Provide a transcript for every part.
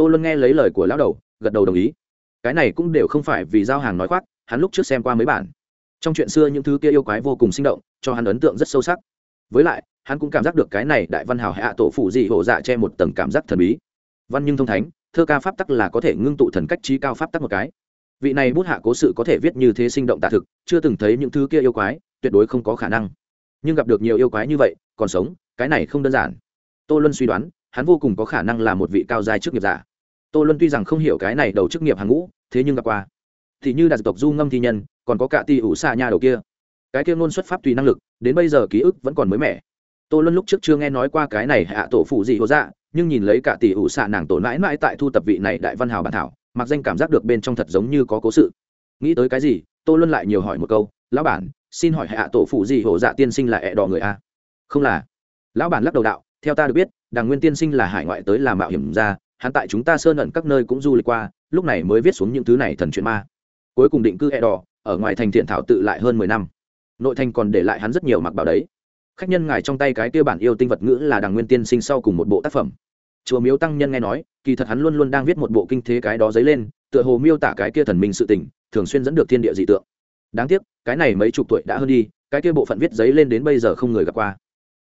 tô luân nghe lấy lời của lão đầu, gật đầu đồng ý. Cái này cũng đều không phải vì giao hàng nói khoác, hắn lúc trước xem qua mấy bản. Trong chuyện xưa những thứ kia yêu quái vô cùng sinh động, cho hắn ấn tượng rất sâu sắc. Với lại, hắn cũng cảm giác được cái này đại văn hào hạ tổ phụ dị hổ dạ che một tầng cảm giác thần bí. Văn nhưng thông thánh, thơ ca pháp tắc là có thể ngưng tụ thần cách trí cao pháp tắc một cái. Vị này bút hạ cố sự có thể viết như thế sinh động tạ thực, chưa từng thấy những thứ kia yêu quái, tuyệt đối không có khả năng. Nhưng gặp được nhiều yêu quái như vậy, còn sống, cái này không đơn giản. Tô luân suy đoán, hắn vô cùng có khả năng là một vị cao giai trước nghiệp giả tô luân tuy rằng không hiểu cái này đầu chức nghiệp hàng ngũ, thế nhưng gặp qua. Thì như đạt tộc du ngâm thi nhân, còn có cả ti ủ xa nha đầu kia. Cái kia ngôn xuất pháp tùy năng lực, đến bây giờ ký ức vẫn còn mới mẻ. Tô luân lúc trước chưa nghe nói qua cái này hạ tổ phụ gì hồ dạ nhưng nhìn lấy cả tỷ ủ xạ nàng tổ mãi mãi tại thu tập vị này đại văn hào bản thảo, mặc danh cảm giác được bên trong thật giống như có cố sự. Nghĩ tới cái gì, tô luân lại nhiều hỏi một câu, lão bản, xin hỏi hạ tổ phụ gì hồ dạ tiên sinh là ẹ đỏ người a? Không là. Lão bản lắc đầu đạo, theo ta được biết đàng nguyên tiên sinh là hải ngoại tới làm mạo hiểm ra hắn tại chúng ta sơn ẩn các nơi cũng du lịch qua, lúc này mới viết xuống những thứ này thần chuyện ma. Cuối cùng định cư e đỏ ở ngoài thành thiện thảo tự lại hơn mười năm. Nội thành còn để lại hắn rất nhiều mặc bảo đấy. Khách nhân ngài trong tay cái kia bản yêu tinh vật ngữ là Đằng nguyên tiên sinh sau cùng một bộ tác phẩm. Chùa miếu tăng nhân nghe nói, kỳ thật hắn luôn luôn đang viết một bộ kinh thế cái đó dấy lên, tựa hồ miêu tả cái kia thần minh sự tình, thường xuyên dẫn được thiên địa dị tượng. Đáng tiếc, cái này mấy chục tuổi đã hơn đi, cái kia bộ phận viết giấy lên đến bây giờ không người gặp qua.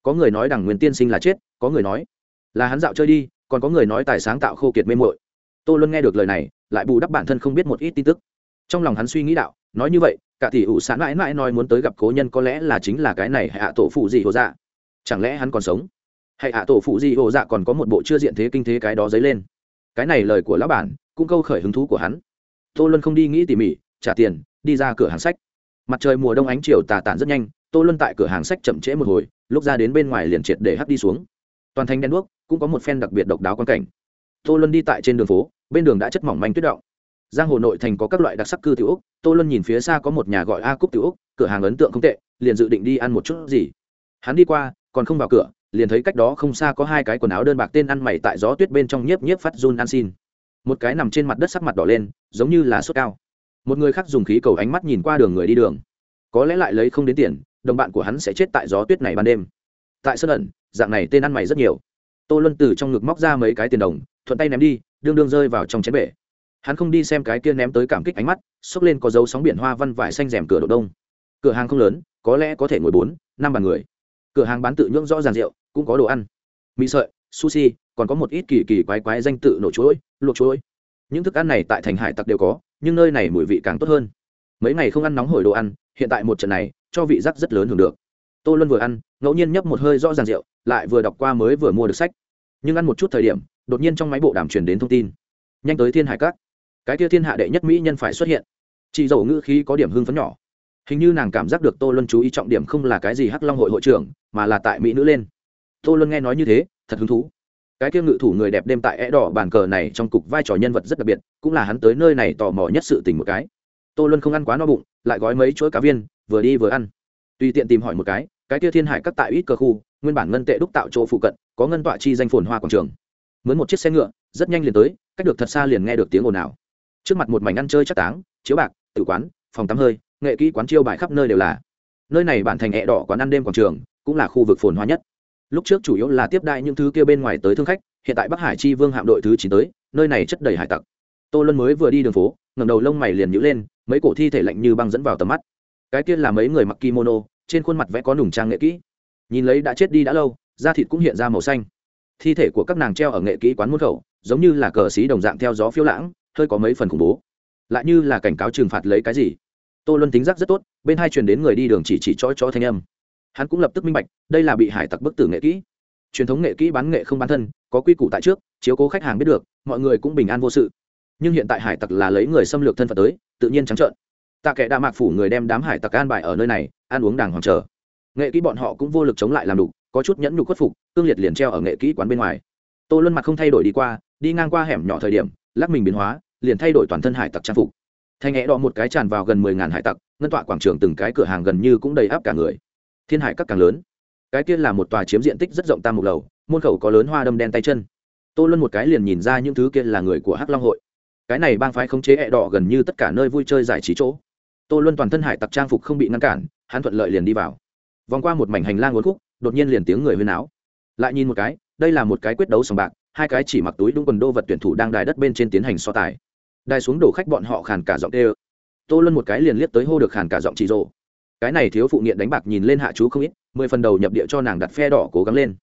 Có người nói đằng nguyên tiên sinh là chết, có người nói là hắn dạo chơi đi còn có người nói tài sáng tạo khô kiệt mê mội tô luân nghe được lời này, lại bù đắp bản thân không biết một ít tin tức. Trong lòng hắn suy nghĩ đạo, nói như vậy, cả tỷ ủ sản mãi mãi nói muốn tới gặp cố nhân có lẽ là chính là cái này hạ tổ phụ gì hồ dạ. Chẳng lẽ hắn còn sống? Hay hạ tổ phụ gì hồ dạ còn có một bộ chưa diện thế kinh thế cái đó dấy lên? Cái này lời của lão bản, cũng câu khởi hứng thú của hắn. Tô luân không đi nghĩ tỉ mỉ, trả tiền, đi ra cửa hàng sách. Mặt trời mùa đông ánh chiều tà tản rất nhanh, tô luân tại cửa hàng sách chậm trễ một hồi, lúc ra đến bên ngoài liền triệt để hắt đi xuống. Toàn thành đen đuốc cũng có một phen đặc biệt độc đáo quan cảnh. Tô luân đi tại trên đường phố, bên đường đã chất mỏng manh tuyết động. Giang hồ nội thành có các loại đặc sắc cư tiểu úc, tô luân nhìn phía xa có một nhà gọi a cúc tiểu úc, cửa hàng ấn tượng không tệ, liền dự định đi ăn một chút gì. Hắn đi qua, còn không vào cửa, liền thấy cách đó không xa có hai cái quần áo đơn bạc tên ăn mày tại gió tuyết bên trong nhiếp nhiếp phát run ăn xin. Một cái nằm trên mặt đất sắc mặt đỏ lên, giống như là sốt cao. Một người khác dùng khí cầu ánh mắt nhìn qua đường người đi đường. Có lẽ lại lấy không đến tiền, đồng bạn của hắn sẽ chết tại gió tuyết này ban đêm. Tại sân ẩn, dạng này tên ăn mày rất nhiều tô luân từ trong ngực móc ra mấy cái tiền đồng thuận tay ném đi đương đương rơi vào trong chén bể. Hắn không đi xem cái kia ném tới cảm kích ánh mắt xốc lên có dấu sóng biển hoa văn vải xanh rèm cửa độ đông. Cửa hàng không lớn có lẽ có thể ngồi bốn năm bàn người. Cửa hàng bán tự nhưỡng rõ ràng rượu cũng có đồ ăn. Mì sợi sushi còn có một ít kỳ kỳ quái quái danh tự nổ chuối, luộc chuối. những thức ăn này tại thành hải tặc đều có nhưng nơi này mùi vị càng tốt hơn. Mấy ngày không ăn nóng hổi đồ ăn hiện tại một trận này cho vị giác rất lớn hưởng được tô luân vừa ăn, ngẫu nhiên nhấp một hơi rõ ràng rượu, lại vừa đọc qua mới vừa mua được sách. Nhưng ăn một chút thời điểm, đột nhiên trong máy bộ đàm truyền đến thông tin. Nhanh tới thiên hải các. Cái kia thiên hạ đệ nhất mỹ nhân phải xuất hiện. Chị dầu ngữ khí có điểm hưng phấn nhỏ. Hình như nàng cảm giác được tô luân chú ý trọng điểm không là cái gì hắc long hội hội trưởng, mà là tại mỹ nữ lên. Tô luân nghe nói như thế, thật hứng thú. Cái kia ngự thủ người đẹp đêm tại é đỏ bàn cờ này trong cục vai trò nhân vật rất đặc biệt, cũng là hắn tới nơi này tò mò nhất sự tình một cái. Tô luân không ăn quá no bụng, lại gói mấy chuỗi cá viên, vừa đi vừa ăn. Tùy tiện tìm hỏi một cái cái kia thiên hải các tại ít cơ khu, nguyên bản ngân tệ đúc tạo chỗ phụ cận, có ngân tọa chi danh phồn hoa quảng trường. Mướn một chiếc xe ngựa, rất nhanh liền tới, cách được thật xa liền nghe được tiếng ồn ào. Trước mặt một mảnh ăn chơi chắc táng, chiếu bạc, tử quán, phòng tắm hơi, nghệ kỹ quán chiêu bài khắp nơi đều là. Nơi này bản thành hẹ đỏ quán ăn đêm quảng trường, cũng là khu vực phồn hoa nhất. Lúc trước chủ yếu là tiếp đại những thứ kia bên ngoài tới thương khách, hiện tại bắc hải chi vương hạm đội thứ chín tới, nơi này chất đầy hải tặc. Tô luân mới vừa đi đường phố ngầm đầu lông mày liền nhữ lên, mấy cổ thi thể lạnh như băng dẫn vào tầm mắt. Cái kia là mấy người mặc kimono trên khuôn mặt vẽ có nùng trang nghệ kỹ. Nhìn lấy đã chết đi đã lâu, da thịt cũng hiện ra màu xanh. Thi thể của các nàng treo ở nghệ kỹ quán môn khẩu, giống như là cờ xí đồng dạng theo gió phiêu lãng, hơi có mấy phần khủng bố. Lại như là cảnh cáo trừng phạt lấy cái gì. Tô luân tính giác rất tốt, bên hai truyền đến người đi đường chỉ chỉ cho cho thanh âm. Hắn cũng lập tức minh bạch, đây là bị hải tặc bức tử nghệ kỹ. Truyền thống nghệ kỹ bán nghệ không bán thân, có quy củ tại trước, chiếu cố khách hàng biết được, mọi người cũng bình an vô sự. Nhưng hiện tại hải tặc là lấy người xâm lược thân phận tới, tự nhiên trắng trợn tạ kệ đa mạc phủ người đem đám hải tặc an bài ở nơi này, ăn uống đàng hoàng chờ. Nghệ kỹ bọn họ cũng vô lực chống lại làm đủ có chút nhẫn nhục khuất phục, cương liệt liền treo ở nghệ kỹ quán bên ngoài. Tô luân mặt không thay đổi đi qua, đi ngang qua hẻm nhỏ thời điểm, lắc mình biến hóa, liền thay đổi toàn thân hải tặc trang phục. Thành nghệ đỏ một cái tràn vào gần mười ngàn hải tặc, ngân tọa quảng trường từng cái cửa hàng gần như cũng đầy áp cả người. Thiên hải các càng lớn. Cái kia là một tòa chiếm diện tích rất rộng tam mục lầu, môn khẩu có lớn hoa đâm đen tay chân. Tô luân một cái liền nhìn ra những thứ kia là người của hắc long hội. Cái này bang phái khống chế hẹ đỏ gần như tất cả nơi vui chơi giải trí chỗ tô luân toàn thân hải tặc trang phục không bị ngăn cản, hắn thuận lợi liền đi vào. Vòng qua một mảnh hành lang uốn khúc, đột nhiên liền tiếng người huyên áo lại nhìn một cái, đây là một cái quyết đấu sòng bạc, hai cái chỉ mặc túi đúng quần đô vật tuyển thủ đang đài đất bên trên tiến hành so tài. Đài xuống đổ khách bọn họ khàn cả giọng tê ơ tô luân một cái liền liếc tới hô được khàn cả giọng chị rồ. Cái này thiếu phụ nghiện đánh bạc nhìn lên hạ chú không ít, mười phần đầu nhập địa cho nàng đặt phe đỏ cố gắng lên.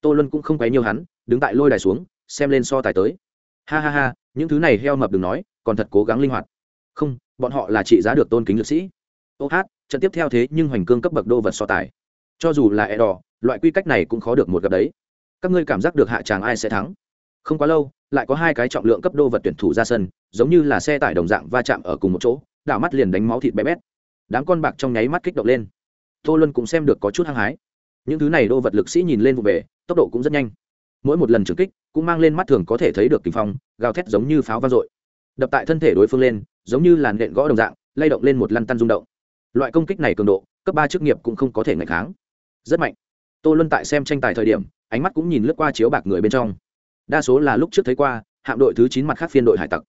Tô luân cũng không quấy nhiều hắn, đứng tại lôi đài xuống, xem lên so tài tới. Ha ha ha, những thứ này heo mập đừng nói, còn thật cố gắng linh hoạt không, bọn họ là trị giá được tôn kính lực sĩ. Ô hát, trận tiếp theo thế nhưng hoành cương cấp bậc đô vật so tài. Cho dù là e đỏ, loại quy cách này cũng khó được một gặp đấy. Các ngươi cảm giác được hạ tràng ai sẽ thắng? Không quá lâu, lại có hai cái trọng lượng cấp đô vật tuyển thủ ra sân, giống như là xe tải đồng dạng va chạm ở cùng một chỗ, đảo mắt liền đánh máu thịt bé bét. Đám con bạc trong nháy mắt kích động lên. Tô luân cũng xem được có chút hăng hái. Những thứ này đô vật lực sĩ nhìn lên vụ về tốc độ cũng rất nhanh. Mỗi một lần trừng kích cũng mang lên mắt thường có thể thấy được kinh phong, gào thét giống như pháo vang dội. Đập tại thân thể đối phương lên giống như làn nện gõ đồng dạng, lay động lên một lăn tăn rung động. Loại công kích này cường độ, cấp ba chức nghiệp cũng không có thể ngạch kháng. Rất mạnh. Tô luân tại xem tranh tài thời điểm, ánh mắt cũng nhìn lướt qua chiếu bạc người bên trong. Đa số là lúc trước thấy qua hạm đội thứ chín mặt khác phiên đội hải tặc.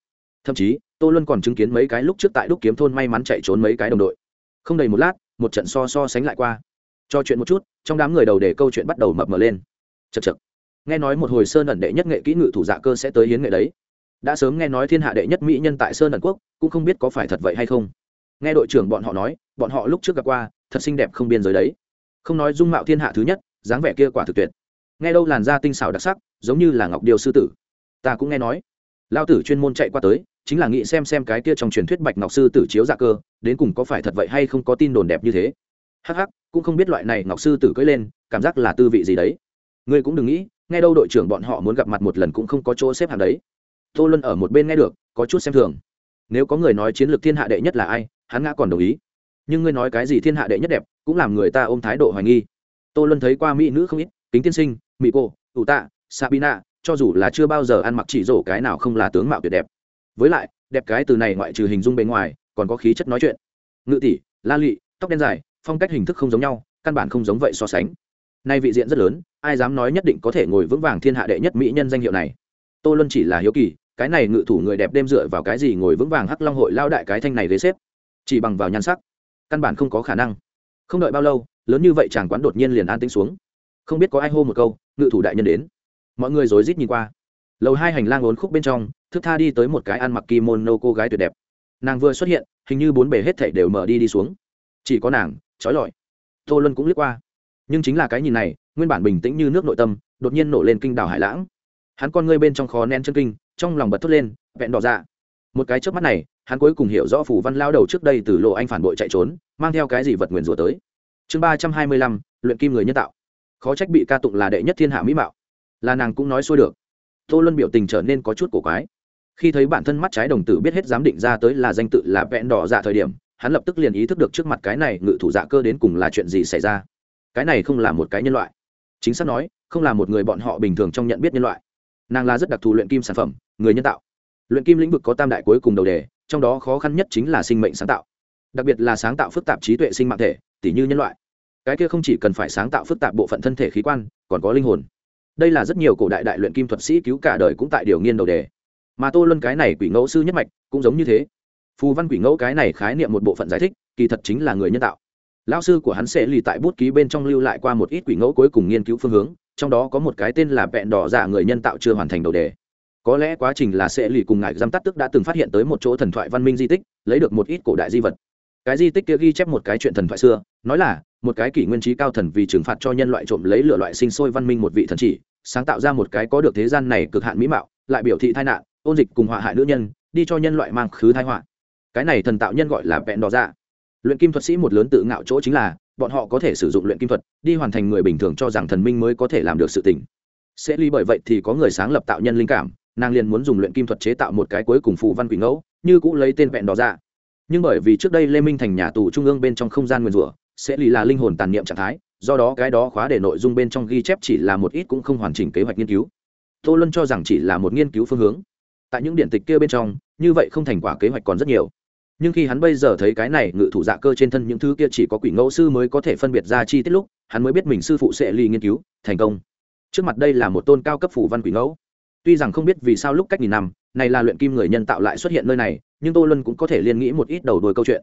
Thậm chí, tô luân còn chứng kiến mấy cái lúc trước tại đúc kiếm thôn may mắn chạy trốn mấy cái đồng đội. Không đầy một lát, một trận so so sánh lại qua. Cho chuyện một chút, trong đám người đầu để câu chuyện bắt đầu mập mờ lên. Chật chật nghe nói một hồi sơn ẩn đệ nhất nghệ kỹ ngự thủ dạ cơ sẽ tới hiến nghệ đấy. Đã sớm nghe nói thiên hạ đệ nhất mỹ nhân tại sơn ẩn quốc cũng không biết có phải thật vậy hay không. Nghe đội trưởng bọn họ nói, bọn họ lúc trước gặp qua, thật xinh đẹp không biên giới đấy. Không nói dung mạo thiên hạ thứ nhất, dáng vẻ kia quả thực tuyệt. Nghe đâu làn da tinh xảo đặc sắc, giống như là ngọc điêu sư tử. Ta cũng nghe nói. Lao tử chuyên môn chạy qua tới, chính là nghĩ xem xem cái kia trong truyền thuyết bạch ngọc sư tử chiếu dạ cơ, đến cùng có phải thật vậy hay không có tin đồn đẹp như thế. Hắc hắc, cũng không biết loại này ngọc sư tử cưỡi lên, cảm giác là tư vị gì đấy. Ngươi cũng đừng nghĩ, nghe đâu đội trưởng bọn họ muốn gặp mặt một lần cũng không có chỗ xếp hàng đấy. Tô luân ở một bên nghe được, có chút xem thường nếu có người nói chiến lược thiên hạ đệ nhất là ai, hắn ngã còn đồng ý. Nhưng ngươi nói cái gì thiên hạ đệ nhất đẹp, cũng làm người ta ôm thái độ hoài nghi. Tô luân thấy qua mỹ nữ không ít, kính tiên sinh mỹ cô, ủ tạ, sabina, cho dù là chưa bao giờ ăn mặc chỉ rổ cái nào không là tướng mạo tuyệt đẹp. Với lại, đẹp cái từ này ngoại trừ hình dung bề ngoài, còn có khí chất nói chuyện. Ngự tỷ, la lụy, tóc đen dài, phong cách hình thức không giống nhau, căn bản không giống vậy so sánh. Nay vị diện rất lớn, ai dám nói nhất định có thể ngồi vững vàng thiên hạ đệ nhất mỹ nhân danh hiệu này. Tô luân chỉ là hiếu kỳ cái này ngự thủ người đẹp đêm dựa vào cái gì ngồi vững vàng hắc long hội lao đại cái thanh này ghế xếp? Chỉ bằng vào nhan sắc. Căn bản không có khả năng. Không đợi bao lâu, lớn như vậy chàng quán đột nhiên liền an tĩnh xuống. Không biết có ai hô một câu, ngự thủ đại nhân đến. Mọi người rối rít nhìn qua. Lầu hai hành lang ốn khúc bên trong, thức tha đi tới một cái ăn mặc kimono cô gái tuyệt đẹp. Nàng vừa xuất hiện, hình như bốn bề hết thảy đều mở đi đi xuống. Chỉ có nàng, trói lọi. Tô luân cũng liếc qua. Nhưng chính là cái nhìn này, nguyên bản bình tĩnh như nước nội tâm, đột nhiên nổ lên kinh đảo hải lãng. Hắn con ngươi bên trong khó nén chân kinh trong lòng bật thốt lên vẹn đỏ dạ, một cái trước mắt này hắn cuối cùng hiểu rõ phủ văn lao đầu trước đây từ lộ anh phản bội chạy trốn mang theo cái gì vật nguyền rủa tới. Chương ba trăm hai mươi lăm luyện kim người nhân tạo. Khó trách bị ca tụng là đệ nhất thiên hạ mỹ mạo. Là nàng cũng nói xuôi được. Tô luân biểu tình trở nên có chút cổ quái. Khi thấy bản thân mắt trái đồng tử biết hết dám định ra tới là danh tự là vẹn đỏ dạ thời điểm hắn lập tức liền ý thức được trước mặt cái này ngự thủ dạ cơ đến cùng là chuyện gì xảy ra. Cái này không là một cái nhân loại. Chính xác nói không là một người bọn họ bình thường trong nhận biết nhân loại. Nàng là rất đặc thù luyện kim sản phẩm người nhân tạo. Luyện kim lĩnh vực có tam đại cuối cùng đầu đề, trong đó khó khăn nhất chính là sinh mệnh sáng tạo. Đặc biệt là sáng tạo phức tạp trí tuệ sinh mạng thể tỷ như nhân loại. Cái kia không chỉ cần phải sáng tạo phức tạp bộ phận thân thể khí quan, còn có linh hồn. Đây là rất nhiều cổ đại đại luyện kim thuật sĩ cứu cả đời cũng tại điều nghiên đầu đề. Mà tô luân cái này quỷ ngẫu sư nhất mạch cũng giống như thế. Phù văn quỷ ngẫu cái này khái niệm một bộ phận giải thích, kỳ thật chính là người nhân tạo. Lão sư của hắn sẽ lì tại bút ký bên trong lưu lại qua một ít quỷ ngẫu cuối cùng nghiên cứu phương hướng, trong đó có một cái tên là vẹn đỏ giả người nhân tạo chưa hoàn thành đầu đề có lẽ quá trình là sẽ lì cùng ngài giám tắt tức đã từng phát hiện tới một chỗ thần thoại văn minh di tích, lấy được một ít cổ đại di vật. Cái di tích kia ghi chép một cái chuyện thần thoại xưa, nói là, một cái kỷ nguyên trí cao thần vì trừng phạt cho nhân loại trộm lấy lửa loại sinh sôi văn minh một vị thần chỉ, sáng tạo ra một cái có được thế gian này cực hạn mỹ mạo, lại biểu thị tai nạn, ôn dịch cùng họa hại nữ nhân, đi cho nhân loại mang khứ thai họa. Cái này thần tạo nhân gọi là vẹn đỏ dạ. Luyện kim thuật sĩ một lớn tự ngạo chỗ chính là, bọn họ có thể sử dụng luyện kim thuật, đi hoàn thành người bình thường cho rằng thần minh mới có thể làm được sự tình. Sẽ ly bởi vậy thì có người sáng lập tạo nhân linh cảm nàng liền muốn dùng luyện kim thuật chế tạo một cái cuối cùng phù văn quỷ ngẫu, như cũng lấy tên vẹn đỏ ra. nhưng bởi vì trước đây lê minh thành nhà tù trung ương bên trong không gian nguyên rủa, sẽ lì là linh hồn tàn niệm trạng thái, do đó cái đó khóa để nội dung bên trong ghi chép chỉ là một ít cũng không hoàn chỉnh kế hoạch nghiên cứu. Tô luân cho rằng chỉ là một nghiên cứu phương hướng. Tại những điện tịch kia bên trong, như vậy không thành quả kế hoạch còn rất nhiều. Nhưng khi hắn bây giờ thấy cái này ngự thủ dạ cơ trên thân những thứ kia chỉ có quỷ ngẫu sư mới có thể phân biệt ra chi tiết lúc, hắn mới biết mình sư phụ sẽ ly nghiên cứu, thành công. Trước mặt đây là một tôn cao cấp phủ văn quỷ ngẫu tuy rằng không biết vì sao lúc cách nghìn năm, này là luyện kim người nhân tạo lại xuất hiện nơi này, nhưng tô luân cũng có thể liên nghĩ một ít đầu đuôi câu chuyện.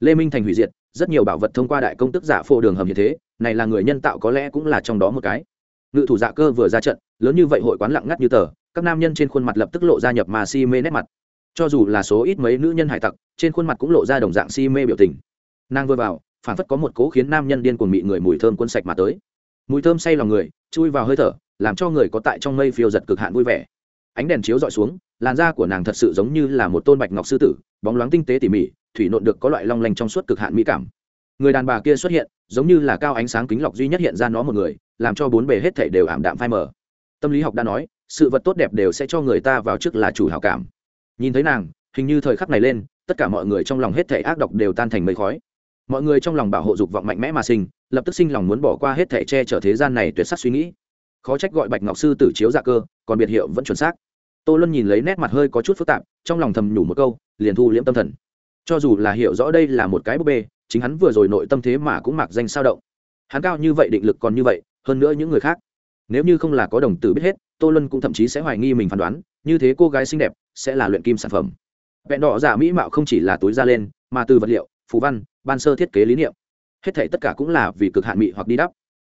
Lê minh thành hủy diệt, rất nhiều bảo vật thông qua đại công tức giả phô đường hầm như thế, này là người nhân tạo có lẽ cũng là trong đó một cái. Ngự thủ dạ cơ vừa ra trận, lớn như vậy hội quán lặng ngắt như tờ, các nam nhân trên khuôn mặt lập tức lộ ra nhập mà si mê nét mặt. Cho dù là số ít mấy nữ nhân hải tặc, trên khuôn mặt cũng lộ ra đồng dạng si mê biểu tình. Nàng vừa vào, phản phất có một cố khiến nam nhân điên cuồng mị người mùi thơm quân sạch mà tới. Mùi thơm say lòng người, chui vào hơi thở làm cho người có tại trong mây phiêu giật cực hạn vui vẻ. Ánh đèn chiếu dọi xuống, làn da của nàng thật sự giống như là một tôn bạch ngọc sư tử, bóng loáng tinh tế tỉ mỉ, thủy nộn được có loại long lanh trong suốt cực hạn mỹ cảm. Người đàn bà kia xuất hiện, giống như là cao ánh sáng kính lọc duy nhất hiện ra nó một người, làm cho bốn bề hết thảy đều ảm đạm phai mờ. Tâm lý học đã nói, sự vật tốt đẹp đều sẽ cho người ta vào trước là chủ hảo cảm. Nhìn thấy nàng, hình như thời khắc này lên, tất cả mọi người trong lòng hết thảy ác độc đều tan thành mây khói. Mọi người trong lòng bảo hộ dục vọng mạnh mẽ mà sinh, lập tức sinh lòng muốn bỏ qua hết thảy che chở thế gian này tuyệt sắc suy nghĩ khó trách gọi bạch ngọc sư tử chiếu dạ cơ, còn biệt hiệu vẫn chuẩn xác. Tô luân nhìn lấy nét mặt hơi có chút phức tạp, trong lòng thầm nhủ một câu, liền thu liễm tâm thần. Cho dù là hiểu rõ đây là một cái búp bê, chính hắn vừa rồi nội tâm thế mà cũng mặc danh sao động. Hắn cao như vậy định lực còn như vậy, hơn nữa những người khác. Nếu như không là có đồng tử biết hết, tô luân cũng thậm chí sẽ hoài nghi mình phán đoán, như thế cô gái xinh đẹp sẽ là luyện kim sản phẩm. Vẹn đỏ giả mỹ mạo không chỉ là túi da lên, mà từ vật liệu phú văn, ban sơ thiết kế lý niệm. Hết thể tất cả cũng là vì cực hạn mị hoặc đi đắp.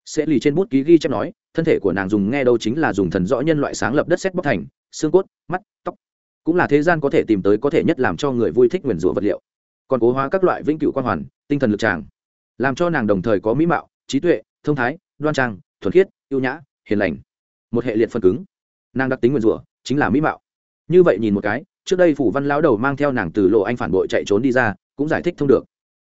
Sẽ lì trên bút ký ghi chép nói thân thể của nàng dùng nghe đâu chính là dùng thần rõ nhân loại sáng lập đất xét bóc thành, xương cốt, mắt, tóc. Cũng là thế gian có thể tìm tới có thể nhất làm cho người vui thích nguyền rủa vật liệu. Còn cố hóa các loại vĩnh cửu quan hoàn, tinh thần lực tràng. Làm cho nàng đồng thời có mỹ mạo, trí tuệ, thông thái, đoan trang, thuần khiết, ưu nhã, hiền lành. Một hệ liệt phân cứng. Nàng đặc tính nguyền rủa chính là mỹ mạo. Như vậy nhìn một cái, trước đây phủ văn lão đầu mang theo nàng từ lộ anh phản bội chạy trốn đi ra, cũng giải thích thông được.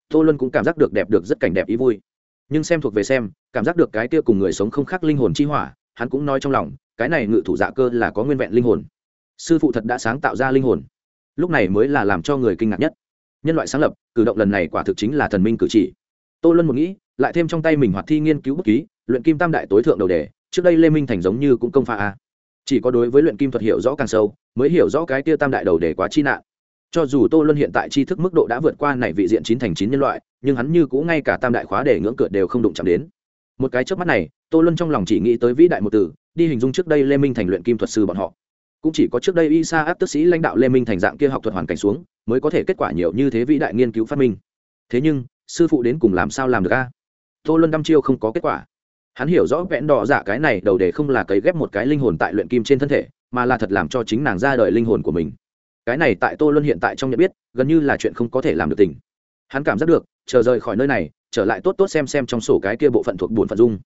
Tô luân cũng cảm giác được đẹp được rất cảnh đẹp ý vui nhưng xem thuộc về xem, cảm giác được cái kia cùng người sống không khác linh hồn chi hỏa, hắn cũng nói trong lòng, cái này ngự thủ dạ cơ là có nguyên vẹn linh hồn. Sư phụ thật đã sáng tạo ra linh hồn. Lúc này mới là làm cho người kinh ngạc nhất. Nhân loại sáng lập, cử động lần này quả thực chính là thần minh cử chỉ. Tô luân một nghĩ, lại thêm trong tay mình hoạt thi nghiên cứu bút ký, luyện kim tam đại tối thượng đầu đề, trước đây lê minh thành giống như cũng công pha a. Chỉ có đối với luyện kim thuật hiểu rõ càng sâu, mới hiểu rõ cái tia tam đại đầu đề quá chi nạn. Cho dù tô luân hiện tại tri thức mức độ đã vượt qua này vị diện chín thành chín nhân loại nhưng hắn như cũ ngay cả tam đại khóa để ngưỡng cửa đều không đụng chạm đến. Một cái trước mắt này, tô luân trong lòng chỉ nghĩ tới vĩ đại một từ, đi hình dung trước đây lê minh thành luyện kim thuật sư bọn họ. Cũng chỉ có trước đây y sa áp tức sĩ lãnh đạo lê minh thành dạng kia học thuật hoàn cảnh xuống, mới có thể kết quả nhiều như thế vĩ đại nghiên cứu phát minh. Thế nhưng, sư phụ đến cùng làm sao làm được a? Tô luân đăm chiêu không có kết quả. Hắn hiểu rõ vẽn đỏ giả cái này đầu để không là cấy ghép một cái linh hồn tại luyện kim trên thân thể, mà là thật làm cho chính nàng ra đời linh hồn của mình. Cái này tại tô luân hiện tại trong nhận biết, gần như là chuyện không có thể làm được tình. Hắn cảm giác được chờ rời khỏi nơi này, trở lại tốt tốt xem xem trong sổ cái kia bộ phận thuộc bổn phận dung.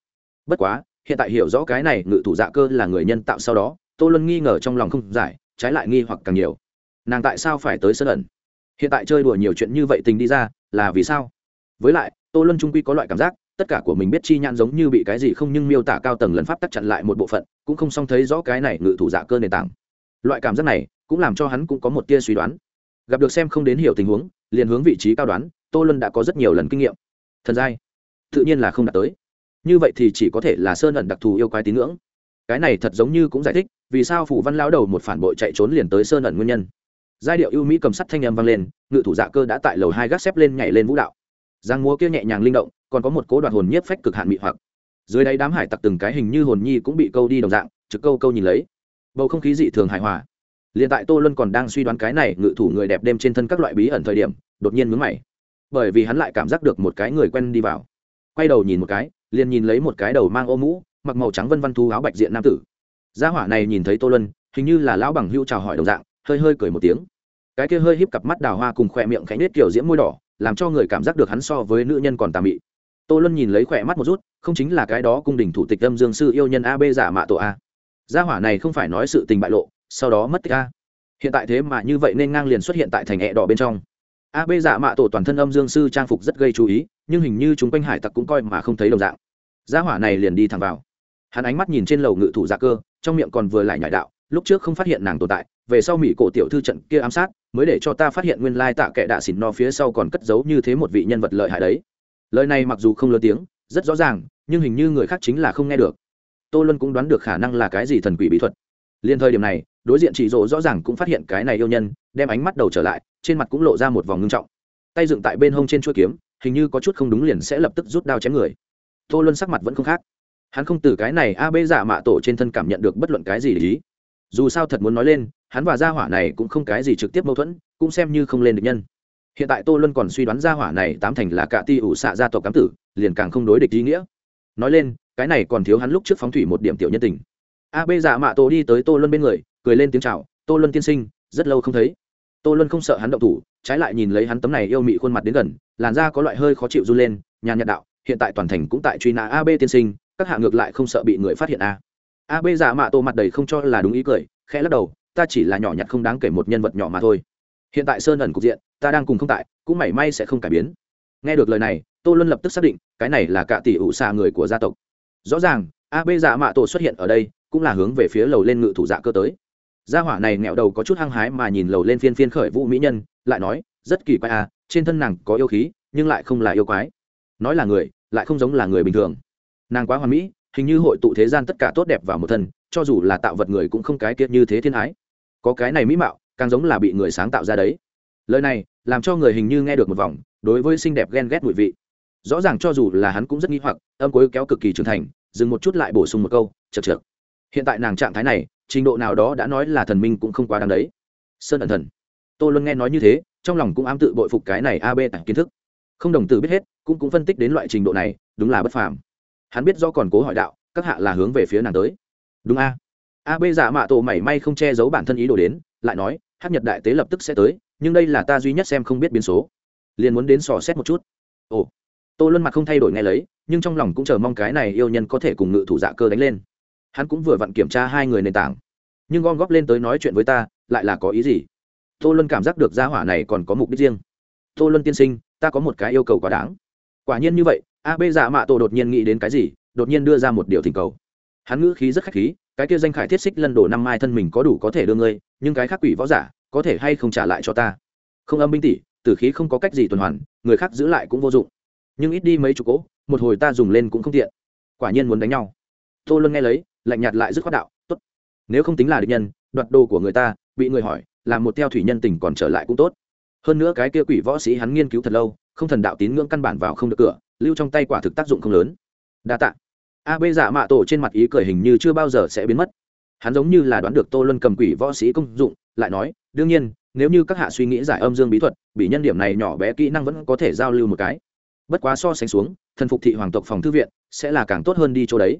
Bất quá, hiện tại hiểu rõ cái này ngự thủ dạ cơ là người nhân tạo sau đó, tô luân nghi ngờ trong lòng không giải, trái lại nghi hoặc càng nhiều. Nàng tại sao phải tới sân ẩn? Hiện tại chơi đùa nhiều chuyện như vậy tình đi ra, là vì sao? Với lại, tô luân trung quy có loại cảm giác, tất cả của mình biết chi nhãn giống như bị cái gì không nhưng miêu tả cao tầng lấn pháp tắc chặn lại một bộ phận, cũng không song thấy rõ cái này ngự thủ dạ cơ nền tảng. Loại cảm giác này, cũng làm cho hắn cũng có một tia suy đoán. Gặp được xem không đến hiểu tình huống, liền hướng vị trí cao đoán tô luân đã có rất nhiều lần kinh nghiệm. Thần giai, tự nhiên là không đạt tới. Như vậy thì chỉ có thể là sơn ẩn đặc thù yêu quái tín ngưỡng. Cái này thật giống như cũng giải thích, vì sao phủ văn lão đầu một phản bội chạy trốn liền tới sơn ẩn nguyên nhân. Giai điệu ưu mỹ cầm sắt thanh âm vang lên, ngự thủ dạ cơ đã tại lầu hai gác xếp lên nhảy lên vũ đạo. Giang múa kia nhẹ nhàng linh động, còn có một cố đoạt hồn nhiếp phách cực hạn mị hoặc. Dưới đáy đám hải tặc từng cái hình như hồn nhi cũng bị câu đi đồng dạng, trực câu câu nhìn lấy. Bầu không khí dị thường hài hòa. Liền tại tô luân còn đang suy đoán cái này ngự thủ người đẹp đêm trên thân các loại bí ẩn thời điểm, đột nhiên mướn mày bởi vì hắn lại cảm giác được một cái người quen đi vào. Quay đầu nhìn một cái, liền nhìn lấy một cái đầu mang ô mũ, mặc màu trắng vân văn thu áo bạch diện nam tử. Gia hỏa này nhìn thấy tô luân, hình như là lão bằng hưu chào hỏi đồng dạng, hơi hơi cười một tiếng. Cái kia hơi híp cặp mắt đào hoa cùng khỏe miệng khẽ nết kiểu diễm môi đỏ, làm cho người cảm giác được hắn so với nữ nhân còn tà mị. Tô luân nhìn lấy khỏe mắt một rút, không chính là cái đó cung đình thủ tịch âm dương sư yêu nhân a b giả mạ tổ a. Gia hỏa này không phải nói sự tình bại lộ, sau đó mất tích a. Hiện tại thế mà như vậy nên ngang liền xuất hiện tại thành hẹ đỏ bên trong a dạ mạ tổ toàn thân âm dương sư trang phục rất gây chú ý, nhưng hình như chúng quanh hải tặc cũng coi mà không thấy đồng dạng. Gia hỏa này liền đi thẳng vào. Hắn ánh mắt nhìn trên lầu ngự thủ dạ cơ, trong miệng còn vừa lại nhải đạo, lúc trước không phát hiện nàng tồn tại, về sau mỹ cổ tiểu thư trận kia ám sát, mới để cho ta phát hiện nguyên lai tạ kệ đạ xỉn no phía sau còn cất giấu như thế một vị nhân vật lợi hại đấy. Lời này mặc dù không lớn tiếng, rất rõ ràng, nhưng hình như người khác chính là không nghe được. Tô luân cũng đoán được khả năng là cái gì thần quỷ bí thuật. Liên thời điểm này, đối diện chị rỗ rõ ràng cũng phát hiện cái này yêu nhân, đem ánh mắt đầu trở lại trên mặt cũng lộ ra một vòng ngưng trọng. Tay dựng tại bên hông trên chuỗi kiếm, hình như có chút không đúng liền sẽ lập tức rút đao chém người. Tô luân sắc mặt vẫn không khác. Hắn không từ cái này a bê giả mạ tổ trên thân cảm nhận được bất luận cái gì để ý. Dù sao thật muốn nói lên, hắn và gia hỏa này cũng không cái gì trực tiếp mâu thuẫn, cũng xem như không lên được nhân. Hiện tại tô luân còn suy đoán gia hỏa này tám thành là cả ti ủ xạ gia tộc cám tử, liền càng không đối địch ý nghĩa. Nói lên, cái này còn thiếu hắn lúc trước phóng thủy một điểm tiểu nhân tình. A bê dạ mạ tổ đi tới tô luân bên người, cười lên tiếng chào, tô luân tiên sinh, rất lâu không thấy tô luân không sợ hắn động thủ, trái lại nhìn lấy hắn tấm này yêu mị khuôn mặt đến gần, làn da có loại hơi khó chịu run lên nhà nhạt đạo, hiện tại toàn thành cũng tại truy nã ab tiên sinh, các hạ ngược lại không sợ bị người phát hiện a. Ab giả mạ tô mặt đầy không cho là đúng ý cười, khẽ lắc đầu, ta chỉ là nhỏ nhặt không đáng kể một nhân vật nhỏ mà thôi. Hiện tại sơn ẩn cục diện, ta đang cùng không tại, cũng mảy may sẽ không cải biến. Nghe được lời này, tô luân lập tức xác định, cái này là cả tỷ ủ xa người của gia tộc. Rõ ràng ab giả mạ tổ xuất hiện ở đây, cũng là hướng về phía lầu lên ngự thủ dạ cơ tới gia hỏa này nghẹo đầu có chút hăng hái mà nhìn lầu lên phiên phiên khởi vũ mỹ nhân, lại nói, rất kỳ quái à trên thân nàng có yêu khí, nhưng lại không là yêu quái. Nói là người, lại không giống là người bình thường. Nàng quá hoàn mỹ, hình như hội tụ thế gian tất cả tốt đẹp vào một thân, cho dù là tạo vật người cũng không cái kiệt như thế thiên ái. Có cái này mỹ mạo, càng giống là bị người sáng tạo ra đấy. Lời này, làm cho người hình như nghe được một vòng, đối với xinh đẹp ghen ghét mùi vị. Rõ ràng cho dù là hắn cũng rất nghi hoặc, âm cuối kéo cực kỳ trưởng thành, dừng một chút lại bổ sung một câu chật chược hiện tại nàng trạng thái này, trình độ nào đó đã nói là thần minh cũng không quá đáng đấy. Sơn ẩn thần. Tô luân nghe nói như thế, trong lòng cũng ám tự bội phục cái này ab tặng kiến thức. Không đồng tử biết hết, cũng cũng phân tích đến loại trình độ này, đúng là bất phàm. Hắn biết do còn cố hỏi đạo, các hạ là hướng về phía nàng tới. Đúng a. Ab giả mạ tổ mảy may không che giấu bản thân ý đồ đến, lại nói hát nhật đại tế lập tức sẽ tới, nhưng đây là ta duy nhất xem không biết biến số. Liền muốn đến sò xét một chút. Ồ. Tô luân mặt không thay đổi nghe lấy, nhưng trong lòng cũng chờ mong cái này yêu nhân có thể cùng ngự thủ dạ cơ đánh lên hắn cũng vừa vặn kiểm tra hai người nền tảng. Nhưng gom góp lên tới nói chuyện với ta, lại là có ý gì? Tô luân cảm giác được gia hỏa này còn có mục đích riêng. Tô luân tiên sinh, ta có một cái yêu cầu quá đáng. Quả nhiên như vậy, a b dạ mạ tổ đột nhiên nghĩ đến cái gì, đột nhiên đưa ra một điều thỉnh cầu. Hắn ngữ khí rất khách khí, cái kia danh khải thiết xích lân đổ năm mai thân mình có đủ có thể đưa ngươi, nhưng cái khác quỷ võ giả, có thể hay không trả lại cho ta? Không âm binh tỷ, tử khí không có cách gì tuần hoàn, người khác giữ lại cũng vô dụng. Nhưng ít đi mấy chục cỗ, một hồi ta dùng lên cũng không tiện. Quả nhiên muốn đánh nhau. Tô luân nghe lấy lạnh nhạt lại dứt khoát đạo, tốt. Nếu không tính là địch nhân, đoạt đồ của người ta, bị người hỏi, làm một theo thủy nhân tình còn trở lại cũng tốt. Hơn nữa cái kia quỷ võ sĩ hắn nghiên cứu thật lâu, không thần đạo tín ngưỡng căn bản vào không được cửa, lưu trong tay quả thực tác dụng không lớn. Đa tạ. A b giả dạ mạ tổ trên mặt ý cười hình như chưa bao giờ sẽ biến mất. Hắn giống như là đoán được tô luân cầm quỷ võ sĩ công dụng, lại nói, đương nhiên, nếu như các hạ suy nghĩ giải âm dương bí thuật, bị nhân điểm này nhỏ bé kỹ năng vẫn có thể giao lưu một cái. Bất quá so sánh xuống, thần phục thị hoàng tộc phòng thư viện sẽ là càng tốt hơn đi chỗ đấy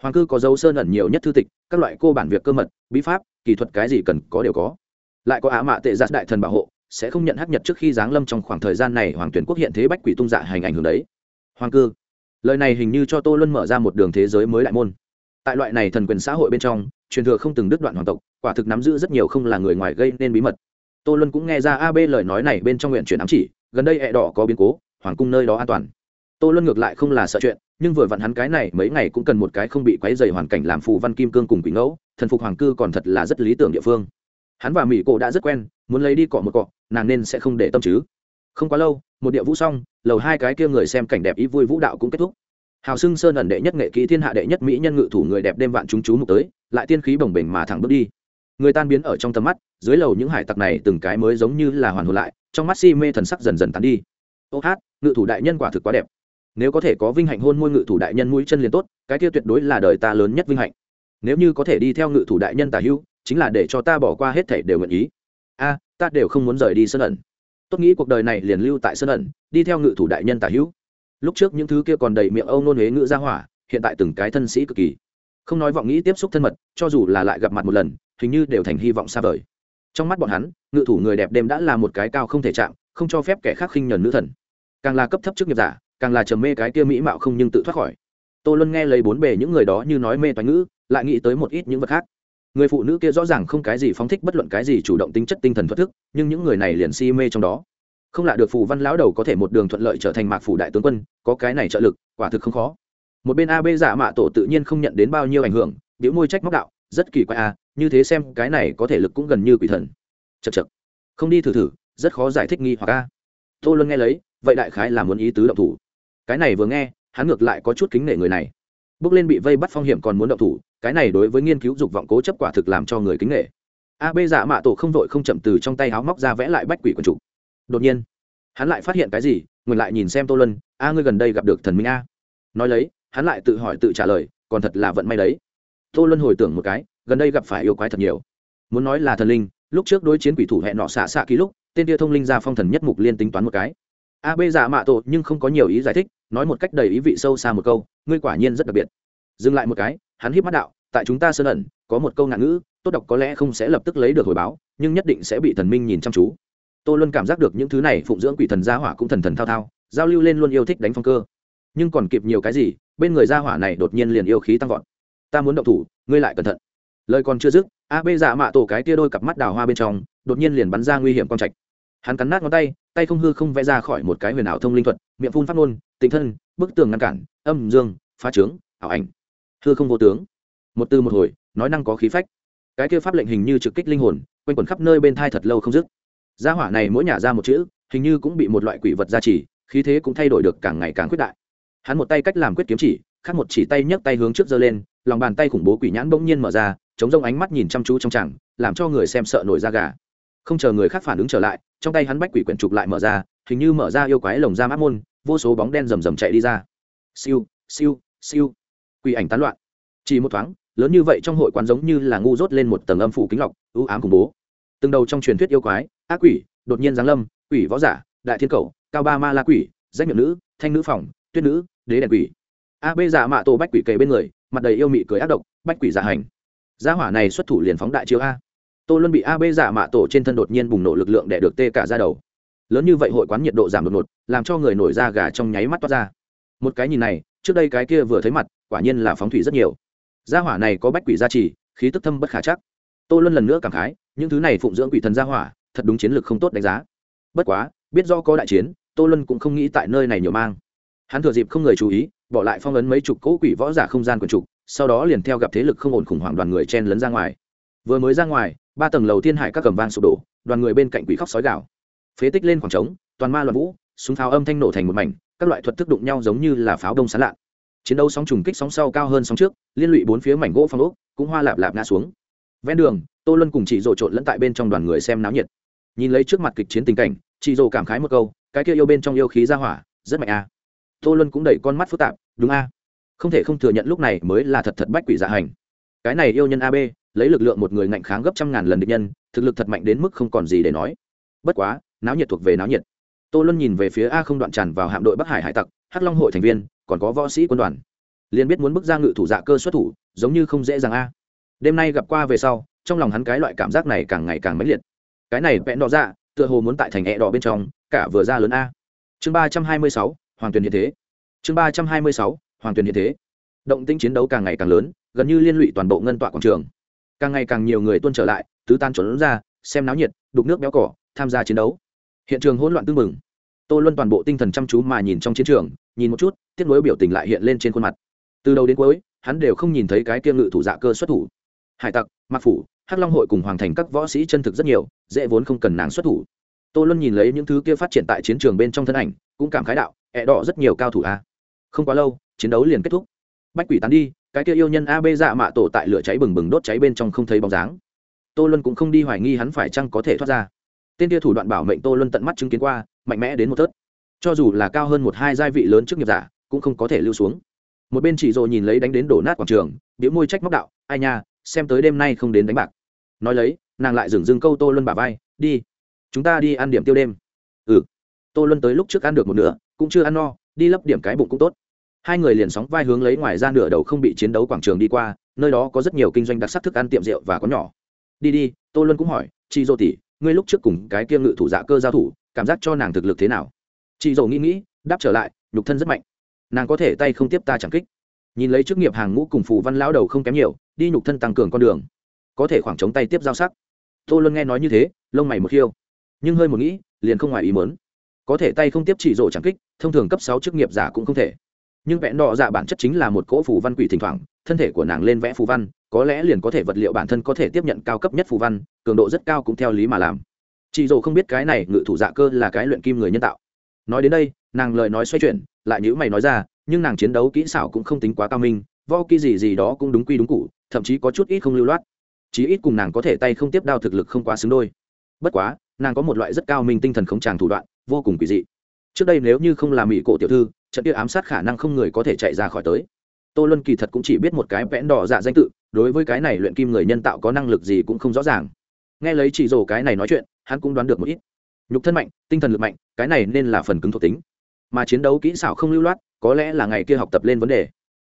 hoàng cư có dấu sơn ẩn nhiều nhất thư tịch, các loại cô bản việc cơ mật, bí pháp, kỹ thuật cái gì cần có đều có. Lại có á mạ tệ giặt đại thần bảo hộ, sẽ không nhận hắc nhật trước khi giáng lâm trong khoảng thời gian này hoàng tuyển quốc hiện thế bách quỷ tung dạ hành ảnh hưởng đấy. Hoàng cư, lời này hình như cho tô luân mở ra một đường thế giới mới đại môn. Tại loại này thần quyền xã hội bên trong, truyền thừa không từng đứt đoạn hoàng tộc, quả thực nắm giữ rất nhiều không là người ngoài gây nên bí mật. Tô luân cũng nghe ra ab lời nói này bên trong nguyện chuyển ám chỉ, gần đây ẹ đỏ có biến cố, hoàng cung nơi đó an toàn tô luân ngược lại không là sợ chuyện, nhưng vừa vặn hắn cái này mấy ngày cũng cần một cái không bị quấy dày hoàn cảnh làm phù văn kim cương cùng quỷ ngẫu, thần phục hoàng cư còn thật là rất lý tưởng địa phương. Hắn và mỹ cổ đã rất quen, muốn lấy đi cọ một cọ, nàng nên sẽ không để tâm chứ. Không quá lâu, một địa vũ xong, lầu hai cái kia người xem cảnh đẹp ý vui vũ đạo cũng kết thúc. Hào sưng sơn ẩn đệ nhất nghệ kỹ thiên hạ đệ nhất mỹ nhân ngự thủ người đẹp đêm vạn chúng chú mục tới, lại tiên khí bồng bềnh mà thẳng bước đi. Người tan biến ở trong tầm mắt, dưới lầu những hải tặc này từng cái mới giống như là hoàn hồn lại, trong mắt si mê thần sắc dần dần tán đi. Ô hát, ngự thủ đại nhân quả thực quá đẹp nếu có thể có vinh hạnh hôn môi ngự thủ đại nhân mũi chân liền tốt, cái kia tuyệt đối là đời ta lớn nhất vinh hạnh. Nếu như có thể đi theo ngự thủ đại nhân tả hữu chính là để cho ta bỏ qua hết thể đều nguyện ý. A, ta đều không muốn rời đi sân ẩn. Tốt nghĩ cuộc đời này liền lưu tại sân ẩn, đi theo ngự thủ đại nhân tả hữu lúc trước những thứ kia còn đầy miệng âu nôn huế ngự ra hỏa, hiện tại từng cái thân sĩ cực kỳ. Không nói vọng nghĩ tiếp xúc thân mật, cho dù là lại gặp mặt một lần, hình như đều thành hy vọng xa vời. Trong mắt bọn hắn, ngự thủ người đẹp đêm đã là một cái cao không thể chạm, không cho phép kẻ khác khinh nhờn nữ thần. Càng là cấp thấp chức nghiệp giả càng là trầm mê cái kia mỹ mạo không nhưng tự thoát khỏi. Tô luân nghe lấy bốn bề những người đó như nói mê toán ngữ, lại nghĩ tới một ít những vật khác. Người phụ nữ kia rõ ràng không cái gì phóng thích bất luận cái gì chủ động tính chất tinh thần thoát thức, nhưng những người này liền si mê trong đó. Không lạ được phù văn lão đầu có thể một đường thuận lợi trở thành mạc phủ đại tướng quân, có cái này trợ lực, quả thực không khó. Một bên ab giả mạ tổ tự nhiên không nhận đến bao nhiêu ảnh hưởng, biểu môi trách móc đạo, rất kỳ quái a như thế xem, cái này có thể lực cũng gần như quỷ thần. Chật chật không đi thử thử, rất khó giải thích nghi hoặc a. Tô luân nghe lấy, vậy đại khái là muốn ý tứ động thủ cái này vừa nghe, hắn ngược lại có chút kính nể người này. Bước lên bị vây bắt phong hiểm còn muốn động thủ, cái này đối với nghiên cứu dục vọng cố chấp quả thực làm cho người kính nể. A b giả dạ mạ tổ không vội không chậm từ trong tay háo móc ra vẽ lại bách quỷ quần chủ. Đột nhiên, hắn lại phát hiện cái gì, ngừng lại nhìn xem tô luân, a, ngươi gần đây gặp được thần minh a? Nói lấy, hắn lại tự hỏi tự trả lời, còn thật là vận may đấy. Tô luân hồi tưởng một cái, gần đây gặp phải yêu quái thật nhiều. Muốn nói là thần linh, lúc trước đối chiến quỷ thủ hẹn nọ xạ xạ ký lúc, tên tia thông linh ra phong thần nhất mục liên tính toán một cái a b giả mạ tổ nhưng không có nhiều ý giải thích, nói một cách đầy ý vị sâu xa một câu, ngươi quả nhiên rất đặc biệt. Dừng lại một cái, hắn híp mắt đạo, tại chúng ta sơn ẩn, có một câu ngạn ngữ, tốt đọc có lẽ không sẽ lập tức lấy được hồi báo, nhưng nhất định sẽ bị thần minh nhìn chăm chú. Tôi luôn cảm giác được những thứ này phụng dưỡng quỷ thần gia hỏa cũng thần thần thao thao, giao lưu lên luôn yêu thích đánh phong cơ. Nhưng còn kịp nhiều cái gì, bên người gia hỏa này đột nhiên liền yêu khí tăng vọt. Ta muốn động thủ, ngươi lại cẩn thận. Lời còn chưa dứt, a giả dạ mạ tổ cái tia đôi cặp mắt đào hoa bên trong, đột nhiên liền bắn ra nguy hiểm quang trạch. Hắn cắn nát ngón tay tay không hư không vẽ ra khỏi một cái huyền ảo thông linh thuật, miệng phun phát ngôn tinh thân, bức tường ngăn cản, âm dương, phá trướng, ảo ảnh. Hư không vô tướng. Một từ một hồi, nói năng có khí phách. Cái kia pháp lệnh hình như trực kích linh hồn, quanh quẩn khắp nơi bên thai thật lâu không dứt. Gia hỏa này mỗi nhà ra một chữ, hình như cũng bị một loại quỷ vật gia trì, khí thế cũng thay đổi được càng ngày càng quyết đại. Hắn một tay cách làm quyết kiếm chỉ, khác một chỉ tay nhấc tay hướng trước giơ lên, lòng bàn tay khủng bố quỷ nhãn bỗng nhiên mở ra, chống rông ánh mắt nhìn chăm chú trong chẳng làm cho người xem sợ nổi da gà. Không chờ người khác phản ứng trở lại trong tay hắn bách quỷ quyển trục lại mở ra, hình như mở ra yêu quái lồng ra mát môn, vô số bóng đen rầm rầm chạy đi ra. Siêu siêu siêu. Quỷ ảnh tán loạn. Chỉ một thoáng, lớn như vậy trong hội quán giống như là ngu dốt lên một tầng âm phủ kính lọc, ưu ám khủng bố. Từng đầu trong truyền thuyết yêu quái, ác quỷ, đột nhiên giáng lâm, quỷ võ giả, đại thiên cầu cao ba ma la quỷ danh miệng nữ, thanh nữ phòng tuyết nữ, đế đèn quỷ. A bê giả mạ tổ bách quỷ kề bên người, mặt đầy yêu mị cười ác độc, bách quỷ giả hành. Gia hỏa này xuất thủ liền phóng đại chiếu a tô luân bị a giả mạ tổ trên thân đột nhiên bùng nổ lực lượng để được tê cả ra đầu. Lớn như vậy hội quán nhiệt độ giảm đột ngột, làm cho người nổi da gà trong nháy mắt toát ra. Một cái nhìn này, trước đây cái kia vừa thấy mặt, quả nhiên là phóng thủy rất nhiều. Gia hỏa này có bách quỷ gia trì, khí tức thâm bất khả chắc. Tô luân lần nữa cảm khái, những thứ này phụng dưỡng quỷ thần gia hỏa, thật đúng chiến lược không tốt đánh giá. Bất quá, biết do có đại chiến, tô luân cũng không nghĩ tại nơi này nhiều mang. Hắn thừa dịp không người chú ý, bỏ lại phong ấn mấy chục cỗ quỷ võ giả không gian quần trục, sau đó liền theo gặp thế lực không ổn khủng hoảng đoàn người chen lấn ra ngoài vừa mới ra ngoài, ba tầng lầu thiên hải các cầm vang sụp đổ, đoàn người bên cạnh quỷ khóc sói gạo phế tích lên khoảng trống, toàn ma loạn vũ, súng pháo âm thanh nổ thành một mảnh, các loại thuật thức đụng nhau giống như là pháo đông sán lạ. Chiến đấu sóng trùng kích sóng sau cao hơn sóng trước, liên lụy bốn phía mảnh gỗ phong ốc, cũng hoa lạp lạp ngã xuống. Ven đường, tô luân cùng chị rộ trộn lẫn tại bên trong đoàn người xem náo nhiệt. Nhìn lấy trước mặt kịch chiến tình cảnh chị rộ cảm khái một câu, cái kia yêu bên trong yêu khí ra hỏa, rất mạnh a. Tô luân cũng đẩy con mắt phức tạp, đúng a. Không thể không thừa nhận lúc này mới là thật thật bách quỷ dạ hành. Cái này yêu nhân ab lấy lực lượng một người ngạnh kháng gấp trăm ngàn lần địch nhân, thực lực thật mạnh đến mức không còn gì để nói. Bất quá, náo nhiệt thuộc về náo nhiệt. Tô luân nhìn về phía a không đoạn tràn vào hạm đội bắc hải hải tặc, hắc long hội thành viên, còn có võ sĩ quân đoàn. Liền biết muốn bước ra ngự thủ dạ cơ xuất thủ, giống như không dễ dàng a. Đêm nay gặp qua về sau, trong lòng hắn cái loại cảm giác này càng ngày càng mãnh liệt. Cái này vẽ đỏ ra tựa hồ muốn tại thành e đỏ bên trong, cả vừa ra lớn a. Chương ba trăm hai mươi sáu, hoàng tuyền hiện thế. Chương ba trăm hai mươi sáu, hoàng tuyền hiện thế. Động tĩnh chiến đấu càng ngày càng lớn, gần như liên lụy toàn bộ ngân tọa quảng trường càng ngày càng nhiều người tuân trở lại, tứ tan trốn ra, xem náo nhiệt, đục nước béo cỏ, tham gia chiến đấu. Hiện trường hỗn loạn tưng mừng tô luân toàn bộ tinh thần chăm chú mà nhìn trong chiến trường, nhìn một chút, tiếc nuối biểu tình lại hiện lên trên khuôn mặt. Từ đầu đến cuối, hắn đều không nhìn thấy cái kiêng ngự thủ dạ cơ xuất thủ. Hải tặc mặc phủ, hắc long hội cùng hoàng thành các võ sĩ chân thực rất nhiều, dễ vốn không cần nàng xuất thủ. Tô luân nhìn lấy những thứ kia phát triển tại chiến trường bên trong thân ảnh, cũng cảm khái đạo, ẹ đỏ rất nhiều cao thủ a. Không quá lâu, chiến đấu liền kết thúc bách quỷ tán đi, cái kia yêu nhân a b dạ mạ tổ tại lửa cháy bừng bừng đốt cháy bên trong không thấy bóng dáng. Tô luân cũng không đi hoài nghi hắn phải chăng có thể thoát ra. Tên kia thủ đoạn bảo mệnh tô luân tận mắt chứng kiến qua, mạnh mẽ đến một tớt cho dù là cao hơn một hai giai vị lớn trước nghiệp giả, cũng không có thể lưu xuống. Một bên chỉ rồ nhìn lấy đánh đến đổ nát quảng trường, biểu môi trách móc đạo, ai nha, xem tới đêm nay không đến đánh bạc. Nói lấy, nàng lại dừng dừng câu tô luân bả vai, đi, chúng ta đi ăn điểm tiêu đêm. Ừ. Tô luân tới lúc trước ăn được một nửa, cũng chưa ăn no, đi lấp điểm cái bụng cũng tốt hai người liền sóng vai hướng lấy ngoài ra nửa đầu không bị chiến đấu quảng trường đi qua, nơi đó có rất nhiều kinh doanh đặc sắc thức ăn tiệm rượu và có nhỏ. Đi đi, tô luân cũng hỏi, chị dô tỷ, ngươi lúc trước cùng cái kia ngự thủ dạ cơ giao thủ, cảm giác cho nàng thực lực thế nào? Chị dô nghĩ nghĩ, đáp trở lại, nhục thân rất mạnh. Nàng có thể tay không tiếp ta chẳng kích. Nhìn lấy chức nghiệp hàng ngũ cùng phù văn lão đầu không kém nhiều, đi nhục thân tăng cường con đường. Có thể khoảng trống tay tiếp giao sắc. Tô luân nghe nói như thế, lông mày một khiêu. Nhưng hơi một nghĩ, liền không ngoài ý mớn có thể tay không tiếp chỉ rổ chẳng kích, thông thường cấp sáu chức nghiệp giả cũng không thể nhưng vẽ đỏ dạ bản chất chính là một cỗ phù văn quỷ thỉnh thoảng, thân thể của nàng lên vẽ phù văn, có lẽ liền có thể vật liệu bản thân có thể tiếp nhận cao cấp nhất phù văn, cường độ rất cao cũng theo lý mà làm. Chị dồ không biết cái này ngự thủ dạ cơ là cái luyện kim người nhân tạo. Nói đến đây, nàng lời nói xoay chuyển, lại nhữ mày nói ra, nhưng nàng chiến đấu kỹ xảo cũng không tính quá cao minh, vo kỹ gì gì đó cũng đúng quy đúng cụ thậm chí có chút ít không lưu loát. Chí ít cùng nàng có thể tay không tiếp đao thực lực không quá xứng đôi. Bất quá, nàng có một loại rất cao minh tinh thần không tràng thủ đoạn, vô cùng quỷ dị. Trước đây nếu như không làm mỹ cổ tiểu thư trận kia ám sát khả năng không người có thể chạy ra khỏi tới. Tô luân kỳ thật cũng chỉ biết một cái vẽn đỏ dạ danh tự, đối với cái này luyện kim người nhân tạo có năng lực gì cũng không rõ ràng. Nghe lấy chỉ rồ cái này nói chuyện, hắn cũng đoán được một ít. Nhục thân mạnh, tinh thần lực mạnh, cái này nên là phần cứng thuộc tính. Mà chiến đấu kỹ xảo không lưu loát, có lẽ là ngày kia học tập lên vấn đề.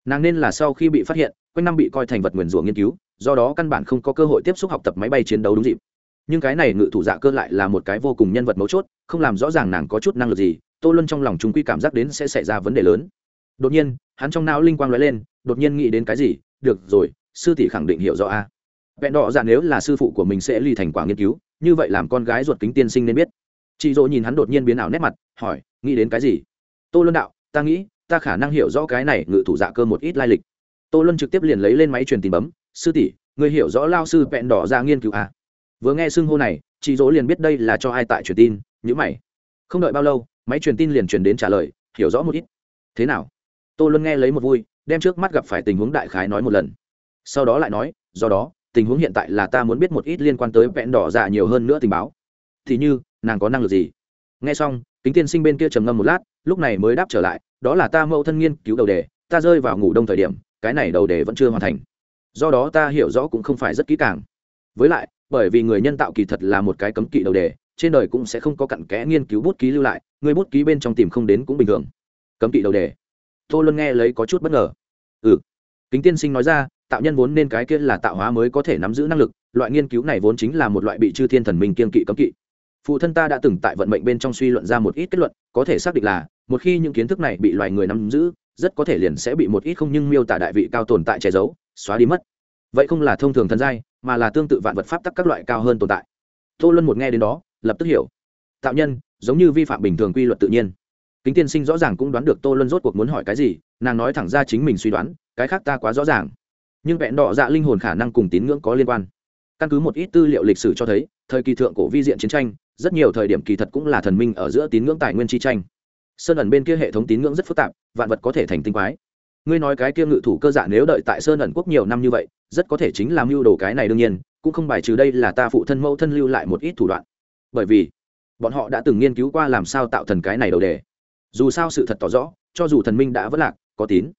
Nàng nên là sau khi bị phát hiện, quanh năm bị coi thành vật nguyền rủa nghiên cứu, do đó căn bản không có cơ hội tiếp xúc học tập máy bay chiến đấu đúng dịp. Nhưng cái này ngự thủ dạ cơ lại là một cái vô cùng nhân vật mấu chốt, không làm rõ ràng nàng có chút năng lực gì tô luân trong lòng chúng quy cảm giác đến sẽ xảy ra vấn đề lớn. Đột nhiên, hắn trong não linh quang nói lên, đột nhiên nghĩ đến cái gì? Được rồi, sư tỷ khẳng định hiểu rõ a. Vẹn đỏ dạ nếu là sư phụ của mình sẽ ly thành quả nghiên cứu, như vậy làm con gái ruột kính tiên sinh nên biết. Chị dỗ nhìn hắn đột nhiên biến ảo nét mặt, hỏi, nghĩ đến cái gì? Tô luân đạo, ta nghĩ, ta khả năng hiểu rõ cái này, ngự thủ dạ cơ một ít lai lịch. Tô luân trực tiếp liền lấy lên máy truyền tin bấm, sư tỷ người hiểu rõ lao sư vẹn đỏ ra nghiên cứu à. vừa nghe xưng hô này, chị dỗ liền biết đây là cho ai tại truyền tin nhữ mày. Không đợi bao lâu máy truyền tin liền truyền đến trả lời, hiểu rõ một ít. Thế nào? Tô luân nghe lấy một vui, đem trước mắt gặp phải tình huống đại khái nói một lần. Sau đó lại nói, do đó, tình huống hiện tại là ta muốn biết một ít liên quan tới vẹn đỏ dạ nhiều hơn nữa tình báo. Thì như, nàng có năng lực gì? Nghe xong, kính tiên sinh bên kia trầm ngâm một lát, lúc này mới đáp trở lại, đó là ta mẫu thân nghiên cứu đầu đề, ta rơi vào ngủ đông thời điểm, cái này đầu đề vẫn chưa hoàn thành. Do đó ta hiểu rõ cũng không phải rất kỹ càng. Với lại, bởi vì người nhân tạo kỳ thật là một cái cấm kỵ đầu đề, trên đời cũng sẽ không có cặn kẽ nghiên cứu bút ký lưu lại người bút ký bên trong tìm không đến cũng bình thường. Cấm kỵ đầu đề. Tô luân nghe lấy có chút bất ngờ. Ừ. Kính tiên sinh nói ra, tạo nhân vốn nên cái kia là tạo hóa mới có thể nắm giữ năng lực, loại nghiên cứu này vốn chính là một loại bị chư thiên thần minh kiên kỵ cấm kỵ. Phụ thân ta đã từng tại vận mệnh bên trong suy luận ra một ít kết luận, có thể xác định là, một khi những kiến thức này bị loài người nắm giữ, rất có thể liền sẽ bị một ít không nhưng miêu tả đại vị cao tồn tại che giấu, xóa đi mất. Vậy không là thông thường thần giai, mà là tương tự vạn vật pháp tắc các loại cao hơn tồn tại. Tô luân một nghe đến đó, lập tức hiểu. Tạo nhân giống như vi phạm bình thường quy luật tự nhiên. Kính tiên sinh rõ ràng cũng đoán được tô luân rốt cuộc muốn hỏi cái gì, nàng nói thẳng ra chính mình suy đoán, cái khác ta quá rõ ràng. Nhưng vẹn đỏ dạ linh hồn khả năng cùng tín ngưỡng có liên quan. Căn cứ một ít tư liệu lịch sử cho thấy, thời kỳ thượng cổ vi diện chiến tranh, rất nhiều thời điểm kỳ thật cũng là thần minh ở giữa tín ngưỡng tài nguyên chi tranh. Sơn ẩn bên kia hệ thống tín ngưỡng rất phức tạp, vạn vật có thể thành tinh quái. Ngươi nói cái kia ngự thủ cơ dạ nếu đợi tại sơn ẩn quốc nhiều năm như vậy, rất có thể chính là mưu đồ cái này đương nhiên, cũng không bài trừ đây là ta phụ thân mẫu thân lưu lại một ít thủ đoạn. Bởi vì bọn họ đã từng nghiên cứu qua làm sao tạo thần cái này đầu đề. Dù sao sự thật tỏ rõ, cho dù thần minh đã vất lạc, có tín.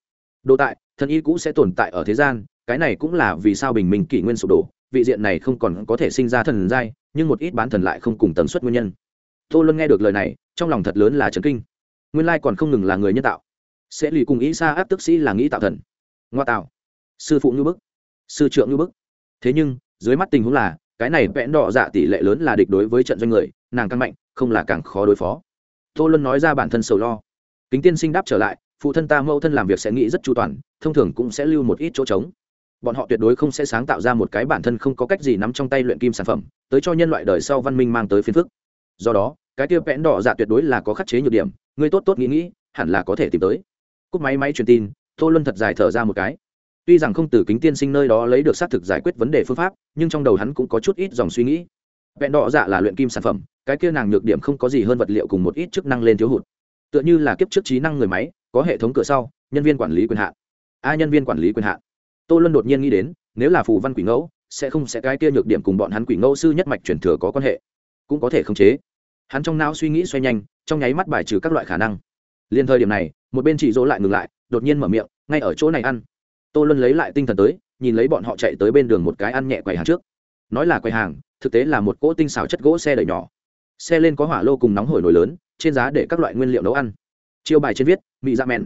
Đồ tại, thần y cũ sẽ tồn tại ở thế gian, cái này cũng là vì sao bình minh kỷ nguyên sụp đổ, vị diện này không còn có thể sinh ra thần giai, nhưng một ít bán thần lại không cùng tần suất nguyên nhân. Tô luân nghe được lời này, trong lòng thật lớn là trấn kinh. Nguyên lai còn không ngừng là người nhân tạo. Sẽ lì cùng ý xa áp tức sĩ là nghĩ tạo thần. Ngoa tạo. Sư phụ ngư bức. Sư trượng ngư bức. Thế nhưng, dưới mắt tình huống là, cái này vẽn đỏ dạ tỷ lệ lớn là địch đối với trận doanh người nàng càng mạnh, không là càng khó đối phó. Tô luân nói ra bản thân sầu lo. Kính tiên sinh đáp trở lại, phụ thân ta mẫu thân làm việc sẽ nghĩ rất chu toàn, thông thường cũng sẽ lưu một ít chỗ trống. Bọn họ tuyệt đối không sẽ sáng tạo ra một cái bản thân không có cách gì nắm trong tay luyện kim sản phẩm, tới cho nhân loại đời sau văn minh mang tới phiền phức. Do đó, cái tiêu vẽn đỏ dạ tuyệt đối là có khắc chế nhược điểm, người tốt tốt nghĩ nghĩ, hẳn là có thể tìm tới. Cúp máy máy truyền tin, tô luân thật dài thở ra một cái. Tuy rằng không từ kính tiên sinh nơi đó lấy được xác thực giải quyết vấn đề phương pháp, nhưng trong đầu hắn cũng có chút ít dòng suy nghĩ. Vẹn đỏ dạ là luyện kim sản phẩm cái kia nàng nhược điểm không có gì hơn vật liệu cùng một ít chức năng lên thiếu hụt. Tựa như là kiếp trước trí năng người máy, có hệ thống cửa sau, nhân viên quản lý quyền hạn. A, nhân viên quản lý quyền hạn. Tô luân đột nhiên nghĩ đến, nếu là phù văn quỷ ngẫu, sẽ không sẽ cái kia nhược điểm cùng bọn hắn quỷ ngẫu sư nhất mạch truyền thừa có quan hệ. Cũng có thể khống chế. Hắn trong não suy nghĩ xoay nhanh, trong nháy mắt bài trừ các loại khả năng. Liên thời điểm này, một bên chị dỗ lại ngừng lại, đột nhiên mở miệng, ngay ở chỗ này ăn. Tô luân lấy lại tinh thần tới, nhìn lấy bọn họ chạy tới bên đường một cái ăn nhẹ quầy hàng trước. Nói là quầy hàng, thực tế là một cỗ tinh xảo chất gỗ xe đẩy nhỏ xe lên có hỏa lô cùng nóng hổi nồi lớn, trên giá để các loại nguyên liệu nấu ăn. Chiêu bài trên viết, mị dạ mẹn.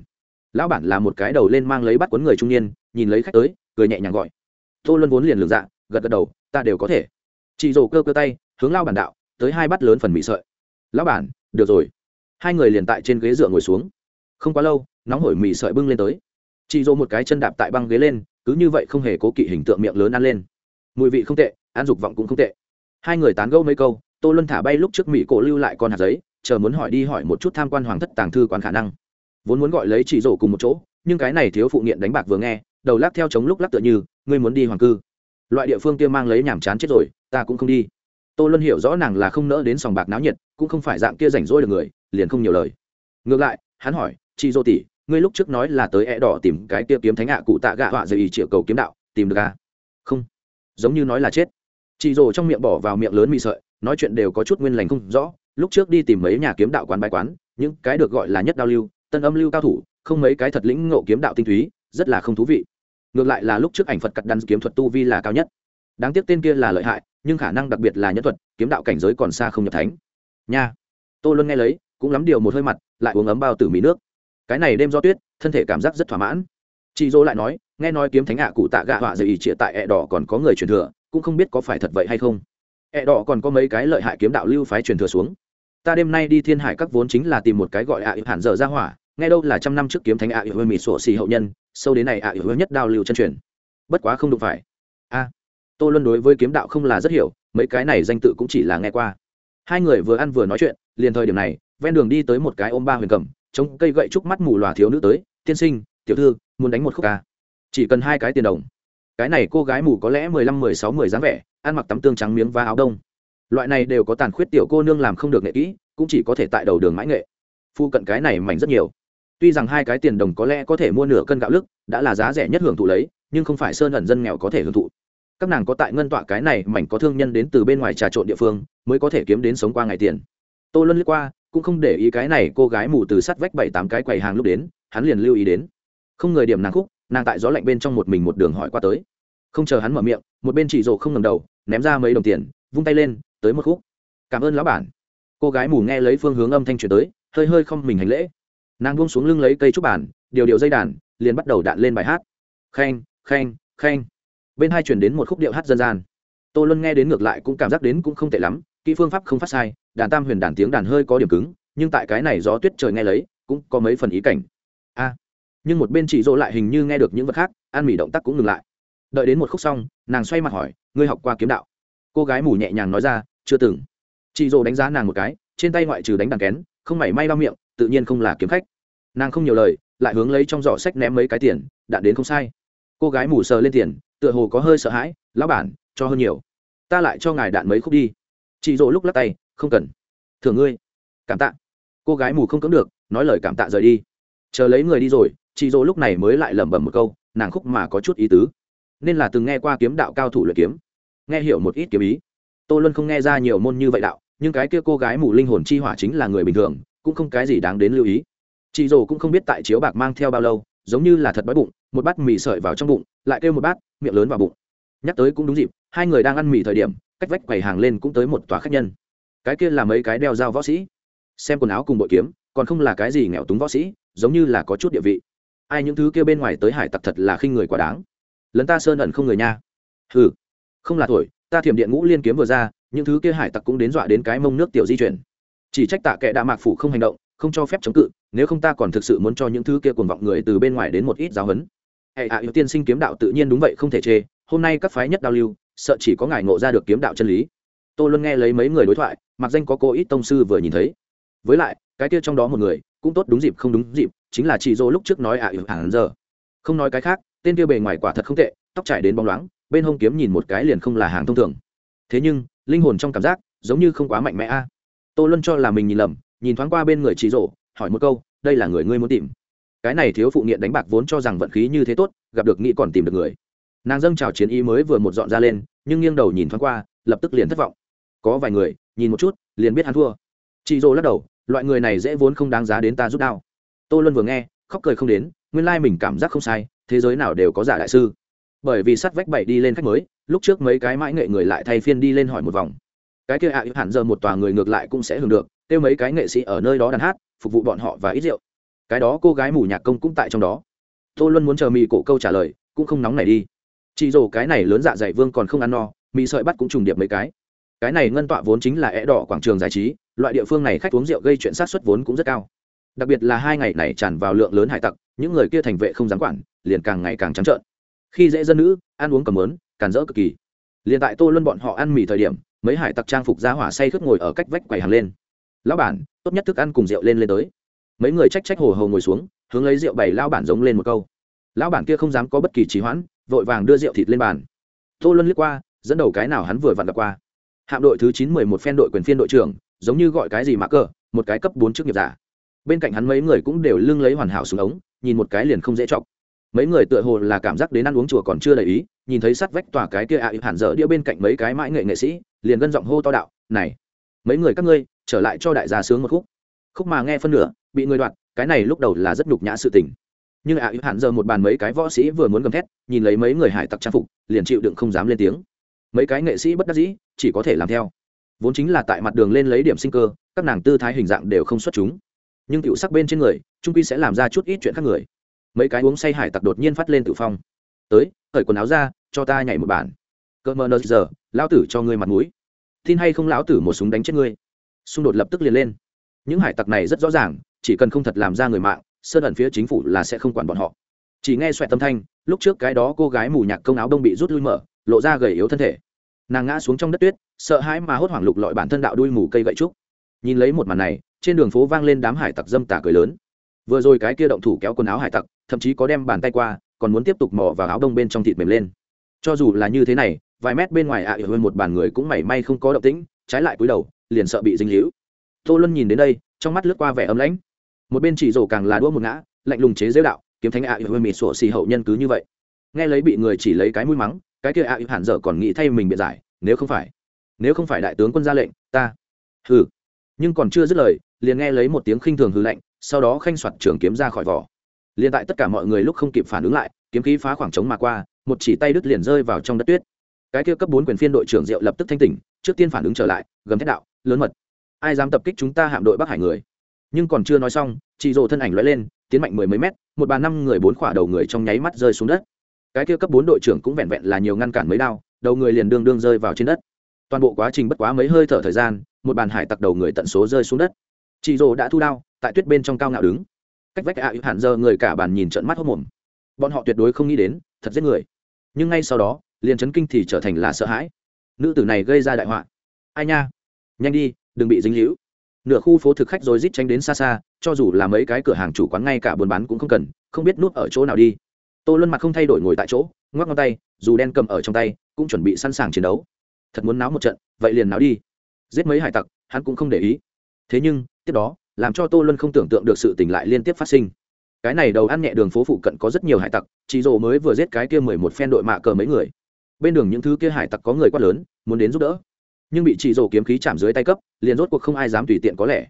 Lão bản là một cái đầu lên mang lấy bắt cuốn người trung niên, nhìn lấy khách tới, cười nhẹ nhàng gọi. Tô luân vốn liền lường dạ gật gật đầu, ta đều có thể. Chị rổ cơ cơ tay, hướng lao bản đạo, tới hai bát lớn phần mì sợi. Lão bản, được rồi. Hai người liền tại trên ghế dựa ngồi xuống. Không quá lâu, nóng hổi mì sợi bưng lên tới. Chị rổ một cái chân đạp tại băng ghế lên, cứ như vậy không hề cố kỵ hình tượng miệng lớn ăn lên. Mùi vị không tệ, ăn dục vọng cũng không tệ. Hai người tán gẫu mấy câu tô luân thả bay lúc trước mỹ cổ lưu lại con hạt giấy, chờ muốn hỏi đi hỏi một chút tham quan hoàng thất tàng thư quán khả năng. Vốn muốn gọi lấy chị rổ cùng một chỗ, nhưng cái này thiếu phụ nghiện đánh bạc vừa nghe, đầu lắc theo chống lúc lắc tựa như, ngươi muốn đi hoàng cư? Loại địa phương kia mang lấy nhàm chán chết rồi, ta cũng không đi. Tô luân hiểu rõ nàng là không nỡ đến sòng bạc náo nhiệt, cũng không phải dạng kia rảnh rỗi được người, liền không nhiều lời. Ngược lại, hắn hỏi chị dô tỷ, ngươi lúc trước nói là tới e đỏ tìm cái kia kiếm thánh ạ cụ tạ gạ họa dày triệu cầu kiếm đạo, tìm được à? không. Giống như nói là chết. Chị dô trong miệng bỏ vào miệng lớn mị sợi nói chuyện đều có chút nguyên lành không rõ. Lúc trước đi tìm mấy nhà kiếm đạo quán bài quán, những cái được gọi là nhất đao lưu, tân âm lưu cao thủ, không mấy cái thật lĩnh ngộ kiếm đạo tinh túy, rất là không thú vị. Ngược lại là lúc trước ảnh phật cắt đắn kiếm thuật tu vi là cao nhất. Đáng tiếc tên kia là lợi hại, nhưng khả năng đặc biệt là nhân thuật, kiếm đạo cảnh giới còn xa không nhập thánh. Nha. Tô luân nghe lấy, cũng lắm điều một hơi mặt, lại uống ấm bao tử mì nước. Cái này đêm do tuyết, thân thể cảm giác rất thỏa mãn. Chị dỗ lại nói, nghe nói kiếm thánh ạ cụ tạ gạ họa dày ỉ trịa tại ẹ đỏ còn có người truyền thừa, cũng không biết có phải thật vậy hay không ẹ đỏ còn có mấy cái lợi hại kiếm đạo lưu phái truyền thừa xuống. Ta đêm nay đi thiên hải các vốn chính là tìm một cái gọi ạ à hẳn dở ra hỏa, nghe đâu là trăm năm trước kiếm thánh ạ ỉ mịt sổ xì hậu nhân, sâu đến này ạ ỉ nhất đao lưu chân truyền. Bất quá không đụng phải. A, tô luân đối với kiếm đạo không là rất hiểu, mấy cái này danh tự cũng chỉ là nghe qua. Hai người vừa ăn vừa nói chuyện, liền thời điểm này, ven đường đi tới một cái ôm ba huyền cầm chống cây gậy trúc mắt mù lòa thiếu nữ tới, tiên sinh, tiểu thư, muốn đánh một khúc ca. Chỉ cần hai cái tiền đồng cái này cô gái mù có lẽ mười lăm, mười sáu, mười dáng vẻ, ăn mặc tắm tương trắng miếng và áo đông. Loại này đều có tàn khuyết tiểu cô nương làm không được nghệ kỹ, cũng chỉ có thể tại đầu đường mãi nghệ. Phu cận cái này mảnh rất nhiều. Tuy rằng hai cái tiền đồng có lẽ có thể mua nửa cân gạo lức, đã là giá rẻ nhất hưởng thụ lấy, nhưng không phải sơn ẩn dân nghèo có thể hưởng thụ. Các nàng có tại ngân tọa cái này mảnh có thương nhân đến từ bên ngoài trà trộn địa phương, mới có thể kiếm đến sống qua ngày tiền. Tô luân lướt qua, cũng không để ý cái này cô gái mù từ sắt vách bảy tám cái quầy hàng lúc đến, hắn liền lưu ý đến. Không người điểm nàng khúc nàng tại gió lạnh bên trong một mình một đường hỏi qua tới. Không chờ hắn mở miệng, một bên chỉ rồ không ngầm đầu, ném ra mấy đồng tiền, vung tay lên, tới một khúc. Cảm ơn lão bản. Cô gái mù nghe lấy phương hướng âm thanh chuyển tới, hơi hơi không mình hành lễ. Nàng buông xuống lưng lấy cây trúc bản, điều điệu dây đàn, liền bắt đầu đạn lên bài hát. Khen khen khen bên hai chuyển đến một khúc điệu hát dân gian. Tô luân nghe đến ngược lại cũng cảm giác đến cũng không tệ lắm, kỹ phương pháp không phát sai, đàn tam huyền đàn tiếng đàn hơi có điểm cứng, nhưng tại cái này gió tuyết trời nghe lấy, cũng có mấy phần ý cảnh nhưng một bên chị dỗ lại hình như nghe được những vật khác an mỉ động tác cũng ngừng lại. Đợi đến một khúc xong, nàng xoay mặt hỏi, ngươi học qua kiếm đạo? Cô gái mù nhẹ nhàng nói ra, chưa từng. Chị dỗ đánh giá nàng một cái, trên tay ngoại trừ đánh đàn kén, không mảy may đau miệng, tự nhiên không là kiếm khách. Nàng không nhiều lời, lại hướng lấy trong giỏ sách ném mấy cái tiền đạn đến không sai. Cô gái mù sờ lên tiền, tựa hồ có hơi sợ hãi, lão bản, cho hơn nhiều. Ta lại cho ngài đạn mấy khúc đi. Chị dỗ lúc lắc tay, không cần. Thưởng ngươi. Cảm tạ. Cô gái mù không cưỡng được, nói lời cảm tạ rời đi. Chờ lấy người đi rồi chị dỗ lúc này mới lại lẩm bẩm một câu, nàng khúc mà có chút ý tứ. Nên là từng nghe qua kiếm đạo cao thủ luyện kiếm. Nghe hiểu một ít kiếm ý. Tô luân không nghe ra nhiều môn như vậy đạo, nhưng cái kia cô gái mù linh hồn chi hỏa chính là người bình thường, cũng không cái gì đáng đến lưu ý. Chị dỗ cũng không biết tại chiếu bạc mang theo bao lâu, giống như là thật đói bụng, một bát mì sợi vào trong bụng, lại kêu một bát, miệng lớn vào bụng. Nhắc tới cũng đúng dịp, hai người đang ăn mì thời điểm, cách vách quầy hàng lên cũng tới một tòa khách nhân. Cái kia là mấy cái đeo dao võ sĩ. Xem quần áo cùng bội kiếm, còn không là cái gì nghèo túng võ sĩ, giống như là có chút địa vị ai những thứ kia bên ngoài tới hải tặc thật là khinh người quá đáng. Lấn ta sơn ẩn không người nha. Hừ, không là thổi, ta thiểm điện ngũ liên kiếm vừa ra, những thứ kia hải tặc cũng đến dọa đến cái mông nước tiểu di chuyển. Chỉ trách tạ kệ đạ mạc phủ không hành động, không cho phép chống cự, nếu không ta còn thực sự muốn cho những thứ kia cuồng vọng người từ bên ngoài đến một ít giáo huấn. Hệ hạ ưu tiên sinh kiếm đạo tự nhiên đúng vậy, không thể chê, hôm nay các phái nhất đao lưu, sợ chỉ có ngài ngộ ra được kiếm đạo chân lý. Tôi luôn nghe lấy mấy người đối thoại, mặc danh có cô ít tông sư vừa nhìn thấy. Với lại, cái kia trong đó một người, cũng tốt đúng dịp không đúng dịp chính là chị dô lúc trước nói ạ à, hẳn giờ. Không nói cái khác tên kia bề ngoài quả thật không tệ tóc trải đến bóng loáng bên hông kiếm nhìn một cái liền không là hàng thông thường. Thế nhưng linh hồn trong cảm giác giống như không quá mạnh mẽ a. À. tô luân cho là mình nhìn lầm nhìn thoáng qua bên người chị rổ hỏi một câu đây là người ngươi muốn tìm? Cái này thiếu phụ nghiện đánh bạc vốn cho rằng vận khí như thế tốt gặp được nghĩ còn tìm được người. Nàng dâng trào chiến ý mới vừa một dọn ra lên nhưng nghiêng đầu nhìn thoáng qua lập tức liền thất vọng. Có vài người nhìn một chút liền biết hắn thua. Chị dô lắc đầu loại người này dễ vốn không đáng giá đến ta giúp đao tô luân vừa nghe khóc cười không đến nguyên lai mình cảm giác không sai thế giới nào đều có giả đại sư. Bởi vì sắt vách bảy đi lên khách mới lúc trước mấy cái mãi nghệ người lại thay phiên đi lên hỏi một vòng. Cái kia ạ à, hẳn giờ một tòa người ngược lại cũng sẽ hưởng được kêu mấy cái nghệ sĩ ở nơi đó đàn hát phục vụ bọn họ và ít rượu. Cái đó cô gái mù nhạc công cũng tại trong đó. Tô luân muốn chờ mì cổ câu trả lời cũng không nóng này đi. Chị rồ cái này lớn dạ dày vương còn không ăn no mì sợi bắt cũng trùng điệp mấy cái. Cái này ngân tọa vốn chính là é đỏ quảng trường giải trí loại địa phương này khách uống rượu gây chuyện sát xuất vốn cũng rất cao đặc biệt là hai ngày này tràn vào lượng lớn hải tặc, những người kia thành vệ không dám quản, liền càng ngày càng trắng trợn. Khi dễ dân nữ, ăn uống cầm lớn càn rỡ cực kỳ. Liền tại tô luân bọn họ ăn mì thời điểm, mấy hải tặc trang phục ra hỏa say khướt ngồi ở cách vách quầy hàng lên. Lão bản, tốt nhất thức ăn cùng rượu lên lên tới. Mấy người trách trách hồ hồ ngồi xuống, hướng lấy rượu bày lao bản giống lên một câu. Lão bản kia không dám có bất kỳ trì hoãn, vội vàng đưa rượu thịt lên bàn. Tô luân liếc qua, dẫn đầu cái nào hắn vừa vặn gặp qua. Hạm đội thứ chín mười một phen đội quyền phiên đội trưởng, giống như gọi cái gì mã cờ, một cái cấp bốn chức nghiệp giả bên cạnh hắn mấy người cũng đều lưng lấy hoàn hảo xuống ống, nhìn một cái liền không dễ chọc. Mấy người tựa hồ là cảm giác đến ăn uống chùa còn chưa đầy ý, nhìn thấy sắt vách tòa cái kia ạ à hẳn dở đĩa bên cạnh mấy cái mãi nghệ nghệ sĩ, liền gân giọng hô to đạo, này, mấy người các ngươi, trở lại cho đại gia sướng một khúc. Khúc mà nghe phân nửa, bị người đoạt, cái này lúc đầu là rất nhục nhã sự tình. Nhưng ạ à hẳn giờ một bàn mấy cái võ sĩ vừa muốn gầm thét, nhìn lấy mấy người hải tặc trang phục, liền chịu đựng không dám lên tiếng. Mấy cái nghệ sĩ bất đắc dĩ, chỉ có thể làm theo. Vốn chính là tại mặt đường lên lấy điểm sinh cơ, các nàng tư thái hình dạng đều không xuất chúng nhưng tiểu sắc bên trên người, trung quy sẽ làm ra chút ít chuyện khác người. Mấy cái uống say hải tặc đột nhiên phát lên tự phong. Tới, cởi quần áo ra, cho ta nhảy một bản. Cỡ mờ nờ giờ, lão tử cho ngươi mặt mũi. Tin hay không lão tử một súng đánh chết ngươi? Xung đột lập tức liền lên. Những hải tặc này rất rõ ràng, chỉ cần không thật làm ra người mạng, sơn ẩn phía chính phủ là sẽ không quản bọn họ. Chỉ nghe xoẹt tâm thanh, lúc trước cái đó cô gái mù nhạc công áo đông bị rút lui mở, lộ ra gầy yếu thân thể. Nàng ngã xuống trong đất tuyết, sợ hãi mà hốt hoảng lục lọi bản thân đạo đuôi mù cây gậy trúc. Nhìn lấy một màn này trên đường phố vang lên đám hải tặc dâm tả cười lớn. Vừa rồi cái kia động thủ kéo quần áo hải tặc, thậm chí có đem bàn tay qua, còn muốn tiếp tục mò vào áo đông bên trong thịt mềm lên. Cho dù là như thế này, vài mét bên ngoài ạ à hơn một bàn người cũng mảy may không có động tĩnh, trái lại cúi đầu, liền sợ bị dính hữu tô luân nhìn đến đây, trong mắt lướt qua vẻ ấm lãnh. Một bên chỉ rổ càng là đũa một ngã, lạnh lùng chế dễu đạo, kiếm thánh ạ à hơn mịt sổ xì hậu nhân cứ như vậy. Nghe lấy bị người chỉ lấy cái mũi mắng, cái kia ạ à hẳn dở còn nghĩ thay mình biện giải, nếu không phải, nếu không phải đại tướng quân ra lệnh, ta hừ. Nhưng còn chưa dứt lời liền nghe lấy một tiếng khinh thường hư lạnh, sau đó khanh soạt trường kiếm ra khỏi vỏ. Liền tại tất cả mọi người lúc không kịp phản ứng lại, kiếm khí phá khoảng trống mà qua, một chỉ tay đứt liền rơi vào trong đất tuyết. Cái kia cấp bốn quyền phiên đội trưởng diệu lập tức thanh tỉnh, trước tiên phản ứng trở lại, gầm thét đạo, lớn mật, ai dám tập kích chúng ta hạm đội bắc hải người? Nhưng còn chưa nói xong chị rồ thân ảnh lóe lên, tiến mạnh mười mấy mét, một bàn năm người bốn khỏa đầu người trong nháy mắt rơi xuống đất. Cái kia cấp bốn đội trưởng cũng vẹn vẹn là nhiều ngăn cản mấy đao, đầu người liền đương đương rơi vào trên đất. Toàn bộ quá trình bất quá mấy hơi thở thời gian, một bàn hải tặc đầu người tận số rơi xuống đất chị rồ đã thu đao tại tuyết bên trong cao ngạo đứng. Cách vách ạ à, hạn giờ người cả bàn nhìn trận mắt hốc mồm. Bọn họ tuyệt đối không nghĩ đến thật giết người. Nhưng ngay sau đó liền chấn kinh thì trở thành là sợ hãi. Nữ tử này gây ra đại họa. Ai nha? Nhanh đi đừng bị dính hữu nửa khu phố thực khách rồi rít tránh đến xa xa cho dù là mấy cái cửa hàng chủ quán ngay cả buôn bán cũng không cần không biết núp ở chỗ nào đi. Tô luân mặt không thay đổi ngồi tại chỗ ngoắc ngón tay dù đen cầm ở trong tay cũng chuẩn bị sẵn sàng chiến đấu. Thật muốn náo một trận vậy liền náo đi. Giết mấy hải tặc hắn cũng không để ý thế nhưng, tiếp đó, làm cho tô luân không tưởng tượng được sự tỉnh lại liên tiếp phát sinh. Cái này đầu ăn nhẹ đường phố phụ cận có rất nhiều hải tặc chị rồ mới vừa giết cái kia mười một phen đội mạ cờ mấy người. Bên đường những thứ kia hải tặc có người quát lớn, muốn đến giúp đỡ. Nhưng bị chị rồ kiếm khí chạm dưới tay cấp, liền rốt cuộc không ai dám tùy tiện có lẽ.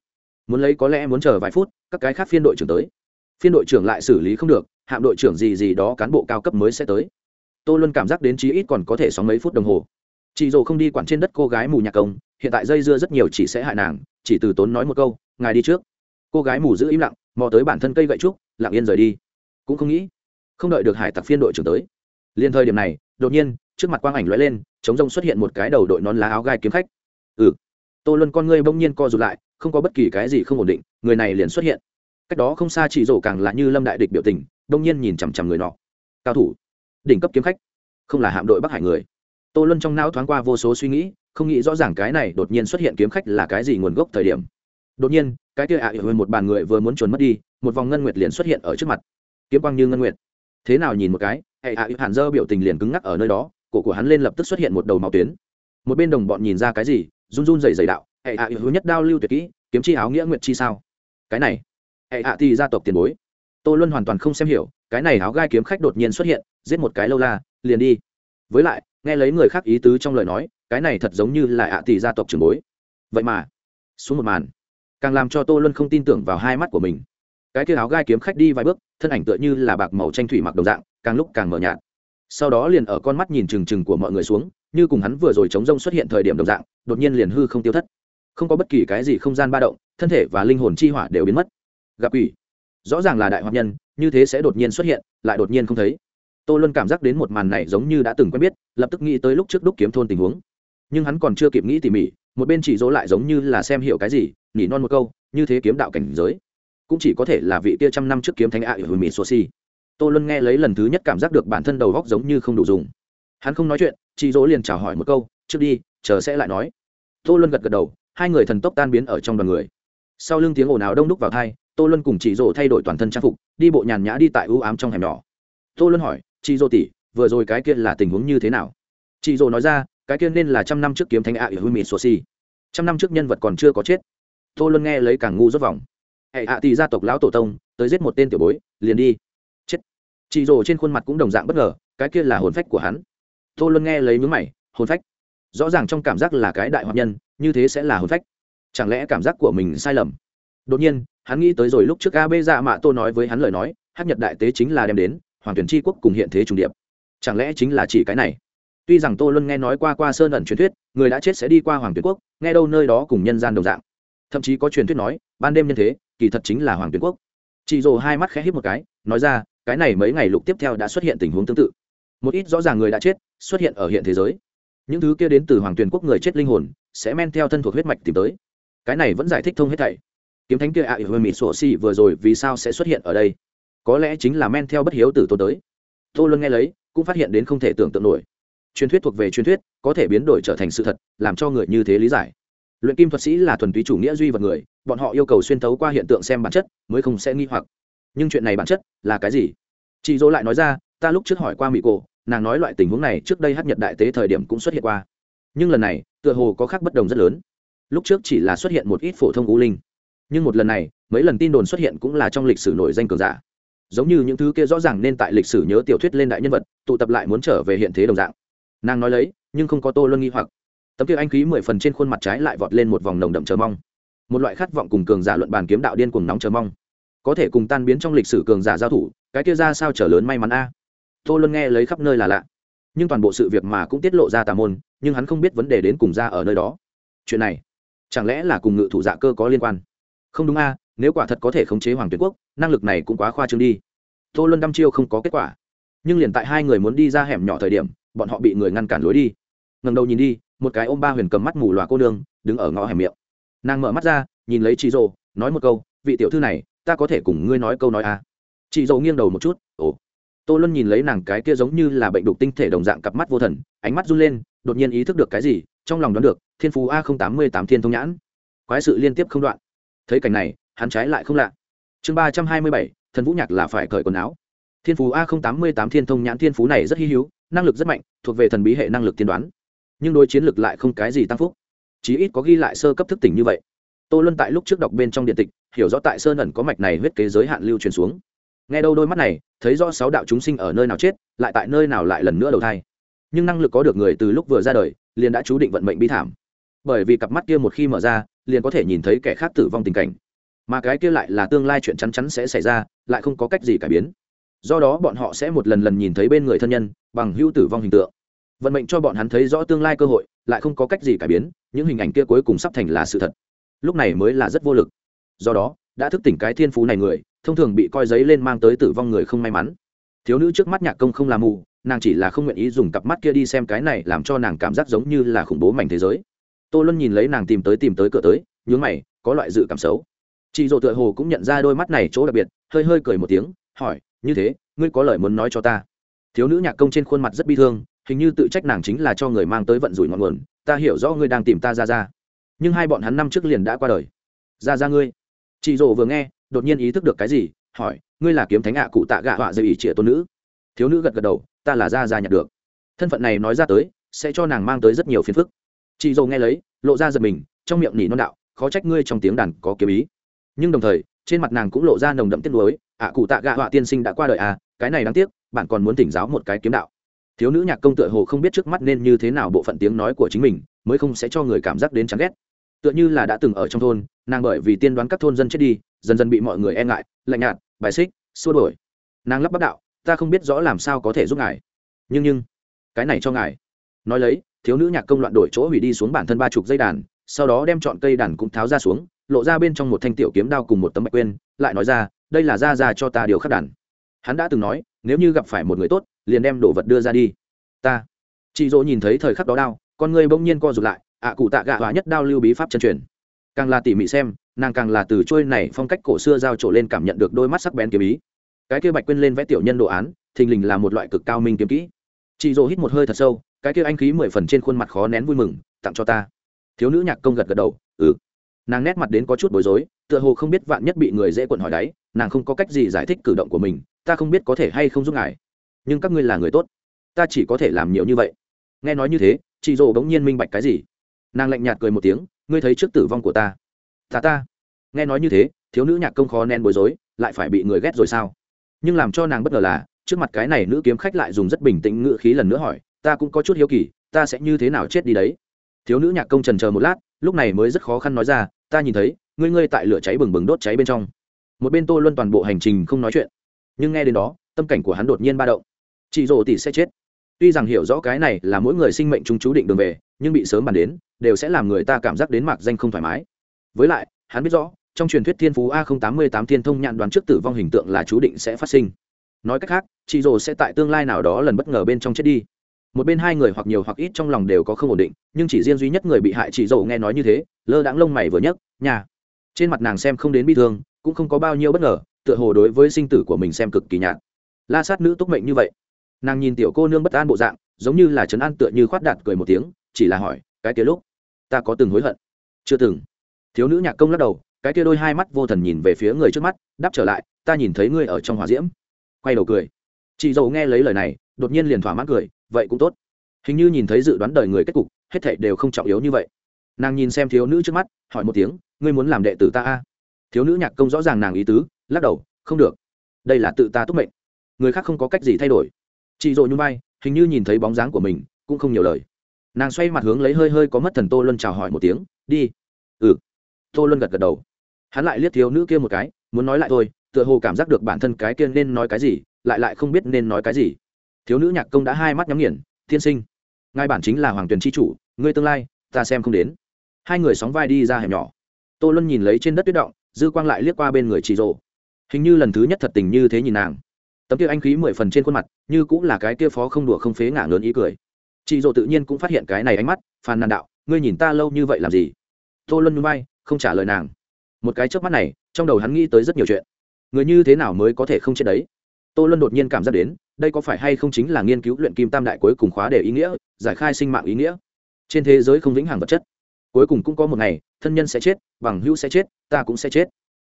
Muốn lấy có lẽ muốn chờ vài phút, các cái khác phiên đội trưởng tới. Phiên đội trưởng lại xử lý không được, hạm đội trưởng gì gì đó cán bộ cao cấp mới sẽ tới. Tôi luôn cảm giác đến chí ít còn có thể sóng mấy phút đồng hồ chị dồ không đi quản trên đất cô gái mù nhạc công, hiện tại dây dưa rất nhiều chỉ sẽ hại nàng, chỉ từ tốn nói một câu, ngài đi trước. Cô gái mù giữ im lặng, mò tới bản thân cây gậy trúc, lặng yên rời đi. Cũng không nghĩ, không đợi được hải tặc phiên đội trưởng tới. Liền thời điểm này, đột nhiên, trước mặt quang ảnh lóe lên chống rông xuất hiện một cái đầu đội nón lá áo gai kiếm khách. Ừ. Tô luân con ngươi bỗng nhiên co rụt lại, không có bất kỳ cái gì không ổn định, người này liền xuất hiện. Cách đó không xa chỉ rổ càng là như lâm đại địch biểu tình đông nhiên nhìn chằm chằm người nọ. Cao thủ, đỉnh cấp kiếm khách, không là hạm đội bắc hải người tô luân trong não thoáng qua vô số suy nghĩ, không nghĩ rõ ràng cái này đột nhiên xuất hiện kiếm khách là cái gì nguồn gốc thời điểm. Đột nhiên, cái kia ạ à một bàn người vừa muốn trốn mất đi, một vòng ngân nguyệt liền xuất hiện ở trước mặt. Kiếm quang như ngân nguyệt. Thế nào nhìn một cái, hệ ạ hàn dơ biểu tình liền cứng ngắc ở nơi đó, cổ của hắn lên lập tức xuất hiện một đầu máu tuyến. Một bên đồng bọn nhìn ra cái gì, run run dày dày đạo, hệ ạ hứa nhất đao lưu tuyệt kỹ, kiếm chi áo nghĩa nguyệt chi sao? Cái này, hệ ạ thì gia tộc tiền bối. Tô luân hoàn toàn không xem hiểu, cái này áo gai kiếm khách đột nhiên xuất hiện, giết một cái lâu la, liền đi. Với lại nghe lấy người khác ý tứ trong lời nói cái này thật giống như là ạ tỷ gia tộc trường bối. Vậy mà xuống một màn càng làm cho tô luân không tin tưởng vào hai mắt của mình. Cái kia áo gai kiếm khách đi vài bước thân ảnh tựa như là bạc màu tranh thủy mặc đồng dạng càng lúc càng mờ nhạt. Sau đó liền ở con mắt nhìn trừng trừng của mọi người xuống như cùng hắn vừa rồi chống rông xuất hiện thời điểm đồng dạng đột nhiên liền hư không tiêu thất. Không có bất kỳ cái gì không gian ba động thân thể và linh hồn chi hỏa đều biến mất. Gặp quỷ, rõ ràng là đại hoạt nhân như thế sẽ đột nhiên xuất hiện lại đột nhiên không thấy tô luân cảm giác đến một màn này giống như đã từng quen biết, lập tức nghĩ tới lúc trước đúc kiếm thôn tình huống. Nhưng hắn còn chưa kịp nghĩ tỉ mỉ, một bên chỉ dỗ lại giống như là xem hiểu cái gì, nỉ non một câu, như thế kiếm đạo cảnh giới. Cũng chỉ có thể là vị tia trăm năm trước kiếm thánh ạ ở mỹ sô si tô luân nghe lấy lần thứ nhất cảm giác được bản thân đầu góc giống như không đủ dùng. Hắn không nói chuyện chị dỗ liền chào hỏi một câu, trước đi, chờ sẽ lại nói. Tô luân gật gật đầu, hai người thần tốc tan biến ở trong đoàn người. Sau lưng tiếng ồn ào đông đúc vào thai tô luân cùng chị dỗ thay đổi toàn thân trang phục, đi bộ nhàn nhã đi tại ưu ám trong hẻm nhỏ. Tô luân hỏi chị Dô tỉ vừa rồi cái kia là tình huống như thế nào? Chị Dô nói ra, cái kia nên là trăm năm trước kiếm thánh ạ ở hư mỹ sô si. Trăm năm trước nhân vật còn chưa có chết. Tô luân nghe lấy càng ngu rốt vòng. Hệ hạ tỷ gia tộc lão tổ tông, tới giết một tên tiểu bối, liền đi. Chết. Chị Dô trên khuôn mặt cũng đồng dạng bất ngờ, cái kia là hồn phách của hắn. Tô luân nghe lấy mướn mày, hồn phách. Rõ ràng trong cảm giác là cái đại hoạt nhân, như thế sẽ là hồn phách. Chẳng lẽ cảm giác của mình sai lầm? Đột nhiên, hắn nghĩ tới rồi lúc trước a b dạ mạ tô nói với hắn lời nói hát nhật đại tế chính là đem đến hoàng tuyển tri quốc cùng hiện thế trùng điệp. Chẳng lẽ chính là chỉ cái này? Tuy rằng tô luân nghe nói qua qua sơn ẩn truyền thuyết, người đã chết sẽ đi qua hoàng tuyển quốc, nghe đâu nơi đó cùng nhân gian đồng dạng. Thậm chí có truyền thuyết nói, ban đêm nhân thế, kỳ thật chính là hoàng tuyển quốc. Chị rồ hai mắt khẽ hít một cái, nói ra, cái này mấy ngày lục tiếp theo đã xuất hiện tình huống tương tự. Một ít rõ ràng người đã chết, xuất hiện ở hiện thế giới. Những thứ kia đến từ hoàng tuyền quốc người chết linh hồn, sẽ men theo thân thuộc huyết mạch tìm tới. Cái này vẫn giải thích thông hết thảy. Kiếm thánh kia ạ ỉ hơi mịt sổ xì vừa rồi vì sao sẽ xuất hiện ở đây? Có lẽ chính là men theo bất hiếu từ tôn tới. Tô luân nghe lấy, cũng phát hiện đến không thể tưởng tượng nổi. Truyền thuyết thuộc về truyền thuyết, có thể biến đổi trở thành sự thật, làm cho người như thế lý giải. Luyện kim thuật sĩ là thuần túy chủ nghĩa duy vật người, bọn họ yêu cầu xuyên thấu qua hiện tượng xem bản chất, mới không sẽ nghi hoặc. Nhưng chuyện này bản chất là cái gì? Chị dỗ lại nói ra, ta lúc trước hỏi qua mỹ cổ, nàng nói loại tình huống này trước đây hát nhật đại tế thời điểm cũng xuất hiện qua. Nhưng lần này, tựa hồ có khác bất đồng rất lớn. Lúc trước chỉ là xuất hiện một ít phổ thông u linh. Nhưng một lần này, mấy lần tin đồn xuất hiện cũng là trong lịch sử nổi danh cường giả giống như những thứ kia rõ ràng nên tại lịch sử nhớ tiểu thuyết lên đại nhân vật, tụ tập lại muốn trở về hiện thế đồng dạng. Nàng nói lấy, nhưng không có tô luân nghi hoặc. Tấm kia anh khí mười phần trên khuôn mặt trái lại vọt lên một vòng nồng đậm chờ mong. Một loại khát vọng cùng cường giả luận bàn kiếm đạo điên cùng nóng chờ mong. Có thể cùng tan biến trong lịch sử cường giả giao thủ, cái kia ra sao trở lớn may mắn a? Tô luân nghe lấy khắp nơi là lạ. Nhưng toàn bộ sự việc mà cũng tiết lộ ra tà môn, nhưng hắn không biết vấn đề đến cùng ra ở nơi đó. Chuyện này, chẳng lẽ là cùng ngự thủ dạ cơ có liên quan? Không đúng a nếu quả thật có thể khống chế hoàng tuyến quốc, năng lực này cũng quá khoa trương đi. Tô luân đăm chiêu không có kết quả. Nhưng liền tại hai người muốn đi ra hẻm nhỏ thời điểm, bọn họ bị người ngăn cản lối đi. Ngầm đầu nhìn đi, một cái ôm ba huyền cầm mắt mù loà cô nương, đứng ở ngõ hẻm miệng. Nàng mở mắt ra, nhìn lấy chị rồ nói một câu, vị tiểu thư này, ta có thể cùng ngươi nói câu nói à. chị rồ nghiêng đầu một chút, ồ. Tô luân nhìn lấy nàng cái kia giống như là bệnh đục tinh thể đồng dạng cặp mắt vô thần, ánh mắt run lên, đột nhiên ý thức được cái gì, trong lòng đoán được, thiên phú a tám mươi tám thiên thông nhãn. Quái sự liên tiếp không đoạn. Thấy cảnh này hắn trái lại không lạ. Chương ba trăm hai mươi bảy, thần vũ nhạc là phải cởi quần áo. Thiên phú a tám mươi tám thiên thông nhãn thiên phú này rất hy hữu, năng lực rất mạnh, thuộc về thần bí hệ năng lực tiên đoán. Nhưng đối chiến lực lại không cái gì tăng phúc. Chí ít có ghi lại sơ cấp thức tỉnh như vậy. Tô luân tại lúc trước đọc bên trong điện tịch, hiểu rõ tại sơn ẩn có mạch này huyết kế giới hạn lưu truyền xuống. Nghe đâu đôi mắt này, thấy rõ sáu đạo chúng sinh ở nơi nào chết, lại tại nơi nào lại lần nữa đầu thai. Nhưng năng lực có được người từ lúc vừa ra đời, liền đã chú định vận mệnh bi thảm. Bởi vì cặp mắt kia một khi mở ra, liền có thể nhìn thấy kẻ khác tử vong tình cảnh mà cái kia lại là tương lai chuyện chắn chắn sẽ xảy ra, lại không có cách gì cải biến. Do đó bọn họ sẽ một lần lần nhìn thấy bên người thân nhân, bằng hữu tử vong hình tượng. Vận mệnh cho bọn hắn thấy rõ tương lai cơ hội, lại không có cách gì cải biến, những hình ảnh kia cuối cùng sắp thành là sự thật. Lúc này mới là rất vô lực. Do đó, đã thức tỉnh cái thiên phú này người, thông thường bị coi giấy lên mang tới tử vong người không may mắn. Thiếu nữ trước mắt nhạc công không làm mù, nàng chỉ là không nguyện ý dùng cặp mắt kia đi xem cái này làm cho nàng cảm giác giống như là khủng bố mảnh thế giới. Tô luân nhìn lấy nàng tìm tới tìm tới cửa tới, nhướng mày, có loại dự cảm xấu chị dỗ tựa hồ cũng nhận ra đôi mắt này chỗ đặc biệt, hơi hơi cười một tiếng, hỏi, như thế, ngươi có lời muốn nói cho ta? Thiếu nữ nhạc công trên khuôn mặt rất bi thương, hình như tự trách nàng chính là cho người mang tới vận rủi ngọn nguồn, ta hiểu rõ ngươi đang tìm ta ra ra, nhưng hai bọn hắn năm trước liền đã qua đời. Ra ra ngươi. Chị dỗ vừa nghe, đột nhiên ý thức được cái gì, hỏi, ngươi là kiếm thánh ạ, cụ tạ gạ họa dây ỉ trịa tôn nữ. Thiếu nữ gật gật đầu, ta là ra ra nhặt được. Thân phận này nói ra tới, sẽ cho nàng mang tới rất nhiều phiền phức. Chị dâu nghe lấy, lộ ra giật mình, trong miệng nỉ non đạo, khó trách ngươi trong tiếng đàn có kiếm ý nhưng đồng thời, trên mặt nàng cũng lộ ra nồng đậm tiếc nuối. Ạ cụ tạ gạ họa tiên sinh đã qua đời à cái này đáng tiếc, bạn còn muốn tỉnh giáo một cái kiếm đạo. Thiếu nữ nhạc công tựa hồ không biết trước mắt nên như thế nào bộ phận tiếng nói của chính mình, mới không sẽ cho người cảm giác đến chán ghét. Tựa như là đã từng ở trong thôn, nàng bởi vì tiên đoán các thôn dân chết đi, dần dần bị mọi người e ngại, lạnh nhạt, bài xích, xua đổi nàng lắp bắp đạo, ta không biết rõ làm sao có thể giúp ngài. Nhưng nhưng, cái này cho ngài. Nói lấy, thiếu nữ nhạc công loạn đổi chỗ hủy đi xuống bản thân ba chục dây đàn, sau đó đem chọn cây đàn cũng tháo ra xuống lộ ra bên trong một thanh tiểu kiếm đao cùng một tấm bạch quên, lại nói ra, đây là ra ra cho ta điều khắc đàn. Hắn đã từng nói, nếu như gặp phải một người tốt, liền đem đồ vật đưa ra đi. Ta. Chị dỗ nhìn thấy thời khắc đó đao, con người bỗng nhiên co rụt lại, ạ cụ tạ gạ hóa nhất đao lưu bí pháp chân truyền. Càng là tỉ mỉ xem, nàng càng là từ trôi này phong cách cổ xưa giao trổ lên cảm nhận được đôi mắt sắc bén kiếm ý. Cái kia bạch quên lên vẽ tiểu nhân đồ án, thình lình là một loại cực cao minh kiếm kỹ. Chị dỗ hít một hơi thật sâu, cái kia anh khí mười phần trên khuôn mặt khó nén vui mừng, tặng cho ta. Thiếu nữ nhạc công gật gật đầu ừ nàng nét mặt đến có chút bối rối, tựa hồ không biết vạn nhất bị người dễ quận hỏi đáy nàng không có cách gì giải thích cử động của mình, ta không biết có thể hay không giúp ngài. Nhưng các ngươi là người tốt, ta chỉ có thể làm nhiều như vậy. Nghe nói như thế, chị dỗ bỗng nhiên minh bạch cái gì. Nàng lạnh nhạt cười một tiếng, ngươi thấy trước tử vong của ta. Ta ta. Nghe nói như thế, thiếu nữ nhạc công khó nén bối rối, lại phải bị người ghét rồi sao? Nhưng làm cho nàng bất ngờ là, trước mặt cái này nữ kiếm khách lại dùng rất bình tĩnh ngữ khí lần nữa hỏi, ta cũng có chút hiếu kỳ, ta sẽ như thế nào chết đi đấy? Thiếu nữ nhạc công trần chờ một lát lúc này mới rất khó khăn nói ra, ta nhìn thấy, ngươi ngươi tại lửa cháy bừng bừng đốt cháy bên trong. Một bên tô luân toàn bộ hành trình không nói chuyện, nhưng nghe đến đó, tâm cảnh của hắn đột nhiên ba động. Chị rồ tỷ sẽ chết. Tuy rằng hiểu rõ cái này là mỗi người sinh mệnh chúng chú định đường về, nhưng bị sớm bàn đến, đều sẽ làm người ta cảm giác đến mạc danh không thoải mái. Với lại, hắn biết rõ, trong truyền thuyết thiên phú a tám mươi tám thiên thông nhạn đoán trước tử vong hình tượng là chú định sẽ phát sinh. Nói cách khác, chị rồ sẽ tại tương lai nào đó lần bất ngờ bên trong chết đi một bên hai người hoặc nhiều hoặc ít trong lòng đều có không ổn định, nhưng chỉ riêng duy nhất người bị hại chị rồ nghe nói như thế, lơ đãng lông mày vừa nhấc nhà trên mặt nàng xem không đến bi thương, cũng không có bao nhiêu bất ngờ, tựa hồ đối với sinh tử của mình xem cực kỳ nhạt. La sát nữ túc mệnh như vậy. Nàng nhìn tiểu cô nương bất an bộ dạng, giống như là trấn an tựa như khoát đạt cười một tiếng, chỉ là hỏi, cái kia lúc, ta có từng hối hận? Chưa từng. Thiếu nữ nhạc công lắc đầu, cái kia đôi hai mắt vô thần nhìn về phía người trước mắt, đáp trở lại, ta nhìn thấy ngươi ở trong hòa diễm. Quay đầu cười. Chị dầu nghe lấy lời này, đột nhiên liền thỏa mãn cười vậy cũng tốt. Hình như nhìn thấy dự đoán đời người kết cục, hết thảy đều không trọng yếu như vậy. Nàng nhìn xem thiếu nữ trước mắt, hỏi một tiếng, ngươi muốn làm đệ tử ta a? Thiếu nữ nhạc công rõ ràng nàng ý tứ, lắc đầu, không được. Đây là tự ta túc mệnh. Người khác không có cách gì thay đổi. Chị dội nhung bay hình như nhìn thấy bóng dáng của mình, cũng không nhiều lời. Nàng xoay mặt hướng lấy hơi hơi có mất thần tô luân chào hỏi một tiếng, đi. Ừ. Tô luân gật gật đầu. Hắn lại liếc thiếu nữ kia một cái, muốn nói lại thôi, tựa hồ cảm giác được bản thân cái kia nên nói cái gì, lại lại không biết nên nói cái gì thiếu nữ nhạc công đã hai mắt nhắm nghiền, tiên sinh, ngài bản chính là hoàng tuyền tri chủ, ngươi tương lai, ta xem không đến. Hai người sóng vai đi ra hẻm nhỏ. Tô luân nhìn lấy trên đất tuyết động, dư quang lại liếc qua bên người chị rộ hình như lần thứ nhất thật tình như thế nhìn nàng. Tấm kia anh khí mười phần trên khuôn mặt, như cũng là cái kia phó không đùa không phế ngả lớn ý cười. Chị rộ tự nhiên cũng phát hiện cái này ánh mắt, phàn nàn đạo, ngươi nhìn ta lâu như vậy làm gì? Tô luân núi bay không trả lời nàng. Một cái trước mắt này, trong đầu hắn nghĩ tới rất nhiều chuyện. Người như thế nào mới có thể không chết đấy? Tô luân đột nhiên cảm giác đến, đây có phải hay không chính là nghiên cứu luyện kim tam đại cuối cùng khóa để ý nghĩa, giải khai sinh mạng ý nghĩa? Trên thế giới không vĩnh hằng vật chất, cuối cùng cũng có một ngày, thân nhân sẽ chết, bằng hữu sẽ chết, ta cũng sẽ chết.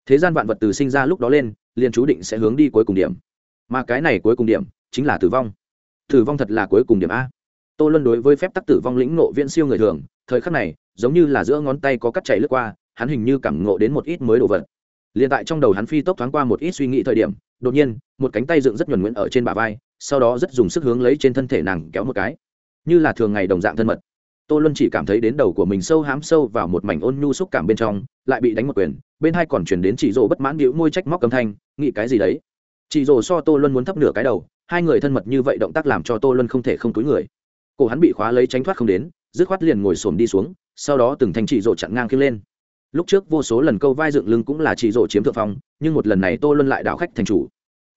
Thế gian vạn vật từ sinh ra lúc đó lên, liền chú định sẽ hướng đi cuối cùng điểm. Mà cái này cuối cùng điểm, chính là tử vong. Tử vong thật là cuối cùng điểm a. Tô luân đối với phép tắc tử vong lĩnh nộ viễn siêu người thường, thời khắc này, giống như là giữa ngón tay có cắt chảy lướt qua, hắn hình như cảm ngộ đến một ít mới đồ vật. Liền tại trong đầu hắn phi tốc thoáng qua một ít suy nghĩ thời điểm đột nhiên, một cánh tay dựng rất nhuẩn nhuyễn ở trên bả vai, sau đó rất dùng sức hướng lấy trên thân thể nàng kéo một cái. Như là thường ngày đồng dạng thân mật. Tô luân chỉ cảm thấy đến đầu của mình sâu hám sâu vào một mảnh ôn nhu xúc cảm bên trong, lại bị đánh một quyền, bên hai còn chuyển đến chỉ rồ bất mãn đĩu môi trách móc âm thanh, nghĩ cái gì đấy? Chỉ rồ so tô luân muốn thấp nửa cái đầu, hai người thân mật như vậy động tác làm cho tô luân không thể không túi người. Cổ hắn bị khóa lấy tránh thoát không đến, dứt khoát liền ngồi xổm đi xuống, sau đó từng thành chỉ rồ chặn ngang kia lên lúc trước vô số lần câu vai dựng lưng cũng là chỉ rổ chiếm thượng phong, nhưng một lần này tô luân lại đạo khách thành chủ.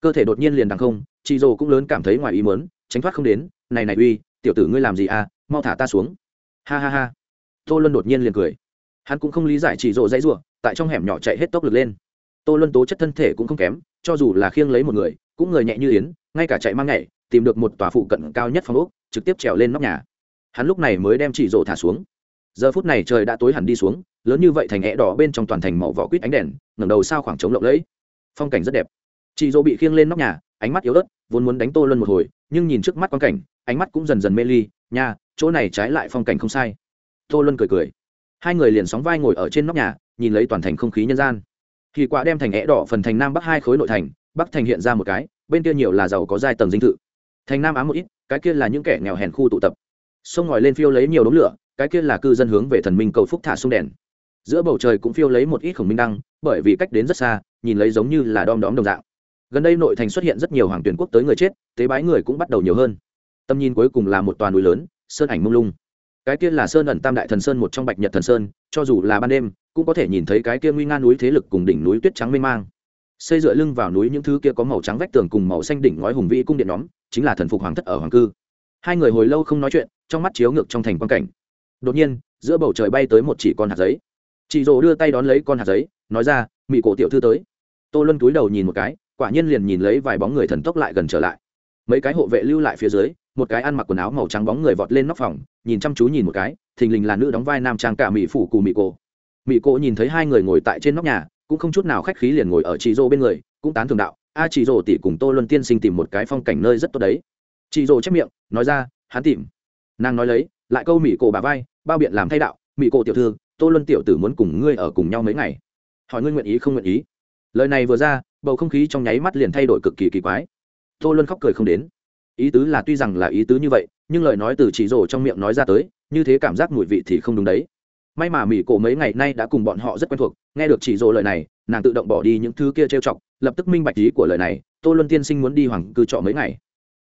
Cơ thể đột nhiên liền đằng không chỉ rổ cũng lớn cảm thấy ngoài ý muốn, tránh thoát không đến, này này uy, tiểu tử ngươi làm gì à mau thả ta xuống. Ha ha ha. Tô luân đột nhiên liền cười. Hắn cũng không lý giải chỉ rổ dãy r u ộ tại trong hẻm nhỏ chạy hết tốc lực lên. Tô luân tố chất thân thể cũng không kém, cho dù là khiêng lấy một người, cũng người nhẹ như yến, ngay cả chạy mang nhảy, tìm được một tòa phụ cận cao nhất phòng úc trực tiếp trèo lên nóc nhà. Hắn lúc này mới đem chỉ rổ thả xuống giờ phút này trời đã tối hẳn đi xuống lớn như vậy thành hẹ đỏ bên trong toàn thành màu vỏ quýt ánh đèn ngẩng đầu sao khoảng trống lộng lẫy. Phong cảnh rất đẹp. Chị dỗ bị khiêng lên nóc nhà ánh mắt yếu ớt vốn muốn đánh tô luân một hồi nhưng nhìn trước mắt quan cảnh ánh mắt cũng dần dần mê ly nhà, chỗ này trái lại phong cảnh không sai. Tô luân cười cười. Hai người liền sóng vai ngồi ở trên nóc nhà nhìn lấy toàn thành không khí nhân gian. Thì quả đem thành é đỏ phần thành nam bắc hai khối nội thành bắc thành hiện ra một cái bên kia nhiều là giàu có giai tầng dinh thự. Thành nam ám một ít cái kia là những kẻ nghèo hèn khu tụ tập. Sông ngòi lên phiêu lấy nhiều đống lửa cái kia là cư dân hướng về thần minh cầu phúc thả xuống đèn. Giữa bầu trời cũng phiêu lấy một ít khổng minh đăng, bởi vì cách đến rất xa, nhìn lấy giống như là đom đóm đồng dạng. Gần đây nội thành xuất hiện rất nhiều hoàng tuyển quốc tới người chết, tế bái người cũng bắt đầu nhiều hơn. Tầm nhìn cuối cùng là một toàn núi lớn, sơn ảnh mông lung. Cái kia là sơn ẩn tam đại thần sơn một trong bạch nhật thần sơn, cho dù là ban đêm, cũng có thể nhìn thấy cái kia nguy nga núi thế lực cùng đỉnh núi tuyết trắng mênh mang. Xây dựa lưng vào núi những thứ kia có màu trắng vách tường cùng màu xanh đỉnh ngói hùng vĩ cung điện nhóm, chính là thần phục hoàng thất ở hoàng cư. Hai người hồi lâu không nói chuyện, trong mắt chiếu ngược trong thành quan cảnh đột nhiên, giữa bầu trời bay tới một chỉ con hạt giấy. Chị rồ đưa tay đón lấy con hạt giấy, nói ra mỹ cổ tiểu thư tới. Tô luân túi đầu nhìn một cái, quả nhiên liền nhìn lấy vài bóng người thần tốc lại gần trở lại. Mấy cái hộ vệ lưu lại phía dưới, một cái ăn mặc quần áo màu trắng bóng người vọt lên nóc phòng, nhìn chăm chú nhìn một cái, thình lình là nữ đóng vai nam trang cả mỹ phủ cù mỹ cổ. Mỹ cổ nhìn thấy hai người ngồi tại trên nóc nhà, cũng không chút nào khách khí liền ngồi ở chị rô bên người, cũng tán thường đạo, a chị rô tỷ cùng tô luân tiên sinh tìm một cái phong cảnh nơi rất tốt đấy. Chị rô chép miệng, nói ra, hắn tìm. Nàng nói lấy, lại câu mỹ cổ bà vai bao biện làm thay đạo mỹ cổ tiểu thư, tô luân tiểu tử muốn cùng ngươi ở cùng nhau mấy ngày. Hỏi ngươi nguyện ý không nguyện ý. Lời này vừa ra, bầu không khí trong nháy mắt liền thay đổi cực kỳ kỳ quái. Tô luân khóc cười không đến. Ý tứ là tuy rằng là ý tứ như vậy, nhưng lời nói từ chỉ rổ trong miệng nói ra tới, như thế cảm giác mùi vị thì không đúng đấy. May mà mỹ cổ mấy ngày nay đã cùng bọn họ rất quen thuộc, nghe được chỉ rổ lời này, nàng tự động bỏ đi những thứ kia trêu chọc, lập tức minh bạch ý của lời này, tô luân tiên sinh muốn đi hoàng cư trọ mấy ngày.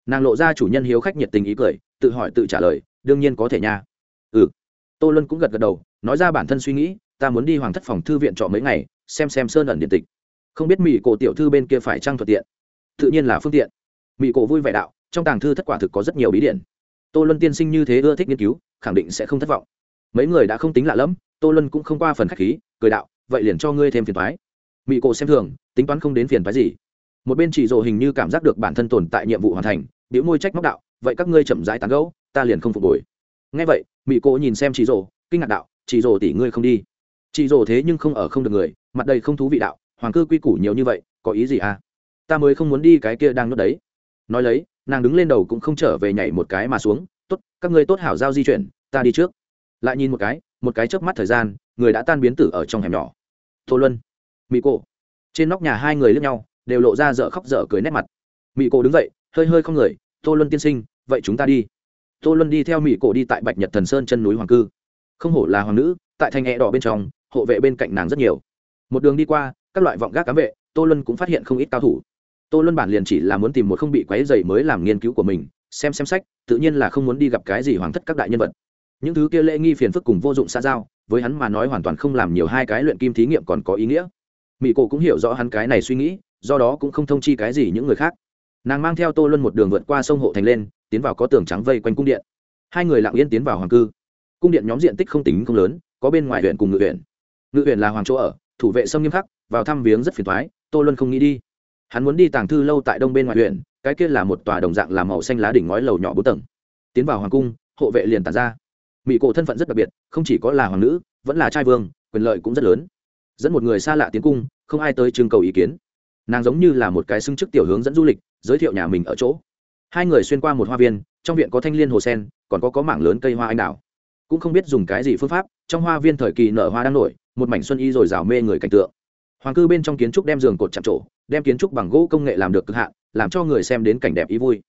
Nàng lộ ra chủ nhân hiếu khách nhiệt tình ý cười, tự hỏi tự trả lời, đương nhiên có thể nha. Ừ tô luân cũng gật gật đầu, nói ra bản thân suy nghĩ, ta muốn đi hoàng thất phòng thư viện trọ mấy ngày, xem xem sơn ẩn điện tịch. Không biết mỹ cổ tiểu thư bên kia phải trăng thuận tiện? Tự nhiên là phương tiện. Mỹ cổ vui vẻ đạo, trong tàng thư thất quả thực có rất nhiều bí điển tô luân tiên sinh như thế ưa thích nghiên cứu, khẳng định sẽ không thất vọng. Mấy người đã không tính lạ lẫm, tô luân cũng không qua phần k h á c h khí, cười đạo, vậy liền cho ngươi thêm phiền thoái mỹ cổ xem thường, tính toán không đến phiền thoái gì. Một bên chỉ dồ hình như cảm giác được bản thân tồn tại nhiệm vụ hoàn thành, biểu môi trách móc đạo, vậy các ngươi chậm rãi tán gẫu, ta liền không phục hồi. Ngay vậy mỹ cô nhìn xem chỉ rồ kinh ngạc đạo chỉ rồ tỷ ngươi không đi? Chỉ rồ thế nhưng không ở không được người, mặt đầy không thú vị đạo, hoàng cư quy củ nhiều như vậy, có ý gì à? Ta mới không muốn đi cái kia đang nuốt đấy. Nói lấy, nàng đứng lên đầu cũng không trở về nhảy một cái mà xuống, tốt, các ngươi tốt hảo giao di chuyển, ta đi trước. Lại nhìn một cái một cái chớp mắt thời gian, người đã tan biến tử ở trong hẻm nhỏ. Tô luân mỹ cô, trên nóc nhà hai người lướt nhau, đều lộ ra dở khóc dở cười nét mặt. Mỹ cô đứng dậy, hơi hơi không người, tô luân tiên sinh, vậy chúng ta đi tô luân đi theo mỹ cổ đi tại bạch nhật thần sơn chân núi hoàng cư. Không hổ là hoàng nữ, tại thành e đỏ bên trong, hộ vệ bên cạnh nàng rất nhiều. Một đường đi qua, các loại vọng gác cám vệ, tô luân cũng phát hiện không ít cao thủ. Tô luân bản liền chỉ là muốn tìm một không bị quáy dày mới làm nghiên cứu của mình, xem xem sách, tự nhiên là không muốn đi gặp cái gì hoàng thất các đại nhân vật. Những thứ kia lễ nghi phiền phức cùng vô dụng xã giao, với hắn mà nói hoàn toàn không làm nhiều hai cái luyện kim thí nghiệm còn có ý nghĩa. Mỹ cổ cũng hiểu rõ hắn cái này suy nghĩ, do đó cũng không thông chi cái gì những người khác. Nàng mang theo tô luân một đường vượt qua sông hộ thành lên tiến vào có tường trắng vây quanh cung điện. Hai người lặng yên tiến vào hoàng cư. Cung điện nhóm diện tích không tính không lớn, có bên ngoài huyện cùng ngự huyện. Ngự huyện là hoàng chỗ ở, thủ vệ sông nghiêm khắc, vào thăm viếng rất phiền thoái tô luân không nghĩ đi. Hắn muốn đi tàng thư lâu tại đông bên ngoài huyện, cái kia là một tòa đồng dạng làm màu xanh lá đỉnh ngói lầu nhỏ bốn tầng. Tiến vào hoàng cung, hộ vệ liền tàn ra. Mỹ cổ thân phận rất đặc biệt, không chỉ có là hoàng nữ, vẫn là trai vương, quyền lợi cũng rất lớn. Dẫn một người xa lạ tiến cung, không ai tới trưng cầu ý kiến. Nàng giống như là một cái xưng chức tiểu hướng dẫn du lịch, giới thiệu nhà mình ở chỗ hai người xuyên qua một hoa viên, trong viện có thanh liên hồ sen, còn có có mảng lớn cây hoa anh đào. Cũng không biết dùng cái gì phương pháp, trong hoa viên thời kỳ nở hoa đang nổi, một mảnh xuân y rồi rào mê người cảnh tượng. Hoàng cư bên trong kiến trúc đem giường cột chạm trổ, đem kiến trúc bằng gỗ công nghệ làm được cực hạn, làm cho người xem đến cảnh đẹp ý vui.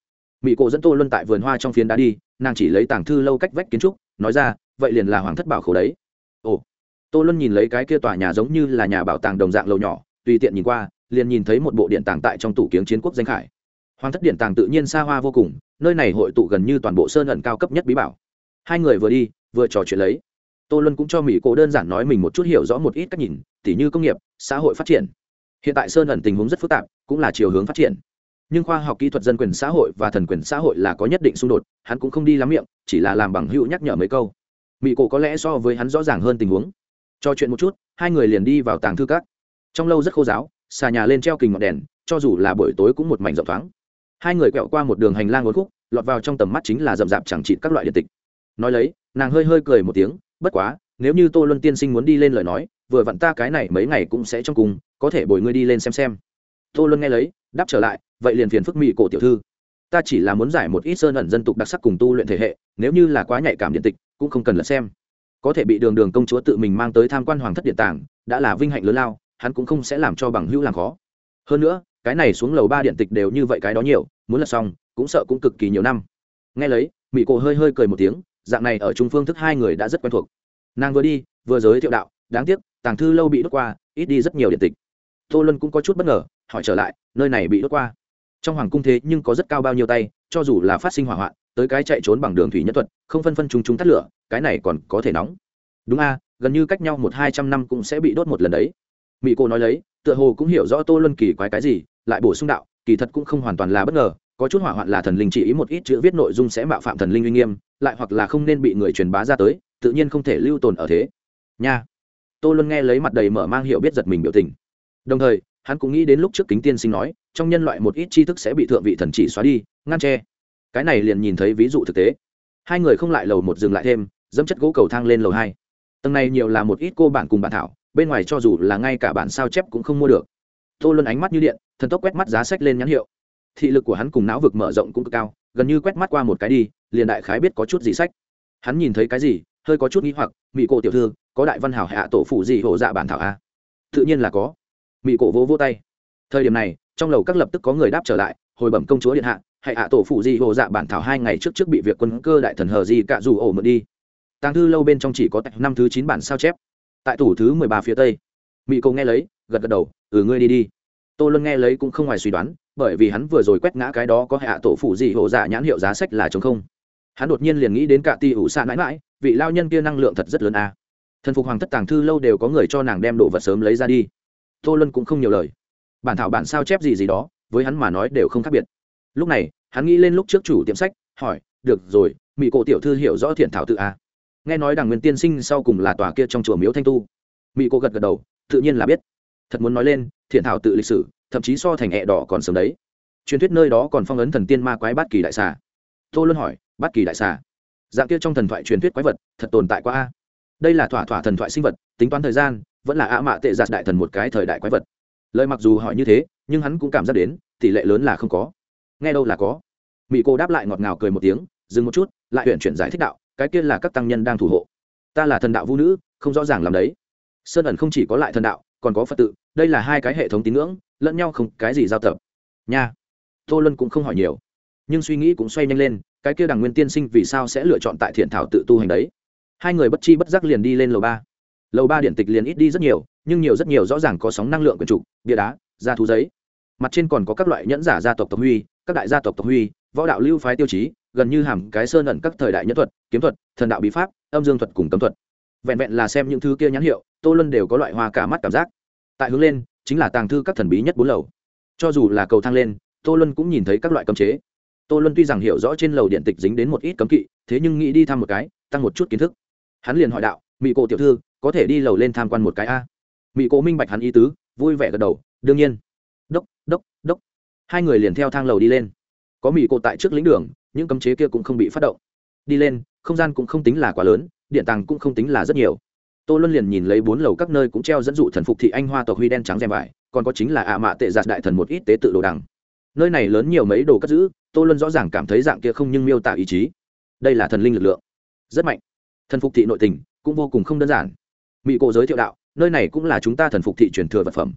Mỹ cổ dẫn tô luân tại vườn hoa trong phiến đá đi, nàng chỉ lấy tảng thư lâu cách vách kiến trúc, nói ra, vậy liền là hoàng thất bảo khổ đấy. Ồ. Tô luân nhìn lấy cái kia tòa nhà giống như là nhà bảo tàng đồng dạng lầu nhỏ, tùy tiện nhìn qua, liền nhìn thấy một bộ điện tàng tại trong tủ kiếng chiến quốc danh khải hoàng thất điện tàng tự nhiên xa hoa vô cùng, nơi này hội tụ gần như toàn bộ sơn ẩn cao cấp nhất bí bảo. Hai người vừa đi, vừa trò chuyện lấy. Tô luân cũng cho mỹ cổ đơn giản nói mình một chút hiểu rõ một ít cách nhìn, tỉ như công nghiệp, xã hội phát triển. Hiện tại sơn ẩn tình huống rất phức tạp, cũng là chiều hướng phát triển. Nhưng khoa học kỹ thuật dân quyền xã hội và thần quyền xã hội là có nhất định xung đột, hắn cũng không đi lắm miệng, chỉ là làm bằng hữu nhắc nhở mấy câu. Mỹ cổ có lẽ so với hắn rõ ràng hơn tình huống. Cho chuyện một chút, hai người liền đi vào tàng thư các. Trong lâu rất khô giáo, xà nhà lên treo kình ngọn đèn, cho dù là buổi tối cũng một mảnh rộng thoáng hai người quẹo qua một đường hành lang uốn khúc, lọt vào trong tầm mắt chính là rậm rạp chẳng trị các loại điện tịch. Nói lấy, nàng hơi hơi cười một tiếng, bất quá, nếu như tô luân tiên sinh muốn đi lên lời nói, vừa vặn ta cái này mấy ngày cũng sẽ trong cùng, có thể bồi ngươi đi lên xem xem. Tô luân nghe lấy, đáp trở lại, vậy liền phiền phức mỹ cổ tiểu thư. Ta chỉ là muốn giải một ít sơn ẩn dân tục đặc sắc cùng tu luyện thể hệ, nếu như là quá nhạy cảm điện tịch, cũng không cần lật xem. Có thể bị đường đường công chúa tự mình mang tới tham quan hoàng thất điện tàng, đã là vinh hạnh lớn lao, hắn cũng không sẽ làm cho bằng hữu làm khó. Hơn nữa cái này xuống lầu ba điện tịch đều như vậy cái đó nhiều, muốn là xong, cũng sợ cũng cực kỳ nhiều năm. Nghe lấy mỹ cổ hơi hơi cười một tiếng, dạng này ở trung phương thức hai người đã rất quen thuộc. Nàng vừa đi, vừa giới thiệu đạo, đáng tiếc, tàng thư lâu bị đốt qua, ít đi rất nhiều điện tịch. Tô luân cũng có chút bất ngờ, hỏi trở lại, nơi này bị đốt qua? Trong hoàng cung thế nhưng có rất cao bao nhiêu tay, cho dù là phát sinh hỏa hoạn, tới cái chạy trốn bằng đường thủy nhất thuật, không phân phân chúng chúng tắt lửa, cái này còn có thể nóng. Đúng a, gần như cách nhau một hai trăm năm cũng sẽ bị đốt một lần đấy. Mỹ cô nói lấy, tựa hồ cũng hiểu rõ tô luân kỳ quái cái gì lại bổ sung đạo, kỳ thật cũng không hoàn toàn là bất ngờ, có chút hỏa hoạn là thần linh chỉ ý một ít chữ viết nội dung sẽ mạo phạm thần linh uy nghiêm, lại hoặc là không nên bị người truyền bá ra tới, tự nhiên không thể lưu tồn ở thế. Nha. Tô luân nghe lấy mặt đầy mở mang hiểu biết giật mình biểu tình. Đồng thời, hắn cũng nghĩ đến lúc trước kính tiên sinh nói, trong nhân loại một ít tri thức sẽ bị thượng vị thần chỉ xóa đi, ngăn tre cái này liền nhìn thấy ví dụ thực tế. Hai người không lại lầu một dừng lại thêm dẫm chất gỗ cầu thang lên lầu hai. Tầng này nhiều là một ít cô bản cùng bản thảo, bên ngoài cho dù là ngay cả bản sao chép cũng không mua được. Tô luân ánh mắt như điện thần tốc quét mắt giá sách lên nhãn hiệu. Thị lực của hắn cùng não vực mở rộng cũng cực cao, gần như quét mắt qua một cái đi, liền đại khái biết có chút gì sách. Hắn nhìn thấy cái gì, hơi có chút nghĩ hoặc mỹ cổ tiểu thư, có đại văn hảo hạ tổ phụ gì hổ dạ bản thảo a tự nhiên là có. Mỹ cổ vỗ vỗ tay. Thời điểm này, trong lầu các lập tức có người đáp trở lại, hồi bẩm công chúa điện hạ, hãy hạ tổ phụ gì hồ dạ bản thảo hai ngày trước trước bị việc quân cơ đại thần hờ gì cạ dù ổ mượn đi. Tàng thư lâu bên trong chỉ có tại năm thứ chín bản sao chép. Tại tủ thứ mười ba phía tây. Mỹ cô nghe lấy, gật gật đầu ừ ngươi đi đi tô luân nghe lấy cũng không ngoài suy đoán, bởi vì hắn vừa rồi quét ngã cái đó có hạ tổ phụ gì hộ dạ nhãn hiệu giá sách là chống không. Hắn đột nhiên liền nghĩ đến cả ti ủ xạ mãi mãi, vị lao nhân kia năng lượng thật rất lớn a. À. thần phục hoàng thất tàng thư lâu đều có người cho nàng đem đồ vật sớm lấy ra đi. Tô luân cũng không nhiều lời. Bản thảo bản sao chép gì gì đó, với hắn mà nói đều không khác biệt. Lúc này, hắn nghĩ lên lúc trước chủ tiệm sách, hỏi, được rồi mỹ cổ tiểu thư hiểu rõ thiện thảo tự a. Nghe nói đằng nguyên tiên sinh sau cùng là tòa kia trong chùa miếu thanh tu. Mỹ cổ gật gật đầu, tự nhiên là biết thật muốn nói lên, thiện thảo tự lịch sử, thậm chí so thành hẹ đỏ còn sớm đấy. Truyền thuyết nơi đó còn phong ấn thần tiên ma quái bát kỳ đại xà. Tô luân hỏi, bát kỳ đại xà? Dạng kia trong thần thoại truyền thuyết quái vật, thật tồn tại qua a. Đây là thỏa thỏa thần thoại sinh vật, tính toán thời gian, vẫn là ạ mạ tệ giạt đại thần một cái thời đại quái vật. Lời mặc dù hỏi như thế, nhưng hắn cũng cảm giác đến, tỷ lệ lớn là không có. Nghe đâu là có. Mỹ cô đáp lại ngọt ngào cười một tiếng, dừng một chút, lại huyện chuyển giải thích đạo, cái kia là các tăng nhân đang thủ hộ. Ta là thần đạo vũ nữ, không rõ ràng làm đấy. Sơn ẩn không chỉ có lại thần đạo còn có phật tự, đây là hai cái hệ thống tín ngưỡng, lẫn nhau không cái gì giao tập. Nha. Tô lân cũng không hỏi nhiều, nhưng suy nghĩ cũng xoay nhanh lên, cái kia đằng nguyên tiên sinh vì sao sẽ lựa chọn tại thiện thảo tự tu hành đấy? Hai người bất chi bất giác liền đi lên lầu ba. Lầu ba điện tịch liền ít đi rất nhiều, nhưng nhiều rất nhiều rõ ràng có sóng năng lượng quyển trục, bia đá, da thú giấy. Mặt trên còn có các loại nhẫn giả gia tộc tộc huy, các đại gia tộc tộc huy, võ đạo lưu phái tiêu chí, gần như hàm cái sơn ẩn các thời đại nhẫn thuật, kiếm thuật, thần đạo bí pháp, âm dương thuật cùng cấm thuật. Vẹn vẹn là xem những thứ kia nhãn hiệu tô luân đều có loại hoa cả mắt cảm giác. Tại hướng lên, chính là tàng thư các thần bí nhất bốn lầu. Cho dù là cầu thang lên, tô luân cũng nhìn thấy các loại cấm chế. Tô luân tuy rằng hiểu rõ trên lầu điện tịch dính đến một ít cấm kỵ, thế nhưng nghĩ đi thăm một cái, tăng một chút kiến thức. Hắn liền hỏi đạo mỹ cổ tiểu thư, có thể đi lầu lên tham quan một cái a? Mỹ cổ minh bạch hắn ý tứ, vui vẻ gật đầu, đương nhiên. Đốc đốc đốc. Hai người liền theo thang lầu đi lên. Có mỹ cổ tại trước lĩnh đường, những cấm chế kia cũng không bị phát động. Đi lên, không gian cũng không tính là quá lớn, điện tàng cũng không tính là rất nhiều tô luân liền nhìn lấy bốn lầu các nơi cũng treo dẫn dụ thần phục thị anh hoa tộc huy đen trắng rèm vải, còn có chính là ạ mạ tệ giạt đại thần một ít tế tự đồ đằng. Nơi này lớn nhiều mấy đồ cất giữ, tô luân rõ ràng cảm thấy dạng kia không nhưng miêu tả ý chí. Đây là thần linh lực lượng. Rất mạnh. Thần phục thị nội tình, cũng vô cùng không đơn giản. Mỹ cổ giới thiệu đạo, nơi này cũng là chúng ta thần phục thị truyền thừa vật phẩm.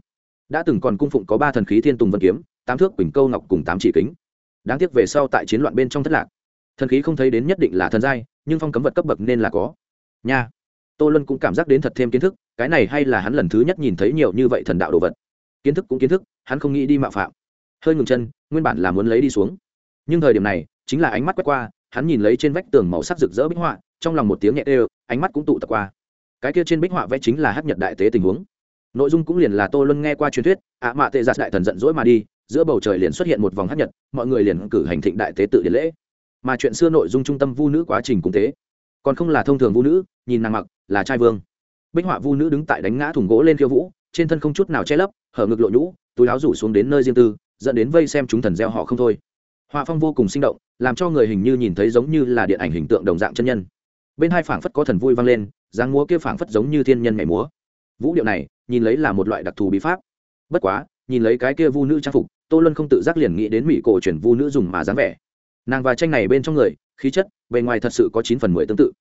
Đã từng còn cung phụng có ba thần khí thiên tùng vân kiếm, tám thước quỳnh câu ngọc cùng tám chỉ kính. Đáng tiếc về sau tại chiến loạn bên trong thất lạc. Thần khí không thấy đến nhất định là thần giai, nhưng phong cấm vật cấp bậc nên là có. Nha tô luân cũng cảm giác đến thật thêm kiến thức, cái này hay là hắn lần thứ nhất nhìn thấy nhiều như vậy thần đạo đồ vật. Kiến thức cũng kiến thức, hắn không nghĩ đi mạo phạm. Hơi ngừng chân, nguyên bản là muốn lấy đi xuống. Nhưng thời điểm này, chính là ánh mắt quét qua, hắn nhìn lấy trên vách tường màu sắc rực rỡ bích họa, trong lòng một tiếng nhẹ đều, ánh mắt cũng tụ tập qua. Cái kia trên bích họa vẽ chính là hát nhật đại tế tình huống. Nội dung cũng liền là tô luân nghe qua truyền thuyết, ạ mạ tệ giặt đại thần giận dỗi mà đi, giữa bầu trời liền xuất hiện một vòng hát nhật, mọi người liền cử hành thịnh đại tế tự điện lễ. Mà chuyện xưa nội dung trung tâm vu nữ quá trình cũng tế còn không là thông thường vu nữ, nhìn nàng mặc là trai vương. Bích họa vu nữ đứng tại đánh ngã thùng gỗ lên khiêu vũ, trên thân không chút nào che lấp, hở ngực lộ nhũ, túi áo rủ xuống đến nơi riêng tư, dẫn đến vây xem chúng thần gieo họ không thôi. Họa phong vô cùng sinh động, làm cho người hình như nhìn thấy giống như là điện ảnh hình tượng đồng dạng chân nhân. Bên hai phảng phất có thần vui vang lên, dáng múa kia phảng phất giống như thiên nhân mẹ múa. Vũ điệu này, nhìn lấy là một loại đặc thù bí pháp. Bất quá, nhìn lấy cái kia vu nữ trang phục, tô luân không tự giác liền nghĩ đến mỹ cổ chuyển vu nữ dùng mà dáng vẻ. Nàng và tranh này bên trong người, khí chất bề ngoài thật sự có chín phần mười tương tự.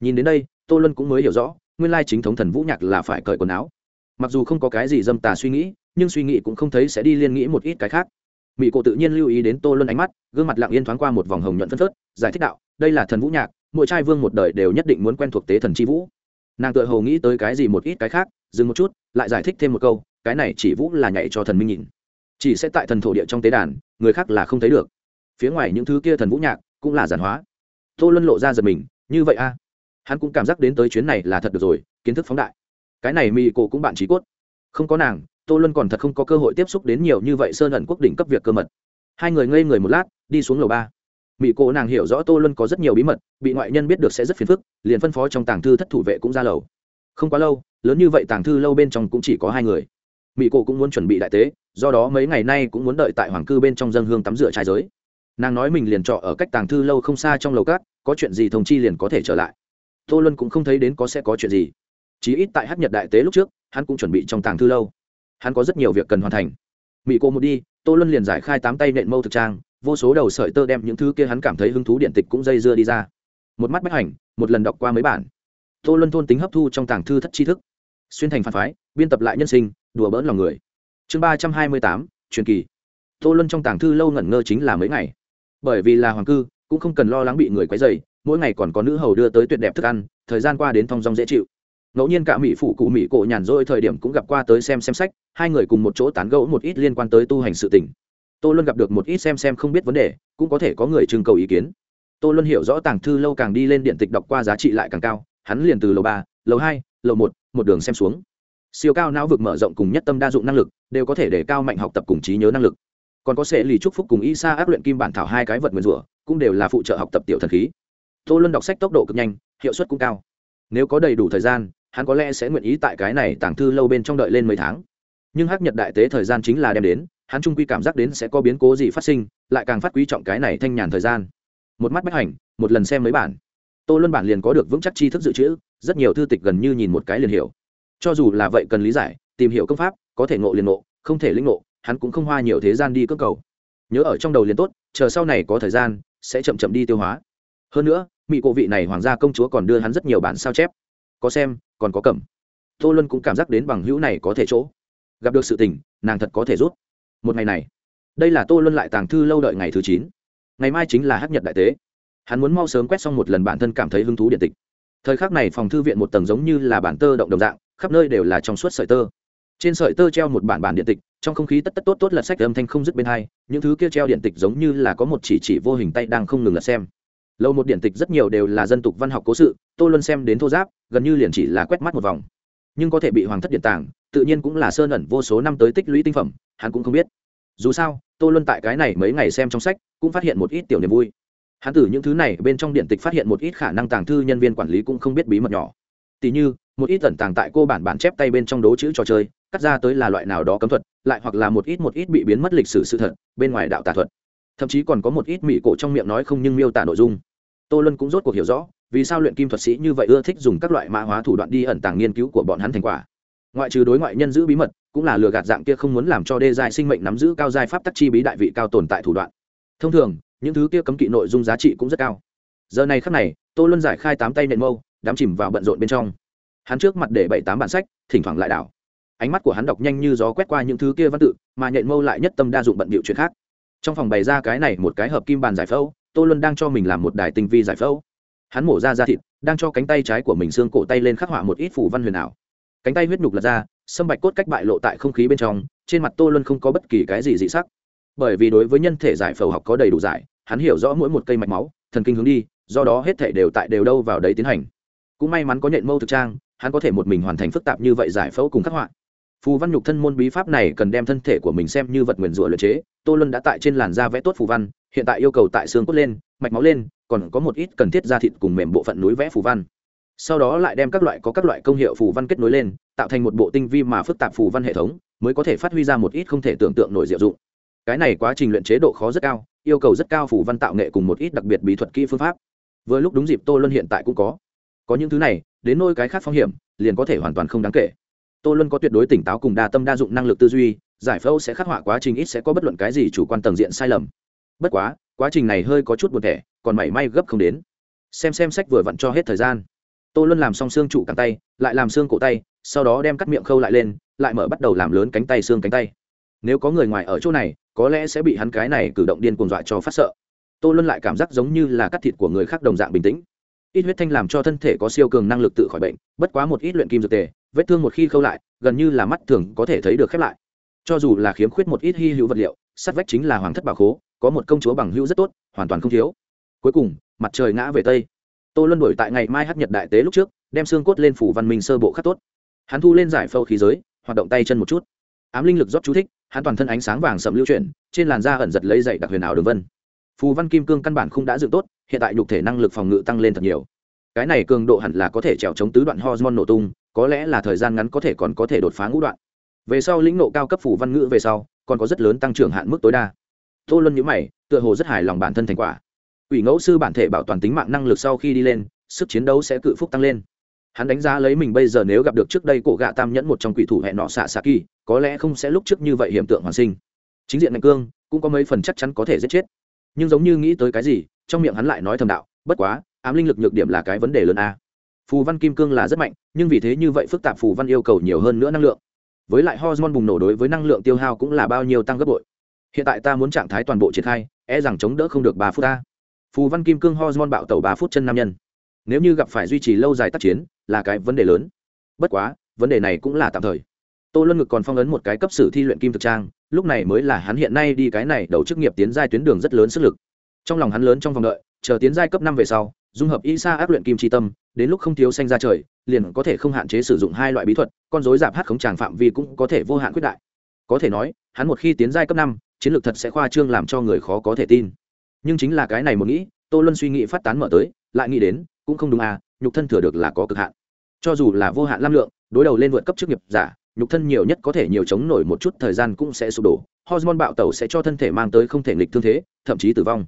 Nhìn đến đây, tô luân cũng mới hiểu rõ, nguyên lai chính thống thần vũ nhạc là phải cởi quần áo. Mặc dù không có cái gì dâm tà suy nghĩ, nhưng suy nghĩ cũng không thấy sẽ đi liên nghĩ một ít cái khác. Mỹ cổ tự nhiên lưu ý đến tô luân ánh mắt, gương mặt lặng yên thoáng qua một vòng hồng nhuận phân phớt, giải thích đạo, đây là thần vũ nhạc, mỗi trai vương một đời đều nhất định muốn quen thuộc tế thần c h i vũ. Nàng tự hầu nghĩ tới cái gì một ít cái khác, dừng một chút, lại giải thích thêm một câu, cái này chỉ vũ là nhảy cho thần minh nhìn. Chỉ sẽ tại thần thổ địa trong tế đàn, người khác là không thấy được. Phía ngoài những thứ kia thần vũ nhạc cũng là giản hóa tô luân lộ ra giật mình, như vậy a, hắn cũng cảm giác đến tới chuyến này là thật được rồi, kiến thức phóng đại. Cái này mỹ cổ cũng bạn trí cốt. Không có nàng, tô luân còn thật không có cơ hội tiếp xúc đến nhiều như vậy sơn ẩn quốc đỉnh cấp việc cơ mật. Hai người ngây người một lát, đi xuống lầu ba. Mỹ cổ nàng hiểu rõ tô luân có rất nhiều bí mật, bị ngoại nhân biết được sẽ rất phiền phức, liền phân phó trong tàng thư thất thủ vệ cũng ra lầu. Không quá lâu, lớn như vậy tàng thư lâu bên trong cũng chỉ có hai người. Mỹ cổ cũng muốn chuẩn bị đại tế, do đó mấy ngày nay cũng muốn đợi tại hoàng cư bên trong dân hương tắm rửa trai giới nàng nói mình liền trọ ở cách tàng thư lâu không xa trong lầu cát, có chuyện gì thông chi liền có thể trở lại. Tô luân cũng không thấy đến có sẽ có chuyện gì. Chí ít tại hát nhật đại tế lúc trước, hắn cũng chuẩn bị trong tàng thư lâu. Hắn có rất nhiều việc cần hoàn thành. Mỹ cô một đi, tô luân liền giải khai tám tay nện mâu thực trang, vô số đầu sợi tơ đem những thứ kia hắn cảm thấy hứng thú điện tịch cũng dây dưa đi ra. Một mắt bách hành, một lần đọc qua mấy bản. Tô luân thôn tính hấp thu trong tàng thư thất tri thức. Xuyên thành phản phái, biên tập lại nhân sinh, đùa bỡn lòng người. Chương ba trăm hai mươi tám, truyền kỳ. Tô luân trong tàng thư lâu ngẩn ngơ chính là mấy ngày bởi vì là hoàng cư, cũng không cần lo lắng bị người quấy dày mỗi ngày còn có nữ hầu đưa tới tuyệt đẹp thức ăn, thời gian qua đến thong dong dễ chịu. Ngẫu nhiên cả mỹ phụ cụ mỹ cổ nhàn rỗi thời điểm cũng gặp qua tới xem xem sách, hai người cùng một chỗ tán gẫu một ít liên quan tới tu hành sự tình. Tô luân gặp được một ít xem xem không biết vấn đề, cũng có thể có người trưng cầu ý kiến. Tô luân hiểu rõ tàng thư lâu càng đi lên điện tịch đọc qua giá trị lại càng cao, hắn liền từ lầu ba, lầu hai, lầu một một đường xem xuống. Siêu cao não vực mở rộng cùng nhất tâm đa dụng năng lực, đều có thể để cao mạnh học tập cùng trí nhớ năng lực còn có sẽ lì trúc phúc cùng y sa áp luyện kim bản thảo hai cái vật nguyên rủa, cũng đều là phụ trợ học tập tiểu thần khí. Tô luân đọc sách tốc độ cực nhanh, hiệu suất cũng cao. Nếu có đầy đủ thời gian, hắn có lẽ sẽ nguyện ý tại cái này tàng thư lâu bên trong đợi lên mấy tháng. Nhưng hắc nhật đại tế thời gian chính là đem đến, hắn trung quy cảm giác đến sẽ có biến cố gì phát sinh, lại càng phát quý trọng cái này thanh nhàn thời gian. Một mắt bách hành, một lần xem mấy bản. Tô luân bản liền có được vững chắc tri thức dự trữ, rất nhiều thư tịch gần như nhìn một cái liền hiểu. Cho dù là vậy cần lý giải, tìm hiểu công pháp, có thể ngộ liền ngộ, không thể linh ngộ hắn cũng không hoa nhiều thế gian đi cơ cầu. Nhớ ở trong đầu liền tốt, chờ sau này có thời gian, sẽ chậm chậm đi tiêu hóa. Hơn nữa mỹ cổ vị này hoàng gia công chúa còn đưa hắn rất nhiều bản sao chép. Có xem, còn có cầm. Tô luân cũng cảm giác đến bằng hữu này có thể chỗ. Gặp được sự tình, nàng thật có thể rút. Một ngày này, đây là tô luân lại tàng thư lâu đợi ngày thứ chín. Ngày mai chính là hát nhật đại tế. Hắn muốn mau sớm quét xong một lần bản thân cảm thấy hứng thú điện tịch. Thời khắc này phòng thư viện một tầng giống như là bản tơ động đồng dạng, khắp nơi đều là trong suốt sợi tơ. Trên sợi tơ treo một bản bản điện tịch trong không khí tất tất tốt tốt lật sách âm thanh không dứt bên hai, những thứ kia treo điện tịch giống như là có một chỉ chỉ vô hình tay đang không ngừng lật xem. Lâu một điện tịch rất nhiều đều là dân tục văn học cố sự, tô luân xem đến thô giáp, gần như liền chỉ là quét mắt một vòng. Nhưng có thể bị hoàng thất điện tàng, tự nhiên cũng là sơn ẩn vô số năm tới tích lũy tinh phẩm, hắn cũng không biết. Dù sao, tô luân tại cái này mấy ngày xem trong sách, cũng phát hiện một ít tiểu niềm vui. Hắn từ những thứ này bên trong điện tịch phát hiện một ít khả năng tàng thư nhân viên quản lý cũng không biết bí mật nhỏ. Tỉ như, một ít tẩn tàng tại cô bản bản chép tay bên trong đố chữ trò chơi, cắt ra tới là loại nào đó cấm thuật lại hoặc là một ít một ít bị biến mất lịch sử sự thật, bên ngoài đạo tà thuật. Thậm chí còn có một ít mỹ cổ trong miệng nói không nhưng miêu tả nội dung. Tô lân cũng rốt cuộc hiểu rõ, vì sao luyện kim thuật sĩ như vậy ưa thích dùng các loại mã hóa thủ đoạn đi ẩn tàng nghiên cứu của bọn hắn thành quả. Ngoại trừ đối ngoại nhân giữ bí mật, cũng là lừa gạt dạng kia không muốn làm cho đê giai sinh mệnh nắm giữ cao giai pháp tắc chi bí đại vị cao tồn tại thủ đoạn. Thông thường, những thứ kia cấm kỵ nội dung giá trị cũng rất cao. Giờ này khắc này, tô luân giải khai tám tay nện mâu đám chìm vào bận rộn bên trong. Hắn trước mặt để bảy tám bản sách, thỉnh thoảng lại đảo ánh mắt của hắn đọc nhanh như gió quét qua những thứ kia văn tự, mà nhện mâu lại nhất tâm đa dụng bận bịu chuyện khác. Trong phòng bày ra cái này một cái hợp kim bàn giải phẫu, tô luân đang cho mình làm một đài tinh vi giải phẫu. Hắn mổ ra da thịt, đang cho cánh tay trái của mình xương cổ tay lên khắc họa một ít phủ văn huyền ảo. Cánh tay huyết nhục lật ra, sâm bạch cốt cách bại lộ tại không khí bên trong, trên mặt tô luân không có bất kỳ cái gì dị sắc. Bởi vì đối với nhân thể giải phẫu học có đầy đủ giải, hắn hiểu rõ mỗi một cây mạch máu, thần kinh hướng đi, do đó hết thể đều tại đều đâu vào đấy tiến hành. Cũng may mắn có nhện mâu thực trang, hắn có thể một mình hoàn thành phức tạp như vậy giải phẫu cùng khắc họa phù văn nhục thân môn bí pháp này cần đem thân thể của mình xem như vật nguyền rủa luyện chế. Tô luân đã tại trên làn da vẽ tốt phù văn, hiện tại yêu cầu tại xương cốt lên, mạch máu lên, còn có một ít cần thiết da thịt cùng mềm bộ phận núi vẽ phù văn. Sau đó lại đem các loại có các loại công hiệu phù văn kết nối lên, tạo thành một bộ tinh vi mà phức tạp phù văn hệ thống, mới có thể phát huy ra một ít không thể tưởng tượng nổi diệu dụng. Cái này quá trình luyện chế độ khó rất cao, yêu cầu rất cao phù văn tạo nghệ cùng một ít đặc biệt bí thuật kỹ phương pháp. Vừa lúc đúng dịp tô luân hiện tại cũng có. Có những thứ này, đến nôi cái khác phong hiểm, liền có thể hoàn toàn không đáng kể tô luân có tuyệt đối tỉnh táo cùng đa tâm đa dụng năng lực tư duy, giải phẫu sẽ khắc họa quá trình ít sẽ có bất luận cái gì chủ quan tầng diện sai lầm. Bất quá quá trình này hơi có chút buồn thẻ, còn mảy may gấp không đến. Xem xem sách vừa vặn cho hết thời gian. Tô luân làm xong xương trụ cẳng tay, lại làm xương cổ tay, sau đó đem cắt miệng khâu lại lên, lại mở bắt đầu làm lớn cánh tay xương cánh tay. Nếu có người ngoài ở chỗ này, có lẽ sẽ bị hắn cái này cử động điên cuồng dọa cho phát sợ. Tô luân lại cảm giác giống như là cắt thịt của người khác đồng dạng bình tĩnh. Ít huyết thanh làm cho thân thể có siêu cường năng lực tự khỏi bệnh, bất quá một ít luyện kim dược tề vết thương một khi khâu lại, gần như là mắt thường có thể thấy được khép lại. Cho dù là khiếm khuyết một ít hy hữu vật liệu, sắt vách chính là hoàng thất bảo khố, có một công chúa bằng hữu rất tốt, hoàn toàn không thiếu. Cuối cùng, mặt trời ngã về tây. Tô luân đổi tại ngày mai hát nhật đại tế lúc trước, đem xương cốt lên phủ văn minh sơ bộ khắc tốt. Hắn thu lên giải phâu khí giới, hoạt động tay chân một chút. Ám linh lực rót chú thích, hắn toàn thân ánh sáng vàng sậm lưu chuyển, trên làn da ẩn giật lấy dậy đặc huyền ảo đường vân. Phù văn kim cương căn bản không đã dựng tốt, hiện tại nhục thể năng lực phòng ngự tăng lên thật nhiều. Cái này cường độ hẳn là có thể trèo chống tứ đoạn hormone nổ tung có lẽ là thời gian ngắn có thể còn có thể đột phá ngũ đoạn. Về sau lĩnh nộ cao cấp phủ văn ngữ về sau, còn có rất lớn tăng trưởng hạn mức tối đa. Tô luân nhữ mày, tựa hồ rất hài lòng bản thân thành quả. Ủy ngẫu sư bản thể bảo toàn tính mạng năng lực sau khi đi lên, sức chiến đấu sẽ cự phúc tăng lên. Hắn đánh giá lấy mình bây giờ nếu gặp được trước đây cổ gạ tam nhẫn một trong quỷ thủ hẹn nọ xạ xạ kỳ, có lẽ không sẽ lúc trước như vậy hiểm tượng hoàn sinh. Chính diện ngạch cương, cũng có mấy phần chắc chắn có thể giết chết. Nhưng giống như nghĩ tới cái gì, trong miệng hắn lại nói thầm đạo, bất quá, ám linh lực nhược điểm là cái vấn đề lớn a phù văn kim cương là rất mạnh, nhưng vì thế như vậy phức tạp phù văn yêu cầu nhiều hơn nữa năng lượng. Với lại hormone bùng nổ đối với năng lượng tiêu hao cũng là bao nhiêu tăng gấp bội. Hiện tại ta muốn trạng thái toàn bộ triển khai e rằng chống đỡ không được ba phút ta. Phù văn kim cương hormone bạo tẩu ba phút chân nam nhân. Nếu như gặp phải duy trì lâu dài tác chiến, là cái vấn đề lớn. Bất quá, vấn đề này cũng là tạm thời. Tô luân ngực còn phong ấn một cái cấp sử thi luyện kim thực trang, lúc này mới là hắn hiện nay đi cái này đầu chức nghiệp tiến giai tuyến đường rất lớn sức lực. Trong lòng hắn lớn trong vòng đợi, chờ tiến giai cấp năm về sau dung hợp y sa ác luyện kim chi tâm, đến lúc không thiếu xanh ra trời, liền có thể không hạn chế sử dụng hai loại bí thuật, con dối giảm hát khống tràng phạm vi cũng có thể vô hạn quyết đại. Có thể nói, hắn một khi tiến giai cấp năm, chiến lược thật sẽ khoa trương làm cho người khó có thể tin. Nhưng chính là cái này một nghĩ, tô luân suy nghĩ phát tán mở tới, lại nghĩ đến, cũng không đúng à nhục thân thừa được là có cực hạn. Cho dù là vô hạn lam lượng, đối đầu lên vượt cấp chức nghiệp giả, nhục thân nhiều nhất có thể nhiều chống nổi một chút thời gian cũng sẽ sụp đổ, hormone bạo tẩu sẽ cho thân thể mang tới không thể nghịch thương thế, thậm chí tử vong.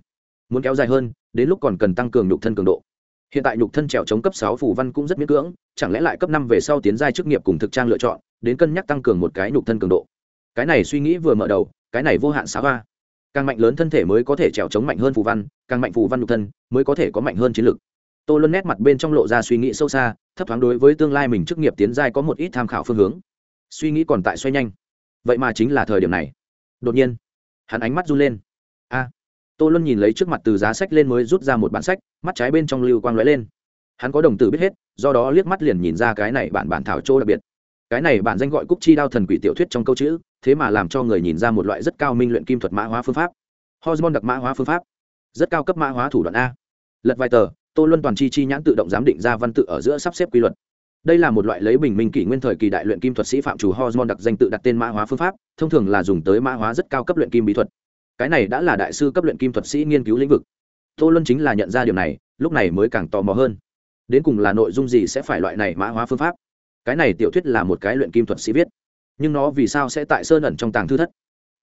Muốn kéo dài hơn đến lúc còn cần tăng cường nhục thân cường độ. Hiện tại nhục thân trèo chống cấp sáu phủ văn cũng rất miễn cưỡng, chẳng lẽ lại cấp năm về sau tiến giai chức nghiệp cùng thực trang lựa chọn, đến cân nhắc tăng cường một cái nhục thân cường độ. Cái này suy nghĩ vừa mở đầu, cái này vô hạn xá hoa. Càng mạnh lớn thân thể mới có thể trèo chống mạnh hơn phù văn, càng mạnh phù văn nhục thân mới có thể có mạnh hơn chiến lược tô luân nét mặt bên trong lộ ra suy nghĩ sâu xa, thấp thoáng đối với tương lai mình chức nghiệp tiến giai có một ít tham khảo phương hướng. Suy nghĩ còn tại xoay nhanh. Vậy mà chính là thời điểm này. Đột nhiên, hắn ánh mắt run lên. A! Tô luân nhìn lấy trước mặt từ giá sách lên mới rút ra một bản sách, mắt trái bên trong lưu quang lóe lên. Hắn có đồng tử biết hết, do đó liếc mắt liền nhìn ra cái này bản bản thảo chỗ đặc biệt. Cái này bản danh gọi cúc chi đao thần quỷ tiểu thuyết trong câu chữ, thế mà làm cho người nhìn ra một loại rất cao minh luyện kim thuật mã hóa phương pháp. Hormone đặc mã hóa phương pháp. Rất cao cấp mã hóa thủ đoạn a. Lật vài tờ, tô luân toàn chi chi nhãn tự động giám định ra văn tự ở giữa sắp xếp quy luật. Đây là một loại lấy bình minh kỷ nguyên thời kỳ đại luyện kim thuật sĩ phạm chủ hormone đặc danh tự đặt tên mã hóa phương pháp, thông thường là dùng tới mã hóa rất cao cấp luyện kim bí thuật cái này đã là đại sư cấp luyện kim thuật sĩ nghiên cứu lĩnh vực. Tô luân chính là nhận ra điều này, lúc này mới càng tò mò hơn. Đến cùng là nội dung gì sẽ phải loại này mã hóa phương pháp? Cái này tiểu thuyết là một cái luyện kim thuật sĩ viết. Nhưng nó vì sao sẽ tại sơn ẩn trong tàng thư thất?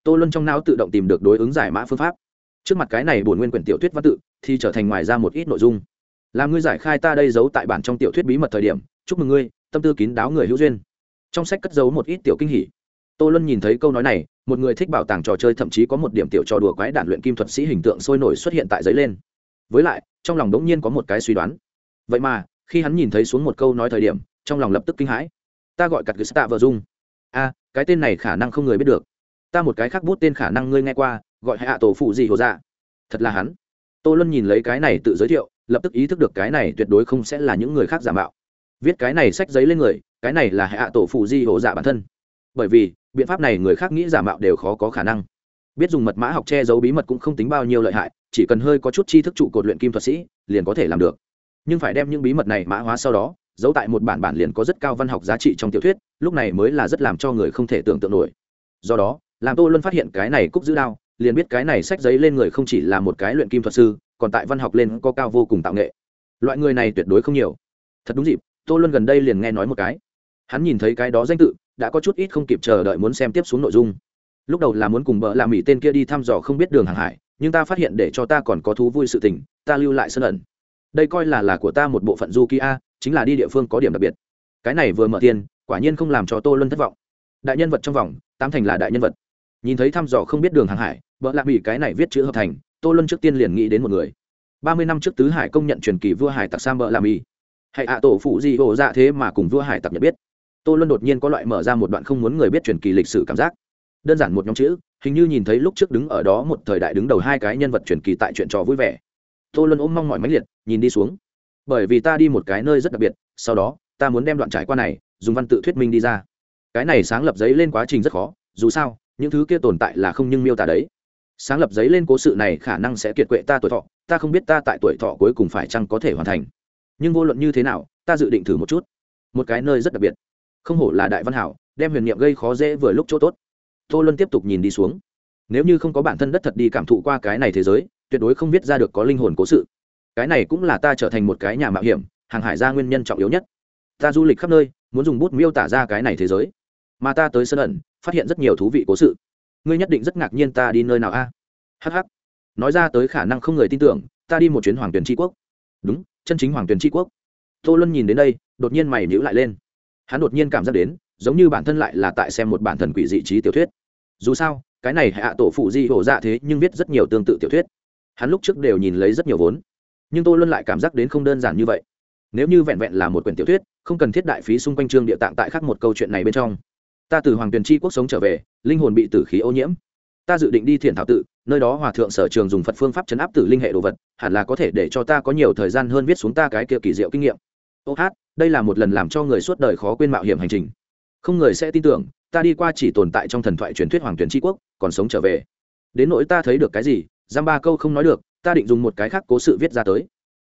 Tô luân trong não tự động tìm được đối ứng giải mã phương pháp. Trước mặt cái này bổn nguyên quyển tiểu thuyết văn tự, thì trở thành ngoài ra một ít nội dung. Làm ngươi giải khai ta đây giấu tại bản trong tiểu thuyết bí mật thời điểm, chúc mừng ngươi, tâm tư kín đáo người hữu duyên. Trong sách cất giấu một ít tiểu kinh hỉ tô luân nhìn thấy câu nói này, một người thích bảo tàng trò chơi thậm chí có một điểm tiểu trò đùa quái đản luyện kim thuật sĩ hình tượng sôi nổi xuất hiện tại giấy lên. Với lại, trong lòng đống nhiên có một cái suy đoán. Vậy mà, khi hắn nhìn thấy xuống một câu nói thời điểm, trong lòng lập tức kinh hãi. Ta gọi cặt tạ vợ dung. A cái tên này khả năng không người biết được. Ta một cái khác bút tên khả năng ngươi nghe qua, gọi hạ tổ phụ gì hồ dạ. Thật là hắn. Tô luân nhìn lấy cái này tự giới thiệu, lập tức ý thức được cái này tuyệt đối không sẽ là những người khác giả mạo. Viết cái này sách giấy lên người, cái này là hạ tổ phụ di hồ dạ bản thân. Bởi vì biện pháp này người khác nghĩ giả mạo đều khó có khả năng. Biết dùng mật mã học che giấu bí mật cũng không tính bao nhiêu lợi hại, chỉ cần hơi có chút tri thức trụ cột luyện kim thuật sĩ, liền có thể làm được. Nhưng phải đem những bí mật này mã hóa sau đó, giấu tại một bản bản liền có rất cao văn học giá trị trong tiểu thuyết, lúc này mới là rất làm cho người không thể tưởng tượng nổi. Do đó, làm tôi luôn phát hiện cái này cúc giữ đao, liền biết cái này sách giấy lên người không chỉ là một cái luyện kim thuật sư, còn tại văn học lên có cao vô cùng tạo nghệ. Loại người này tuyệt đối không nhiều. Thật đúng dịp tôi luôn gần đây liền nghe nói một cái. Hắn nhìn thấy cái đó danh tự đã có chút ít không kịp chờ đợi muốn xem tiếp xuống nội dung. Lúc đầu là muốn cùng bợ làm mỹ tên kia đi thăm dò không biết đường hàng hải, nhưng ta phát hiện để cho ta còn có thú vui sự tình, ta lưu lại sân ẩn. Đây coi là là của ta một bộ phận du kia chính là đi địa phương có điểm đặc biệt. Cái này vừa mở tiền, quả nhiên không làm cho tô luân thất vọng. Đại nhân vật trong vòng, tám thành là đại nhân vật. Nhìn thấy thăm dò không biết đường hàng hải bợ lạ bị cái này viết chữ hợp thành, tô luân trước tiên liền nghĩ đến một người. Ba mươi năm trước tứ hải công nhận truyền kỳ vua hải tặc sam vợ lạ mỹ hãy ạ, tổ phụ gì ổ dạ thế mà cùng vua hải tặc nhận biết tô luân đột nhiên có loại mở ra một đoạn không muốn người biết truyền kỳ lịch sử cảm giác. Đơn giản một nhóm chữ, hình như nhìn thấy lúc trước đứng ở đó một thời đại đứng đầu hai cái nhân vật truyền kỳ tại chuyện trò vui vẻ. Tô luân ôm mong mọi mãnh liệt, nhìn đi xuống. Bởi vì ta đi một cái nơi rất đặc biệt, sau đó, ta muốn đem đoạn trải qua này, dùng văn tự thuyết minh đi ra. Cái này sáng lập giấy lên quá trình rất khó, dù sao, những thứ kia tồn tại là không nhưng miêu tả đấy. Sáng lập giấy lên cố sự này khả năng sẽ kiệt quệ ta tuổi thọ, ta không biết ta tại tuổi thọ cuối cùng phải chăng có thể hoàn thành. Nhưng vô luận như thế nào, ta dự định thử một chút. Một cái nơi rất đặc biệt không hổ là đại văn hảo, đem huyền niệm gây khó dễ vừa lúc chỗ tốt. Tô luân tiếp tục nhìn đi xuống. Nếu như không có bản thân đất thật đi cảm thụ qua cái này thế giới, tuyệt đối không viết ra được có linh hồn cố sự. Cái này cũng là ta trở thành một cái nhà mạo hiểm, hàng hải ra nguyên nhân trọng yếu nhất. Ta du lịch khắp nơi, muốn dùng bút miêu tả ra cái này thế giới. Mà ta tới sân ẩn, phát hiện rất nhiều thú vị cố sự. Ngươi nhất định rất ngạc nhiên ta đi nơi nào a? À? hh nói ra tới khả năng không người tin tưởng, ta đi một chuyến hoàng tuyển tri quốc. Đúng, chân chính hoàng tuyển tri quốc. Tô luân nhìn đến đây, đột nhiên mày nhữ lại lên hắn đột nhiên cảm giác đến, giống như bản thân lại là tại xem một bản thần quỷ dị trí tiểu thuyết. Dù sao, cái này hạ tổ phụ di hổ dạ thế nhưng viết rất nhiều tương tự tiểu thuyết. Hắn lúc trước đều nhìn lấy rất nhiều vốn. Nhưng tôi luôn lại cảm giác đến không đơn giản như vậy. Nếu như vẹn vẹn là một quyển tiểu thuyết, không cần thiết đại phí xung quanh trương địa tạng tại khắc một câu chuyện này bên trong. Ta từ hoàng tuyền tri quốc sống trở về, linh hồn bị tử khí ô nhiễm. Ta dự định đi thiền thảo tự, nơi đó hòa thượng sở trường dùng phật phương pháp chấn áp tử linh hệ đồ vật, hẳn là có thể để cho ta có nhiều thời gian hơn viết xuống ta cái kia kỳ diệu kinh nghiệm. Ô hát đây là một lần làm cho người suốt đời khó quên mạo hiểm hành trình. Không người sẽ tin tưởng, ta đi qua chỉ tồn tại trong thần thoại truyền thuyết hoàng tuyển tri quốc, còn sống trở về. Đến nỗi ta thấy được cái gì, giam ba câu không nói được, ta định dùng một cái khác cố sự viết ra tới.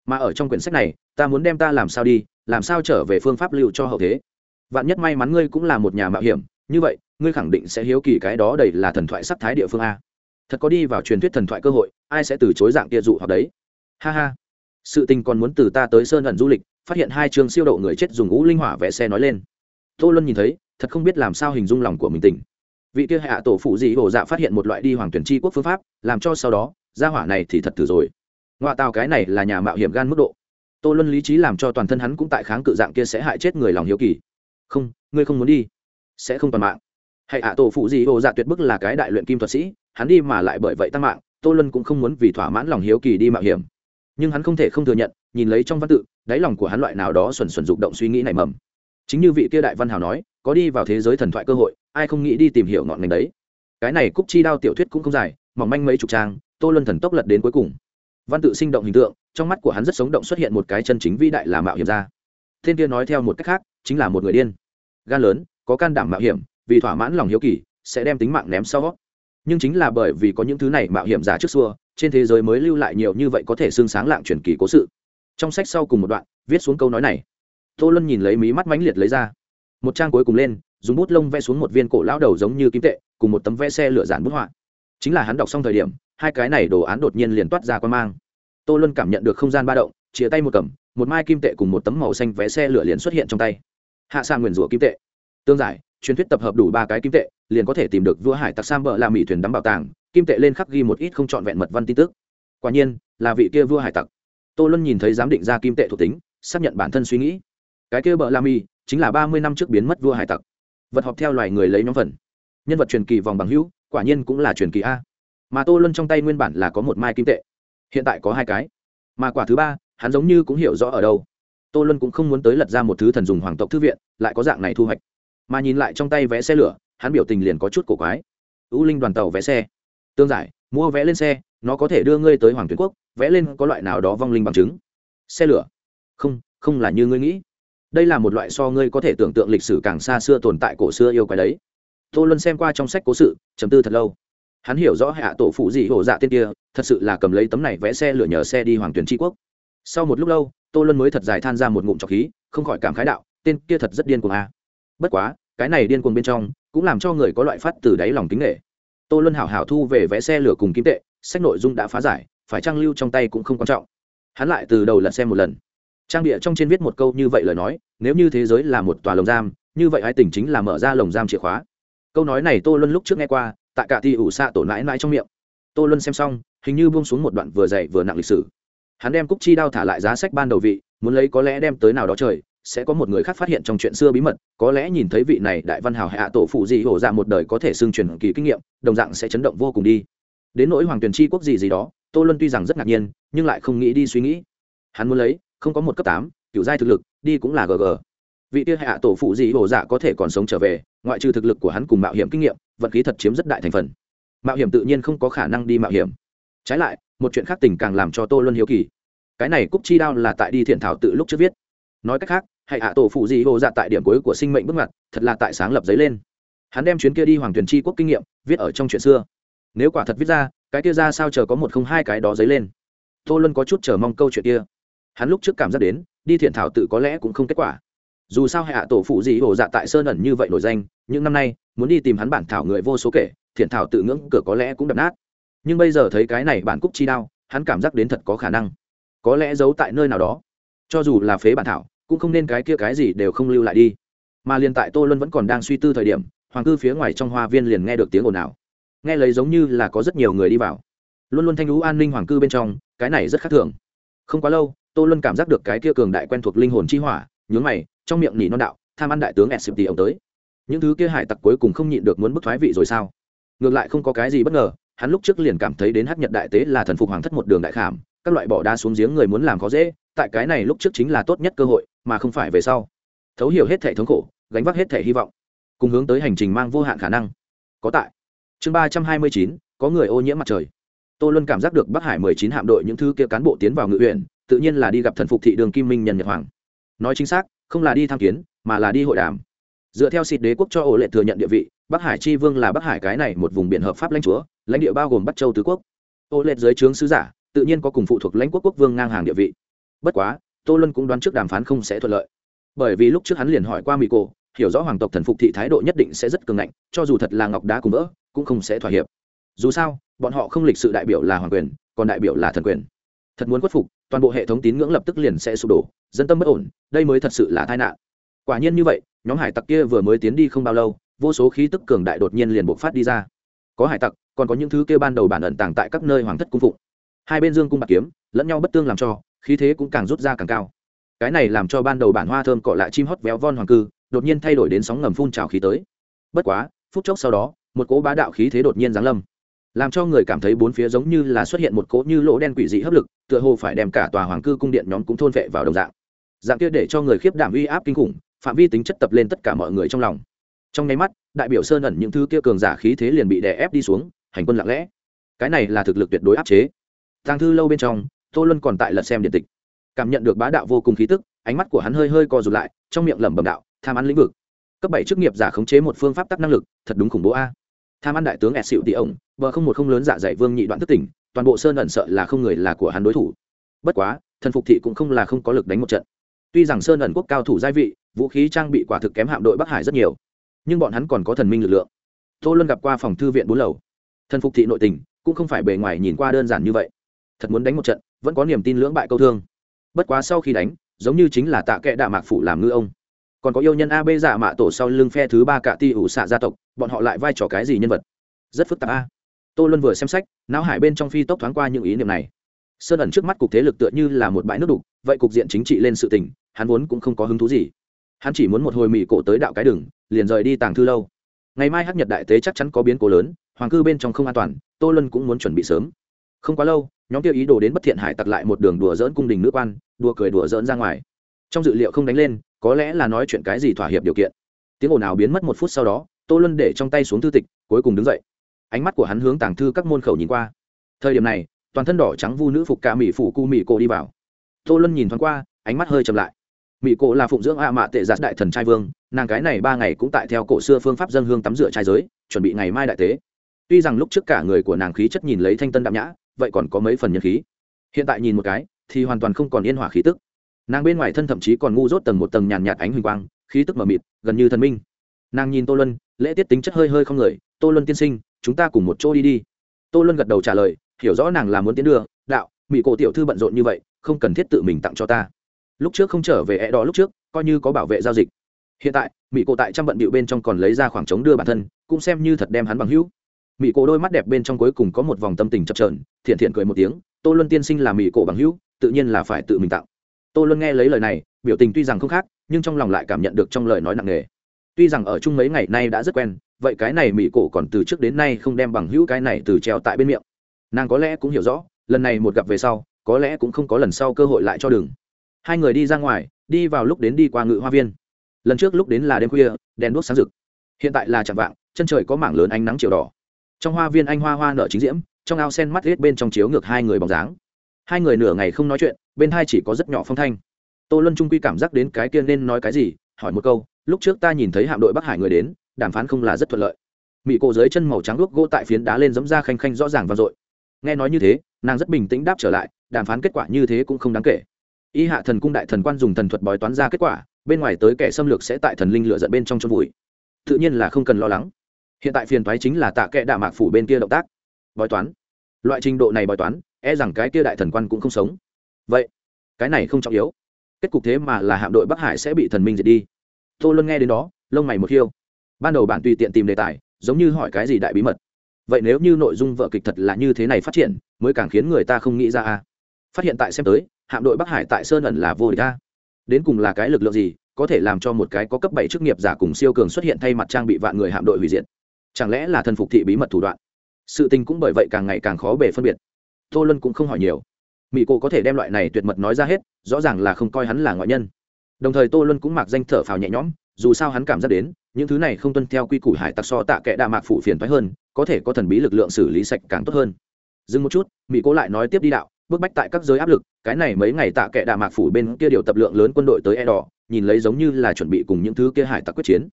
Mà ở trong quyển sách này, ta muốn đem ta làm sao đi, làm sao trở về phương pháp lưu cho hậu thế. Vạn nhất may mắn ngươi cũng là một nhà mạo hiểm, như vậy, ngươi khẳng định sẽ hiếu kỳ cái đó đầy là thần thoại sắc thái địa phương a. Thật có đi vào truyền thuyết thần thoại cơ hội, ai sẽ từ chối dạng kia dụ hoặc đấy? Ha ha. Sự tình còn muốn từ ta tới sơn ẩn du lịch phát hiện hai trường siêu độ người chết dùng ngũ linh hỏa vẽ xe nói lên. Tô luân nhìn thấy, thật không biết làm sao hình dung lòng của mình tỉnh. Vị kia hạ tổ phụ dị hồ dạ phát hiện một loại đi hoàng tuyển tri quốc phương pháp, làm cho sau đó, gia hỏa này thì thật thử rồi. Ngoại tàu cái này là nhà mạo hiểm gan mức độ. Tô luân lý trí làm cho toàn thân hắn cũng tại kháng cự dạng kia sẽ hại chết người lòng hiếu kỳ. Không, ngươi không muốn đi. Sẽ không toàn mạng. Hãy hạ tổ phụ dị hồ dạ tuyệt bức là cái đại luyện kim thuật sĩ, hắn đi mà lại bởi vậy tăng mạng, tô luân cũng không muốn vì thỏa mãn lòng hiếu kỳ đi mạo hiểm. Nhưng hắn không thể không thừa nhận, nhìn lấy trong văn tự đáy lòng của hắn loại nào đó xuẩn xuẩn dục động suy nghĩ này mầm. Chính như vị kia đại văn hào nói, có đi vào thế giới thần thoại cơ hội, ai không nghĩ đi tìm hiểu ngọn ngành đấy. Cái này cúc chi đao tiểu thuyết cũng không dài, mỏng manh mấy chục trang, tô luân thần tốc lật đến cuối cùng. Văn tự sinh động hình tượng, trong mắt của hắn rất sống động xuất hiện một cái chân chính vĩ đại là mạo hiểm ra. Thiên kia nói theo một cách khác, chính là một người điên. Gan lớn, có can đảm mạo hiểm, vì thỏa mãn lòng hiếu kỳ, sẽ đem tính mạng ném sau. Nhưng chính là bởi vì có những thứ này mạo hiểm giả trước xua, trên thế giới mới lưu lại nhiều như vậy có thể xương sáng lạng truyền kỳ cố sự trong sách sau cùng một đoạn, viết xuống câu nói này. Tô luân nhìn lấy mí mắt mãnh liệt lấy ra. Một trang cuối cùng lên, dùng bút lông vẽ xuống một viên cổ lão đầu giống như kim tệ, cùng một tấm vẽ xe lửa giản bút họa. Chính là hắn đọc xong thời điểm, hai cái này đồ án đột nhiên liền toát ra quan mang. Tô luân cảm nhận được không gian ba động, chia tay một cầm, một mai kim tệ cùng một tấm màu xanh vé xe lửa liền xuất hiện trong tay. Hạ sa nguyền rủa kim tệ. Tương giải, truyền thuyết tập hợp đủ ba cái kim tệ, liền có thể tìm được vua hải tặc sam bờ làm mỹ thuyền đắm bảo tàng, kim tệ lên khắc ghi một ít không trọn vẹn mật văn tin tức. Quả nhiên, là vị kia vua hải tặc tô luân nhìn thấy giám định ra kim tệ thuộc tính, xác nhận bản thân suy nghĩ. Cái kia bờ la mi chính là ba mươi năm trước biến mất vua hải tặc. Vật họp theo loài người lấy nhóm phần. Nhân vật truyền kỳ vòng bằng hữu, quả nhiên cũng là truyền kỳ a. Mà tô luân trong tay nguyên bản là có một mai kim tệ. Hiện tại có hai cái. Mà quả thứ ba, hắn giống như cũng hiểu rõ ở đâu. Tô luân cũng không muốn tới lật ra một thứ thần dùng hoàng tộc thư viện, lại có dạng này thu hoạch. Mà nhìn lại trong tay vé xe lửa, hắn biểu tình liền có chút cổ quái. U linh đoàn tàu vé xe. Tương giải mua vé lên xe, nó có thể đưa ngươi tới hoàng tuyến quốc vẽ lên có loại nào đó vong linh bằng chứng. Xe lửa. Không không là như ngươi nghĩ. Đây là một loại so ngươi có thể tưởng tượng lịch sử càng xa xưa tồn tại cổ xưa yêu quái đấy. Tô luân xem qua trong sách cố sự chấm tư thật lâu. Hắn hiểu rõ hạ tổ phụ dị hổ dạ tên kia, thật sự là cầm lấy tấm này vẽ xe lửa nhờ xe đi hoàng tuyến tri quốc. Sau một lúc lâu, tô luân mới thật dài than ra một ngụm trọc khí, không khỏi cảm khái đạo, tên kia thật rất điên cuồng a. À. bất quá, cái này điên cuồng bên trong, cũng làm cho người có loại phát từ đáy lòng kính nghệ tô luân hảo hảo thu về vé xe lửa cùng kim tệ, sách nội dung đã phá giải, phải trang lưu trong tay cũng không quan trọng. Hắn lại từ đầu lật xem một lần. Trang địa trong trên viết một câu như vậy lời nói, nếu như thế giới là một tòa lồng giam, như vậy hai tỉnh chính là mở ra lồng giam chìa khóa. Câu nói này tô luân lúc trước nghe qua, tại cả thi ủ xạ tổ nãi nãi trong miệng. Tô luân xem xong, hình như buông xuống một đoạn vừa dày vừa nặng lịch sử. Hắn đem cúc chi đao thả lại giá sách ban đầu vị, muốn lấy có lẽ đem tới nào đó trời sẽ có một người khác phát hiện trong chuyện xưa bí mật, có lẽ nhìn thấy vị này đại văn hào hạ tổ phụ gì hổ ra một đời có thể xưng truyền kỳ kinh nghiệm, đồng dạng sẽ chấn động vô cùng đi. Đến nỗi hoàng tuyền chi quốc gì gì đó, tô luân tuy rằng rất ngạc nhiên, nhưng lại không nghĩ đi suy nghĩ. Hắn muốn lấy, không có một cấp tám, kiểu giai thực lực, đi cũng là gg vị kia hạ tổ phụ gì hổ dạ có thể còn sống trở về, ngoại trừ thực lực của hắn cùng mạo hiểm kinh nghiệm vật khí thật chiếm rất đại thành phần. Mạo hiểm tự nhiên không có khả năng đi mạo hiểm. Trái lại, một chuyện khác tình càng làm cho tô luân hiếu kỳ. Cái này cúc chi đao là tại đi thiện thảo tự lúc trước viết. Nói cách khác hãy hạ tổ phụ gì hồ dạ tại điểm cuối của sinh mệnh bước ngoặt, thật là tại sáng lập giấy lên. Hắn đem chuyến kia đi hoàng tuyển tri quốc kinh nghiệm viết ở trong chuyện xưa. Nếu quả thật viết ra, cái kia ra sao chờ có một không hai cái đó giấy lên. Tô luân có chút chờ mong câu chuyện kia. Hắn lúc trước cảm giác đến, đi thiện thảo tự có lẽ cũng không kết quả. Dù sao hạ tổ phụ gì hồ dạ tại sơn ẩn như vậy nổi danh, những năm nay, muốn đi tìm hắn bản thảo người vô số kể, thiện thảo tự ngưỡng cửa có lẽ cũng đập nát. Nhưng bây giờ thấy cái này bản cúc chi đao, hắn cảm giác đến thật có khả năng. Có lẽ giấu tại nơi nào đó. Cho dù là phế bản thảo cũng không nên cái kia cái gì đều không lưu lại đi. Mà liền tại tô luân vẫn còn đang suy tư thời điểm, hoàng cư phía ngoài trong hoa viên liền nghe được tiếng ồn ào. Nghe lấy giống như là có rất nhiều người đi vào. Luôn luôn thanh lũ an ninh hoàng cư bên trong, cái này rất khác thường. Không quá lâu, tô luân cảm giác được cái kia cường đại quen thuộc linh hồn chi hỏa, nhướng mày, trong miệng nỉ non đạo, tham ăn đại tướng s ông tới. Những thứ kia hải tặc cuối cùng không nhịn được muốn bức thoái vị rồi sao? Ngược lại không có cái gì bất ngờ, hắn lúc trước liền cảm thấy đến hát nhật đại tế là thần phục hoàng thất một đường đại khảm, các loại bỏ đa xuống giếng người muốn làm khó dễ, tại cái này lúc trước chính là tốt nhất cơ hội mà không phải về sau. Thấu hiểu hết thể thống khổ, gánh vác hết thể hy vọng, cùng hướng tới hành trình mang vô hạn khả năng. Có tại. Chương ba trăm hai mươi chín, có người ô nhiễm mặt trời. Tô luân cảm giác được bắc hải mười chín hạm đội những thứ kia cán bộ tiến vào ngự huyện, tự nhiên là đi gặp thần phục thị đường kim minh nhân nhật hoàng. Nói chính xác, không là đi tham kiến, mà là đi hội đàm. Dựa theo xịt đế quốc cho ổ lệ thừa nhận địa vị, bắc hải chi vương là bắc hải cái này một vùng biển hợp pháp lãnh chúa, lãnh địa bao gồm bắc châu tứ quốc. Ổ lệ dưới trướng sứ giả, tự nhiên có cùng phụ thuộc lãnh quốc quốc vương ngang hàng địa vị. Bất quá tô luân cũng đoán trước đàm phán không sẽ thuận lợi. Bởi vì lúc trước hắn liền hỏi qua mỹ cổ, hiểu rõ hoàng tộc thần phục thị thái độ nhất định sẽ rất cường ngạnh, cho dù thật là ngọc đá cùng vỡ, cũng không sẽ thỏa hiệp. Dù sao, bọn họ không lịch sự đại biểu là hoàng quyền, còn đại biểu là thần quyền. Thật muốn khuất phục, toàn bộ hệ thống tín ngưỡng lập tức liền sẽ sụp đổ, dân tâm bất ổn, đây mới thật sự là tai nạn. Quả nhiên như vậy, nhóm hải tặc kia vừa mới tiến đi không bao lâu, vô số khí tức cường đại đột nhiên liền bộc phát đi ra. Có hải tặc, còn có những thứ kia ban đầu bản ẩn tàng tại các nơi hoàng thất cung phụng. Hai bên dương cung bạc kiếm, lẫn nhau bất tương làm cho khí thế cũng càng rút ra càng cao. Cái này làm cho ban đầu bản hoa thơm cọ lại chim hót véo von hoàng cư, đột nhiên thay đổi đến sóng ngầm phun trào khí tới. Bất quá, phút chốc sau đó, một cỗ bá đạo khí thế đột nhiên giáng lâm. Làm cho người cảm thấy bốn phía giống như là xuất hiện một cỗ như lỗ đen quỷ dị hấp lực, tựa hồ phải đem cả tòa hoàng cư cung điện nhóm cũng thôn vệ vào đồng dạng. Dạng kia để cho người khiếp đảm uy áp kinh khủng, phạm vi tính chất tập lên tất cả mọi người trong lòng. Trong nháy mắt, đại biểu sơn ẩn những thứ kia cường giả khí thế liền bị đè ép đi xuống, hành quân lặng lẽ. Cái này là thực lực tuyệt đối áp chế. Tàng thư lâu bên trong tô luân còn tại lật xem điện tịch. Cảm nhận được bá đạo vô cùng khí tức, ánh mắt của hắn hơi hơi co rụt lại, trong miệng lẩm bẩm đạo, tham ăn lĩnh vực. Cấp bảy chức nghiệp giả khống chế một phương pháp tắc năng lực, thật đúng khủng bố a. Tham ăn đại tướng ẹt xịu tỷ ổng vợ không một không lớn dạ dày vương nhị đoạn thất tỉnh, toàn bộ sơn ẩn sợ là không người là của hắn đối thủ. Bất quá, thần phục thị cũng không là không có lực đánh một trận. Tuy rằng sơn ẩn quốc cao thủ gia vị, vũ khí trang bị quả thực kém hạm đội bắc hải rất nhiều, nhưng bọn hắn còn có thần minh lực lượng. Tô luân gặp qua phòng thư viện bốn lầu. Thần phục thị nội tình, cũng không phải bề ngoài nhìn qua đơn giản như vậy. Thật muốn đánh một trận vẫn có niềm tin lưỡng bại câu thương. Bất quá sau khi đánh, giống như chính là tạ kệ đạ mạc phủ làm ngư ông. Còn có yêu nhân ab giả dạ mạ tổ sau lưng phe thứ ba cả ti ủ xạ gia tộc, bọn họ lại vai trò cái gì nhân vật? Rất phức tạp a. Tô luân vừa xem sách, não hải bên trong phi tốc thoáng qua những ý niệm này. Sơn ẩn trước mắt cục thế lực tựa như là một bãi nước đục, vậy cục diện chính trị lên sự tình, hắn vốn cũng không có hứng thú gì. Hắn chỉ muốn một hồi mỹ cổ tới đạo cái đừng liền rời đi tàng thư lâu. Ngày mai hắc nhật đại tế chắc chắn có biến cố lớn, hoàng cư bên trong không an toàn, tô luân cũng muốn chuẩn bị sớm. Không quá lâu nhóm kia ý đồ đến bất thiện hải tặc lại một đường đùa dỡn cung đình nữ quan, đùa cười đùa dỡn ra ngoài. Trong dự liệu không đánh lên, có lẽ là nói chuyện cái gì thỏa hiệp điều kiện. Tiếng ồn ào biến mất một phút sau đó, tô luân để trong tay xuống thư tịch, cuối cùng đứng dậy. Ánh mắt của hắn hướng tàng thư các môn khẩu nhìn qua. Thời điểm này, toàn thân đỏ trắng vu nữ phục cả mỹ phủ cu mỹ cổ đi vào. Tô luân nhìn thoáng qua, ánh mắt hơi chậm lại. Mỹ cổ là phụng dưỡng a mạ tệ giạt đại thần trai vương, nàng cái này ba ngày cũng tại theo cổ xưa phương pháp dân hương tắm rửa trai giới, chuẩn bị ngày mai đại tế. Tuy rằng lúc trước cả người của nàng khí chất nhìn lấy thanh tân đạm nhã vậy còn có mấy phần nhân khí? Hiện tại nhìn một cái, thì hoàn toàn không còn yên hỏa khí tức. Nàng bên ngoài thân thậm chí còn ngu dốt tầng một tầng nhàn nhạt ánh huỳnh quang, khí tức mờ mịt, gần như thần minh. Nàng nhìn tô luân, lễ tiết tính chất hơi hơi không người, tô luân tiên sinh, chúng ta cùng một chỗ đi đi. Tô luân gật đầu trả lời, hiểu rõ nàng là muốn tiến đưa, đạo mỹ cổ tiểu thư bận rộn như vậy, không cần thiết tự mình tặng cho ta. Lúc trước không trở về e đó lúc trước, coi như có bảo vệ giao dịch. Hiện tại mỹ cổ tại trăm bận bịu bên trong còn lấy ra khoảng trống đưa bản thân, cũng xem như thật đem hắn bằng hữu mỹ cổ đôi mắt đẹp bên trong cuối cùng có một vòng tâm tình chập trờn thiện thiện cười một tiếng, tô luân tiên sinh là mỹ cổ bằng hữu, tự nhiên là phải tự mình tạo. tô luân nghe lấy lời này, biểu tình tuy rằng không khác, nhưng trong lòng lại cảm nhận được trong lời nói nặng nề. Tuy rằng ở chung mấy ngày nay đã rất quen, vậy cái này mỹ cổ còn từ trước đến nay không đem bằng hữu cái này từ treo tại bên miệng. Nàng có lẽ cũng hiểu rõ, lần này một gặp về sau, có lẽ cũng không có lần sau cơ hội lại cho đường. Hai người đi ra ngoài, đi vào lúc đến đi qua ngự hoa viên. Lần trước lúc đến là đêm khuya, đèn đuốc sáng rực. Hiện tại là chạm vạng, chân trời có mảng lớn ánh nắng chiều đỏ trong hoa viên anh hoa hoa nở chính diễm, trong ao sen mắt riết bên trong chiếu ngược hai người bóng dáng. Hai người nửa ngày không nói chuyện, bên hai chỉ có rất nhỏ phong thanh. Tô luân trung quy cảm giác đến cái kia nên nói cái gì, hỏi một câu, lúc trước ta nhìn thấy hạm đội bắc hải người đến, đàm phán không là rất thuận lợi. Mỹ cổ dưới chân màu trắng đuốc gỗ tại phiến đá lên giấm ra khanh khanh rõ ràng vang dội. Nghe nói như thế, nàng rất bình tĩnh đáp trở lại, đàm phán kết quả như thế cũng không đáng kể. Y hạ thần cung đại thần quan dùng thần thuật bói toán ra kết quả, bên ngoài tới kẻ xâm lược sẽ tại thần linh lựa dẫn bên trong chôn vùi. Tự nhiên là không cần lo lắng hiện tại phiền toái chính là tạ kệ đạ mạc phủ bên kia động tác. Bói toán. Loại trình độ này bói toán e rằng cái kia đại thần quan cũng không sống. Vậy, cái này không trọng yếu. Kết cục thế mà là hạm đội bắc hải sẽ bị thần minh diệt đi. Tô luân nghe đến đó, lông mày một khiêu ban đầu bạn tùy tiện tìm đề tài, giống như hỏi cái gì đại bí mật. Vậy nếu như nội dung vợ kịch thật là như thế này phát triển, mới càng khiến người ta không nghĩ ra a. Phát hiện tại xem tới, hạm đội bắc hải tại sơn ẩn là vô địch a. Đến cùng là cái lực lượng gì, có thể làm cho một cái có cấp bảy chức nghiệp giả cùng siêu cường xuất hiện thay mặt trang bị vạn người hạm đội hủy diệt chẳng lẽ là thần phục thị bí mật thủ đoạn? Sự tình cũng bởi vậy càng ngày càng khó bề phân biệt. Tô luân cũng không hỏi nhiều. Mỹ Cô có thể đem loại này tuyệt mật nói ra hết, rõ ràng là không coi hắn là ngoại nhân. Đồng thời tô luân cũng mặc danh thở phào nhẹ nhõm, dù sao hắn cảm giác đến, những thứ này không tuân theo quy củ hải tặc so tạ kệ đa mạc phụ phiền thoái hơn, có thể có thần bí lực lượng xử lý sạch càng tốt hơn. Dừng một chút mỹ Cô lại nói tiếp đi đạo, bức bách tại các giới áp lực, cái này mấy ngày tạ kệ đà mạc phủ bên kia điều tập lượng lớn quân đội tới e đỏ nhìn lấy giống như là chuẩn bị cùng những thứ kia hải tặc quyết chiến.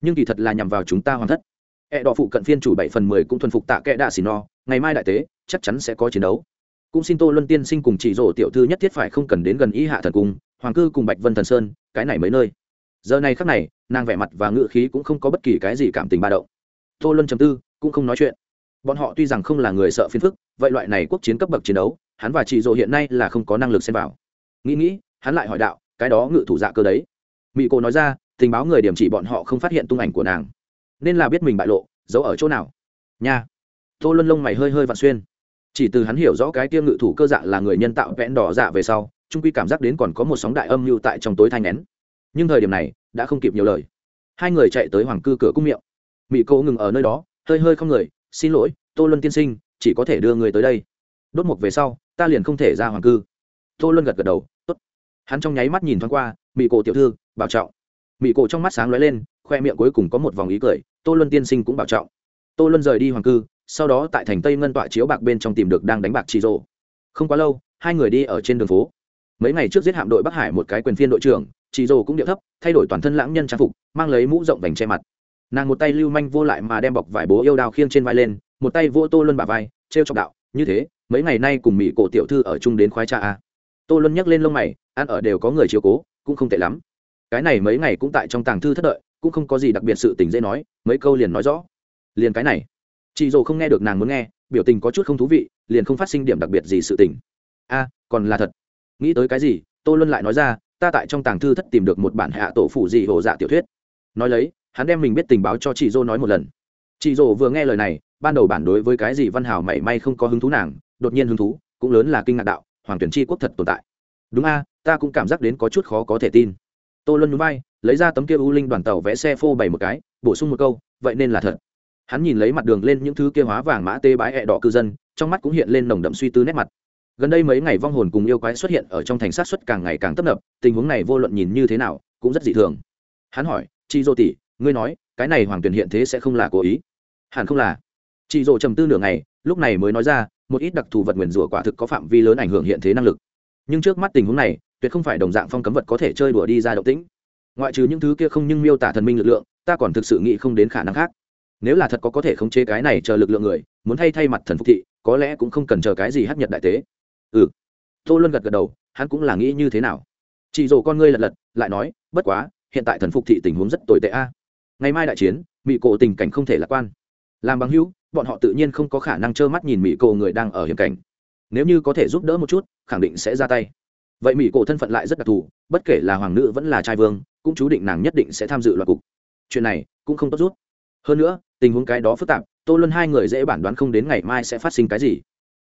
Nhưng kỳ thật là nhằm vào chúng ta hoàn thất e đỏ phụ cận phiên chủ bảy phần mười cũng thuần phục tạ kệ đạ xì no, ngày mai đại tế, chắc chắn sẽ có chiến đấu. Cũng xin tô luân tiên sinh cùng chỉ rồ tiểu thư nhất thiết phải không cần đến gần ý hạ thần cung, hoàng cư cùng bạch vân thần sơn, cái này mấy nơi. Giờ này khắc này, nàng vẻ mặt và ngữ khí cũng không có bất kỳ cái gì cảm tình ba động. Tô luân trầm tư, cũng không nói chuyện. Bọn họ tuy rằng không là người sợ phiền phức, vậy loại này quốc chiến cấp bậc chiến đấu, hắn và chị dụ hiện nay là không có năng lực xen vào. Nghĩ nghĩ, hắn lại hỏi đạo, cái đó ngự thủ dạ cơ đấy. Mị cô nói ra, tình báo người điểm chỉ bọn họ không phát hiện tung ảnh của nàng nên là biết mình bại lộ, giấu ở chỗ nào? Nha. Tô luân lông mày hơi hơi vặn xuyên. Chỉ từ hắn hiểu rõ cái tiêm ngự thủ cơ dạ là người nhân tạo vẽn đỏ dạ về sau, trung quy cảm giác đến còn có một sóng đại âm mưu tại trong tối thanh nén. Nhưng thời điểm này, đã không kịp nhiều lời. Hai người chạy tới hoàng cư cửa cung miệng. Mỹ cô ngừng ở nơi đó, hơi hơi không người, xin lỗi, tô luân tiên sinh, chỉ có thể đưa người tới đây. Đốt mục về sau, ta liền không thể ra hoàng cư. Tô luân gật gật đầu, tốt. Hắn trong nháy mắt nhìn thoáng qua mỹ cổ tiểu thư, bảo trọng. Mỹ cổ trong mắt sáng lóe lên khoe miệng cuối cùng có một vòng ý cười, tô luân tiên sinh cũng bảo trọng. Tô luân rời đi hoàng cư, sau đó tại thành tây ngân tọa chiếu bạc bên trong tìm được đang đánh bạc chị rô không quá lâu, hai người đi ở trên đường phố. Mấy ngày trước giết hạm đội bắc hải một cái quyền phiên đội trưởng chị rồ cũng điệu thấp, thay đổi toàn thân lãng nhân trang phục, mang lấy mũ rộng vành che mặt. Nàng một tay lưu manh vô lại mà đem bọc vải bố yêu đào khiêng trên vai lên, một tay vô tô luân bà vai t r e o đạo, như thế, mấy ngày nay cùng mỹ cổ tiểu thư ở chung đến khoái cha a à? tô luân nhắc lên lông mày, ăn ở đều có người chiếu cố, cũng không tệ lắm. Cái này mấy ngày cũng tại trong tàng thư thất đợi cũng không có gì đặc biệt sự tình dễ nói, mấy câu liền nói rõ. Liền cái này. Chị dồ không nghe được nàng muốn nghe, biểu tình có chút không thú vị, liền không phát sinh điểm đặc biệt gì sự tình. A, còn là thật. Nghĩ tới cái gì, tô luân lại nói ra, ta tại trong tàng thư thất tìm được một bản hạ tổ phủ gì hồ dạ tiểu thuyết. Nói lấy, hắn đem mình biết tình báo cho chị dô nói một lần. Chị dô vừa nghe lời này, ban đầu bản đối với cái gì văn hào mảy may không có hứng thú nàng, đột nhiên hứng thú, cũng lớn là kinh ngạc đạo, hoàng tuyển tri quốc thật tồn tại. Đúng a, ta cũng cảm giác đến có chút khó có thể tin. Tô luân núi bay lấy ra tấm kia u linh đoàn tàu vẽ xe phô bày một cái, bổ sung một câu, vậy nên là thật. Hắn nhìn lấy mặt đường lên những thứ kia hóa vàng mã tê bái hẹ đỏ cư dân, trong mắt cũng hiện lên nồng đậm suy tư nét mặt. Gần đây mấy ngày vong hồn cùng yêu quái xuất hiện ở trong thành sát xuất càng ngày càng tấp nập, tình huống này vô luận nhìn như thế nào, cũng rất dị thường. Hắn hỏi chị dô tỷ, ngươi nói, cái này hoàng tuyển hiện thế sẽ không là cố ý? Hẳn không là. Chị dô trầm tư nửa ngày, lúc này mới nói ra, một ít đặc thù vật nguyền rủa quả thực có phạm vi lớn ảnh hưởng hiện thế năng lực. Nhưng trước mắt tình huống này, tuyệt không phải đồng dạng phong cấm vật có thể chơi đùa đi ra động tĩnh ngoại trừ những thứ kia không nhưng miêu tả thần minh lực lượng, ta còn thực sự nghĩ không đến khả năng khác. Nếu là thật có có thể khống chế cái này chờ lực lượng người, muốn thay thay mặt thần phục thị, có lẽ cũng không cần chờ cái gì hấp nhật đại tế. Ừ. Tô luân gật gật đầu, hắn cũng là nghĩ như thế nào. Chị dồ con ngươi lật lật, lại nói, bất quá, hiện tại thần phục thị tình huống rất tồi tệ a. Ngày mai đại chiến mỹ cổ tình cảnh không thể lạc quan. Làm bằng hữu, bọn họ tự nhiên không có khả năng trơ mắt nhìn mỹ cổ người đang ở hiểm cảnh. Nếu như có thể giúp đỡ một chút, khẳng định sẽ ra tay. Vậy mỹ cổ thân phận lại rất đặc thù, bất kể là hoàng nữ vẫn là trai vương cũng chú định nàng nhất định sẽ tham dự loạt cục. Chuyện này cũng không tốt rút. Hơn nữa, tình huống cái đó phức tạp, tô luân hai người dễ bản đoán không đến ngày mai sẽ phát sinh cái gì.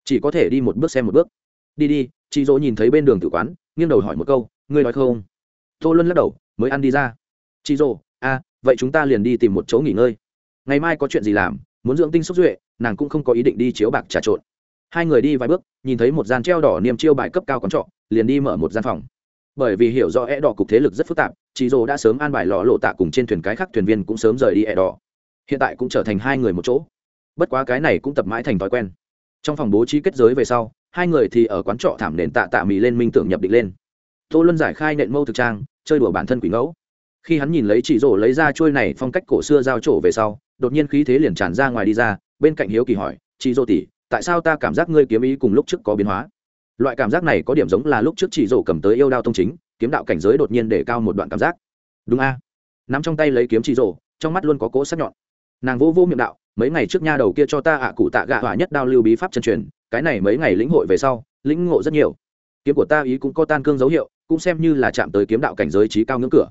Chỉ có thể đi một bước xem một bước. Đi đi, chị dỗ nhìn thấy bên đường tử quán, nghiêng đầu hỏi một câu, ngươi nói không? Tô luân lắc đầu, mới ăn đi ra. Chị dỗ a vậy chúng ta liền đi tìm một chỗ nghỉ ngơi. Ngày mai có chuyện gì làm, muốn dưỡng tinh xúc duệ, nàng cũng không có ý định đi chiếu bạc trà trộn. Hai người đi vài bước, nhìn thấy một gian treo đỏ niềm chiêu bài cấp cao quán trọ, liền đi mở một gian phòng bởi vì hiểu rõ e đỏ cục thế lực rất phức tạp chị dô đã sớm an bài lọ lộ tạ cùng trên thuyền cái khác thuyền viên cũng sớm rời đi e đỏ hiện tại cũng trở thành hai người một chỗ. Bất quá cái này cũng tập mãi thành thói quen. Trong phòng bố trí kết giới về sau, hai người thì ở quán trọ thảm nền tạ tạ mì lên minh tưởng nhập định lên. Tô luân giải khai nện mâu thực trang, chơi đùa bản thân quỷ ngẫu. Khi hắn nhìn lấy chị rổ lấy ra trôi này phong cách cổ xưa giao trổ về sau, đột nhiên khí thế liền tràn ra ngoài đi ra, bên cạnh hiếu kỳ hỏi chị rổ tỉ tại sao ta cảm giác ngươi kiếm ý cùng lúc trước có biến hóa? Loại cảm giác này có điểm giống là lúc trước chị rổ cầm tới yêu đao tông chính, kiếm đạo cảnh giới đột nhiên để cao một đoạn cảm giác. Đúng a. À? nắm trong tay lấy kiếm chị rổ, trong mắt luôn có cỗ sắc nhọn. Nàng vô vô miệng đạo, mấy ngày trước nha đầu kia cho ta ạ cụ tạ gạ hỏa nhất đao lưu bí pháp chân truyền, cái này mấy ngày lĩnh hội về sau, lĩnh ngộ rất nhiều. Kiếm của ta ý cũng có tan cương dấu hiệu, cũng xem như là chạm tới kiếm đạo cảnh giới trí cao ngưỡng cửa.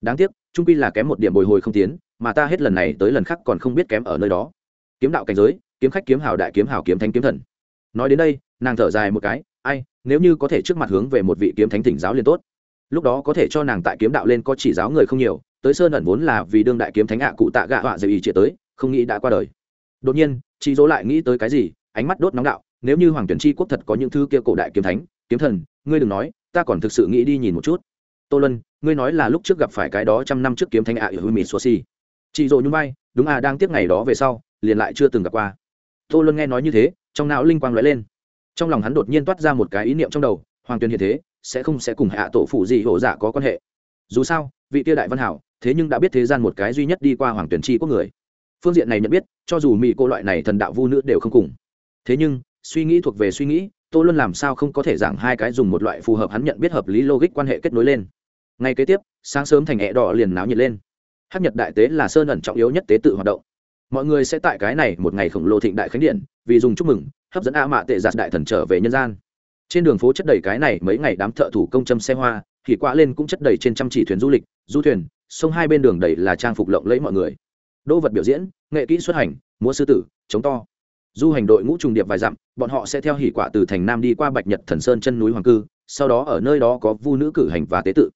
Đáng tiếc, trung pi là kém một điểm bồi hồi không tiến, mà ta hết lần này tới lần khác còn không biết kém ở nơi đó. Kiếm đạo cảnh giới, kiếm khách kiếm hào đại kiếm hào kiếm thánh kiếm thần. Nói đến đây, nàng thở dài một cái ai, nếu như có thể trước mặt hướng về một vị kiếm thánh thỉnh giáo liền tốt. Lúc đó có thể cho nàng tại kiếm đạo lên có chỉ giáo người không nhiều, tới sơn ẩn vốn là vì đương đại kiếm thánh ạ cụ tạ gạ họa dày ý chia tới, không nghĩ đã qua đời. Đột nhiên chị dỗ lại nghĩ tới cái gì, ánh mắt đốt nóng đạo, nếu như hoàng tuyển tri quốc thật có những thứ kia cổ đại kiếm thánh, kiếm thần, ngươi đừng nói, ta còn thực sự nghĩ đi nhìn một chút. Tô lân ngươi nói là lúc trước gặp phải cái đó trăm năm trước kiếm thánh ạ ở humi sosi chị dỗ nhung bay đúng à đang tiếp ngày đó về sau, liền lại chưa từng gặp qua. Tô lân nghe nói như thế, trong não linh quang lóe lên trong lòng hắn đột nhiên toát ra một cái ý niệm trong đầu, hoàng Tuyền hiện thế, sẽ không sẽ cùng hạ tổ phụ gì hổ giả có quan hệ. Dù sao, vị tia đại văn hảo, thế nhưng đã biết thế gian một cái duy nhất đi qua hoàng tuyển chi quốc người. Phương diện này nhận biết, cho dù mỹ cô loại này thần đạo vu nữ đều không cùng. Thế nhưng, suy nghĩ thuộc về suy nghĩ, tô luân làm sao không có thể giảng hai cái dùng một loại phù hợp hắn nhận biết hợp lý logic quan hệ kết nối lên. Ngay kế tiếp, sáng sớm thành hẹ đỏ liền náo nhiệt lên. Hát nhật đại tế là sơn ẩn trọng yếu nhất tế tự hoạt động. Mọi người sẽ tại cái này một ngày khổng lồ thịnh đại khánh điện, vì dùng chúc mừng hấp dẫn a mạ tệ giạt đại thần trở về nhân gian. Trên đường phố chất đầy cái này mấy ngày đám thợ thủ công châm xe hoa, thì qua lên cũng chất đầy trên trăm chỉ thuyền du lịch, du thuyền, sông hai bên đường đầy là trang phục lộng lẫy mọi người. Đô vật biểu diễn, nghệ kỹ xuất hành, múa sư tử, chống to. Du hành đội ngũ trùng điệp vài dặm, bọn họ sẽ theo hỉ quả từ thành nam đi qua bạch nhật thần sơn chân núi hoàng cư, sau đó ở nơi đó có vu nữ cử hành và tế tự.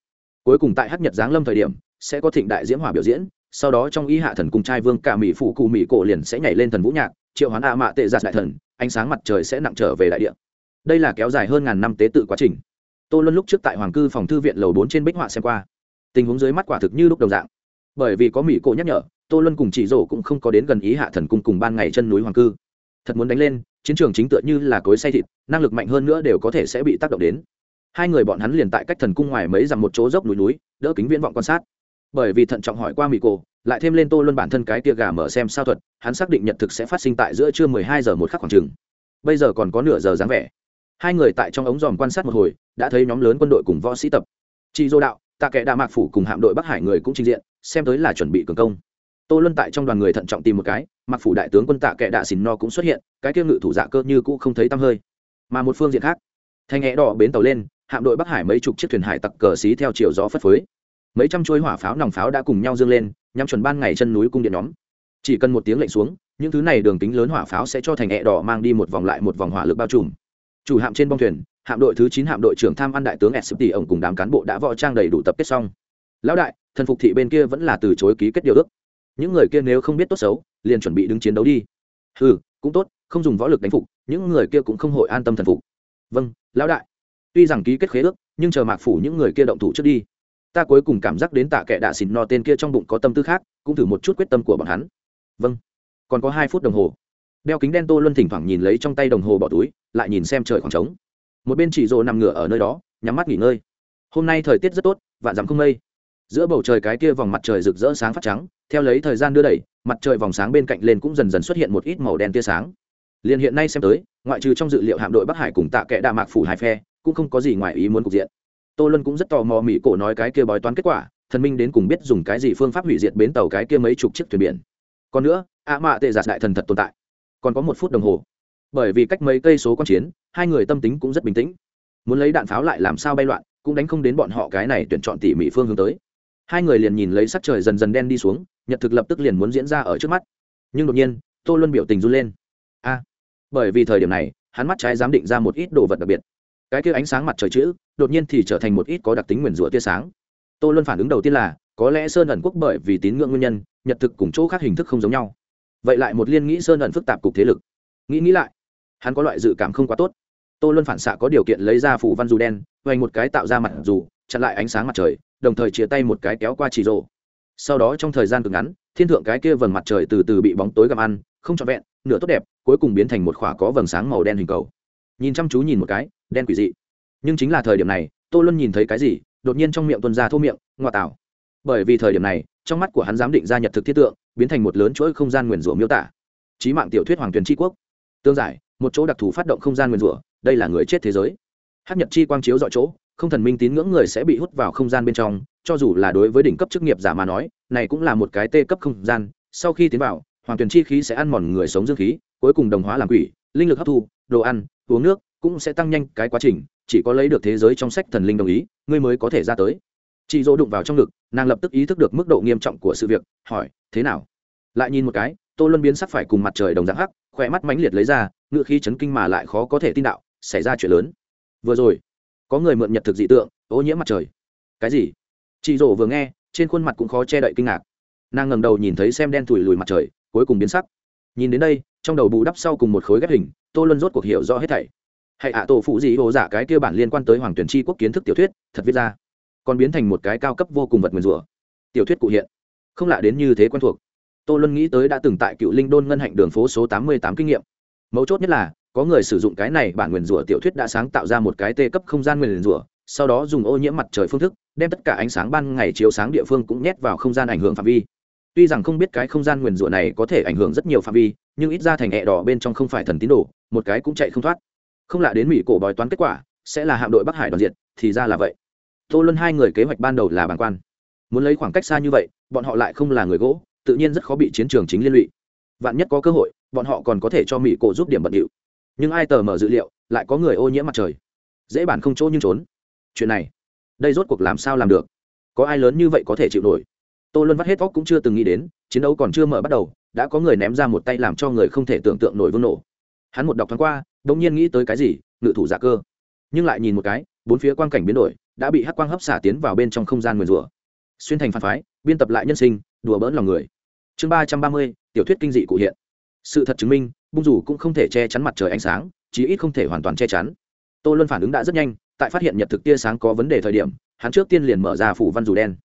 Cuối cùng tại hắc nhật giáng lâm thời điểm, sẽ có thịnh đại diễm hỏa biểu diễn, sau đó trong y hạ thần cung trai vương cả mỹ phụ cụ mỹ cổ liền sẽ nhảy lên thần vũ nhạc triệu hoán a mạ tệ giạt đại thần, ánh sáng mặt trời sẽ nặng trở về đại địa. Đây là kéo dài hơn ngàn năm tế tự quá trình. Tô luân lúc trước tại hoàng cư phòng thư viện lầu bốn trên bích họa xem qua. Tình huống dưới mắt quả thực như lúc đồng dạng. Bởi vì có mỹ cổ nhắc nhở, tô luân cùng chỉ rổ cũng không có đến gần ý hạ thần cung cùng ban ngày chân núi hoàng cư. Thật muốn đánh lên, chiến trường chính tựa như là cối say thịt, năng lực mạnh hơn nữa đều có thể sẽ bị tác động đến. Hai người bọn hắn liền tại cách thần cung ngoài mấy dặm một chỗ dốc núi núi, đỡ kính viễn vọng quan sát. Bởi vì thận trọng hỏi qua mỹ cổ lại thêm lên tô luân bản thân cái tia gà mở xem sao thuật, hắn xác định nhật thực sẽ phát sinh tại giữa trưa mười hai giờ một khắc khoảng chừng. Bây giờ còn có nửa giờ dáng vẻ. Hai người tại trong ống dòm quan sát một hồi, đã thấy nhóm lớn quân đội cùng võ sĩ tập. Chị dô đạo, tạ kệ đạ mạc phủ cùng hạm đội bắc hải người cũng trình diện, xem tới là chuẩn bị cường công. Tô luân tại trong đoàn người thận trọng tìm một cái mặc phủ đại tướng quân tạ kệ đạ xỉn no cũng xuất hiện, cái kia ngự thủ dạ cơ như cũ không thấy tăm hơi. Mà một phương diện khác, thanh nhẹ đỏ bến tàu lên, hạm đội bắc hải mấy chục chiếc thuyền hải tặc cờ xí theo chiều gió phất phới. Mấy trăm chuôi hỏa pháo nòng pháo đã cùng nhau dâng lên nhắm chuẩn ban ngày chân núi cung điện nhóm. Chỉ cần một tiếng lệnh xuống, những thứ này đường kính lớn hỏa pháo sẽ cho thành hẹ đỏ mang đi một vòng lại một vòng hỏa lực bao trùm. Chủ hạm trên bong thuyền, hạm đội thứ chín hạm đội trưởng tham ăn đại tướng s tỷ ổng cùng đám cán bộ đã võ trang đầy đủ tập kết xong. Lão đại, thần phục thị bên kia vẫn là từ chối ký kết điều ước. Những người kia nếu không biết tốt xấu, liền chuẩn bị đứng chiến đấu đi. Ừ cũng tốt, không dùng võ lực đánh phục, những người kia cũng không hội an tâm thần phục. Vâng lão đại. Tuy rằng ký kết khế ước, nhưng chờ mạc phủ những người kia động thủ trước đi ta cuối cùng cảm giác đến tạ kệ đạ xịn no tên kia trong bụng có tâm tư khác, cũng thử một chút quyết tâm của bọn hắn. Vâng. Còn có hai phút đồng hồ. Đeo kính đen tô luân thỉnh thoảng nhìn lấy trong tay đồng hồ bỏ túi, lại nhìn xem trời khoảng trống. Một bên chỉ rồ nằm ngửa ở nơi đó, nhắm mắt nghỉ ngơi. Hôm nay thời tiết rất tốt, vạn dặm không mây. Giữa bầu trời cái kia vòng mặt trời rực rỡ sáng phát trắng, theo lấy thời gian đưa đẩy, mặt trời vòng sáng bên cạnh lên cũng dần dần xuất hiện một ít màu đen tia sáng. Liền hiện nay xem tới, ngoại trừ trong dự liệu hạm đội bắc hải cùng tạ kệ đạ mạc phủ hai phe, cũng không có gì ngoài ý muốn cục diện tô luân cũng rất tò mò mỹ cổ nói cái kia bói toán kết quả, thần minh đến cùng biết dùng cái gì phương pháp hủy diệt bến tàu cái kia mấy chục chiếc thuyền biển. Còn nữa, ạ mạ tệ giạt đại thần thật tồn tại. Còn có một phút đồng hồ. Bởi vì cách mấy cây số quan chiến, hai người tâm tính cũng rất bình tĩnh. Muốn lấy đạn pháo lại làm sao bay loạn, cũng đánh không đến bọn họ cái này tuyển chọn tỉ mỉ phương hướng tới. Hai người liền nhìn lấy sắc trời dần dần đen đi xuống, nhật thực lập tức liền muốn diễn ra ở trước mắt. Nhưng đột nhiên, tô luân biểu tình run lên. A bởi vì thời điểm này, hắn mắt trái giám định ra một ít đồ vật đặc biệt cái kia ánh sáng mặt trời chữ, đột nhiên thì trở thành một ít có đặc tính nguyền rủa tia sáng. Tô luân phản ứng đầu tiên là, có lẽ sơn ẩn quốc bởi vì tín ngưỡng nguyên nhân, nhật thực cùng chỗ khác hình thức không giống nhau. Vậy lại một liên nghĩ sơn ẩn phức tạp cục thế lực. Nghĩ nghĩ lại, hắn có loại dự cảm không quá tốt. Tô luân phản xạ có điều kiện lấy ra phủ văn dù đen, vành một cái tạo ra mặt dù, chặn lại ánh sáng mặt trời, đồng thời chia tay một cái kéo qua chỉ rộ sau đó trong thời gian cực ngắn, thiên thượng cái kia vầng mặt trời từ từ bị bóng tối gặm ăn, không trọn vẹn, nửa tốt đẹp, cuối cùng biến thành một khỏa có vầng sáng màu đen hình cầu. Nhìn chăm chú nhìn một cái đen quỷ dị. Nhưng chính là thời điểm này, tô luân nhìn thấy cái gì, đột nhiên trong miệng tuân ra thô miệng, ngoa tạo. Bởi vì thời điểm này, trong mắt của hắn giám định ra nhật thực thiết tượng, biến thành một lớn chuỗi không gian nguyền rủa miêu tả. Trí mạng tiểu thuyết hoàng tuyền tri quốc. Tương giải, một chỗ đặc thù phát động không gian nguyền rủa, đây là người chết thế giới. Hát nhật chi quang chiếu dọi chỗ, không thần minh tín ngưỡng người sẽ bị hút vào không gian bên trong, cho dù là đối với đỉnh cấp chức nghiệp giả mà nói, này cũng là một cái tê cấp không gian. Sau khi tiến vào, hoàng tuyền chi khí sẽ ăn mòn người sống dương khí, cuối cùng đồng hóa làm quỷ, linh lực hấp thu, đồ ăn, uống nước cũng sẽ tăng nhanh cái quá trình, chỉ có lấy được thế giới trong sách thần linh đồng ý, ngươi mới có thể ra tới. Chị dỗ đụng vào trong ngực, nàng lập tức ý thức được mức độ nghiêm trọng của sự việc, hỏi, thế nào? Lại nhìn một cái, tô luân biến sắc phải cùng mặt trời đồng dạng hắc khỏe mắt mãnh liệt lấy ra ngựa khí chấn kinh mà lại khó có thể tin đạo, xảy ra chuyện lớn. Vừa rồi, có người mượn nhật thực dị tượng, ô nhiễm mặt trời. Cái gì? Chị dỗ vừa nghe, trên khuôn mặt cũng khó che đậy kinh ngạc. Nàng ngẩng đầu nhìn thấy xem đen thùi lùi mặt trời, cuối cùng biến sắc. Nhìn đến đây, trong đầu bù đắp sau cùng một khối ghép hình, tô luân rốt cuộc hiểu rõ hết thảy hãy ạ, tổ phụ gì hồ giả cái kia bản liên quan tới hoàng tuyển tri quốc kiến thức tiểu thuyết, thật viết ra. Còn biến thành một cái cao cấp vô cùng vật nguyền rủa. Tiểu thuyết cụ hiện. Không lạ đến như thế quen thuộc. Tô luân nghĩ tới đã từng tại cựu linh đôn ngân hạnh đường phố số tám mươi tám kinh nghiệm. Mấu chốt nhất là, có người sử dụng cái này bản nguyền rủa tiểu thuyết đã sáng tạo ra một cái tê cấp không gian nguyền rủa, sau đó dùng ô nhiễm mặt trời phương thức, đem tất cả ánh sáng ban ngày chiếu sáng địa phương cũng nhét vào không gian ảnh hưởng phạm vi. Tuy rằng không biết cái không gian nguyền rủa này có thể ảnh hưởng rất nhiều phạm vi, nhưng ít ra thành hẹ đỏ bên trong không phải thần tín đồ, một cái cũng chạy không thoát không lạ đến mỹ cổ bói toán kết quả, sẽ là hạm đội bắc hải đoàn diện thì ra là vậy. Tô luân hai người kế hoạch ban đầu là bàng quan. Muốn lấy khoảng cách xa như vậy, bọn họ lại không là người gỗ, tự nhiên rất khó bị chiến trường chính liên lụy. Vạn nhất có cơ hội, bọn họ còn có thể cho mỹ cổ giúp điểm bận điệu. Nhưng ai tờ mở dữ liệu, lại có người ô nhiễm mặt trời. Dễ bản không chỗ nhưng trốn. Chuyện này, đây rốt cuộc làm sao làm được? Có ai lớn như vậy có thể chịu nổi? Tô luân vắt hết óc cũng chưa từng nghĩ đến, chiến đấu còn chưa mở bắt đầu, đã có người ném ra một tay làm cho người không thể tưởng tượng nổi vương nổ. Hắn một đọc thoáng qua đông nhiên nghĩ tới cái gì, ngự thủ giả cơ. Nhưng lại nhìn một cái, bốn phía quang cảnh biến đổi, đã bị hắc quang hấp xả tiến vào bên trong không gian nguyền rủa. Xuyên thành phản phái, biên tập lại nhân sinh, đùa bỡn lòng người. Chương ba trăm ba mươi, tiểu thuyết kinh dị cụ hiện. Sự thật chứng minh, bung rủ cũng không thể che chắn mặt trời ánh sáng, chí ít không thể hoàn toàn che chắn. Tô luân phản ứng đã rất nhanh, tại phát hiện nhật thực tia sáng có vấn đề thời điểm, hắn trước tiên liền mở ra phủ văn dù đen.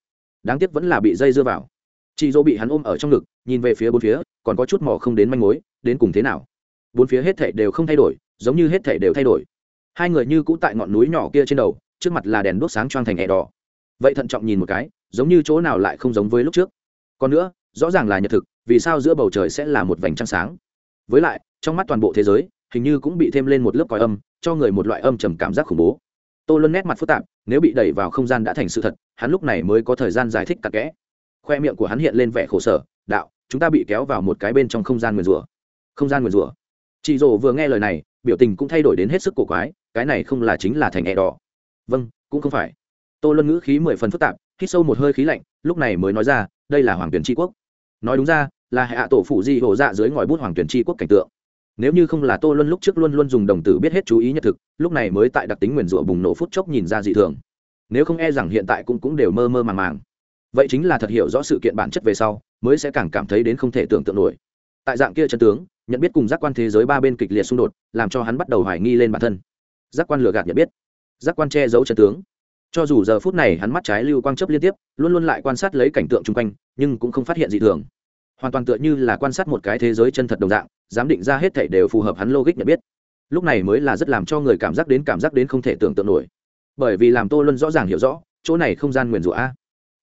Đáng tiếc vẫn là bị dây dưa vào. Chị dỗ bị hắn ôm ở trong ngực, nhìn về phía bốn phía, còn có chút mò không đến manh mối, đến cùng thế nào? Bốn phía hết thảy đều không thay đổi giống như hết thể đều thay đổi. Hai người như cũ tại ngọn núi nhỏ kia trên đầu, trước mặt là đèn đuốc sáng choang thành hẹ đỏ. Vậy thận trọng nhìn một cái, giống như chỗ nào lại không giống với lúc trước. Còn nữa, rõ ràng là nhật thực, vì sao giữa bầu trời sẽ là một vành trăng sáng? Với lại, trong mắt toàn bộ thế giới, hình như cũng bị thêm lên một lớp còi âm, cho người một loại âm trầm cảm giác khủng bố. Tô luân nét mặt phức tạp, nếu bị đẩy vào không gian đã thành sự thật, hắn lúc này mới có thời gian giải thích cặn kẽ. Khoe miệng của hắn hiện lên vẻ khổ sở, đạo, chúng ta bị kéo vào một cái bên trong không gian nguyền rủa. Không gian nguyền rủa. Chị rổ vừa nghe lời này biểu tình cũng thay đổi đến hết sức cổ quái, cái này không là chính là thành e đỏ. Vâng cũng không phải. Tô luân ngữ khí mười phần phức tạp, hít sâu một hơi khí lạnh, lúc này mới nói ra, đây là hoàng tuyển tri quốc. Nói đúng ra, là hạ tổ phụ di hổ dạ dưới ngòi bút hoàng tuyển tri quốc cảnh tượng. Nếu như không là tô luân lúc trước luôn luôn dùng đồng tử biết hết chú ý nhật thực, lúc này mới tại đặc tính nguyền rủa bùng nổ phút chốc nhìn ra dị thường. Nếu không e rằng hiện tại cũng cũng đều mơ mơ màng màng. Vậy chính là thật hiểu rõ sự kiện bản chất về sau, mới sẽ càng cảm thấy đến không thể tưởng tượng nổi. Tại dạng kia chân tướng nhận biết cùng giác quan thế giới ba bên kịch liệt xung đột, làm cho hắn bắt đầu hoài nghi lên bản thân. Giác quan lừa gạt nhận biết. Giác quan che giấu chân tướng. Cho dù giờ phút này hắn mắt trái lưu quang chấp liên tiếp, luôn luôn lại quan sát lấy cảnh tượng chung quanh, nhưng cũng không phát hiện gì thường. Hoàn toàn tựa như là quan sát một cái thế giới chân thật đồng dạng, giám định ra hết thảy đều phù hợp hắn logic nhận biết. Lúc này mới là rất làm cho người cảm giác đến cảm giác đến không thể tưởng tượng nổi. Bởi vì làm tô luân rõ ràng hiểu rõ, chỗ này không gian nguyền rủa a.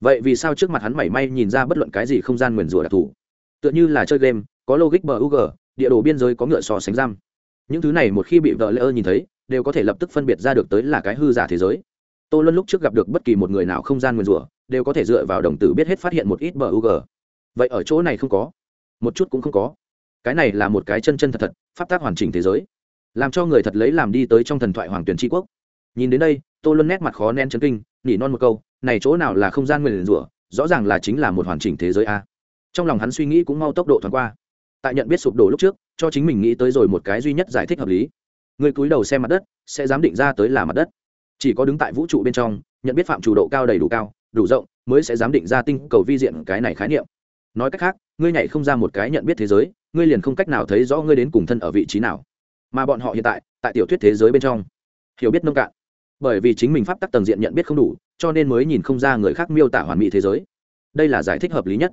Vậy vì sao trước mặt hắn mảy may nhìn ra bất luận cái gì không gian nguyền rủa đặc thù? Tựa như là chơi game, có logic bờ ug địa đồ biên giới có ngựa sò sánh giam. Những thứ này một khi bị vợ lỡ nhìn thấy, đều có thể lập tức phân biệt ra được tới là cái hư giả thế giới. Tô luân lúc trước gặp được bất kỳ một người nào không gian nguyền rủa, đều có thể dựa vào đồng tử biết hết phát hiện một ít bờ ug vậy ở chỗ này không có. Một chút cũng không có. Cái này là một cái chân chân thật thật, pháp tác hoàn chỉnh thế giới. Làm cho người thật lấy làm đi tới trong thần thoại hoàng tuyển tri quốc. Nhìn đến đây, tô luân nét mặt khó nén chấn kinh, nỉ non một câu, này chỗ nào là không gian nguyền rủa, rõ ràng là chính là một hoàn chỉnh thế giới a. Trong lòng hắn suy nghĩ cũng mau tốc độ thoáng qua tại nhận biết sụp đổ lúc trước, cho chính mình nghĩ tới rồi một cái duy nhất giải thích hợp lý. Người cúi đầu xem mặt đất, sẽ dám định ra tới là mặt đất. Chỉ có đứng tại vũ trụ bên trong, nhận biết phạm chủ độ cao đầy đủ cao, đủ rộng, mới sẽ dám định ra tinh cầu vi diện cái này khái niệm. Nói cách khác, ngươi nhảy không ra một cái nhận biết thế giới, ngươi liền không cách nào thấy rõ ngươi đến cùng thân ở vị trí nào. Mà bọn họ hiện tại tại tiểu thuyết thế giới bên trong. Hiểu biết nông cạn. Bởi vì chính mình pháp tắc tầng diện nhận biết không đủ, cho nên mới nhìn không ra người khác miêu tả hoàn mỹ thế giới. Đây là giải thích hợp lý nhất.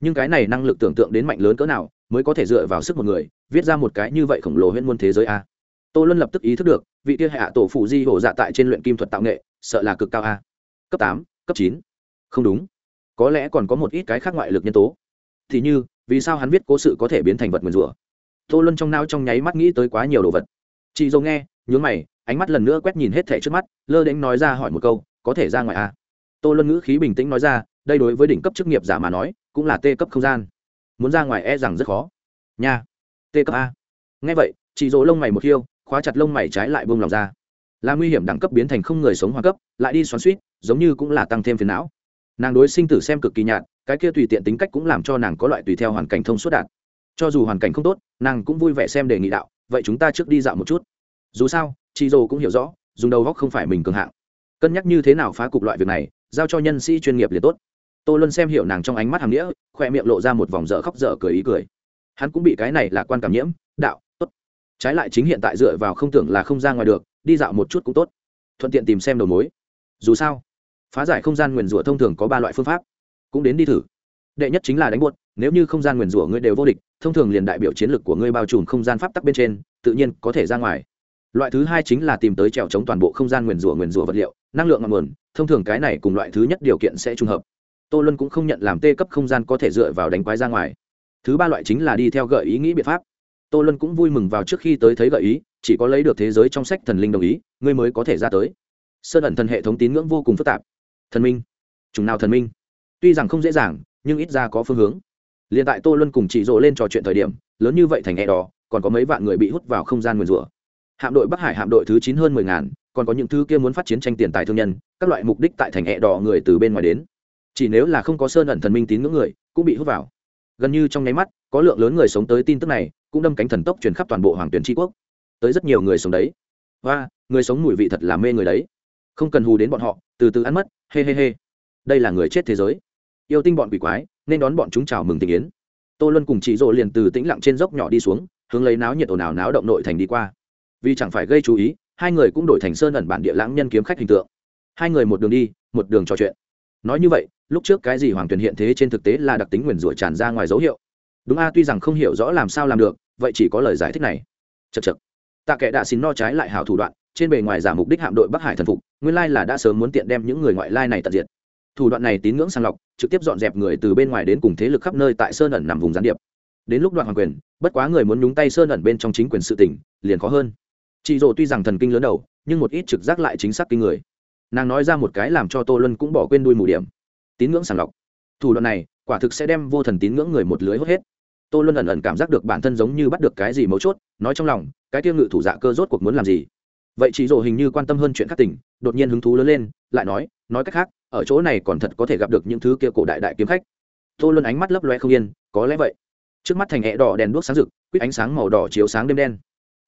Nhưng cái này năng lực tưởng tượng đến mạnh lớn cỡ nào mới có thể dựa vào sức một người, viết ra một cái như vậy khổng lồ huyễn môn thế giới a. Tô luân lập tức ý thức được, vị tia hạ tổ phụ di hổ dạ tại trên luyện kim thuật tạo nghệ, sợ là cực cao a. Cấp tám, cấp chín. Không đúng. Có lẽ còn có một ít cái khác ngoại lực nhân tố. Thì như, vì sao hắn viết cố sự có thể biến thành vật nguyền rủa? Tô luân trong nao trong nháy mắt nghĩ tới quá nhiều đồ vật. Chị dâu nghe, nhướng mày, ánh mắt lần nữa quét nhìn hết thẻ trước mắt, lơ đễnh nói ra hỏi một câu, có thể ra ngoài à? tô luân ngữ khí bình tĩnh nói ra, đây đối với đỉnh cấp chức nghiệp giả mà nói, cũng là tê cấp không gian muốn ra ngoài e rằng rất khó. Nha. Tê cấp a. Ngay vậy, chị dỗ lông mày một khiêu, khóa chặt lông mày trái lại bông lòng ra. Là nguy hiểm đẳng cấp biến thành không người sống hoa cấp, lại đi xoắn suýt, giống như cũng là tăng thêm phiền não. Nàng đối sinh tử xem cực kỳ nhạt, cái kia tùy tiện tính cách cũng làm cho nàng có loại tùy theo hoàn cảnh thông suốt đạt. Cho dù hoàn cảnh không tốt, nàng cũng vui vẻ xem đề nghị đạo, vậy chúng ta trước đi dạo một chút. Dù sao, chị dồ cũng hiểu rõ, dùng đầu góc không phải mình cường hạng. Cân nhắc như thế nào phá cục loại việc này, giao cho nhân sĩ chuyên nghiệp liền tốt tô luân xem hiểu nàng trong ánh mắt hàm nghĩa khoe miệng lộ ra một vòng dở khóc dở cười ý cười. Hắn cũng bị cái này là quan cảm nhiễm, đạo, tốt. Trái lại chính hiện tại dựa vào không tưởng là không ra ngoài được, đi dạo một chút cũng tốt. Thuận tiện tìm xem đầu mối. Dù sao, phá giải không gian nguyền rủa thông thường có ba loại phương pháp. Cũng đến đi thử. Đệ nhất chính là đánh buốt, nếu như không gian nguyền rủa ngươi đều vô địch, thông thường liền đại biểu chiến lược của ngươi bao trùm không gian pháp tắc bên trên, tự nhiên có thể ra ngoài. Loại thứ hai chính là tìm tới trèo chống toàn bộ không gian nguyền rủa nguyền rủa vật liệu, năng lượng ngọn nguồn, thông thường cái này cùng loại thứ nhất điều kiện sẽ trùng hợp tô luân cũng không nhận làm tê cấp không gian có thể dựa vào đánh quái ra ngoài. Thứ ba loại chính là đi theo gợi ý nghĩ biện pháp. Tô luân cũng vui mừng vào trước khi tới thấy gợi ý, chỉ có lấy được thế giới trong sách thần linh đồng ý, ngươi mới có thể ra tới. Sơn ẩn thần hệ thống tín ngưỡng vô cùng phức tạp. Thần minh. Chủng nào thần minh? Tuy rằng không dễ dàng, nhưng ít ra có phương hướng. Liền tại tô luân cùng chị rộ lên trò chuyện thời điểm, lớn như vậy thành e đỏ, còn có mấy vạn người bị hút vào không gian nguyền rủa. Hạm đội bắc hải hạm đội thứ chín hơn mười ngàn, còn có những thứ kia muốn phát chiến tranh tiền tài thương nhân, các loại mục đích tại thành e đỏ người từ bên ngoài đến chỉ nếu là không có sơn ẩn thần minh tín ngưỡng người, cũng bị hút vào. Gần như trong nháy mắt, có lượng lớn người sống tới tin tức này, cũng đâm cánh thần tốc truyền khắp toàn bộ hoàng tuyển tri quốc. Tới rất nhiều người sống đấy. Và người sống mùi vị thật là mê người đấy. Không cần hù đến bọn họ, từ từ ăn mất hê hê hê đây là người chết thế giới. Yêu tinh bọn quỷ quái, nên đón bọn chúng chào mừng tình yến. Tô luân cùng chị rộ liền từ tĩnh lặng trên dốc nhỏ đi xuống, hướng lấy náo nhiệt ồn ào náo động nội thành đi qua. Vì chẳng phải gây chú ý, hai người cũng đổi thành sơn ẩn bản địa lãng nhân kiếm khách hình tượng. Hai người một đường đi, một đường trò chuyện. Nói như vậy lúc trước cái gì hoàng tuyển hiện thế trên thực tế là đặc tính nguyền rủa tràn ra ngoài dấu hiệu. Đúng a, tuy rằng không hiểu rõ làm sao làm được, vậy chỉ có lời giải thích này. Chật chật tạ kệ đã xin no trái lại hảo thủ đoạn, trên bề ngoài giả mục đích hạm đội bắc hải thần phục, nguyên lai là đã sớm muốn tiện đem những người ngoại lai này tận diệt. Thủ đoạn này tín ngưỡng sàng lọc, trực tiếp dọn dẹp người từ bên ngoài đến cùng thế lực khắp nơi tại sơn ẩn nằm vùng gián điệp. Đến lúc đoạn hoàng quyền, bất quá người muốn nhúng tay sơn ẩn bên trong chính quyền sự tỉnh liền khó hơn. Chị dỗ tuy rằng thần kinh lớn đầu, nhưng một ít trực giác lại chính xác kinh người. Nàng nói ra một cái làm cho tô luân cũng bỏ quên đuôi mù điểm tín ngưỡng sàng lọc. Thủ đoạn này, quả thực sẽ đem vô thần tín ngưỡng người một lưới hốt hết. Tô luân ẩn ẩn cảm giác được bản thân giống như bắt được cái gì mấu chốt, nói trong lòng, cái tiêu ngự thủ dạ cơ rốt cuộc muốn làm gì? Vậy chị rồ hình như quan tâm hơn chuyện các tỉnh, đột nhiên hứng thú lớn lên, lại nói nói cách khác, ở chỗ này còn thật có thể gặp được những thứ kia cổ đại đại kiếm khách. Tô luân ánh mắt lấp loe không yên, có lẽ vậy. Trước mắt thành hẹ đỏ đèn đuốc sáng rực, quýt ánh sáng màu đỏ chiếu sáng đêm đen.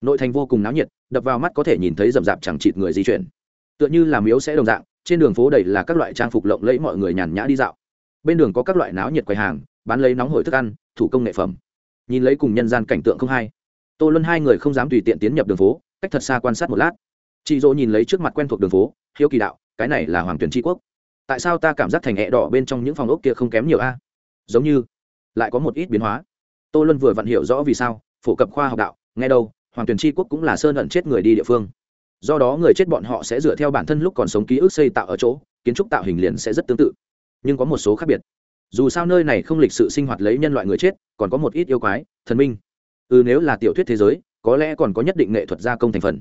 Nội thành vô cùng náo nhiệt, đập vào mắt có thể nhìn thấy rậm rạp chẳng chịt người di chuyển. Tựa như làm miếu sẽ đồng dạng trên đường phố đầy là các loại trang phục lộng lẫy mọi người nhàn nhã đi dạo. Bên đường có các loại náo nhiệt quầy hàng, bán lấy nóng hổi thức ăn, thủ công nghệ phẩm. Nhìn lấy cùng nhân gian cảnh tượng không hay. Tô luân hai người không dám tùy tiện tiến nhập đường phố, cách thật xa quan sát một lát. Chị dỗ nhìn lấy trước mặt quen thuộc đường phố, hiếu kỳ đạo, cái này là hoàng tuyển tri quốc. Tại sao ta cảm giác thành hẹ đỏ bên trong những phòng ốc kia không kém nhiều a? Giống như lại có một ít biến hóa. Tô luân vừa vặn hiểu rõ vì sao phổ cập khoa học đạo, nghe đâu, hoàng tuyển tri quốc cũng là sơn ẩn chết người đi địa phương do đó người chết bọn họ sẽ dựa theo bản thân lúc còn sống ký ức xây tạo ở chỗ, kiến trúc tạo hình liền sẽ rất tương tự. Nhưng có một số khác biệt. Dù sao nơi này không lịch sự sinh hoạt lấy nhân loại người chết, còn có một ít yêu quái, thần minh. Ừ nếu là tiểu thuyết thế giới, có lẽ còn có nhất định nghệ thuật gia công thành phần.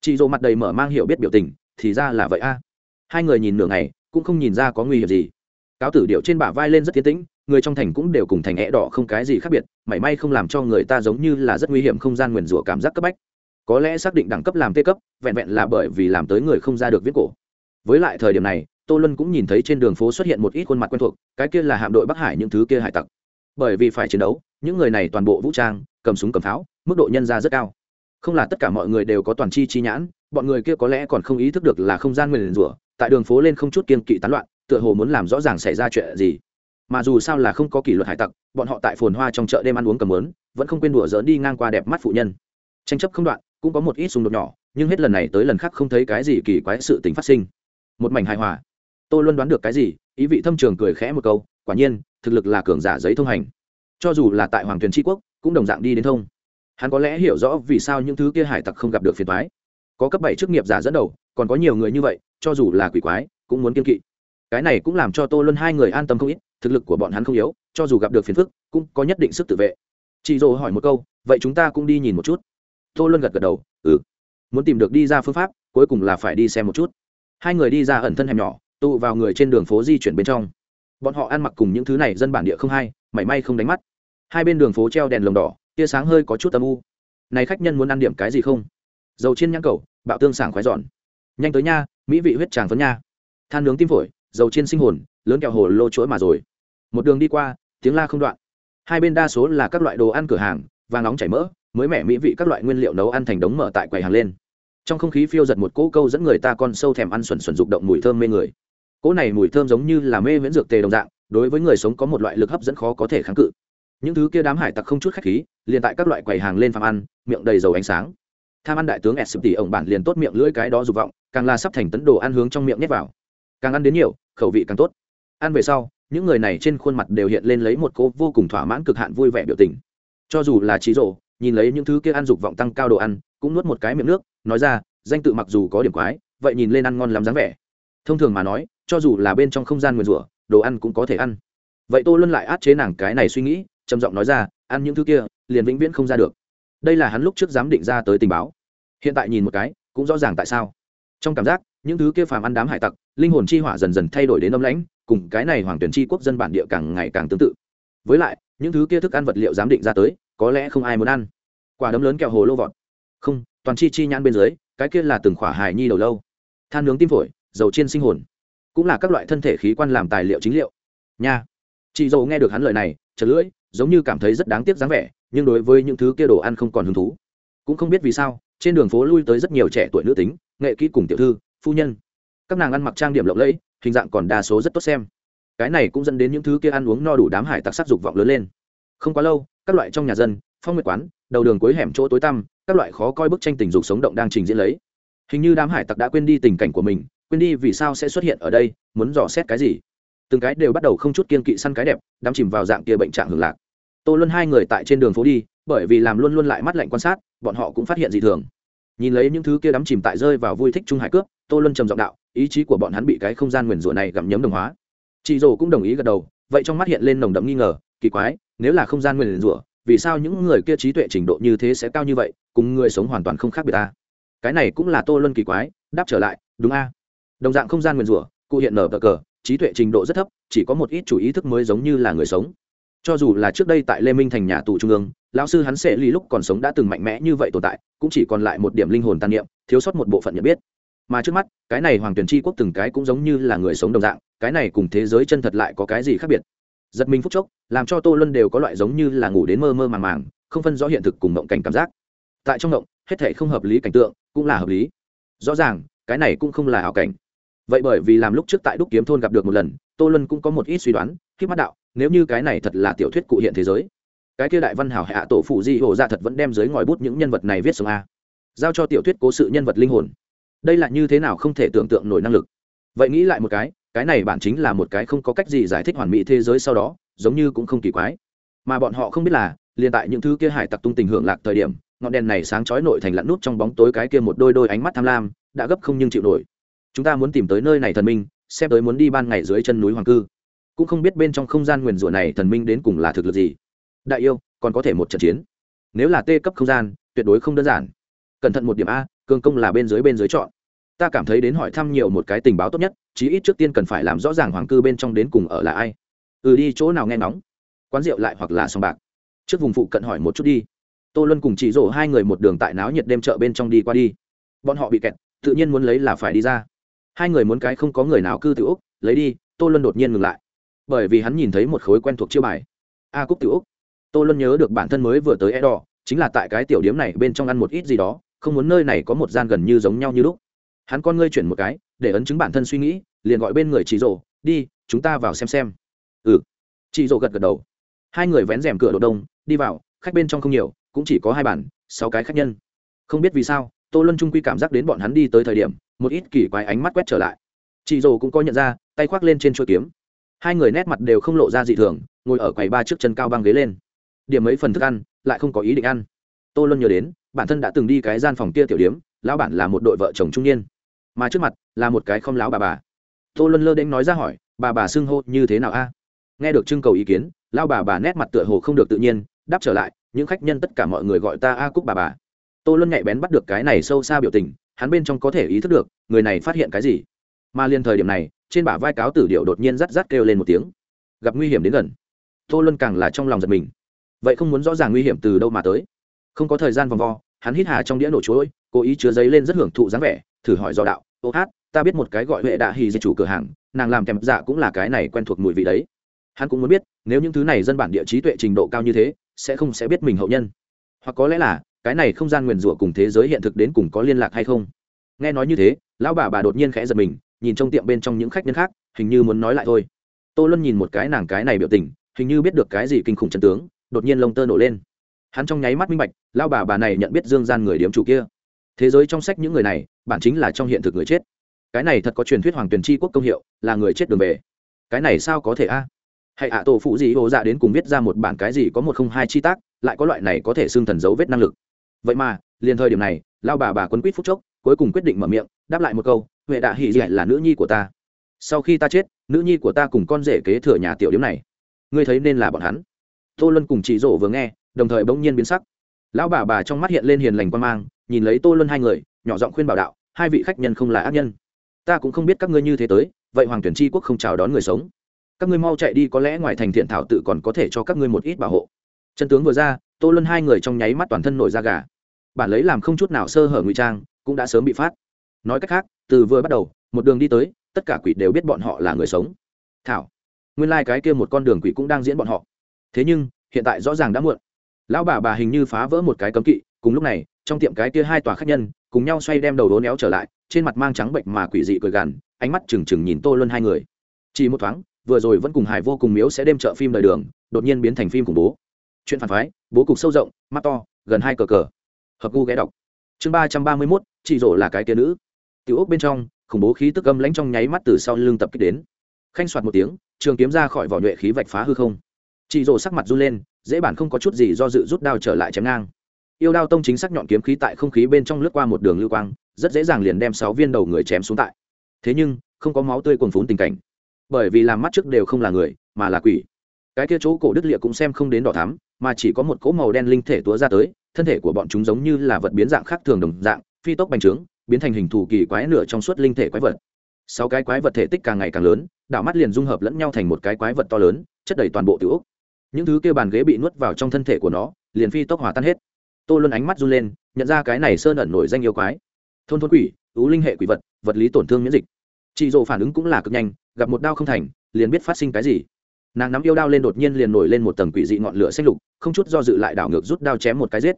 Chị dỗ mặt đầy mở mang hiểu biết biểu tình, thì ra là vậy a. Hai người nhìn nửa ngày, cũng không nhìn ra có nguy hiểm gì. Cáo tử điệu trên bả vai lên rất tiến tĩnh, người trong thành cũng đều cùng thành é đỏ không cái gì khác biệt, mảy may không làm cho người ta giống như là rất nguy hiểm không gian nguyền rủa cảm giác cấp bách có lẽ xác định đẳng cấp làm tê cấp, vẹn vẹn là bởi vì làm tới người không ra được viết cổ. Với lại thời điểm này, tô luân cũng nhìn thấy trên đường phố xuất hiện một ít khuôn mặt quen thuộc, cái kia là hạm đội bắc hải những thứ kia hải tặc. Bởi vì phải chiến đấu, những người này toàn bộ vũ trang, cầm súng cầm pháo, mức độ nhân ra rất cao. Không là tất cả mọi người đều có toàn chi chi nhãn, bọn người kia có lẽ còn không ý thức được là không gian nguyền rủa, tại đường phố lên không chút kiên kỵ tán loạn, tựa hồ muốn làm rõ ràng xảy ra chuyện gì. Mà dù sao là không có kỷ luật hải tặc, bọn họ tại phồn hoa trong chợ đêm ăn uống cầm lớn vẫn không quên đùa dỡn đi ngang qua đẹp mắt phụ nhân. Tranh chấp không đoạn cũng có một ít xung đột nhỏ, nhưng hết lần này tới lần khác không thấy cái gì kỳ quái sự tình phát sinh. Một mảnh hài hòa. Tôi luôn đoán được cái gì, ý vị thâm trường cười khẽ một câu, quả nhiên, thực lực là cường giả giấy thông hành. Cho dù là tại hoàng thuyền tri quốc, cũng đồng dạng đi đến thông. Hắn có lẽ hiểu rõ vì sao những thứ kia hải tặc không gặp được phiền thoái có cấp bảy chức nghiệp giả dẫn đầu, còn có nhiều người như vậy, cho dù là quỷ quái, cũng muốn kiên kỵ. Cái này cũng làm cho tô luân hai người an tâm không ít, thực lực của bọn hắn không yếu, cho dù gặp được phiền phức, cũng có nhất định sức tự vệ. Chị dồ hỏi một câu, vậy chúng ta cũng đi nhìn một chút tô luân gật gật đầu ừ. Muốn tìm được đi ra phương pháp, cuối cùng là phải đi xem một chút. Hai người đi ra ẩn thân hẻm nhỏ, tụ vào người trên đường phố di chuyển bên trong. Bọn họ ăn mặc cùng những thứ này dân bản địa không hay, mảy may không đánh mắt. Hai bên đường phố treo đèn lồng đỏ, tia sáng hơi có chút âm u. Này khách nhân muốn ăn điểm cái gì không? Dầu chiên nhãn cầu, bạo tương sảng khoái giòn. Nhanh tới nha, mỹ vị huyết tràng phấn nha. Than nướng tim phổi, dầu chiên sinh hồn, lớn kẹo hồ lô chuỗi mà rồi. Một đường đi qua, tiếng la không đoạn. Hai bên đa số là các loại đồ ăn cửa hàng, vàng nóng chảy mỡ mới mẻ mỹ vị các loại nguyên liệu nấu ăn thành đống mở tại quầy hàng lên. Trong không khí phiêu giật một cỗ câu dẫn người ta con sâu thèm ăn xuẩn xuẩn rụng động mùi thơm mê người. Cỗ này mùi thơm giống như là mê miễn dược tề đồng dạng, đối với người sống có một loại lực hấp dẫn khó có thể kháng cự. Những thứ kia đám hải tặc không chút khách khí, liền tại các loại quầy hàng lên phàm ăn, miệng đầy dầu ánh sáng. Tham ăn đại tướng s tỷ ổng bản liền tốt miệng lưỡi cái đó dục vọng, càng là sắp thành tấn đồ ăn hướng trong miệng nhét vào. Càng ăn đến nhiều, khẩu vị càng tốt. Ăn về sau, những người này trên khuôn mặt đều hiện lên lấy một cô vô cùng thỏa mãn cực hạn vui vẻ biểu tình. Cho dù là trí rộ nhìn lấy những thứ kia ăn dục vọng tăng cao đồ ăn, cũng nuốt một cái miệng nước, nói ra, danh tự mặc dù có điểm quái, vậy nhìn lên ăn ngon lắm dáng vẻ. Thông thường mà nói, cho dù là bên trong không gian nguyền rủa, đồ ăn cũng có thể ăn. Vậy tôi luôn lại át chế nàng cái này suy nghĩ, trầm giọng nói ra, ăn những thứ kia, liền vĩnh viễn không ra được. Đây là hắn lúc trước dám định ra tới tình báo. Hiện tại nhìn một cái, cũng rõ ràng tại sao. Trong cảm giác, những thứ kia phàm ăn đám hải tặc, linh hồn chi hỏa dần dần thay đổi đến âm lãnh, cùng cái này hoàng tuyển chi quốc dân bản địa càng ngày càng tương tự. Với lại, những thứ kia thức ăn vật liệu giám định ra tới có lẽ không ai muốn ăn. Quả đấm lớn kẹo hồ lô vọt. Không, toàn chi chi nhãn bên dưới, cái kia là từng khỏa hài nhi đầu lâu. Than nướng tim phổi, dầu chiên sinh hồn. Cũng là các loại thân thể khí quan làm tài liệu chính liệu. Nha. Chị dầu nghe được hắn lời này chật lưỡi, giống như cảm thấy rất đáng tiếc dáng vẻ, nhưng đối với những thứ kia đồ ăn không còn hứng thú. Cũng không biết vì sao, trên đường phố lui tới rất nhiều trẻ tuổi nữ tính, nghệ kỹ cùng tiểu thư, phu nhân. Các nàng ăn mặc trang điểm lộng lẫy, hình dạng còn đa số rất tốt xem. Cái này cũng dẫn đến những thứ kia ăn uống no đủ đám hải tặc sắc dục vọng lớn lên. Không quá lâu các loại trong nhà dân, phong nguyệt quán, đầu đường cuối hẻm chỗ tối tăm, các loại khó coi bức tranh tình dục sống động đang trình diễn lấy. Hình như đám hải tặc đã quên đi tình cảnh của mình, quên đi vì sao sẽ xuất hiện ở đây, muốn dò xét cái gì. Từng cái đều bắt đầu không chút kiên kỵ săn cái đẹp, đắm chìm vào dạng kia bệnh trạng hưởng lạc. Tô luân hai người tại trên đường phố đi, bởi vì làm luôn luôn lại mắt lạnh quan sát, bọn họ cũng phát hiện dị thường. Nhìn lấy những thứ kia đắm chìm tại rơi vào vui thích trung hải cướp, tô luân trầm giọng đạo, ý chí của bọn hắn bị cái không gian nguyền rủa này gặm nhấm đồng hóa. Chị dồ cũng đồng ý gật đầu, vậy trong mắt hiện lên nồng đậm nghi ngờ, kỳ quái nếu là không gian nguyền rủa, vì sao những người kia trí tuệ trình độ như thế sẽ cao như vậy, cùng người sống hoàn toàn không khác biệt ta? Cái này cũng là tô luân kỳ quái, đáp trở lại, đúng a. Đồng dạng không gian nguyền rủa, cụ hiện nở bờ cờ, trí tuệ trình độ rất thấp, chỉ có một ít chủ ý thức mới giống như là người sống. Cho dù là trước đây tại lê minh thành nhà tù trung ương, lão sư hắn sẽ ly lúc còn sống đã từng mạnh mẽ như vậy tồn tại, cũng chỉ còn lại một điểm linh hồn tàn niệm, thiếu sót một bộ phận nhận biết. Mà trước mắt, cái này hoàng tuyển tri quốc từng cái cũng giống như là người sống đồng dạng, cái này cùng thế giới chân thật lại có cái gì khác biệt? Giật mình phút chốc, làm cho tô luân đều có loại giống như là ngủ đến mơ mơ màng màng, không phân rõ hiện thực cùng mộng cảnh cảm giác. Tại trong mộng, hết thể không hợp lý cảnh tượng cũng là hợp lý. Rõ ràng, cái này cũng không là ảo cảnh. Vậy bởi vì làm lúc trước tại đúc kiếm thôn gặp được một lần, tô luân cũng có một ít suy đoán, khi mắt đạo, nếu như cái này thật là tiểu thuyết cụ hiện thế giới, cái kia đại văn hảo hạ tổ phụ di hồ ra thật vẫn đem dưới ngòi bút những nhân vật này viết xuống a. Giao cho tiểu thuyết cố sự nhân vật linh hồn. Đây là như thế nào không thể tưởng tượng nổi năng lực. Vậy nghĩ lại một cái cái này bản chính là một cái không có cách gì giải thích hoàn mỹ thế giới sau đó, giống như cũng không kỳ quái. Mà bọn họ không biết là, liền tại những thứ kia hải tặc tung tình hưởng lạc thời điểm, ngọn đèn này sáng chói nội thành lặn nút trong bóng tối cái kia một đôi đôi ánh mắt tham lam, đã gấp không nhưng chịu nổi. Chúng ta muốn tìm tới nơi này thần minh, xem tới muốn đi ban ngày dưới chân núi hoàng cư. Cũng không biết bên trong không gian nguyền rủa này thần minh đến cùng là thực lực gì. Đại yêu, còn có thể một trận chiến. Nếu là tê cấp không gian, tuyệt đối không đơn giản. Cẩn thận một điểm a, cường công là bên dưới bên dưới chọn ta cảm thấy đến hỏi thăm nhiều một cái tình báo tốt nhất, chí ít trước tiên cần phải làm rõ ràng hoàng cư bên trong đến cùng ở là ai. Ừ đi chỗ nào nghe nóng quán rượu lại hoặc là sòng bạc. Trước vùng phụ cận hỏi một chút đi. Tô luân cùng chị rổ hai người một đường tại náo nhiệt đêm chợ bên trong đi qua đi. Bọn họ bị kẹt, tự nhiên muốn lấy là phải đi ra. Hai người muốn cái không có người nào cư tự úc, lấy đi, tô luân đột nhiên ngừng lại. Bởi vì hắn nhìn thấy một khối quen thuộc chiêu bài. A cúc tự úc. Tô luân nhớ được bản thân mới vừa tới e đỏ chính là tại cái tiểu điếm này bên trong ăn một ít gì đó, không muốn nơi này có một gian gần như giống nhau như lúc hắn con ngươi chuyển một cái, để ấn chứng bản thân suy nghĩ, liền gọi bên người chị rổ đi, chúng ta vào xem xem. Ừ. Chị rổ gật gật đầu. Hai người vén rèm cửa đồ đông, đi vào, khách bên trong không nhiều, cũng chỉ có hai bản sáu cái khách nhân. Không biết vì sao, tô luân trung quy cảm giác đến bọn hắn đi tới thời điểm, một ít kỳ quái ánh mắt quét trở lại. Chị rổ cũng có nhận ra, tay khoác lên trên chuôi kiếm. Hai người nét mặt đều không lộ ra dị thường, ngồi ở quầy ba trước chân cao băng ghế lên. Điểm mấy phần thức ăn, lại không có ý định ăn. Tô luân nhớ đến, bản thân đã từng đi cái gian phòng kia tiểu điếm lão bản là một đội vợ chồng trung niên, mà trước mặt là một cái không láo bà bà. Tô luân lơ đễnh nói ra hỏi, bà bà xưng hô như thế nào a? Nghe được trưng cầu ý kiến lao bà bà nét mặt tựa hồ không được tự nhiên, đáp trở lại, những khách nhân tất cả mọi người gọi ta a cúc bà bà. Tô luân nhạy bén bắt được cái này sâu xa biểu tình, hắn bên trong có thể ý thức được, người này phát hiện cái gì. Mà liên thời điểm này, trên bả vai cáo tử điệu đột nhiên rắt rắt kêu lên một tiếng. Gặp nguy hiểm đến gần. Tô luân càng là trong lòng giật mình. Vậy không muốn rõ ràng nguy hiểm từ đâu mà tới. Không có thời gian vòng vo, hắn hít hà trong đĩa nổ chuối cố ý chứa giấy lên rất hưởng thụ dáng vẻ, thử hỏi do đạo, ô hát, ta biết một cái gọi huệ đạ hì di chủ cửa hàng, nàng làm kèm dạ cũng là cái này quen thuộc mùi vị đấy. Hắn cũng muốn biết, nếu những thứ này dân bản địa trí tuệ trình độ cao như thế, sẽ không sẽ biết mình hậu nhân. Hoặc có lẽ là, cái này không gian nguyền rủa cùng thế giới hiện thực đến cùng có liên lạc hay không? Nghe nói như thế, lão bà bà đột nhiên khẽ giật mình, nhìn trong tiệm bên trong những khách nhân khác, hình như muốn nói lại thôi. Tô luân nhìn một cái nàng cái này biểu tình, hình như biết được cái gì kinh khủng chân tướng, đột nhiên lông tơ nổ lên. Hắn trong nháy mắt minh bạch, lão bà bà này nhận biết dương gian người điếm chủ kia thế giới trong sách những người này, bản chính là trong hiện thực người chết. Cái này thật có truyền thuyết hoàng tuyền tri quốc công hiệu, là người chết đường về. Cái này sao có thể a? Hãy ạ, tổ phụ gì ô dạ đến cùng viết ra một bản cái gì có một không hai chi tác, lại có loại này có thể xưng thần dấu vết năng lực. Vậy mà, liền thời điểm này lao bà bà quấn quýt phúc chốc, cuối cùng quyết định mở miệng, đáp lại một câu, huệ đạ hỉ dạy là nữ nhi của ta. Sau khi ta chết, nữ nhi của ta cùng con rể kế thừa nhà tiểu điếm này. Ngươi thấy nên là bọn hắn. Tô luân cùng chị rổ vừa nghe, đồng thời bỗng nhiên biến sắc. Lão bà bà trong mắt hiện lên hiền lành quan mang nhìn lấy tô luân hai người, nhỏ giọng khuyên bảo đạo, hai vị khách nhân không là ác nhân. Ta cũng không biết các ngươi như thế tới, vậy hoàng tuyển tri quốc không chào đón người sống. Các ngươi mau chạy đi, có lẽ ngoài thành thiện thảo tự còn có thể cho các ngươi một ít bảo hộ. Chân tướng vừa ra, tô luân hai người trong nháy mắt toàn thân nổi da gà. Bản lấy làm không chút nào sơ hở ngụy trang, cũng đã sớm bị phát. Nói cách khác, từ vừa bắt đầu, một đường đi tới, tất cả quỷ đều biết bọn họ là người sống. Thảo, nguyên lai、like、cái kia một con đường quỷ cũng đang diễn bọn họ. Thế nhưng, hiện tại rõ ràng đã muộn. Lão bà bà hình như phá vỡ một cái cấm kỵ, cùng lúc này trong tiệm cái kia hai tòa khách nhân, cùng nhau xoay đem đầu đố néo trở lại, trên mặt mang trắng bệnh mà quỷ dị cười gằn, ánh mắt trừng trừng nhìn tô luân hai người. Chỉ một thoáng, vừa rồi vẫn cùng hải vô cùng miếu sẽ đêm chợ phim đời đường, đột nhiên biến thành phim khủng bố. Chuyện phản phái, bố cục sâu rộng, mắt to, gần hai cờ cờ. Hợp gu ghé đọc. Chương ba trăm ba mươi mốt, chị rổ là cái tia nữ. Tiểu ốc bên trong, khủng bố khí tức âm lãnh trong nháy mắt từ sau lưng tập kích đến. Khanh soạt một tiếng, trường kiếm ra khỏi vỏ nhuệ khí vạch phá hư không. Chị rổ sắc mặt run lên, dễ bản không có chút gì do dự rút đao trở lại chém ngang yêu đao tông chính xác nhọn kiếm khí tại không khí bên trong lướt qua một đường lưu quang, rất dễ dàng liền đem sáu viên đầu người chém xuống tại. Thế nhưng, không có máu tươi cuồn phún tình cảnh. Bởi vì làm mắt trước đều không là người, mà là quỷ. Cái kia chỗ cổ đức lịa cũng xem không đến đỏ thắm, mà chỉ có một cỗ màu đen linh thể túa ra tới, thân thể của bọn chúng giống như là vật biến dạng khác thường đồng dạng, phi tốc bành trướng, biến thành hình thù kỳ quái nửa trong suốt linh thể quái vật. Sáu cái quái vật thể tích càng ngày càng lớn, đảo mắt liền dung hợp lẫn nhau thành một cái quái vật to lớn, chất đầy toàn bộ tiểu ốc. Những thứ kia bàn ghế bị nuốt vào trong thân thể của nó, liền phi tốc hòa tan hết tô luân ánh mắt run lên, nhận ra cái này sơn ẩn nổi danh yêu quái. Thôn thôn quỷ, ứ linh hệ quỷ vật vật lý tổn thương miễn dịch. Chị dỗ phản ứng cũng là cực nhanh, gặp một đao không thành, liền biết phát sinh cái gì. Nàng nắm yêu đao lên đột nhiên liền nổi lên một tầng quỷ dị ngọn lửa xanh lục, không chút do dự lại đảo ngược rút đao chém một cái giết.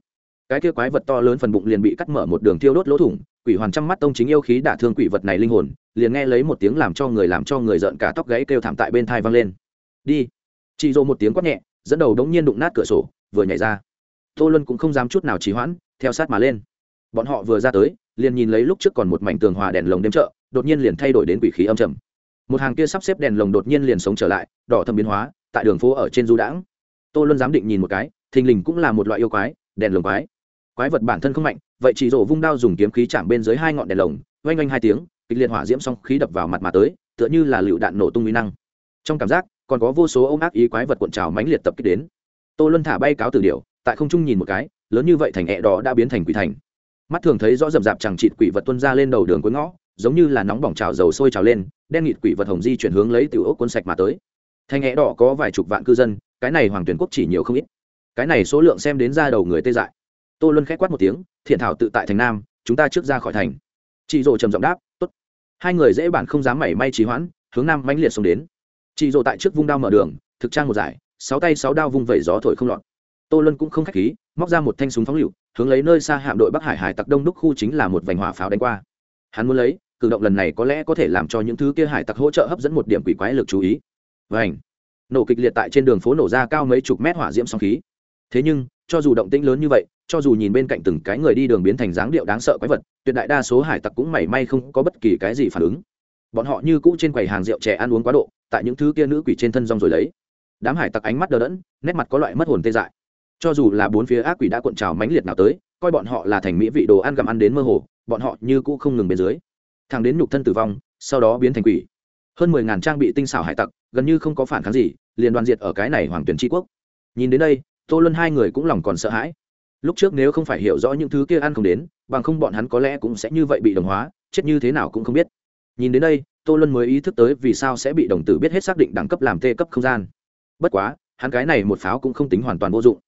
Cái kia quái vật to lớn phần bụng liền bị cắt mở một đường thiêu đốt lỗ thủng, quỷ hoàn trăm mắt tông chính yêu khí đả thương quỷ vật này linh hồn, liền nghe lấy một tiếng làm cho người làm cho người giận cả tóc gáy kêu thảm tại bên thai vang lên. Đi. Chị dỗ một tiếng quát nhẹ, dẫn đầu đống nhiên đụng nát cửa sổ, vừa nhảy ra tô luân cũng không dám chút nào trì hoãn, theo sát mà lên. Bọn họ vừa ra tới, liền nhìn lấy lúc trước còn một mảnh tường hòa đèn lồng đêm chợ, đột nhiên liền thay đổi đến quỷ khí âm trầm. Một hàng kia sắp xếp đèn lồng đột nhiên liền sống trở lại, đỏ thâm biến hóa, tại đường phố ở trên du đãng. Tô luân dám định nhìn một cái, thình lình cũng là một loại yêu quái, đèn lồng quái. Quái vật bản thân không mạnh, vậy chỉ rổ vung đao dùng kiếm khí chạm bên dưới hai ngọn đèn lồng, oanh oanh hai tiếng, kịch liệt hỏa diễm xong khí đập vào mặt mà tới, tựa như là lựu đạn nổ tung uy năng. Trong cảm giác, còn có vô số ôm ác ý quái vật cuộn trào mãnh liệt tập kích đến. Tô luân thả bay cáo từ điệu tại không trung nhìn một cái, lớn như vậy thành hẹ đỏ đã biến thành quỷ thành. Mắt thường thấy rõ rậm rạp chẳng chịt quỷ vật tuân ra lên đầu đường cuối ngõ, giống như là nóng bỏng trào dầu sôi trào lên, đen nghịt quỷ vật hồng di chuyển hướng lấy tiểu ốc cuốn sạch mà tới. Thành hẹ đỏ có vài chục vạn cư dân, cái này hoàng tuyển quốc chỉ nhiều không ít. Cái này số lượng xem đến ra đầu người tê dại. Tô luân khét quát một tiếng, thiện thảo tự tại thành nam, chúng ta trước ra khỏi thành. Chị rồ trầm giọng đáp, tốt. Hai người dễ bản không dám mảy may trí hoãn, hướng nam mãnh liệt xông đến. Chị rồ tại trước vung đao mở đường, thực trang một giải, sáu tay sáu đao vung vẩy gió thổi không lọt tô luân cũng không k h á c h khí móc ra một thanh súng phóng lựu hướng lấy nơi xa hạm đội bắc hải hải tặc đông đúc khu chính là một vành hỏa pháo đánh qua. Hắn muốn lấy cử động lần này có lẽ có thể làm cho những thứ kia hải tặc hỗ trợ hấp dẫn một điểm quỷ quái lực chú ý. Vành, nổ kịch liệt tại trên đường phố nổ ra cao mấy chục mét hỏa diễm song khí. Thế nhưng cho dù động tĩnh lớn như vậy cho dù nhìn bên cạnh từng cái người đi đường biến thành dáng điệu đáng sợ quái vật tuyệt đại đa số hải tặc cũng mảy may không có bất kỳ cái gì phản ứng. Bọn họ như cũ trên quầy hàng rượu trẻ ăn uống quá độ tại những thứ kia nữ quỷ trên thân rong rồi lấy. Đám hải tặc ánh mắt đờ đẫn nét mặt có loại mất hồn tê dại cho dù là bốn phía ác quỷ đã cuộn trào mãnh liệt nào tới, coi bọn họ là thành mỹ vị đồ ăn gặm ăn đến mơ hồ, bọn họ như cũ không ngừng bên dưới. Thằng đến nhục thân tử vong, sau đó biến thành quỷ. Hơn mười ngàn trang bị tinh xảo hải tặc, gần như không có phản kháng gì, liền đoàn diệt ở cái này hoàng tuyển tri quốc. Nhìn đến đây, tô luân hai người cũng lòng còn sợ hãi. Lúc trước nếu không phải hiểu rõ những thứ kia ăn không đến, bằng không bọn hắn có lẽ cũng sẽ như vậy bị đồng hóa, chết như thế nào cũng không biết. Nhìn đến đây, tô luân mới ý thức tới vì sao sẽ bị đồng tử biết hết xác định đẳng cấp làm tê cấp không gian. Bất quá, hắn cái này một pháo cũng không tính hoàn toàn vô dụng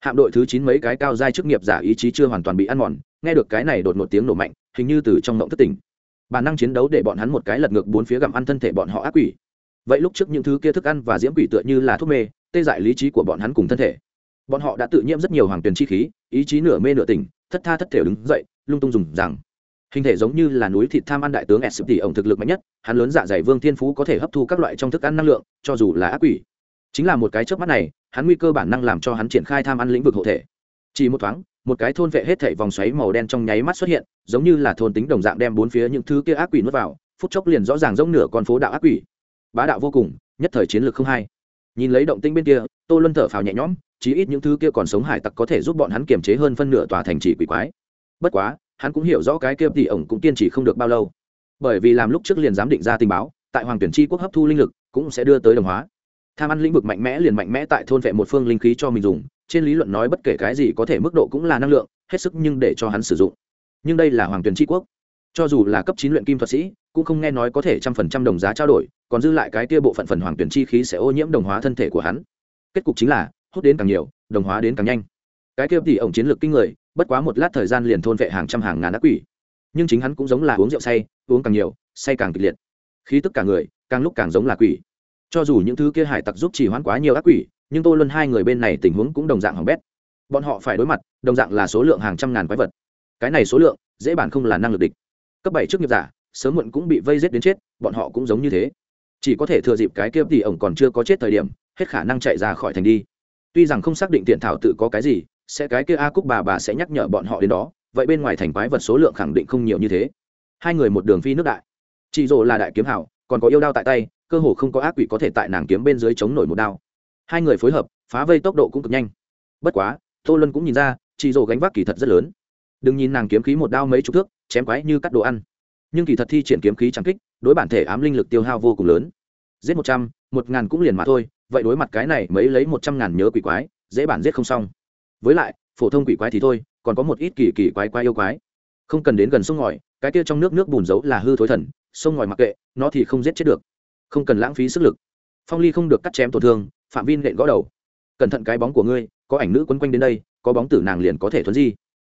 hạm đội thứ chín mấy cái cao giai chức nghiệp giả ý chí chưa hoàn toàn bị ăn mòn, nghe được cái này đột một tiếng nổ mạnh, hình như từ trong mộng thất tỉnh. Bản năng chiến đấu để bọn hắn một cái lật ngược bốn phía gặm ăn thân thể bọn họ ác quỷ. Vậy lúc trước những thứ kia thức ăn và diễm quỷ tựa như là thuốc mê, tê dại lý trí của bọn hắn cùng thân thể. Bọn họ đã tự nhiễm rất nhiều hoàng tuyền chi khí, ý chí nửa mê nửa tỉnh, thất tha thất thể đứng dậy, lung tung dùng rằng. Hình thể giống như là núi thịt tham ăn đại tướng s tỷ ổng thực lực mạnh nhất, hắn lớn dạ dày vương thiên phú có thể hấp thu các loại trong thức ăn năng lượng, cho dù là ác quỷ chính là một cái chớp mắt này, hắn nguy cơ bản năng làm cho hắn triển khai tham ăn lĩnh vực hộ thể. Chỉ một thoáng, một cái thôn vệ hết thảy vòng xoáy màu đen trong nháy mắt xuất hiện, giống như là thôn tính đồng dạng đem bốn phía những thứ kia ác quỷ nuốt vào, phút chốc liền rõ ràng giống nửa con phố đạo ác quỷ. Bá đạo vô cùng, nhất thời chiến lược không hay nhìn lấy động tĩnh bên kia, tô luân thở phào nhẹ nhõm, chí ít những thứ kia còn sống hải tặc có thể giúp bọn hắn kiềm chế hơn phân nửa tòa thành trì quỷ quái. Bất quá, hắn cũng hiểu rõ cái kia thì ổng cũng kiên trì không được bao lâu. Bởi vì làm lúc trước liền dám định ra tình báo, tại hoàng tuyển tri quốc hấp thu linh lực, cũng sẽ đưa tới đồng hóa tham ăn lĩnh vực mạnh mẽ liền mạnh mẽ tại thôn vệ một phương linh khí cho mình dùng, trên lý luận nói bất kể cái gì có thể mức độ cũng là năng lượng, hết sức nhưng để cho hắn sử dụng. Nhưng đây là hoàng tuyển tri quốc. Cho dù là cấp chín luyện kim thuật sĩ, cũng không nghe nói có thể trăm phần trăm đồng giá trao đổi, còn dư lại cái tia bộ phận phần hoàng tuyển chi khí sẽ ô nhiễm đồng hóa thân thể của hắn. Kết cục chính là, hút đến càng nhiều, đồng hóa đến càng nhanh. Cái kia thì ổng chiến lược kinh người, bất quá một lát thời gian liền thôn vệ hàng trăm hàng ngàn ác quỷ. Nhưng chính hắn cũng giống là uống rượu say, uống càng nhiều, say càng kịch liệt. Khí tức cả người, càng lúc càng giống là quỷ cho dù những thứ kia hải tặc giúp chỉ hoãn quá nhiều ác quỷ, nhưng tô luân hai người bên này tình huống cũng đồng dạng hỏng bét. Bọn họ phải đối mặt, đồng dạng là số lượng hàng trăm ngàn quái vật. Cái này số lượng, dễ bản không là năng lực địch. Cấp bảy trước nghiệp giả, sớm muộn cũng bị vây giết đến chết, bọn họ cũng giống như thế. Chỉ có thể thừa dịp cái kia thì ổng còn chưa có chết thời điểm, hết khả năng chạy ra khỏi thành đi. Tuy rằng không xác định tiện thảo tự có cái gì, sẽ cái kia a cúc bà bà sẽ nhắc nhở bọn họ đến đó, vậy bên ngoài thành quái vật số lượng khẳng định không nhiều như thế. Hai người một đường phi nước đại. Chị rồ là đại kiếm hảo, còn có yêu đao tại tay cơ hồ không có ác quỷ có thể tại nàng kiếm bên dưới chống nổi một đao. Hai người phối hợp, phá vây tốc độ cũng cực nhanh. Bất quá, tô luân cũng nhìn ra, chị rồ gánh vác kỳ thật rất lớn. Đừng nhìn nàng kiếm khí một đao mấy chục thước, chém quái như cắt đồ ăn. Nhưng kỳ thật thi triển kiếm khí trắng kích, đối bản thể ám linh lực tiêu hao vô cùng lớn. Giết một trăm, một ngàn cũng liền mà thôi, vậy đối mặt cái này mấy lấy một trăm ngàn nhớ quỷ quái, dễ bản giết không xong. Với lại, phổ thông quỷ quái thì thôi, còn có một ít kỳ kỳ quái quái yêu quái. Không cần đến gần sông ngòi, cái kia trong nước nước bùn giấu là hư thối thần, sông ngòi mặc kệ, nó thì không giết chết được không cần lãng phí sức lực. Phong ly không được cắt chém tổn thương, phạm vi nện gõ đầu. Cẩn thận cái bóng của ngươi, có ảnh nữ quấn quanh đến đây, có bóng tử nàng liền có thể thuấn di.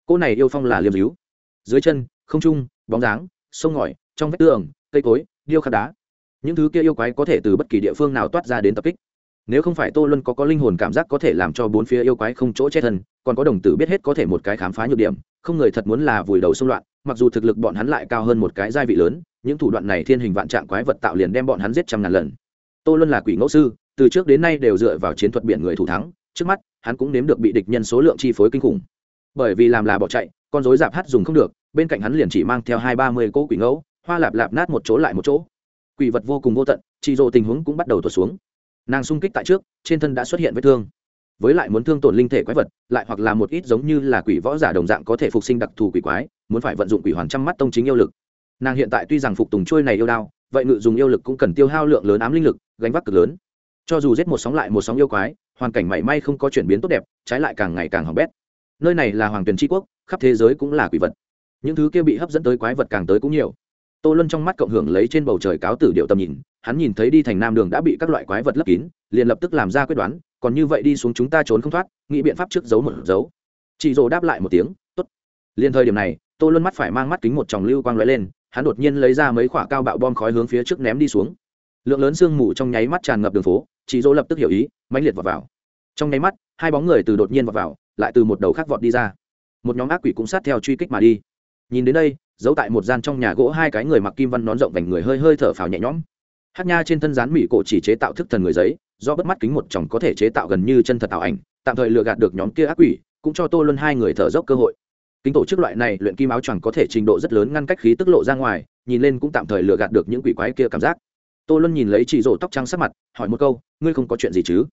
Cô này yêu phong là liềm díu. Dưới chân, không trung, bóng dáng, sông ngòi, trong vách tường, cây cối, điêu khắc đá. Những thứ kia yêu quái có thể từ bất kỳ địa phương nào toát ra đến tập kích nếu không phải tô luân có có linh hồn cảm giác có thể làm cho bốn phía yêu quái không chỗ chết thân, còn có đồng tử biết hết có thể một cái khám phá nhược điểm, không người thật muốn là vùi đầu xung loạn, mặc dù thực lực bọn hắn lại cao hơn một cái gia vị lớn, những thủ đoạn này thiên hình vạn trạng quái vật tạo liền đem bọn hắn giết trăm ngàn lần. Tô luân là quỷ ngẫu sư, từ trước đến nay đều dựa vào chiến thuật biển người thủ thắng, trước mắt, hắn cũng nếm được bị địch nhân số lượng chi phối kinh khủng. Bởi vì làm là bỏ chạy, con dối dạp hát dùng không được, bên cạnh hắn liền chỉ mang theo hai ba mươi cỗ quỷ ngẫu, hoa lạp lạp nát một chỗ lại một chỗ. Quỷ vật vô cùng vô tận chị dỗ tình huống cũng bắt đầu tuột xuống nàng sung kích tại trước, trên thân đã xuất hiện vết thương. Với lại muốn thương tổn linh thể quái vật, lại hoặc là một ít giống như là quỷ võ giả đồng dạng có thể phục sinh đặc thù quỷ quái, muốn phải vận dụng quỷ hoàn trăm mắt tông chính yêu lực. Nàng hiện tại tuy rằng phục tùng trôi này yêu đao, vậy ngự dùng yêu lực cũng cần tiêu hao lượng lớn ám linh lực, gánh vác cực lớn. Cho dù giết một sóng lại một sóng yêu quái, hoàn cảnh mảy may không có chuyển biến tốt đẹp, trái lại càng ngày càng hỏng bét. Nơi này là hoàng tuyền tri quốc, khắp thế giới cũng là quỷ vật. Những thứ kia bị hấp dẫn tới quái vật càng tới cũng nhiều tô luân trong mắt cộng hưởng lấy trên bầu trời cáo tử điệu tầm nhìn, hắn nhìn thấy đi thành nam đường đã bị các loại quái vật lấp kín, liền lập tức làm ra quyết đoán, còn như vậy đi xuống chúng ta trốn không thoát, nghĩ biện pháp trước giấu một dấu chị dồ đáp lại một tiếng t ố t liền thời điểm này, tô luân mắt phải mang mắt kính một tròng lưu quang l ó e lên, hắn đột nhiên lấy ra mấy khoả cao bạo bom khói hướng phía trước ném đi xuống. Lượng lớn sương mù trong nháy mắt tràn ngập đường phố chị dỗ lập tức hiểu ý, mãnh liệt vọt vào. Trong nháy mắt, hai bóng người từ đột nhiên vọt vào, lại từ một đầu khác vọt đi ra. Một nhóm ác quỷ cũng sát theo truy kích mà đi. Nhìn đến đây giấu tại một gian trong nhà gỗ hai cái người mặc kim văn nón rộng vành người hơi hơi thở phào nhẹ nhõm. Hát nha trên thân rán mỹ cổ chỉ chế tạo thức thần người giấy, do bất mắt kính một chồng có thể chế tạo gần như chân thật tạo ảnh, tạm thời lừa gạt được nhóm kia ác quỷ, cũng cho tô luân hai người thở dốc cơ hội. Kính tổ chức loại này luyện kim áo choàng có thể trình độ rất lớn ngăn cách khí tức lộ ra ngoài, nhìn lên cũng tạm thời lừa gạt được những quỷ quái kia cảm giác. Tô luân nhìn lấy chị rổ tóc trắng sắc mặt, hỏi một câu, ngươi không có chuyện gì chứ?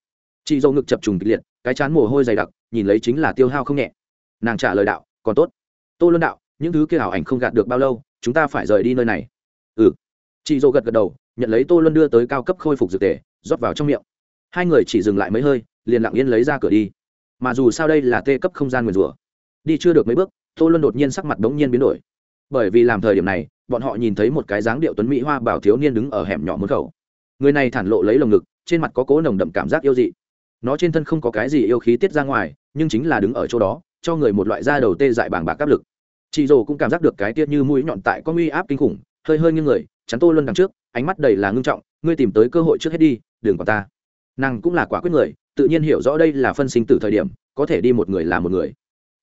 Chị dâu ngực chập trùng kịch liệt, cái chán mồ hôi dày đặc, nhìn lấy chính là tiêu hao không nhẹ. Nàng trả lời đạo, còn tốt. Tô luân đạo những thứ kia ảo ảnh không gạt được bao lâu, chúng ta phải rời đi nơi này. Ừ. Chị Dô gật gật đầu, nhận lấy tô luân đưa tới cao cấp khôi phục dược tề, rót vào trong miệng. Hai người chỉ dừng lại mấy hơi, liền lặng yên lấy ra cửa đi. Mà dù sao đây là tê cấp không gian nguyền rủa, đi chưa được mấy bước, tô luân đột nhiên sắc mặt đống nhiên biến đổi. Bởi vì làm thời điểm này, bọn họ nhìn thấy một cái dáng điệu tuấn mỹ hoa bảo thiếu niên đứng ở hẻm nhỏ môn khẩu. Người này thản lộ lấy lồng ngực, trên mặt có cố nồng đậm cảm giác yêu dị. Nó trên thân không có cái gì yêu khí tiết ra ngoài, nhưng chính là đứng ở chỗ đó, cho người một loại da đầu tê dại bàng bạc áp lực chị rồ cũng cảm giác được cái tiết như mũi nhọn tại có uy áp kinh khủng, hơi hơi như người, chắn tô luân đằng trước, ánh mắt đầy là ngưng trọng, ngươi tìm tới cơ hội trước hết đi đường còn ta. Nàng cũng là quả quyết người, tự nhiên hiểu rõ đây là phân sinh tử thời điểm, có thể đi một người là một người.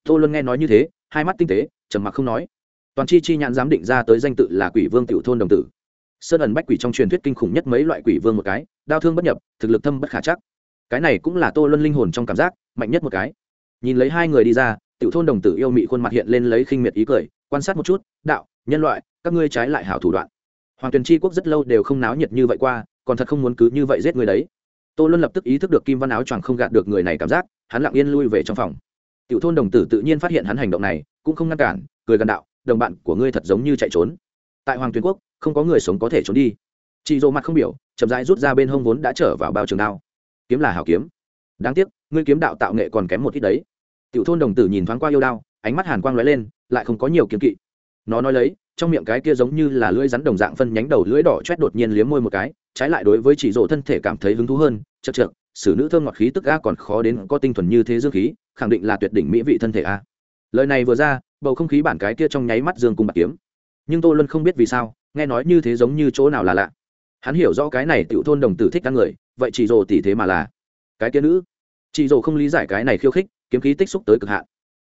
Tô luân nghe nói như thế, hai mắt tinh tế, trầm mặc không nói. Toàn chi chi nhãn giám định ra tới danh tự là quỷ vương tiểu thôn đồng tử. Sơn ẩn bách quỷ trong truyền thuyết kinh khủng nhất mấy loại quỷ vương một cái, đau thương bất nhập, thực lực thâm bất khả chắc. Cái này cũng là tô luân linh hồn trong cảm giác, mạnh nhất một cái. Nhìn lấy hai người đi ra tiểu thôn đồng tử yêu mị khuôn mặt hiện lên lấy khinh miệt ý cười, quan sát một chút, đạo, nhân loại, các ngươi trái lại hảo thủ đoạn. Hoàng tuyền tri quốc rất lâu đều không náo nhiệt như vậy qua, còn thật không muốn cứ như vậy giết người đấy. Tô luân lập tức ý thức được kim văn áo choàng không gạt được người này cảm giác, hắn lặng yên lui về trong phòng. Tiểu thôn đồng tử tự nhiên phát hiện hắn hành động này, cũng không ngăn cản, cười gần đạo, đồng bạn của ngươi thật giống như chạy trốn. Tại hoàng tuyền quốc, không có người sống có thể trốn đi. Chị dỗ mặt không biểu, chậm rãi rút ra bên hông vốn đã trở vào bao trường đao. Kiếm là hảo kiếm. Đáng tiếc, ngươi kiếm đạo tạo nghệ còn kém một ít đấy tiểu thôn đồng tử nhìn thoáng qua yêu đao, ánh mắt hàn quang lóe lên, lại không có nhiều kiếm kỵ. Nó nói lấy, trong miệng cái kia giống như là lưỡi rắn đồng dạng phân nhánh đầu lưỡi đỏ chét đột nhiên liếm môi một cái, trái lại đối với chỉ rộ thân thể cảm thấy hứng thú hơn, chật chật xử nữ thơm ngọt khí tức a còn khó đến có tinh thuần như thế dương khí, khẳng định là tuyệt đỉnh mỹ vị thân thể a. Lời này vừa ra, bầu không khí bản cái kia trong nháy mắt dương cùng bạc kiếm. Nhưng tô luân không biết vì sao, nghe nói như thế giống như chỗ nào là lạ. Hắn hiểu rõ cái này tiểu thôn đồng tử thích ăn người, vậy chỉ rồ tỉ thế mà là cái kia nữ. Chị rồ không lý giải cái này khiêu khích kiếm khí tích xúc tới cực hạn.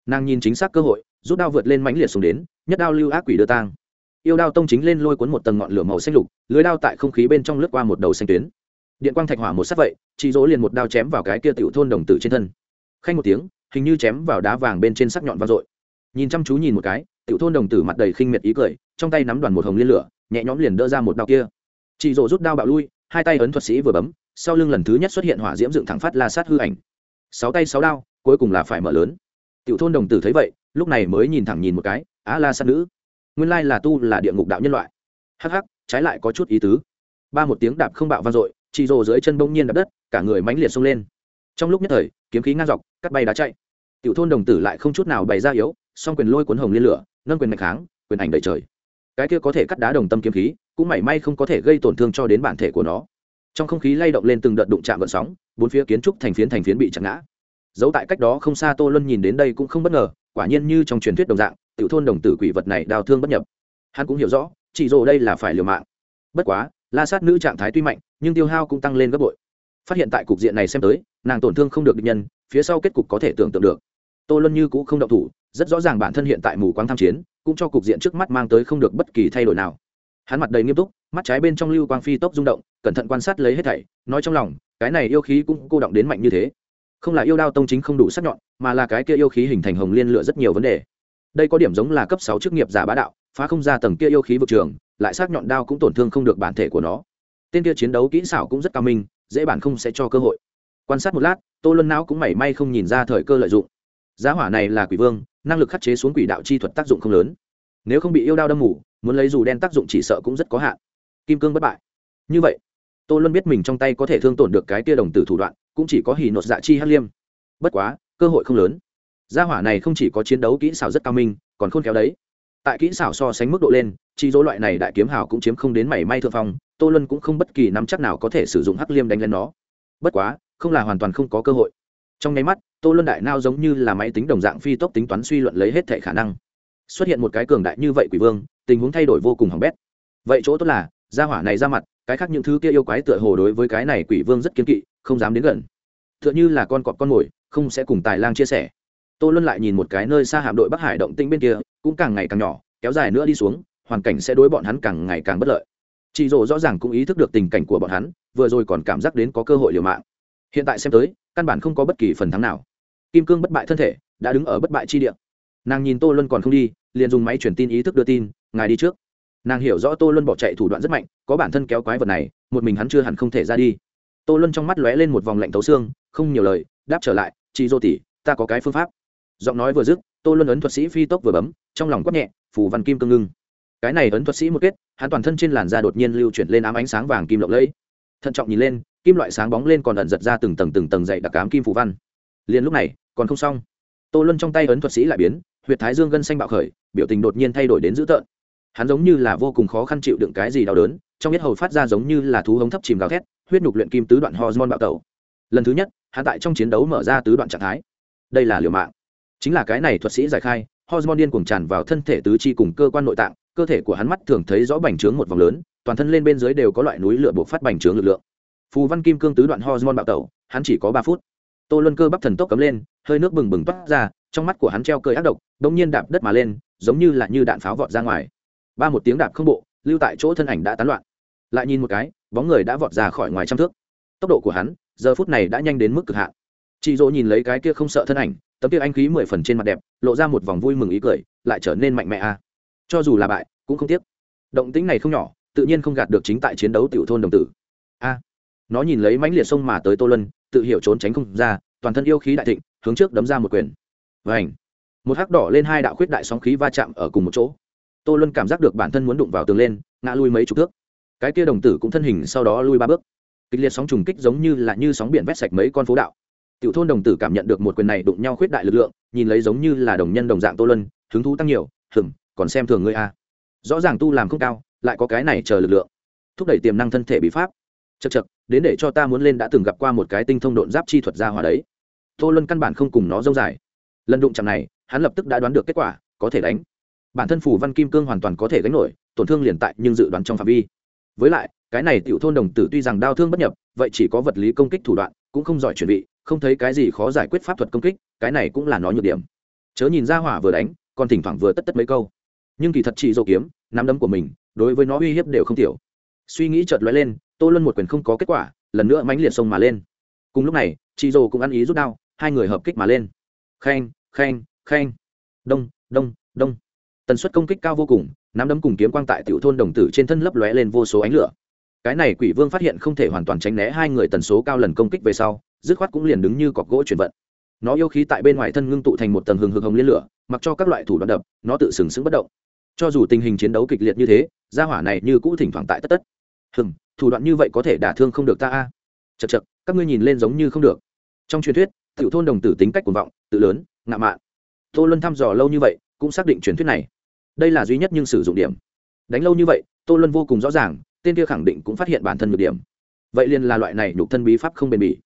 Nàng nhìn chính xác cơ hội, rút đao vượt lên mãnh liệt xuống đến, nhất đao lưu ác quỷ đưa tang. Yêu đao tông chính lên lôi cuốn một tầng ngọn lửa màu xanh lục, lưới đao tại không khí bên trong lướt qua một đầu xanh tuyến. Điện quang thạch hỏa một sắc vậy chị dỗ liền một đao chém vào cái kia tiểu thôn đồng tử trên thân. Khanh một tiếng, hình như chém vào đá vàng bên trên sắc nhọn vang dội. Nhìn chăm chú nhìn một cái, tiểu thôn đồng tử mặt đầy khinh miệt ý cười, trong tay nắm đoàn một hồng liên lửa, nhẹ nhõm liền đỡ ra một đao kia. Chị dỗ rút đao bạo lui, hai tay ấn thuật sĩ vừa bấm, sau lưng lần thứ nhất xuất hiện hỏa diễm dựng thẳng phát la sát hư ảnh. Sáu tay sáu đao cuối cùng là phải mở lớn. Tiểu thôn đồng tử thấy vậy, lúc này mới nhìn thẳng nhìn một cái, á la sát nữ. Nguyên lai là tu là địa ngục đạo nhân loại. Hắc hắc, trái lại có chút ý tứ. Ba một tiếng đạp không bạo vang dội chị rồ dưới chân bỗng nhiên đạp đất, cả người mãnh liệt xông lên. Trong lúc nhất thời, kiếm khí ngang dọc, cắt bay đá chạy. Tiểu thôn đồng tử lại không chút nào bày ra yếu, song quyền lôi cuốn hồng liên lửa, nâng quyền mạch kháng, quyền ảnh đầy trời. Cái kia có thể cắt đá đồng tâm kiếm khí, cũng mảy may không có thể gây tổn thương cho đến bản thể của nó. Trong không khí lay động lên từng đợt đụng chạm vận sóng, bốn phía kiến trúc thành phiến thành phiến bị chặt ngã dấu tại cách đó không xa tô luân nhìn đến đây cũng không bất ngờ, quả nhiên như trong truyền thuyết đồng dạng, tiểu thôn đồng tử quỷ vật này đào thương bất nhập. Hắn cũng hiểu rõ, chỉ rồ đây là phải liều mạng. Bất quá, la sát nữ trạng thái tuy mạnh, nhưng tiêu hao cũng tăng lên gấp bội. Phát hiện tại cục diện này xem tới, nàng tổn thương không được định nhân, phía sau kết cục có thể tưởng tượng được. Tô luân như cũng không động thủ, rất rõ ràng bản thân hiện tại mù quáng tham chiến, cũng cho cục diện trước mắt mang tới không được bất kỳ thay đổi nào. Hắn mặt đầy nghiêm túc, mắt trái bên trong lưu quang phi tốc rung động, cẩn thận quan sát lấy hết thảy, nói trong lòng, cái này yêu khí cũng cô động đến mạnh như thế không là yêu đao tông chính không đủ sắc nhọn, mà là cái kia yêu khí hình thành hồng liên lựa rất nhiều vấn đề. Đây có điểm giống là cấp sáu chức nghiệp giả bá đạo, phá không ra tầng kia yêu khí vực trường, lại sắc nhọn đao cũng tổn thương không được bản thể của nó. Tên kia chiến đấu kỹ xảo cũng rất cao minh, dễ bản không sẽ cho cơ hội. Quan sát một lát, tô luân não cũng mảy may không nhìn ra thời cơ lợi dụng. Giá hỏa này là quỷ vương, năng lực khắc chế xuống quỷ đạo chi thuật tác dụng không lớn. Nếu không bị yêu đao đâm mù, muốn lấy dù đen tác dụng chỉ sợ cũng rất có hạn. Kim cương bất bại. Như vậy tô luân biết mình trong tay có thể thương tổn được cái tia đồng tử thủ đoạn, cũng chỉ có hỉ nột dạ chi hắc liêm. Bất quá, cơ hội không lớn. Gia hỏa này không chỉ có chiến đấu kỹ xảo rất cao minh, còn khôn khéo đấy. Tại kỹ xảo so sánh mức độ lên, chi dỗ loại này đại kiếm hào cũng chiếm không đến mảy may thượng phong, tô luân cũng không bất kỳ nắm chắc nào có thể sử dụng hắc liêm đánh lên nó. Bất quá, không là hoàn toàn không có cơ hội. Trong nháy mắt, tô luân đại nao giống như là máy tính đồng dạng phi tốc tính toán suy luận lấy hết thể khả năng. Xuất hiện một cái cường đại như vậy quỷ vương, tình huống thay đổi vô cùng hỏng bét. Vậy chỗ tốt là, gia hỏa này ra mặt cái khác những thứ kia yêu quái tựa hồ đối với cái này quỷ vương rất kiên kỵ, không dám đến gần. Tựa như là con cọp con mồi, không sẽ cùng tài lang chia sẻ. Tô luân lại nhìn một cái nơi xa hạm đội bắc hải động tĩnh bên kia, cũng càng ngày càng nhỏ, kéo dài nữa đi xuống, hoàn cảnh sẽ đối bọn hắn càng ngày càng bất lợi. Chị rồ rõ ràng cũng ý thức được tình cảnh của bọn hắn, vừa rồi còn cảm giác đến có cơ hội liều mạng. Hiện tại xem tới, căn bản không có bất kỳ phần thắng nào. Kim cương bất bại thân thể, đã đứng ở bất bại chi địa. Nàng nhìn tô luân còn không đi, liền dùng máy truyền tin ý thức đưa tin, ngài đi trước nàng hiểu rõ tô luân bỏ chạy thủ đoạn rất mạnh có bản thân kéo quái vật này một mình hắn chưa hẳn không thể ra đi tô luân trong mắt lóe lên một vòng lạnh thấu xương không nhiều lời đáp trở lại chị dô tỷ ta có cái phương pháp giọng nói vừa dứt tô luân ấn thuật sĩ phi tốc vừa bấm trong lòng quát nhẹ phù văn kim cương ngưng cái này ấn thuật sĩ một kết hắn toàn thân trên làn da đột nhiên lưu chuyển lên ám ánh sáng vàng kim lộng lẫy thận trọng nhìn lên kim loại sáng bóng lên còn ẩn giật ra từng tầng từng tầng dậy đặc cám kim phù văn liền lúc này còn không xong tô luân trong tay ấn thuật sĩ lại biến huyệt thái dương gân xanh bạo khởi biểu tình đột nhiên thay đổi đến dữ tợn hắn giống như là vô cùng khó khăn chịu đựng cái gì đau đớn, trong biết hầu phát ra giống như là thú hống thấp chìm gào thét, huyết nhục luyện kim tứ đoạn hormone bạo tẩu. Lần thứ nhất, hắn tại trong chiến đấu mở ra tứ đoạn trạng thái. Đây là liều mạng. Chính là cái này thuật sĩ giải khai, hormone điên cuồng tràn vào thân thể tứ chi cùng cơ quan nội tạng, cơ thể của hắn mắt thường thấy rõ bành trướng một vòng lớn, toàn thân lên bên dưới đều có loại núi lửa buộc phát bành trướng lực lượng. Phù văn kim cương tứ đoạn hormone bạo tẩu, hắn chỉ có ba phút. Tô luân cơ bắp thần tốc cấm lên, hơi nước bừng bừng toát ra, trong mắt của hắn treo cơi ác độc đ ỗ n g nhiên đạp đất mà lên, giống như là như đạn pháo vọt ra ngoài ba một tiếng đạp không bộ, lưu tại chỗ thân ảnh đã tán loạn. Lại nhìn một cái, bóng người đã vọt ra khỏi ngoài trăm thước. Tốc độ của hắn, giờ phút này đã nhanh đến mức cực hạn. Chị dỗ nhìn lấy cái kia không sợ thân ảnh, tấm kia anh khí mười phần trên mặt đẹp, lộ ra một vòng vui mừng ý cười, lại trở nên mạnh mẽ a cho dù là bại, cũng không tiếc. Động tính này không nhỏ, tự nhiên không gạt được chính tại chiến đấu tiểu thôn đồng tử. A. Nó nhìn lấy mãnh liệt sông mà tới tô lân tự hiểu trốn tránh không ra, toàn thân yêu khí đại thịnh, hướng trước đấm ra một quyền. Vảnh một hắc đỏ lên hai đạo khuyết đại sóng khí va chạm ở cùng một chỗ tô luân cảm giác được bản thân muốn đụng vào tường lên, ngã lui mấy chục thước. Cái kia đồng tử cũng thân hình sau đó lui ba bước. Kịch liệt sóng trùng kích giống như là như sóng biển vét sạch mấy con phố đạo. Tiểu thôn đồng tử cảm nhận được một quyền này đụng nhau khuyết đại lực lượng, nhìn lấy giống như là đồng nhân đồng dạng tô luân, hứng thú tăng nhiều hừng còn xem thường ngươi a rõ ràng tu làm không cao, lại có cái này chờ lực lượng. Thúc đẩy tiềm năng thân thể bị pháp. Chật chật đến để cho ta muốn lên đã từng gặp qua một cái tinh thông độn giáp chi thuật ra hòa đấy. Tô luân căn bản không cùng nó dông dài. Lần đụng chạm này, hắn lập tức đã đoán được kết quả, có thể đánh bản thân phủ văn kim cương hoàn toàn có thể gánh nổi, tổn thương liền tại nhưng dự đoán trong phạm vi. Với lại, cái này tiểu thôn đồng tử tuy rằng đau thương bất nhập, vậy chỉ có vật lý công kích thủ đoạn, cũng không giỏi chuẩn bị, không thấy cái gì khó giải quyết pháp thuật công kích, cái này cũng là nó nhược điểm. Chớ nhìn ra hỏa vừa đánh, còn thỉnh thoảng vừa tất tất mấy câu. Nhưng kỳ thật chỉ dầu kiếm, nắm đấm của mình, đối với nó uy hiếp đều không tiểu. Suy nghĩ chợt lóe lên, tô luân một quyền không có kết quả, lần nữa mánh liệt sông mà lên. Cùng lúc này chị dầu cũng ăn ý rút đao, hai người hợp kích mà lên. Khen khen khen đông đông đông tần suất công kích cao vô cùng, nắm đấm cùng kiếm quang tại tiểu thôn đồng tử trên thân lấp lóe lên vô số ánh lửa. Cái này quỷ vương phát hiện không thể hoàn toàn tránh né hai người tần số cao lần công kích về sau, dứt khoát cũng liền đứng như cọc gỗ chuyển vận. Nó yêu khí tại bên ngoài thân ngưng tụ thành một tầng hừng hực hồng liên lửa, mặc cho các loại thủ đoạn đập, nó tự sừng sững bất động. Cho dù tình hình chiến đấu kịch liệt như thế, gia hỏa này như cũ thỉnh thoảng tại tất tất. Hừng thủ đoạn như vậy có thể đả thương không được ta a. Chật chật các ngươi nhìn lên giống như không được. Trong truyền thuyết, tiểu thôn đồng tử tính cách cuồng vọng, tự lớn, ngạo mạn. Tô luân thăm dò lâu như vậy, cũng xác định truyền thuyết này đây là duy nhất nhưng sử dụng điểm. Đánh lâu như vậy, tô luân vô cùng rõ ràng, tên kia khẳng định cũng phát hiện bản thân nhược điểm. Vậy liền là loại này nhục thân bí pháp không bền bỉ.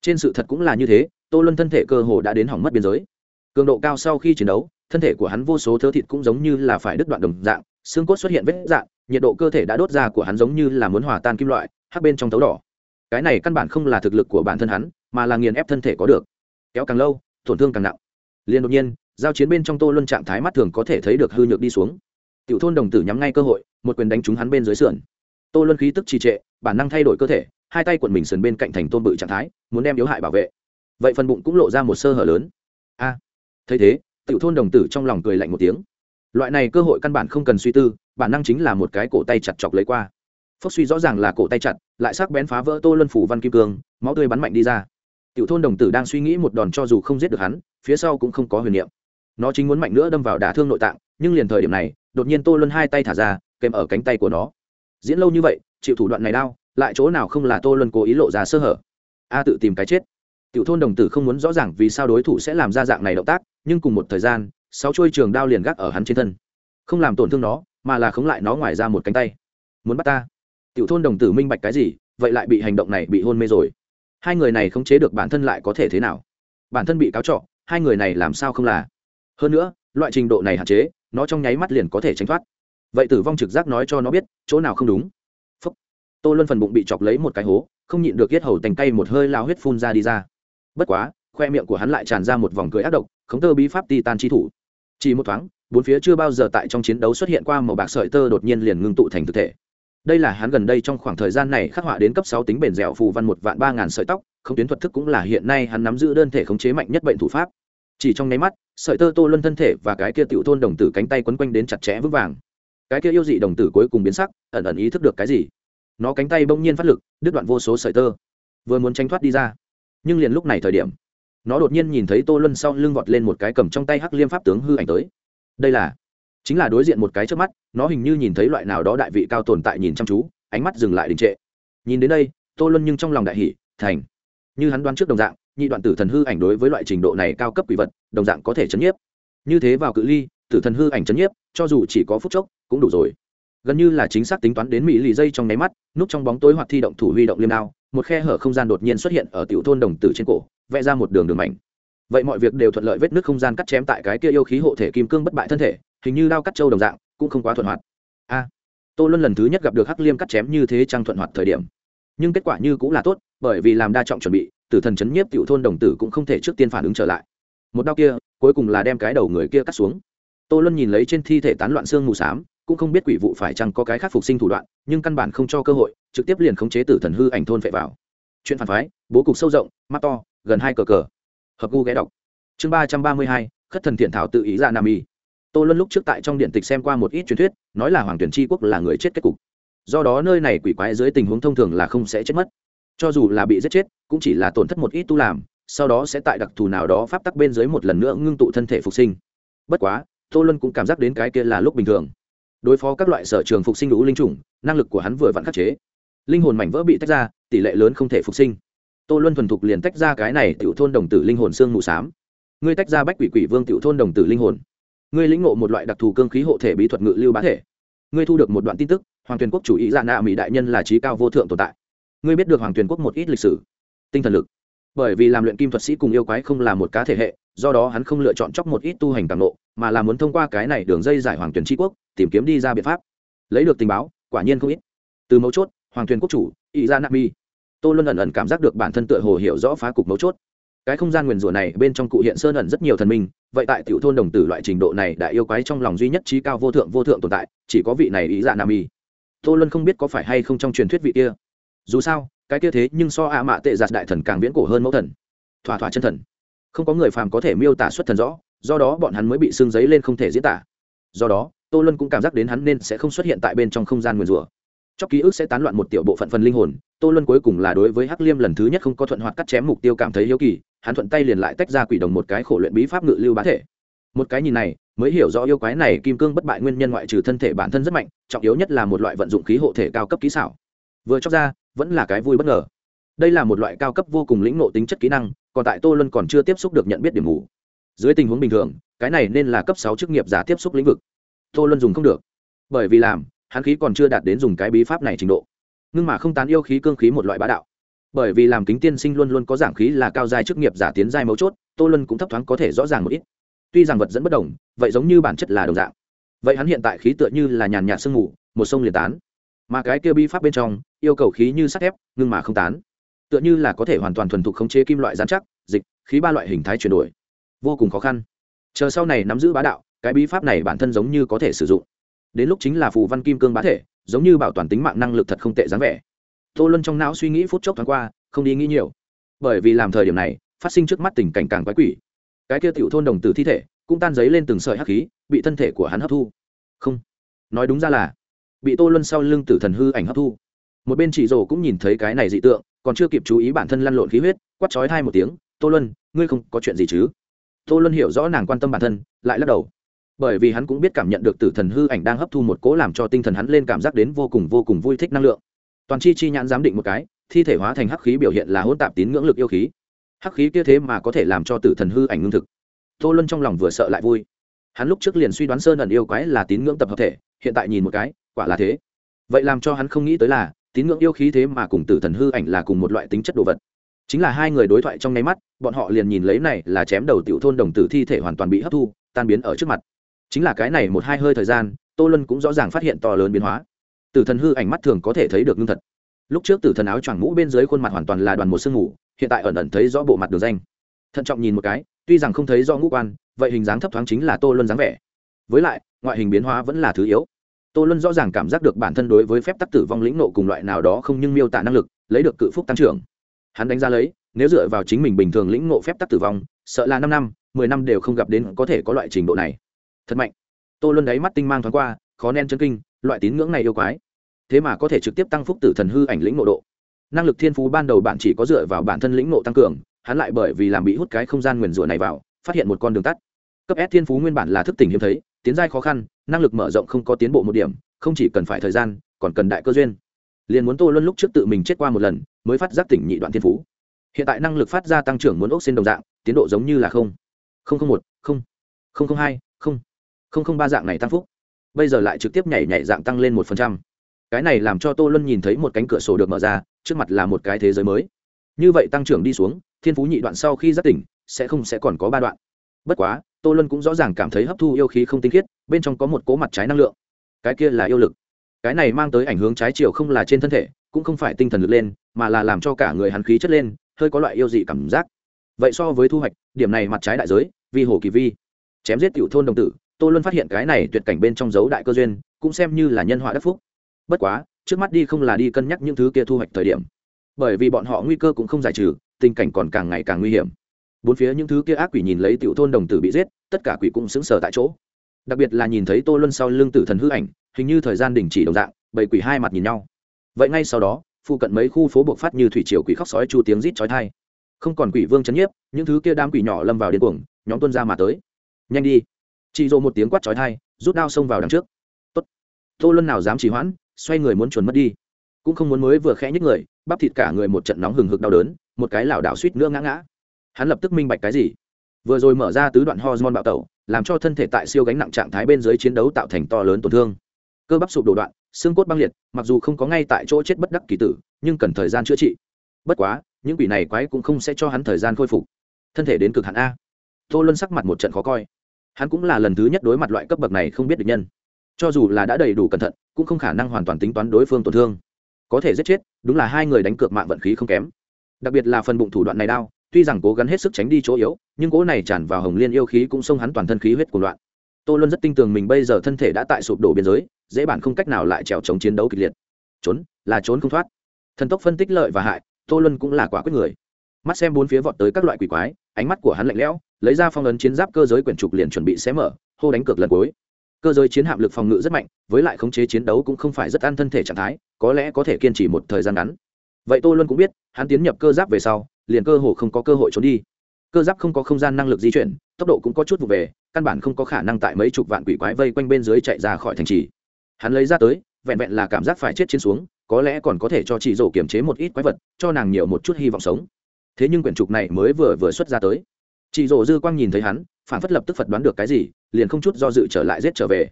Trên sự thật cũng là như thế, tô luân thân thể cơ hồ đã đến hỏng mất biên giới. Cường độ cao sau khi chiến đấu, thân thể của hắn vô số thớ thịt cũng giống như là phải đứt đoạn đồng dạng, xương cốt xuất hiện vết dạng, nhiệt độ cơ thể đã đốt ra của hắn giống như là muốn hòa tan kim loại, hắc bên trong tấu đỏ. Cái này căn bản không là thực lực của bản thân hắn, mà là nghiền ép thân thể có được. Kéo càng lâu, tổn thương càng nặng. Liền đột nhiên giao chiến bên trong tô luân trạng thái mắt thường có thể thấy được hư nhược đi xuống. Tiểu thôn đồng tử nhắm ngay cơ hội, một quyền đánh trúng hắn bên dưới sườn. Tô luân khí tức trì trệ, bản năng thay đổi cơ thể, hai tay quận mình sườn bên cạnh thành tôn bự trạng thái, muốn đem yếu hại bảo vệ. Vậy phần bụng cũng lộ ra một sơ hở lớn. A! Thấy thế, tiểu thôn đồng tử trong lòng cười lạnh một tiếng. Loại này cơ hội căn bản không cần suy tư, bản năng chính là một cái cổ tay chặt chọc lấy qua. Phốc suy rõ ràng là cổ tay chặt, lại sắc bén phá vỡ tô luân phủ văn kim cương, máu tươi bắn mạnh đi ra. Tiểu thôn đồng tử đang suy nghĩ một đòn cho dù không giết được hắn, phía sau cũng không có huyền niệm nó chính muốn mạnh nữa đâm vào đả thương nội tạng, nhưng liền thời điểm này, đột nhiên tô luân hai tay thả ra, kèm ở cánh tay của nó. Diễn lâu như vậy, chịu thủ đoạn này đau, lại chỗ nào không là tô luân cố ý lộ ra sơ hở? A tự tìm cái chết. Tiểu thôn đồng tử không muốn rõ ràng vì sao đối thủ sẽ làm ra dạng này động tác, nhưng cùng một thời gian, sáu chuôi trường đao liền gác ở hắn trên thân. Không làm tổn thương nó, mà là khống lại nó ngoài ra một cánh tay. Muốn bắt ta? Tiểu thôn đồng tử minh bạch cái gì, vậy lại bị hành động này bị hôn mê rồi. Hai người này không chế được bản thân lại có thể thế nào? Bản thân bị cáo trọ, hai người này làm sao không là? Hơn nữa, loại trình độ này hạn chế, nó trong nháy mắt liền có thể tránh thoát. Vậy tử vong trực giác nói cho nó biết, chỗ nào không đúng. Phúc. Tô luân phần bụng bị chọc lấy một cái hố, không nhịn được yết hầu tành tay một hơi lao huyết phun ra đi ra. Bất quá, khoe miệng của hắn lại tràn ra một vòng cười ác độc, khống tơ bí pháp ti tan chi thủ. Chỉ một thoáng, bốn phía chưa bao giờ tại trong chiến đấu xuất hiện qua màu bạc sợi tơ đột nhiên liền ngưng tụ thành thực thể. Đây là hắn gần đây trong khoảng thời gian này khắc họa đến cấp sáu tính bền dẻo phù văn một vạn ba ngàn sợi tóc, không tuyến thuật thức cũng là hiện nay hắn nắm giữ đơn thể khống chế mạnh nhất bệnh thủ pháp chỉ trong nháy mắt, sợi tơ tô luân thân thể và cái kia tiểu thôn đồng tử cánh tay quấn quanh đến chặt chẽ vững vàng. Cái kia yêu dị đồng tử cuối cùng biến sắc, ẩn ẩn ý thức được cái gì? Nó cánh tay bỗng nhiên phát lực, đứt đoạn vô số sợi tơ. Vừa muốn tranh thoát đi ra, nhưng liền lúc này thời điểm, nó đột nhiên nhìn thấy tô luân sau lưng vọt lên một cái cầm trong tay hắc liêm pháp tướng hư ảnh tới. Đây là, chính là đối diện một cái trước mắt, nó hình như nhìn thấy loại nào đó đại vị cao tồn tại nhìn chăm chú, ánh mắt dừng lại đình trệ. Nhìn đến đây, tô luân nhưng trong lòng đại hỷ thành. Như hắn đoán trước đồng dạng nhị đoạn tử thần hư ảnh đối với loại trình độ này cao cấp quỷ vật, đồng dạng có thể chấn nhiếp. Như thế vào cự ly, tử thần hư ảnh chấn nhiếp, cho dù chỉ có phút chốc, cũng đủ rồi. Gần như là chính xác tính toán đến mỹ lì dây trong nháy mắt, núp trong bóng tối hoặc thi động thủ huy động liêm đao, một khe hở không gian đột nhiên xuất hiện ở tiểu thôn đồng tử trên cổ, vẽ ra một đường đường mảnh. Vậy mọi việc đều thuận lợi vết nước không gian cắt chém tại cái kia yêu khí hộ thể kim cương bất bại thân thể, hình như đao cắt trâu đồng dạng, cũng không quá thuận hoạt. A, tô luân lần thứ nhất gặp được hắc liêm cắt chém như thế trăng thuận hoạt thời điểm. Nhưng kết quả như cũng là tốt, bởi vì làm đa trọng chuẩn bị tử thần chấn nhiếp tiểu thôn đồng tử cũng không thể trước tiên phản ứng trở lại. Một đao kia, cuối cùng là đem cái đầu người kia cắt xuống. Tô luân nhìn lấy trên thi thể tán loạn xương mù s á m cũng không biết quỷ vụ phải chăng có cái khắc phục sinh thủ đoạn, nhưng căn bản không cho cơ hội, trực tiếp liền khống chế tử thần hư ảnh thôn phệ vào. Chuyện phản phái, bố cục sâu rộng, mắt to, gần hai cờ cờ. Hợp gu ghé đọc. Chương ba trăm ba mươi hai, khất thần thiện thảo tự ý ra nam y. Tô luân lúc trước tại trong điện tịch xem qua một ít truyền thuyết, nói là hoàng tuyển tri quốc là người chết kết cục. Do đó nơi này quỷ quái dưới tình huống thông thường là không sẽ chết mất cho dù là bị giết chết, cũng chỉ là tổn thất một ít tu làm, sau đó sẽ tại đặc thù nào đó pháp tắc bên dưới một lần nữa ngưng tụ thân thể phục sinh. Bất quá, tô luân cũng cảm giác đến cái kia là lúc bình thường. Đối phó các loại sở trường phục sinh đủ linh chủng, năng lực của hắn vừa vặn khắc chế. Linh hồn mảnh vỡ bị tách ra, tỷ lệ lớn không thể phục sinh. Tô luân thuần thục liền tách ra cái này tiểu thôn đồng tử linh hồn xương mù s á m ngươi tách ra bách quỷ quỷ vương tiểu thôn đồng tử linh hồn. Ngươi lĩnh ngộ một loại đặc thù cơ khí hộ thể bí thuật ngự lưu bá thể. Ngươi thu được một đoạn tin tức, hoàng tuyền quốc chủ ý dạ nạ mỹ đại nhân là trí cao vô thượng tồn tại ngươi biết được hoàng tuyền quốc một ít lịch sử, tinh thần lực. Bởi vì làm luyện kim thuật sĩ cùng yêu quái không là một cá thể hệ, do đó hắn không lựa chọn chóc một ít tu hành càng nộ, mà là muốn thông qua cái này đường dây giải hoàng tuyền tri quốc, tìm kiếm đi ra biện pháp. Lấy được tình báo, quả nhiên không ít. Từ mấu chốt, hoàng tuyền quốc chủ ý ra nạp tôi luôn ẩn ẩn cảm giác được bản thân tựa hồ hiểu rõ phá cục mấu chốt. Cái không gian nguyền rủa này, bên trong cụ hiện sơn ẩn rất nhiều thần minh, vậy tại tiểu thôn đồng tử loại trình độ này đã yêu quái trong lòng duy nhất trí cao vô thượng vô thượng tồn tại, chỉ có vị này ý dạ nam y tô luân không biết có phải hay không trong truyền thuyết vị kia dù sao, cái kia thế nhưng so a mạ tệ giặt đại thần càng viễn cổ hơn mẫu thần. Thỏa thỏa chân thần. Không có người phàm có thể miêu tả xuất thần rõ, do đó bọn hắn mới bị xương giấy lên không thể diễn tả. Do đó, tô luân cũng cảm giác đến hắn nên sẽ không xuất hiện tại bên trong không gian nguyền rủa. Trong ký ức sẽ tán loạn một tiểu bộ phận phần linh hồn, tô luân cuối cùng là đối với hắc liêm lần thứ nhất không có thuận hoạt cắt chém mục tiêu cảm thấy hiếu kỳ, hắn thuận tay liền lại tách ra quỷ đồng một cái khổ luyện bí pháp ngự lưu bá thể. Một cái nhìn này, mới hiểu rõ yêu quái này kim cương bất bại nguyên nhân ngoại trừ thân thể bản thân rất mạnh, trọng yếu nhất là một loại vận dụng khí hộ thể cao cấp kỹ xảo. Vừa chóc ra vẫn là cái vui bất ngờ. Đây là một loại cao cấp vô cùng lĩnh nộ tính chất kỹ năng, còn tại tô luân còn chưa tiếp xúc được nhận biết điểm mù. Dưới tình huống bình thường, cái này nên là cấp sáu chức nghiệp giả tiếp xúc lĩnh vực. Tô luân dùng không được. Bởi vì làm, hắn khí còn chưa đạt đến dùng cái bí pháp này trình độ. Nhưng mà không tán yêu khí cương khí một loại bá đạo. Bởi vì làm kính tiên sinh luôn luôn có giảng khí là cao giai chức nghiệp giả tiến giai mấu chốt, tô luân cũng thấp thoáng có thể rõ ràng một ít. Tuy rằng vật dẫn bất đồng, vậy giống như bản chất là đồng dạng. Vậy hắn hiện tại khí tựa như là nhàn nhạt sương mù, một sông liền tán. Mà cái kia bi pháp bên trong yêu cầu khí như sắt thép nhưng mà không tán. Tựa như là có thể hoàn toàn thuần thục khống chế kim loại gián chắc, dịch, khí ba loại hình thái chuyển đổi. Vô cùng khó khăn. Chờ sau này nắm giữ bá đạo, cái bí pháp này bản thân giống như có thể sử dụng. Đến lúc chính là phù văn kim cương bá thể, giống như bảo toàn tính mạng năng lực thật không tệ dáng vẻ. Tô luân trong não suy nghĩ phút chốc thoáng qua, không đi nghĩ nhiều. Bởi vì làm thời điểm này, phát sinh trước mắt tình cảnh càng quái quỷ. Cái kia tiểu thôn đồng tử thi thể, cũng tan giấy lên từng sợi hắc khí, bị thân thể của hắn hấp thu. Không. Nói đúng ra là, bị tô luân sau lưng tử thần hư ảnh hấp thu một bên chị rồ cũng nhìn thấy cái này dị tượng, còn chưa kịp chú ý bản thân lăn lộn khí huyết quắt chói hai một tiếng, tô luân, ngươi không có chuyện gì chứ? Tô luân hiểu rõ nàng quan tâm bản thân, lại lắc đầu. Bởi vì hắn cũng biết cảm nhận được tử thần hư ảnh đang hấp thu một cố làm cho tinh thần hắn lên cảm giác đến vô cùng vô cùng vui thích năng lượng. Toàn chi chi nhãn giám định một cái, thi thể hóa thành hắc khí biểu hiện là hỗn tạp tín ngưỡng lực yêu khí. Hắc khí kia thế mà có thể làm cho tử thần hư ảnh ngưng thực. Tô luân trong lòng vừa sợ lại vui. Hắn lúc trước liền suy đoán sơn ẩn yêu quái là tín ngưỡng tập hợp thể, hiện tại nhìn một cái, quả là thế. Vậy làm cho hắn không nghĩ tới là tín ngưỡng yêu khí thế mà cùng tử thần hư ảnh là cùng một loại tính chất đồ vật. Chính là hai người đối thoại trong nháy mắt, bọn họ liền nhìn lấy này là chém đầu tiểu thôn đồng tử thi thể hoàn toàn bị hấp thu, tan biến ở trước mặt. Chính là cái này một hai hơi thời gian, tô luân cũng rõ ràng phát hiện to lớn biến hóa. Tử thần hư ảnh mắt thường có thể thấy được ngưng thật. Lúc trước tử thần áo choàng mũ bên dưới khuôn mặt hoàn toàn là đoàn một sương ngủ hiện tại ẩn ẩn thấy rõ bộ mặt đường danh. Thận trọng nhìn một cái, tuy rằng không thấy do ngũ quan, vậy hình dáng thấp thoáng chính là tô luân dáng vẻ. Với lại, ngoại hình biến hóa vẫn là thứ yếu tô luân rõ ràng cảm giác được bản thân đối với phép tắc tử vong lĩnh nộ cùng loại nào đó không nhưng miêu tả năng lực, lấy được cự phúc tăng trưởng. Hắn đánh giá lấy, nếu dựa vào chính mình bình thường lĩnh nộ phép tắc tử vong, sợ là năm năm, mười năm đều không gặp đến có thể có loại trình độ này. Thật mạnh. Tô luân đáy mắt tinh mang thoáng qua, khó nen chân kinh, loại tín ngưỡng này yêu quái. Thế mà có thể trực tiếp tăng phúc tử thần hư ảnh lĩnh nộ độ. Năng lực thiên phú ban đầu bạn chỉ có dựa vào bản thân lĩnh nộ tăng cường, hắn lại bởi vì làm bị hút cái không gian nguyền rủa này vào, phát hiện một con đường tắt. Cấp s thiên phú nguyên bản là thức tỉnh hiếm thấy tiến giai khó khăn, năng lực mở rộng không có tiến bộ một điểm, không chỉ cần phải thời gian, còn cần đại cơ duyên. Liền muốn tô luân lúc trước tự mình chết qua một lần, mới phát giác tỉnh nhị đoạn thiên phú. Hiện tại năng lực phát ra tăng trưởng muốn ốc xin đồng dạng, tiến độ giống như là không. Không không một, không. Không không hai, không. Không không ba dạng này tăng phúc. Bây giờ lại trực tiếp nhảy nhảy dạng tăng lên một phần trăm. Cái này làm cho tô luân nhìn thấy một cánh cửa sổ được mở ra, trước mặt là một cái thế giới mới. Như vậy tăng trưởng đi xuống, thiên phú nhị đoạn sau khi giác tỉnh, sẽ không sẽ còn có ba đoạn. Bất quá tô luân cũng rõ ràng cảm thấy hấp thu yêu khí không tinh khiết, bên trong có một cố mặt trái năng lượng. Cái kia là yêu lực. Cái này mang tới ảnh hướng trái chiều không là trên thân thể, cũng không phải tinh thần lực lên, mà là làm cho cả người hắn khí chất lên, hơi có loại yêu dị cảm giác. Vậy so với thu hoạch, điểm này mặt trái đại giới, vi hồ kỳ vi. Chém giết tiểu thôn đồng tử, tô luân phát hiện cái này tuyệt cảnh bên trong dấu đại cơ duyên, cũng xem như là nhân họa đắc phúc. Bất quá, trước mắt đi không là đi cân nhắc những thứ kia thu hoạch thời điểm. Bởi vì bọn họ nguy cơ cũng không giải trừ, tình cảnh còn càng ngày càng nguy hiểm bốn phía những thứ kia ác quỷ nhìn lấy tiểu thôn đồng tử bị giết, tất cả quỷ cũng sững sờ tại chỗ. Đặc biệt là nhìn thấy tô luân sau lưng tử thần hư ảnh, hình như thời gian đình chỉ đồng dạng, bảy quỷ hai mặt nhìn nhau. Vậy ngay sau đó phụ cận mấy khu phố buộc phát như thủy triều quỷ khóc sói chu tiếng rít chói thai không còn quỷ vương chấn nhiếp, những thứ kia đám quỷ nhỏ lâm vào điên cuồng, nhóm tuân ra mà tới. Nhanh đi. Chị dỗ một tiếng quát chói thai rút đao xông vào đằng trước. Tốt. Tô luân nào dám trì hoãn, xoay người muốn chuồn mất đi. Cũng không muốn mới vừa khẽ nhích người, bắp thịt cả người một trận nóng hừng hực đau đớn, một cái lảo đảo suýt nữa ngã ngã hắn lập tức minh bạch cái gì. Vừa rồi mở ra tứ đoạn hormone bạo tẩu, làm cho thân thể tại siêu gánh nặng trạng thái bên dưới chiến đấu tạo thành to lớn tổn thương. Cơ bắp sụp đổ đoạn, xương cốt băng liệt, mặc dù không có ngay tại chỗ chết bất đắc kỳ tử, nhưng cần thời gian chữa trị. Bất quá, những quỷ này quái cũng không sẽ cho hắn thời gian khôi phục. Thân thể đến cực hạn a. Tô luân sắc mặt một trận khó coi. Hắn cũng là lần thứ nhất đối mặt loại cấp bậc này không biết được nhân. Cho dù là đã đầy đủ cẩn thận, cũng không khả năng hoàn toàn tính toán đối phương tổn thương. Có thể giết chết, đúng là hai người đánh cược mạng vận khí không kém. Đặc biệt là phần bụng thủ đoạn này đao tuy rằng cố gắng hết sức tránh đi chỗ yếu, nhưng cỗ này tràn vào hồng liên yêu khí cũng xông hắn toàn thân khí huyết cuồng loạn. Tô luân rất tin tưởng mình bây giờ thân thể đã tại sụp đổ biên giới, dễ bản không cách nào lại trèo chống chiến đấu kịch liệt. Trốn, là trốn không thoát. Thần tốc phân tích lợi và hại, tô luân cũng là quả quyết người. Mắt xem bốn phía vọt tới các loại quỷ quái, ánh mắt của hắn lạnh lẽo, lấy ra phong ấn chiến giáp cơ giới quyển trục liền chuẩn bị xé mở, hô đánh cược lần cuối. Cơ giới chiến hạm lực phòng ngự rất mạnh, với lại khống chế chiến đấu cũng không phải rất ăn thân thể trạng thái, có lẽ có thể kiên trì một thời gian ngắn. Vậy tô luân cũng biết, hắn tiến nhập cơ giáp về sau liền cơ hồ không có cơ hội trốn đi. Cơ giáp không có không gian năng lực di chuyển, tốc độ cũng có chút vụ về, căn bản không có khả năng tại mấy chục vạn quỷ quái vây quanh bên dưới chạy ra khỏi thành trì. Hắn lấy ra tới, vẹn vẹn là cảm giác phải chết trên xuống, có lẽ còn có thể cho chị rổ kiềm chế một ít quái vật, cho nàng nhiều một chút hy vọng sống. Thế nhưng quyển trục này mới vừa vừa xuất ra tới. Chị rổ dư quang nhìn thấy hắn, phản phất lập tức phật đoán được cái gì, liền không chút do dự trở lại giết trở về.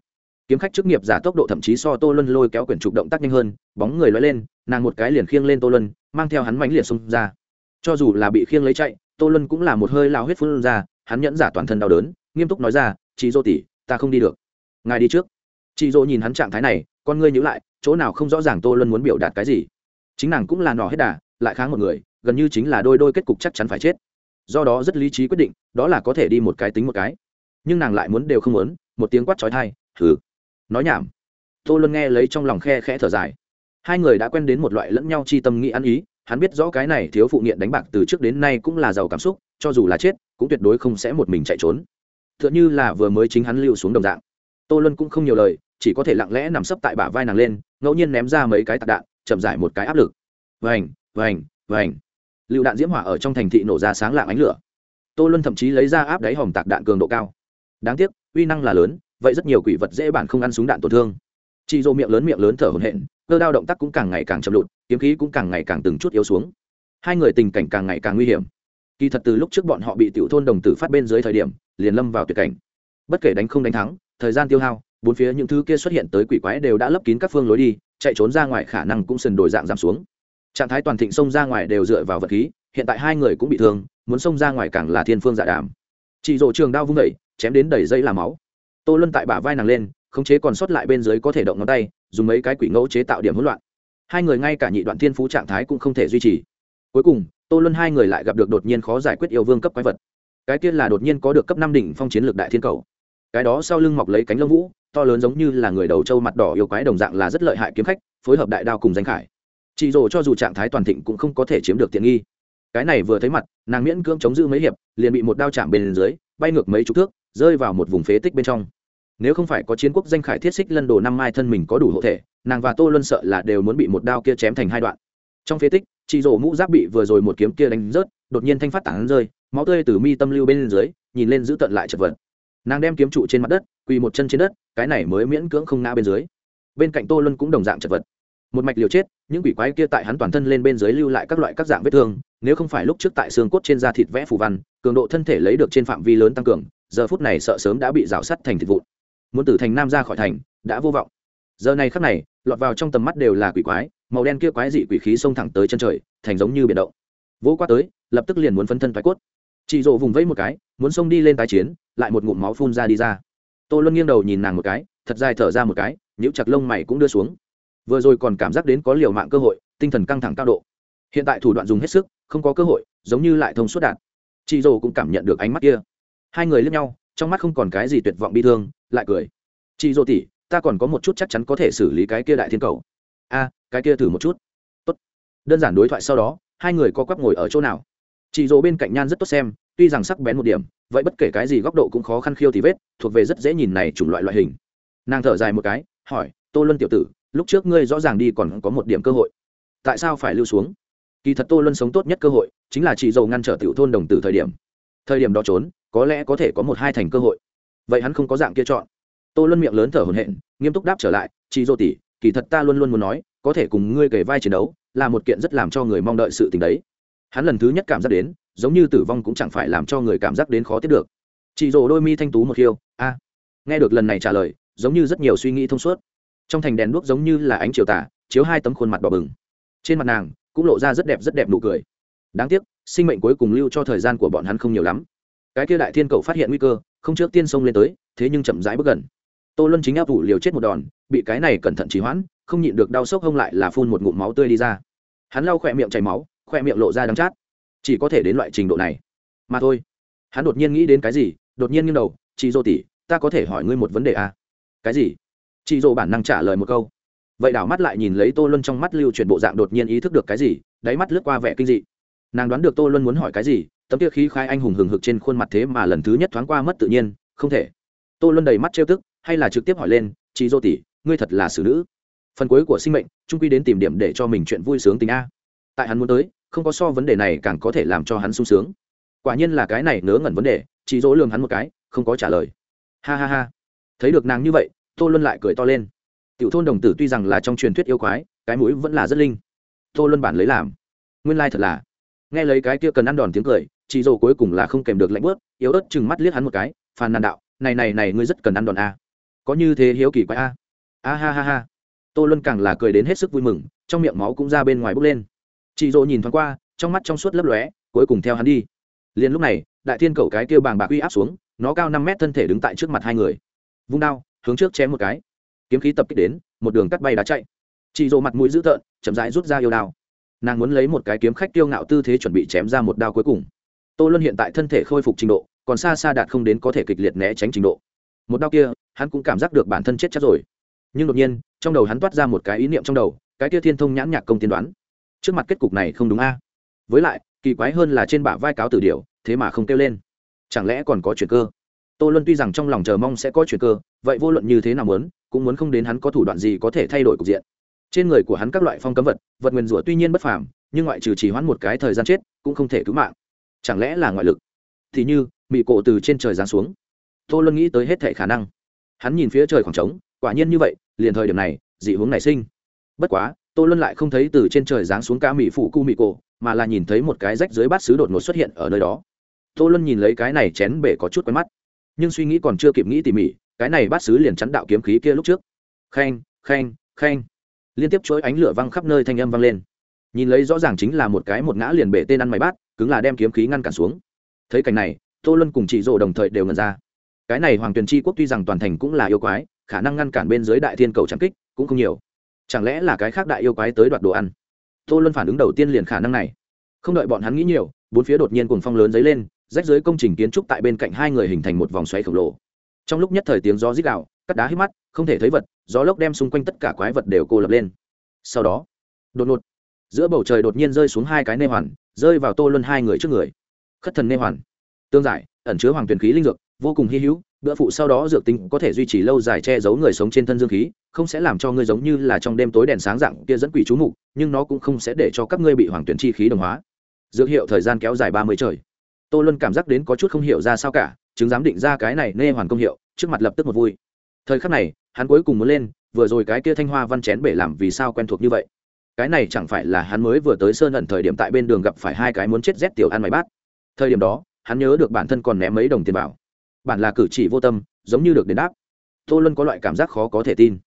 Kiếm khách chức nghiệp giả tốc độ thậm chí so tô luân lôi kéo quyển trục động tác nhanh hơn, bóng người loay lên, nàng một cái liền khiêng lên tô luân, mang theo hắn mánh liền xông ra cho dù là bị khiêng lấy chạy, tô luân cũng là một hơi lao huyết phun ra, hắn nhẫn giả toàn thân đau đớn, nghiêm túc nói ra chị dô tỉ ta không đi được. Ngài đi trước. Chị dô nhìn hắn trạng thái này, con ngươi nhữ lại, chỗ nào không rõ ràng tô luân muốn biểu đạt cái gì. Chính nàng cũng là nỏ hết đà, lại kháng một người, gần như chính là đôi đôi kết cục chắc chắn phải chết. Do đó rất lý trí quyết định, đó là có thể đi một cái tính một cái. Nhưng nàng lại muốn đều không muốn, một tiếng quát trói thai thử nói nhảm. Tô luân nghe lấy trong lòng khe khẽ thở dài. Hai người đã quen đến một loại lẫn nhau chi tâm nghĩ ăn ý hắn biết rõ cái này thiếu phụ nghiện đánh bạc từ trước đến nay cũng là giàu cảm xúc, cho dù là chết, cũng tuyệt đối không sẽ một mình chạy trốn. T h ư ợ n h ư là vừa mới chính hắn lưu xuống đồng dạng. Tô luân cũng không nhiều lời, chỉ có thể lặng lẽ nằm sấp tại bả vai nàng lên, ngẫu nhiên ném ra mấy cái tạc đạn, chậm giải một cái áp lực. Vành vành vành. Lựu đạn diễm hỏa ở trong thành thị nổ ra sáng lạng ánh lửa. Tô luân thậm chí lấy ra áp đáy hòm tạc đạn cường độ cao. Đáng tiếc, uy năng là lớn, vậy rất nhiều quỷ vật dễ bản không ăn súng đạn tổn thương chị dô miệng lớn miệng lớn thở hổn hển cơ đao động tác cũng càng ngày càng chậm lụt kiếm khí cũng càng ngày càng từng chút yếu xuống. Hai người tình cảnh càng ngày càng nguy hiểm. Kỳ thật từ lúc trước bọn họ bị tiểu thôn đồng tử phát bên dưới thời điểm liền lâm vào tuyệt cảnh. Bất kể đánh không đánh thắng thời gian tiêu hao bốn phía những thứ kia xuất hiện tới quỷ quái đều đã lấp kín các phương lối đi chạy trốn ra ngoài khả năng cũng sần đổi dạng giảm xuống. Trạng thái toàn thịnh xông ra ngoài đều dựa vào vật khí hiện tại hai người cũng bị thương muốn xông ra ngoài càng là thiên phương dạ đàm. Chị rộ trường đao vung đẩy, chém đến đầy dây làm máu. Tô luân tại bả vai nàng lên khống chế còn sót lại bên dưới có thể động ngón tay, dùng mấy cái quỷ ngẫu chế tạo điểm hỗn loạn. Hai người ngay cả nhị đoạn thiên phú trạng thái cũng không thể duy trì. Cuối cùng, tô luân hai người lại gặp được đột nhiên khó giải quyết yêu vương cấp quái vật. Cái kia là đột nhiên có được cấp năm đỉnh phong chiến lược đại thiên cầu. Cái đó sau lưng mọc lấy cánh lông vũ, to lớn giống như là người đầu trâu mặt đỏ yêu quái đồng dạng là rất lợi hại kiếm khách, phối hợp đại đao cùng danh khải. Chị rồ cho dù trạng thái toàn thịnh cũng không có thể chiếm được tiện nghi. Cái này vừa thấy mặt, nàng miễn cưỡng chống giữ mấy hiệp, liền bị một đao chạm bên dưới, bay ngược mấy chục thước, rơi vào một vùng phế tích bên trong nếu không phải có chiến quốc danh khải thiết xích lân đồ năm mai thân mình có đủ hộ thể, nàng và tô luân sợ là đều muốn bị một đao kia chém thành hai đoạn. Trong phế tích, chị rổ mũ giáp bị vừa rồi một kiếm kia đánh rớt, đột nhiên thanh phát tảng rơi, máu tươi từ mi tâm lưu bên dưới, nhìn lên giữ tận lại chật vật. Nàng đem kiếm trụ trên mặt đất, quỳ một chân trên đất, cái này mới miễn cưỡng không ngã bên dưới. Bên cạnh tô luân cũng đồng dạng chật vật. Một mạch liều chết, những quỷ quái kia tại hắn toàn thân lên bên dưới lưu lại các loại các dạng vết thương, nếu không phải lúc trước tại xương cốt trên da thịt vẽ phù văn, cường độ thân thể lấy được trên phạm vi lớn tăng cường, giờ phút này sợ sớm đã bị rào sắt thành thịt vụn muốn từ thành nam ra khỏi thành, đã vô vọng. Giờ này khắc này, lọt vào trong tầm mắt đều là quỷ quái, màu đen kia quái dị quỷ khí xông thẳng tới chân trời, thành giống như biển động. Vỗ qua tới, lập tức liền muốn phân thân thoái cốt. Chị rộ vùng vẫy một cái, muốn xông đi lên tái chiến, lại một ngụm máu phun ra đi ra. Tô luân nghiêng đầu nhìn nàng một cái, thật dài thở ra một cái nhũ chặt lông mày cũng đưa xuống. Vừa rồi còn cảm giác đến có liều mạng cơ hội, tinh thần căng thẳng cao độ. Hiện tại thủ đoạn dùng hết sức, không có cơ hội, giống như lại thông suốt đạt chị rồ cũng cảm nhận được ánh mắt kia. Hai người lướt nhau trong mắt không còn cái gì tuyệt vọng bi thương, lại cười. Chị dô tỉ ta còn có một chút chắc chắn có thể xử lý cái kia đại thiên cầu. A, cái kia thử một chút. Tốt. Đơn giản đối thoại sau đó, hai người có quắp ngồi ở chỗ nào. Chị dỗ bên cạnh nhan rất tốt xem, tuy rằng sắc bén một điểm, vậy bất kể cái gì góc độ cũng khó khăn khiêu thì vết, thuộc về rất dễ nhìn này chủng loại loại hình. Nàng thở dài một cái, hỏi, tô luân tiểu tử, lúc trước ngươi rõ ràng đi còn có một điểm cơ hội. Tại sao phải lưu xuống? Kỳ thật tô luân sống tốt nhất cơ hội, chính là chị dầu ngăn trở tiểu thôn đồng tử thời điểm. Thời điểm đó trốn có lẽ có thể có một hai thành cơ hội. Vậy hắn không có dạng kia chọn. Tô luân miệng lớn thở hổn hển, nghiêm túc đáp trở lại chị dô tỷ, kỳ thật ta luôn luôn muốn nói, có thể cùng ngươi kể vai chiến đấu, là một kiện rất làm cho người mong đợi sự tình đấy. Hắn lần thứ nhất cảm giác đến, giống như tử vong cũng chẳng phải làm cho người cảm giác đến khó tiếp được. Chị dồ đôi mi thanh tú một khiêu, a. Nghe được lần này trả lời, giống như rất nhiều suy nghĩ thông suốt. Trong thành đèn đuốc giống như là ánh chiều tả chiếu hai tấm khuôn mặt đỏ bừng. Trên mặt nàng cũng lộ ra rất đẹp rất đẹp nụ cười. Đáng tiếc, sinh mệnh cuối cùng lưu cho thời gian của bọn hắn không nhiều lắm cái kia đại thiên cầu phát hiện nguy cơ, không trước tiên xông lên tới, thế nhưng chậm rãi bước gần. Tô luân chính áp vụ liều chết một đòn, bị cái này cẩn thận trì hoãn, không nhịn được đau sốc hông lại là phun một ngụm máu tươi đi ra. Hắn lau khỏe miệng chảy máu, khỏe miệng lộ ra đắng chát. Chỉ có thể đến loại trình độ này. Mà thôi. Hắn đột nhiên nghĩ đến cái gì, đột nhiên nghiêng đầu, chị dô tỉ ta có thể hỏi ngươi một vấn đề à? cái gì? Chị dô bản năng trả lời một câu. Vậy đảo mắt lại nhìn lấy tô luân trong mắt lưu chuyển bộ dạng đột nhiên ý thức được cái gì, đáy mắt lướt qua vẻ kinh dị nàng đoán được tô luân muốn hỏi cái gì, tấm kia khí khai anh hùng hừng hực trên khuôn mặt thế mà lần thứ nhất thoáng qua mất tự nhiên, không thể. Tô luân đầy mắt trêu tức, hay là trực tiếp hỏi lên, chị dô tỷ, ngươi thật là xử nữ. Phần cuối của sinh mệnh trung quy đến tìm điểm để cho mình chuyện vui sướng tình a. Tại hắn muốn tới, không có so vấn đề này càng có thể làm cho hắn sung sướng. Quả nhiên là cái này ngớ ngẩn vấn đề, chị dỗ lường hắn một cái, không có trả lời. Ha ha ha. Thấy được nàng như vậy, tô luân lại cười to lên. Tiểu thôn đồng tử tuy rằng là trong truyền thuyết yêu quái, cái mũi vẫn là rất linh. Tô luân bản lấy làm. Nguyên lai thật là nghe lấy cái kia cần ăn đòn tiếng cười, chị dỗ cuối cùng là không kèm được lạnh bớt yếu ớt chừng mắt liếc hắn một cái, phàn nàn đạo, này này này, ngươi rất cần ăn đòn a có như thế hiếu kỳ quái a a ha ha ha. Tô luân càng là cười đến hết sức vui mừng, trong miệng máu cũng ra bên ngoài bốc lên. Chị dỗ nhìn thoáng qua, trong mắt trong suốt lấp lóe, cuối cùng theo hắn đi. Liền lúc này, đại thiên cầu cái kêu bàng bạc uy áp xuống, nó cao năm mét thân thể đứng tại trước mặt hai người. Vung đao, hướng trước chém một cái. Kiếm khí tập kích đến, một đường cắt bay đá chạy. Chị dỗ mặt mũi dữ tợn, chậm rãi rút ra yêu đao nàng muốn lấy một cái kiếm khách tiêu ngạo tư thế chuẩn bị chém ra một đao cuối cùng. Tô luân hiện tại thân thể khôi phục trình độ, còn xa xa đạt không đến có thể kịch liệt né tránh trình độ. Một đao kia, hắn cũng cảm giác được bản thân chết chắc rồi. Nhưng đột nhiên, trong đầu hắn toát ra một cái ý niệm trong đầu, cái kia thiên thông nhãn nhạc công tiên đoán. Trước mặt kết cục này không đúng a. Với lại, kỳ quái hơn là trên bả vai cáo tử điều thế mà không kêu lên. Chẳng lẽ còn có chuyện cơ? Tô luân tuy rằng trong lòng chờ mong sẽ có chuyện cơ, vậy vô luận như thế nào muốn, cũng muốn không đến hắn có thủ đoạn gì có thể thay đổi cục diện trên người của hắn các loại phong cấm vật vật nguyền rủa tuy nhiên bất phàm, nhưng ngoại trừ chỉ hoãn một cái thời gian chết, cũng không thể cứu mạng. Chẳng lẽ là ngoại lực? Thì như, mị cổ từ trên trời giáng xuống. Tô luân nghĩ tới hết thể khả năng. Hắn nhìn phía trời khoảng trống, quả nhiên như vậy, liền thời điểm này, dị hướng nảy sinh. Bất quá, tô luân lại không thấy từ trên trời giáng xuống ca mị phụ cu mị cổ, mà là nhìn thấy một cái rách dưới bát xứ đột ngột xuất hiện ở nơi đó. Tô luân nhìn lấy cái này chén bể có chút quen mắt. Nhưng suy nghĩ còn chưa kịp nghĩ tỉ mỉ, cái này bát xứ liền chắn đạo kiếm khí kia lúc trước. Khen khen khen liên tiếp chuỗi ánh lửa văng khắp nơi thanh âm vang lên. Nhìn lấy rõ ràng chính là một cái một ngã liền bể tên ăn mày bát, cứng là đem kiếm khí ngăn cản xuống. Thấy cảnh này, tô luân cùng chị rồ đồng thời đều ngần ra. Cái này hoàng tuyền tri quốc tuy rằng toàn thành cũng là yêu quái, khả năng ngăn cản bên dưới đại thiên cầu trang kích cũng không nhiều. Chẳng lẽ là cái khác đại yêu quái tới đoạt đồ ăn? Tô luân phản ứng đầu tiên liền khả năng này. Không đợi bọn hắn nghĩ nhiều, bốn phía đột nhiên cùng phong lớn dấy lên, rách dưới công trình kiến trúc tại bên cạnh hai người hình thành một vòng xoáy khổng lồ. Trong lúc nhất thời tiếng gió rít đạo cắt đá hít mắt, không thể thấy vật, gió lốc đem xung quanh tất cả quái vật đều cô lập lên. Sau đó, đột ngột, giữa bầu trời đột nhiên rơi xuống hai cái nê hoàn, rơi vào tô luân hai người trước người. Khất thần nê hoàn. Tương giải, ẩn chứa hoàng tuyển khí linh dược, vô cùng hy hữu, bữa phụ sau đó dược tính có thể duy trì lâu dài che giấu người sống trên thân dương khí, không sẽ làm cho ngươi giống như là trong đêm tối đèn sáng dạng kia dẫn quỷ chú mục, nhưng nó cũng không sẽ để cho các ngươi bị hoàng tuyển chi khí đồng hóa. Dược hiệu thời gian kéo dài ba mươi trời. Tô luân cảm giác đến có chút không hiểu ra sao cả, chứng giám định ra cái này nê hoàn công hiệu, trước mặt lập tức một vui thời khắc này, hắn cuối cùng muốn lên, vừa rồi cái kia thanh hoa văn chén bể làm vì sao quen thuộc như vậy? Cái này chẳng phải là hắn mới vừa tới sơn ẩn thời điểm tại bên đường gặp phải hai cái muốn chết rét tiểu ăn mày bát. Thời điểm đó, hắn nhớ được bản thân còn ném mấy đồng tiền vào. Bản là cử chỉ vô tâm, giống như được đền đáp. Tô luân có loại cảm giác khó có thể tin.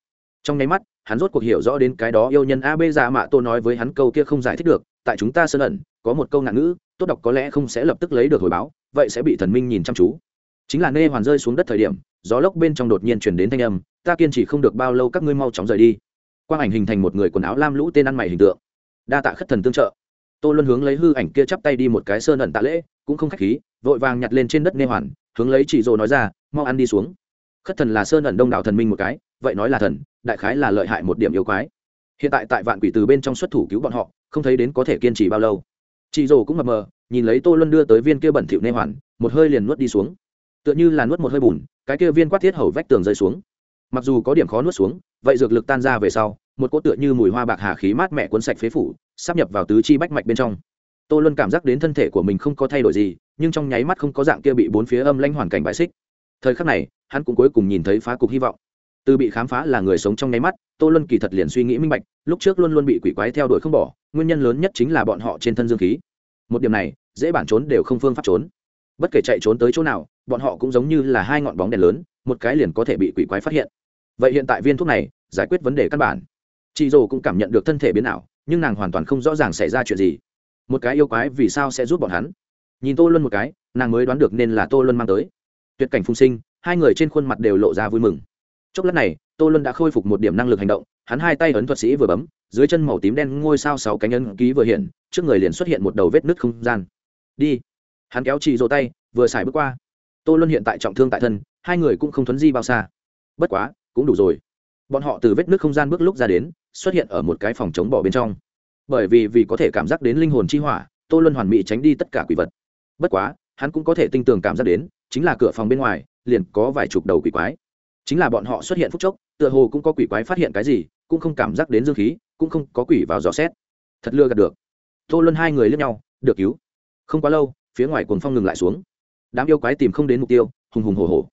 Trong nháy mắt, hắn rốt cuộc hiểu rõ đến cái đó yêu nhân a b già mạ tô nói với hắn câu kia không giải thích được, tại chúng ta sơn ẩn, có một câu ngạn ngữ, tốt đọc có lẽ không sẽ lập tức lấy được hồi báo, vậy sẽ bị thần minh nhìn chăm chú chính là nê hoàn rơi xuống đất thời điểm, gió lốc bên trong đột nhiên chuyển đến thanh âm, ta kiên trì không được bao lâu các ngươi mau chóng rời đi. Quang ảnh hình thành một người quần áo lam lũ tên ăn mày hình tượng. Đa tạ khất thần tương trợ. Tô luân hướng lấy hư ảnh kia chắp tay đi một cái sơn ẩn tạ lễ, cũng không khách khí, vội vàng nhặt lên trên đất nê hoàn, hướng lấy chỉ rồ nói ra, mau ăn đi xuống. Khất thần là sơn ẩn đông đảo thần minh một cái, vậy nói là thần, đại khái là lợi hại một điểm yêu quái. Hiện tại tại vạn quỷ từ bên trong xuất thủ cứu bọn họ, không thấy đến có thể kiên trì bao lâu. Chị rồ cũng mập mờ, nhìn lấy tô luân đưa tới viên kia bẩn thỉu nê hoàn, một hơi liền nuốt đi xuống tựa như là nuốt một hơi bùn, cái kia viên quát thiết hầu vách tường rơi xuống. Mặc dù có điểm khó nuốt xuống, vậy dược lực tan ra về sau, một cỗ tựa như mùi hoa bạc hà khí mát mẹ cuốn sạch phế phủ, sắp nhập vào tứ chi bách mạch bên trong. Tô luân cảm giác đến thân thể của mình không có thay đổi gì, nhưng trong nháy mắt không có dạng kia bị bốn phía âm lanh hoàn cảnh bãi xích. Thời khắc này, hắn cũng cuối cùng nhìn thấy phá cục hy vọng. Từ bị khám phá là người sống trong nháy mắt, tô luân kỳ thật liền suy nghĩ minh bạch, lúc trước luôn luôn bị quỷ quái theo đuổi không bỏ, nguyên nhân lớn nhất chính là bọn họ trên thân dương khí. Một điểm này, dễ bản trốn đều không phương pháp trốn. Bất kể chạy trốn tới chỗ nào bọn họ cũng giống như là hai ngọn bóng đèn lớn, một cái liền có thể bị quỷ quái phát hiện. Vậy hiện tại viên thuốc này, giải quyết vấn đề căn bản. Chị dồ cũng cảm nhận được thân thể biến ảo, nhưng nàng hoàn toàn không rõ ràng xảy ra chuyện gì. Một cái yêu quái vì sao sẽ giúp bọn hắn? Nhìn tô luân một cái, nàng mới đoán được nên là tô luân mang tới. Tuyệt cảnh phung sinh, hai người trên khuôn mặt đều lộ ra vui mừng. Chốc lát này, tô luân đã khôi phục một điểm năng lực hành động, hắn hai tay ấn thuật sĩ vừa bấm, dưới chân màu tím đen ngôi sao sáu cánh ấn ký vừa hiện, trước người liền xuất hiện một đầu vết nứt không gian. Đi. Hắn kéo chị rỗ tay, vừa xài bước qua tô luân hiện tại trọng thương tại thân, hai người cũng không thuấn di bao xa. Bất quá, cũng đủ rồi. Bọn họ từ vết nứt không gian bước lúc ra đến, xuất hiện ở một cái phòng chống bỏ bên trong. Bởi vì vì có thể cảm giác đến linh hồn chi hỏa, tô luân hoàn mỹ tránh đi tất cả quỷ vật. Bất quá, hắn cũng có thể tinh tường cảm giác đến, chính là cửa phòng bên ngoài, liền có vài chục đầu quỷ quái. Chính là bọn họ xuất hiện phút chốc, tựa hồ cũng có quỷ quái phát hiện cái gì, cũng không cảm giác đến dương khí, cũng không có quỷ vào dò xét. Thật lừa gạt được. Tô luân hai người lướt nhau, được cứu. Không quá lâu, phía ngoài cuồng phong ngừng lại xuống đám yêu quái tìm không đến mục tiêu, hùng hùng hổ hổ.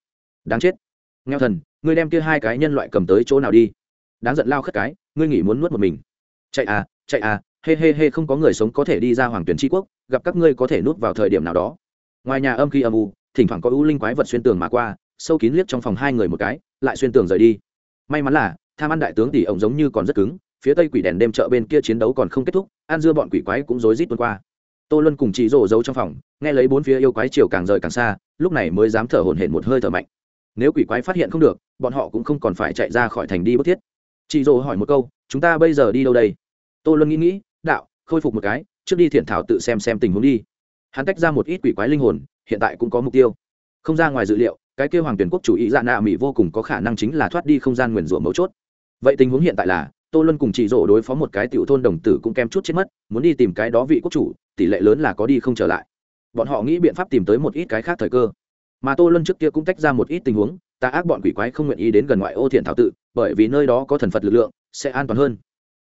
Đáng chết. Nghèo thần, ngươi đem kia hai cái nhân loại cầm tới chỗ nào đi? Đáng giận lao khất cái, ngươi nghĩ muốn nuốt một mình. Chạy à chạy à hê hê hê không có người sống có thể đi ra hoàng tuyển tri quốc, gặp các ngươi có thể nuốt vào thời điểm nào đó. Ngoài nhà âm khi âm u, thỉnh thoảng có u linh quái vật xuyên tường mà qua, sâu kín liếc trong phòng hai người một cái, lại xuyên tường rời đi. May mắn là, tham ăn đại tướng tỷ ổng giống như còn rất cứng, phía tây quỷ đèn đêm chợ bên kia chiến đấu còn không kết thúc an dưa bọn quỷ quái cũng rối rít tuôn qua tô luân cùng chị rổ giấu trong phòng, nghe lấy bốn phía yêu quái chiều càng rời càng xa, lúc này mới dám thở hổn hển một hơi thở mạnh. Nếu quỷ quái phát hiện không được, bọn họ cũng không còn phải chạy ra khỏi thành đi bất thiết. Chị rổ hỏi một câu, chúng ta bây giờ đi đâu đây? Tô luân nghĩ nghĩ, đạo, khôi phục một cái, trước đi thiện thảo tự xem xem tình huống đi. Hắn tách ra một ít quỷ quái linh hồn, hiện tại cũng có mục tiêu. Không ra ngoài dự liệu, cái kêu hoàng tuyển quốc chủ ý dạ nạ mỹ vô cùng có khả năng chính là thoát đi không gian nguyền rủa mấu chốt. Vậy tình huống hiện tại là tô luân cùng chị rổ đối phó một cái tiểu thôn đồng tử cũng kem chút chết mất, muốn đi tìm cái đó vị quốc chủ, tỷ lệ lớn là có đi không trở lại. Bọn họ nghĩ biện pháp tìm tới một ít cái khác thời cơ. Mà tô luân trước kia cũng tách ra một ít tình huống, ta ác bọn quỷ quái không nguyện ý đến gần ngoại ô thiện thảo tự, bởi vì nơi đó có thần phật lực lượng, sẽ an toàn hơn.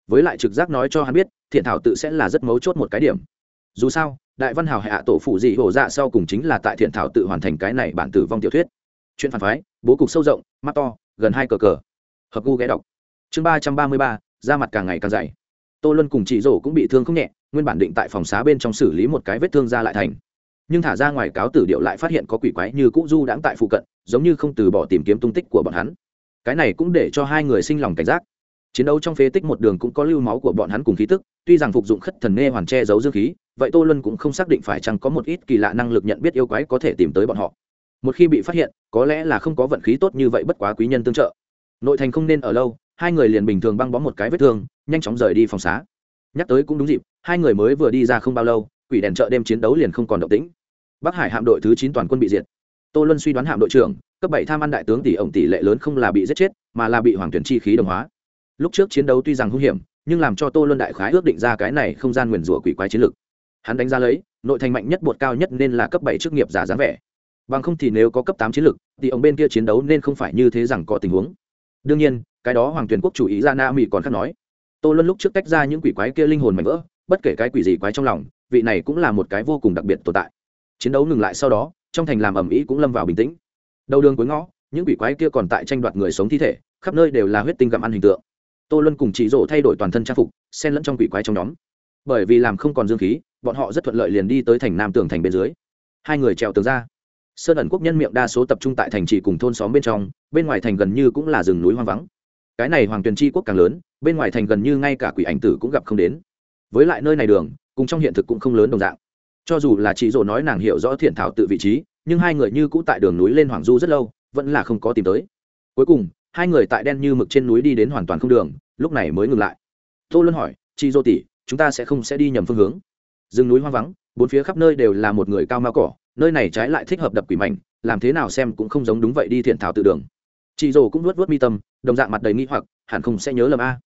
Với lại trực giác nói cho hắn biết, thiện thảo tự sẽ là rất mấu chốt một cái điểm. Dù sao, đại văn hào hạ tổ phụ dị hổ dạ sau cùng chính là tại thiện thảo tự hoàn thành cái này bản tử vong tiểu thuyết. Chuyện phản phái, bố cục sâu rộng, mắt to, gần hai cờ cờ. Hợp gu ghé đọc chương ba trăm ba mươi ba, da mặt càng ngày càng dày. Tô luân cùng chị rổ cũng bị thương không nhẹ, nguyên bản định tại phòng xá bên trong xử lý một cái vết thương ra lại thành. Nhưng thả ra ngoài cáo tử điệu lại phát hiện có quỷ quái như cũ du đãng tại phụ cận, giống như không từ bỏ tìm kiếm tung tích của bọn hắn. Cái này cũng để cho hai người sinh lòng cảnh giác. Chiến đấu trong phế tích một đường cũng có lưu máu của bọn hắn cùng khí tức, tuy rằng phục dụng khất thần nghe hoàn che giấu dương khí, vậy tô luân cũng không xác định phải chăng có một ít kỳ lạ năng lực nhận biết yêu quái có thể tìm tới bọn họ. Một khi bị phát hiện, có lẽ là không có vận khí tốt như vậy bất quá quý nhân tương trợ. Nội thành không nên ở lâu hai người liền bình thường băng bó một cái vết thương, nhanh chóng rời đi phòng xá. Nhắc tới cũng đúng dịp, hai người mới vừa đi ra không bao lâu, quỷ đèn chợ đêm chiến đấu liền không còn động tĩnh. Bắc hải hạm đội thứ chín toàn quân bị diệt. Tô luân suy đoán hạm đội trưởng, cấp bảy tham ăn đại tướng tỷ ổng tỷ lệ lớn không là bị giết chết, mà là bị hoàng tuyển chi khí đồng hóa. Lúc trước chiến đấu tuy rằng hung hiểm, nhưng làm cho tô luân đại khái ước định ra cái này không gian nguyền rủa quỷ quái chiến lược hắn đánh giá lấy, nội thành mạnh nhất bột cao nhất nên là cấp bảy chức nghiệp giả dáng vẻ. Bằng không thì nếu có cấp tám chiến lược thì ông bên kia chiến đấu nên không phải như thế rằng có tình huống. Đương nhiên cái đó hoàng tuyển quốc chủ ý ra na mỹ còn khác nói, tô luân lúc trước tách ra những quỷ quái kia linh hồn mạnh vỡ, bất kể cái quỷ gì quái trong lòng, vị này cũng là một cái vô cùng đặc biệt tồn tại. Chiến đấu ngừng lại sau đó, trong thành làm ẩm ý cũng lâm vào bình tĩnh. Đầu đường cuối ngõ, những quỷ quái kia còn tại tranh đoạt người sống thi thể, khắp nơi đều là huyết tinh gặm ăn hình tượng. Tô luân cùng chị rổ thay đổi toàn thân trang phục, xen lẫn trong quỷ quái trong nhóm. Bởi vì làm không còn dương khí, bọn họ rất thuận lợi liền đi tới thành nam tường thành bên dưới. Hai người trèo tường ra. Sơn ẩn quốc nhân miệng đa số tập trung tại thành trì cùng thôn xóm bên trong, bên ngoài thành gần như cũng là rừng núi hoang vắng cái này hoàng tuyền tri quốc càng lớn, bên ngoài thành gần như ngay cả quỷ ảnh tử cũng gặp không đến. Với lại nơi này đường, cùng trong hiện thực cũng không lớn đồng dạng. Cho dù là chị rổ nói nàng hiểu rõ thiện thảo tự vị trí, nhưng hai người như cũ tại đường núi lên hoàng du rất lâu, vẫn là không có tìm tới. Cuối cùng, hai người tại đen như mực trên núi đi đến hoàn toàn không đường, lúc này mới ngừng lại. Tô luân hỏi, chị dô tỷ, chúng ta sẽ không sẽ đi nhầm phương hướng? Rừng núi hoang vắng, bốn phía khắp nơi đều là một người cao mao cỏ, nơi này trái lại thích hợp đập quỷ mạnh làm thế nào xem cũng không giống đúng vậy đi thiện thảo tự đường chị rồ cũng nuốt vớt mi tâm, đồng dạng mặt đầy nghi hoặc, hẳn không sẽ nhớ lầm a.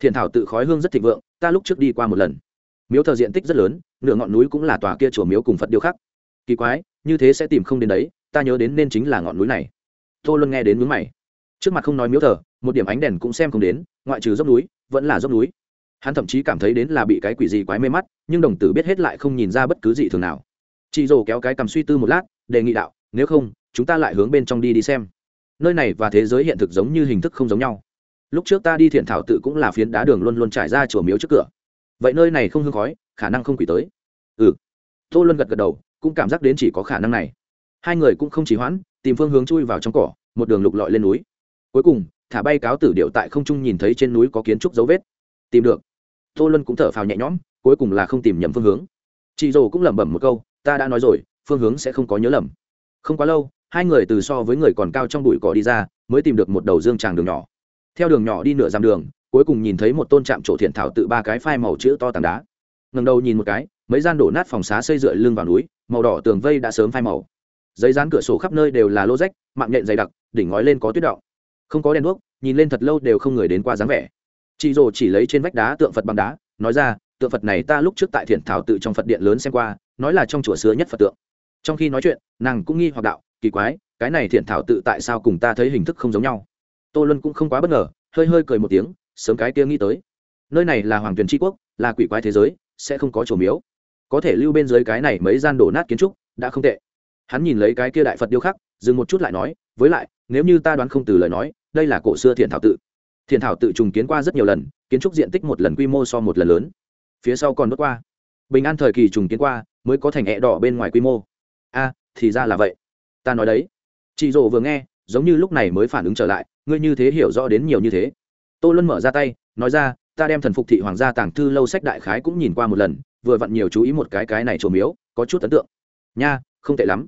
Thiền thảo tự khói hương rất thịnh vượng, ta lúc trước đi qua một lần. Miếu thờ diện tích rất lớn, nửa ngọn núi cũng là tòa kia chùa miếu cùng phật điêu khắc. Kỳ quái, như thế sẽ tìm không đến đấy, ta nhớ đến nên chính là ngọn núi này. Tô luân nghe đến mướn mày. Trước mặt không nói miếu thờ, một điểm ánh đèn cũng xem không đến, ngoại trừ dốc núi, vẫn là dốc núi. Hắn thậm chí cảm thấy đến là bị cái quỷ gì quái mê mắt, nhưng đồng tử biết hết lại không nhìn ra bất cứ gì thường nào. Chị rồ kéo cái cầm suy tư một lát, đề nghị đạo, nếu không, chúng ta lại hướng bên trong đi đi xem nơi này và thế giới hiện thực giống như hình thức không giống nhau. Lúc trước ta đi thiện thảo tự cũng là phiến đá đường luôn luôn trải ra chùa miếu trước cửa. Vậy nơi này không hương khói, khả năng không quỷ tới. Ừ. Tô luân gật gật đầu, cũng cảm giác đến chỉ có khả năng này. Hai người cũng không chỉ hoãn, tìm phương hướng chui vào trong cỏ, một đường lục lọi lên núi. Cuối cùng, thả bay cáo tử điệu tại không trung nhìn thấy trên núi có kiến trúc dấu vết. Tìm được. Tô luân cũng thở phào nhẹ nhõm, cuối cùng là không tìm nhầm phương hướng. Chị dồ cũng lẩm bẩm một câu, ta đã nói rồi, phương hướng sẽ không có nhớ lầm. Không quá lâu hai người từ so với người còn cao trong bụi cỏ đi ra, mới tìm được một đầu dương tràng đường nhỏ. Theo đường nhỏ đi nửa dặm đường, cuối cùng nhìn thấy một tôn trạm chỗ thiện thảo tự ba cái phai màu chữ to tảng đá. Ngầm đầu nhìn một cái, mấy gian đổ nát phòng xá xây dựa lưng vào núi, màu đỏ tường vây đã sớm phai màu. Giấy dán cửa sổ khắp nơi đều là lô rách, mạng nhện dày đặc, đỉnh ngói lên có tuyết động. Không có đèn đuốc, nhìn lên thật lâu đều không người đến qua dáng vẻ. Chị rồ chỉ lấy trên vách đá tượng phật bằng đá, nói ra, tượng phật này ta lúc trước tại thiện thảo tự trong phật điện lớn xem qua, nói là trong chùa xưa nhất phật tượng. Trong khi nói chuyện, nàng cũng nghi hoặc đạo kỳ quái, cái này thiện thảo tự tại sao cùng ta thấy hình thức không giống nhau? Tô luân cũng không quá bất ngờ, hơi hơi cười một tiếng, sớm cái kia nghĩ tới. Nơi này là hoàng tuyền tri quốc, là quỷ quái thế giới, sẽ không có chỗ miếu. Có thể lưu bên dưới cái này mấy gian đổ nát kiến trúc, đã không tệ. Hắn nhìn lấy cái kia đại phật điêu khắc, dừng một chút lại nói, với lại, nếu như ta đoán không từ lời nói, đây là cổ xưa thiện thảo tự. Thiện thảo tự trùng kiến qua rất nhiều lần, kiến trúc diện tích một lần quy mô so một lần lớn. Phía sau còn đốt qua. Bình an thời kỳ trùng kiến qua, mới có thành hẹ đỏ bên ngoài quy mô. A, thì ra là vậy ta nói đấy. Chị rồ vừa nghe, giống như lúc này mới phản ứng trở lại, ngươi như thế hiểu rõ đến nhiều như thế. Tô luân mở ra tay, nói ra, ta đem thần phục thị hoàng gia tàng thư lâu sách đại khái cũng nhìn qua một lần, vừa vặn nhiều chú ý một cái cái này trổ miếu, có chút ấn tượng. Nha, không tệ lắm.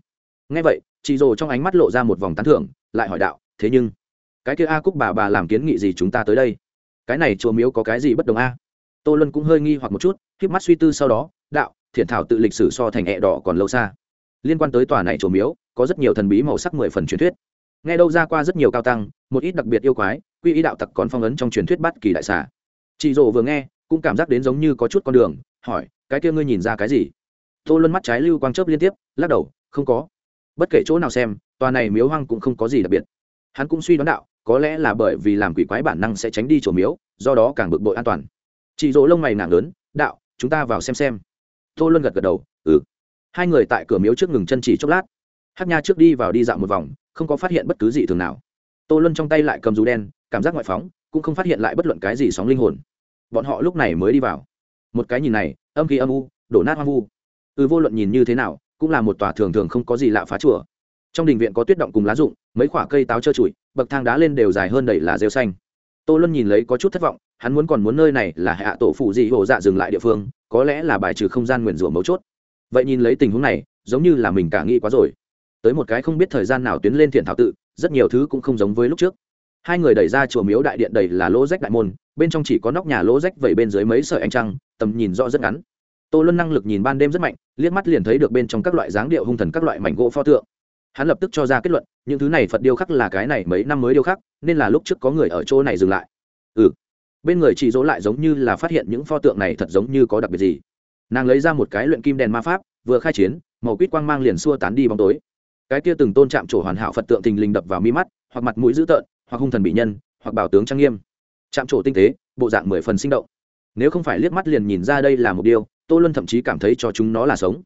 Nghe vậy, chị rồ trong ánh mắt lộ ra một vòng tán thưởng, lại hỏi đạo, thế nhưng, cái kia a cúc bà bà làm kiến nghị gì chúng ta tới đây? Cái này chùa miếu có cái gì bất đồng a? Tô luân cũng hơi nghi hoặc một chút k mắt suy tư sau đó, đạo, thiện thảo tự lịch sử so thành hẹ đỏ còn lâu xa. Liên quan tới tòa này chùa miếu có rất nhiều thần bí màu sắc mười phần truyền thuyết. Nghe đâu ra qua rất nhiều cao tăng, một ít đặc biệt yêu quái, quy ý đạo tặc còn phong ấn trong truyền thuyết bát kỳ đại xà. Chị rộ vừa nghe, cũng cảm giác đến giống như có chút con đường, hỏi, cái kia ngươi nhìn ra cái gì? Tô luân mắt trái lưu quang chớp liên tiếp, lắc đầu, không có. Bất kể chỗ nào xem, tòa này miếu hoang cũng không có gì đặc biệt. Hắn cũng suy đoán đạo, có lẽ là bởi vì làm quỷ quái bản năng sẽ tránh đi chỗ miếu, do đó càng bực bội an toàn. Chị rỗ lông mày nặng lớn, đạo, chúng ta vào xem xem. Tô luân gật gật đầu ừ. Hai người tại cửa miếu trước ngừng chân chỉ chốc lát hát nha trước đi vào đi dạo một vòng, không có phát hiện bất cứ gì thường nào. Tô luân trong tay lại cầm dù đen, cảm giác ngoại phóng, cũng không phát hiện lại bất luận cái gì sóng linh hồn. Bọn họ lúc này mới đi vào. Một cái nhìn này, âm khí âm u, đổ nát hoang vu. Ừ vô luận nhìn như thế nào, cũng là một tòa thường thường không có gì lạ phá chùa. Trong đình viện có tuyết động cùng lá rụng, mấy khoả cây táo trơ trụi, bậc thang đá lên đều dài hơn đầy là rêu xanh. Tô luân nhìn lấy có chút thất vọng, hắn muốn còn muốn nơi này là hạ tổ phụ dị hồ dạ dừng lại địa phương, có lẽ là bài trừ không gian nguyền rủa mấu chốt. Vậy nhìn lấy tình huống này, giống như là mình cả nghĩ quá rồi tới một cái không biết thời gian nào tuyến lên thiện thảo tự, rất nhiều thứ cũng không giống với lúc trước. Hai người đẩy ra chùa miếu đại điện đầy là lỗ rách đại môn, bên trong chỉ có nóc nhà lỗ rách vẩy bên dưới mấy sợi ánh trăng, tầm nhìn rõ rất ngắn. Tô luân năng lực nhìn ban đêm rất mạnh, liếc mắt liền thấy được bên trong các loại dáng điệu hung thần các loại mảnh gỗ pho tượng. Hắn lập tức cho ra kết luận, những thứ này phật điêu khắc là cái này mấy năm mới điêu khắc, nên là lúc trước có người ở chỗ này dừng lại. Ừ. Bên người chị dỗ lại giống như là phát hiện những pho tượng này thật giống như có đặc biệt gì. Nàng lấy ra một cái luyện kim đèn ma pháp, vừa khai chiến, màu quýt quang mang liền xua tán đi bóng tối cái kia từng tôn chạm trổ hoàn hảo phật tượng thình lình đập vào mi mắt, hoặc mặt mũi dữ tợn, hoặc hung thần bị nhân, hoặc bảo tướng trang nghiêm. Chạm trổ tinh tế, bộ dạng mười phần sinh động. Nếu không phải liếc mắt liền nhìn ra đây là một điều, tô luân thậm chí cảm thấy cho chúng nó là sống.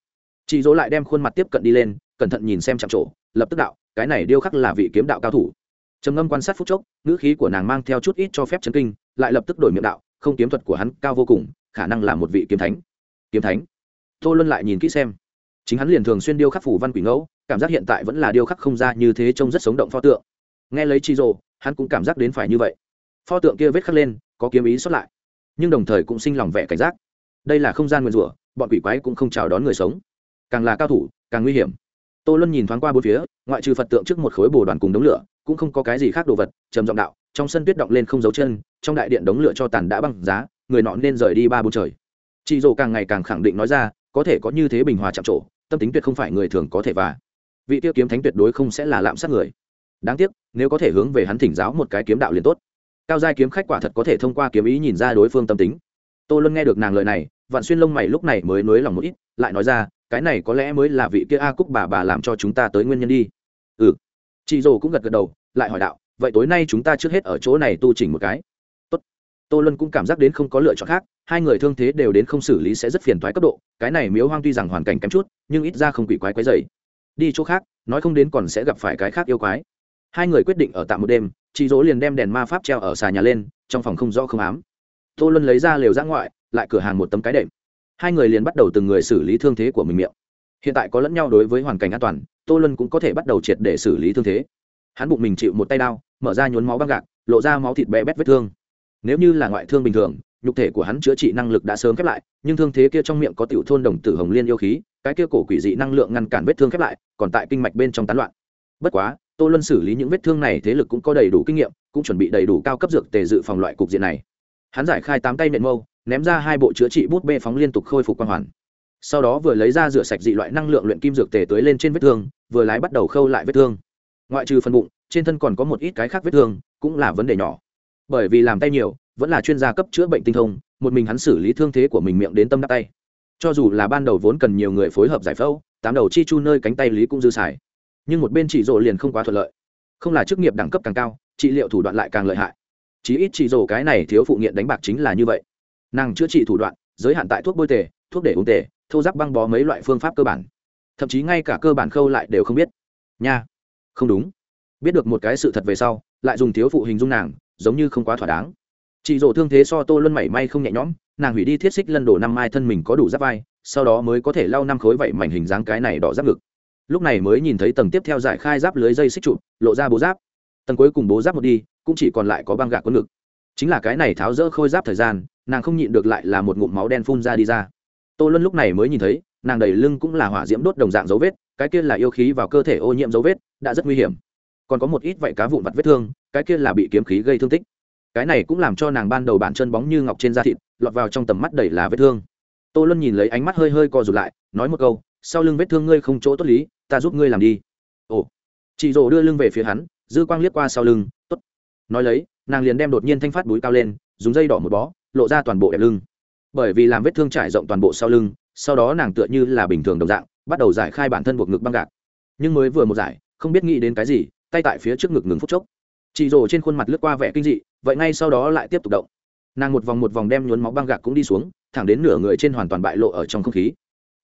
Chị dỗ lại đem khuôn mặt tiếp cận đi lên, cẩn thận nhìn xem chạm trổ, lập tức đạo, cái này điêu khắc là vị kiếm đạo cao thủ. Trầm ngâm quan sát phút chốc, ngữ khí của nàng mang theo chút ít cho phép chấn kinh, lại lập tức đổi miệng đạo, không kiếm thuật của hắn cao vô cùng, khả năng là một vị kiếm thánh. Kiếm thánh? Tô luân lại nhìn kỹ xem chính hắn liền thường xuyên điêu khắc phủ văn quỷ ngẫu, cảm giác hiện tại vẫn là điêu khắc không ra như thế trông rất sống động pho tượng. Nghe lấy chi rồ hắn cũng cảm giác đến phải như vậy. Pho tượng kia vết khắc lên, có kiếm ý xuất lại, nhưng đồng thời cũng sinh lòng vẻ cảnh giác. Đây là không gian nguyên rủa, bọn quỷ quái cũng không chào đón người sống. Càng là cao thủ, càng nguy hiểm. Tô luân nhìn thoáng qua bốn phía, ngoại trừ phật tượng trước một khối bồ đoàn cùng đống lửa, cũng không có cái gì khác đồ vật, trầm giọng đạo, trong sân tuyết động lên không dấu chân, trong đại điện đống lửa cho tàn đã băng giá, người nọ nên rời đi ba bốn trời. Chị rồ càng ngày càng khẳng định nói ra, có thể có như thế bình hòa chạm trổ tâm tính tuyệt không phải người thường có thể và. Vị tiêu kiếm thánh tuyệt đối không sẽ là lạm sát người. Đáng tiếc, nếu có thể hướng về hắn thỉnh giáo một cái kiếm đạo liền tốt. Cao giai kiếm khách quả thật có thể thông qua kiếm ý nhìn ra đối phương tâm tính. Tô luân nghe được nàng lời này, vạn xuyên lông mày lúc này mới nới lòng một ít, lại nói ra, cái này có lẽ mới là vị kia a cúc bà bà làm cho chúng ta tới nguyên nhân đi. Ừ. Chị dồ cũng gật gật đầu, lại hỏi đạo, vậy tối nay chúng ta trước hết ở chỗ này tu chỉnh một cái tô luân cũng cảm giác đến không có lựa chọn khác, hai người thương thế đều đến không xử lý sẽ rất phiền thoái cấp độ, cái này miếu hoang tuy rằng hoàn cảnh kém chút, nhưng ít ra không quỷ quái quái dày đi chỗ khác, nói không đến còn sẽ gặp phải cái khác yêu quái. Hai người quyết định ở tạm một đêm chị dỗ liền đem đèn ma pháp treo ở xà nhà lên, trong phòng không rõ không ám. Tô luân lấy ra lều ra ngoại, lại cửa hàng một tấm cái đệm. Hai người liền bắt đầu từng người xử lý thương thế của mình miệng. Hiện tại có lẫn nhau đối với hoàn cảnh an toàn, tô luân cũng có thể bắt đầu triệt để xử lý thương thế. Hắn bụng mình chịu một tay đao mở ra nhốn máu băng gạc, lộ ra máu thịt bé bét vết thương nếu như là ngoại thương bình thường, nhục thể của hắn chữa trị năng lực đã sớm khép lại, nhưng thương thế kia trong miệng có tiểu thôn đồng tử hồng liên yêu khí, cái kia cổ quỷ dị năng lượng ngăn cản vết thương khép lại, còn tại kinh mạch bên trong tán loạn. Bất quá, tô luân xử lý những vết thương này thế lực cũng có đầy đủ kinh nghiệm, cũng chuẩn bị đầy đủ cao cấp dược tề dự phòng loại cục diện này. Hắn giải khai tám tay nện mâu, ném ra hai bộ chữa trị bút bê phóng liên tục khôi phục quang hoàn. Sau đó vừa lấy ra rửa sạch dị loại năng lượng luyện kim dược tề tới lên trên vết thương, vừa lái bắt đầu khâu lại vết thương. Ngoại trừ phần bụng, trên thân còn có một ít cái khác vết thương, cũng là vấn đề nhỏ bởi vì làm tay nhiều, vẫn là chuyên gia cấp chữa bệnh tinh thông, một mình hắn xử lý thương thế của mình miệng đến tâm đắc tay. Cho dù là ban đầu vốn cần nhiều người phối hợp giải phẫu, tám đầu chi chu nơi cánh tay lý cũng dư xài. Nhưng một bên chỉ rộ liền không quá thuận lợi. Không là chức nghiệp đẳng cấp càng cao, trị liệu thủ đoạn lại càng lợi hại. Chí ít chỉ rộ cái này thiếu phụ nghiện đánh bạc chính là như vậy. Nàng chữa trị thủ đoạn, giới hạn tại thuốc bôi tề, thuốc để uống tề thâu giáp băng bó mấy loại phương pháp cơ bản. Thậm chí ngay cả cơ bản khâu lại đều không biết. Nha, không đúng. Biết được một cái sự thật về sau, lại dùng thiếu phụ hình dung nàng giống như không quá thỏa đáng. Chị rổ thương thế so tô luân mảy may không nhẹ nhõm, nàng hủy đi thiết xích lân đổ năm mai thân mình có đủ giáp vai, sau đó mới có thể lau năm khối vậy mảnh hình dáng cái này đỏ giáp ngực. Lúc này mới nhìn thấy tầng tiếp theo giải khai giáp lưới dây xích trụ, lộ ra bố giáp. Tầng cuối cùng bố giáp một đi, cũng chỉ còn lại có băng gạc có ngực. Chính là cái này tháo rỡ khôi giáp thời gian, nàng không nhịn được lại là một ngụm máu đen phun ra đi ra. Tô luân lúc này mới nhìn thấy, nàng đầy lưng cũng là hỏa diễm đốt đồng dạng dấu vết, cái kia là yêu khí vào cơ thể ô nhiễm dấu vết, đã rất nguy hiểm. Còn có một ít vảy cá vụn vặt vết thương cái kia là bị kiếm khí gây thương tích. Cái này cũng làm cho nàng ban đầu bản chân bóng như ngọc trên da thịt, lọt vào trong tầm mắt đầy là vết thương. Tô luân nhìn lấy ánh mắt hơi hơi co rụt lại, nói một câu, sau lưng vết thương ngươi không chỗ tốt lý, ta giúp ngươi làm đi. Ồ. Chị rồ đưa lưng về phía hắn, dư quang liếc qua sau lưng t ố t nói lấy, nàng liền đem đột nhiên thanh phát búi cao lên, dùng dây đỏ một bó, lộ ra toàn bộ đẹp lưng. Bởi vì làm vết thương trải rộng toàn bộ sau lưng, sau đó nàng tựa như là bình thường đồng dạng, bắt đầu giải khai bản thân buộc ngực băng gạc. Nhưng mới vừa một giải, không biết nghĩ đến cái gì, tay tại phía trước ngực ngừng phút chốc chị rồ trên khuôn mặt lướt qua vẻ kinh dị, vậy ngay sau đó lại tiếp tục động. Nàng một vòng một vòng đem nhuốm máu băng gạc cũng đi xuống, thẳng đến nửa người trên hoàn toàn bại lộ ở trong không khí.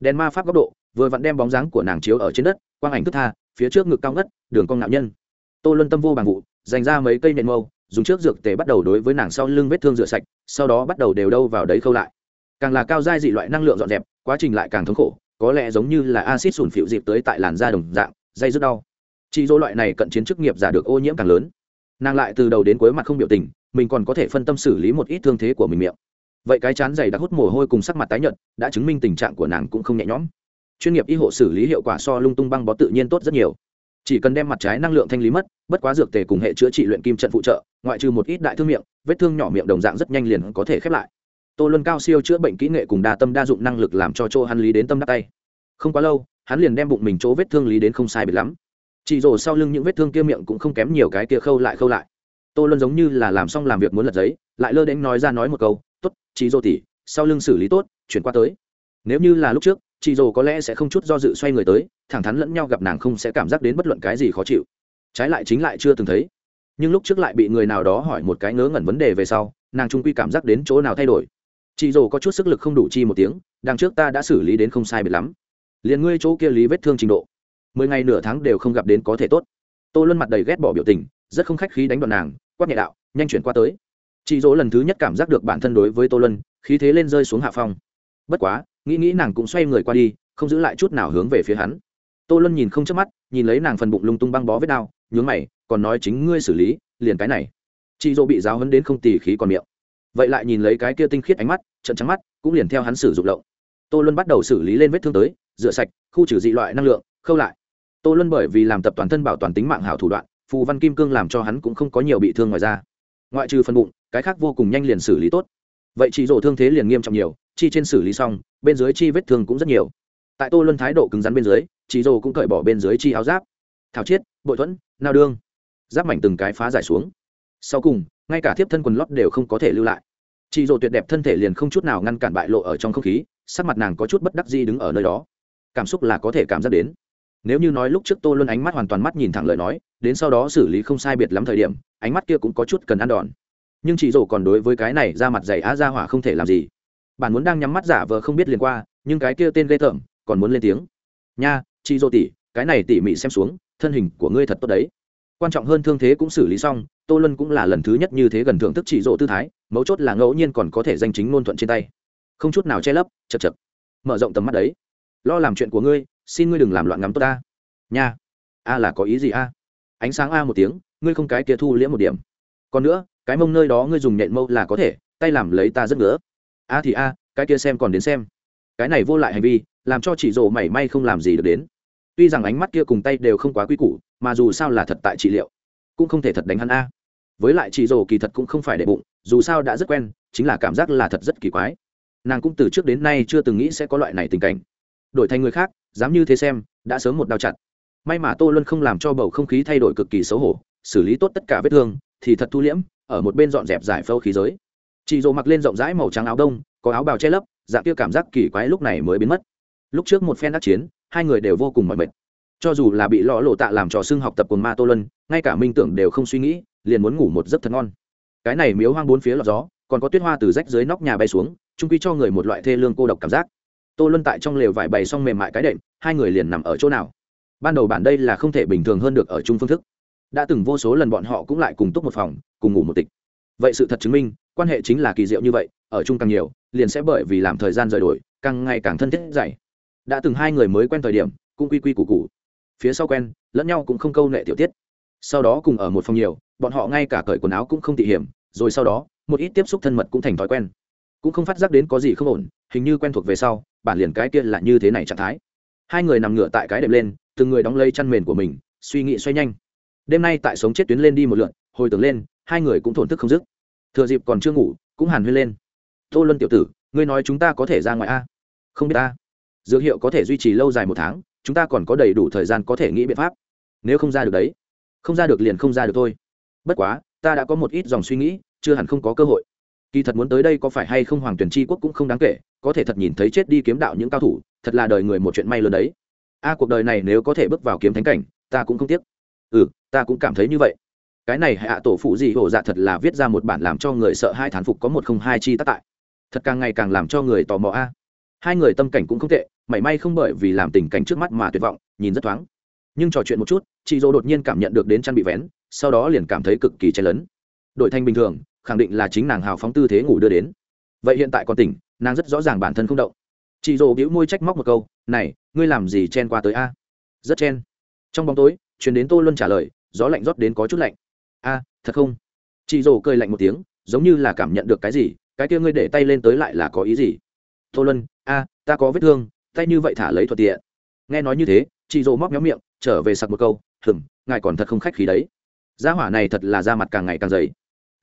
Đèn ma pháp góc độ, vừa vặn đem bóng dáng của nàng chiếu ở trên đất, quang ảnh thức tha, phía trước ngực cao ngất, đường cong nạo nhân. Tô luân tâm vô bằng vụ, dành ra mấy cây nện mâu, dùng trước dược tề bắt đầu đối với nàng sau lưng vết thương rửa sạch, sau đó bắt đầu đều đâu vào đấy khâu lại. Càng là cao giai dị loại năng lượng dọn dẹp, quá trình lại càng thống khổ, có lẽ giống như là acid sủn phịu dịp tới tại làn da đồng dạng, dây rất đau. Chỉ dỗ loại này cận chiến chức nghiệp giả được ô nhiễm càng lớn nàng lại từ đầu đến cuối mặt không biểu tình, mình còn có thể phân tâm xử lý một ít thương thế của mình miệng. Vậy cái chán dày đã hút mồ hôi cùng sắc mặt tái nhợt, đã chứng minh tình trạng của nàng cũng không nhẹ nhõm. Chuyên nghiệp y hộ xử lý hiệu quả so lung tung băng bó tự nhiên tốt rất nhiều. Chỉ cần đem mặt trái năng lượng thanh lý mất, bất quá dược tề cùng hệ chữa trị luyện kim trận phụ trợ, ngoại trừ một ít đại thương miệng, vết thương nhỏ miệng đồng dạng rất nhanh liền có thể khép lại. Tô luân cao siêu chữa bệnh kỹ nghệ cùng đa tâm đa dụng năng lực làm cho chỗ hắn lý đến tâm đắc tay. Không quá lâu, hắn liền đem bụng mình chỗ vết thương lý đến không sai biệt lắm chỉ rồ sau lưng những vết thương kia miệng cũng không kém nhiều cái kia khâu lại khâu lại. Tô luân giống như là làm xong làm việc muốn lật giấy, lại lơ đến nói ra nói một câu t ố t chị rổ tỉ sau lưng xử lý tốt, chuyển qua tới. Nếu như là lúc trước chị rổ có lẽ sẽ không chút do dự xoay người tới, thẳng thắn lẫn nhau gặp nàng không sẽ cảm giác đến bất luận cái gì khó chịu. Trái lại chính lại chưa từng thấy. Nhưng lúc trước lại bị người nào đó hỏi một cái ngớ ngẩn vấn đề về sau, nàng trung quy cảm giác đến chỗ nào thay đổi. Chị rổ có chút sức lực không đủ chi một tiếng, đằng trước ta đã xử lý đến không sai biệt lắm. Liền ngươi chỗ kia lý vết thương trình độ mười ngày nửa tháng đều không gặp đến có thể tốt. Tô luân mặt đầy ghét bỏ biểu tình, rất không khách khí đánh đoạn nàng, quát nhẹ đạo, nhanh chuyển qua tới. Chị dỗ lần thứ nhất cảm giác được bản thân đối với tô luân, khí thế lên rơi xuống hạ phong. Bất quá, nghĩ nghĩ nàng cũng xoay người qua đi, không giữ lại chút nào hướng về phía hắn. Tô luân nhìn không chớp mắt, nhìn lấy nàng phần bụng lung tung băng bó vết đau, nhướng mày, còn nói chính ngươi xử lý, liền cái này. Chị dỗ bị giáo hấn đến không tỉ khí còn miệng. Vậy lại nhìn lấy cái kia tinh khiết ánh mắt trận trắng mắt, cũng liền theo hắn sử dụng lộng. Tô luân bắt đầu xử lý lên vết thương tới, rửa sạch, khu trừ dị loại năng lượng, khâu lại tô luân bởi vì làm tập toàn thân bảo toàn tính mạng hảo thủ đoạn, phù văn kim cương làm cho hắn cũng không có nhiều bị thương ngoài ra ngoại trừ phần bụng, cái khác vô cùng nhanh liền xử lý tốt. Vậy chị rổ thương thế liền nghiêm trọng nhiều, chi trên xử lý xong, bên dưới chi vết thương cũng rất nhiều. Tại tô luân thái độ cứng rắn bên dưới, chị rổ cũng cởi bỏ bên dưới chi áo giáp. Thảo chiết, bội thuẫn, nao đương. Giáp mảnh từng cái phá giải xuống. Sau cùng, ngay cả thiếp thân quần lót đều không có thể lưu lại. Chị rổ tuyệt đẹp thân thể liền không chút nào ngăn cản bại lộ ở trong không khí, sắc mặt nàng có chút bất đắc di đứng ở nơi đó. Cảm xúc là có thể cảm giác đến nếu như nói lúc trước tô luân ánh mắt hoàn toàn mắt nhìn thẳng lời nói, đến sau đó xử lý không sai biệt lắm thời điểm, ánh mắt kia cũng có chút cần ăn đòn. Nhưng chị rổ còn đối với cái này ra mặt dày á ra hỏa không thể làm gì. Bạn muốn đang nhắm mắt giả vờ không biết liền qua, nhưng cái kia tên ghê tởm còn muốn lên tiếng. Nha, chị rổ tỉ cái này tỉ mỉ xem xuống, thân hình của ngươi thật tốt đấy. Quan trọng hơn thương thế cũng xử lý xong, tô luân cũng là lần thứ nhất như thế gần thưởng thức chị rộ tư thái, mấu chốt là ngẫu nhiên còn có thể danh chính ngôn thuận trên tay. Không chút nào che lấp chật chật mở rộng tầm mắt đấy lo làm chuyện của ngươi, xin ngươi đừng làm loạn ngắm tốt ta. Nha. A là có ý gì a? Ánh sáng a một tiếng, ngươi không cái kia thu liễm một điểm. Còn nữa, cái mông nơi đó ngươi dùng nhện mâu là có thể, tay làm lấy ta rất ngứa. A thì a, cái kia xem còn đến xem. Cái này vô lại hành vi, làm cho chị rồ mảy may không làm gì được đến. Tuy rằng ánh mắt kia cùng tay đều không quá quy củ, mà dù sao là thật tại trị liệu, cũng không thể thật đánh hắn a. Với lại chị rồ kỳ thật cũng không phải để bụng, dù sao đã rất quen, chính là cảm giác là thật rất kỳ quái. Nàng cũng từ trước đến nay chưa từng nghĩ sẽ có loại này tình cảnh đổi thành người khác, dám như thế xem, đã sớm một đao chặt. May mà tô luân không làm cho bầu không khí thay đổi cực kỳ xấu hổ, xử lý tốt tất cả vết thương, thì thật thu liễm, ở một bên dọn dẹp giải phâu khí giới. Chị dồ mặc lên rộng rãi màu trắng áo đông, có áo bào che lấp dạng kia cảm giác kỳ quái lúc này mới biến mất. Lúc trước một phen đắc chiến, hai người đều vô cùng mỏi mệt. Cho dù là bị lọ lộ tạ làm trò xưng học tập của ma tô lân ngay cả minh tưởng đều không suy nghĩ, liền muốn ngủ một giấc thật ngon. Cái này miếu hoang bốn phía lọt gió, còn có tuyết hoa từ rách dưới nóc nhà bay xuống trung quy cho người một loại thê lương cô độc cảm giác tô luân tại trong lều vải bày xong mềm mại cái đệm, hai người liền nằm ở chỗ nào? Ban đầu bản đây là không thể bình thường hơn được ở chung phương thức. Đã từng vô số lần bọn họ cũng lại cùng túc một phòng, cùng ngủ một tịch. Vậy sự thật chứng minh, quan hệ chính là kỳ diệu như vậy, ở chung càng nhiều, liền sẽ bởi vì làm thời gian rời đổi, càng ngày càng thân thiết dày. Đã từng hai người mới quen thời điểm, cũng quy quy củ củ. Phía sau quen, lẫn nhau cũng không câu nệ tiểu tiết. Sau đó cùng ở một phòng nhiều, bọn họ ngay cả cởi quần áo cũng không tỉ hiểm, rồi sau đó, một ít tiếp xúc thân mật cũng thành thói quen. Cũng không phát giác đến có gì không ổn, hình như quen thuộc về sau bản liền cái kia là như thế này trạng thái. Hai người nằm ngửa tại cái đệm lên, từng người đóng lây chăn mền của mình, suy nghĩ xoay nhanh. Đêm nay tại sống chết tuyến lên đi một lượn, hồi tưởng lên, hai người cũng thổn thức không dứt. Thừa dịp còn chưa ngủ, cũng hàn huyên lên. Tô luân tiểu tử, ngươi nói chúng ta có thể ra ngoài a? Không biết ta. Dược hiệu có thể duy trì lâu dài một tháng, chúng ta còn có đầy đủ thời gian có thể nghĩ biện pháp. Nếu không ra được đấy, không ra được liền không ra được thôi. Bất quá, ta đã có một ít dòng suy nghĩ, chưa hẳn không có cơ hội kỳ thật muốn tới đây có phải hay không hoàng tuyển tri quốc cũng không đáng kể, có thể thật nhìn thấy chết đi kiếm đạo những cao thủ, thật là đời người một chuyện may lớn đấy. A, cuộc đời này nếu có thể bước vào kiếm thánh cảnh, ta cũng không tiếc. Ừ ta cũng cảm thấy như vậy. Cái này hạ tổ phụ gì hổ dạ thật là viết ra một bản làm cho người sợ hai thán phục có một không hai chi tác tại. Thật càng ngày càng làm cho người tò mò a. Hai người tâm cảnh cũng không tệ, mảy may không bởi vì làm tình cảnh trước mắt mà tuyệt vọng, nhìn rất thoáng. Nhưng trò chuyện một chút, chị dỗ đột nhiên cảm nhận được đến chăn bị vén, sau đó liền cảm thấy cực kỳ chen lấn. Đội thanh bình thường khẳng định là chính nàng hào phóng tư thế ngủ đưa đến. Vậy hiện tại còn tỉnh, nàng rất rõ ràng bản thân không động. Chị rồ bĩu môi trách móc một câu, này, ngươi làm gì chen qua tới a? Rất chen. Trong bóng tối chuyển đến tô luân trả lời, gió lạnh rót đến có chút lạnh. A, thật không? Chị rồ cười lạnh một tiếng, giống như là cảm nhận được cái gì, cái kia ngươi để tay lên tới lại là có ý gì? Tô luân, a, ta có vết thương, tay như vậy thả lấy thuận tiện. Nghe nói như thế, chị rồ móc nhóm miệng, trở về sặc một câu hừng ngài còn thật không khách khí đấy. Gia hỏa này thật là da mặt càng ngày càng dày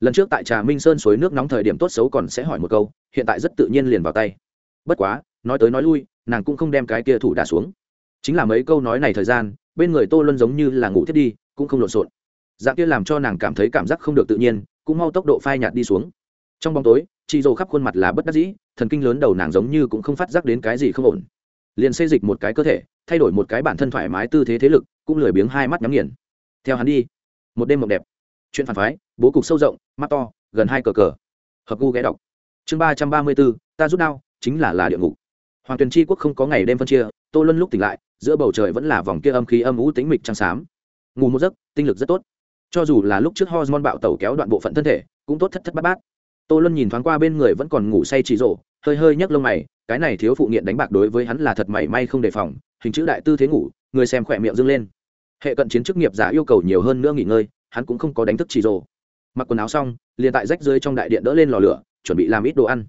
lần trước tại trà minh sơn suối nước nóng thời điểm tốt xấu còn sẽ hỏi một câu, hiện tại rất tự nhiên liền vào tay. Bất quá, nói tới nói lui, nàng cũng không đem cái kia thủ đà xuống. Chính là mấy câu nói này thời gian, bên người tô luân giống như là ngủ thiết đi, cũng không lộn xộn. Dạng kia làm cho nàng cảm thấy cảm giác không được tự nhiên, cũng mau tốc độ phai nhạt đi xuống. Trong bóng tối chị dồ khắp khuôn mặt là bất đắc dĩ, thần kinh lớn đầu nàng giống như cũng không phát giác đến cái gì không ổn. Liền xây dịch một cái cơ thể, thay đổi một cái bản thân thoải mái tư thế thế lực, cũng lười biếng hai mắt nhắm nghiền. Theo hắn đi. Một đêm mộng đẹp chuyện phản phái, bố cục sâu rộng, mắt to, gần hai cờ cờ. Hợp gu ghé đọc. Chương ba trăm ba mươi bốn, ta rút đao, chính là là địa ngục. Hoàng tuyền tri quốc không có ngày đêm phân chia, tô luân lúc tỉnh lại, giữa bầu trời vẫn là vòng kia âm khí âm ú tính mịch trăng xám. Ngủ một giấc, tinh lực rất tốt. Cho dù là lúc trước hormone bạo tẩu kéo đoạn bộ phận thân thể, cũng tốt thất thất bát bát. Tô luân nhìn thoáng qua bên người vẫn còn ngủ say chỉ rộ, hơi hơi nhấc lông mày, cái này thiếu phụ nghiện đánh bạc đối với hắn là thật mảy may không đề phòng, hình chữ đại tư thế ngủ, người xem khỏe miệng dâng lên. Hệ cận chiến chức nghiệp giả yêu cầu nhiều hơn nữa nghỉ ngơi hắn cũng không có đánh thức chỉ rồ mặc quần áo xong liền tại rách rơi trong đại điện đỡ lên lò lửa chuẩn bị làm ít đồ ăn.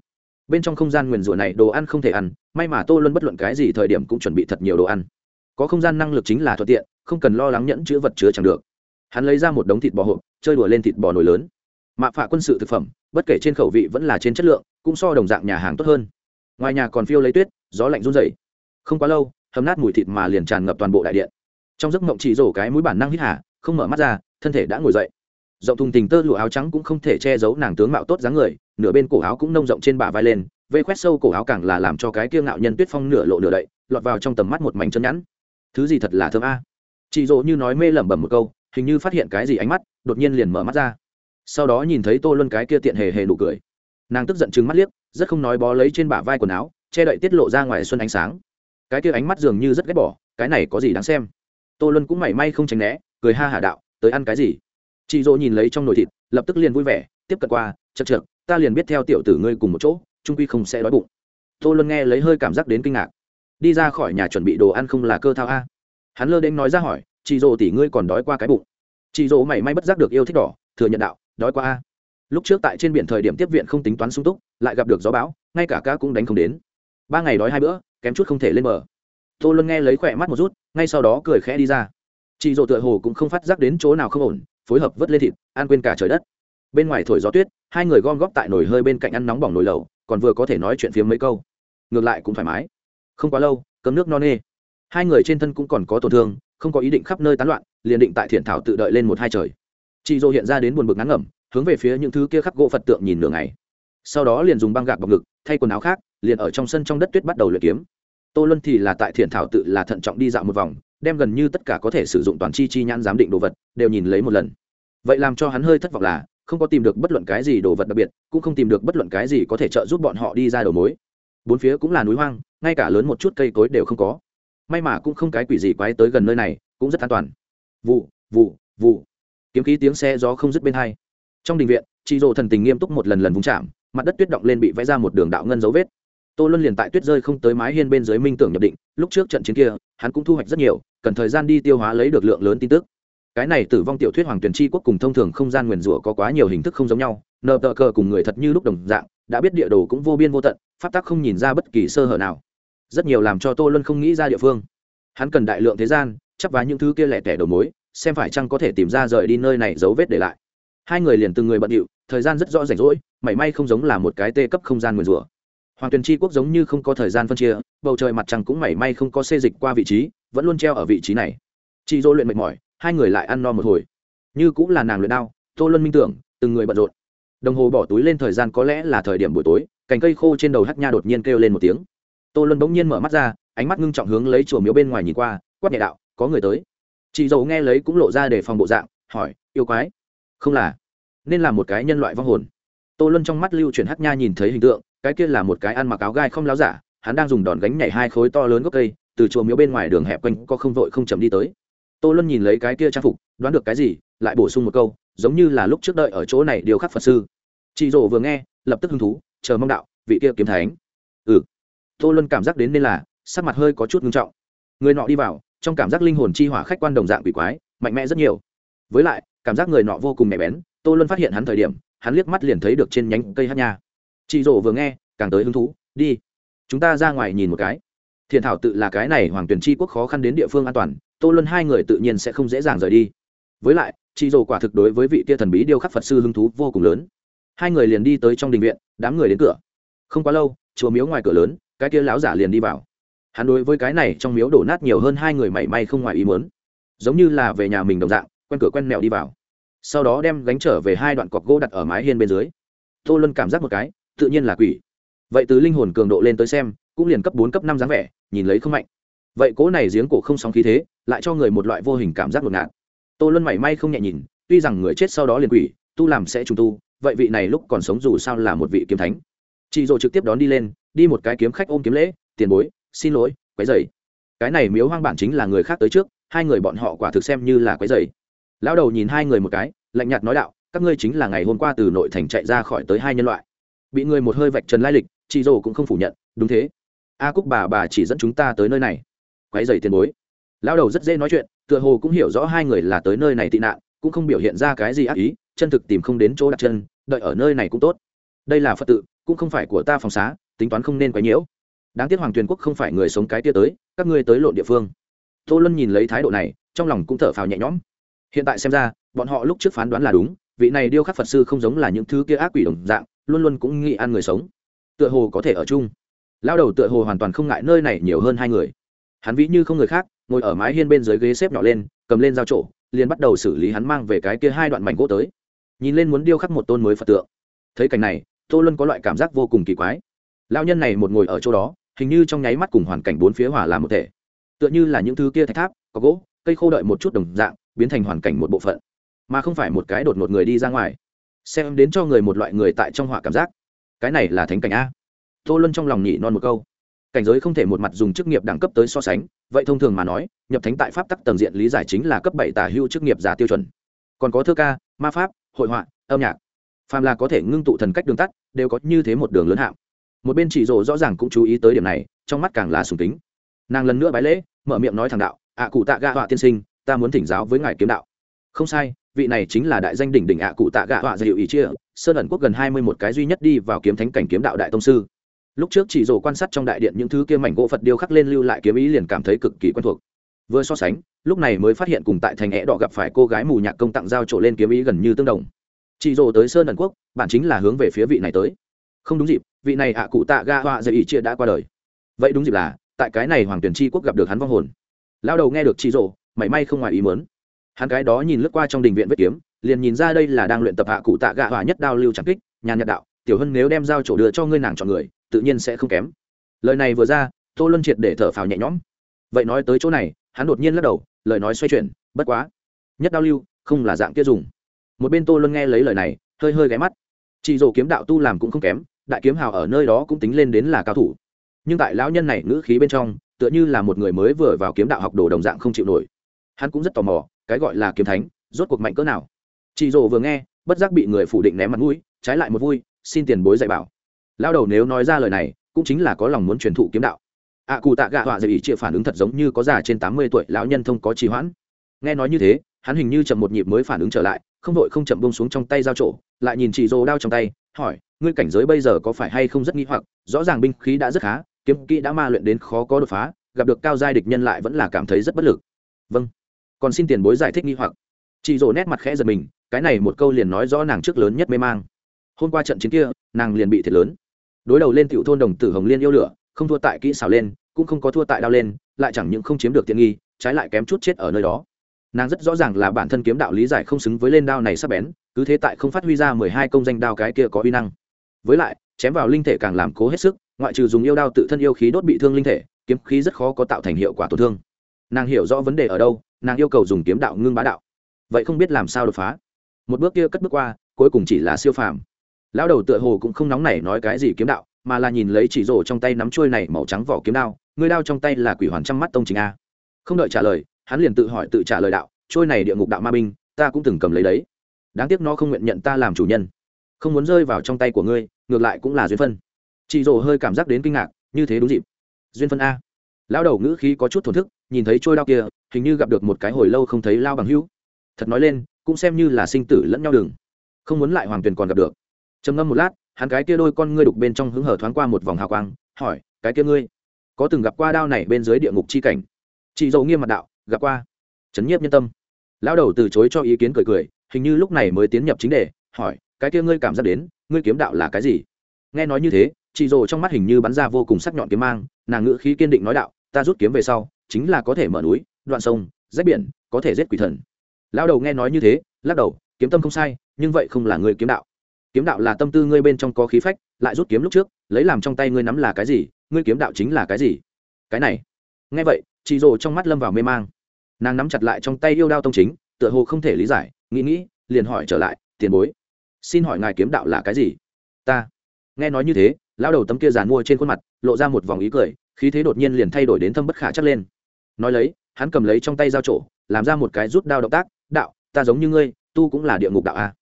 Bên trong không gian nguyền rủa này đồ ăn không thể ăn may mà tô luân bất luận cái gì thời điểm cũng chuẩn bị thật nhiều đồ ăn. Có không gian năng lực chính là thuận tiện không cần lo lắng nhẫn chứa vật chứa chẳng được. Hắn lấy ra một đống thịt bò hộp chơi đùa lên thịt bò nồi lớn. Mạ phạ quân sự thực phẩm bất kể trên khẩu vị vẫn là trên chất lượng cũng so đồng dạng nhà hàng tốt hơn. Ngoài nhà còn phiêu lấy tuyết gió lạnh run rẩy. Không quá lâu hầm nát mùi thịt mà liền tràn ngập toàn bộ đại điện. Trong giấc mộng chỉ rổ cái mũi bản năng hít hà, không mở mắt ra thân thể đã ngồi dậy. Rộng thùng tình tơ lụa áo trắng cũng không thể che giấu nàng tướng mạo tốt dáng người, nửa bên cổ áo cũng nông rộng trên bả vai lên, vây khoét sâu cổ áo càng là làm cho cái kia ngạo nhân tuyết phong nửa lộ nửa đậy, lọt vào trong tầm mắt một mảnh chân nhẵn. Thứ gì thật là thơm a? Chị dỗ như nói mê lẩm bẩm một câu, hình như phát hiện cái gì ánh mắt, đột nhiên liền mở mắt ra. Sau đó nhìn thấy tô luân cái kia tiện hề hề nụ cười. Nàng tức giận chừng mắt liếc, rất không nói bó lấy trên bả vai quần áo, che đậy tiết lộ ra ngoài xuân ánh sáng. Cái kia ánh mắt dường như rất ghét bỏ, cái này có gì đáng xem? Tô luân cũng mảy may không tránh né, cười ha hả đạo tới ăn cái gì? Chị dỗ nhìn lấy trong nồi thịt, lập tức liền vui vẻ, tiếp cận qua chật chật ta liền biết theo tiểu tử ngươi cùng một chỗ, trung quy không sẽ đói bụng. Tô luân nghe lấy hơi cảm giác đến kinh ngạc. Đi ra khỏi nhà chuẩn bị đồ ăn không là cơ thao a. Hắn lơ đến nói ra hỏi, chị dỗ tỷ ngươi còn đói qua cái bụng? Chị dỗ mảy may bất giác được yêu thích đỏ, thừa nhận đạo, đói qua a. Lúc trước tại trên biển thời điểm tiếp viện không tính toán sung túc, lại gặp được gió bão, ngay cả cá cũng đánh không đến. Ba ngày đói hai bữa, kém chút không thể lên bờ. Tô luân nghe lấy khỏe mắt một rút, ngay sau đó cười khẽ đi ra chị dỗ tựa hồ cũng không phát giác đến chỗ nào không ổn, phối hợp vớt lên thịt, ăn quên cả trời đất. Bên ngoài thổi gió tuyết, hai người gom góp tại nồi hơi bên cạnh ăn nóng bỏng nồi lẩu, còn vừa có thể nói chuyện phiếm mấy câu. Ngược lại cũng thoải mái. Không quá lâu cấm nước no nê. Hai người trên thân cũng còn có tổn thương, không có ý định khắp nơi tán loạn, liền định tại thiện thảo tự đợi lên một hai trời. Chị dỗ hiện ra đến buồn bực ngắn ngẩm, hướng về phía những thứ kia khắc gỗ phật tượng nhìn nửa ngày. Sau đó liền dùng băng gạc bọc ngực, thay quần áo khác, liền ở trong sân trong đất tuyết bắt đầu luyện kiếm. Tô luân thì là tại thiện thảo tự là thận trọng đi dạo một vòng đem gần như tất cả có thể sử dụng toàn chi chi nhãn giám định đồ vật đều nhìn lấy một lần. Vậy làm cho hắn hơi thất vọng là, không có tìm được bất luận cái gì đồ vật đặc biệt, cũng không tìm được bất luận cái gì có thể trợ giúp bọn họ đi ra đầu mối. Bốn phía cũng là núi hoang, ngay cả lớn một chút cây cối đều không có. May mà cũng không cái quỷ gì quái tới gần nơi này, cũng rất an toàn. Vụ vụ vụ. Kiếm khí tiếng xe gió không dứt bên hai. Trong đình viện chị rồ thần tình nghiêm túc một lần lần vung chạm, mặt đất tuyết động lên bị vẽ ra một đường đạo ngân dấu vết. Tô luân liền tại tuyết rơi không tới mái hiên bên dưới minh tưởng nhập định, lúc trước trận chiến kia, hắn cũng thu hoạch rất nhiều cần thời gian đi tiêu hóa lấy được lượng lớn tin tức. Cái này tử vong tiểu thuyết hoàng tuyển tri quốc cùng thông thường không gian nguyền rủa có quá nhiều hình thức không giống nhau nợ tờ cờ cùng người thật như lúc đồng dạng, đã biết địa đồ cũng vô biên vô tận, pháp tắc không nhìn ra bất kỳ sơ hở nào. Rất nhiều làm cho tô luân không nghĩ ra địa phương. Hắn cần đại lượng thế gian chấp vá những thứ kia lẻ tẻ đầu mối, xem phải chăng có thể tìm ra rời đi nơi này dấu vết để lại. Hai người liền từng người bận điệu, thời gian rất rõ rảnh rỗi, mảy may không giống là một cái tê cấp không gian nguyền rủa hoàng tuyền tri quốc giống như không có thời gian phân chia, bầu trời mặt trăng cũng mảy may không có xê dịch qua vị trí, vẫn luôn treo ở vị trí này. Chị dô luyện mệt mỏi, hai người lại ăn no một hồi. Như cũng là nàng luyện đao, tô luân minh tưởng, từng người bận rộn. Đồng hồ bỏ túi lên thời gian có lẽ là thời điểm buổi tối, cành cây khô trên đầu hát nha đột nhiên kêu lên một tiếng. Tô luân bỗng nhiên mở mắt ra, ánh mắt ngưng trọng hướng lấy chùa miếu bên ngoài nhìn qua, quát nhẹ đạo, có người tới. Chị dầu nghe lấy cũng lộ ra để phòng bộ dạng, hỏi, yêu quái? Không là. Nên là một cái nhân loại vong hồn. Tô luân trong mắt lưu chuyển hát nha nhìn thấy hình tượng cái kia là một cái ăn mặc áo gai không láo giả, hắn đang dùng đòn gánh nhảy hai khối to lớn gốc cây, từ chùa miếu bên ngoài đường hẹp quanh có không vội không chậm đi tới. Tô luân nhìn lấy cái kia trang phục, đoán được cái gì, lại bổ sung một câu, giống như là lúc trước đợi ở chỗ này điều khắc phật sư. Chị rổ vừa nghe, lập tức hứng thú, chờ mong đạo, vị kia kiếm thánh. Ừ. Tô luân cảm giác đến nên là, sắc mặt hơi có chút ngưng trọng. Người nọ đi vào, trong cảm giác linh hồn chi hỏa khách quan đồng dạng quỷ quái, mạnh mẽ rất nhiều. Với lại, cảm giác người nọ vô cùng nhạy bén, tô luân phát hiện hắn thời điểm, hắn liếc mắt liền thấy được trên nhánh cây hát nha chị rổ vừa nghe, càng tới hứng thú, đi, chúng ta ra ngoài nhìn một cái. Thiện thảo tự là cái này hoàng tuyển tri quốc khó khăn đến địa phương an toàn, tô luân hai người tự nhiên sẽ không dễ dàng rời đi. Với lại, chị rổ quả thực đối với vị kia thần bí điêu khắc phật sư hứng thú vô cùng lớn. Hai người liền đi tới trong đình viện, đám người đến cửa. Không quá lâu, chùa miếu ngoài cửa lớn, cái kia láo giả liền đi vào. Hắn đối với cái này trong miếu đổ nát nhiều hơn hai người mảy may không ngoài ý muốn. Giống như là về nhà mình đồng dạng, quen cửa quen mẹo đi vào. Sau đó đem gánh trở về hai đoạn cọc gỗ đặt ở mái hiên bên dưới. Tô luân cảm giác một cái tự nhiên là quỷ. Vậy từ linh hồn cường độ lên tới xem, cũng liền cấp bốn, cấp năm dáng vẻ, nhìn lấy không mạnh. Vậy cố này giếng cổ không sóng khí thế, lại cho người một loại vô hình cảm giác ngột ngạt. Tô luân mảy may không nhẹ nhìn, tuy rằng người chết sau đó liền quỷ, tu làm sẽ trùng tu, vậy vị này lúc còn sống dù sao là một vị kiếm thánh. Chị dỗ trực tiếp đón đi lên, đi một cái kiếm khách ôm kiếm lễ, tiền bối, xin lỗi, quấy dày cái này miếu hoang bản chính là người khác tới trước, hai người bọn họ quả thực xem như là quấy dày lão đầu nhìn hai người một cái, lạnh nhạt nói đạo, các ngươi chính là ngày hôm qua từ nội thành chạy ra khỏi tới hai nhân loại bị người một hơi vạch trần lai lịch, chị dồ cũng không phủ nhận, đúng thế. A cúc bà bà chỉ dẫn chúng ta tới nơi này. Quấy dày tiền bối. Lão đầu rất dễ nói chuyện, tựa hồ cũng hiểu rõ hai người là tới nơi này tị nạn, cũng không biểu hiện ra cái gì ác ý, chân thực tìm không đến chỗ đặt chân, đợi ở nơi này cũng tốt. Đây là phật tự, cũng không phải của ta phòng xá, tính toán không nên quấy nhiễu. Đáng tiếc hoàng tuyền quốc không phải người sống cái tia tới, các ngươi tới lộn địa phương. Tô luân nhìn lấy thái độ này, trong lòng cũng thở phào nhẹ nhõm. Hiện tại xem ra, bọn họ lúc trước phán đoán là đúng, vị này điêu khắc phật sư không giống là những thứ kia ác quỷ đồng dạng luôn luôn cũng nghĩ ăn người sống. Tựa hồ có thể ở chung. Lao đầu tựa hồ hoàn toàn không ngại nơi này nhiều hơn hai người. Hắn ví như không người khác, ngồi ở mái hiên bên dưới ghế xếp nhỏ lên, cầm lên dao trổ, liền bắt đầu xử lý hắn mang về cái kia hai đoạn mảnh gỗ tới. Nhìn lên muốn điêu khắc một tôn mới phật tượng. Thấy cảnh này, tô luân có loại cảm giác vô cùng kỳ quái. Lao nhân này một ngồi ở chỗ đó, hình như trong nháy mắt cùng hoàn cảnh bốn phía hỏa làm một thể. Tựa như là những thứ kia thạch tháp, có gỗ, cây khô đợi một chút đồng dạng, biến thành hoàn cảnh một bộ phận. Mà không phải một cái đột một người đi ra ngoài xem đến cho người một loại người tại trong họa cảm giác. Cái này là thánh cảnh a. Tô luân trong lòng nhị non một câu. Cảnh giới không thể một mặt dùng chức nghiệp đẳng cấp tới so sánh, vậy thông thường mà nói, nhập thánh tại pháp tắc tầng diện lý giải chính là cấp bảy tả hưu chức nghiệp giả tiêu chuẩn. Còn có thơ ca, ma pháp, hội họa, âm nhạc. Phàm là có thể ngưng tụ thần cách đường tắt, đều có như thế một đường lớn hạng. Một bên chỉ rồ rõ ràng cũng chú ý tới điểm này, trong mắt càng là sùng kính. Nàng lần nữa bái lễ, mở miệng nói thằng đạo, ạ cụ tạ ga họa tiên sinh, ta muốn thỉnh giáo với ngài kiếm đạo. Không sai vị này chính là đại danh đỉnh đỉnh ạ cụ tạ gạ họa dịu ý chia, sơn ẩn quốc gần hai mươi một cái duy nhất đi vào kiếm thánh cảnh kiếm đạo đại tông sư. Lúc trước chỉ rồ quan sát trong đại điện những thứ kia mảnh gỗ phật điêu khắc lên lưu lại kiếm ý liền cảm thấy cực kỳ quen thuộc. Vừa so sánh, lúc này mới phát hiện cùng tại thành é đỏ gặp phải cô gái mù nhạc công tặng giao trổ lên kiếm ý gần như tương đồng. Chỉ rồ tới sơn ẩn quốc bản chính là hướng về phía vị này tới. Không đúng dịp, vị này ạ cụ tạ ga họa dạy ý chia đã qua đời. Vậy đúng dịp là, tại cái này hoàng tuyển tri quốc gặp được hắn vong hồn. Lao đầu nghe được chỉ rồ, mảy may không ngoài ý mớn hắn cái đó nhìn lướt qua trong đình viện vết kiếm, liền nhìn ra đây là đang luyện tập hạ cụ tạ gạ hỏa nhất đao lưu trắng kích, nhàn nhạt đạo, tiểu hân nếu đem dao chỗ đưa cho ngươi nàng chọn người, tự nhiên sẽ không kém. Lời này vừa ra, tô luân triệt để thở phào nhẹ nhõm. Vậy nói tới chỗ này, hắn đột nhiên lắc đầu, lời nói xoay chuyển, bất quá, nhất đao lưu không là dạng kia dùng. Một bên tô luân nghe lấy lời này, hơi hơi ghé mắt. Chị dồ kiếm đạo tu làm cũng không kém, đại kiếm hào ở nơi đó cũng tính lên đến là cao thủ. Nhưng tại lão nhân này ngữ khí bên trong, tựa như là một người mới vừa vào kiếm đạo học đồ đồng dạng không chịu nổi hắn cũng rất tò mò cái gọi là kiếm thánh rốt cuộc mạnh cỡ nào. Chị rồ vừa nghe bất giác bị người phủ định ném mặt mũi trái lại một vui xin tiền bối dạy bảo. Lao đầu nếu nói ra lời này cũng chính là có lòng muốn truyền thụ kiếm đạo. Ạ à, cụ tạ gạ họa dạy ý chịa phản ứng thật giống như có già trên tám mươi tuổi lão nhân thông có trì hoãn. Nghe nói như thế hắn hình như chậm một nhịp mới phản ứng trở lại không đội không chậm bông xuống trong tay giao trổ lại nhìn chị rồ đao trong tay hỏi ngươi cảnh giới bây giờ có phải hay không rất nghi hoặc? Rõ ràng binh khí đã rất khá kiếm kỹ đã ma luyện đến khó có đột phá gặp được cao giai địch nhân lại vẫn là cảm thấy rất bất lực. Vâng còn xin tiền bối giải thích nghi hoặc. Chị rồ nét mặt khẽ giật mình, cái này một câu liền nói rõ nàng trước lớn nhất mê mang. Hôm qua trận chiến kia, nàng liền bị thiệt lớn. Đối đầu lên tiểu thôn đồng tử hồng liên yêu lửa, không thua tại kỹ xảo lên, cũng không có thua tại đao lên, lại chẳng những không chiếm được tiện nghi, trái lại kém chút chết ở nơi đó. Nàng rất rõ ràng là bản thân kiếm đạo lý giải không xứng với lên đao này sắp bén, cứ thế tại không phát huy ra mười hai công danh đao cái kia có uy năng. Với lại, chém vào linh thể càng làm cố hết sức, ngoại trừ dùng yêu đao tự thân yêu khí đốt bị thương linh thể, kiếm khí rất khó có tạo thành hiệu quả tổn thương. Nàng hiểu rõ vấn đề ở đâu nàng yêu cầu dùng kiếm đạo ngưng bá đạo. Vậy không biết làm sao đột phá. Một bước kia cất bước qua, cuối cùng chỉ là siêu phàm. Lão đầu tựa hồ cũng không nóng nảy nói cái gì kiếm đạo, mà là nhìn lấy chỉ rổ trong tay nắm trôi này màu trắng vỏ kiếm đao. Người đao trong tay là quỷ hoàn trăm mắt tông chính a. Không đợi trả lời, hắn liền tự hỏi tự trả lời đạo trôi này địa ngục đạo ma binh, ta cũng từng cầm lấy đấy. Đáng tiếc nó không nguyện nhận ta làm chủ nhân. Không muốn rơi vào trong tay của ngươi, ngược lại cũng là duyên phân chị rổ hơi cảm giác đến kinh ngạc, như thế đúng dịp. Duyên phân a. Lão đầu ngữ khí có chút thổn thức, nhìn thấy trôi đao kia hình như gặp được một cái hồi lâu không thấy lao bằng hữu. Thật nói lên, cũng xem như là sinh tử lẫn nhau đường. Không muốn lại hoàng tuyền còn gặp được. Trầm ngâm một lát, hắn cái kia đôi con ngươi đục bên trong hứng hở thoáng qua một vòng hào quang, hỏi, cái kia ngươi, có từng gặp qua đao này bên dưới địa ngục chi cảnh? Chị dầu nghiêm mặt đạo, gặp qua. Chấn nhiếp nhân tâm. Lão đầu từ chối cho ý kiến cười cười, hình như lúc này mới tiến nhập chính đề, hỏi, cái kia ngươi cảm giác đến, ngươi kiếm đạo là cái gì? Nghe nói như thế chị dồ trong mắt hình như bắn ra vô cùng sắc nhọn kiếm mang, nàng ngữ khí kiên định nói đạo, ta rút kiếm về sau, chính là có thể mở núi đoạn sông, rách biển, có thể giết quỷ thần. Lão đầu nghe nói như thế, lắc đầu, kiếm tâm không sai, nhưng vậy không là người kiếm đạo. Kiếm đạo là tâm tư ngươi bên trong có khí phách, lại rút kiếm lúc trước, lấy làm trong tay ngươi nắm là cái gì, ngươi kiếm đạo chính là cái gì? Cái này. Nghe vậy, chị rồ trong mắt lâm vào mê mang. Nàng nắm chặt lại trong tay yêu đao tông chính, tựa hồ không thể lý giải, nghĩ nghĩ, liền hỏi trở lại, tiền bối, xin hỏi ngài kiếm đạo là cái gì? Ta. Nghe nói như thế, lão đầu tấm kia giàn mua trên khuôn mặt, lộ ra một vòng ý cười, khí thế đột nhiên liền thay đổi đến thâm bất khả chắc lên. Nói lấy hắn cầm lấy trong tay dao trổ, làm ra một cái rút đao động tác, đạo, ta giống như ngươi, tu cũng là địa ngục đạo a.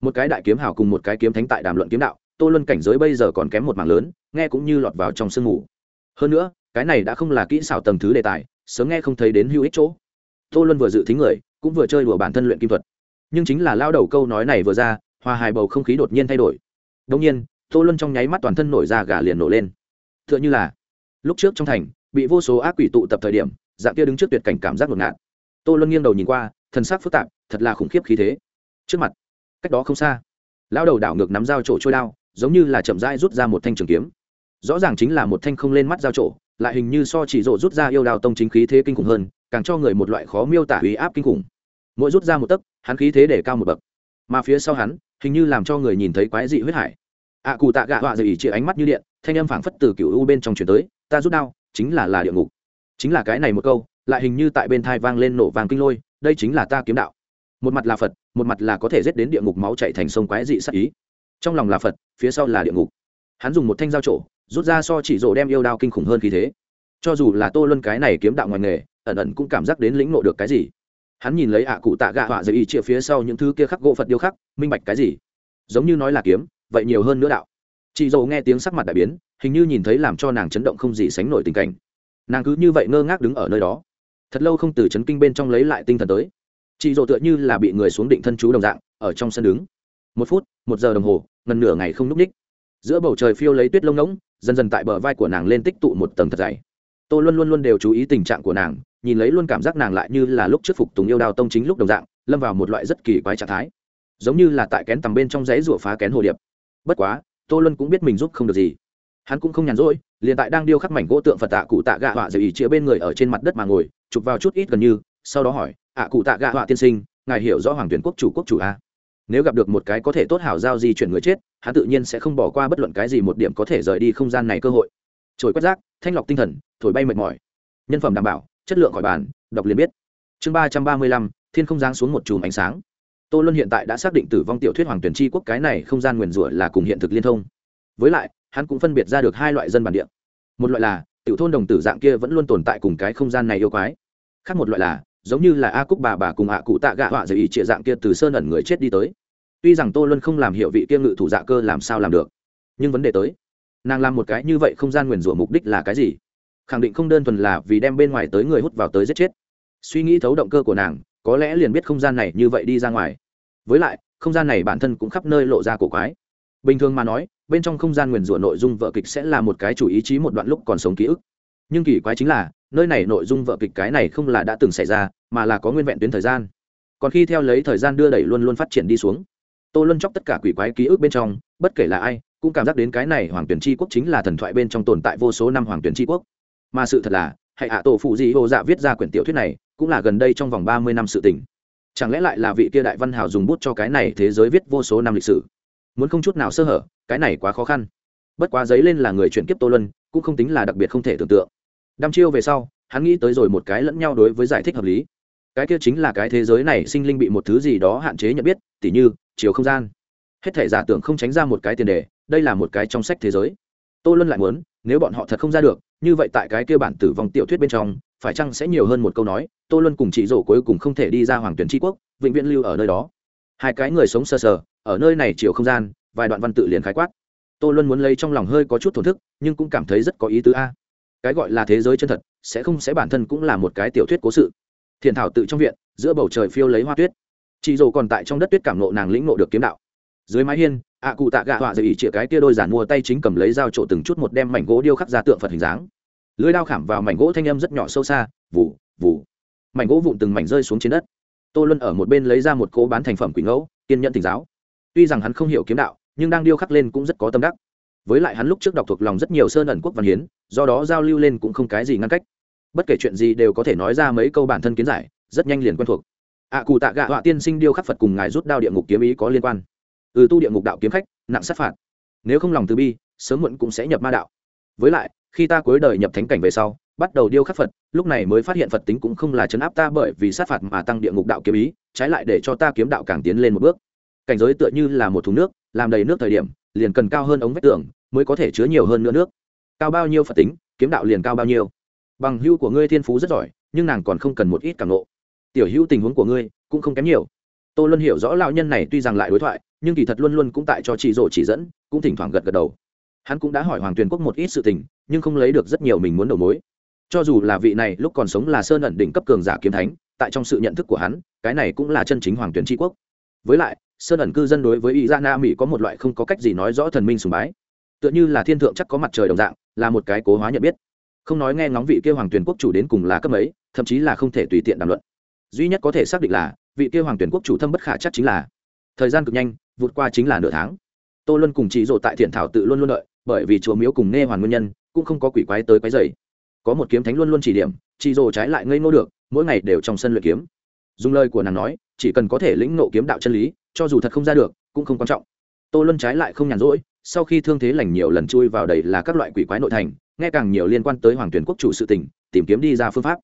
Một cái đại kiếm hào cùng một cái kiếm thánh tại đàm luận kiếm đạo, tô luân cảnh giới bây giờ còn kém một mảng lớn, nghe cũng như lọt vào trong sương mù. Hơn nữa, cái này đã không là kỹ xảo tầng thứ đề tài, sớm nghe không thấy đến hữu ích chỗ. Tô luân vừa dự thính người, cũng vừa chơi đùa bản thân luyện kim thuật. Nhưng chính là lao đầu câu nói này vừa ra, hòa hài bầu không khí đột nhiên thay đổi. Đông nhiên, tô luân trong nháy mắt toàn thân nổi ra gà liền nổ lên. T h ư ợ n h ư là, lúc trước trong thành, bị vô số ác quỷ tụ tập thời điểm dạng kia đứng trước tuyệt cảnh cảm giác ngột ngạt. Tô luân nghiêng đầu nhìn qua thân xác phức tạp, thật là khủng khiếp khí thế. Trước mặt, cách đó không xa lao đầu đảo ngược nắm dao trổ trôi đao, giống như là chậm rãi rút ra một thanh trường kiếm. Rõ ràng chính là một thanh không lên mắt dao trổ lại hình như so chỉ rộ rút ra yêu đào tông chính khí thế kinh khủng hơn, càng cho người một loại khó miêu tả uy áp kinh khủng. Mỗi rút ra một tấc, hắn khí thế để cao một bậc. Mà phía sau hắn, hình như làm cho người nhìn thấy quái dị huyết hải. Ạ cụ tạ gạ họa dậy chĩa ánh mắt như điện, thanh âm phảng phất từ cựu u bên trong chuyển tới, ta rút đao, chính là là địa ngục chính là cái này một câu, lại hình như tại bên thai vang lên nổ vàng kinh lôi, đây chính là ta kiếm đạo. Một mặt là phật, một mặt là có thể giết đến địa ngục máu chạy thành sông quái dị sắc ý. Trong lòng là phật, phía sau là địa ngục. Hắn dùng một thanh dao trổ, rút ra so chỉ rổ đem yêu đao kinh khủng hơn khí thế. Cho dù là tô luân cái này kiếm đạo ngoài nghề, ẩn ẩn cũng cảm giác đến lĩnh nộ được cái gì. Hắn nhìn lấy ạ cụ tạ gạ họa dây y chia phía sau những thứ kia khắc gỗ phật điêu khắc, minh bạch cái gì? Giống như nói là kiếm, vậy nhiều hơn nữa đạo. Chị dầu nghe tiếng sắc mặt đại biến, hình như nhìn thấy làm cho nàng chấn động không gì sánh nổi tình cảnh nàng cứ như vậy ngơ ngác đứng ở nơi đó. Thật lâu không từ chấn kinh bên trong lấy lại tinh thần tới. Chị dỗ tựa như là bị người xuống định thân chú đồng dạng, ở trong sân đứng. Một phút, một giờ đồng hồ gần nửa ngày không n ú c ních. Giữa bầu trời phiêu lấy tuyết lông ngỗng, dần dần tại bờ vai của nàng lên tích tụ một tầng thật dày. Tôi luôn luôn luôn đều chú ý tình trạng của nàng, nhìn lấy luôn cảm giác nàng lại như là lúc trước phục tùng yêu đào tông chính lúc đồng dạng, lâm vào một loại rất kỳ quái trạng thái. Giống như là tại kén tầm bên trong giấy rủa phá kén hồ điệp. Bất quá, tô luân cũng biết mình giúp không được gì. Hắn cũng không nhàn rỗi liền tại đang điêu khắc mảnh gỗ tượng phật tạ cụ tạ gạ họa dày ý chĩa bên người ở trên mặt đất mà ngồi, chụp vào chút ít gần như, sau đó hỏi, ạ cụ tạ gạ họa tiên sinh, ngài hiểu rõ hoàng tuyển quốc chủ quốc chủ a? Nếu gặp được một cái có thể tốt hảo giao di chuyển người chết, hắn tự nhiên sẽ không bỏ qua bất luận cái gì một điểm có thể rời đi không gian này cơ hội. Trồi quét rác, thanh lọc tinh thần, thổi bay mệt mỏi. Nhân phẩm đảm bảo, chất lượng khỏi bàn, đọc liền biết. Chương ba trăm ba mươi lăm, thiên không giáng xuống một chùm ánh sáng. Tô luân hiện tại đã xác định tử vong tiểu thuyết hoàng tuyển tri quốc cái này không gian nguyền rủa là cùng hiện thực liên thông. Với lại hắn cũng phân biệt ra được hai loại dân bản địa. Một loại là, tiểu thôn đồng tử dạng kia vẫn luôn tồn tại cùng cái không gian này yêu quái. Khác một loại là, giống như là a cúc bà bà cùng ạ cụ tạ gạ họa dạy ý trịa dạng kia từ sơn ẩn người chết đi tới. Tuy rằng tô luân không làm hiệu vị kia ngự thủ dạ cơ làm sao làm được, nhưng vấn đề tới, nàng làm một cái như vậy không gian nguyền rủa mục đích là cái gì? Khẳng định không đơn thuần là vì đem bên ngoài tới người hút vào tới giết chết. Suy nghĩ thấu động cơ của nàng, có lẽ liền biết không gian này như vậy đi ra ngoài. Với lại, không gian này bản thân cũng khắp nơi lộ ra cổ quái. Bình thường mà nói bên trong không gian nguyền rủa nội dung vợ kịch sẽ là một cái chủ ý chí một đoạn lúc còn sống ký ức. Nhưng kỳ quái chính là, nơi này nội dung vợ kịch cái này không là đã từng xảy ra, mà là có nguyên vẹn tuyến thời gian. Còn khi theo lấy thời gian đưa đẩy luôn luôn phát triển đi xuống. Tô luân chóc tất cả quỷ quái ký ức bên trong, bất kể là ai, cũng cảm giác đến cái này hoàng tuyển tri quốc chính là thần thoại bên trong tồn tại vô số năm hoàng tuyển tri quốc. Mà sự thật là, hãy hạ tổ phụ dị ô dạ viết ra quyển tiểu thuyết này, cũng là gần đây trong vòng ba mươi năm sự tình. Chẳng lẽ lại là vị kia đại văn hào dùng bút cho cái này thế giới viết vô số năm lịch sử? Muốn không chút nào sơ hở cái này quá khó khăn. Bất quá giấy lên là người chuyển kiếp tô luân, cũng không tính là đặc biệt không thể tưởng tượng. Đăm chiêu về sau, hắn nghĩ tới rồi một cái lẫn nhau đối với giải thích hợp lý. Cái kia chính là cái thế giới này sinh linh bị một thứ gì đó hạn chế nhận biết, tỉ như, chiều không gian. Hết thể giả tưởng không tránh ra một cái tiền đề, đây là một cái trong sách thế giới. Tô luân lại muốn, nếu bọn họ thật không ra được, như vậy tại cái kia bản tử vong tiểu thuyết bên trong, phải chăng sẽ nhiều hơn một câu nói, tô luân cùng chị rổ cuối cùng không thể đi ra hoàng tuyển tri quốc, vĩnh viễn lưu ở nơi đó. Hai cái người sống sờ sờ, ở nơi này chiều không gian vài đoạn văn tự liền khái quát. Tô luân muốn lấy trong lòng hơi có chút thổn thức, nhưng cũng cảm thấy rất có ý tứ a. Cái gọi là thế giới chân thật, sẽ không sẽ bản thân cũng là một cái tiểu thuyết cố sự. Thiền thảo tự trong viện, giữa bầu trời phiêu lấy hoa tuyết. Chị dồ còn tại trong đất tuyết cảm nộ nàng lĩnh nộ được kiếm đạo. Dưới mái hiên ạ cụ tạ gạ họa dậy chĩa cái kia đôi giản mua tay chính cầm lấy dao trộn từng chút một đem mảnh gỗ điêu khắc ra tượng phật hình dáng. Lưới đao khảm vào mảnh gỗ thanh âm rất nhỏ sâu xa vụ vụ mảnh gỗ vụn từng mảnh rơi xuống trên đất. Tô luân ở một bên lấy ra một cỗ bán thành phẩm quỷ ngẫu, kiên nhận tỉnh giáo. Tuy rằng hắn không hiểu kiếm đạo nhưng đang điêu khắc lên cũng rất có tâm đắc. Với lại hắn lúc trước đọc thuộc lòng rất nhiều sơn ẩn quốc văn hiến do đó giao lưu lên cũng không cái gì ngăn cách. Bất kể chuyện gì đều có thể nói ra mấy câu bản thân kiến giải rất nhanh liền quen thuộc. Ạ à, cụ tạ gạ họa tiên sinh điêu khắc phật cùng ngài rút đao địa ngục kiếm ý có liên quan. Ừ tu địa ngục đạo kiếm khách nặng sát phạt. Nếu không lòng từ bi sớm muộn cũng sẽ nhập ma đạo. Với lại khi ta cuối đời nhập thánh cảnh về sau bắt đầu điêu khắc phật lúc này mới phát hiện phật tính cũng không là chấn áp ta bởi vì sát phạt mà tăng địa ngục đạo kiếm ý trái lại để cho ta kiếm đạo càng tiến lên một bước cảnh giới tựa như là một thùng nước, làm đầy nước thời điểm, liền cần cao hơn ống vách tường, mới có thể chứa nhiều hơn nữa nước. Cao bao nhiêu phật tính, kiếm đạo liền cao bao nhiêu. Bằng hưu của ngươi thiên phú rất giỏi, nhưng nàng còn không cần một ít cảm nộ tiểu hữu tình huống của ngươi cũng không kém nhiều. Tôi luôn hiểu rõ lão nhân này tuy rằng lại đối thoại, nhưng kỳ thật luôn luôn cũng tại cho chị rộ chỉ dẫn, cũng thỉnh thoảng gật gật đầu. Hắn cũng đã hỏi hoàng tuyền quốc một ít sự tình, nhưng không lấy được rất nhiều mình muốn đầu mối. Cho dù là vị này lúc còn sống là sơn ẩn đỉnh cấp cường giả kiếm thánh, tại trong sự nhận thức của hắn, cái này cũng là chân chính hoàng tuyển tri quốc. Với lại sơn ẩn cư dân đối với ý ra na mỹ có một loại không có cách gì nói rõ thần minh sùng bái. Tựa như là thiên thượng chắc có mặt trời đồng dạng, là một cái cố hóa nhận biết. Không nói nghe ngóng vị kia hoàng tuyển quốc chủ đến cùng là cấp ấy thậm chí là không thể tùy tiện đàm luận. Duy nhất có thể xác định là, vị kia hoàng tuyển quốc chủ thâm bất khả chắc chính là, thời gian cực nhanh, vượt qua chính là nửa tháng. Tô luân cùng chị rộ tại thiện thảo tự luôn luôn đợi, bởi vì chùa miếu cùng nghe hoàn nguyên nhân, cũng không có quỷ quái tới quái dày có một kiếm thánh luôn luôn chỉ điểm chị rộ trái lại ngây ngô được, mỗi ngày đều trong sân luyện kiếm. Dùng lời của nàng nói, chỉ cần có thể lĩnh nộ kiếm đạo chân lý cho dù thật không ra được, cũng không quan trọng. Tô luân trái lại không nhàn rỗi, sau khi thương thế lành nhiều lần chui vào đầy là các loại quỷ quái nội thành, nghe càng nhiều liên quan tới hoàng tuyển quốc chủ sự tỉnh tìm kiếm đi ra phương pháp.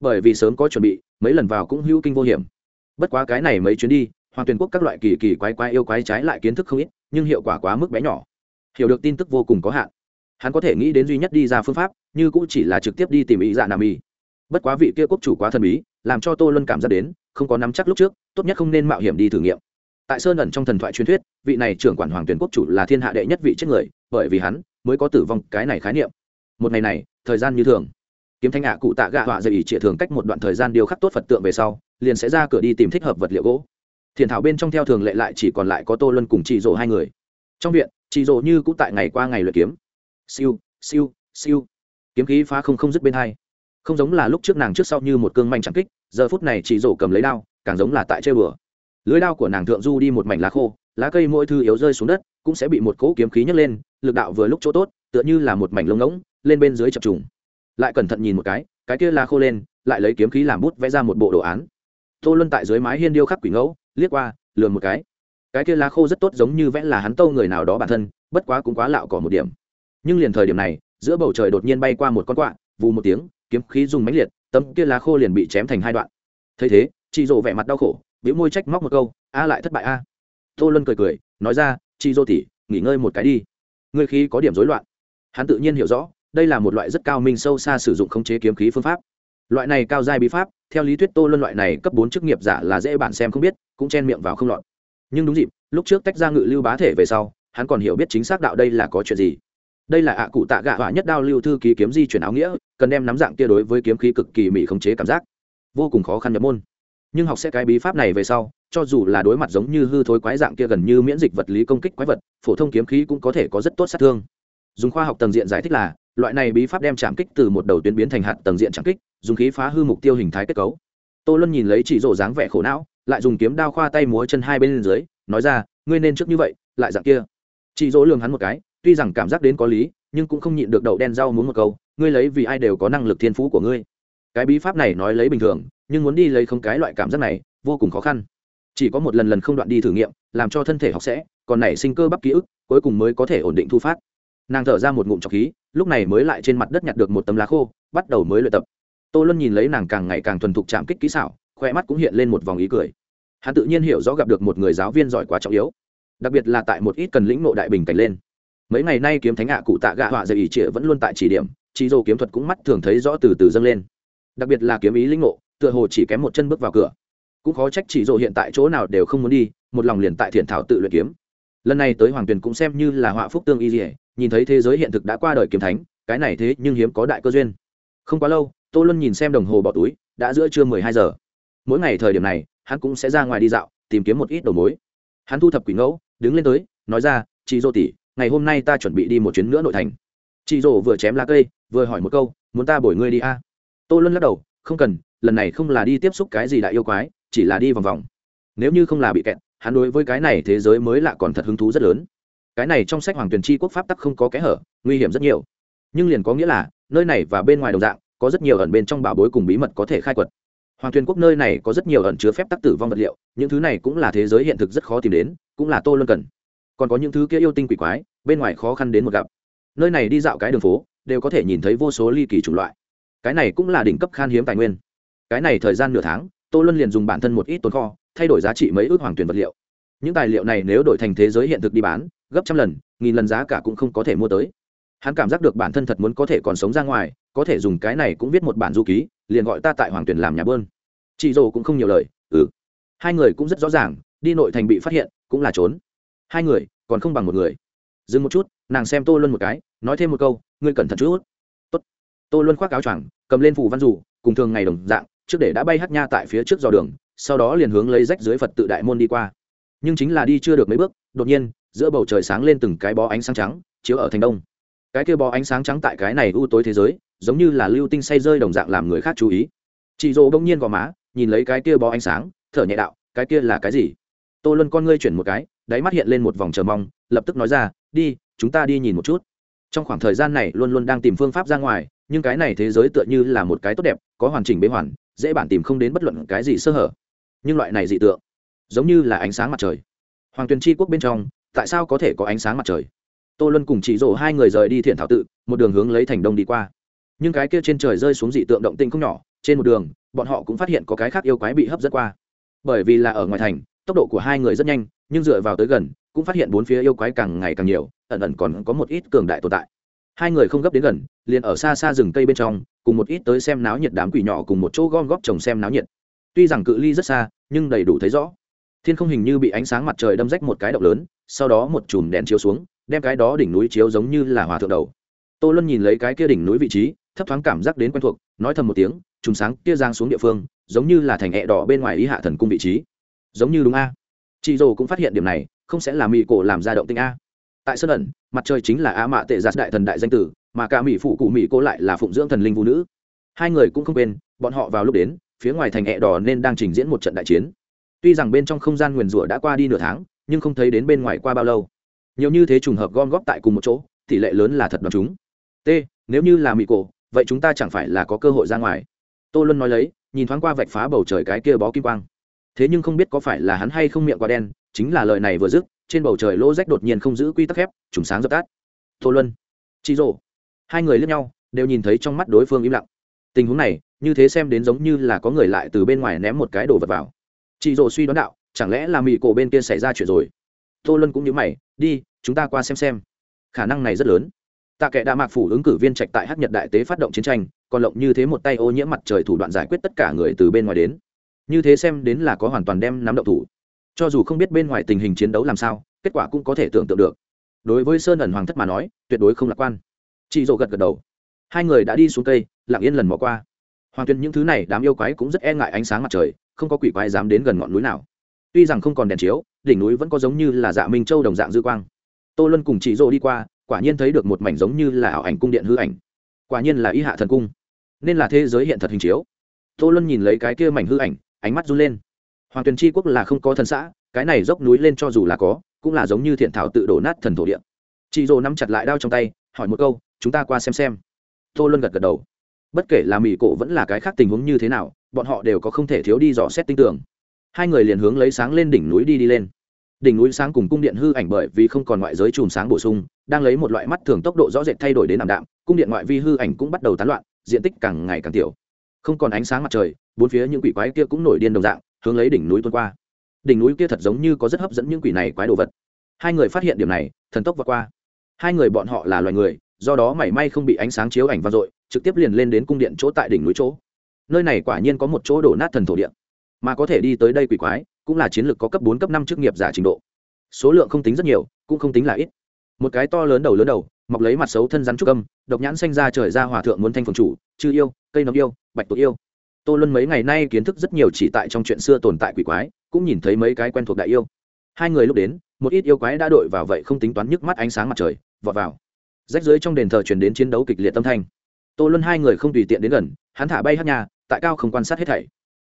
Bởi vì sớm có chuẩn bị, mấy lần vào cũng hữu kinh vô hiểm. Bất quá cái này mấy chuyến đi, hoàng tuyển quốc các loại kỳ kỳ quái quái yêu quái trái lại kiến thức không ít, nhưng hiệu quả quá mức bé nhỏ. Hiểu được tin tức vô cùng có hạn. Hắn có thể nghĩ đến duy nhất đi ra phương pháp, như cũng chỉ là trực tiếp đi tìm ý dạ nam y bất quá vị kia quốc chủ quá thần bí, làm cho tô luân cảm giác đến, không có nắm chắc lúc trước, tốt nhất không nên mạo hiểm đi thử nghiệm tại sơn ẩn trong thần thoại truyền thuyết, vị này trưởng quản hoàng tuyển quốc chủ là thiên hạ đệ nhất vị chết người, bởi vì hắn mới có tử vong, cái này khái niệm. Một ngày này, thời gian như thường. Kiếm thanh ạ cụ tạ gạ họa dạy ỉ trịa thường cách một đoạn thời gian điều khắc tốt phật tượng về sau, liền sẽ ra cửa đi tìm thích hợp vật liệu gỗ. Thiền thảo bên trong theo thường lệ lại chỉ còn lại có tô luân cùng chị rỗ hai người. Trong viện chị rỗ như cũng tại ngày qua ngày luyện kiếm. Siêu siêu siêu. Kiếm khí phá không không dứt bên hai. Không giống là lúc trước nàng trước sau như một cương manh trắng kích, giờ phút này chị rỗ cầm lấy đao, càng giống là tại chơi bừa lưới đao của nàng thượng du đi một mảnh lá khô, lá cây mỗi thư yếu rơi xuống đất, cũng sẽ bị một cỗ kiếm khí nhấc lên, lực đạo vừa lúc chỗ tốt, tựa như là một mảnh lông ngỗng, lên bên dưới chập trùng. Lại cẩn thận nhìn một cái cái kia lá khô lên, lại lấy kiếm khí làm bút vẽ ra một bộ đồ án. Tô luân tại dưới mái hiên điêu khắc quỷ ngẫu, liếc qua lườn một cái. Cái kia lá khô rất tốt giống như vẽ là hắn tâu người nào đó bản thân, bất quá cũng quá lạo cỏ một điểm. Nhưng liền thời điểm này, giữa bầu trời đột nhiên bay qua một con quạ, vù một tiếng, kiếm khí dùng mãnh liệt, tấm kia lá khô liền bị chém thành hai đoạn. Thấy thế chị rộ vẻ mặt đau khổ biểu môi trách móc một câu, a lại thất bại a. Tô luân cười cười, nói ra chị dô tỉ nghỉ ngơi một cái đi. Ngươi khí có điểm rối loạn. Hắn tự nhiên hiểu rõ, đây là một loại rất cao minh sâu xa sử dụng khống chế kiếm khí phương pháp. Loại này cao giai bí pháp, theo lý thuyết tô luân loại này cấp bốn chức nghiệp giả là dễ bản xem không biết, cũng chen miệng vào không lọt. Nhưng đúng dịp, lúc trước tách ra ngự lưu bá thể về sau, hắn còn hiểu biết chính xác đạo đây là có chuyện gì. Đây là ạ cụ tạ gạ hỏa nhất đao lưu thư ký kiếm di chuyển áo nghĩa, cần đem nắm dạng kia đối với kiếm khí cực kỳ mỹ khống chế cảm giác. Vô cùng khó khăn nhập môn nhưng học sẽ cái bí pháp này về sau, cho dù là đối mặt giống như hư thối quái dạng kia gần như miễn dịch vật lý công kích quái vật, phổ thông kiếm khí cũng có thể có rất tốt sát thương. Dùng khoa học tầng diện giải thích là, loại này bí pháp đem chạm kích từ một đầu tuyến biến thành hạt tầng diện chạm kích, dùng khí phá hư mục tiêu hình thái kết cấu. Tô luân nhìn lấy chỉ rổ dáng vẻ khổ não, lại dùng kiếm đao khoa tay múa chân hai bên dưới, nói ra, ngươi nên trước như vậy, lại dạng kia. Chị dỗ lường hắn một cái, tuy rằng cảm giác đến có lý, nhưng cũng không nhịn được đậu đen rau muốn một câu, ngươi lấy vì ai đều có năng lực thiên phú của ngươi. Cái bí pháp này nói lấy bình thường nhưng muốn đi lấy không cái loại cảm giác này, vô cùng khó khăn. Chỉ có một lần lần không đoạn đi thử nghiệm, làm cho thân thể học sẽ, còn nảy sinh cơ bắp ký ức, cuối cùng mới có thể ổn định thu phát. Nàng thở ra một ngụm trọc khí, lúc này mới lại trên mặt đất nhặt được một tấm lá khô, bắt đầu mới luyện tập. Tô luân nhìn lấy nàng càng ngày càng thuần thục chạm kích kỹ xảo khoe mắt cũng hiện lên một vòng ý cười. Hắn tự nhiên hiểu rõ gặp được một người giáo viên giỏi quá trọng yếu, đặc biệt là tại một ít cần lĩnh nộ đại bình cảnh lên. Mấy ngày nay kiếm thánh ạ cụ tạ gạ họa dạy ỉ trịa vẫn luôn tại chỉ điểm chỉ dô kiếm thuật cũng mắt thường thấy rõ từ từ dâng lên. Đặc biệt là kiếm ý lĩnh nộ tựa hồ chỉ kém một chân bước vào cửa. Cũng khó trách chỉ dô hiện tại chỗ nào đều không muốn đi, một lòng liền tại thiện thảo tự luyện kiếm. Lần này tới hoàng tuyền cũng xem như là họa phúc tương y dỉa nhìn thấy thế giới hiện thực đã qua đời kiếm thánh, cái này thế nhưng hiếm có đại cơ duyên. Không quá lâu, tô luân nhìn xem đồng hồ bỏ túi, đã giữa trưa mười hai giờ. Mỗi ngày thời điểm này, hắn cũng sẽ ra ngoài đi dạo, tìm kiếm một ít đầu mối. Hắn thu thập quỷ ngẫu, đứng lên tới, nói ra chị dô tỉ ngày hôm nay ta chuẩn bị đi một chuyến nữa nội thành. Chị dô vừa chém lá cây, vừa hỏi một câu, muốn ta bổi ngươi đi a? À? tô luân lắc đầu, không cần lần này không là đi tiếp xúc cái gì đại yêu quái, chỉ là đi vòng vòng. Nếu như không là bị kẹt, hắn đối với cái này thế giới mới lạ còn thật hứng thú rất lớn. Cái này trong sách hoàng tuyền chi quốc pháp tắc không có kẽ hở, nguy hiểm rất nhiều. Nhưng liền có nghĩa là, nơi này và bên ngoài đồng dạng, có rất nhiều ẩn bên trong bảo bối cùng bí mật có thể khai quật. Hoàng tuyền quốc nơi này có rất nhiều ẩn chứa phép tắc tử vong vật liệu, những thứ này cũng là thế giới hiện thực rất khó tìm đến, cũng là tô luân cần. Còn có những thứ kia yêu tinh quỷ quái, bên ngoài khó khăn đến một gặp. Nơi này đi dạo cái đường phố, đều có thể nhìn thấy vô số ly kỳ chủng loại. Cái này cũng là đỉnh cấp khan hiếm tài nguyên cái này thời gian nửa tháng, tô luân liền dùng bản thân một ít tồn kho, thay đổi giá trị mấy ước hoàng tuyển vật liệu. Những tài liệu này nếu đổi thành thế giới hiện thực đi bán, gấp trăm lần, nghìn lần giá cả cũng không có thể mua tới. Hắn cảm giác được bản thân thật muốn có thể còn sống ra ngoài, có thể dùng cái này cũng viết một bản du ký, liền gọi ta tại hoàng tuyển làm nhà bơn. Chị dồ cũng không nhiều lời ừ. Hai người cũng rất rõ ràng, đi nội thành bị phát hiện, cũng là trốn. Hai người, còn không bằng một người. Dừng một chút, nàng xem tô luân một cái, nói thêm một câu, ngươi cẩn thận chút. Tốt. Tô luân khoác áo choàng, cầm lên phủ văn rủ cùng thường ngày đồng dạng trước để đã bay hát nha tại phía trước dò đường, sau đó liền hướng lấy rách dưới phật tự đại môn đi qua. Nhưng chính là đi chưa được mấy bước, đột nhiên, giữa bầu trời sáng lên từng cái bó ánh sáng trắng, chiếu ở thành đông. Cái kia bó ánh sáng trắng tại cái này u tối thế giới, giống như là lưu tinh say rơi đồng dạng làm người khác chú ý. Chị dỗ bỗng nhiên gò má, nhìn lấy cái kia bó ánh sáng, thở nhẹ đạo, cái kia là cái gì? Tô luân con ngươi chuyển một cái, đáy mắt hiện lên một vòng chờ mong, lập tức nói ra, đi, chúng ta đi nhìn một chút. Trong khoảng thời gian này luôn luôn đang tìm phương pháp ra ngoài nhưng cái này thế giới tựa như là một cái tốt đẹp, có hoàn chỉnh bế hoàn, dễ bản tìm không đến bất luận cái gì sơ hở. Nhưng loại này dị tượng, giống như là ánh sáng mặt trời. Hoàng tuyền tri quốc bên trong, tại sao có thể có ánh sáng mặt trời? Tô luân cùng chỉ rổ hai người rời đi thiện thảo tự, một đường hướng lấy thành đông đi qua. Nhưng cái kia trên trời rơi xuống dị tượng động tinh không nhỏ, trên một đường, bọn họ cũng phát hiện có cái khác yêu quái bị hấp dẫn qua. Bởi vì là ở ngoài thành, tốc độ của hai người rất nhanh, nhưng dựa vào tới gần, cũng phát hiện bốn phía yêu quái càng ngày càng nhiều, ẩn ẩn còn có một ít cường đại tồn tại hai người không gấp đến gần, liền ở xa xa rừng cây bên trong, cùng một ít tới xem náo nhiệt đám quỷ nhỏ cùng một chỗ gom góp chồng xem náo nhiệt. Tuy rằng cự ly rất xa, nhưng đầy đủ thấy rõ. Thiên không hình như bị ánh sáng mặt trời đâm rách một cái động lớn, sau đó một chùm đèn chiếu xuống, đem cái đó đỉnh núi chiếu giống như là hòa thượng đầu. Tô luân nhìn lấy cái kia đỉnh núi vị trí, thấp thoáng cảm giác đến quen thuộc, nói thầm một tiếng, chùm sáng kia giang xuống địa phương, giống như là thành hẹ đỏ bên ngoài ý hạ thần cung vị trí. Giống như đúng a. Chị dồ cũng phát hiện điểm này, không sẽ là mỹ cổ làm ra động tinh a tại sân ẩn, mặt trời chính là á mạ tệ giặt đại thần đại danh tử, mà cả mỹ phụ cụ mỹ cô lại là phụng dưỡng thần linh vũ nữ. Hai người cũng không quên, bọn họ vào lúc đến, phía ngoài thành hẹ đỏ nên đang trình diễn một trận đại chiến. Tuy rằng bên trong không gian nguyền rủa đã qua đi nửa tháng, nhưng không thấy đến bên ngoài qua bao lâu. Nhiều như thế trùng hợp gom góp tại cùng một chỗ, tỷ lệ lớn là thật đoán chúng. T, nếu như là mỹ cổ, vậy chúng ta chẳng phải là có cơ hội ra ngoài. Tô luân nói lấy, nhìn thoáng qua vạch phá bầu trời cái kia bó kim quang. Thế nhưng không biết có phải là hắn hay không miệng quá đen, chính là lời này vừa dứt trên bầu trời lỗ rách đột nhiên không giữ quy tắc thép trùng sáng dập tắt. Tô luân chị rồ hai người lướt nhau, đều nhìn thấy trong mắt đối phương im lặng. Tình huống này, như thế xem đến giống như là có người lại từ bên ngoài ném một cái đồ vật vào. Chị rồ suy đoán đạo, chẳng lẽ là mỹ cổ bên kia xảy ra chuyện rồi? Tô luân cũng như mày, đi, chúng ta qua xem xem. Khả năng này rất lớn. Tạ kệ đa mạc phủ ứng cử viên trạch tại hát nhật đại tế phát động chiến tranh, còn lộng như thế một tay ô nhiễm mặt trời thủ đoạn giải quyết tất cả người từ bên ngoài đến. Như thế xem đến là có hoàn toàn đem nắm động thủ cho dù không biết bên ngoài tình hình chiến đấu làm sao, kết quả cũng có thể tưởng tượng được. Đối với sơn ẩn hoàng thất mà nói, tuyệt đối không lạc quan. Chị dỗ gật gật đầu. Hai người đã đi xuống cây, lặng yên lần mò qua. Hoàng tuyên những thứ này đám yêu quái cũng rất e ngại ánh sáng mặt trời, không có quỷ quái dám đến gần ngọn núi nào. Tuy rằng không còn đèn chiếu, đỉnh núi vẫn có giống như là dạ minh châu đồng dạng dư quang. Tô luân cùng chị dỗ đi qua, quả nhiên thấy được một mảnh giống như là ảo ảnh cung điện hư ảnh. Quả nhiên là y hạ thần cung. Nên là thế giới hiện thật hình chiếu. Tô luân nhìn lấy cái kia mảnh hư ảnh, ánh mắt run lên hoàng tuyền tri quốc là không có thần xã, cái này dốc núi lên cho dù là có, cũng là giống như thiện thảo tự đổ nát thần thổ địa. Chị Dô nắm chặt lại đao trong tay, hỏi một câu, chúng ta qua xem xem. Tô luân gật gật đầu. Bất kể là mỹ cổ vẫn là cái khác tình huống như thế nào, bọn họ đều có không thể thiếu đi dò xét tinh tưởng. Hai người liền hướng lấy sáng lên đỉnh núi đi đi lên. Đỉnh núi sáng cùng cung điện hư ảnh bởi vì không còn ngoại giới chùm sáng bổ sung, đang lấy một loại mắt thường tốc độ rõ rệt thay đổi đến ảm đạm, cung điện ngoại vi hư ảnh cũng bắt đầu tán loạn, diện tích càng ngày càng tiểu. Không còn ánh sáng mặt trời, bốn phía những quỷ quái kia cũng nổi điên đồng dạng hướng lấy đỉnh núi tuôn qua. Đỉnh núi kia thật giống như có rất hấp dẫn những quỷ này quái đồ vật. Hai người phát hiện điểm này, thần tốc vượt qua. Hai người bọn họ là loài người, do đó mảy may không bị ánh sáng chiếu ảnh vang dội, trực tiếp liền lên đến cung điện chỗ tại đỉnh núi chỗ. Nơi này quả nhiên có một chỗ đổ nát thần thổ điện mà có thể đi tới đây quỷ quái, cũng là chiến lược có cấp bốn, cấp năm chức nghiệp giả trình độ. Số lượng không tính rất nhiều, cũng không tính là ít. Một cái to lớn đầu lớn đầu, mọc lấy mặt xấu thân rắn trúc âm, độc nhãn xanh ra trời ra hòa thượng muốn thanh phường chủ, chư yêu, cây nấm yêu, bạch tuộc yêu tô luân mấy ngày nay kiến thức rất nhiều chỉ tại trong chuyện xưa tồn tại quỷ quái, cũng nhìn thấy mấy cái quen thuộc đại yêu. Hai người lúc đến, một ít yêu quái đã đội vào vậy không tính toán nhức mắt ánh sáng mặt trời, vọt vào. Rách dưới trong đền thờ chuyển đến chiến đấu kịch liệt tâm thanh. Tô luân hai người không tùy tiện đến gần, hắn thả bay hát nhà, tại cao không quan sát hết thảy.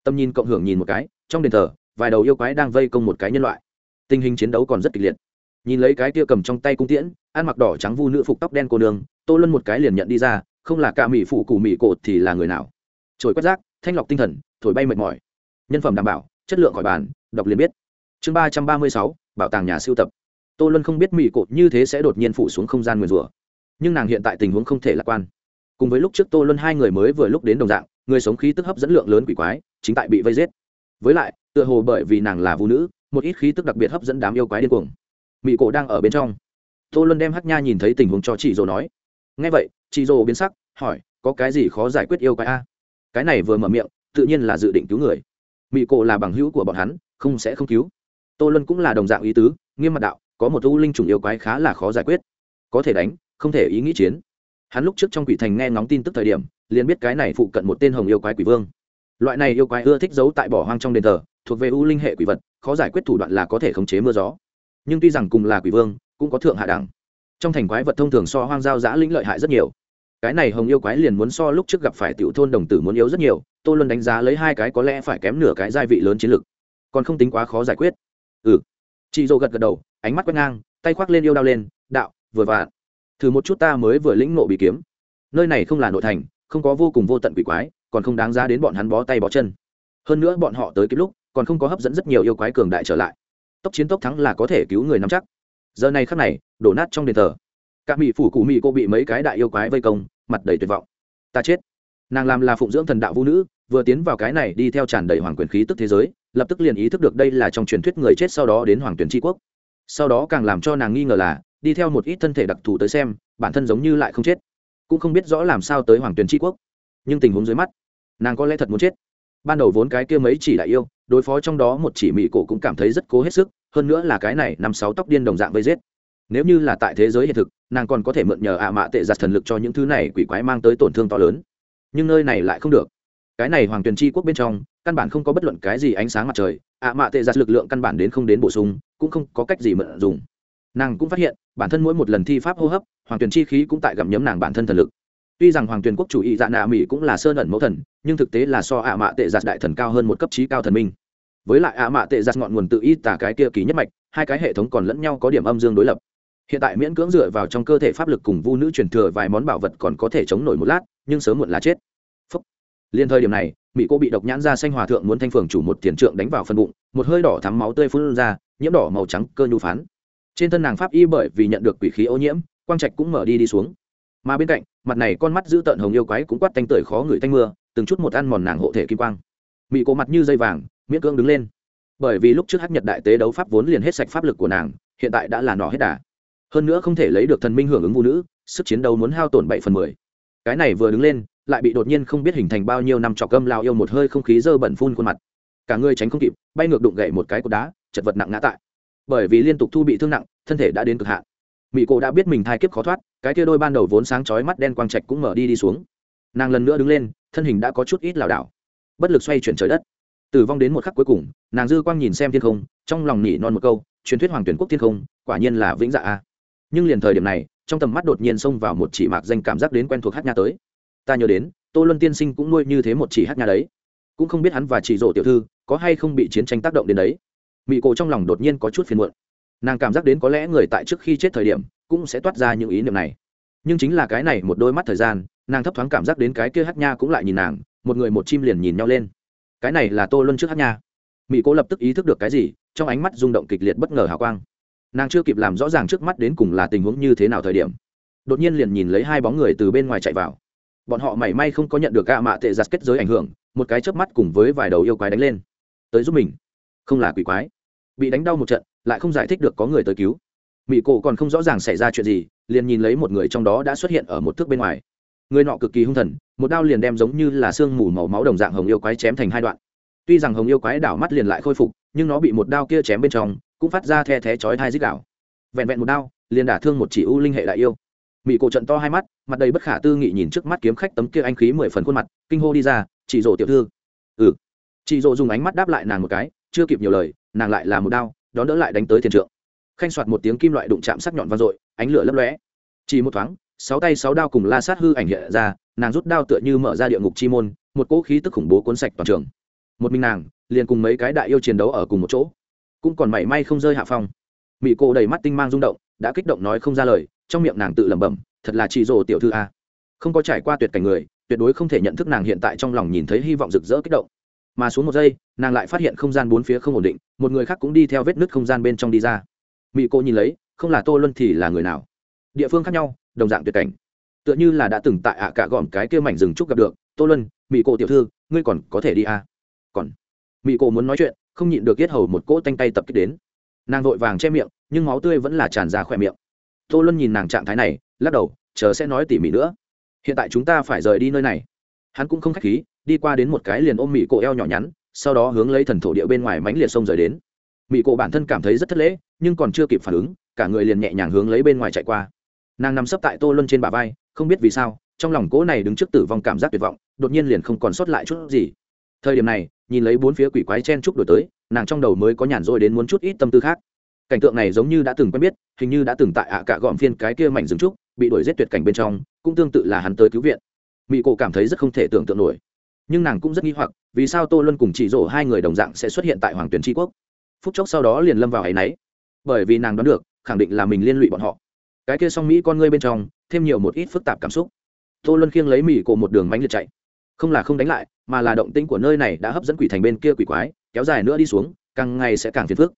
Tâm nhìn cộng hưởng nhìn một cái, trong đền thờ, vài đầu yêu quái đang vây công một cái nhân loại. Tình hình chiến đấu còn rất kịch liệt. Nhìn lấy cái kia cầm trong tay cung tiễn, ăn mặc đỏ trắng vu nữ phục tóc đen cô nương, tô luân một cái liền nhận đi ra, không là cả mỹ phụ cụ mỹ cột thì là người nào. Trồi quét rác thanh lọc tinh thần, thổi bay mệt mỏi. Nhân phẩm đảm bảo, chất lượng khỏi bàn, đọc liền biết. Chương ba trăm ba mươi sáu, bảo tàng nhà siêu tập. Tô luân không biết mỹ cột như thế sẽ đột nhiên phủ xuống không gian nguyền rủa, nhưng nàng hiện tại tình huống không thể lạc quan. Cùng với lúc trước tô luân hai người mới vừa lúc đến đồng dạng, người sống khí tức hấp dẫn lượng lớn quỷ quái, chính tại bị vây giết. Với lại, tựa hồ bởi vì nàng là vũ nữ, một ít khí tức đặc biệt hấp dẫn đám yêu quái điên cuồng. Mỹ cổ đang ở bên trong. Tô luân đem hát nha nhìn thấy tình huống cho chị dồ nói. Ngay vậy chị dồ biến sắc, hỏi, có cái gì khó giải quyết yêu quái a? Cái này vừa mở miệng, tự nhiên là dự định cứu người. Mỹ cổ là bằng hữu của bọn hắn, không sẽ không cứu. Tô luân cũng là đồng dạng ý tứ, nghiêm mặt đạo, có một u linh chủng yêu quái khá là khó giải quyết. Có thể đánh, không thể ý nghĩ chiến. Hắn lúc trước trong quỷ thành nghe ngóng tin tức thời điểm, liền biết cái này phụ cận một tên hồng yêu quái quỷ vương. Loại này yêu quái ưa thích giấu tại bỏ hoang trong đền thờ, thuộc về u linh hệ quỷ vật, khó giải quyết thủ đoạn là có thể khống chế mưa gió. Nhưng tuy rằng cùng là quỷ vương, cũng có thượng hạ đẳng. Trong thành quái vật thông thường so hoang giao giã lĩnh lợi hại rất nhiều cái này hồng yêu quái liền muốn so lúc trước gặp phải tiểu thôn đồng tử muốn yếu rất nhiều tô luân đánh giá lấy hai cái có lẽ phải kém nửa cái gia vị lớn chiến lược, còn không tính quá khó giải quyết. Ừ. Chị dô gật gật đầu ánh mắt quét ngang tay khoác lên yêu đao lên đạo vừa vạn thử một chút ta mới vừa lĩnh nộ bị kiếm. Nơi này không là nội thành không có vô cùng vô tận quỷ quái còn không đáng giá đến bọn hắn bó tay bó chân. Hơn nữa bọn họ tới kịp lúc còn không có hấp dẫn rất nhiều yêu quái cường đại trở lại. Tốc chiến tốc thắng là có thể cứu người nắm chắc. Giờ này khắc này đổ nát trong đền thờ các mỹ phủ cụ mỹ cô bị mấy cái đại yêu quái vây công, mặt đầy tuyệt vọng. Ta chết. Nàng làm là phụng dưỡng thần đạo vũ nữ, vừa tiến vào cái này đi theo tràn đầy hoàng quyền khí tức thế giới, lập tức liền ý thức được đây là trong truyền thuyết người chết sau đó đến hoàng tuyển tri quốc. Sau đó càng làm cho nàng nghi ngờ là, đi theo một ít thân thể đặc thù tới xem, bản thân giống như lại không chết. Cũng không biết rõ làm sao tới hoàng tuyển tri quốc. Nhưng tình huống dưới mắt, nàng có lẽ thật muốn chết. Ban đầu vốn cái kia mấy chỉ đại yêu, đối phó trong đó một chỉ mỹ cổ cũng cảm thấy rất cố hết sức, hơn nữa là cái này năm sáu tóc điên đồng dạng vây giết nếu như là tại thế giới hiện thực, nàng còn có thể mượn nhờ ạ mạ tệ giặt thần lực cho những thứ này quỷ quái mang tới tổn thương to lớn. Nhưng nơi này lại không được. Cái này hoàng tuyền tri quốc bên trong, căn bản không có bất luận cái gì ánh sáng mặt trời, ạ mạ tệ giặt lực lượng căn bản đến không đến bổ sung, cũng không có cách gì mượn dùng. Nàng cũng phát hiện, bản thân mỗi một lần thi pháp hô hấp, hoàng tuyền chi khí cũng tại gặm nhấm nàng bản thân thần lực. Tuy rằng hoàng tuyền quốc chủ ý dạ nạ mỹ cũng là sơn ẩn mẫu thần, nhưng thực tế là so ạ mạ tệ giặt đại thần cao hơn một cấp trí cao thần minh. Với lại ạ mạ tệ giặt ngọn nguồn tự y tả cái kia kỳ nhất mạch, hai cái hệ thống còn lẫn nhau có điểm âm dương đối lập hiện tại miễn cưỡng dựa vào trong cơ thể pháp lực cùng vu nữ truyền thừa vài món bảo vật còn có thể chống nổi một lát, nhưng sớm muộn là chết. Phúc. liên thời điểm này, mỹ cô bị độc nhãn ra xanh hòa thượng muốn thanh phường chủ một tiền trượng đánh vào phân bụng, một hơi đỏ thắm máu tươi phun ra, nhiễm đỏ màu trắng cơ nhu phán. Trên thân nàng pháp y bởi vì nhận được quỷ khí ô nhiễm, quang trạch cũng mở đi đi xuống. Mà bên cạnh, mặt này con mắt giữ tợn hồng yêu quái cũng quát tanh tưởi khó ngửi tanh mưa, từng chút một ăn mòn nàng hộ thể kim quang. Mỹ cô mặt như dây vàng, miễn cưỡng đứng lên. Bởi vì lúc trước hắc nhật đại tế đấu pháp vốn liền hết sạch pháp lực của nàng, hiện tại đã là nỏ hết đà hơn nữa không thể lấy được thần minh hưởng ứng vũ nữ, sức chiến đấu muốn hao tổn bảy phần mười. Cái này vừa đứng lên, lại bị đột nhiên không biết hình thành bao nhiêu năm trọc gâm lao yêu một hơi không khí dơ bẩn phun khuôn mặt. Cả người tránh không kịp, bay ngược đụng gậy một cái cột đá, chật vật nặng ngã tại. Bởi vì liên tục thu bị thương nặng, thân thể đã đến cực hạn. Mỹ cổ đã biết mình thai kiếp khó thoát, cái kia đôi ban đầu vốn sáng chói mắt đen quang trạch cũng mở đi đi xuống. Nàng lần nữa đứng lên, thân hình đã có chút ít lảo đảo. Bất lực xoay chuyển trời đất. Tử vong đến một khắc cuối cùng, nàng dư quang nhìn xem thiên không, trong lòng nhỉ non một câu, truyền thuyết hoàng tuyển quốc thiên không, quả nhiên là vĩnh dạ a nhưng liền thời điểm này, trong tầm mắt đột nhiên xông vào một chỉ mạc danh cảm giác đến quen thuộc hát nha tới. Ta nhớ đến, tô luân tiên sinh cũng nuôi như thế một chỉ hát nha đấy. Cũng không biết hắn và chỉ rộ tiểu thư có hay không bị chiến tranh tác động đến đấy. Mị cổ trong lòng đột nhiên có chút phiền muộn. Nàng cảm giác đến có lẽ người tại trước khi chết thời điểm cũng sẽ toát ra những ý niệm này. Nhưng chính là cái này một đôi mắt thời gian, nàng thấp thoáng cảm giác đến cái kia hát nha cũng lại nhìn nàng, một người một chim liền nhìn nhau lên. Cái này là tô luân trước hát nha. Mỹ cố lập tức ý thức được cái gì, trong ánh mắt rung động kịch liệt bất ngờ hào quang nàng chưa kịp làm rõ ràng trước mắt đến cùng là tình huống như thế nào thời điểm, đột nhiên liền nhìn lấy hai bóng người từ bên ngoài chạy vào. Bọn họ mảy may không có nhận được gạ mạ tệ giặt kết giới ảnh hưởng, một cái chớp mắt cùng với vài đầu yêu quái đánh lên. Tới giúp mình. Không là quỷ quái. Bị đánh đau một trận, lại không giải thích được có người tới cứu. Mỹ cổ còn không rõ ràng xảy ra chuyện gì, liền nhìn lấy một người trong đó đã xuất hiện ở một thước bên ngoài. Người nọ cực kỳ hung thần, một đao liền đem giống như là sương mù màu máu đồng dạng hồng yêu quái chém thành hai đoạn. Tuy rằng hồng yêu quái đảo mắt liền lại khôi phục, nhưng nó bị một đao kia chém bên trong cũng phát ra the thé chói thai dích đảo vẹn vẹn một đao, liền đả thương một chỉ u linh hệ đại yêu. Mỹ cổ trận to hai mắt, mặt đầy bất khả tư nghị nhìn trước mắt kiếm khách tấm kia anh khí mười phần khuôn mặt, kinh hô đi ra chị rổ tiểu thư. Ừ. Chị rổ dùng ánh mắt đáp lại nàng một cái, chưa kịp nhiều lời, nàng lại là một đao, đón đỡ lại đánh tới thiền trượng. Khanh soạt một tiếng kim loại đụng chạm sắc nhọn vang dội, ánh lửa lấp lóe. Chỉ một thoáng, sáu tay sáu đao cùng la sát hư ảnh hiện ra, nàng rút đao tựa như mở ra địa ngục chi môn, một cỗ khí tức khủng bố cuốn sạch toàn trường. Một mình nàng, liền cùng mấy cái đại yêu chiến đấu ở cùng một chỗ cũng còn mảy may không rơi hạ phong. Mỹ cô đầy mắt tinh mang rung động, đã kích động nói không ra lời, trong miệng nàng tự lẩm bẩm, thật là chị rồ tiểu thư a. Không có trải qua tuyệt cảnh người, tuyệt đối không thể nhận thức nàng hiện tại trong lòng nhìn thấy hy vọng rực rỡ kích động. Mà xuống một giây, nàng lại phát hiện không gian bốn phía không ổn định, một người khác cũng đi theo vết nứt không gian bên trong đi ra. Mỹ cô nhìn lấy, không là tô luân thì là người nào? Địa phương khác nhau, đồng dạng tuyệt cảnh. Tựa như là đã từng tại ạ cả gòm cái kia mảnh rừng trúc gặp được, tô luân mỹ cô tiểu thư, ngươi còn có thể đi à? còn. Mỹ cô muốn nói chuyện không nhịn được yết hầu một cỗ tanh tay tập kích đến. Nàng vội vàng che miệng, nhưng máu tươi vẫn là tràn ra khỏe miệng. Tô luân nhìn nàng trạng thái này, lắc đầu, chờ sẽ nói tỉ mỉ nữa. Hiện tại chúng ta phải rời đi nơi này. Hắn cũng không k h á c h khí, đi qua đến một cái liền ôm mỹ cổ eo nhỏ nhắn, sau đó hướng lấy thần thổ địa bên ngoài mánh liệt sông rời đến. Mỹ cổ bản thân cảm thấy rất thất lễ, nhưng còn chưa kịp phản ứng, cả người liền nhẹ nhàng hướng lấy bên ngoài chạy qua. Nàng nằm sấp tại tô luân trên bả vai, không biết vì sao, trong lòng cỗ này đứng trước tử vong cảm giác tuyệt vọng, đột nhiên liền không còn sót lại chút gì. Thời điểm này nhìn lấy bốn phía quỷ quái chen trúc đổi tới, nàng trong đầu mới có nhàn rỗi đến muốn chút ít tâm tư khác. Cảnh tượng này giống như đã từng quen biết, hình như đã từng tại ạ cả gọn phiên cái kia mảnh rừng trúc, bị đuổi giết tuyệt cảnh bên trong, cũng tương tự là hắn tới cứu viện. Mỹ cổ cảm thấy rất không thể tưởng tượng nổi. Nhưng nàng cũng rất nghi hoặc, vì sao tô luân cùng chị rổ hai người đồng dạng sẽ xuất hiện tại hoàng tuyển tri quốc? Phút chốc sau đó liền lâm vào áy náy. Bởi vì nàng đoán được, khẳng định là mình liên lụy bọn họ. Cái kia song mỹ con ngươi bên trong, thêm nhiều một ít phức tạp cảm xúc. Tô luân khiêng lấy mỹ cổ một đường mánh liệt chạy không là không đánh lại, mà là động tĩnh của nơi này đã hấp dẫn quỷ thành bên kia quỷ quái, kéo dài nữa đi xuống, càng ngày sẽ càng phiền phức.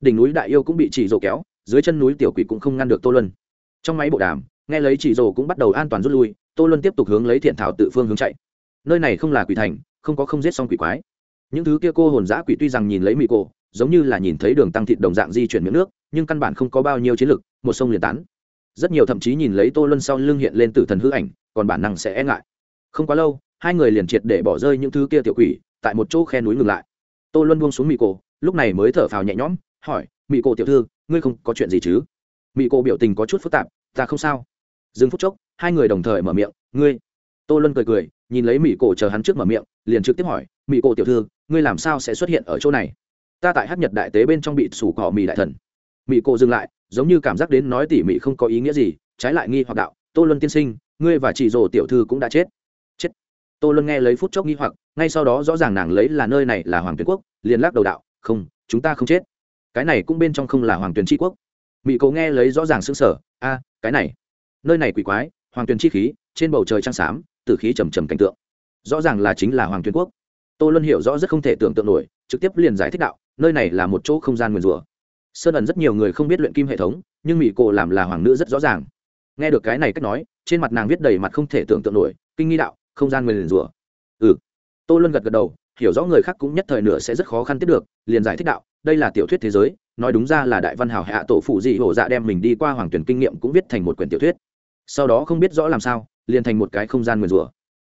Đỉnh núi đại yêu cũng bị chỉ rồ kéo, dưới chân núi tiểu quỷ cũng không ngăn được tô luân. Trong máy bộ đàm, nghe lấy chỉ rồ cũng bắt đầu an toàn rút lui, tô luân tiếp tục hướng lấy thiện thảo tự phương hướng chạy. Nơi này không là quỷ thành, không có không giết xong quỷ quái. Những thứ kia cô hồn giã quỷ tuy rằng nhìn lấy mỹ cổ, giống như là nhìn thấy đường tăng thịt đồng dạng di chuyển miệng nước, nhưng căn bản không có bao nhiêu chiến lực, một sông liền tán. Rất nhiều thậm chí nhìn lấy tô luân sau lưng hiện lên tử thần hư ảnh, còn bản năng sẽ e ngại. Không quá lâu hai người liền triệt để bỏ rơi những thứ kia tiểu quỷ, tại một chỗ khe núi ngừng lại. Tô luân buông xuống mỹ cổ, lúc này mới thở phào nhẹ nhõm, hỏi mỹ cổ tiểu thư, ngươi không có chuyện gì chứ? Mỹ cổ biểu tình có chút phức tạp, ta không sao. Dừng phút chốc, hai người đồng thời mở miệng, ngươi? Tô luân cười cười, nhìn lấy mỹ cổ chờ hắn trước mở miệng, liền trực tiếp hỏi mỹ cổ tiểu thư, ngươi làm sao sẽ xuất hiện ở chỗ này? Ta tại hát nhật đại tế bên trong bị sủ cỏ mì đại thần. Mỹ cổ dừng lại, giống như cảm giác đến nói tỉ mị không có ý nghĩa gì, trái lại nghi hoặc đạo, tô luân tiên sinh, ngươi và chị rồ tiểu thư cũng đã chết tô luân nghe lấy phút chốc nghi hoặc, ngay sau đó rõ ràng nàng lấy là nơi này là hoàng tuyến quốc, liền lắc đầu đạo, không, chúng ta không chết. Cái này cũng bên trong không là hoàng tuyến tri quốc. Mỹ cầu nghe lấy rõ ràng xứng sở a, cái này, nơi này quỷ quái, hoàng tuyến chi khí, trên bầu trời trăng xám, tử khí trầm trầm cảnh tượng. Rõ ràng là chính là hoàng tuyến quốc. Tô luân hiểu rõ rất không thể tưởng tượng nổi, trực tiếp liền giải thích đạo, nơi này là một chỗ không gian nguyền rủa. Sơn ẩn rất nhiều người không biết luyện kim hệ thống, nhưng mỹ cổ làm là hoàng nữ rất rõ ràng. Nghe được cái này cách nói, trên mặt nàng viết đầy mặt không thể tưởng tượng nổi, kinh nghi đạo không gian nguyền rủa. Ừ. Tô luân gật gật đầu, hiểu rõ người khác cũng nhất thời nửa sẽ rất khó khăn tiếp được, liền giải thích đạo, đây là tiểu thuyết thế giới, nói đúng ra là đại văn hào hạ tổ phụ dị hổ dạ đem mình đi qua hoàng tuyển kinh nghiệm cũng viết thành một quyển tiểu thuyết. Sau đó không biết rõ làm sao, liền thành một cái không gian nguyền rủa.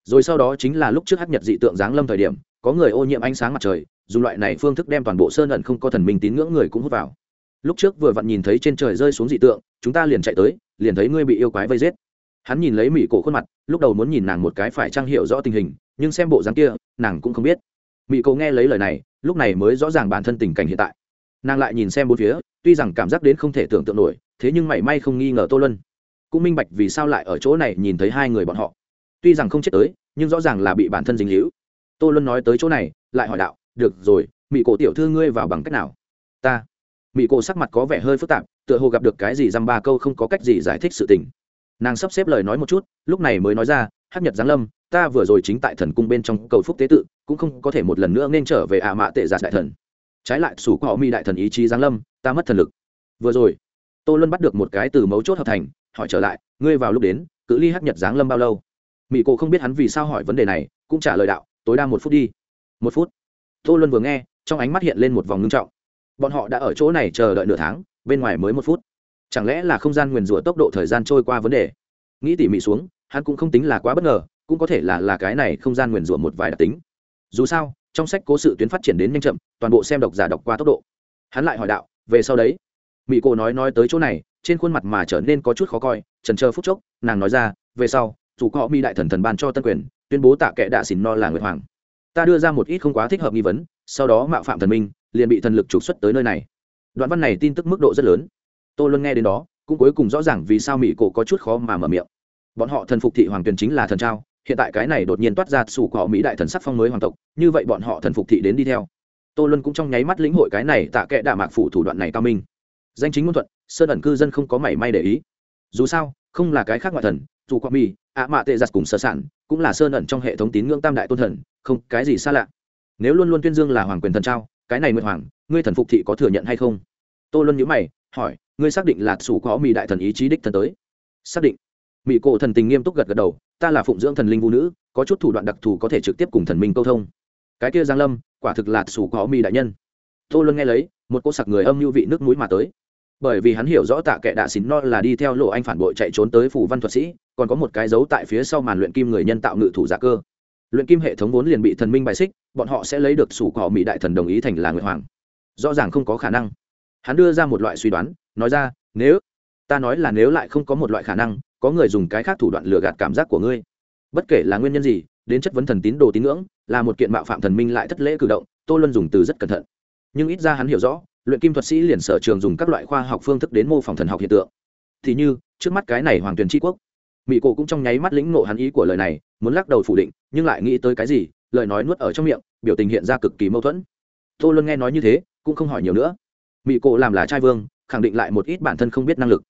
Rồi sau đó chính là lúc trước hấp nhật dị tượng giáng lâm thời điểm, có người ô nhiễm ánh sáng mặt trời, dùng loại này phương thức đem toàn bộ sơn ẩn không có thần minh tín ngưỡng người cũng hút vào. Lúc trước vừa vặn nhìn thấy trên trời rơi xuống dị tượng, chúng ta liền chạy tới, liền thấy ngươi bị yêu quái vây giết hắn nhìn lấy mỹ cổ khuôn mặt, lúc đầu muốn nhìn nàng một cái phải trang hiệu rõ tình hình, nhưng xem bộ dáng kia, nàng cũng không biết. Mỹ cổ nghe lấy lời này, lúc này mới rõ ràng bản thân tình cảnh hiện tại. Nàng lại nhìn xem bốn phía, tuy rằng cảm giác đến không thể tưởng tượng nổi, thế nhưng mảy may không nghi ngờ tô lân cũng minh bạch vì sao lại ở chỗ này nhìn thấy hai người bọn họ. Tuy rằng không chết tới, nhưng rõ ràng là bị bản thân dính hữu tô luân nói tới chỗ này, lại hỏi đạo, được rồi mỹ cổ tiểu thư ngươi vào bằng cách nào? Ta. Mỹ cổ sắc mặt có vẻ hơi phức tạp, tựa hồ gặp được cái gì dăm ba câu không có cách gì giải thích sự tình nàng sắp xếp lời nói một chút, lúc này mới nói ra hát nhật giáng lâm, ta vừa rồi chính tại thần cung bên trong cầu phúc tế tự, cũng không có thể một lần nữa nên trở về ạ mạ tệ giả đại thần. Trái lại, sủ của họ mi đại thần ý chí giáng lâm, ta mất thần lực. Vừa rồi, tô luân bắt được một cái từ mấu chốt hợp thành, hỏi trở lại, ngươi vào lúc đến, cự ly hát nhật giáng lâm bao lâu? Mỹ cổ không biết hắn vì sao hỏi vấn đề này, cũng trả lời đạo, tối đa một phút đi. Một phút. Tô luân vừa nghe, trong ánh mắt hiện lên một vòng ngưng trọng. Bọn họ đã ở chỗ này chờ đợi nửa tháng, bên ngoài mới một phút chẳng lẽ là không gian nguyền rủa tốc độ thời gian trôi qua vấn đề? Nghĩ tỉ mỉ xuống, hắn cũng không tính là quá bất ngờ, cũng có thể là là cái này không gian nguyền rủa một vài đặc tính. Dù sao, trong sách cố sự tuyến phát triển đến nhanh chậm, toàn bộ xem độc giả đọc qua tốc độ. Hắn lại hỏi đạo, về sau đấy? Mỹ cô nói nói tới chỗ này, trên khuôn mặt mà trở nên có chút khó coi trần chờ phút chốc, nàng nói ra, về sau, dù có mi đại thần thần ban cho tân quyền, tuyên bố tạ kệ đạ xỉn no là nguyệt hoàng. Ta đưa ra một ít không quá thích hợp nghi vấn, sau đó mạo phạm thần minh, liền bị thần lực trục xuất tới nơi này. Đoạn văn này tin tức mức độ rất lớn tôi luôn nghe đến đó, cũng cuối cùng rõ ràng vì sao mỹ cổ có chút khó mà mở miệng. Bọn họ thần phục thị hoàng tuyền chính là thần trao, hiện tại cái này đột nhiên toát ra sủ cỏ mỹ đại thần sắc phong mới hoàng tộc, như vậy bọn họ thần phục thị đến đi theo. Tô luân cũng trong nháy mắt lĩnh hội cái này tạ kệ đạ mạc phủ thủ đoạn này cao minh. Danh chính ngôn thuận, sơn ẩn cư dân không có mảy may để ý. Dù sao, không là cái khác ngoại thần, dù quạ mi ạ mạ tệ giặt cùng sơ sản, cũng là sơn ẩn trong hệ thống tín ngưỡng tam đại tôn thần, không, cái gì xa lạ. Nếu luôn luôn tuyên dương là hoàng quyền thần trao, cái này nguyệt hoàng, ngươi thần phục thị có thừa nhận hay không? Tô luân nhữ mày, hỏi ngươi xác định là sủ có mỹ đại thần ý chí đích thần tới. Xác định. Mỹ cổ thần tình nghiêm túc gật gật đầu, ta là phụng dưỡng thần linh vũ nữ, có chút thủ đoạn đặc thù có thể trực tiếp cùng thần minh câu thông. Cái kia giang lâm, quả thực là sủ có mỹ đại nhân. Tô luân nghe lấy, một cô sặc người âm lưu vị nước mũi mà tới. Bởi vì hắn hiểu rõ tạ kệ đạ xín no là đi theo lộ anh phản bội chạy trốn tới phủ văn thuật sĩ, còn có một cái dấu tại phía sau màn luyện kim người nhân tạo ngự thủ giả cơ. Luyện kim hệ thống vốn liền bị thần minh bài xích, bọn họ sẽ lấy được sủ cỏ mỹ đại thần đồng ý thành là người hoàng. Rõ ràng không có khả năng. Hắn đưa ra một loại suy đoán nói ra, nếu, ta nói là nếu lại không có một loại khả năng, có người dùng cái khác thủ đoạn lừa gạt cảm giác của ngươi. Bất kể là nguyên nhân gì, đến chất vấn thần tín đồ tín ngưỡng, là một kiện mạo phạm thần minh lại thất lễ cử động, tô luân dùng từ rất cẩn thận. Nhưng ít ra hắn hiểu rõ, luyện kim thuật sĩ liền sở trường dùng các loại khoa học phương thức đến mô phỏng thần học hiện tượng. Thì như, trước mắt cái này hoàng tuyền tri quốc, mỹ cổ cũng trong nháy mắt lĩnh ngộ hắn ý của lời này, muốn lắc đầu phủ định, nhưng lại nghĩ tới cái gì, lời nói nuốt ở trong miệng, biểu tình hiện ra cực kỳ mâu thuẫn. Tô luân nghe nói như thế, cũng không hỏi nhiều nữa. Mỹ cổ làm là trai vương khẳng định lại một ít bản thân không biết năng lực.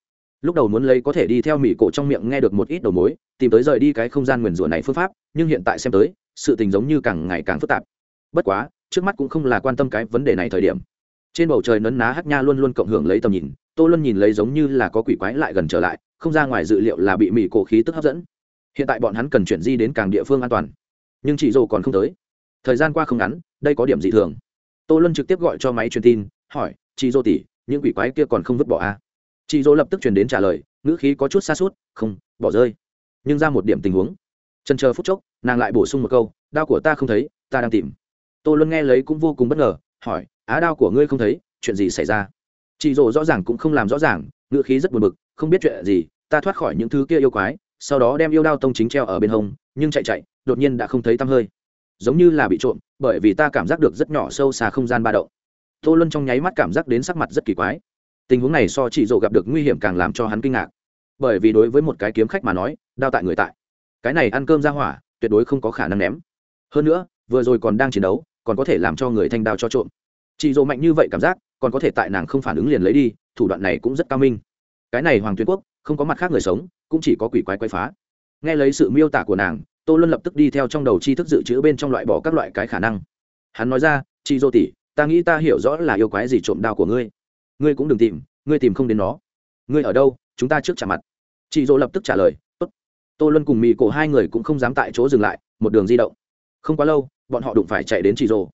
Lúc đầu muốn lấy có thể đi theo mỹ cổ trong miệng nghe được một ít đầu mối, tìm tới rời đi cái không gian nguyền rủa này phương pháp, nhưng hiện tại xem tới, sự tình giống như càng ngày càng phức tạp. Bất quá, trước mắt cũng không là quan tâm cái vấn đề này thời điểm. Trên bầu trời nấn ná hát nha luôn luôn cộng hưởng lấy tầm nhìn, tô luân nhìn lấy giống như là có quỷ quái lại gần trở lại, không ra ngoài dự liệu là bị mỹ cổ khí tức hấp dẫn. Hiện tại bọn hắn cần chuyển di đến càng địa phương an toàn. Nhưng chị dồ còn không tới. Thời gian qua không ngắn, đây có điểm gì thường. Tô luân trực tiếp gọi cho máy truyền tin, hỏi, chị dô tỉ những quỷ quái kia còn không vứt bỏ à? chị Dỗ lập tức truyền đến trả lời, ngữ khí có chút xa suốt, không, bỏ rơi. Nhưng ra một điểm tình huống. Trần chờ phút chốc, nàng lại bổ sung một câu, đao của ta không thấy, ta đang tìm. Tô luân nghe lấy cũng vô cùng bất ngờ, hỏi, á, đao của ngươi không thấy, chuyện gì xảy ra? Chị dỗ rõ ràng cũng không làm rõ ràng, ngữ khí rất buồn bực, không biết chuyện gì, ta thoát khỏi những thứ kia yêu quái, sau đó đem yêu đao tông chính treo ở bên hông, nhưng chạy chạy, đột nhiên đã không thấy tăm hơi. Giống như là bị trộm, bởi vì ta cảm giác được rất nhỏ sâu xa không gian ba động tô luân trong nháy mắt cảm giác đến sắc mặt rất kỳ quái. Tình huống này so chị dỗ gặp được nguy hiểm càng làm cho hắn kinh ngạc. Bởi vì đối với một cái kiếm khách mà nói, đao tại người tại. Cái này ăn cơm ra hỏa, tuyệt đối không có khả năng ném. Hơn nữa, vừa rồi còn đang chiến đấu, còn có thể làm cho người thanh đao cho trộm. Chị dỗ mạnh như vậy cảm giác, còn có thể tại nàng không phản ứng liền lấy đi, thủ đoạn này cũng rất cao minh. Cái này hoàng tuyên quốc, không có mặt khác người sống, cũng chỉ có quỷ quái quái phá. Nghe lấy sự miêu tả của nàng, tô luân lập tức đi theo trong đầu tri thức dự trữ bên trong loại bỏ các loại cái khả năng. Hắn nói ra chị dô tỉ ta nghĩ ta hiểu rõ là yêu quái gì trộm đao của ngươi. Ngươi cũng đừng tìm, ngươi tìm không đến nó. Ngươi ở đâu, chúng ta trước trả mặt. Chị Dỗ lập tức trả lời, tốt. Tô luân cùng mỹ cổ hai người cũng không dám tại chỗ dừng lại, một đường di động. Không quá lâu, bọn họ đụng phải chạy đến chị Dỗ.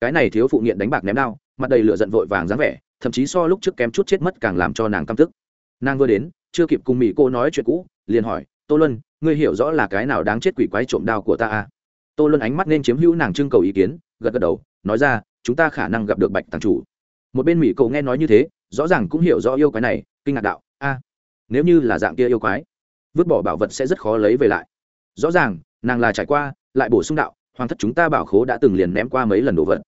cái này thiếu phụ nghiện đánh bạc ném đao, mặt đầy lửa giận vội vàng dáng vẻ, thậm chí so lúc trước kém chút chết mất càng làm cho nàng căm tức. Nàng vừa đến, chưa kịp cùng mỹ cô nói chuyện cũ, liền hỏi, tô luân, ngươi hiểu rõ là cái nào đáng chết quỷ quái trộm đao của ta à? tô luân ánh mắt nên chiếm hữu nàng trưng cầu ý kiến, gật gật đầu, nói ra chúng ta khả năng gặp được bạch tàng chủ. Một bên mỹ cậu nghe nói như thế, rõ ràng cũng hiểu rõ yêu quái này, kinh ngạc đạo, a, nếu như là dạng kia yêu quái, vứt bỏ bảo vật sẽ rất khó lấy về lại. Rõ ràng, nàng là trải qua, lại bổ sung đạo, hoàng thất chúng ta bảo khố đã từng liền ném qua mấy lần đồ vật.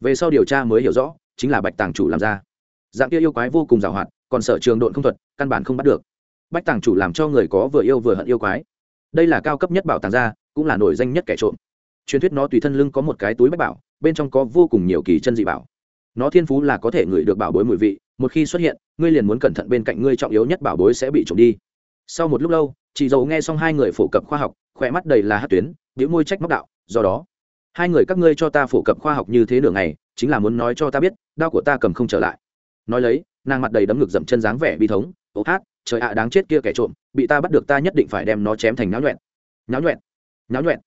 Về sau điều tra mới hiểu rõ, chính là bạch tàng chủ làm ra. Dạng kia yêu quái vô cùng giàu hoạt còn sở trường độn không thuật, căn bản không bắt được. Bách tàng chủ làm cho người có vừa yêu vừa hận yêu quái. Đây là cao cấp nhất bảo tàng gia, cũng là nổi danh nhất kẻ trộm. Truyền thuyết nó tùy thân lưng có một cái túi bách bảo bên trong có vô cùng nhiều kỳ chân dị bảo. Nó thiên phú là có thể ngửi được bảo bối mùi vị, một khi xuất hiện, ngươi liền muốn cẩn thận bên cạnh ngươi trọng yếu nhất bảo bối sẽ bị trộm đi. Sau một lúc lâu, chị dầu nghe xong hai người phổ cập khoa học, khỏe mắt đầy là hát tuyến biểu môi trách móc đạo, do đó, hai người các ngươi cho ta phổ cập khoa học như thế nửa ngày, chính là muốn nói cho ta biết, đau của ta cầm không trở lại. Nói lấy, nàng mặt đầy đấm ngực dậm chân dáng vẻ bi thống ố hát, trời ạ, đáng chết kia kẻ trộm, bị ta bắt được ta nhất định phải đem nó chém thành nháo nhuẹn. Nháo nhuẹn? Nháo nhuẹn?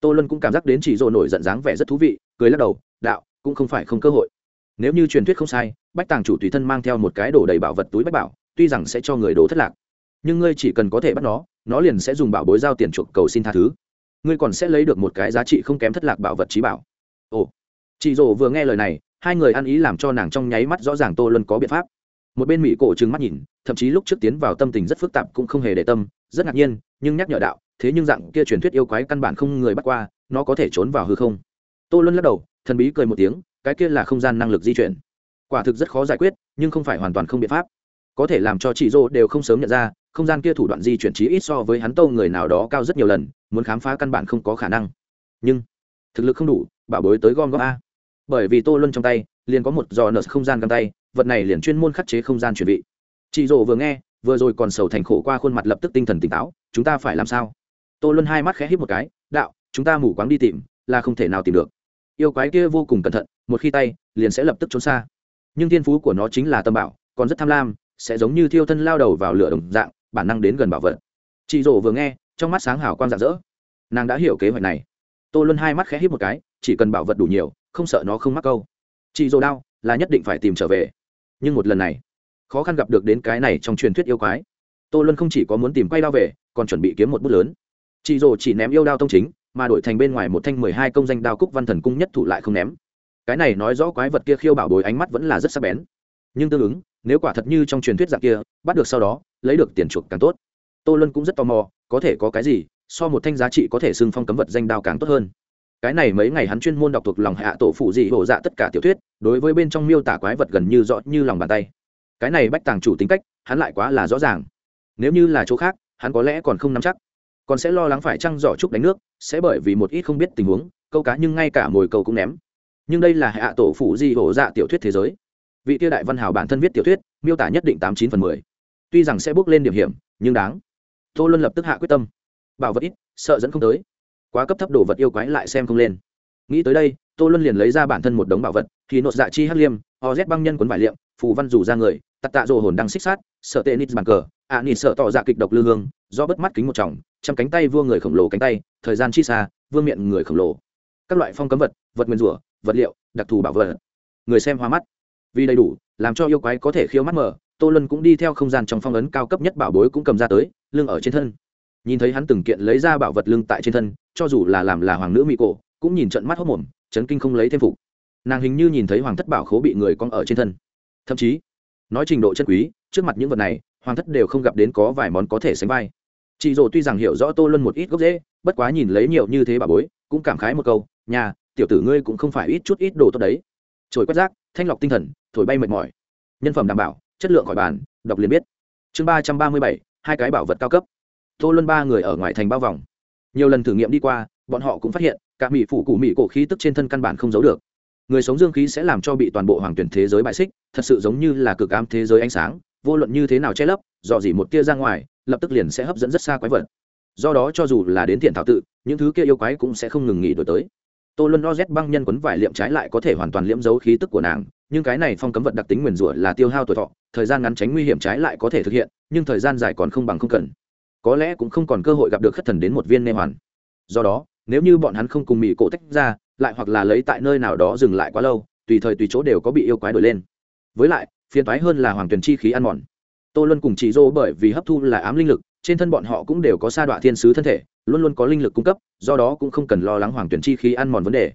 Tô lân cũng cảm giác đến chỉ rồ nổi giận dáng vẻ rất thú vị cười lắc đầu, đạo, cũng không phải không cơ hội. Nếu như truyền thuyết không sai, bách tàng chủ tùy thân mang theo một cái đổ đầy bảo vật túi bách bảo, tuy rằng sẽ cho người đổ thất lạc, nhưng ngươi chỉ cần có thể bắt nó nó liền sẽ dùng bảo bối giao tiền chuộc cầu xin tha thứ. Ngươi còn sẽ lấy được một cái giá trị không kém thất lạc bảo vật trí bảo. Ồ. Chị rồ vừa nghe lời này, hai người ăn ý làm cho nàng trong nháy mắt rõ ràng tô luân có biện pháp. Một bên mỹ cổ trừng mắt nhìn, thậm chí lúc trước tiến vào tâm tình rất phức tạp cũng không hề để tâm, rất ngạc nhiên, nhưng nhắc nhở đạo, thế nhưng dạng kia truyền thuyết yêu quái căn bản không người bắt qua, nó có thể trốn vào hư không? Tô luân lắc đầu, thần bí cười một tiếng, cái kia là không gian năng lực di chuyển. Quả thực rất khó giải quyết, nhưng không phải hoàn toàn không biện pháp. Có thể làm cho chị dô đều không sớm nhận ra, không gian kia thủ đoạn di chuyển trí ít so với hắn tâu người nào đó cao rất nhiều lần, muốn khám phá căn bản không có khả năng. Nhưng, thực lực không đủ, bảo bối tới gom góp a. Bởi vì tô luân trong tay, liền có một giò nợ không gian găng tay, vật này liền chuyên môn khắc chế không gian chuẩn bị chị Dô vừa nghe, vừa rồi còn sầu thành khổ qua khuôn mặt lập tức tinh thần tỉnh táo, chúng ta phải làm sao? Tô luân hai mắt khẽ hít một cái, đạo, chúng ta mù quáng đi tìm là không thể nào tìm được. Yêu quái kia vô cùng cẩn thận một khi tay liền sẽ lập tức trốn xa. Nhưng thiên phú của nó chính là tâm bảo còn rất tham lam sẽ giống như thiêu thân lao đầu vào lửa đồng dạng bản năng đến gần bảo vật. Chị rồ vừa nghe trong mắt sáng hào quang rạng rỡ. Nàng đã hiểu kế hoạch này. Tô luân hai mắt khẽ hít một cái chỉ cần bảo vật đủ nhiều không sợ nó không mắc câu. Chị rồ đau, là nhất định phải tìm trở về. Nhưng một lần này khó khăn gặp được đến cái này trong truyền thuyết yêu quái. Tô luân không chỉ có muốn tìm quay đao về còn chuẩn bị kiếm một bút lớn. Chị rồ chỉ ném yêu đao tông chính mà đổi thành bên ngoài một thanh mười hai công danh đao cúc văn thần cung nhất thủ lại không ném. Cái này nói rõ quái vật kia khiêu bảo bồi ánh mắt vẫn là rất sắc bén. Nhưng tương ứng, nếu quả thật như trong truyền thuyết dạng kia, bắt được sau đó, lấy được tiền chuộc càng tốt. Tô luân cũng rất tò mò, có thể có cái gì, so một thanh giá trị có thể xưng phong cấm vật danh đao càng tốt hơn. Cái này mấy ngày hắn chuyên môn đọc thuộc lòng hạ tổ phụ dị hổ dạ tất cả tiểu thuyết, đối với bên trong miêu tả quái vật gần như rõ như lòng bàn tay. Cái này bách tàng chủ tính cách, hắn lại quá là rõ ràng. Nếu như là chỗ khác, hắn có lẽ còn không nắm chắc còn sẽ lo lắng phải trăng giỏ trúc đánh nước, sẽ bởi vì một ít không biết tình huống, câu cá nhưng ngay cả mồi câu cũng ném. Nhưng đây là hạ tổ phụ di hổ dạ tiểu thuyết thế giới. Vị tiêu đại văn hào bản thân viết tiểu thuyết, miêu tả nhất định tám chín phần mười. Tuy rằng sẽ bước lên điểm hiểm, nhưng đáng. Tô luân lập tức hạ quyết tâm. Bảo vật ít, sợ dẫn không tới. Quá cấp thấp đồ vật yêu quái lại xem không lên. Nghĩ tới đây, tô luân liền lấy ra bản thân một đống bảo vật, thì nốt dạ chi hắc liêm, o z băng nhân quấn vải liệm, phù văn rủ ra người tặc tạ rồ hồn đang xích sát, sợ tệ nít bàn cờ ạ à, nịt sợ tỏ ra kịch độc lư hương do bất mắt kính một chòng, trăm cánh tay vua người khổng lồ cánh tay thời gian chi xa vương miệng người khổng lồ. Các loại phong cấm vật vật nguyên rủa vật liệu đặc thù bảo vật. Người xem hoa mắt. Vì đầy đủ làm cho yêu quái có thể khiêu mắt mở tô Lân cũng đi theo không gian trong phong ấn cao cấp nhất bảo bối cũng cầm ra tới lưng ở trên thân. Nhìn thấy hắn từng kiện lấy ra bảo vật lưng tại trên thân cho dù là làm là hoàng nữ mỹ cổ cũng nhìn trận mắt hốc mồm chấn kinh không lấy thêm phục. Nàng hình như nhìn thấy hoàng thất bảo khố bị người con ở trên thân. Thậm chí nói trình độ chân quý trước mặt những vật này hoàng thất đều không gặp đến có vài món có thể sánh vai. Chị dồ tuy rằng hiểu rõ tô luân một ít gốc dễ bất quá nhìn lấy nhiều như thế bà bối, cũng cảm khái một câu, nhà, tiểu tử ngươi cũng không phải ít chút ít đồ tốt đấy. Trồi quét rác, thanh lọc tinh thần, thổi bay mệt mỏi. Nhân phẩm đảm bảo, chất lượng khỏi bàn, đọc liền biết. Chương ba trăm ba mươi bảy, hai cái bảo vật cao cấp. Tô luân ba người ở ngoài thành bao vòng. Nhiều lần thử nghiệm đi qua, bọn họ cũng phát hiện, cả mỹ phụ cụ mỹ cổ khí tức trên thân căn bản không giấu được. Người sống dương khí sẽ làm cho bị toàn bộ hoàng tuyển thế giới bại xích, thật sự giống như là cực ám thế giới ánh sáng vô luận như thế nào che lấp, dò dỉ một tia ra ngoài, lập tức liền sẽ hấp dẫn rất xa quái vật. Do đó cho dù là đến thiện thảo tự, những thứ kia yêu quái cũng sẽ không ngừng nghỉ đổi tới. Tô luân lo rét băng nhân quấn vải liệm trái lại có thể hoàn toàn liễm dấu khí tức của nàng, nhưng cái này phong cấm vật đặc tính nguyền rủa là tiêu hao tuổi thọ, thời gian ngắn tránh nguy hiểm trái lại có thể thực hiện, nhưng thời gian dài còn không bằng không cần. Có lẽ cũng không còn cơ hội gặp được khất thần đến một viên nê hoàn. Do đó, nếu như bọn hắn không cùng mỹ cổ tách ra, lại hoặc là lấy tại nơi nào đó dừng lại quá lâu, tùy thời tùy chỗ đều có bị yêu quái đổi lên. Với lại phiền toái hơn là hoàng tuyển chi khí ăn mòn. Tô luân cùng chị dô bởi vì hấp thu là ám linh lực, trên thân bọn họ cũng đều có sa đọa thiên sứ thân thể, luôn luôn có linh lực cung cấp, do đó cũng không cần lo lắng hoàng tuyển chi khí ăn mòn vấn đề.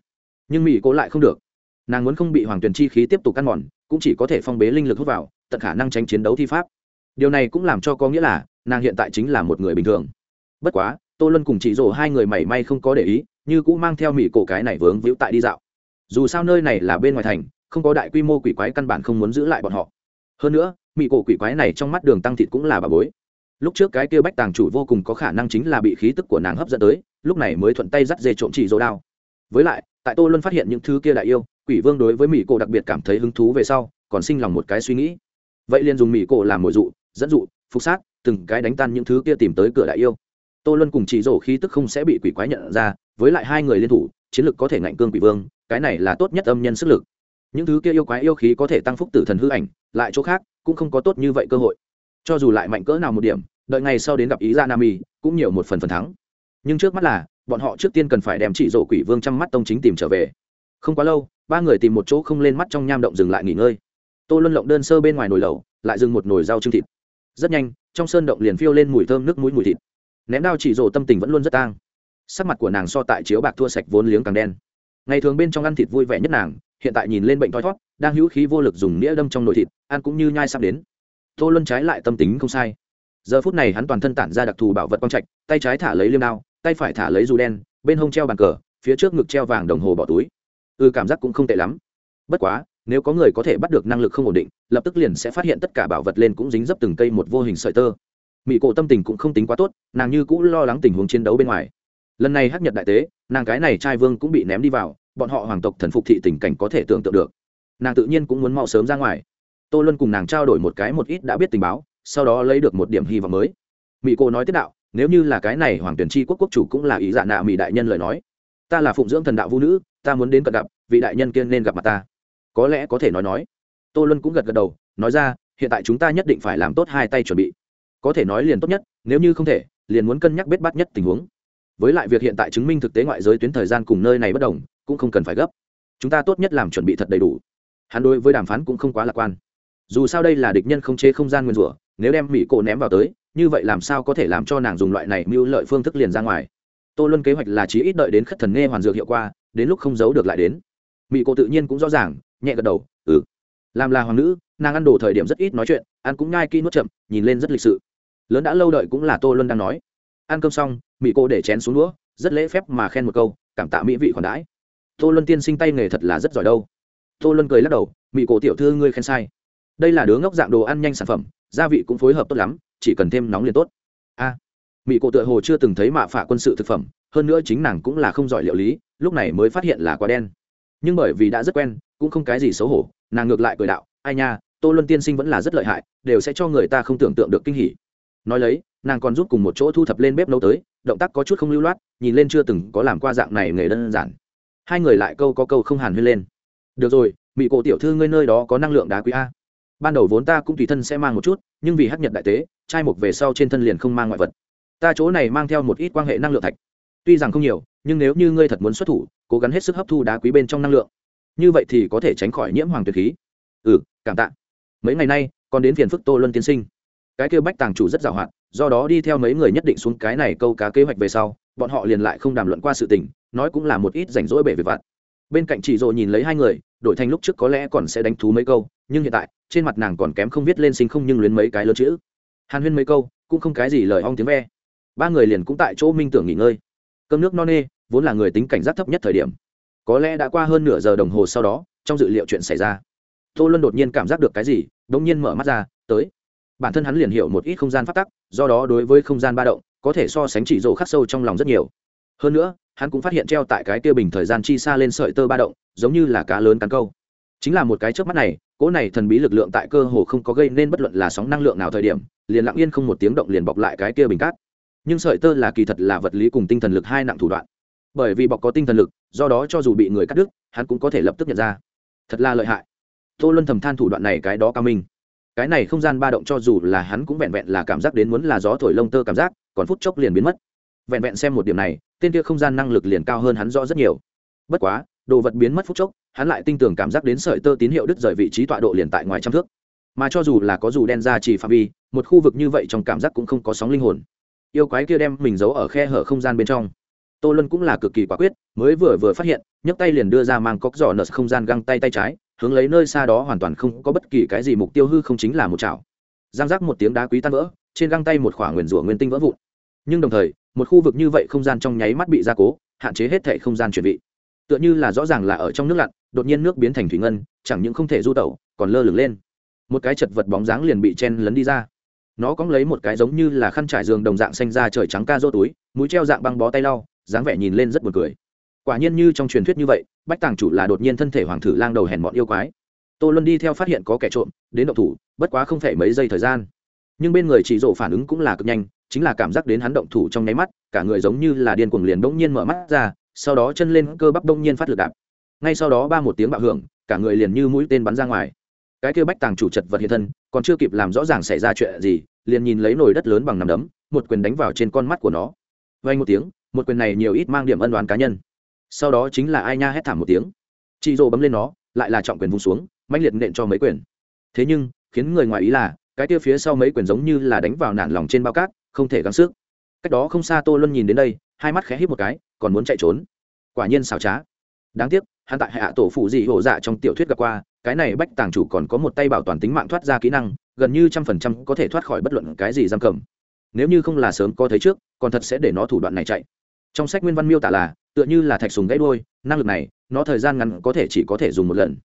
Nhưng mỹ cố lại không được. Nàng muốn không bị hoàng tuyển chi khí tiếp tục ăn mòn, cũng chỉ có thể phong bế linh lực hút vào, tận khả năng tránh chiến đấu thi pháp. Điều này cũng làm cho có nghĩa là, nàng hiện tại chính là một người bình thường. Bất quá, tô luân cùng chị rổ hai người mảy may không có để ý, như cũng mang theo mỹ cổ cái này vướng víu tại đi dạo. Dù sao nơi này là bên ngoài thành không có đại quy mô quỷ quái căn bản không muốn giữ lại bọn họ. Hơn nữa mỹ cổ quỷ quái này trong mắt đường tăng thịt cũng là bà bối. Lúc trước cái kia bách tàng chủ vô cùng có khả năng chính là bị khí tức của nàng hấp dẫn tới, lúc này mới thuận tay dắt dê trộm chỉ dỗ đao. Với lại, tại tô luân phát hiện những thứ kia đại yêu, quỷ vương đối với mỹ cổ đặc biệt cảm thấy hứng thú về sau, còn sinh lòng một cái suy nghĩ. Vậy liền dùng mỹ cổ làm mồi dụ, dẫn dụ, phục sát, từng cái đánh tan những thứ kia tìm tới cửa đại yêu. Tô luân cùng chỉ rổ khí tức không sẽ bị quỷ quái nhận ra, với lại hai người liên thủ, chiến lực có thể ngạnh cương quỷ vương, cái này là tốt nhất âm nhân sức lực những thứ kia yêu quái yêu khí có thể tăng phúc tử thần hư ảnh, lại chỗ khác, cũng không có tốt như vậy cơ hội. Cho dù lại mạnh cỡ nào một điểm, đợi ngày sau đến gặp ý ra nam y cũng nhiều một phần phần thắng. Nhưng trước mắt là, bọn họ trước tiên cần phải đem chị rổ quỷ vương chăm mắt tông chính tìm trở về. Không quá lâu, ba người tìm một chỗ không lên mắt trong nham động dừng lại nghỉ ngơi. Tô luân lộng đơn sơ bên ngoài nồi lẩu, lại dừng một nồi rau trưng thịt. Rất nhanh, trong sơn động liền phiêu lên mùi thơm nước mũi mùi thịt. Ném đao chỉ rổ tâm tình vẫn luôn rất tang. Sắc mặt của nàng so tại chiếu bạc thua sạch vốn liếng càng đen. Ngày thường bên trong ăn thịt vui vẻ nhất nàng hiện tại nhìn lên bệnh thoi thót, đang hữu khí vô lực dùng nĩa đâm trong nội thịt, ăn cũng như nhai sắp đến. Tô luân trái lại tâm tính không sai. Giờ phút này hắn toàn thân tản ra đặc thù bảo vật quang trạch, tay trái thả lấy liêm đao, tay phải thả lấy dù đen, bên hông treo bàn cờ, phía trước ngực treo vàng đồng hồ bỏ túi. Ừ cảm giác cũng không tệ lắm. Bất quá, nếu có người có thể bắt được năng lực không ổn định, lập tức liền sẽ phát hiện tất cả bảo vật lên cũng dính dấp từng cây một vô hình sợi tơ. Mỹ cổ tâm tình cũng không tính quá tốt, nàng như cũng lo lắng tình huống chiến đấu bên ngoài. Lần này hắc nhật đại tế, nàng cái này trai vương cũng bị ném đi vào bọn họ hoàng tộc thần phục thị tình cảnh có thể tưởng tượng được. Nàng tự nhiên cũng muốn mau sớm ra ngoài. Tô luân cùng nàng trao đổi một cái một ít đã biết tình báo, sau đó lấy được một điểm hy vọng mới. Mỹ cô nói tiếp đạo, nếu như là cái này hoàng tuyển tri quốc quốc chủ cũng là ý dạ nạ mỹ đại nhân lời nói, ta là phụng dưỡng thần đạo vũ nữ, ta muốn đến cận gặp, vị đại nhân kiên nên gặp mặt ta. Có lẽ có thể nói nói. Tô luân cũng gật gật đầu, nói ra, hiện tại chúng ta nhất định phải làm tốt hai tay chuẩn bị. Có thể nói liền tốt nhất, nếu như không thể, liền muốn cân nhắc bết bắt nhất tình huống. Với lại việc hiện tại chứng minh thực tế ngoại giới tuyến thời gian cùng nơi này bất đồng cũng không cần phải gấp. Chúng ta tốt nhất làm chuẩn bị thật đầy đủ. Hắn đối với đàm phán cũng không quá lạc quan. Dù sao đây là địch nhân không chế không gian nguyên rủa, nếu đem mỹ cổ ném vào tới, như vậy làm sao có thể làm cho nàng dùng loại này mưu lợi phương thức liền ra ngoài? Tô luân kế hoạch là chí ít đợi đến khất thần nghe hoàn dược hiệu quả, đến lúc không giấu được lại đến. Mỹ cổ tự nhiên cũng rõ ràng, nhẹ gật đầu ừ. Làm là hoàng nữ, nàng ăn đồ thời điểm rất ít nói chuyện, ăn cũng nhai kỹ nuốt chậm, nhìn lên rất lịch sự. Lớn đã lâu đợi cũng là tô luân đang nói. Ăn cơm xong, mỹ cô để chén xuống đũa, rất lễ phép mà khen một câu, cảm tạ mỹ vị khoản đãi tô luân tiên sinh tay nghề thật là rất giỏi đâu. Tô luân cười lắc đầu mỹ cổ tiểu thư ngươi khen sai. Đây là đứa ngốc dạng đồ ăn nhanh sản phẩm gia vị cũng phối hợp tốt lắm chỉ cần thêm nóng liền tốt. A. À, mỹ cổ tựa hồ chưa từng thấy mạ phả quân sự thực phẩm hơn nữa chính nàng cũng là không giỏi liệu lý lúc này mới phát hiện là quá đen. Nhưng bởi vì đã rất quen cũng không cái gì xấu hổ nàng ngược lại cười đạo ai nha tô luân tiên sinh vẫn là rất lợi hại đều sẽ cho người ta không tưởng tượng được kinh hỉ. Nói lấy nàng còn giúp cùng một chỗ thu thập lên bếp nấu tới động tác có chút không lưu loát nhìn lên chưa từng có làm qua dạng này nghề đơn giản hai người lại câu có câu không hàn huyên lên. Được rồi mỹ cổ tiểu thư ngươi nơi đó có năng lượng đá quý a. Ban đầu vốn ta cũng tùy thân sẽ mang một chút, nhưng vì hắc nhật đại tế, trai mục về sau trên thân liền không mang ngoại vật. Ta chỗ này mang theo một ít quan hệ năng lượng thạch. Tuy rằng không nhiều, nhưng nếu như ngươi thật muốn xuất thủ, cố gắng hết sức hấp thu đá quý bên trong năng lượng. Như vậy thì có thể tránh khỏi nhiễm hoàng tuyệt khí. Ừ cảm tạ. Mấy ngày nay, còn đến phiền phức tô luân tiên sinh. Cái kêu bách tàng chủ rất giàu hạn, do đó đi theo mấy người nhất định xuống cái này câu cá kế hoạch về sau bọn họ liền lại không đàm luận qua sự tình, nói cũng là một ít rảnh rỗi bể về vặt. Bên cạnh chị rồ nhìn lấy hai người, đổi thành lúc trước có lẽ còn sẽ đánh thú mấy câu, nhưng hiện tại, trên mặt nàng còn kém không viết lên sinh không nhưng luyến mấy cái lớn chữ. Hàn huyên mấy câu, cũng không cái gì lời ong tiếng ve. Ba người liền cũng tại chỗ minh tưởng nghỉ ngơi. Cơm nước no nê, vốn là người tính cảnh giác thấp nhất thời điểm. Có lẽ đã qua hơn nửa giờ đồng hồ sau đó, trong dự liệu chuyện xảy ra, tô luân đột nhiên cảm giác được cái gì đ ỗ n g nhiên mở mắt ra, tới. Bản thân hắn liền hiểu một ít không gian phát tắc, do đó đối với không gian ba động có thể so sánh chỉ rộ khắc sâu trong lòng rất nhiều. Hơn nữa, hắn cũng phát hiện treo tại cái tiêu bình thời gian chi xa lên sợi tơ ba động, giống như là cá lớn cắn câu. Chính là một cái trước mắt này, cỗ này thần bí lực lượng tại cơ hồ không có gây nên bất luận là sóng năng lượng nào thời điểm, liền lặng yên không một tiếng động liền bọc lại cái kia bình cát. Nhưng sợi tơ là kỳ thật là vật lý cùng tinh thần lực hai nặng thủ đoạn. Bởi vì bọc có tinh thần lực, do đó cho dù bị người cắt đứt, hắn cũng có thể lập tức nhận ra. Thật là lợi hại. Tô luân thầm than thủ đoạn này cái đó cao minh. Cái này không gian ba động cho dù là hắn cũng vẹn vẹn là cảm giác đến muốn là gió thổi lông tơ cảm giác còn phút chốc liền biến mất. Vẹn vẹn xem một điểm này, tên kia không gian năng lực liền cao hơn hắn rõ rất nhiều. Bất quá, đồ vật biến mất phút chốc, hắn lại tinh tường cảm giác đến sợi tơ tín hiệu đứt rời vị trí tọa độ liền tại ngoài trăm thước. Mà cho dù là có dù đen ra chỉ phạm vi, một khu vực như vậy trong cảm giác cũng không có sóng linh hồn. Yêu quái kia đem mình giấu ở khe hở không gian bên trong. Tô luân cũng là cực kỳ quả quyết, mới vừa vừa phát hiện, nhấc tay liền đưa ra mang cóc giỏ nợ không gian găng tay tay trái, hướng lấy nơi xa đó hoàn toàn không có bất kỳ cái gì mục tiêu hư không chính là một chảo. Giang giác một tiếng đá quý tan vỡ, trên găng tay một khoảng nguyền rủa nguyên tinh vỡ vụn nhưng đồng thời, một khu vực như vậy không gian trong nháy mắt bị gia cố, hạn chế hết thệ không gian chuyển vị. Tựa như là rõ ràng là ở trong nước lặn, đột nhiên nước biến thành thủy ngân, chẳng những không thể du tẩu, còn lơ lửng lên. Một cái chật vật bóng dáng liền bị chen lấn đi ra. Nó cóng lấy một cái giống như là khăn trải giường đồng dạng xanh ra trời trắng ca rô túi, mũi treo dạng băng bó tay lau, dáng vẻ nhìn lên rất buồn cười. Quả nhiên như trong truyền thuyết như vậy, bách tàng chủ là đột nhiên thân thể hoàng thử lang đầu hèn bọn yêu quái. Tô luân đi theo phát hiện có kẻ trộm, đến động thủ, bất quá không phải mấy giây thời gian. Nhưng bên người chỉ rộ phản ứng cũng là cực nhanh chính là cảm giác đến hắn động thủ trong nháy mắt, cả người giống như là điên cuồng liền bỗng nhiên mở mắt ra, sau đó chân lên cơ bắp bỗng nhiên phát lực đạp. Ngay sau đó ba một tiếng bạo hưởng, cả người liền như mũi tên bắn ra ngoài. Cái kia bách tàng chủ chật vật hiện thân, còn chưa kịp làm rõ ràng xảy ra chuyện gì, liền nhìn lấy nồi đất lớn bằng nằm đấm, một quyền đánh vào trên con mắt của nó. Vay một tiếng, một quyền này nhiều ít mang điểm ân đoán cá nhân. Sau đó chính là ai nha hét thảm một tiếng. Chị rồ bấm lên nó, lại là trọng quyền vung xuống mạnh liệt nện cho mấy quyền. Thế nhưng, khiến người ngoài ý là, cái kia phía sau mấy quyền giống như là đánh vào nản lòng trên bao cát không thể gắng sức. Cách đó không xa tô luân nhìn đến đây, hai mắt khẽ hít một cái, còn muốn chạy trốn. Quả nhiên xào trá. Đáng tiếc, hắn tại hạ tổ phụ dị hổ dạ trong tiểu thuyết gặp qua, cái này bách tàng chủ còn có một tay bảo toàn tính mạng thoát ra kỹ năng, gần như trăm phần trăm có thể thoát khỏi bất luận cái gì giam cầm. Nếu như không là sớm có thấy trước, còn thật sẽ để nó thủ đoạn này chạy. Trong sách nguyên văn miêu tả là, tựa như là thạch sùng gãy đôi năng lực này, nó thời gian ngắn có thể chỉ có thể dùng một lần.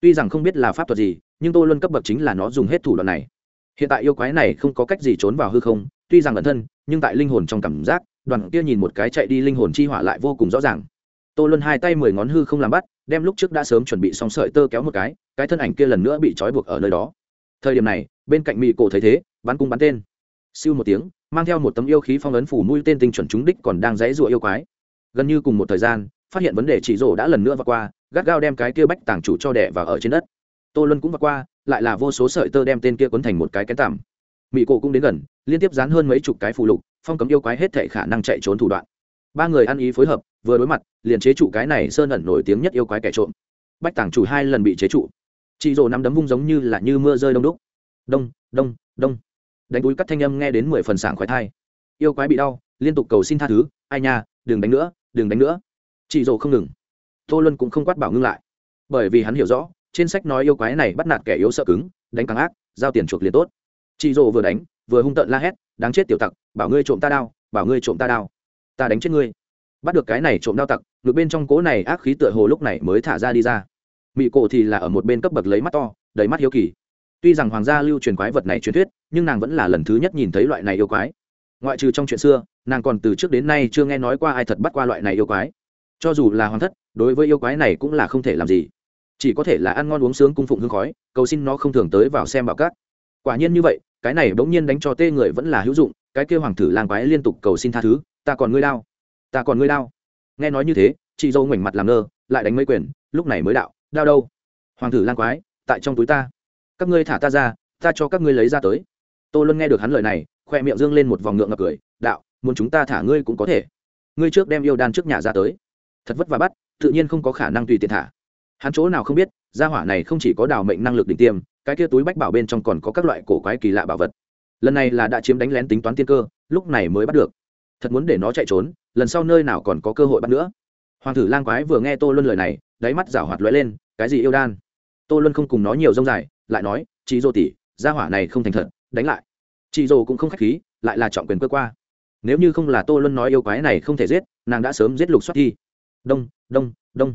Tuy rằng không biết là pháp thuật gì, nhưng tôi luôn cấp bậc chính là nó dùng hết thủ đoạn này. Hiện tại yêu quái này không có cách gì trốn vào hư không tuy rằng ẩn thân, nhưng tại linh hồn trong cảm giác, đoàn kia nhìn một cái chạy đi linh hồn chi hỏa lại vô cùng rõ ràng. Tô luân hai tay mười ngón hư không làm bắt, đem lúc trước đã sớm chuẩn bị xong sợi tơ kéo một cái cái thân ảnh kia lần nữa bị trói buộc ở nơi đó. Thời điểm này, bên cạnh mỹ cổ thấy thế, bắn cung bắn tên. Siêu một tiếng, mang theo một tấm yêu khí phong ấn phủ mũi tên tinh chuẩn trúng đích còn đang dãy rụa yêu quái. Gần như cùng một thời gian, phát hiện vấn đề chỉ rổ đã lần nữa vượt qua, gắt gao đem cái kia bách tàng chủ cho đẻ và ở trên đất. Tô luân cũng vượt qua, lại là vô số sợi tơ đem tên kia quấn thành một cái kén tằm. Mỹ cổ cũng đến gần liên tiếp dán hơn mấy chục cái phụ lục, phong cấm yêu quái hết thệ khả năng chạy trốn thủ đoạn. Ba người ăn ý phối hợp, vừa đối mặt, liền chế trụ cái này sơn ẩn nổi tiếng nhất yêu quái kẻ trộm. Bách tàng chủ hai lần bị chế trụ. Chị rồ nắm đấm vung giống như là như mưa rơi đông đúc. Đông đông đông. Đánh túi cắt thanh âm nghe đến mười phần sảng khoái thai. Yêu quái bị đau, liên tục cầu xin tha thứ, ai nha, đừng đánh nữa, đừng đánh nữa. Chị rồ không ngừng. Tô luân cũng không quát bảo ngưng lại. Bởi vì hắn hiểu rõ, trên sách nói yêu quái này bắt nạt kẻ yếu sợ cứng, đánh càng ác, giao tiền chuộc liền tốt. Chị rồ vừa đánh vừa hung tợn la hét, đáng chết tiểu tặc, bảo ngươi trộm ta đao, bảo ngươi trộm ta đao. Ta đánh chết ngươi. Bắt được cái này trộm đao tặc ngược bên trong cố này ác khí tựa hồ lúc này mới thả ra đi ra. Mị cổ thì là ở một bên cấp bậc lấy mắt to, đầy mắt hiếu kỳ. Tuy rằng hoàng gia lưu truyền quái vật này truyền thuyết, nhưng nàng vẫn là lần thứ nhất nhìn thấy loại này yêu quái. Ngoại trừ trong chuyện xưa, nàng còn từ trước đến nay chưa nghe nói qua ai thật bắt qua loại này yêu quái. Cho dù là hoàng thất, đối với yêu quái này cũng là không thể làm gì. Chỉ có thể là ăn ngon uống sướng cung phụng hương khói, cầu xin nó không thường tới vào xem bảo cát. Quả nhiên như vậy cái này bỗng nhiên đánh cho tê người vẫn là hữu dụng, cái kêu hoàng thử lang quái liên tục cầu xin tha thứ, ta còn ngươi đau, ta còn ngươi đau. Nghe nói như thế, chị dâu ngoảnh mặt làm ngơ, lại đánh mấy quyền, lúc này mới đạo, đau đâu? Hoàng thử lang quái, tại trong túi ta. Các ngươi thả ta ra, ta cho các ngươi lấy ra tới. Tô luân nghe được hắn lời này, khoe miệng dương lên một vòng ngượng ngập cười, đạo, muốn chúng ta thả ngươi cũng có thể. Ngươi trước đem yêu đan trước nhà ra tới. Thật vất vả bắt, tự nhiên không có khả năng tùy tiện thả. Hắn chỗ nào không biết, gia hỏa này không chỉ có đào mệnh năng lực đỉnh tiêm cái kia túi bách bảo bên trong còn có các loại cổ quái kỳ lạ bảo vật. Lần này là đã chiếm đánh lén tính toán tiên cơ, lúc này mới bắt được. Thật muốn để nó chạy trốn, lần sau nơi nào còn có cơ hội bắt nữa. Hoàng tử lang quái vừa nghe tô luân lời này, đáy mắt rảo hoạt lóe lên, cái gì yêu đan? Tô luân không cùng nó nhiều rông dài, lại nói chị dô tỉ gia hỏa này không thành thật, đánh lại. Chị dô cũng không k h á c h khí, lại là trọng quyền cơ qua. Nếu như không là tô luân nói yêu quái này không thể giết, nàng đã sớm giết lục xuất thi. Đông đông đông.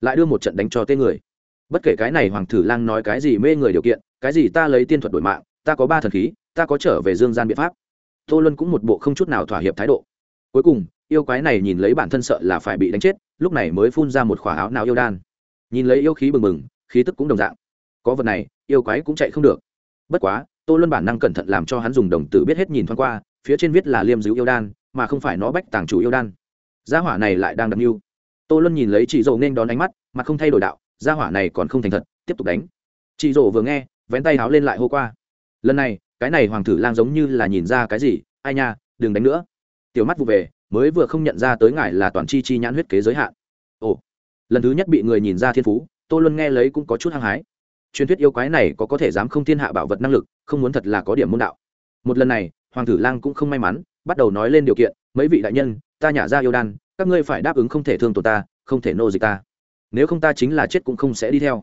Lại đưa một trận đánh cho tên người bất kể cái này hoàng thử lang nói cái gì mê người điều kiện, cái gì ta lấy tiên thuật đổi mạng, ta có ba thần khí, ta có trở về dương gian biện pháp. Tô luân cũng một bộ không chút nào thỏa hiệp thái độ. Cuối cùng, yêu quái này nhìn lấy bản thân sợ là phải bị đánh chết, lúc này mới phun ra một khỏa áo nào yêu đan. Nhìn lấy yêu khí bừng bừng, khí tức cũng đồng dạng. Có vật này, yêu quái cũng chạy không được. Bất quá, tô luân bản năng cẩn thận làm cho hắn dùng đồng tử biết hết nhìn thoáng qua, phía trên viết là liêm dữ yêu đan, mà không phải nó bách tàng chủ yêu đan. Gia hỏa này lại đang đập mưu tô luân nhìn lấy chị dầu nên đón ánh mắt, mà không thay đổi đạo gia hỏa này còn không thành thật, tiếp tục đánh. Chị rổ vừa nghe, vén tay háo lên lại hô qua. Lần này, cái này hoàng thử lang giống như là nhìn ra cái gì, ai nha, đừng đánh nữa. Tiểu mắt vụ về, mới vừa không nhận ra tới ngài là toàn chi chi nhãn huyết kế giới hạn. Ồ, lần thứ nhất bị người nhìn ra thiên phú tôi luân nghe lấy cũng có chút hăng hái. Truyền thuyết yêu quái này có có thể dám không thiên hạ bảo vật năng lực, không muốn thật là có điểm môn đạo. Một lần này, hoàng tử lang cũng không may mắn, bắt đầu nói lên điều kiện, mấy vị đại nhân, ta nhả ra yêu đan, các ngươi phải đáp ứng không thể thương tổn ta, không thể nô dịch ta nếu không ta chính là chết cũng không sẽ đi theo.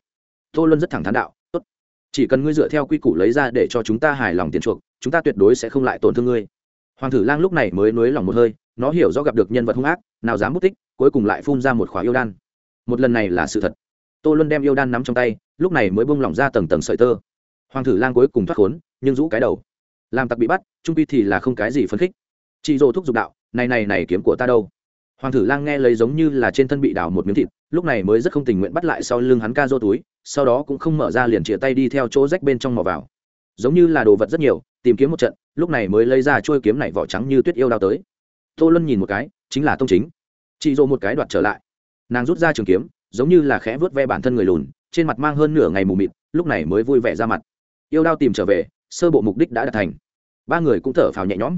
Tô luân rất thẳng thắn đạo, tốt, chỉ cần ngươi dựa theo quy củ lấy ra để cho chúng ta hài lòng tiền chuộc, chúng ta tuyệt đối sẽ không lại tổn thương ngươi. Hoàng Thử lang lúc này mới nới lòng một hơi, nó hiểu do gặp được nhân vật hung ác, nào dám mất tích, cuối cùng lại phun ra một khóa yêu đan. Một lần này là sự thật. Tô luân đem yêu đan nắm trong tay, lúc này mới bông lỏng ra tầng tầng sợi tơ. Hoàng Thử lang cuối cùng thoát khốn, nhưng rũ cái đầu. Làm tặc bị bắt, trung pi thì là không cái gì phấn khích. Chị dỗ thúc giục đạo, này này này kiếm của ta đâu? Hoàng tử lang nghe lấy giống như là trên thân bị đào một miếng thịt, lúc này mới rất không tình nguyện bắt lại sau lưng hắn ca dô túi, sau đó cũng không mở ra liền chìa tay đi theo chỗ rách bên trong mò vào. Giống như là đồ vật rất nhiều, tìm kiếm một trận, lúc này mới lấy ra trôi kiếm này vỏ trắng như tuyết yêu đao tới. Tô luân nhìn một cái, chính là tông chính. Chị rô một cái đoạt trở lại. Nàng rút ra trường kiếm, giống như là khẽ vớt ve bản thân người lùn, trên mặt mang hơn nửa ngày mù mịt, lúc này mới vui vẻ ra mặt. Yêu đao tìm trở về, sơ bộ mục đích đã đạt thành. Ba người cũng thở phào nhẹ nhõm.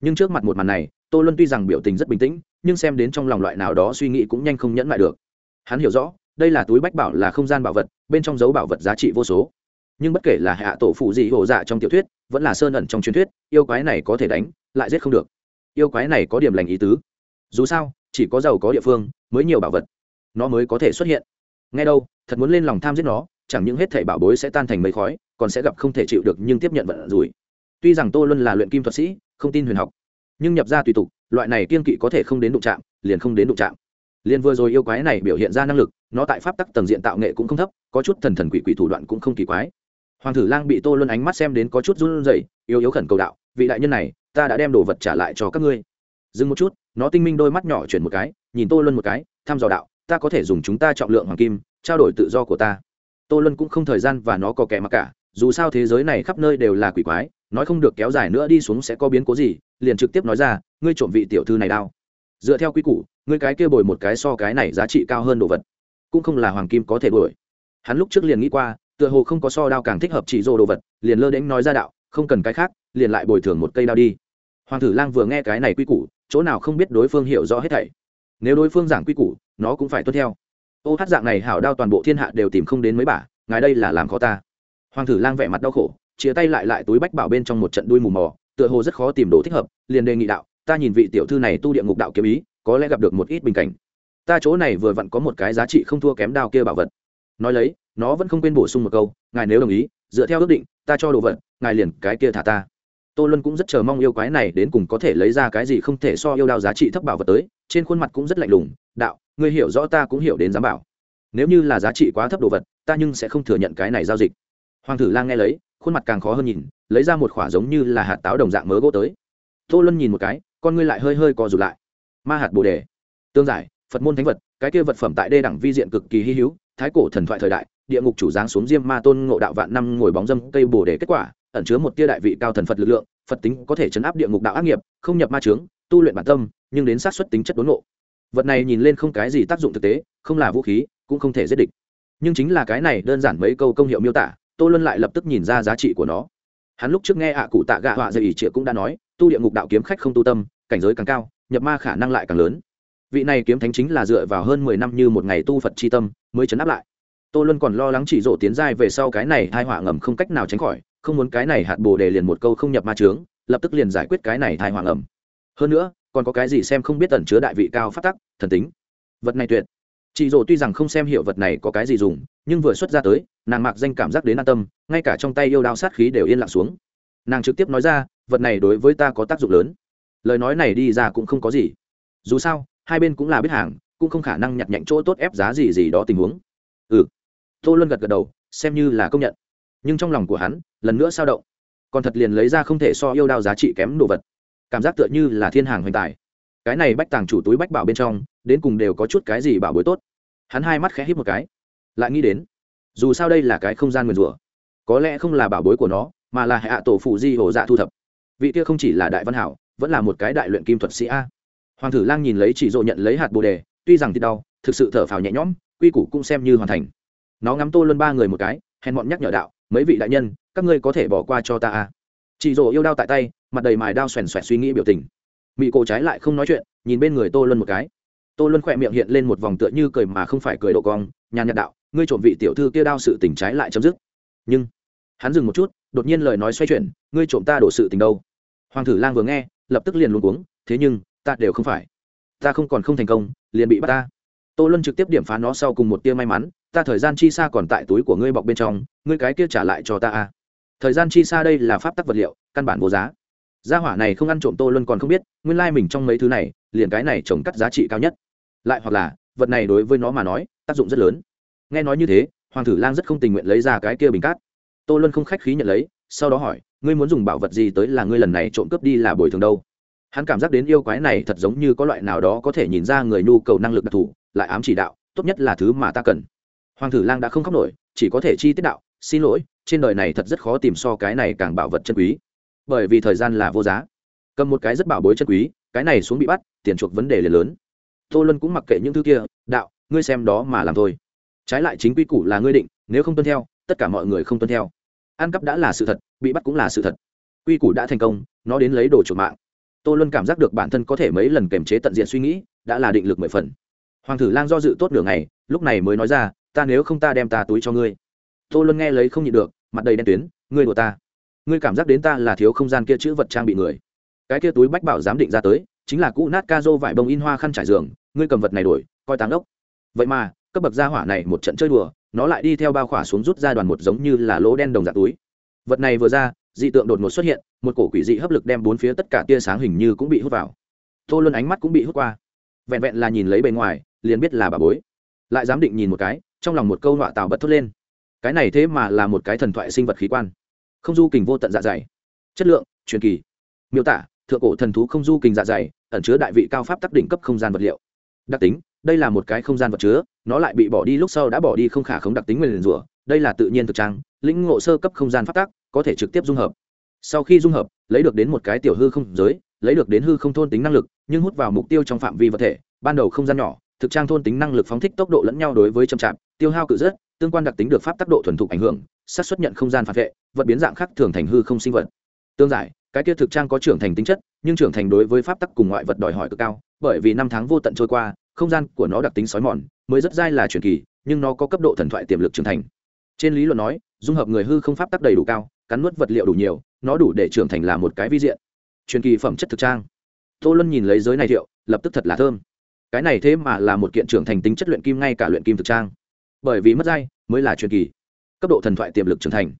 Nhưng trước mặt một màn này, tô luân tuy rằng biểu tình rất bình tĩnh nhưng xem đến trong lòng loại nào đó suy nghĩ cũng nhanh không nhẫn lại được. Hắn hiểu rõ, đây là túi bách bảo là không gian bảo vật, bên trong dấu bảo vật giá trị vô số. Nhưng bất kể là hạ tổ phụ gì hồ dạ trong tiểu thuyết, vẫn là sơn ẩn trong truyền thuyết, yêu quái này có thể đánh, lại giết không được. Yêu quái này có điểm lành ý tứ. Dù sao, chỉ có giàu có địa phương mới nhiều bảo vật. Nó mới có thể xuất hiện. Ngay đâu, thật muốn lên lòng tham giết nó, chẳng những hết thảy bảo bối sẽ tan thành mây khói, còn sẽ gặp không thể chịu được nhưng tiếp nhận vận rủi. Tuy rằng tô luân là luyện kim thuật sĩ, không tin huyền học, nhưng nhập ra tùy tục loại này kiên kỵ có thể không đến đụng chạm, liền không đến đụng chạm. Liền vừa rồi yêu quái này biểu hiện ra năng lực, nó tại pháp tắc tầng diện tạo nghệ cũng không thấp, có chút thần thần quỷ quỷ thủ đoạn cũng không kỳ quái. Hoàng thử lang bị tô luân ánh mắt xem đến có chút run rẩy, yếu yếu khẩn cầu đạo, vị đại nhân này, ta đã đem đồ vật trả lại cho các ngươi. Dừng một chút, nó tinh minh đôi mắt nhỏ chuyển một cái, nhìn tô luân một cái, thăm dò đạo, ta có thể dùng chúng ta trọng lượng hoàng kim, trao đổi tự do của ta. Tô luân cũng không thời gian và nó có kẻ mặc cả, dù sao thế giới này khắp nơi đều là quỷ quái nói không được kéo dài nữa đi xuống sẽ có biến cố gì, liền trực tiếp nói ra, ngươi trộm vị tiểu thư này đao. Dựa theo quy củ, ngươi cái kia bồi một cái so cái này giá trị cao hơn đồ vật, cũng không là hoàng kim có thể đuổi. Hắn lúc trước liền nghĩ qua, tựa hồ không có so đao càng thích hợp chỉ dô đồ vật, liền lơ đễnh nói ra đạo, không cần cái khác, liền lại bồi thường một cây đao đi. Hoàng tử lang vừa nghe cái này quy củ, chỗ nào không biết đối phương hiểu rõ hết thảy. Nếu đối phương giảng quy củ, nó cũng phải tuân theo. Ô hát dạng này hảo đao toàn bộ thiên hạ đều tìm không đến mấy bả ngài đây là làm khó ta. Hoàng tử lang vẻ mặt đau khổ chia tay lại lại túi bách bảo bên trong một trận đuôi mù mò tựa hồ rất khó tìm đồ thích hợp, liền đề nghị đạo, ta nhìn vị tiểu thư này tu địa ngục đạo kiếm ý, có lẽ gặp được một ít bình cảnh. Ta chỗ này vừa vặn có một cái giá trị không thua kém đao kia bảo vật. Nói lấy, nó vẫn không quên bổ sung một câu, ngài nếu đồng ý, dựa theo ước định, ta cho đồ vật, ngài liền cái kia thả ta. Tô luân cũng rất chờ mong yêu quái này đến cùng có thể lấy ra cái gì không thể so yêu đao giá trị thấp bảo vật tới, trên khuôn mặt cũng rất lạnh lùng, đạo, ngươi hiểu rõ ta cũng hiểu đến giám bảo. Nếu như là giá trị quá thấp đồ vật, ta nhưng sẽ không thừa nhận cái này giao dịch. Hoàng thử lang nghe lấy khuôn mặt càng khó hơn nhìn, lấy ra một khoả giống như là hạt táo đồng dạng mớ gỗ tới. Tô luân nhìn một cái, con ngươi lại hơi hơi co rụt lại. Ma hạt bồ đề. Tương giải, phật môn thánh vật, cái kia vật phẩm tại đê đẳng vi diện cực kỳ hy hữu, thái cổ thần thoại thời đại, địa ngục chủ giáng xuống diêm ma tôn ngộ đạo vạn năm ngồi bóng dâm cây bồ đề kết quả, ẩn chứa một tia đại vị cao thần phật lực lượng, phật tính có thể chấn áp địa ngục đạo ác nghiệp, không nhập ma trướng tu luyện bản tâm, nhưng đến sát xuất tính chất đốn ngộ. Vật này nhìn lên không cái gì tác dụng thực tế, không là vũ khí, cũng không thể giết địch. Nhưng chính là cái này đơn giản mấy câu công hiệu miêu tả tô luân lại lập tức nhìn ra giá trị của nó. Hắn lúc trước nghe ạ cụ tạ gạ họa dây ỉ trịa cũng đã nói, tu địa ngục đạo kiếm khách không tu tâm, cảnh giới càng cao, nhập ma khả năng lại càng lớn. Vị này kiếm thánh chính là dựa vào hơn mười năm như một ngày tu phật c h i tâm mới chấn áp lại. Tô luân còn lo lắng chỉ rộ tiến giai về sau cái này thai họa ngầm không cách nào tránh khỏi, không muốn cái này hạt bồ đề liền một câu không nhập ma trướng lập tức liền giải quyết cái này thai họa ngầm. Hơn nữa, còn có cái gì xem không biết tẩn chứa đại vị cao phát tắc, thần tính. Vật này tuyệt chị rồ tuy rằng không xem hiểu vật này có cái gì dùng, nhưng vừa xuất ra tới, nàng mạc danh cảm giác đến an tâm, ngay cả trong tay yêu đao sát khí đều yên lặng xuống. Nàng trực tiếp nói ra, vật này đối với ta có tác dụng lớn. Lời nói này đi ra cũng không có gì. Dù sao, hai bên cũng là biết hàng, cũng không khả năng nhặt nhạnh chỗ tốt ép giá gì gì đó tình huống. Ừ. Tô luân gật gật đầu, xem như là công nhận. Nhưng trong lòng của hắn, lần nữa sao động. Còn thật liền lấy ra không thể so yêu đao giá trị kém đồ vật. Cảm giác tựa như là thiên hàng hoành tài cái này bách tàng chủ túi bách bảo bên trong, đến cùng đều có chút cái gì bảo bối tốt. Hắn hai mắt khẽ hít một cái, lại nghĩ đến, dù sao đây là cái không gian nguyền rủa, có lẽ không là bảo bối của nó, mà là hạ tổ phụ di hồ dạ thu thập. Vị kia không chỉ là đại văn hảo, vẫn là một cái đại luyện kim thuật sĩ a. Hoàng thử lang nhìn lấy chỉ dộ nhận lấy hạt bồ đề, tuy rằng thì đau, thực sự thở phào nhẹ nhõm, quy củ cũng xem như hoàn thành. Nó ngắm tô luân ba người một cái, hèn bọn nhắc nhở đạo, mấy vị đại nhân, các ngươi có thể bỏ qua cho ta a. Chị dộ yêu đao tại tay, mặt đầy mài đao xoèn xoẹt suy nghĩ biểu tình mỹ cổ trái lại không nói chuyện, nhìn bên người tô luân một cái. Tô luân khỏe miệng hiện lên một vòng tựa như cười mà không phải cười độ cong, nhàn nhạt đạo, ngươi trộm vị tiểu thư kia đao sự tình trái lại chấm dứt. Nhưng, hắn dừng một chút, đột nhiên lời nói xoay chuyển, ngươi trộm ta đổ sự tình đâu? Hoàng thử lang vừa nghe, lập tức liền luôn uống thế nhưng, ta đều không phải. Ta không còn không thành công, liền bị bắt ta. Tô luân trực tiếp điểm phá nó sau cùng một tia may mắn, ta thời gian chi xa còn tại túi của ngươi bọc bên trong, ngươi cái kia trả lại cho ta a thời gian chi xa đây là pháp tắc vật liệu, căn bản vô giá gia hỏa này không ăn trộm tô luân còn không biết, nguyên lai mình trong mấy thứ này, liền cái này trồng cắt giá trị cao nhất. Lại hoặc là, vật này đối với nó mà nói, tác dụng rất lớn. Nghe nói như thế, hoàng thử lang rất không tình nguyện lấy ra cái kia bình cát. Tô luân không khách khí nhận lấy, sau đó hỏi, ngươi muốn dùng bảo vật gì tới là ngươi lần này trộm cướp đi là bồi thường đâu? Hắn cảm giác đến yêu quái này thật giống như có loại nào đó có thể nhìn ra người nhu cầu năng lực đặc thù, lại ám chỉ đạo, tốt nhất là thứ mà ta cần. Hoàng thử lang đã không khóc nổi, chỉ có thể chi tiết đạo, xin lỗi, trên đời này thật rất khó tìm so cái này càng bảo vật chân quý bởi vì thời gian là vô giá. Cầm một cái rất bảo bối chân quý, cái này xuống bị bắt, tiền chuộc vấn đề liền lớn. Tô luân cũng mặc kệ những thứ kia, đạo, ngươi xem đó mà làm thôi. Trái lại chính quy củ là ngươi định, nếu không tuân theo, tất cả mọi người không tuân theo. Ăn cắp đã là sự thật, bị bắt cũng là sự thật. Quy củ đã thành công, nó đến lấy đồ chuộc mạng. Tô luân cảm giác được bản thân có thể mấy lần kềm chế tận diện suy nghĩ, đã là định lực mười phần. Hoàng thử lang do dự tốt nửa ngày, lúc này mới nói ra, ta nếu không ta đem ta túi cho ngươi. Tô luân nghe lấy không nhịn được, mặt đầy đen tuyến, ngươi đùa ta ngươi cảm giác đến ta là thiếu không gian kia chữ vật trang bị người. Cái kia túi bách bảo giám định ra tới, chính là cũ nát ca dô vải bông in hoa khăn trải giường, ngươi cầm vật này đổi, coi táng ốc. Vậy mà, cấp bậc gia hỏa này một trận chơi đùa, nó lại đi theo bao khỏa xuống rút ra đoàn một giống như là lỗ đen đồng dạng túi. Vật này vừa ra, dị tượng đột ngột xuất hiện, một cổ quỷ dị hấp lực đem bốn phía tất cả tia sáng hình như cũng bị hút vào. Tô luân ánh mắt cũng bị hút qua. Vẹn vẹn là nhìn lấy bề ngoài, liền biết là bà bối. Lại dám định nhìn một cái, trong lòng một câu nọa tào bất thốt lên. Cái này thế mà là một cái thần thoại sinh vật khí quan không du kình vô tận dạ dày. Chất lượng truyền kỳ. Miêu tả thượng cổ thần thú không du kình dạ dày ẩn chứa đại vị cao pháp tác đỉnh cấp không gian vật liệu. Đặc tính đây là một cái không gian vật chứa nó lại bị bỏ đi lúc sau đã bỏ đi không khả khống đặc tính nguyên rủa đây là tự nhiên thực trang lĩnh ngộ sơ cấp không gian pháp tắc, có thể trực tiếp dung hợp. Sau khi dung hợp lấy được đến một cái tiểu hư không giới lấy được đến hư không thôn tính năng lực nhưng hút vào mục tiêu trong phạm vi vật thể ban đầu không gian nhỏ thực trang thôn tính năng lực phóng thích tốc độ lẫn nhau đối với chậm chạp tiêu hao cự rất tương quan đặc tính được pháp tác độ thuần thục ảnh hưởng, xác xuất nhận không gian phản vệ, vật biến dạng khác thường thành hư không sinh vật. Tương giải, cái kia thực trang có trưởng thành tính chất, nhưng trưởng thành đối với pháp tắc cùng ngoại vật đòi hỏi cực cao, bởi vì năm tháng vô tận trôi qua, không gian của nó đặc tính sói mòn, mới rất dai là truyền kỳ, nhưng nó có cấp độ thần thoại tiềm lực trưởng thành. Trên lý luận nói, dung hợp người hư không pháp tắc đầy đủ cao, cắn nuốt vật liệu đủ nhiều, nó đủ để trưởng thành là một cái vi diện. Truyền kỳ phẩm chất thực trang. Tô luân nhìn lấy giới này thiệu, lập tức thật là thơm. Cái này thế mà là một kiện trưởng thành tính chất luyện kim ngay cả luyện kim thực trang bởi vì mất dai mới là truyền kỳ. Cấp độ thần thoại tiềm lực trưởng thành,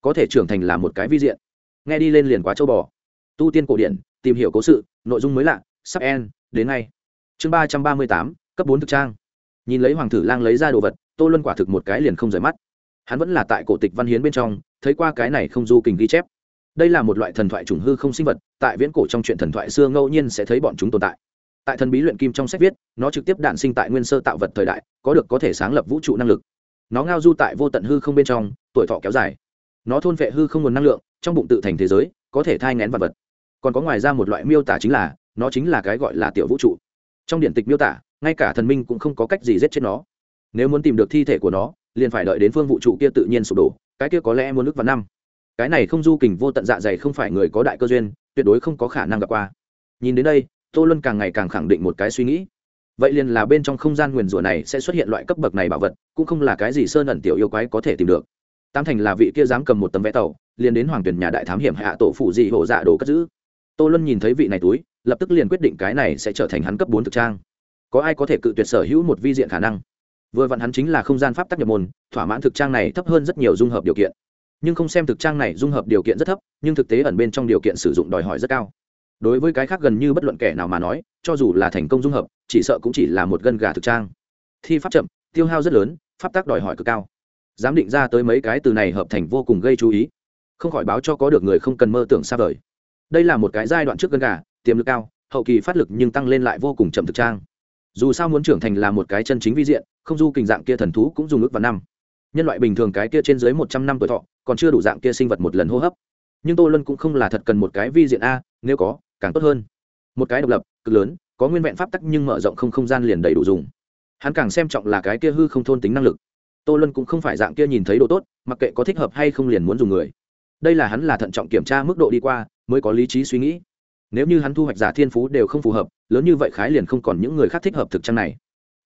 có thể trưởng thành là một cái vi diện. Nghe đi lên liền quá châu bò. Tu tiên cổ điển, tìm hiểu cố sự, nội dung mới lạ, sắp en đến ngay. Chương ba trăm ba mươi tám, cấp bốn thực trang. Nhìn lấy hoàng thử lang lấy ra đồ vật, tô luân quả thực một cái liền không rời mắt. Hắn vẫn là tại cổ tịch văn hiến bên trong, thấy qua cái này không du kình ghi chép. Đây là một loại thần thoại chủng hư không sinh vật, tại viễn cổ trong chuyện thần thoại xưa ngẫu nhiên sẽ thấy bọn chúng tồn tại tại thần bí luyện kim trong sách viết, nó trực tiếp đạn sinh tại nguyên sơ tạo vật thời đại, có được có thể sáng lập vũ trụ năng lực. Nó ngao du tại vô tận hư không bên trong, tuổi thọ kéo dài. Nó thôn vệ hư không nguồn năng lượng, trong bụng tự thành thế giới, có thể thai ngén vật vật. Còn có ngoài ra một loại miêu tả chính là, nó chính là cái gọi là tiểu vũ trụ. Trong điện tịch miêu tả, ngay cả thần minh cũng không có cách gì giết chết nó. Nếu muốn tìm được thi thể của nó, liền phải đợi đến phương vũ trụ kia tự nhiên sụp đổ, cái kia có lẽ muốn nước vào năm. Cái này không du kình vô tận dạ dày không phải người có đại cơ duyên, tuyệt đối không có khả năng gặp qua. Nhìn đến đây tô luân càng ngày càng khẳng định một cái suy nghĩ. Vậy liền là bên trong không gian nguyền rủa này sẽ xuất hiện loại cấp bậc này bảo vật, cũng không là cái gì sơn ẩn tiểu yêu quái có thể tìm được. Tam thành là vị kia dám cầm một tấm vé tàu, liền đến hoàng tuyển nhà đại thám hiểm hạ tổ phụ dị hộ dạ đồ cất giữ. Tô luân nhìn thấy vị này túi, lập tức liền quyết định cái này sẽ trở thành hắn cấp bốn thực trang. Có ai có thể cự tuyệt sở hữu một vi diện khả năng? Vừa vặn hắn chính là không gian pháp tắc nhập môn, thỏa mãn thực trang này thấp hơn rất nhiều dung hợp điều kiện. Nhưng không xem thực trang này dung hợp điều kiện rất thấp, nhưng thực tế ẩn bên trong điều kiện sử dụng đòi hỏi rất cao đối với cái khác gần như bất luận kẻ nào mà nói, cho dù là thành công dung hợp, chỉ sợ cũng chỉ là một gân gà thực trang. Thi pháp chậm, tiêu hao rất lớn, pháp tác đòi hỏi cực cao. Giám định ra tới mấy cái từ này hợp thành vô cùng gây chú ý. Không khỏi báo cho có được người không cần mơ tưởng xa vời. Đây là một cái giai đoạn trước gân gà, tiềm lực cao, hậu kỳ phát lực nhưng tăng lên lại vô cùng chậm thực trang. Dù sao muốn trưởng thành là một cái chân chính vi diện, không du kình dạng kia thần thú cũng dùng ước vào năm. Nhân loại bình thường cái kia trên dưới một trăm năm tuổi thọ, còn chưa đủ dạng kia sinh vật một lần hô hấp. Nhưng tô lân cũng không là thật cần một cái vi diện a, nếu có càng tốt hơn. Một cái độc lập, cực lớn, có nguyên vẹn pháp tắc nhưng mở rộng không không gian liền đầy đủ dùng. Hắn càng xem trọng là cái kia hư không thôn tính năng lực. Tô lân cũng không phải dạng kia nhìn thấy độ tốt, mặc kệ có thích hợp hay không liền muốn dùng người. Đây là hắn là thận trọng kiểm tra mức độ đi qua, mới có lý trí suy nghĩ. Nếu như hắn thu hoạch giả thiên phú đều không phù hợp, lớn như vậy khái liền không còn những người khác thích hợp thực trang này.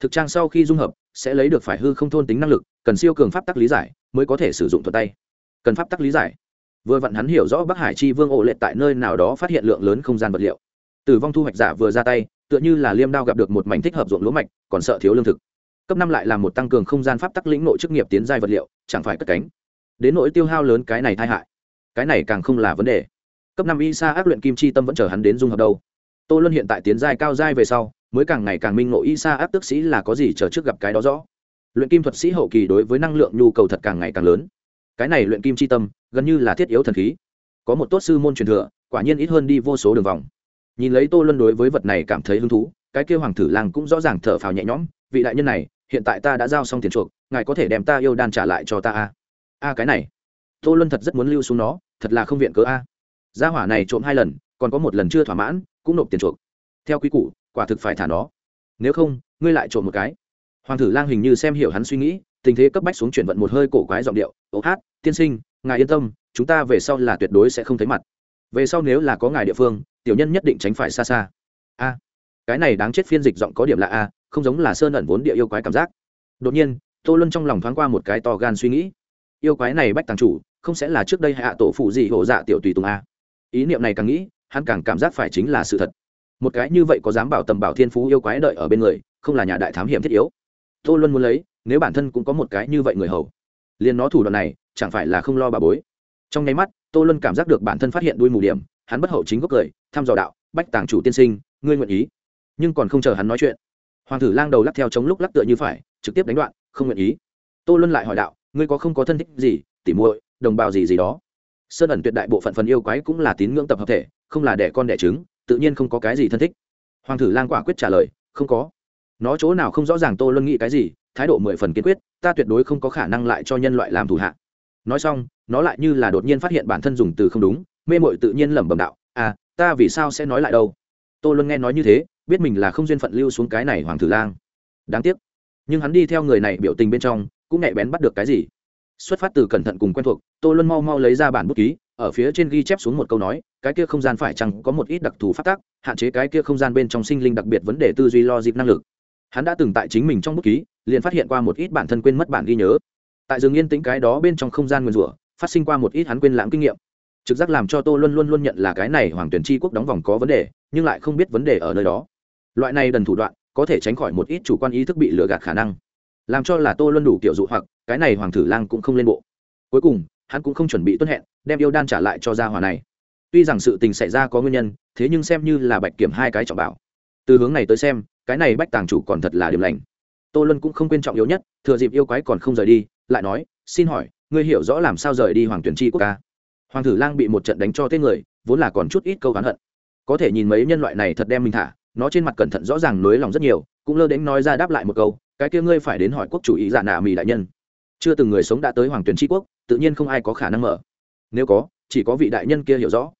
Thực trang sau khi dung hợp, sẽ lấy được phải hư không thôn tính năng lực, cần siêu cường pháp tắc lý giải, mới có thể sử dụng thuật tay. Cần pháp tắc lý giải vừa vặn hắn hiểu rõ bắc hải chi vương ổ lệ tại nơi nào đó phát hiện lượng lớn không gian vật liệu. Tử vong thu hoạch giả vừa ra tay, tựa như là liêm đao gặp được một mảnh thích hợp ruộng lúa mạch, còn sợ thiếu lương thực. Cấp năm lại là một tăng cường không gian pháp tắc lĩnh nội chức nghiệp tiến giai vật liệu, chẳng phải cất cánh. Đến nỗi tiêu hao lớn cái này tai hại. Cái này càng không là vấn đề. Cấp năm y sa ác luyện kim chi tâm vẫn chờ hắn đến dung hợp đâu. Tô luân hiện tại tiến giai cao giai về sau, mới càng ngày càng minh ngộ y sa ác tức sĩ là có gì chờ trước gặp cái đó rõ. Luyện kim thuật sĩ hậu kỳ đối với năng lượng nhu cầu thật càng ngày càng lớn cái này luyện kim chi tâm, gần như là thiết yếu thần khí. Có một tốt sư môn truyền thừa, quả nhiên ít hơn đi vô số đường vòng. Nhìn lấy tô luân đối với vật này cảm thấy hứng thú, cái kêu hoàng thử lang cũng rõ ràng thở phào nhẹ nhõm, vị đại nhân này, hiện tại ta đã giao xong tiền chuộc, ngài có thể đem ta yêu đan trả lại cho ta a? A, cái này. Tô luân thật rất muốn lưu xuống nó, thật là không viện cớ a. Gia hỏa này trộm hai lần, còn có một lần chưa thỏa mãn, cũng nộp tiền chuộc. Theo quy củ, quả thực phải thả nó. Nếu không, ngươi lại trộm một cái. Hoàng thử lang hình như xem hiểu hắn suy nghĩ tình thế cấp bách xuống chuyển vận một hơi cổ quái giọng điệu ố hát, tiên sinh, ngài yên tâm, chúng ta về sau là tuyệt đối sẽ không thấy mặt. Về sau nếu là có ngài địa phương, tiểu nhân nhất định tránh phải xa xa. A, cái này đáng chết phiên dịch giọng có điểm lạ a, không giống là sơn ẩn vốn địa yêu quái cảm giác. Đột nhiên, tô luân trong lòng thoáng qua một cái to gan suy nghĩ. Yêu quái này bách tàng chủ, không sẽ là trước đây hạ tổ phụ gì hổ dạ tiểu tùy tùng a. Ý niệm này càng nghĩ, hắn càng cảm giác phải chính là sự thật. Một cái như vậy có dám bảo tầm bảo thiên phú yêu quái đợi ở bên người, không là nhà đại thám hiểm thiết yếu. Tô luân muốn lấy nếu bản thân cũng có một cái như vậy người hầu, liền nó thủ đoạn này chẳng phải là không lo bà bối. Trong nháy mắt, tô luân cảm giác được bản thân phát hiện đuôi mù điểm, hắn bất hậu chính gốc cười, thăm dò đạo, bách tàng chủ tiên sinh, ngươi nguyện ý? Nhưng còn không chờ hắn nói chuyện, hoàng thử lang đầu lắc theo chống lúc lắc tựa như phải, trực tiếp đánh đoạn, không nguyện ý. Tô luân lại hỏi đạo, ngươi có không có thân thích gì, tỉ muội, đồng bào gì gì đó? Sơn ẩn tuyệt đại bộ phận phần yêu quái cũng là tín ngưỡng tập hợp thể, không là đẻ con đẻ trứng, tự nhiên không có cái gì thân thích. Hoàng thử lang quả quyết trả lời, không có. Nó chỗ nào không rõ ràng tô luân nghĩ cái gì thái độ mười phần kiên quyết, ta tuyệt đối không có khả năng lại cho nhân loại làm thủ hạ. Nói xong, nó lại như là đột nhiên phát hiện bản thân dùng từ không đúng, mê mội tự nhiên lẩm bẩm đạo à ta vì sao sẽ nói lại đâu? Tô luân nghe nói như thế, biết mình là không duyên phận lưu xuống cái này hoàng thử lang. Đáng tiếc. Nhưng hắn đi theo người này biểu tình bên trong, cũng nhạy bén bắt được cái gì. Xuất phát từ cẩn thận cùng quen thuộc, tô luân mau mau lấy ra bản bút ký, ở phía trên ghi chép xuống một câu nói, cái kia không gian phải chăng có một ít đặc thù phát tác, hạn chế cái kia không gian bên trong sinh linh đặc biệt vấn đề tư duy lo dịp năng lực. Hắn đã từng tại chính mình trong bút ký liền phát hiện qua một ít bản thân quên mất bản ghi nhớ. Tại rừng yên tĩnh cái đó bên trong không gian nguyên rủa, phát sinh qua một ít hắn quên lãng kinh nghiệm. Trực giác làm cho tô luân luôn luôn nhận là cái này hoàng tuyển tri quốc đóng vòng có vấn đề, nhưng lại không biết vấn đề ở nơi đó. Loại này đần thủ đoạn, có thể tránh khỏi một ít chủ quan ý thức bị lừa gạt khả năng. Làm cho là tô luân đủ kiểu dụ hoặc, cái này hoàng thử lang cũng không lên bộ. Cuối cùng, hắn cũng không chuẩn bị tuân hẹn, đem yêu đan trả lại cho gia hòa này. Tuy rằng sự tình xảy ra có nguyên nhân, thế nhưng xem như là bạch kiểm hai cái trọng bảo. Từ hướng này tới xem, cái này bách tàng chủ còn thật là điểm lành tô luân cũng không quên trọng yếu nhất, thừa dịp yêu quái còn không rời đi, lại nói, xin hỏi, ngươi hiểu rõ làm sao rời đi hoàng tuyển tri quốc ca? Hoàng thử lang bị một trận đánh cho tên người, vốn là còn chút ít câu hắn hận. Có thể nhìn mấy nhân loại này thật đem mình thả, nó trên mặt cẩn thận rõ ràng nới lòng rất nhiều, cũng lơ đến nói ra đáp lại một câu, cái kia ngươi phải đến hỏi quốc chủ ý giả nạ mì đại nhân. Chưa từng người sống đã tới hoàng tuyển tri quốc, tự nhiên không ai có khả năng mở. Nếu có, chỉ có vị đại nhân kia hiểu rõ.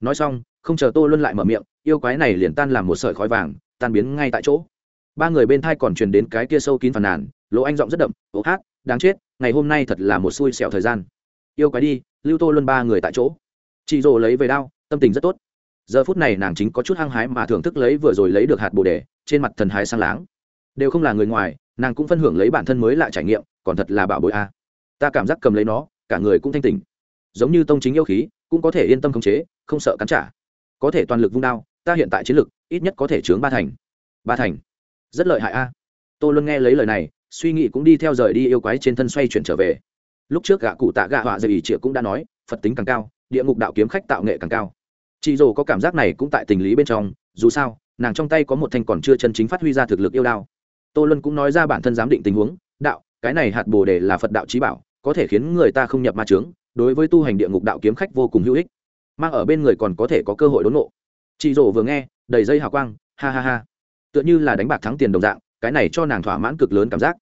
Nói xong, không chờ tô luân lại mở miệng, yêu quái này liền tan làm một sợi khói vàng, tan biến ngay tại chỗ ba người bên thai còn truyền đến cái kia sâu kín phàn nàn, lỗ anh giọng rất đậm ố hát, đáng chết, ngày hôm nay thật là một xui xẻo thời gian. Yêu quái đi, lưu tô luân ba người tại chỗ. Chị rồ lấy về đao, tâm tình rất tốt. Giờ phút này nàng chính có chút hăng hái mà thưởng thức lấy vừa rồi lấy được hạt bồ đề, trên mặt thần hái sang láng. Đều không là người ngoài, nàng cũng phân hưởng lấy bản thân mới lại trải nghiệm, còn thật là bảo bội a. Ta cảm giác cầm lấy nó, cả người cũng thanh tỉnh. Giống như tông chính yêu khí, cũng có thể yên tâm khống chế, không sợ cắn trả. Có thể toàn lực vung đao, ta hiện tại chiến lực, ít nhất có thể chướng ba thành. Ba thành rất lợi hại a. Tô luân nghe lấy lời này, suy nghĩ cũng đi theo rời đi yêu quái trên thân xoay chuyển trở về. Lúc trước gạ cụ tạ gạ họa dày ỉ triệu cũng đã nói, phật tính càng cao, địa ngục đạo kiếm khách tạo nghệ càng cao. Chị dồ có cảm giác này cũng tại tình lý bên trong, dù sao, nàng trong tay có một thanh còn chưa chân chính phát huy ra thực lực yêu đao. Tô luân cũng nói ra bản thân giám định tình huống, đạo, cái này hạt bồ đề là phật đạo trí bảo, có thể khiến người ta không nhập ma trướng đối với tu hành địa ngục đạo kiếm khách vô cùng hữu ích. Mang ở bên người còn có thể có cơ hội đốn nộ chị rổ vừa nghe, đầy dây hào quang, ha ha ha tựa như là đánh bạc thắng tiền đồng dạng, cái này cho nàng thỏa mãn cực lớn cảm giác.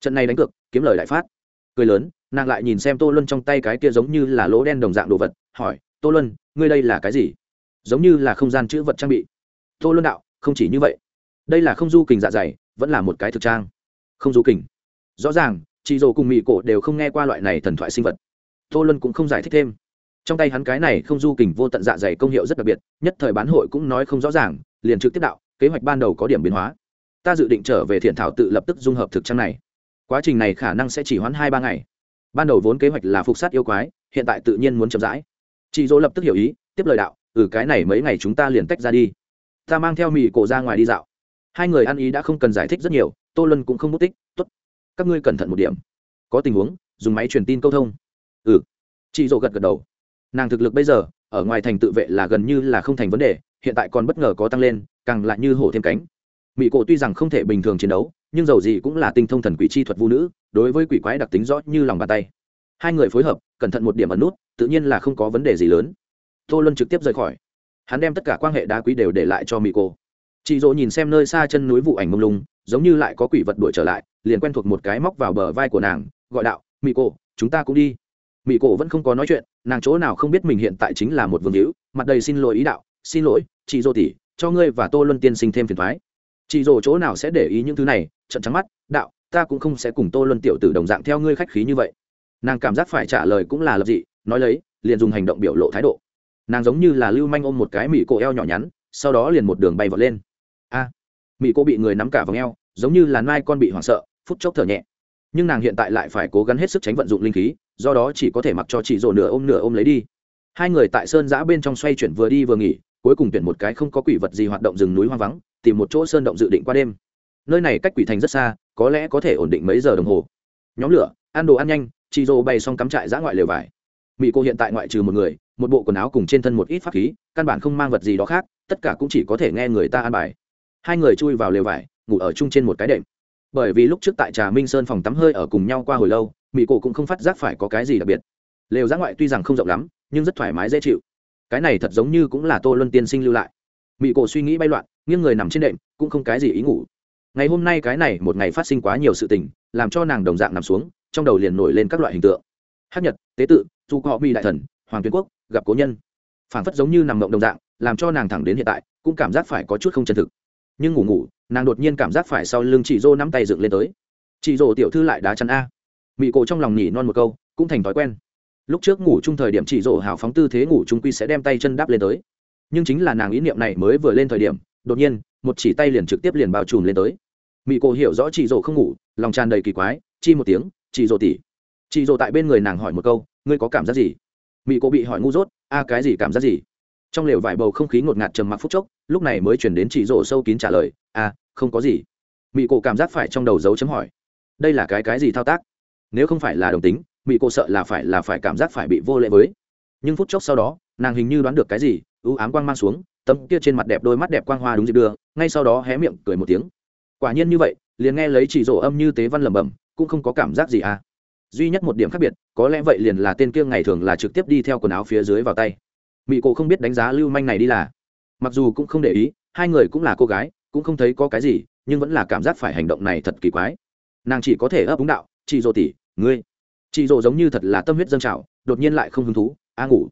Trận này đánh cược, kiếm lời đại phát. Cười lớn, nàng lại nhìn xem tô luân trong tay cái kia giống như là lỗ đen đồng dạng đồ vật, hỏi, tô luân, ngươi đây là cái gì? Giống như là không gian chữ vật trang bị. Tô luân đạo, không chỉ như vậy. Đây là không du kình dạ dày, vẫn là một cái thực trang. Không du kình. Rõ ràng chị dồ cùng mỹ cổ đều không nghe qua loại này thần thoại sinh vật. Tô luân cũng không giải thích thêm. Trong tay hắn cái này không du kình vô tận dạ dày công hiệu rất đặc biệt, nhất thời bán hội cũng nói không rõ ràng, liền trực tiếp đạo kế hoạch ban đầu có điểm biến hóa. Ta dự định trở về thiện thảo tự lập tức dung hợp thực trang này. Quá trình này khả năng sẽ chỉ hoãn hai ba ngày. Ban đầu vốn kế hoạch là phục sát yêu quái, hiện tại tự nhiên muốn chậm rãi. Chị dỗ lập tức hiểu ý, tiếp lời đạo ừ cái này mấy ngày chúng ta liền tách ra đi. Ta mang theo mì cổ ra ngoài đi dạo. Hai người ăn ý đã không cần giải thích rất nhiều, tô lân cũng không mất tích. T ố t các ngươi cẩn thận một điểm. Có tình huống, dùng máy truyền tin câu thông. Ừ. Chị dỗ gật gật đầu. Nàng thực lực bây giờ, ở ngoài thành tự vệ là gần như là không thành vấn đề, hiện tại còn bất ngờ có tăng lên càng lại như hổ thêm cánh. Mỹ cổ tuy rằng không thể bình thường chiến đấu, nhưng dầu gì cũng là tinh thông thần quỷ chi thuật vũ nữ, đối với quỷ quái đặc tính rõ như lòng bàn tay. Hai người phối hợp, cẩn thận một điểm ẩn nút, tự nhiên là không có vấn đề gì lớn. Tô luân trực tiếp rời khỏi. Hắn đem tất cả quan hệ đá quý đều để lại cho mỹ cô chị dỗ nhìn xem nơi xa chân núi vụ ảnh mông lung, giống như lại có quỷ vật đuổi trở lại, liền quen thuộc một cái móc vào bờ vai của nàng, gọi đạo mỹ cô chúng ta cũng đi. Mỹ cổ vẫn không có nói chuyện, nàng chỗ nào không biết mình hiện tại chính là một vương hữu, mặt đầy xin lỗi ý đạo, xin lỗi, chị dỗ tỉ cho ngươi và tô luân tiên sinh thêm phiền thoái. Chị rồ chỗ nào sẽ để ý những thứ này trận trắng mắt đạo ta cũng không sẽ cùng tô luân tiểu tử đồng dạng theo ngươi khách khí như vậy. Nàng cảm giác phải trả lời cũng là lập dị nói lấy liền dùng hành động biểu lộ thái độ. Nàng giống như là lưu manh ôm một cái mỹ cổ eo nhỏ nhắn sau đó liền một đường bay vọt lên. A à, mỹ cô bị người nắm cả vào eo giống như là nai con bị hoảng sợ phút chốc thở nhẹ. Nhưng nàng hiện tại lại phải cố gắng hết sức tránh vận dụng linh khí do đó chỉ có thể mặc cho chị rồ nửa ôm nửa ôm lấy đi. Hai người tại sơn giã bên trong xoay chuyển vừa đi vừa nghỉ cuối cùng tuyển một cái không có quỷ vật gì hoạt động rừng núi hoang vắng, tìm một chỗ sơn động dự định qua đêm. Nơi này cách quỷ thành rất xa, có lẽ có thể ổn định mấy giờ đồng hồ. Nhóm lửa, ăn đồ ăn nhanh chị dô bay xong cắm trại giã ngoại lều vải. Mỹ cô hiện tại ngoại trừ một người, một bộ quần áo cùng trên thân một ít pháp khí, căn bản không mang vật gì đó khác, tất cả cũng chỉ có thể nghe người ta ăn bài. Hai người chui vào lều vải, ngủ ở chung trên một cái đệm. Bởi vì lúc trước tại trà minh sơn phòng tắm hơi ở cùng nhau qua hồi lâu mỹ cô cũng không phát giác phải có cái gì đặc biệt. Lều giã ngoại tuy rằng không rộng lắm, nhưng rất thoải mái dễ chịu cái này thật giống như cũng là tô luân tiên sinh lưu lại. Mỹ cổ suy nghĩ bay loạn, nghiêng người nằm trên đệm, cũng không cái gì ý ngủ. Ngày hôm nay cái này một ngày phát sinh quá nhiều sự tình, làm cho nàng đồng dạng nằm xuống, trong đầu liền nổi lên các loại hình tượng. Hát nhật, tế tự dù họ mỹ đại thần, hoàng tuyên quốc, gặp cố nhân. Phản phất giống như nằm mộng đồng dạng, làm cho nàng thẳng đến hiện tại, cũng cảm giác phải có chút không chân thực. Nhưng ngủ ngủ, nàng đột nhiên cảm giác phải sau lưng chị dô nắm tay dựng lên tới. Chị dô tiểu thư lại đá chắn a. Mị cổ trong lòng nhỉ non một câu, cũng thành thói quen lúc trước ngủ chung thời điểm chỉ dỗ hào phóng tư thế ngủ chung quy sẽ đem tay chân đáp lên tới. Nhưng chính là nàng ý niệm này mới vừa lên thời điểm, đột nhiên, một chỉ tay liền trực tiếp liền bao trùm lên tới. Mỹ cổ hiểu rõ chị dỗ không ngủ, lòng tràn đầy kỳ quái, chi một tiếng, chị dỗ tỉ chị dỗ tại bên người nàng hỏi một câu, ngươi có cảm giác gì? Mỹ cổ bị hỏi ngu dốt, a, cái gì cảm giác gì? Trong lều vải bầu không khí ngột ngạt trầm mặc phút chốc, lúc này mới chuyển đến chị rổ sâu kín trả lời, a, không có gì. Mỹ cổ cảm giác phải trong đầu dấu chấm hỏi, đây là cái cái gì thao tác? Nếu không phải là đồng tính mỹ cô sợ là phải là phải cảm giác phải bị vô lễ với. Nhưng phút chốc sau đó, nàng hình như đoán được cái gì ưu ám quang mang xuống, tấm kia trên mặt đẹp đôi mắt đẹp quang hoa đúng dịp đưa, ngay sau đó hé miệng cười một tiếng. Quả nhiên như vậy, liền nghe lấy chỉ rổ âm như tế văn lẩm bẩm, cũng không có cảm giác gì à. Duy nhất một điểm khác biệt, có lẽ vậy liền là tên kia ngày thường là trực tiếp đi theo quần áo phía dưới vào tay. Mỹ cổ không biết đánh giá lưu manh này đi là. Mặc dù cũng không để ý, hai người cũng là cô gái, cũng không thấy có cái gì, nhưng vẫn là cảm giác phải hành động này thật kỳ quái. Nàng chỉ có thể ấp úng đạo chị dô tỉ ngươi chị rồ giống như thật là tâm huyết dâng trào, đột nhiên lại không hứng thú, a ngủ.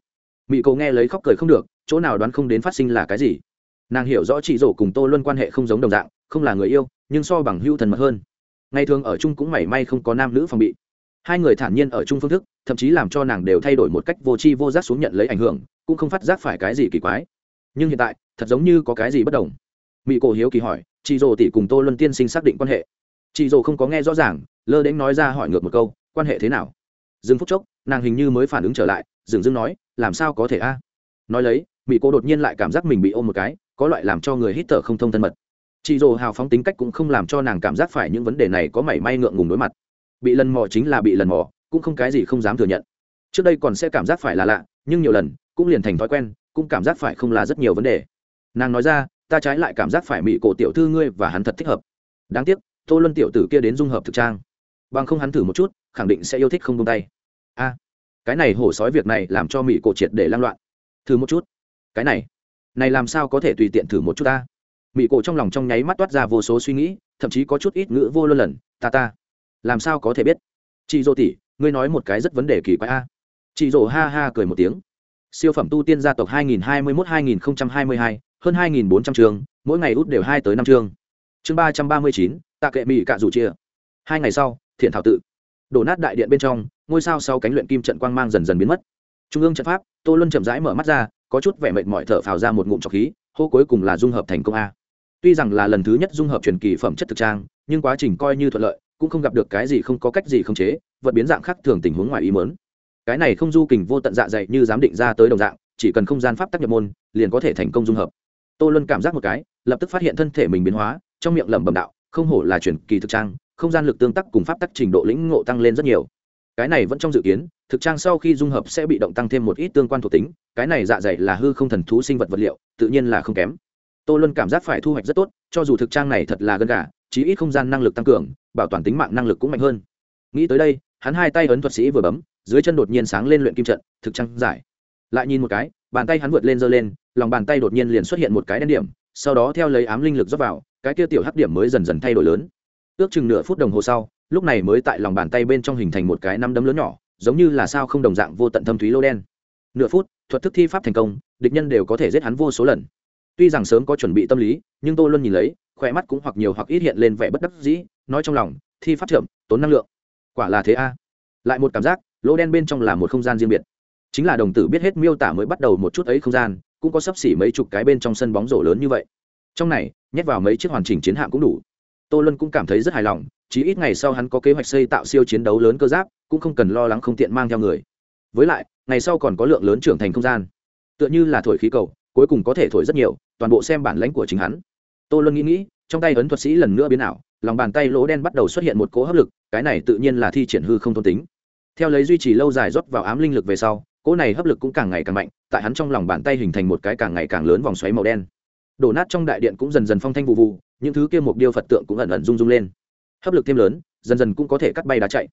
Mỹ cầu nghe lấy khóc cười không được, chỗ nào đoán không đến phát sinh là cái gì. Nàng hiểu rõ chị dỗ cùng tô luân quan hệ không giống đồng dạng, không là người yêu, nhưng so bằng hưu thần mật hơn. Ngày thường ở chung cũng mảy may không có nam nữ phòng bị. Hai người thản nhiên ở chung phương thức, thậm chí làm cho nàng đều thay đổi một cách vô tri vô giác xuống nhận lấy ảnh hưởng, cũng không phát giác phải cái gì kỳ quái. Nhưng hiện tại, thật giống như có cái gì bất đồng. Mỹ cổ hiếu kỳ hỏi, chị rồ tỷ cùng tô luân tiên sinh xác định quan hệ? Chị rồ không có nghe rõ ràng, lơ đễnh nói ra hỏi ngược một câu quan hệ thế nào? Dừng phút chốc, nàng hình như mới phản ứng trở lại, dừng dưng nói, làm sao có thể a? Nói lấy mỹ cô đột nhiên lại cảm giác mình bị ôm một cái, có loại làm cho người hít thở không thông thân mật. Chị dồ hào phóng tính cách cũng không làm cho nàng cảm giác phải những vấn đề này có mảy may ngượng ngùng đối mặt. Bị lần mò chính là bị lần mò, cũng không cái gì không dám thừa nhận. Trước đây còn sẽ cảm giác phải là lạ, nhưng nhiều lần, cũng liền thành thói quen, cũng cảm giác phải không là rất nhiều vấn đề. Nàng nói ra, ta trái lại cảm giác phải mỹ cổ tiểu thư ngươi và hắn thật thích hợp. Đáng tiếc, tô luân tiểu tử kia đến dung hợp thực trang bằng không hắn thử một chút khẳng định sẽ yêu thích không tung tay. A cái này hổ sói việc này làm cho mỹ cổ triệt để lan loạn. Thử một chút. Cái này này làm sao có thể tùy tiện thử một chút ta? Mỹ cổ trong lòng trong nháy mắt toát ra vô số suy nghĩ thậm chí có chút ít ngữ vô luân lần ta ta làm sao có thể biết? Chị dô tỷ ngươi nói một cái rất vấn đề kỳ quái a. Chị dô ha ha cười một tiếng. Siêu phẩm tu tiên gia tộc 2021-2022, hơn 2.400 trường mỗi ngày út đều hai tới năm chương. Chương ba trăm ba mươi chín tạ kệ mỹ cạ rủ chia. Hai ngày sau thiện thảo tự. Đổ nát đại điện bên trong, ngôi sao sau cánh luyện kim trận quang mang dần dần biến mất. Trung ương trận pháp, tô luân chậm rãi mở mắt ra, có chút vẻ mệt mỏi thở phào ra một ngụm trọc khí, hô cuối cùng là dung hợp thành công a. Tuy rằng là lần thứ nhất dung hợp truyền kỳ phẩm chất thực trang, nhưng quá trình coi như thuận lợi, cũng không gặp được cái gì không có cách gì không chế, vật biến dạng khác thường tình huống ngoài ý mớn cái này không du kình vô tận dạ dày như dám định ra tới đồng dạng, chỉ cần không gian pháp tác nhập môn, liền có thể thành công dung hợp. Tô luân cảm giác một cái, lập tức phát hiện thân thể mình biến hóa, trong miệng lẩm bẩm đạo, không hổ là truyền kỳ thực trang không gian lực tương tác cùng pháp tắc trình độ lĩnh ngộ tăng lên rất nhiều. Cái này vẫn trong dự kiến, thực trang sau khi dung hợp sẽ bị động tăng thêm một ít tương quan thuộc tính, cái này dạ dày là hư không thần thú sinh vật vật liệu, tự nhiên là không kém. Tô luân cảm giác phải thu hoạch rất tốt, cho dù thực trang này thật là gần gà, chí ít không gian năng lực tăng cường, bảo toàn tính mạng năng lực cũng mạnh hơn. Nghĩ tới đây, hắn hai tay ấn thuật sĩ vừa bấm, dưới chân đột nhiên sáng lên luyện kim trận, thực trang giải. Lại nhìn một cái, bàn tay hắn vượt lên giơ lên, lòng bàn tay đột nhiên liền xuất hiện một cái đen điểm, sau đó theo lấy ám linh lực rót vào, cái kia tiểu hắc điểm mới dần dần thay đổi lớn ước chừng nửa phút đồng hồ sau, lúc này mới tại lòng bàn tay bên trong hình thành một cái năm đấm lớn nhỏ, giống như là sao không đồng dạng vô tận thâm thúy lô đen. Nửa phút, thuật thức thi pháp thành công, địch nhân đều có thể giết hắn vô số lần. Tuy rằng sớm có chuẩn bị tâm lý, nhưng tô luôn nhìn lấy, khỏe mắt cũng hoặc nhiều hoặc ít hiện lên vẻ bất đắc dĩ, nói trong lòng, thi pháp chậm tốn năng lượng. Quả là thế a. Lại một cảm giác lỗ đen bên trong là một không gian riêng biệt. Chính là đồng tử biết hết miêu tả mới bắt đầu một chút ấy không gian, cũng có sấp xỉ mấy chục cái bên trong sân bóng rổ lớn như vậy. Trong này, nhét vào mấy chiếc hoàn chỉnh chiến hạm cũng đủ tô lân cũng cảm thấy rất hài lòng chỉ ít ngày sau hắn có kế hoạch xây tạo siêu chiến đấu lớn cơ giáp, cũng không cần lo lắng không tiện mang theo người. Với lại, ngày sau còn có lượng lớn trưởng thành không gian. Tựa như là thổi khí cầu, cuối cùng có thể thổi rất nhiều, toàn bộ xem bản lãnh của chính hắn. Tô luân nghĩ nghĩ, trong tay ấn thuật sĩ lần nữa biến ảo, lòng bàn tay lỗ đen bắt đầu xuất hiện một cỗ hấp lực, cái này tự nhiên là thi triển hư không thôn tính. Theo lấy duy trì lâu dài rót vào ám linh lực về sau, cỗ này hấp lực cũng càng ngày càng mạnh, tại hắn trong lòng bàn tay hình thành một cái càng ngày càng lớn vòng xoáy màu đen đổ nát trong đại điện cũng dần dần phong thanh vụ vụ, những thứ kia một điêu phật tượng cũng ẩn ẩn rung rung lên. Hấp lực thêm lớn, dần dần cũng có thể cắt bay đá chạy.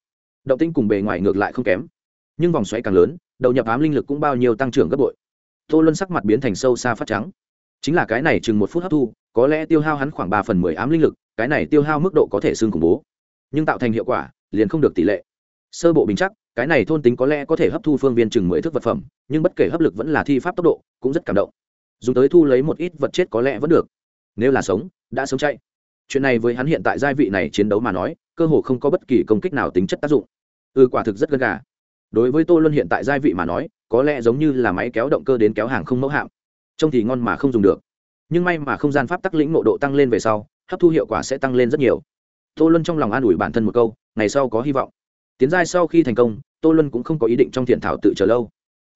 Động tinh cùng bề ngoài ngược lại không kém, nhưng vòng xoáy càng lớn, đầu nhập ám linh lực cũng bao nhiêu tăng trưởng gấp bội. Tô luân sắc mặt biến thành sâu xa phát trắng. Chính là cái này chừng một phút hấp thu, có lẽ tiêu hao hắn khoảng ba phần mười ám linh lực, cái này tiêu hao mức độ có thể xương khủng bố. Nhưng tạo thành hiệu quả, liền không được tỷ lệ. Sơ bộ bình chắc, cái này thôn tính có lẽ có thể hấp thu phương viên chừng mười thước vật phẩm, nhưng bất kể hấp lực vẫn là thi pháp tốc độ, cũng rất cảm động dùng tới thu lấy một ít vật chết có lẽ vẫn được. Nếu là sống, đã sống chạy. Chuyện này với hắn hiện tại giai vị này chiến đấu mà nói, cơ hồ không có bất kỳ công kích nào tính chất tác dụng. Ừ quả thực rất gần gà. Đối với tô luân hiện tại giai vị mà nói, có lẽ giống như là máy kéo động cơ đến kéo hàng không mẫu hạm. Trông thì ngon mà không dùng được. Nhưng may mà không gian pháp tắc lĩnh nộ độ tăng lên về sau, hấp thu hiệu quả sẽ tăng lên rất nhiều. Tô luân trong lòng an ủi bản thân một câu, ngày sau có hy vọng. Tiến giai sau khi thành công, tô luân cũng không có ý định trong thiện thảo tự chờ lâu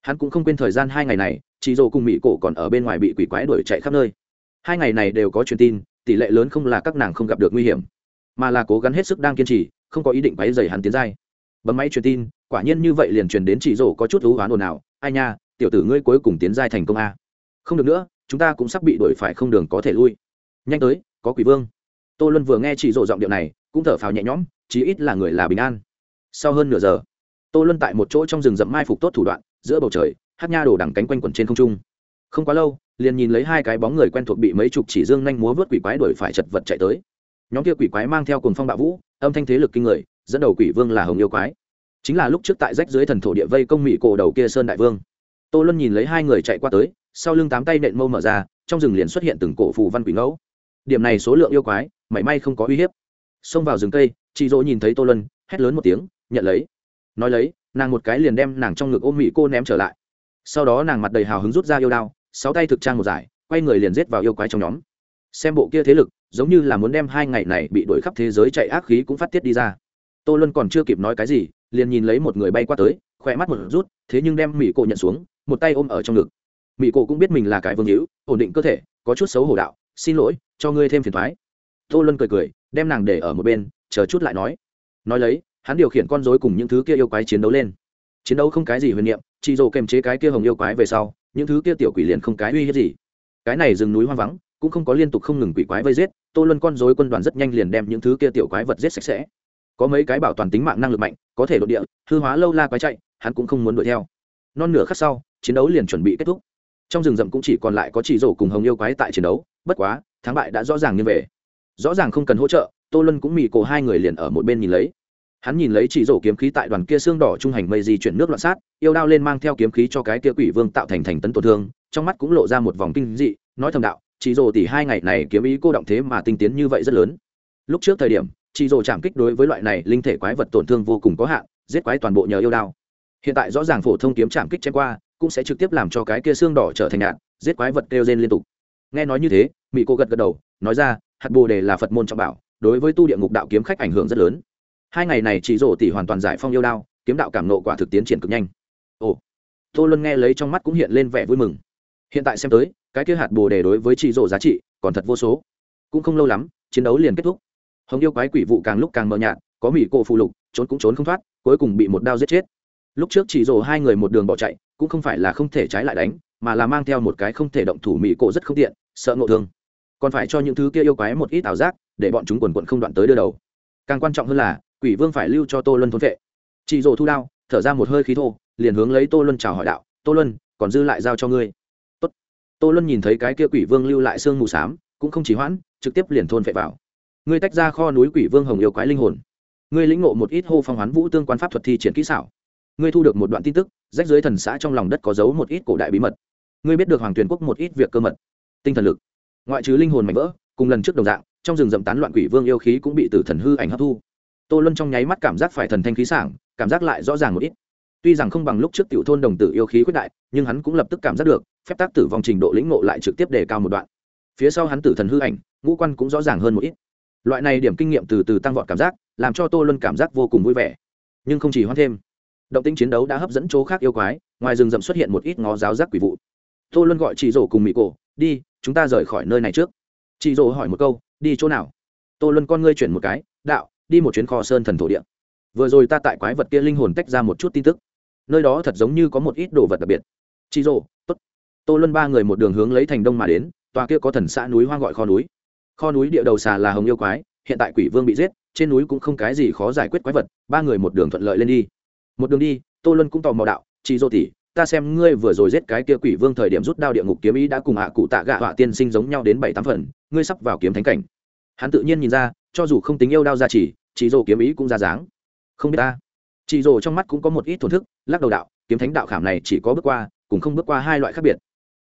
hắn cũng không quên thời gian hai ngày này chị dỗ cùng mỹ cổ còn ở bên ngoài bị quỷ quái đuổi chạy khắp nơi. Hai ngày này đều có truyền tin, tỷ lệ lớn không là các nàng không gặp được nguy hiểm, mà là cố gắng hết sức đang kiên trì, không có ý định quáy dày hắn tiến dai bấm máy truyền tin, quả nhiên như vậy liền truyền đến chị dỗ có chút thú hoán ồn ào, ai nha, tiểu tử ngươi cuối cùng tiến giai thành công a. Không được nữa, chúng ta cũng sắp bị đuổi phải không đường có thể lui. Nhanh tới, có quỷ vương. Tô luân vừa nghe chị dỗ giọng điệu này, cũng thở phào nhẹ nhõm, chí ít là người là bình an. Sau hơn nửa giờ, tô luân tại một chỗ trong rừng rậm mai phục tốt thủ đoạn giữa bầu trời, hát nha đổ đằng cánh quanh quẩn trên không trung. Không quá lâu, liền nhìn lấy hai cái bóng người quen thuộc bị mấy chục chỉ dương nhanh múa vớt quỷ quái đuổi phải chật vật chạy tới. Nhóm kia quỷ quái mang theo cùng phong bạo vũ, âm thanh thế lực kinh người, dẫn đầu quỷ vương là hồng yêu quái. Chính là lúc trước tại rách dưới thần thổ địa vây công mỹ cổ đầu kia sơn đại vương. Tô luân nhìn lấy hai người chạy qua tới, sau lưng tám tay nện mâu mở ra, trong rừng liền xuất hiện từng cổ phù văn quỷ ngẫu. Điểm này số lượng yêu quái, mảy may không có uy hiếp. Xông vào rừng cây chị dỗ nhìn thấy tô luân, hét lớn một tiếng, nhận lấy. Nói lấy nàng một cái liền đem nàng trong ngực ôm mỹ cô ném trở lại. Sau đó nàng mặt đầy hào hứng rút ra yêu đao, sáu tay thực trang một giải, quay người liền giết vào yêu quái trong nhóm. Xem bộ kia thế lực, giống như là muốn đem hai ngày này bị đuổi khắp thế giới chạy ác khí cũng phát tiết đi ra. Tô luân còn chưa kịp nói cái gì, liền nhìn lấy một người bay qua tới, khỏe mắt một rút, thế nhưng đem mỹ cổ nhận xuống, một tay ôm ở trong ngực. Mỹ cổ cũng biết mình là cái vương hữu, ổn định cơ thể, có chút xấu hổ đạo, xin lỗi, cho ngươi thêm phiền thoái. Tô luân cười cười, đem nàng để ở một bên, chờ chút lại nói. Nói lấy hắn điều khiển con dối cùng những thứ kia yêu quái chiến đấu lên. Chiến đấu không cái gì huyền niệm, chỉ dồ kềm chế cái kia hồng yêu quái về sau, những thứ kia tiểu quỷ liền không cái uy hiếp gì. Cái này rừng núi hoang vắng, cũng không có liên tục không ngừng quỷ quái vây giết, tô luân con dối quân đoàn rất nhanh liền đem những thứ kia tiểu quái vật giết sạch sẽ. Có mấy cái bảo toàn tính mạng năng lực mạnh, có thể đ ộ địa, hư hóa lâu la quái chạy, hắn cũng không muốn đuổi theo. Non nửa khắc sau, chiến đấu liền chuẩn bị kết thúc. Trong rừng rậm cũng chỉ còn lại có chỉ rổ cùng hồng yêu quái tại chiến đấu, bất quá, thắng bại đã rõ ràng như về rõ ràng không cần hỗ trợ, tô luân cũng mì cổ hai người liền ở một bên nhìn lấy hắn nhìn lấy chỉ rổ kiếm khí tại đoàn kia xương đỏ trung hành mây di chuyển nước loạn sát, yêu đao lên mang theo kiếm khí cho cái kia quỷ vương tạo thành thành tấn tổn thương, trong mắt cũng lộ ra một vòng kinh dị, nói thầm đạo, chỉ rổ tỉ hai ngày này kiếm ý cô động thế mà tinh tiến như vậy rất lớn. Lúc trước thời điểm, chỉ rổ chạm kích đối với loại này linh thể quái vật tổn thương vô cùng có hạn, giết quái toàn bộ nhờ yêu đao. Hiện tại rõ ràng phổ thông kiếm chạm kích chém qua, cũng sẽ trực tiếp làm cho cái kia xương đỏ trở thành nạn, giết quái vật kêu rên liên tục. Nghe nói như thế mỹ cô gật gật đầu, nói ra, hạt bồ đề là phật môn trọng bảo, đối với tu địa ngục đạo kiếm khách ảnh hưởng rất lớn hai ngày này chỉ rổ tỷ hoàn toàn giải phong yêu đao, kiếm đạo cảm nộ quả thực tiến triển cực nhanh. Ồ, tô luân nghe lấy trong mắt cũng hiện lên vẻ vui mừng. Hiện tại xem tới, cái kia hạt bồ đề đối với chỉ rổ giá trị còn thật vô số. Cũng không lâu lắm, chiến đấu liền kết thúc. Hồng yêu quái quỷ vụ càng lúc càng mờ nhạt, có mỹ cổ phụ lục, trốn cũng trốn không thoát, cuối cùng bị một đao giết chết. Lúc trước chỉ rổ hai người một đường bỏ chạy, cũng không phải là không thể trái lại đánh, mà là mang theo một cái không thể động thủ mỹ cổ rất không tiện, sợ ngộ thương. Còn phải cho những thứ kia yêu quái một ít ảo giác, để bọn chúng quần quận không đoạn tới đưa đầu. Càng quan trọng hơn là quỷ vương phải lưu cho tô luân thôn vệ. Chị rồ thu đao, thở ra một hơi khí thô, liền hướng lấy tô luân chào hỏi đạo, tô luân, còn dư lại giao cho ngươi. Tốt. tô luân nhìn thấy cái kia quỷ vương lưu lại xương mù s á m cũng không chỉ hoãn, trực tiếp liền thôn vệ vào. Ngươi tách ra kho núi quỷ vương hồng yêu quái linh hồn. Ngươi lĩnh ngộ một ít hô phong hoán vũ tương quan pháp thuật thi triển kỹ xảo. Ngươi thu được một đoạn tin tức, rách dưới thần xã trong lòng đất có giấu một ít cổ đại bí mật. Ngươi biết được hoàng tuyền quốc một ít việc cơ mật. Tinh thần lực. Ngoại trừ linh hồn mạnh vỡ, cùng lần trước đồng dạng, trong rừng rậm tán loạn quỷ vương yêu khí cũng bị tử thần hư ảnh hấp thu tô luân trong nháy mắt cảm giác phải thần thanh khí sảng, cảm giác lại rõ ràng một ít. Tuy rằng không bằng lúc trước tiểu thôn đồng tử yêu khí quyết đại, nhưng hắn cũng lập tức cảm giác được, phép tác tử vong trình độ lĩnh ngộ lại trực tiếp đề cao một đoạn. Phía sau hắn tử thần hư ảnh, ngũ quan cũng rõ ràng hơn một ít. Loại này điểm kinh nghiệm từ từ tăng vọt cảm giác, làm cho tô luân cảm giác vô cùng vui vẻ. Nhưng không chỉ hoan thêm, động tinh chiến đấu đã hấp dẫn chỗ khác yêu quái, ngoài rừng rậm xuất hiện một ít ngó giáo giác quỷ vụ. Tô luân gọi chị rổ cùng mỹ cổ, đi, chúng ta rời khỏi nơi này trước. Chị rổ hỏi một câu, đi chỗ nào? Tô luân con ngươi chuyển một cái, đạo đi một chuyến kho sơn thần thổ địa. Vừa rồi ta tại quái vật kia linh hồn tách ra một chút tin tức. Nơi đó thật giống như có một ít đồ vật đặc biệt. Chị rổ tốt. Tô luân ba người một đường hướng lấy thành đông mà đến, tòa kia có thần xã núi hoang gọi kho núi. Kho núi địa đầu xà là hồng yêu quái, hiện tại quỷ vương bị giết, trên núi cũng không cái gì khó giải quyết quái vật, ba người một đường thuận lợi lên đi. Một đường đi, tô luân cũng tò mò đạo chị dô tỉ ta xem ngươi vừa rồi giết cái kia quỷ vương thời điểm rút đao địa ngục kiếm ý đã cùng hạ cụ tạ gạ họa tiên sinh giống nhau đến bảy tám phần, ngươi sắp vào kiếm thánh cảnh. Hắn tự nhiên nhìn ra cho dù không tính yêu đao ra chỉ chị dô kiếm ý cũng ra dáng. Không biết ta. Chị dô trong mắt cũng có một ít thổn thức lắc đầu đạo kiếm thánh đạo khảm này chỉ có bước qua cùng không bước qua hai loại khác biệt.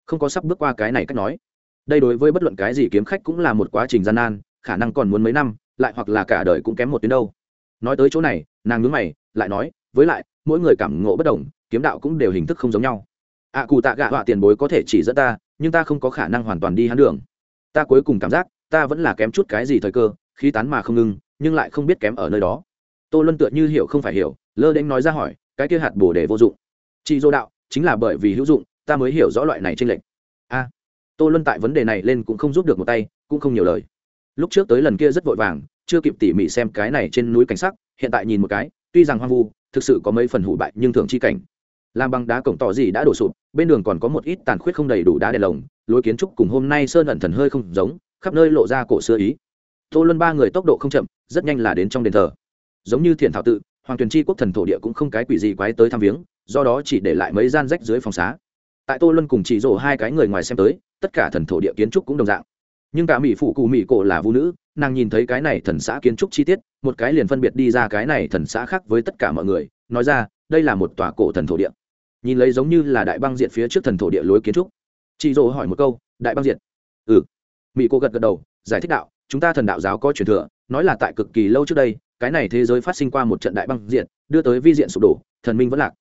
Không có sắp bước qua cái này cách nói. Đây đối với bất luận cái gì kiếm khách cũng là một quá trình gian nan khả năng còn muốn mấy năm lại hoặc là cả đời cũng kém một tuyến đâu. Nói tới chỗ này nàng nhướng mày lại nói với lại mỗi người cảm ngộ bất đồng kiếm đạo cũng đều hình thức không giống nhau. Ạ à, cụ tạ gạ họa tiền bối có thể chỉ dẫn ta nhưng ta không có khả năng hoàn toàn đi hắn đường. Ta cuối cùng cảm giác ta vẫn là kém chút cái gì thời cơ khí tán mà không ngưng, nhưng lại không biết kém ở nơi đó. Tô luân tựa như hiểu không phải hiểu, lơ đễnh nói ra hỏi, cái kia hạt bồ đề vô dụng. Chị dô đạo, chính là bởi vì hữu dụng, ta mới hiểu rõ loại này trên lệnh a. Tô luân tại vấn đề này lên cũng không giúp được một tay, cũng không nhiều lời. Lúc trước tới lần kia rất vội vàng, chưa kịp tỉ mỉ xem cái này trên núi cảnh sắc, hiện tại nhìn một cái, tuy rằng hoang vu, thực sự có mấy phần hủ bại nhưng thường chi cảnh. Làm bằng đá cổng tỏ gì đã đổ sụp, bên đường còn có một ít tàn khuyết không đầy đủ đá đèn lồng, lối kiến trúc cùng hôm nay sơn ẩn thần hơi không giống, khắp nơi lộ ra cổ xưa ý tô luân ba người tốc độ không chậm, rất nhanh là đến trong đền thờ. Giống như thiền thảo tự, hoàng tuyền chi quốc thần thổ địa cũng không cái quỷ gì quái tới thăm viếng, do đó chỉ để lại mấy gian rách dưới phòng xá. Tại tô luân cùng chỉ rổ hai cái người ngoài xem tới, tất cả thần thổ địa kiến trúc cũng đồng dạng. Nhưng cả mỹ phụ cụ mỹ cổ là vũ nữ, nàng nhìn thấy cái này thần xã kiến trúc chi tiết, một cái liền phân biệt đi ra cái này thần xã khác với tất cả mọi người, nói ra, đây là một tòa cổ thần thổ địa. Nhìn lấy giống như là đại băng diện phía trước thần thổ địa lối kiến trúc. Chị dỗ hỏi một câu, đại băng diện ừ. Mỹ cô gật gật đầu, giải thích đạo chúng ta thần đạo giáo có truyền thừa, nói là tại cực kỳ lâu trước đây, cái này thế giới phát sinh qua một trận đại băng diện đưa tới vi diện sụp đổ, thần minh vẫn lạc.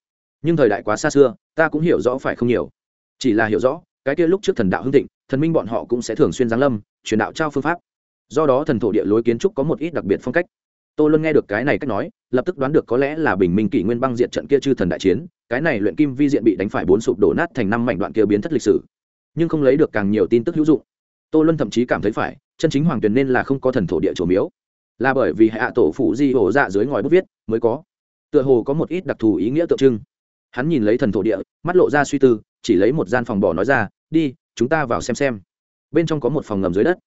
Nhưng thời đại quá xa xưa, ta cũng hiểu rõ phải không nhiều. Chỉ là hiểu rõ, cái kia lúc trước thần đạo hưng thịnh, thần minh bọn họ cũng sẽ thường xuyên giáng lâm, truyền đạo trao phương pháp. Do đó thần thổ địa lối kiến trúc có một ít đặc biệt phong cách. Tôi luôn nghe được cái này cách nói, lập tức đoán được có lẽ là bình minh kỷ nguyên băng diện trận kia chư thần đại chiến, cái này luyện kim vi diện bị đánh phải bốn sụp đổ nát thành năm mảnh đoạn kia biến thất lịch sử. Nhưng không lấy được càng nhiều tin tức hữu dụng tô luân thậm chí cảm thấy phải, chân chính hoàng tuyền nên là không có thần thổ địa chủ miếu. Là bởi vì hạ tổ phụ di hổ dạ dưới ngòi bút viết, mới có. Tựa hồ có một ít đặc thù ý nghĩa tượng trưng. Hắn nhìn lấy thần thổ địa, mắt lộ ra suy tư, chỉ lấy một gian phòng bỏ nói ra, đi, chúng ta vào xem xem. Bên trong có một phòng ngầm dưới đất.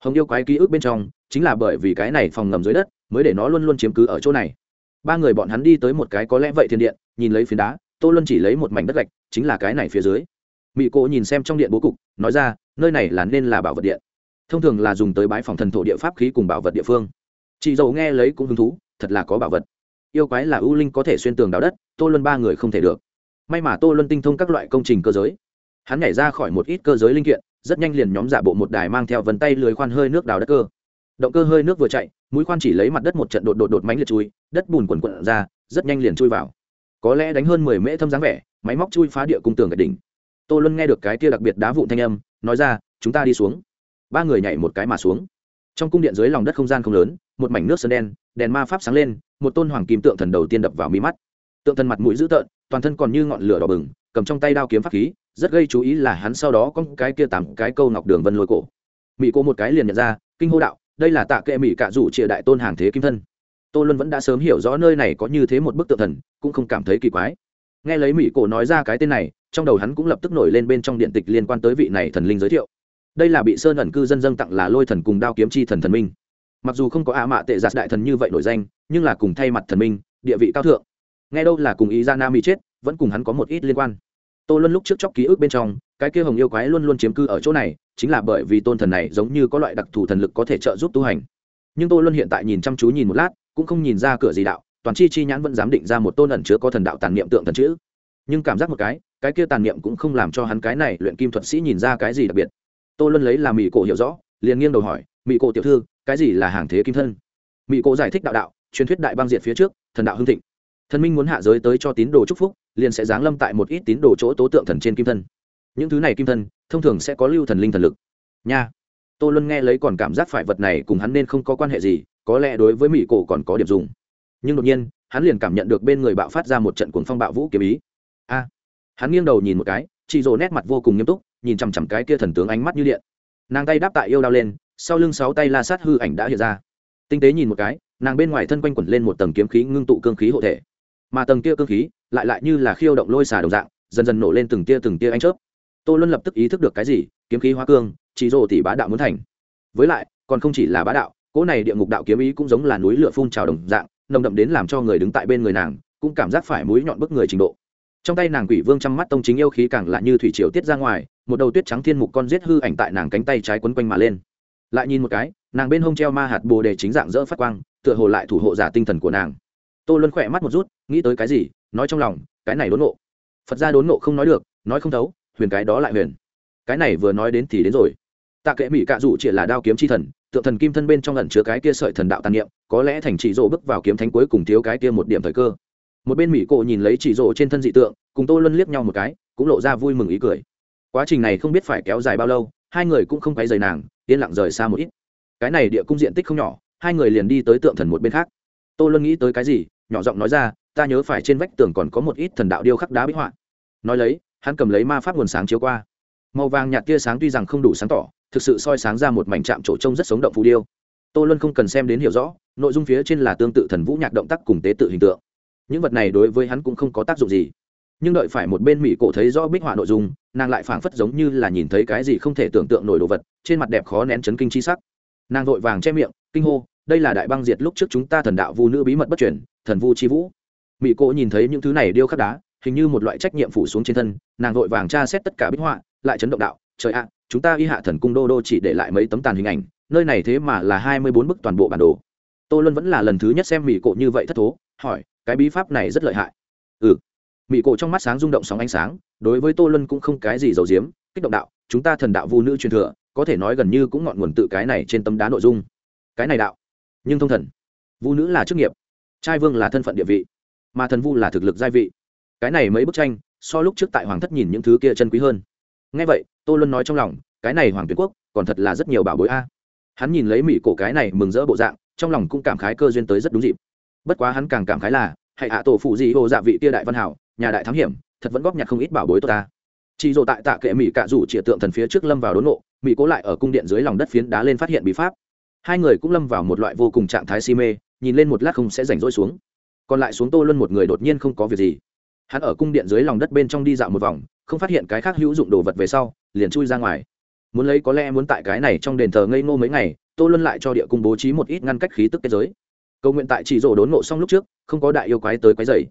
Hồng yêu quái ký ức bên trong, chính là bởi vì cái này phòng ngầm dưới đất, mới để nó luôn luôn chiếm cứ ở chỗ này. Ba người bọn hắn đi tới một cái có lẽ vậy thiên điện, nhìn lấy phiến đá, tô luân chỉ lấy một mảnh đất gạch, chính là cái này phía dưới. Mỹ cô nhìn xem trong điện bố cục, nói ra nơi này là nên là bảo vật điện. Thông thường là dùng tới bãi phòng thần thổ địa pháp khí cùng bảo vật địa phương. Chị dầu nghe lấy cũng hứng thú, thật là có bảo vật. Yêu quái là ưu linh có thể xuyên tường đào đất, tô luân ba người không thể được. May mà tô luân tinh thông các loại công trình cơ giới. Hắn nhảy ra khỏi một ít cơ giới linh kiện, rất nhanh liền nhóm giả bộ một đài mang theo vân tay lưới khoan hơi nước đào đất cơ. Động cơ hơi nước vừa chạy, mũi khoan chỉ lấy mặt đất một trận đột đột đột mánh liệt chui, đất bùn quần quận ra, rất nhanh liền chui vào. Có lẽ đánh hơn mười mễ thâm dáng vẻ, máy móc chui phá địa cung tường gạch đỉnh. Tô luân nghe được cái kia đặc biệt đá vụn thanh âm nói ra, chúng ta đi xuống. Ba người nhảy một cái mà xuống. Trong cung điện dưới lòng đất không gian không lớn, một mảnh nước sơn đen, đèn ma pháp sáng lên, một tôn hoàng kim tượng thần đầu tiên đập vào mi mắt. Tượng thần mặt mũi dữ tợn, toàn thân còn như ngọn lửa đỏ bừng, cầm trong tay đao kiếm pháp khí, rất gây chú ý là hắn sau đó có cái kia tám cái câu ngọc đường vân lôi cổ. Mỹ cô một cái liền nhận ra, kinh hô đạo, đây là tạ kệ mỹ cạ rủ trịa đại tôn hàng thế kim thân. Tô luân vẫn đã sớm hiểu rõ nơi này có như thế một bức tượng thần, cũng không cảm thấy kỳ quái nghe lấy mỹ cổ nói ra cái tên này, trong đầu hắn cũng lập tức nổi lên bên trong điện tịch liên quan tới vị này thần linh giới thiệu. Đây là bị sơn ẩn cư dân dân tặng là lôi thần cùng đao kiếm chi thần thần minh. Mặc dù không có ạ mạ tệ giạt đại thần như vậy nổi danh, nhưng là cùng thay mặt thần minh, địa vị cao thượng. Nghe đâu là cùng ý ra nam mỹ chết, vẫn cùng hắn có một ít liên quan. Tô luân lúc trước chóc ký ức bên trong, cái kia hồng yêu quái luôn luôn chiếm cư ở chỗ này, chính là bởi vì tôn thần này giống như có loại đặc thù thần lực có thể trợ giúp tu hành. Nhưng tô luân hiện tại nhìn chăm chú nhìn một lát, cũng không nhìn ra cửa gì đạo toàn chi chi nhãn vẫn dám định ra một tôn ẩn chứa có thần đạo tàn niệm tượng thần chữ. Nhưng cảm giác một cái cái kia tàn niệm cũng không làm cho hắn cái này luyện kim thuật sĩ nhìn ra cái gì đặc biệt. Tô luân lấy là mỹ cổ hiểu rõ, liền nghiêng đầu hỏi mỹ cổ tiểu thư, cái gì là hàng thế kim thân? Mỹ cổ giải thích đạo đạo, truyền thuyết đại băng diệt phía trước, thần đạo hưng thịnh. Thần minh muốn hạ giới tới cho tín đồ chúc phúc, liền sẽ giáng lâm tại một ít tín đồ chỗ tố tượng thần trên kim thân. Những thứ này kim thân, thông thường sẽ có lưu thần linh thần lực. Nha. Tô luân nghe lấy còn cảm giác phải vật này cùng hắn nên không có quan hệ gì, có lẽ đối với mỹ cổ còn có điểm dùng nhưng đột nhiên, hắn liền cảm nhận được bên người bạo phát ra một trận cuồng phong bạo vũ kiếm ý. A! Hắn nghiêng đầu nhìn một cái, chị rồ nét mặt vô cùng nghiêm túc, nhìn chằm chằm cái kia thần tướng ánh mắt như điện. Nàng tay đáp tại yêu đao lên, sau lưng sáu tay la sát hư ảnh đã hiện ra. Tinh tế nhìn một cái, nàng bên ngoài thân quanh quẩn lên một tầng kiếm khí ngưng tụ cương khí hộ thể. Mà tầng kia cương khí lại lại như là khiêu động lôi xà đồng dạng, dần dần nổ lên từng tia từng tia ánh chớp. Tô luân lập tức ý thức được cái gì, kiếm khí hóa cương chỉ rồ tỷ bá đạo muốn thành. Với lại, còn không chỉ là bá đạo, cỗ này địa ngục đạo kiếm ý cũng giống là núi lửa phun trào đồng dạng nồng đậm đến làm cho người đứng tại bên người nàng, cũng cảm giác phải mũi nhọn bức người trình độ. Trong tay nàng quỷ vương chăm mắt tông chính yêu khí càng lạ như thủy triều tiết ra ngoài, một đầu tuyết trắng thiên mục con giết hư ảnh tại nàng cánh tay trái quấn quanh mà lên. Lại nhìn một cái, nàng bên hông treo ma hạt bồ đề chính dạng dỡ phát quang, tựa hồ lại thủ hộ giả tinh thần của nàng. Tô luân khỏe mắt một rút, nghĩ tới cái gì, nói trong lòng, cái này đốn nộ phật ra đốn nộ không nói được, nói không thấu, huyền cái đó lại huyền. Cái này vừa nói đến thì đến rồi. Tạ kệ mỹ cạ dụ chỉ là đao kiếm chi thần tượng thần kim thân bên trong lần chứa cái kia sợi thần đạo tàn niệm, có lẽ thành chỉ rộ bước vào kiếm thánh cuối cùng thiếu cái kia một điểm thời cơ. Một bên mỹ cổ nhìn lấy chỉ rộ trên thân dị tượng, cùng tô luân liếc nhau một cái, cũng lộ ra vui mừng ý cười. Quá trình này không biết phải kéo dài bao lâu, hai người cũng không quay rời nàng, yên lặng rời xa một ít. Cái này địa cung diện tích không nhỏ, hai người liền đi tới tượng thần một bên khác. Tô luân nghĩ tới cái gì, nhỏ giọng nói ra, ta nhớ phải trên vách tường còn có một ít thần đạo điêu khắc đá bích họa. Nói lấy, hắn cầm lấy ma pháp nguồn sáng chiếu qua. Màu vàng nhạt tia sáng tuy rằng không đủ sáng tỏ thực sự soi sáng ra một mảnh trạm trổ trông rất sống động phù điêu. Tô luân không cần xem đến hiểu rõ, nội dung phía trên là tương tự thần vũ nhạc động tác cùng tế tự hình tượng. Những vật này đối với hắn cũng không có tác dụng gì. Nhưng đợi phải một bên mỹ cổ thấy rõ bích họa nội dung, nàng lại phảng phất giống như là nhìn thấy cái gì không thể tưởng tượng nổi đồ vật, trên mặt đẹp khó nén chấn kinh chi sắc. Nàng vội vàng che miệng, kinh hô, đây là đại băng diệt lúc trước chúng ta thần đạo vu nữ bí mật bất chuyển thần vu chi vũ. Mỹ cổ nhìn thấy những thứ này điêu khắc đá, hình như một loại trách nhiệm phủ xuống trên thân, nàng vội vàng tra xét tất cả bích họa, lại chấn động đạo trời ạ, chúng ta y hạ thần cung đô đô chỉ để lại mấy tấm tàn hình ảnh, nơi này thế mà là hai mươi bốn bức toàn bộ bản đồ. Tô luân vẫn là lần thứ nhất xem mỹ cộ như vậy thất thố, hỏi, cái bí pháp này rất lợi hại. Ừ. Mỹ cộ trong mắt sáng rung động sóng ánh sáng, đối với tô luân cũng không cái gì giàu diếm kích động đạo, chúng ta thần đạo vu nữ truyền thừa, có thể nói gần như cũng ngọn nguồn tự cái này trên tấm đá nội dung. Cái này đạo. Nhưng thông thần. Vu nữ là chức nghiệp. Trai vương là thân phận địa vị. Mà thần vu là thực lực gia vị. Cái này mấy bức tranh, so lúc trước tại hoàng thất nhìn những thứ kia chân quý hơn ngay vậy, tô luân nói trong lòng, cái này hoàng tuyến quốc, còn thật là rất nhiều bảo bối a. Hắn nhìn lấy mỹ cổ cái này mừng rỡ bộ dạng, trong lòng cũng cảm khái cơ duyên tới rất đúng dịp. Bất quá hắn càng cảm khái là, hãy hạ tổ phụ gì hồ dạ vị tia đại văn hảo, nhà đại thám hiểm, thật vẫn góp nhặt không ít bảo bối tốt ta. Chỉ dồ tại tạ kệ mỹ cạ rủ trịa tượng thần phía trước lâm vào đốn nộ mỹ cố lại ở cung điện dưới lòng đất phiến đá lên phát hiện bí pháp. Hai người cũng lâm vào một loại vô cùng trạng thái si mê, nhìn lên một lát không sẽ rảnh rỗi xuống. Còn lại xuống tô luân một người đột nhiên không có việc gì hắn ở cung điện dưới lòng đất bên trong đi dạo một vòng, không phát hiện cái khác hữu dụng đồ vật về sau, liền chui ra ngoài. Muốn lấy có lẽ muốn tại cái này trong đền thờ ngây ngô mấy ngày, tô luân lại cho địa cung bố trí một ít ngăn cách khí tức kết giới. Cầu nguyện tại chỉ rổ đốn ngộ xong lúc trước, không có đại yêu quái tới quái dày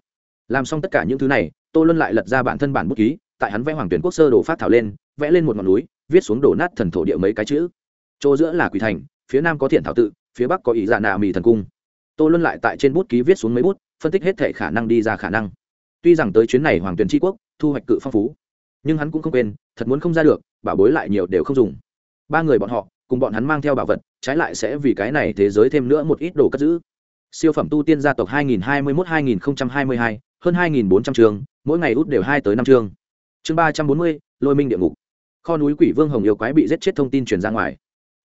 làm xong tất cả những thứ này, tô luân lại lật ra bản thân bản bút ký, tại hắn vẽ hoàng tuyển quốc sơ đồ phát thảo lên, vẽ lên một ngọn núi, viết xuống đổ nát thần thổ địa mấy cái chữ. Chỗ giữa là quỷ thành, phía nam có thiện thảo tự, phía bắc có ý dạ nạ mì thần cung. Tô luân lại tại trên bút ký viết xuống mấy bút, phân tích hết thể khả năng đi ra khả năng tuy rằng tới chuyến này hoàng tuyền tri quốc thu hoạch cự phong phú nhưng hắn cũng không quên thật muốn không ra được bảo bối lại nhiều đều không dùng. Ba người bọn họ cùng bọn hắn mang theo bảo vật trái lại sẽ vì cái này thế giới thêm nữa một ít đồ cất giữ. Siêu phẩm tu tiên gia tộc 2021-2022, hơn 2.400 trường mỗi ngày út đều hai tới năm chương. Chương ba trăm bốn mươi lôi minh địa ngục. Kho núi quỷ vương hồng yêu quái bị giết chết thông tin truyền ra ngoài.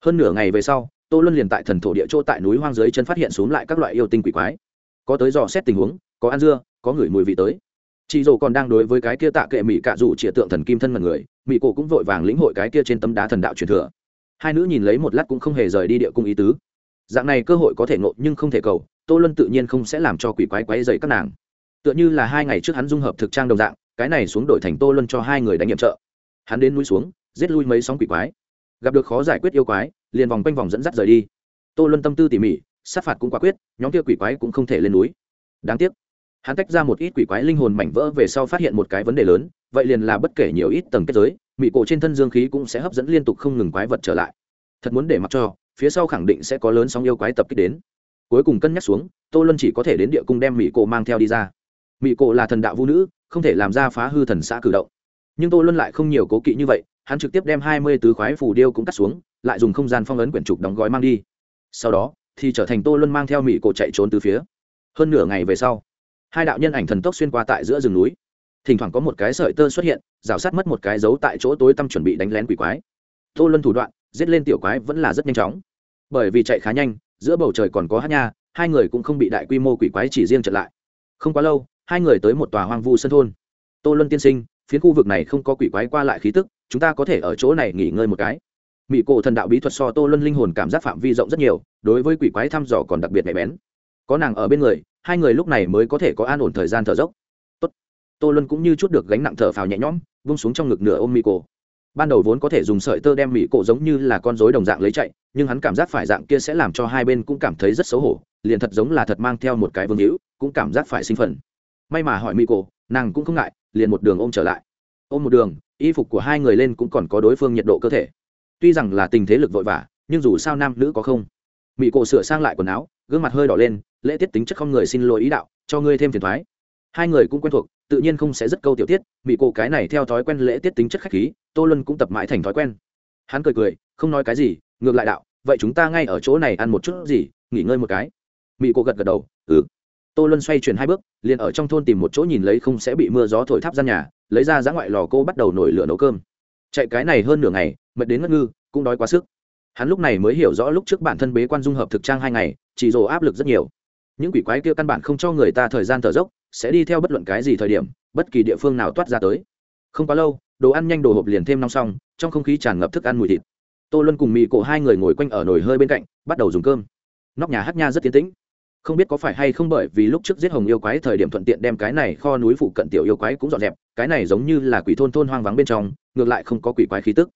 Hơn nửa ngày về sau tô luân liền tại thần thổ địa chỗ tại núi hoang dưới chân phát hiện xuống lại các loại yêu tinh quỷ quái. Có tới dò xét tình huống có ăn dưa có ngửi mùi vị tới chị dồ còn đang đối với cái kia tạ kệ mỹ cạ dù trịa tượng thần kim thân mật người mỹ cổ cũng vội vàng lĩnh hội cái kia trên tấm đá thần đạo truyền thừa. Hai nữ nhìn lấy một lát cũng không hề rời đi địa cung ý tứ. Dạng này cơ hội có thể ngộ nhưng không thể cầu, tô luân tự nhiên không sẽ làm cho quỷ quái quái dày các nàng. Tựa như là hai ngày trước hắn dung hợp thực trang đồng dạng, cái này xuống đổi thành tô luân cho hai người đánh nhiệm trợ. Hắn đến núi xuống, giết lui mấy sóng quỷ quái. Gặp được khó giải quyết yêu quái, liền vòng quanh vòng dẫn dắt rời đi. Tô luân tâm tư tỉ mỉ, sát phạt cũng quả quyết, nhóm kia quỷ quái cũng không thể lên núi. Đáng tiếc hắn tách ra một ít quỷ quái linh hồn mảnh vỡ về sau phát hiện một cái vấn đề lớn, vậy liền là bất kể nhiều ít tầng kết giới, mị cổ trên thân dương khí cũng sẽ hấp dẫn liên tục không ngừng quái vật trở lại. Thật muốn để mặc cho, phía sau khẳng định sẽ có lớn sóng yêu quái tập kích đến. Cuối cùng cân nhắc xuống, tô luân chỉ có thể đến địa cung đem mỹ cổ mang theo đi ra. Mỹ cổ là thần đạo vũ nữ, không thể làm ra phá hư thần xã cử động. Nhưng tô luân lại không nhiều cố kỵ như vậy, hắn trực tiếp đem hai mươi tứ khoái phù điêu cũng cắt xuống, lại dùng không gian phong ấn quyển trục đóng gói mang đi. Sau đó, thì trở thành tô luân mang theo mỹ cổ chạy trốn từ phía. Hơn nửa ngày về sau hai đạo nhân ảnh thần tốc xuyên qua tại giữa rừng núi. Thỉnh thoảng có một cái sợi tơ xuất hiện, rào sát mất một cái dấu tại chỗ tối tăm chuẩn bị đánh lén quỷ quái. Tô luân thủ đoạn, giết lên tiểu quái vẫn là rất nhanh chóng. Bởi vì chạy khá nhanh, giữa bầu trời còn có hát nha, hai người cũng không bị đại quy mô quỷ quái chỉ riêng trận lại. Không quá lâu, hai người tới một tòa hoang vu sân thôn. Tô luân tiên sinh phía khu vực này không có quỷ quái qua lại khí tức, chúng ta có thể ở chỗ này nghỉ ngơi một cái. Mỹ cổ thần đạo bí thuật so tô luân linh hồn cảm giác phạm vi rộng rất nhiều, đối với quỷ quái thăm dò còn đặc biệt nhạy bén. Có nàng ở bên người hai người lúc này mới có thể có an ổn thời gian thở dốc. Tốt. tô luân cũng như chút được gánh nặng thở phào nhẹ nhõm, vung xuống trong ngực nửa ôm mỹ cổ ban đầu vốn có thể dùng sợi tơ đem mỹ cổ giống như là con rối đồng dạng lấy chạy, nhưng hắn cảm giác phải dạng kia sẽ làm cho hai bên cũng cảm thấy rất xấu hổ, liền thật giống là thật mang theo một cái vương hữu, cũng cảm giác phải sinh phần. May mà hỏi mỹ cổ nàng cũng không ngại, liền một đường ôm trở lại. Ôm một đường, y phục của hai người lên cũng còn có đối phương nhiệt độ cơ thể. Tuy rằng là tình thế lực vội vã, nhưng dù sao nam nữ có không? Mỹ cổ sửa sang lại quần áo gương mặt hơi đỏ lên, lễ tiết tính chất không người xin lỗi ý đạo, cho ngươi thêm phiền thoái. Hai người cũng quen thuộc, tự nhiên không sẽ rất câu tiểu tiết mỹ cổ cái này theo thói quen lễ tiết tính chất khách khí, tô luân cũng tập mãi thành thói quen. Hắn cười cười, không nói cái gì, ngược lại đạo, vậy chúng ta ngay ở chỗ này ăn một chút gì, nghỉ ngơi một cái. Mỹ cổ gật gật đầu ừ. Tô luân xoay chuyển hai bước, liền ở trong thôn tìm một chỗ nhìn lấy không sẽ bị mưa gió thổi tháp gian nhà, lấy ra giã ngoại lò cô bắt đầu nổi lửa nấu cơm. Chạy cái này hơn nửa ngày, mệt đến ngất ngư, cũng đói quá sức hắn lúc này mới hiểu rõ lúc trước bản thân bế quan dung hợp thực trang hai ngày, chỉ rồ áp lực rất nhiều. Những quỷ quái kia căn bản không cho người ta thời gian thở dốc, sẽ đi theo bất luận cái gì thời điểm, bất kỳ địa phương nào toát ra tới. Không quá lâu, đồ ăn nhanh đồ hộp liền thêm nong xong, trong không khí tràn ngập thức ăn mùi thịt. Tô luân cùng mì cổ hai người ngồi quanh ở nồi hơi bên cạnh, bắt đầu dùng cơm. Nóc nhà hát nha rất tiến tĩnh. Không biết có phải hay không bởi vì lúc trước giết hồng yêu quái thời điểm thuận tiện đem cái này kho núi phụ cận tiểu yêu quái cũng dọn dẹp, cái này giống như là quỷ thôn thôn hoang vắng bên trong, ngược lại không có quỷ quái khí tức.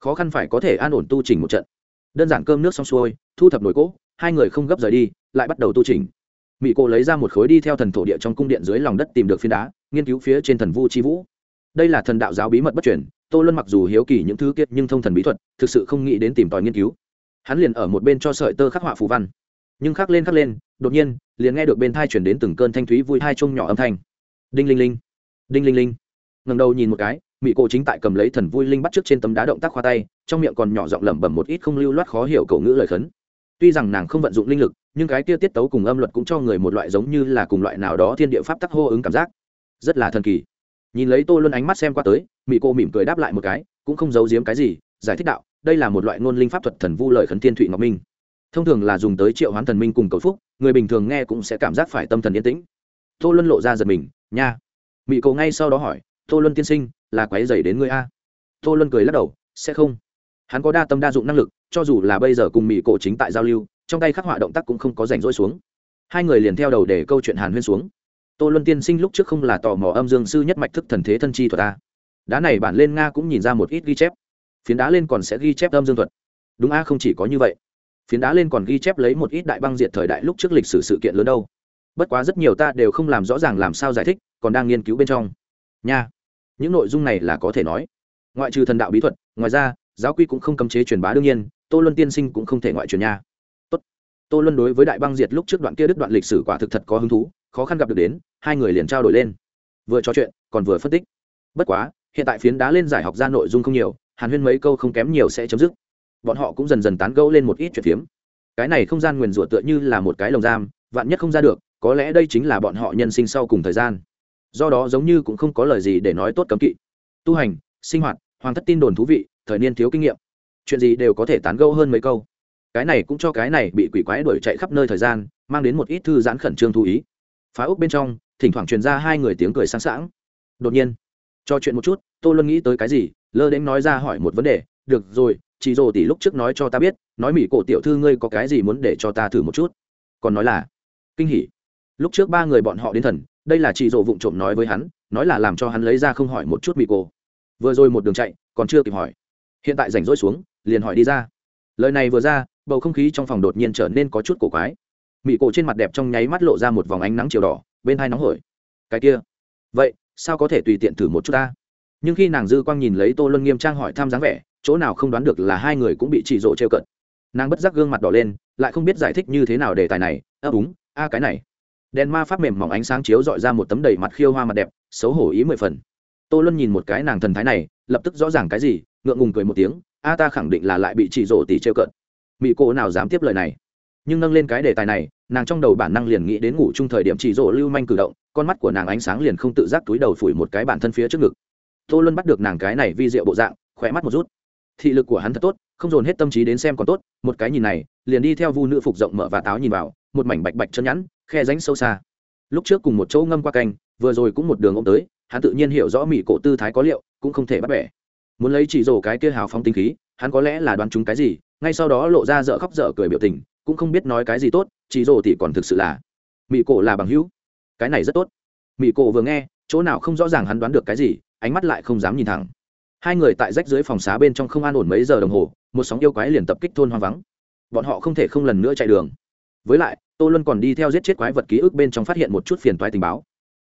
Khó khăn phải có thể an ổn tu trình một trận đơn giản cơm nước xong xuôi, thu thập nồi cỗ, hai người không gấp rời đi, lại bắt đầu tu trình mỹ cô lấy ra một khối đi theo thần thổ địa trong cung điện dưới lòng đất tìm được phiến đá, nghiên cứu phía trên thần vu chi vũ. Đây là thần đạo giáo bí mật bất chuyển tô luân mặc dù hiếu kỳ những thứ kiệt nhưng thông thần bí thuật, thực sự không nghĩ đến tìm tòi nghiên cứu. Hắn liền ở một bên cho sợi tơ khắc họa phù văn. Nhưng khắc lên khắc lên, đột nhiên, liền nghe được bên thai chuyển đến từng cơn thanh thúy vui hai chung nhỏ âm thanh. Đinh linh linh, đinh linh linh. Ngầm đầu nhìn một cái mỹ cổ chính tại cầm lấy thần vui linh bắt trước trên tấm đá động tác khoa tay, trong miệng còn nhỏ giọng lẩm bẩm một ít không lưu loát khó hiểu cầu ngữ lời khấn. Tuy rằng nàng không vận dụng linh lực, nhưng cái kia tiết tấu cùng âm luật cũng cho người một loại giống như là cùng loại nào đó thiên địa pháp tắc hô ứng cảm giác. Rất là thần kỳ. Nhìn lấy tô luân ánh mắt xem qua tới mỹ cô mỉm cười đáp lại một cái, cũng không giấu giếm cái gì, giải thích đạo, đây là một loại ngôn linh pháp thuật thần vu lời khấn thiên thụy ngọc minh. Thông thường là dùng tới triệu hoán thần minh cùng cầu phúc, người bình thường nghe cũng sẽ cảm giác phải tâm thần yên tĩnh. Tô luân lộ ra giật mình, nha. Mỹ cô ngay sau đó hỏi tô luân tiên sinh, là quái dày đến ngươi a. Tô luân cười lắc đầu, sẽ không. Hắn có đa tâm đa dụng năng lực, cho dù là bây giờ cùng mỹ cổ chính tại giao lưu, trong tay khắc họa động tác cũng không có rảnh rỗi xuống. Hai người liền theo đầu để câu chuyện hàn huyên xuống. Tô luân tiên sinh lúc trước không là tò mò âm dương sư nhất mạch thức thần thế thân chi thuật ta đá này bản lên nga cũng nhìn ra một ít ghi chép. Phiến đá lên còn sẽ ghi chép âm dương thuật. Đúng a, không chỉ có như vậy. Phiến đá lên còn ghi chép lấy một ít đại băng diệt thời đại lúc trước lịch sử sự kiện lớn đâu. Bất quá rất nhiều ta đều không làm rõ ràng làm sao giải thích, còn đang nghiên cứu bên trong. Nha những nội dung này là có thể nói. Ngoại trừ thần đạo bí thuật, ngoài ra, giáo quy cũng không cấm chế truyền bá đương nhiên, tô luân tiên sinh cũng không thể ngoại truyền nha. Tốt. tô luân đối với đại băng diệt lúc trước đoạn kia đứt đoạn lịch sử quả thực thật có hứng thú, khó khăn gặp được đến, hai người liền trao đổi lên. Vừa trò chuyện, còn vừa phân tích. Bất quá, hiện tại phiến đá lên giải học ra nội dung không nhiều, hàn huyên mấy câu không kém nhiều sẽ chấm dứt. Bọn họ cũng dần dần tán gẫu lên một ít chuyện phiếm. Cái này không gian nguyền rủa tựa như là một cái lồng giam, vạn nhất không ra được, có lẽ đây chính là bọn họ nhân sinh sau cùng thời gian do đó giống như cũng không có lời gì để nói tốt cấm kỵ. Tu hành, sinh hoạt, hoàng thất tin đồn thú vị, thời niên thiếu kinh nghiệm. Chuyện gì đều có thể tán gẫu hơn mấy câu. Cái này cũng cho cái này bị quỷ quái đuổi chạy khắp nơi thời gian, mang đến một ít thư giãn khẩn trương thú ý. Phá úc bên trong, thỉnh thoảng truyền ra hai người tiếng cười sáng sảng đột nhiên, cho chuyện một chút tôi luôn nghĩ tới cái gì, lơ đến nói ra hỏi một vấn đề, được rồi, chị rồ tỷ lúc trước nói cho ta biết, nói mỹ cổ tiểu thư ngươi có cái gì muốn để cho ta thử một chút? Còn nói là, kinh hỉ, lúc trước ba người bọn họ đến thần đây là chị rộ vụng trộm nói với hắn, nói là làm cho hắn lấy ra không hỏi một chút mì cô. Vừa rồi một đường chạy, còn chưa kịp hỏi. Hiện tại rảnh rỗi xuống, liền hỏi đi ra. Lời này vừa ra, bầu không khí trong phòng đột nhiên trở nên có chút cổ quái. Mỹ cổ trên mặt đẹp trong nháy mắt lộ ra một vòng ánh nắng chiều đỏ, bên hai nóng hổi. Cái kia, vậy, sao có thể tùy tiện thử một chút ta? Nhưng khi nàng dư quang nhìn lấy tô luân nghiêm trang hỏi thăm dáng vẻ, chỗ nào không đoán được là hai người cũng bị chỉ rộ trêu cận nàng bất giác gương mặt đỏ lên, lại không biết giải thích như thế nào đề tài này. Ấp úng a, cái này đèn ma pháp mềm mỏng ánh sáng chiếu dọi ra một tấm đầy mặt khiêu hoa mặt đẹp, xấu hổ ý mười phần. Tô luân nhìn một cái nàng thần thái này, lập tức rõ ràng cái gì, ngượng ngùng cười một tiếng, a, ta khẳng định là lại bị chỉ rổ tỷ trêu cận mỹ cô nào dám tiếp lời này? Nhưng nâng lên cái đề tài này, nàng trong đầu bản năng liền nghĩ đến ngủ chung thời điểm chỉ rổ lưu manh cử động, con mắt của nàng ánh sáng liền không tự giác túi đầu phủi một cái bản thân phía trước ngực. Tô luân bắt được nàng cái này vi diệu bộ dạng khỏe mắt một rút. Thị lực của hắn thật tốt, không dồn hết tâm trí đến xem còn tốt, một cái nhìn này, liền đi theo vu nữ phục rộng mở và táo nhìn vào, một mảnh bạch bạch chân nhẵn khe ránh sâu xa. Lúc trước cùng một chỗ ngâm qua canh, vừa rồi cũng một đường ông tới, hắn tự nhiên hiểu rõ mỹ cổ tư thái có liệu, cũng không thể bắt bẻ. Muốn lấy chỉ rổ cái kia hào phong tinh khí, hắn có lẽ là đoán chúng cái gì, ngay sau đó lộ ra dở khóc dở cười biểu tình, cũng không biết nói cái gì tốt, chỉ rổ thì còn thực sự là mỹ cổ là bằng hữu. Cái này rất tốt. Mỹ cổ vừa nghe, chỗ nào không rõ ràng hắn đoán được cái gì, ánh mắt lại không dám nhìn thẳng. Hai người tại rách dưới phòng xá bên trong không an ổn mấy giờ đồng hồ, một sóng yêu quái liền tập kích thôn hoang vắng. Bọn họ không thể không lần nữa chạy đường. Với lại tô luân còn đi theo giết chết quái vật ký ức bên trong phát hiện một chút phiền toái tình báo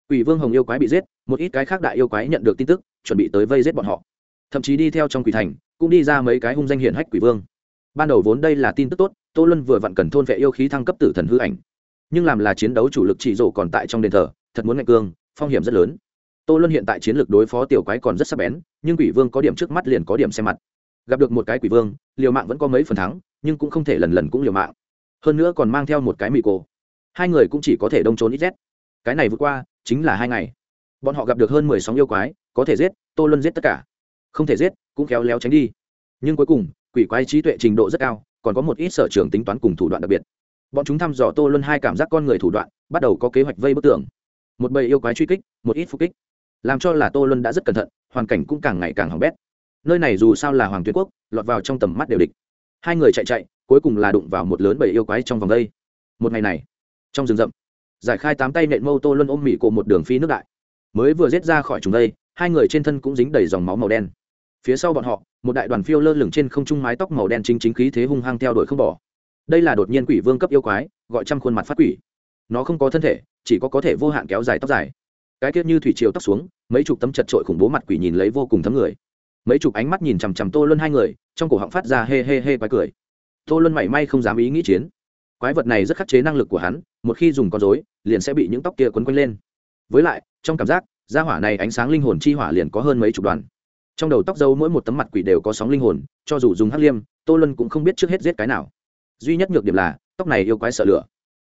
Quỷ Vương Hồng yêu quái bị giết, một ít cái khác đại yêu quái nhận được tin tức, chuẩn bị tới vây giết bọn họ. Thậm chí đi theo trong quỷ thành, cũng đi ra mấy cái hung danh hiển hách quỷ vương. Ban đầu vốn đây là tin tức tốt, Tô Luân vừa vặn cần thôn vệ yêu khí thăng cấp tử thần hư ảnh. Nhưng làm là chiến đấu chủ lực chỉ rộ còn tại trong đền thờ, thật muốn ngạch cương, phong hiểm rất lớn. Tô Luân hiện tại chiến lược đối phó tiểu quái còn rất sắc bén, nhưng quỷ vương có điểm trước mắt liền có điểm xem mặt. Gặp được một cái quỷ vương, liều mạng vẫn có mấy phần thắng, nhưng cũng không thể lần lần cũng liều mạng. Hơn nữa còn mang theo một cái mị cổ. Hai người cũng chỉ có thể đông trốn ít rét. Cái này vượt qua, chính là hai ngày. Bọn họ gặp được hơn mười sóng yêu quái có thể giết tô luân giết tất cả. Không thể giết cũng khéo léo tránh đi. Nhưng cuối cùng quỷ quái trí tuệ trình độ rất cao còn có một ít sở trường tính toán cùng thủ đoạn đặc biệt. Bọn chúng thăm dò tô luân hai cảm giác con người thủ đoạn bắt đầu có kế hoạch vây bức tường. Một bầy yêu quái truy kích một ít phục kích. Làm cho là tô luân đã rất cẩn thận hoàn cảnh cũng càng ngày càng hỏng bét. Nơi này dù sao là hoàng tuyến quốc lọt vào trong tầm mắt đều địch. Hai người chạy chạy cuối cùng là đụng vào một lớn bầy yêu quái trong vòng đây. Một ngày này, trong rừng rậm, giải khai tám tay nện mâu tô luân ôm mỹ cổ một đường phi nước đại. Mới vừa giết ra khỏi chúng đây, hai người trên thân cũng dính đầy dòng máu màu đen. Phía sau bọn họ, một đại đoàn phiêu lơ lửng trên không trung mái tóc màu đen chính chính khí thế hung hăng theo đuổi không bỏ. Đây là đột nhiên quỷ vương cấp yêu quái, gọi trăm khuôn mặt phát quỷ. Nó không có thân thể, chỉ có có thể vô hạn kéo dài tóc dài. Cái tiết như thủy triều tóc xuống, mấy chục tấm chật trội khủng bố mặt quỷ nhìn lấy vô cùng thấm người. Mấy chục ánh mắt nhìn chằm chằm tô luân hai người, trong cổ họng phát ra hê hê hê quái cười tô luân mảy may không dám ý nghĩ chiến. Quái vật này rất khắc chế năng lực của hắn, một khi dùng con dối liền sẽ bị những tóc kia quấn quanh lên. Với lại, trong cảm giác da hỏa này ánh sáng linh hồn chi hỏa liền có hơn mấy chục đoàn. Trong đầu tóc dâu mỗi một tấm mặt quỷ đều có sóng linh hồn, cho dù dùng hắc liêm, tô luân cũng không biết trước hết giết cái nào. Duy nhất nhược điểm là, tóc này yêu quái sợ lửa.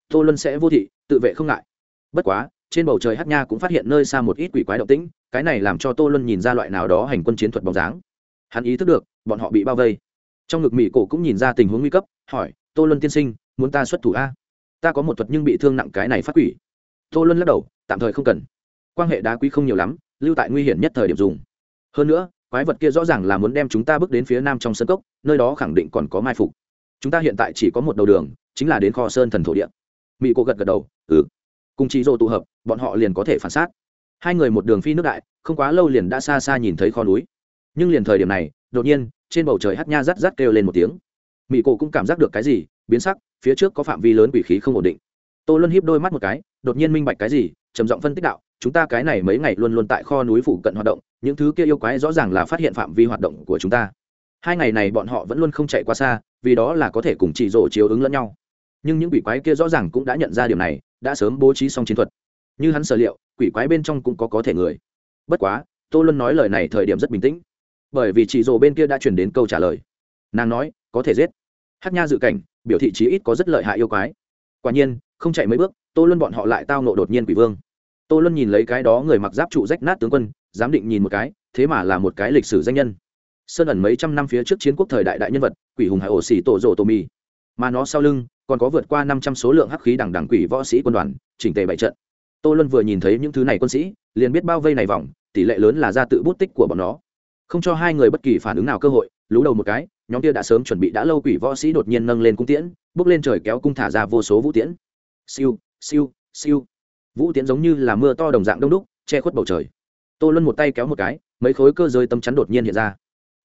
Tô luân sẽ vô thị, tự vệ không ngại. Bất quá, trên bầu trời hát nha cũng phát hiện nơi xa một ít quỷ quái động tĩnh, cái này làm cho tô luân nhìn ra loại nào đó hành quân chiến thuật bóng dáng. Hắn ý thức được, bọn họ bị bao vây trong ngực mỹ cổ cũng nhìn ra tình huống nguy cấp, hỏi, tô luân tiên sinh, muốn ta xuất thủ a? Ta có một thuật nhưng bị thương nặng cái này phát quỷ. Tô luân lắc đầu, tạm thời không cần. Quan hệ đá quý không nhiều lắm, lưu tại nguy hiểm nhất thời điểm dùng. Hơn nữa, quái vật kia rõ ràng là muốn đem chúng ta bước đến phía nam trong sân cốc, nơi đó khẳng định còn có mai phục. Chúng ta hiện tại chỉ có một đầu đường, chính là đến kho sơn thần thổ địa. Mỹ cô gật gật đầu ừ. Cùng chị dô tụ hợp, bọn họ liền có thể phản xác. Hai người một đường phi nước đại, không quá lâu liền đã xa xa nhìn thấy kho núi. Nhưng liền thời điểm này, đột nhiên trên bầu trời hát nha rát rát kêu lên một tiếng. Mỹ cổ cũng cảm giác được cái gì, biến sắc, phía trước có phạm vi lớn quỷ khí không ổn định. Tô luân híp đôi mắt một cái, đột nhiên minh bạch cái gì, trầm giọng phân tích đạo, chúng ta cái này mấy ngày luôn luôn tại kho núi phụ cận hoạt động, những thứ kia yêu quái rõ ràng là phát hiện phạm vi hoạt động của chúng ta. Hai ngày này bọn họ vẫn luôn không chạy quá xa, vì đó là có thể cùng chỉ rổ chiếu ứng lẫn nhau. Nhưng những quỷ quái kia rõ ràng cũng đã nhận ra điều này, đã sớm bố trí xong chiến thuật. Như hắn sở liệu, quỷ quái bên trong cũng có có thể người. Bất quá, tô luân nói lời này thời điểm rất bình tĩnh bởi vì chị rồ bên kia đã chuyển đến câu trả lời. Nàng nói, có thể giết. Hát nha dự cảnh, biểu thị chí ít có rất lợi hại yêu quái. Quả nhiên, không chạy mấy bước, tô luân bọn họ lại tao nộ đột nhiên quỷ vương. Tô luân nhìn lấy cái đó người mặc giáp trụ rách nát tướng quân, giám định nhìn một cái, thế mà là một cái lịch sử danh nhân. Sơn ẩn mấy trăm năm phía trước chiến quốc thời đại đại nhân vật, quỷ hùng hải ổ xỉ tổ rộ tổ mì mà nó sau lưng, còn có vượt qua năm trăm số lượng hắc khí đằng đằng quỷ võ sĩ quân đoàn, chỉnh tề bảy trận. Tô luân vừa nhìn thấy những thứ này quân sĩ, liền biết bao vây này vòng, tỷ lệ lớn là ra tự bút tích của bọn nó không cho hai người bất kỳ phản ứng nào cơ hội, lú đầu một cái, nhóm kia đã sớm chuẩn bị đã lâu quỷ võ sĩ đột nhiên nâng lên cung tiễn, bước lên trời kéo cung thả ra vô số vũ tiễn. Siêu siêu siêu. Vũ tiễn giống như là mưa to đồng dạng đông đúc, che khuất bầu trời. Tô luân một tay kéo một cái, mấy khối cơ giới tấm chắn đột nhiên hiện ra.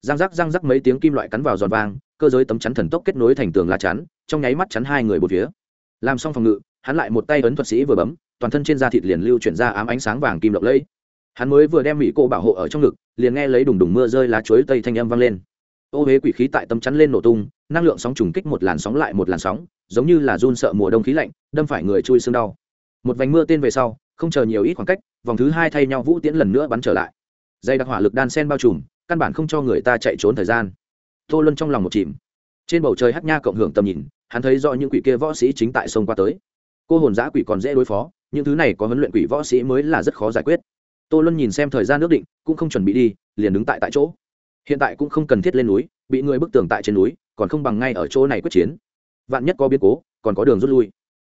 Răng rắc răng rắc mấy tiếng kim loại cắn vào giòn vang, cơ giới tấm chắn thần tốc kết nối thành tường lá chắn, trong nháy mắt chắn hai người một phía. Làm xong phòng ngự, hắn lại một tay ấn thuật sĩ vừa bấm, toàn thân trên da thịt liền lưu chuyển ra ám ánh sáng vàng kim lộng lẫy hắn mới vừa đem mỹ cô bảo hộ ở trong ngực, liền nghe lấy đùng đùng mưa rơi lá chuối tây thanh âm vang lên. Ô huế quỷ khí tại tâm chắn lên nổ tung, năng lượng sóng trùng kích một làn sóng lại một làn sóng, giống như là run sợ mùa đông khí lạnh, đâm phải người chui xương đau. Một vành mưa tên về sau, không chờ nhiều ít khoảng cách, vòng thứ hai thay nhau vũ tiễn lần nữa bắn trở lại. Dây đặc hỏa lực đan sen bao trùm, căn bản không cho người ta chạy trốn thời gian. Tô luân trong lòng một chìm. Trên bầu trời hát nha cộng hưởng tầm nhìn, hắn thấy do những quỷ kia võ sĩ chính tại sông qua tới. Cô hồn giã quỷ còn dễ đối phó, những thứ này có huấn luyện quỷ võ sĩ mới là rất khó giải quyết tô luân nhìn xem thời gian nước định, cũng không chuẩn bị đi, liền đứng tại tại chỗ. Hiện tại cũng không cần thiết lên núi, bị người bức tường tại trên núi, còn không bằng ngay ở chỗ này quyết chiến. Vạn nhất có biến cố, còn có đường rút lui.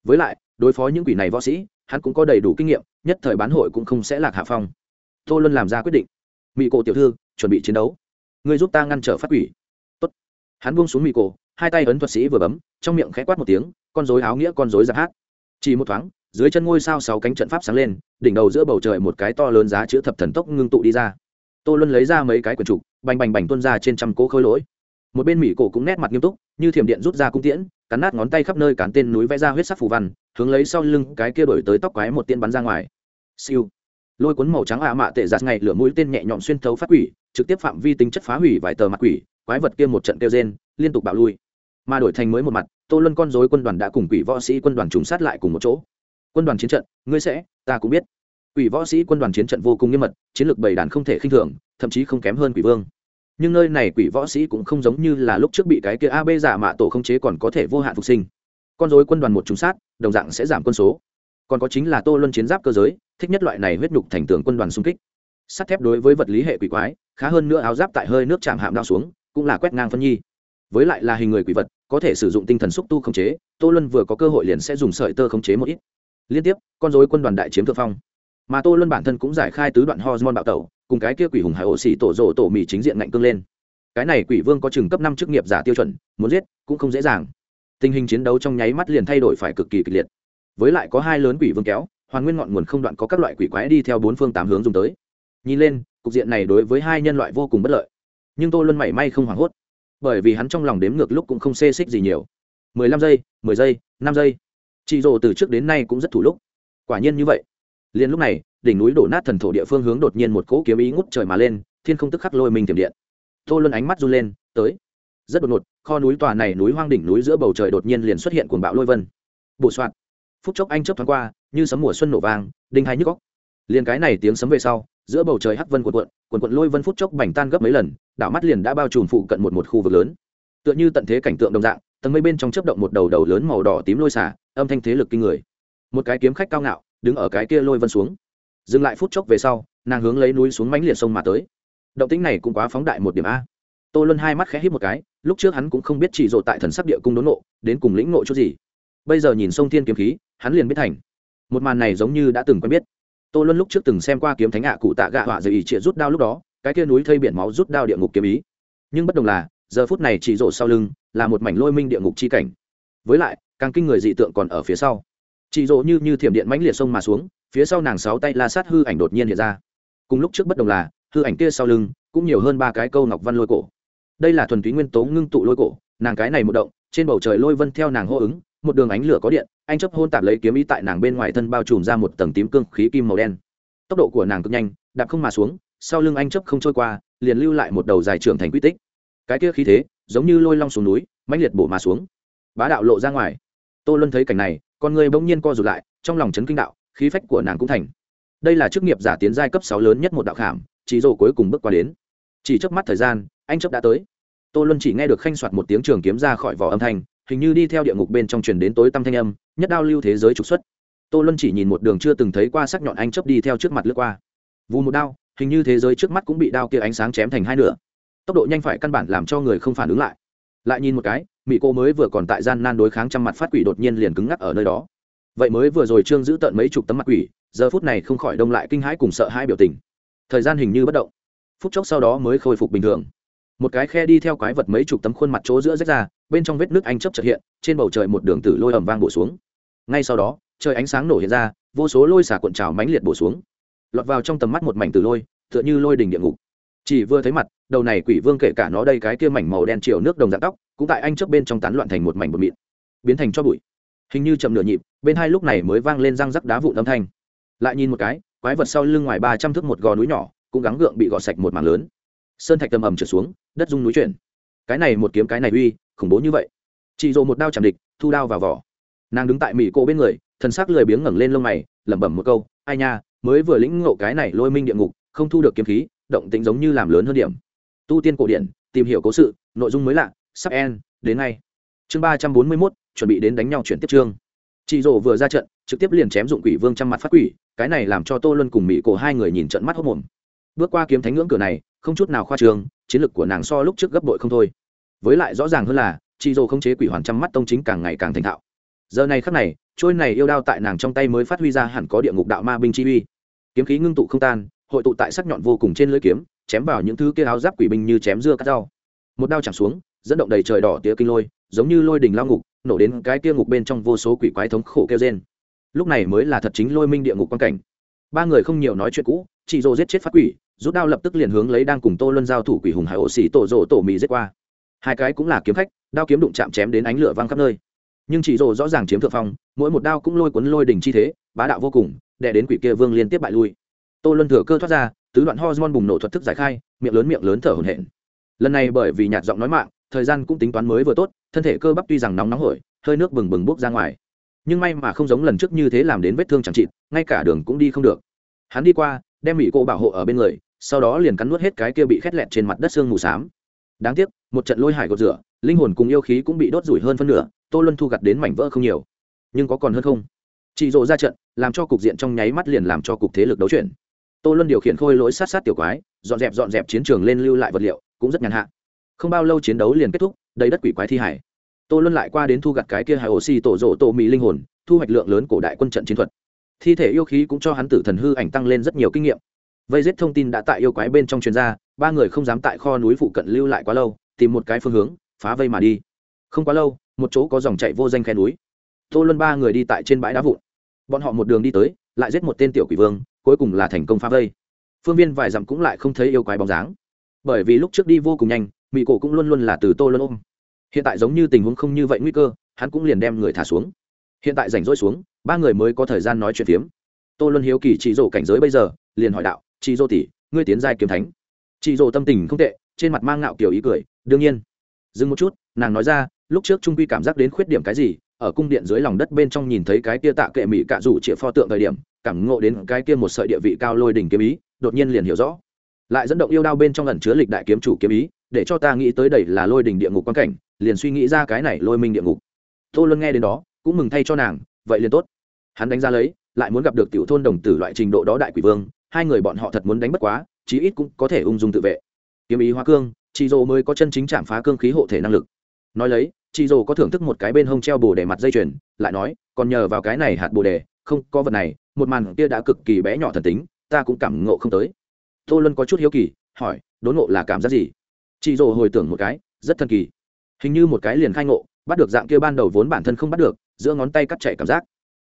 Với lại, đối phó những quỷ này võ sĩ, hắn cũng có đầy đủ kinh nghiệm, nhất thời bán hội cũng không sẽ lạc hạ phong. Tô luân làm ra quyết định. Mỹ cổ tiểu thư, chuẩn bị chiến đấu. Người giúp ta ngăn trở phát quỷ. Tốt. hắn buông xuống mỹ cổ, hai tay ấn thuật sĩ vừa bấm, trong miệng khẽ quát một tiếng, con dối áo nghĩa con dối giặc hát. Chỉ một thoáng, dưới chân ngôi sao sáu cánh trận pháp sáng lên đỉnh đầu giữa bầu trời một cái to lớn giá chữ thập thần tốc ngưng tụ đi ra. Tô luân lấy ra mấy cái quần trục, bành bành bành tuân ra trên trăm cỗ khôi lỗi. Một bên mỹ cổ cũng nét mặt nghiêm túc, như thiểm điện rút ra cung tiễn, cắn nát ngón tay khắp nơi cản tên núi vẽ ra huyết sắc phù văn, hướng lấy sau lưng cái kia đổi tới tóc quái một tiên bắn ra ngoài. Siêu. Lôi cuốn màu trắng ạ mạ tệ giạt ngày lửa mũi tên nhẹ nhõm xuyên thấu phát quỷ, trực tiếp phạm vi tính chất phá hủy vài tờ mặt quỷ, quái vật kia một trận kêu rên, liên tục bạo lui. Mà đổi thành mới một mặt, tô luân con dối quân đoàn đã cùng quỷ võ sĩ quân đoàn trùng sát lại cùng một chỗ quân đoàn chiến trận, ngươi sẽ, ta cũng biết. Quỷ võ sĩ quân đoàn chiến trận vô cùng nghiêm mật, chiến lược bảy đàn không thể khinh thường, thậm chí không kém hơn quỷ vương. Nhưng nơi này quỷ võ sĩ cũng không giống như là lúc trước bị cái kia ab giả mạ tổ không chế còn có thể vô hạn phục sinh. Con dối quân đoàn một trùng sát, đồng dạng sẽ giảm quân số. Còn có chính là tô luân chiến giáp cơ giới, thích nhất loại này huyết nhục thành tường quân đoàn xung kích. Sắt thép đối với vật lý hệ quỷ quái, khá hơn nữa áo giáp tại hơi nước chạm hạm đao xuống, cũng là quét ngang phân nhi. Với lại là hình người quỷ vật, có thể sử dụng tinh thần xúc tu khống chế, tô luân vừa có cơ hội liền sẽ dùng sợi tơ khống chế một ít liên tiếp, con dối quân đoàn đại chiếm thượng phong. Mà tô luân bản thân cũng giải khai tứ đoạn hormone bạo tẩu, cùng cái kia quỷ hùng hải ổ xỉ tổ rộ tổ mì chính diện ngạnh cương lên. Cái này quỷ vương có chừng cấp năm chức nghiệp giả tiêu chuẩn, muốn giết cũng không dễ dàng. Tình hình chiến đấu trong nháy mắt liền thay đổi phải cực kỳ kịch liệt. Với lại có hai lớn quỷ vương kéo, hoàn nguyên ngọn nguồn không đoạn có các loại quỷ quái đi theo bốn phương tám hướng dùng tới. Nhìn lên, cục diện này đối với hai nhân loại vô cùng bất lợi. Nhưng tô luân mảy may không hoảng hốt, bởi vì hắn trong lòng đếm ngược lúc cũng không xê xích gì nhiều. Mười lăm giây, mười giây, năm giây chị rồ từ trước đến nay cũng rất thủ lúc. Quả nhiên như vậy. Liền lúc này, đỉnh núi đổ nát thần thổ địa phương hướng đột nhiên một cỗ kiếm ý ngút trời mà lên, thiên không tức khắc lôi mình tiềm điện. Tô luân ánh mắt run lên, tới. Rất đột ngột, kho núi tòa này núi hoang đỉnh núi giữa bầu trời đột nhiên liền xuất hiện cuồng bão lôi vân. Bổ soạn. Phút chốc anh chớp thoáng qua, như sấm mùa xuân nổ vàng đinh hai nhức góc liền cái này tiếng sấm về sau, giữa bầu trời hắc vân cuộn cuộn cuộn cuộn lôi vân phút chốc bành tan gấp mấy lần, đảo mắt liền đã bao trùm phụ cận một một khu vực lớn. Tựa như tận thế cảnh tượng đồng dạng, tầng mây bên trong chớp động một đầu đầu lớn màu đỏ tím lôi xả âm thanh thế lực kinh người. Một cái kiếm khách cao ngạo, đứng ở cái kia lôi vân xuống. Dừng lại phút chốc về sau, nàng hướng lấy núi xuống mánh liệt sông mà tới. Động tĩnh này cũng quá phóng đại một điểm a. Tô luân hai mắt khẽ hít một cái, lúc trước hắn cũng không biết chỉ rộ tại thần sắc địa cung đốn nộ, đến cùng lĩnh nộ chút gì. Bây giờ nhìn sông thiên kiếm khí, hắn liền biết thành. Một màn này giống như đã từng quen biết. Tô luân lúc trước từng xem qua kiếm thánh ạ cụ tạ gạ họa dày ý trịa rút đao lúc đó, cái kia núi thây biển máu rút đao địa ngục kiếm ý. Nhưng bất đồng là, giờ phút này chỉ rộ sau lưng là một mảnh lôi minh địa ngục chi cảnh. Với lại càng kinh người dị tượng còn ở phía sau. Chị dỗ như như thiểm điện mãnh liệt sông mà xuống, phía sau nàng sáu tay la sát hư ảnh đột nhiên hiện ra. Cùng lúc trước bất đồng là, hư ảnh kia sau lưng cũng nhiều hơn ba cái câu ngọc văn lôi cổ. Đây là thuần túy nguyên tố ngưng tụ lôi cổ, nàng cái này một động, trên bầu trời lôi vân theo nàng hô ứng, một đường ánh lửa có điện, anh chấp hôn tạp lấy kiếm ý tại nàng bên ngoài thân bao trùm ra một tầng tím cương khí kim màu đen. Tốc độ của nàng cực nhanh, đạp không mà xuống, sau lưng anh chấp không trôi qua, liền lưu lại một đầu dài trưởng thành quy tích. Cái kia khí thế, giống như lôi long xuống núi, mãnh liệt bổ mà xuống. Bá đạo lộ ra ngoài tô luân thấy cảnh này, con người bỗng nhiên co rụt lại, trong lòng chấn kinh đạo, khí phách của nàng cũng thành. Đây là chức nghiệp giả tiến giai cấp sáu lớn nhất một đạo khảm, chỉ rồ cuối cùng bước qua đến. Chỉ trước mắt thời gian, anh chấp đã tới. Tô luân chỉ nghe được khanh soạt một tiếng trường kiếm ra khỏi vỏ âm thanh, hình như đi theo địa ngục bên trong truyền đến tối tăm thanh âm, nhất đao lưu thế giới trục xuất. Tô luân chỉ nhìn một đường chưa từng thấy qua sắc nhọn anh chấp đi theo trước mặt lướt qua. Vù một đao, hình như thế giới trước mắt cũng bị đao kia ánh sáng chém thành hai nửa. Tốc độ nhanh phải căn bản làm cho người không phản ứng lại. Lại nhìn một cái mỹ cô mới vừa còn tại gian nan đối kháng trăm mặt phát quỷ đột nhiên liền cứng ngắc ở nơi đó. Vậy mới vừa rồi trương giữ tận mấy chục tấm mặt quỷ, giờ phút này không khỏi đông lại kinh hãi cùng sợ hai biểu tình. Thời gian hình như bất động. Phút chốc sau đó mới khôi phục bình thường. Một cái khe đi theo quái vật mấy chục tấm khuôn mặt chỗ giữa rách ra, bên trong vết nước anh chấp chợt hiện, trên bầu trời một đường tử lôi ầm vang bổ xuống. Ngay sau đó, trời ánh sáng nổ hiện ra, vô số lôi xả cuộn trào mãnh liệt bổ xuống. Lọt vào trong tầm mắt một mảnh tử lôi, tựa như lôi đỉnh địa ngục. Chỉ vừa thấy mặt, đầu này quỷ vương kể cả nó đây cái kia mảnh màu đen chiều nước đồng dạng tóc cũng tại anh trước bên trong tán loạn thành một mảnh bột mịn, biến thành cho bụi. Hình như chậm nửa nhịp, bên hai lúc này mới vang lên răng rắc đá vụn âm thanh. Lại nhìn một cái, quái vật sau lưng ngoài ba trăm thước một gò núi nhỏ, cũng gắng gượng bị gọt sạch một mảng lớn. Sơn thạch tầm ầm trở xuống, đất rung núi chuyển. Cái này một kiếm cái này uy, khủng bố như vậy. Chị dồ một đao chạm địch, thu đao vào vỏ. Nàng đứng tại mỹ cô bên người, thần sắc lười biếng ngẩng lên lông mày, lẩm bẩm một câu, ai nha, mới vừa lĩnh ngộ cái này lôi minh địa ngục, không thu được kiếm khí, động tính giống như làm lớn hơn điểm. Tu tiên cổ điển, tìm hiểu cố sự, nội dung mới lạ sắp en đến ngay. Chương ba trăm bốn mươi mốt, chuẩn bị đến đánh nhau chuyển tiếp chương. Chị rổ vừa ra trận, trực tiếp liền chém dụng quỷ vương trăm mặt phát quỷ, cái này làm cho tô luân cùng mỹ cổ hai người nhìn trận mắt hốc mồm. Bước qua kiếm thánh ngưỡng cửa này, không chút nào khoa trương chiến lược của nàng so lúc trước gấp bội không thôi. Với lại rõ ràng hơn là, chị rổ không chế quỷ hoàn trăm mắt tông chính càng ngày càng thành thạo. Giờ này khắc này, trôi này yêu đao tại nàng trong tay mới phát huy ra hẳn có địa ngục đạo ma binh chi uy. Kiếm khí ngưng tụ không tan, hội tụ tại sắc nhọn vô cùng trên lưỡi kiếm, chém vào những thứ kia áo giáp quỷ binh như chém dưa cắt rau. Một đao chẳng xuống dẫn động đầy trời đỏ tía kinh lôi, giống như lôi đình lao ngục, nổ đến cái kia ngục bên trong vô số quỷ quái thống khổ kêu trên lúc này mới là thật chính lôi minh địa ngục quan cảnh. Ba người không nhiều nói chuyện cũ, chị dô giết chết phát quỷ, rút đao lập tức liền hướng lấy đang cùng tô luân giao thủ quỷ hùng hải ổ xỉ tổ rỗ tổ mì giết qua. Hai cái cũng là kiếm khách, đao kiếm đụng chạm chém đến ánh lửa văng khắp nơi. Nhưng chị dô rõ ràng chiếm thượng phong, mỗi một đao cũng lôi cuốn lôi đỉnh chi thế, bá đạo vô cùng, đè đến quỷ kia vương liên tiếp bại lui. Tô luân thừa cơ thoát ra, tứ đoạn hormone bùng nổ thuật thức giải khai, miệng lớn miệng lớn thở hổn hển. Lần này bởi vì nhạt giọng nói mạng thời gian cũng tính toán mới vừa tốt, thân thể cơ bắp tuy rằng nóng nóng hổi, hơi nước bừng bừng bốc ra ngoài. Nhưng may mà không giống lần trước như thế làm đến vết thương chẳng chịt, ngay cả đường cũng đi không được. Hắn đi qua, đem mỹ cô bảo hộ ở bên người, sau đó liền cắn nuốt hết cái kia bị khét lẹt trên mặt đất xương mù xám. Đáng tiếc, một trận lôi hải gột rửa, linh hồn cùng yêu khí cũng bị đốt rủi hơn phân nửa, tô luân thu gặt đến mảnh vỡ không nhiều. Nhưng có còn hơn không? Chị rộ ra trận, làm cho cục diện trong nháy mắt liền làm cho cục thế lực đấu chuyển. Tô luân điều khiển khôi lỗi sát sát tiểu quái, dọn dẹp dọn dẹp chiến trường lên lưu lại vật liệu, cũng rất nhàn hạ không bao lâu chiến đấu liền kết thúc, đầy đất quỷ quái thi hải tô luân lại qua đến thu gặt cái kia hải ổ xì tổ rộ tổ mỹ linh hồn, thu hoạch lượng lớn cổ đại quân trận chiến thuật. Thi thể yêu khí cũng cho hắn tử thần hư ảnh tăng lên rất nhiều kinh nghiệm. Vây giết thông tin đã tại yêu quái bên trong chuyên gia ba người không dám tại kho núi phụ cận lưu lại quá lâu, tìm một cái phương hướng, phá vây mà đi. Không quá lâu, một chỗ có dòng chạy vô danh khe núi. Tô luân ba người đi tại trên bãi đá vụn. Bọn họ một đường đi tới, lại giết một tên tiểu quỷ vương, cuối cùng là thành công phá vây. Phương viên vài dặm cũng lại không thấy yêu quái bóng dáng. Bởi vì lúc trước đi vô cùng nhanh mỹ cổ cũng luôn luôn là từ tô luân ôm. Hiện tại giống như tình huống không như vậy nguy cơ, hắn cũng liền đem người thả xuống. Hiện tại rảnh rỗi xuống, ba người mới có thời gian nói chuyện phiếm. Tô luân hiếu kỳ chị rổ cảnh giới bây giờ, liền hỏi đạo chị dô tỷ, ngươi tiến giai kiếm thánh. Chị dô tâm tình không tệ, trên mặt mang ngạo kiểu ý cười, đương nhiên. Dừng một chút, nàng nói ra, lúc trước trung quy cảm giác đến khuyết điểm cái gì, ở cung điện dưới lòng đất bên trong nhìn thấy cái kia tạ kệ mỹ cạ rủ chĩa pho tượng thời điểm, cảm ngộ đến cái kia một sợi địa vị cao lôi đỉnh kiếm ý, đột nhiên liền hiểu rõ. Lại dẫn động yêu đao bên trong ẩn chứa lịch đại kiếm chủ kiếm ý để cho ta nghĩ tới đây là lôi đình địa ngục quan cảnh, liền suy nghĩ ra cái này lôi minh địa ngục. Tô luân nghe đến đó, cũng mừng thay cho nàng, vậy liền tốt. Hắn đánh ra lấy, lại muốn gặp được tiểu thôn đồng tử loại trình độ đó đại quỷ vương, hai người bọn họ thật muốn đánh bất quá, chí ít cũng có thể ung dung tự vệ. Kiếm ý hóa cương chị dô mới có chân chính chạm phá cương khí hộ thể năng lực. Nói lấy chị dô có thưởng thức một cái bên hông treo bồ đề mặt dây chuyền, lại nói, còn nhờ vào cái này hạt bồ đề, không, có vật này, một màn kia đã cực kỳ bé nhỏ thần tính, ta cũng cảm ngộ không tới. Tô luân có chút hiếu kỳ, hỏi, đốn ngộ là cảm giác gì? Chị rồ hồi tưởng một cái rất thần kỳ. Hình như một cái liền khai ngộ bắt được dạng kia ban đầu vốn bản thân không bắt được giữa ngón tay cắt chạy cảm giác.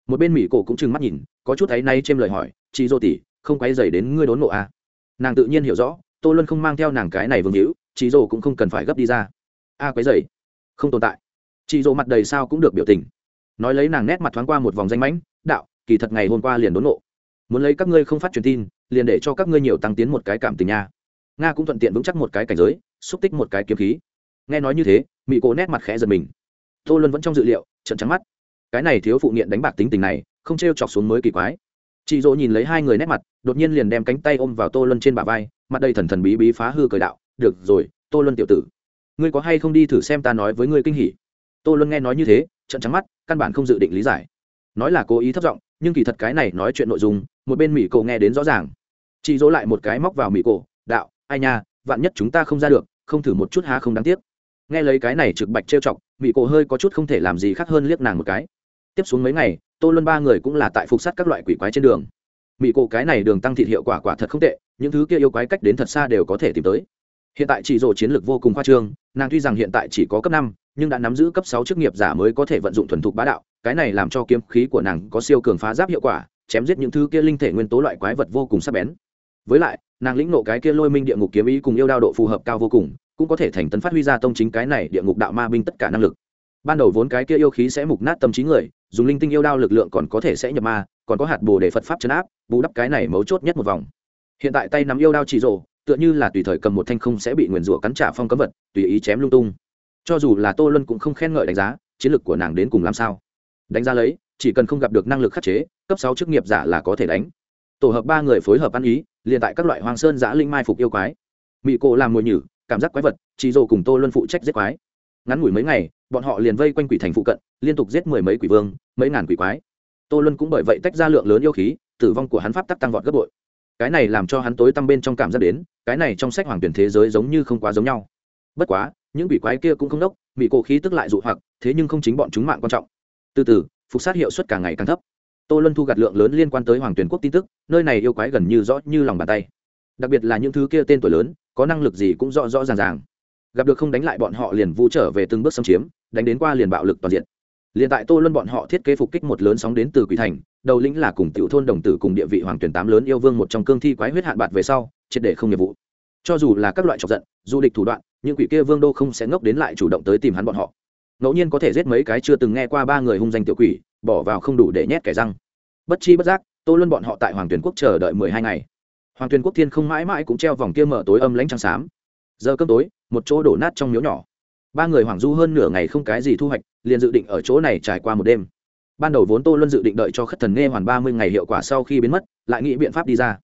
Một bên mỹ cổ cũng trừng mắt nhìn có chút thấy nay trên lời hỏi chị dô tỉ không quay dày đến ngươi đốn ngộ à. nàng tự nhiên hiểu rõ tô luân không mang theo nàng cái này vương hữu chị rồ cũng không cần phải gấp đi ra. A à, quấy dày không tồn tại. Chị rồ mặt đầy sao cũng được biểu tình. Nói lấy nàng nét mặt thoáng qua một vòng danh mãnh đạo kỳ thật ngày hôm qua liền đốn nộ muốn lấy các ngươi không phát truyền tin liền để cho các ngươi nhiều tăng tiến một cái cảm tình nha nga cũng thuận tiện vững chắc một cái cảnh giới, xúc tích một cái kiếm khí. Nghe nói như thế mỹ cổ nét mặt khẽ giật mình. Tô luân vẫn trong dự liệu trận trắng mắt. Cái này thiếu phụ nghiện đánh bạc tính tình này, không t r e o chọc xuống mới kỳ quái. Chị dỗ nhìn lấy hai người nét mặt, đột nhiên liền đem cánh tay ôm vào tô luân trên bả vai, mặt đầy thần thần bí bí phá hư cởi đạo, được rồi, tô luân tiểu tử, ngươi có hay không đi thử xem ta nói với ngươi kinh hỉ? Tô luân nghe nói như thế trận trắng mắt, căn bản không dự định lý giải. Nói là cố ý thất giọng, nhưng kỳ thật cái này nói chuyện nội dung, một bên mỹ cổ nghe đến rõ ràng. Chị dỗ lại một cái móc vào mỹ cổ, đạo ai nha, vạn nhất chúng ta không ra được, không thử một chút há không đáng tiếc. Nghe lấy cái này trực bạch trêu chọc mỹ cổ hơi có chút không thể làm gì khác hơn liếc nàng một cái. Tiếp xuống mấy ngày, tô luân ba người cũng là tại phục sát các loại quỷ quái trên đường. Mỹ cổ cái này đường tăng thịt hiệu quả quả thật không tệ, những thứ kia yêu quái cách đến thật xa đều có thể tìm tới. Hiện tại chỉ rồ chiến lược vô cùng khoa trương, nàng tuy rằng hiện tại chỉ có cấp năm, nhưng đã nắm giữ cấp sáu chức nghiệp giả mới có thể vận dụng thuần thục bá đạo, cái này làm cho kiếm khí của nàng có siêu cường phá giáp hiệu quả, chém giết những thứ kia linh thể nguyên tố loại quái vật vô cùng sắc bén với lại, nàng lĩnh nộ cái kia lôi minh địa ngục kiếm ý cùng yêu đao độ phù hợp cao vô cùng, cũng có thể thành tấn phát huy ra tông chính cái này địa ngục đạo ma binh tất cả năng lực. Ban đầu vốn cái kia yêu khí sẽ mục nát tâm trí người, dùng linh tinh yêu đao lực lượng còn có thể sẽ nhập ma, còn có hạt bồ để phật pháp chấn áp, bù đắp cái này mấu chốt nhất một vòng. Hiện tại tay nắm yêu đao chỉ rộ tựa như là tùy thời cầm một thanh không sẽ bị nguyền rủa cắn trả phong cấm vật, tùy ý chém lung tung. Cho dù là tô luân cũng không khen ngợi đánh giá, chiến lược của nàng đến cùng làm sao. Đánh giá lấy, chỉ cần không gặp được năng lực khắc chế, cấp sáu chức nghiệp giả là có thể đánh tổ hợp ba người phối hợp ăn ý, liền tại các loại hoàng sơn giã linh mai phục yêu quái. Mỹ cổ làm mồi nhử, cảm giác quái vật chỉ dồ cùng tô luân phụ trách giết quái. Ngắn ngủi mấy ngày, bọn họ liền vây quanh quỷ thành phụ cận, liên tục giết mười mấy quỷ vương, mấy ngàn quỷ quái. Tô luân cũng bởi vậy tách ra lượng lớn yêu khí, tử vong của hắn pháp tắc tăng vọt gấp bội. Cái này làm cho hắn tối tăm bên trong cảm giác đến, cái này trong sách hoàng tuyển thế giới giống như không quá giống nhau. Bất quá, những quỷ quái kia cũng không đốc mỹ cổ khí tức lại dụ hoặc, thế nhưng không chính bọn chúng mạng quan trọng. Từ từ, phục sát hiệu suất càng ngày càng thấp tô luân thu gặt lượng lớn liên quan tới hoàng tuyển quốc tin tức, nơi này yêu quái gần như rõ như lòng bàn tay. Đặc biệt là những thứ kia tên tuổi lớn, có năng lực gì cũng rõ rõ ràng ràng. Gặp được không đánh lại bọn họ liền vu trở về từng bước xâm chiếm, đánh đến qua liền bạo lực toàn diện. Liền tại tô luân bọn họ thiết kế phục kích một lớn sóng đến từ quỷ thành, đầu lĩnh là cùng tiểu thôn đồng tử cùng địa vị hoàng tuyển tám lớn yêu vương một trong cương thi quái huyết hạn bạt về sau, triệt để không nghiệp vụ. Cho dù là các loại chọc giận, du địch thủ đoạn, những quỷ kia vương đô không sẽ ngốc đến lại chủ động tới tìm hắn bọn họ. Ngẫu nhiên có thể giết mấy cái chưa từng nghe qua ba người hung danh tiểu quỷ bỏ vào không đủ để nhét kẻ răng. Bất chi bất giác, tô luân bọn họ tại hoàng tuyển quốc chờ đợi mười hai ngày. Hoàng tuyển quốc thiên không mãi mãi cũng treo vòng kia mở tối âm lãnh trăng xám. Giờ cơm tối, một chỗ đổ nát trong miếu nhỏ. Ba người hoàng du hơn nửa ngày không cái gì thu hoạch, liền dự định ở chỗ này trải qua một đêm. Ban đầu vốn tô luân dự định đợi cho khất thần nghe hoàn ba mươi ngày hiệu quả sau khi biến mất, lại nghĩ biện pháp đi ra.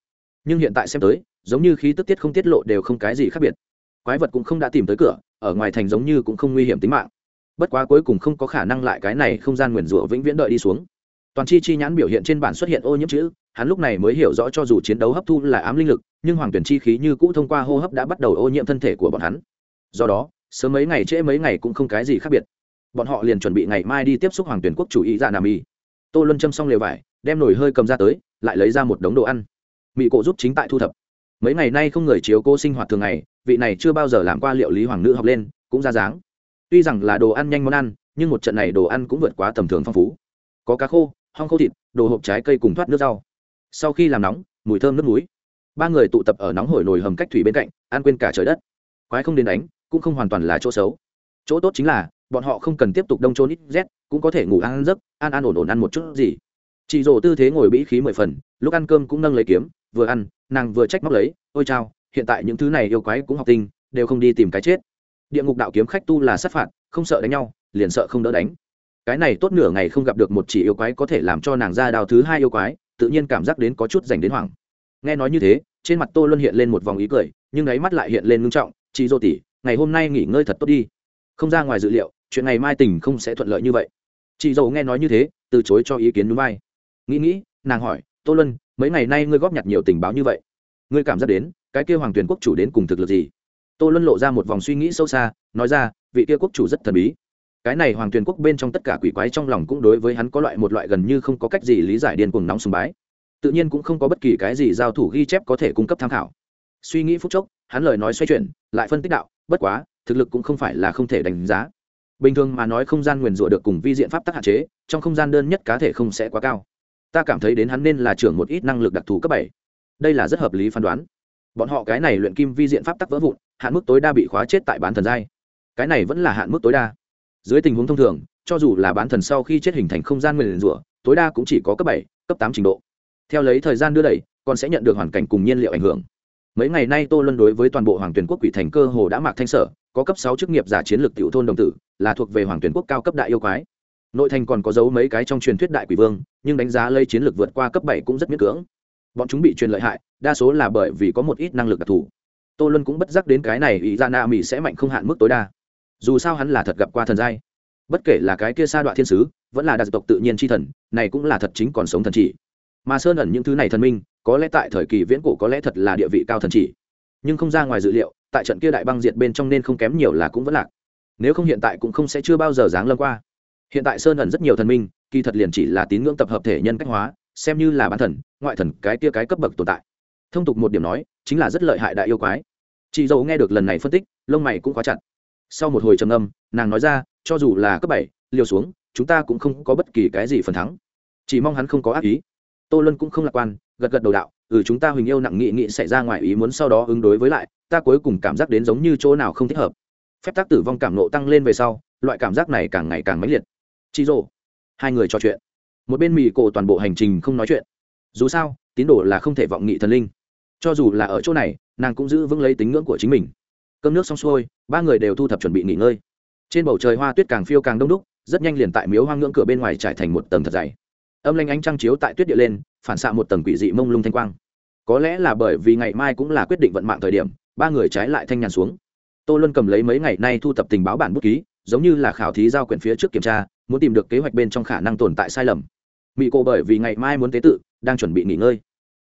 Nhưng hiện tại xem tới, giống như khí tức tiết không tiết lộ đều không cái gì khác biệt. Quái vật cũng không đã tìm tới cửa, ở ngoài thành giống như cũng không nguy hiểm tính mạng bất quá cuối cùng không có khả năng lại cái này không gian nguyền rủa vĩnh viễn đợi đi xuống. Toàn chi chi nhãn biểu hiện trên bản xuất hiện ô nhiễm chữ, hắn lúc này mới hiểu rõ cho dù chiến đấu hấp thu là ám linh lực, nhưng hoàng tuyển chi khí như cũ thông qua hô hấp đã bắt đầu ô nhiễm thân thể của bọn hắn. Do đó, sớm mấy ngày trễ mấy ngày cũng không cái gì khác biệt. Bọn họ liền chuẩn bị ngày mai đi tiếp xúc hoàng tuyển quốc chủ ý dạ nam y tô luân châm xong lều vải, đem nồi hơi cầm ra tới, lại lấy ra một đống đồ ăn. Mỹ cổ giúp chính tại thu thập. Mấy ngày nay không người chiếu cô sinh hoạt thường ngày, vị này chưa bao giờ làm qua liệu lý hoàng nữ học lên, cũng ra dáng tuy rằng là đồ ăn nhanh món ăn, nhưng một trận này đồ ăn cũng vượt quá tầm thường phong phú. Có cá khô, hong khô thịt, đồ hộp trái cây cùng thoát nước rau. Sau khi làm nóng, mùi thơm nước núi ba người tụ tập ở nóng hổi nồi hầm cách thủy bên cạnh, ăn quên cả trời đất. Quái không đến đánh, cũng không hoàn toàn là chỗ xấu. Chỗ tốt chính là, bọn họ không cần tiếp tục đông trôn ít rét, cũng có thể ngủ ăn giấc, ăn ăn ổn ổn ăn một chút gì. Chị rổ tư thế ngồi bĩ khí mười phần, lúc ăn cơm cũng nâng lấy kiếm, vừa ăn, nàng vừa trách móc lấy, ôi chao, hiện tại những thứ này yêu quái cũng học tinh, đều không đi tìm cái chết địa ngục đạo kiếm khách tu là sát phạt, không sợ đánh nhau, liền sợ không đỡ đánh. Cái này tốt nửa ngày không gặp được một chỉ yêu quái có thể làm cho nàng ra đào thứ hai yêu quái, tự nhiên cảm giác đến có chút dành đến hoảng. Nghe nói như thế, trên mặt tô luân hiện lên một vòng ý cười, nhưng ấy mắt lại hiện lên ngưng trọng chị dô tỉ ngày hôm nay nghỉ ngơi thật tốt đi. Không ra ngoài dự liệu, chuyện ngày mai tình không sẽ thuận lợi như vậy. Chị dâu nghe nói như thế, từ chối cho ý kiến núi vai nghĩ nghĩ, nàng hỏi, tô luân, mấy ngày nay ngươi góp nhặt nhiều tình báo như vậy? Ngươi cảm giác đến, cái kia hoàng tuyển quốc chủ đến cùng thực lực gì? Tô luân lộ ra một vòng suy nghĩ sâu xa, nói ra, vị kia quốc chủ rất thần bí. Cái này hoàng Tuyền quốc bên trong tất cả quỷ quái trong lòng cũng đối với hắn có loại một loại gần như không có cách gì lý giải điên cuồng nóng sùng bái. Tự nhiên cũng không có bất kỳ cái gì giao thủ ghi chép có thể cung cấp tham khảo. Suy nghĩ phút chốc, hắn lời nói xoay chuyển, lại phân tích đạo, bất quá, thực lực cũng không phải là không thể đánh giá. Bình thường mà nói không gian nguyền rủa được cùng vi diện pháp tắc hạn chế, trong không gian đơn nhất cá thể không sẽ quá cao. Ta cảm thấy đến hắn nên là trưởng một ít năng lực đặc thù cấp bảy. Đây là rất hợp lý phán đoán bọn họ cái này luyện kim vi diện pháp tắc vỡ vụn, hạn mức tối đa bị khóa chết tại bán thần giai. Cái này vẫn là hạn mức tối đa. Dưới tình huống thông thường, cho dù là bán thần sau khi chết hình thành không gian nguyền rủa, tối đa cũng chỉ có cấp bảy, cấp tám trình độ. Theo lấy thời gian đưa đẩy, còn sẽ nhận được hoàn cảnh cùng nhiên liệu ảnh hưởng. Mấy ngày nay tô luân đối với toàn bộ hoàng tuyển quốc quỷ thành cơ hồ đã mạc thanh sở, có cấp sáu chức nghiệp giả chiến lược tiểu thôn đồng tử, là thuộc về hoàng tuyển quốc cao cấp đại yêu quái. Nội thành còn có dấu mấy cái trong truyền thuyết đại quỷ vương, nhưng đánh giá lây chiến lược vượt qua cấp bảy cũng rất miễn cưỡng. Bọn chúng bị truyền lợi hại đa số là bởi vì có một ít năng lực đặc thù. Tô luân cũng bất giác đến cái này ý ra na mỹ sẽ mạnh không hạn mức tối đa. Dù sao hắn là thật gặp qua thần giai. Bất kể là cái kia sa đoạn thiên sứ, vẫn là đặc tộc tự nhiên c h i thần, này cũng là thật chính còn sống thần chỉ. Mà sơn ẩn những thứ này thần minh, có lẽ tại thời kỳ viễn cổ có lẽ thật là địa vị cao thần chỉ. Nhưng không ra ngoài dự liệu, tại trận kia đại băng diệt bên trong nên không kém nhiều là cũng vẫn lạc. Nếu không hiện tại cũng không sẽ chưa bao giờ dáng lâm qua. Hiện tại sơn ẩn rất nhiều thần minh, kỳ thật liền chỉ là tín ngưỡng tập hợp thể nhân cách hóa, xem như là bán thần, ngoại thần, cái kia cái cấp bậc tồn tại thông tục một điểm nói, chính là rất lợi hại đại yêu quái. Chị dâu nghe được lần này phân tích, lông mày cũng khóa chặt. Sau một hồi trầm âm nàng nói ra, cho dù là cấp bảy, liều xuống, chúng ta cũng không có bất kỳ cái gì phần thắng. Chỉ mong hắn không có ác ý. Tô lân cũng không lạc quan, gật gật đầu đạo ừ chúng ta huỳnh yêu nặng nghị nghị xảy ra ngoài ý muốn sau đó ứng đối với lại, ta cuối cùng cảm giác đến giống như chỗ nào không thích hợp. Phép tác tử vong cảm nộ tăng lên về sau, loại cảm giác này càng ngày càng mãnh liệt. Chị rồ hai người trò chuyện. Một bên mì cổ toàn bộ hành trình không nói chuyện. Dù sao, tín đồ là không thể vọng nghị thần linh cho dù là ở chỗ này, nàng cũng giữ vững lấy tính ngưỡng của chính mình. Cơm nước xong xuôi, ba người đều thu thập chuẩn bị nghỉ ngơi. Trên bầu trời hoa tuyết càng phiêu càng đông đúc, rất nhanh liền tại miếu hoang ngưỡng cửa bên ngoài trải thành một tầng thật dày. Âm lanh ánh trăng chiếu tại tuyết địa lên, phản xạ một tầng quỷ dị mông lung thanh quang. Có lẽ là bởi vì ngày mai cũng là quyết định vận mạng thời điểm, ba người trái lại thanh nhàn xuống. Tô luân cầm lấy mấy ngày nay thu thập tình báo bản bút ký, giống như là khảo thí giao quyển phía trước kiểm tra, muốn tìm được kế hoạch bên trong khả năng tồn tại sai lầm. Mỹ cô bởi vì ngày mai muốn tế tự, đang chuẩn bị nghỉ ngơi.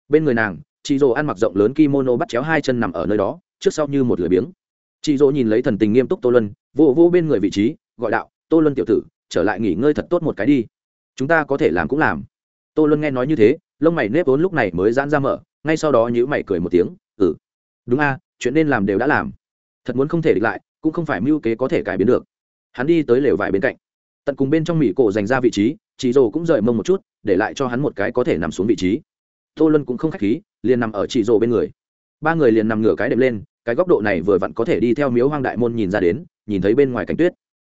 Bên người nàng chị dỗ ăn mặc rộng lớn kimono bắt chéo hai chân nằm ở nơi đó, trước sau như một lưỡi biếng. Chị dỗ nhìn lấy thần tình nghiêm túc tô luân, vô vô bên người vị trí, gọi đạo, tô luân tiểu tử, trở lại nghỉ ngơi thật tốt một cái đi. Chúng ta có thể làm cũng làm. Tô luân nghe nói như thế, lông mày nếp vốn lúc này mới giãn ra mở, ngay sau đó nhữ mày cười một tiếng ừ đúng a, chuyện nên làm đều đã làm. Thật muốn không thể địch lại, cũng không phải mưu kế có thể cải biến được. Hắn đi tới lều vải bên cạnh. Tận cùng bên trong mỹ cổ dành ra vị trí chị rồ cũng rời mông một chút, để lại cho hắn một cái có thể nằm xuống vị trí tô luân cũng không k h á c h khí, liền nằm ở chị rồ bên người. Ba người liền nằm ngửa cái đệm lên, cái góc độ này vừa vặn có thể đi theo miếu hoang đại môn nhìn ra đến, nhìn thấy bên ngoài cảnh tuyết.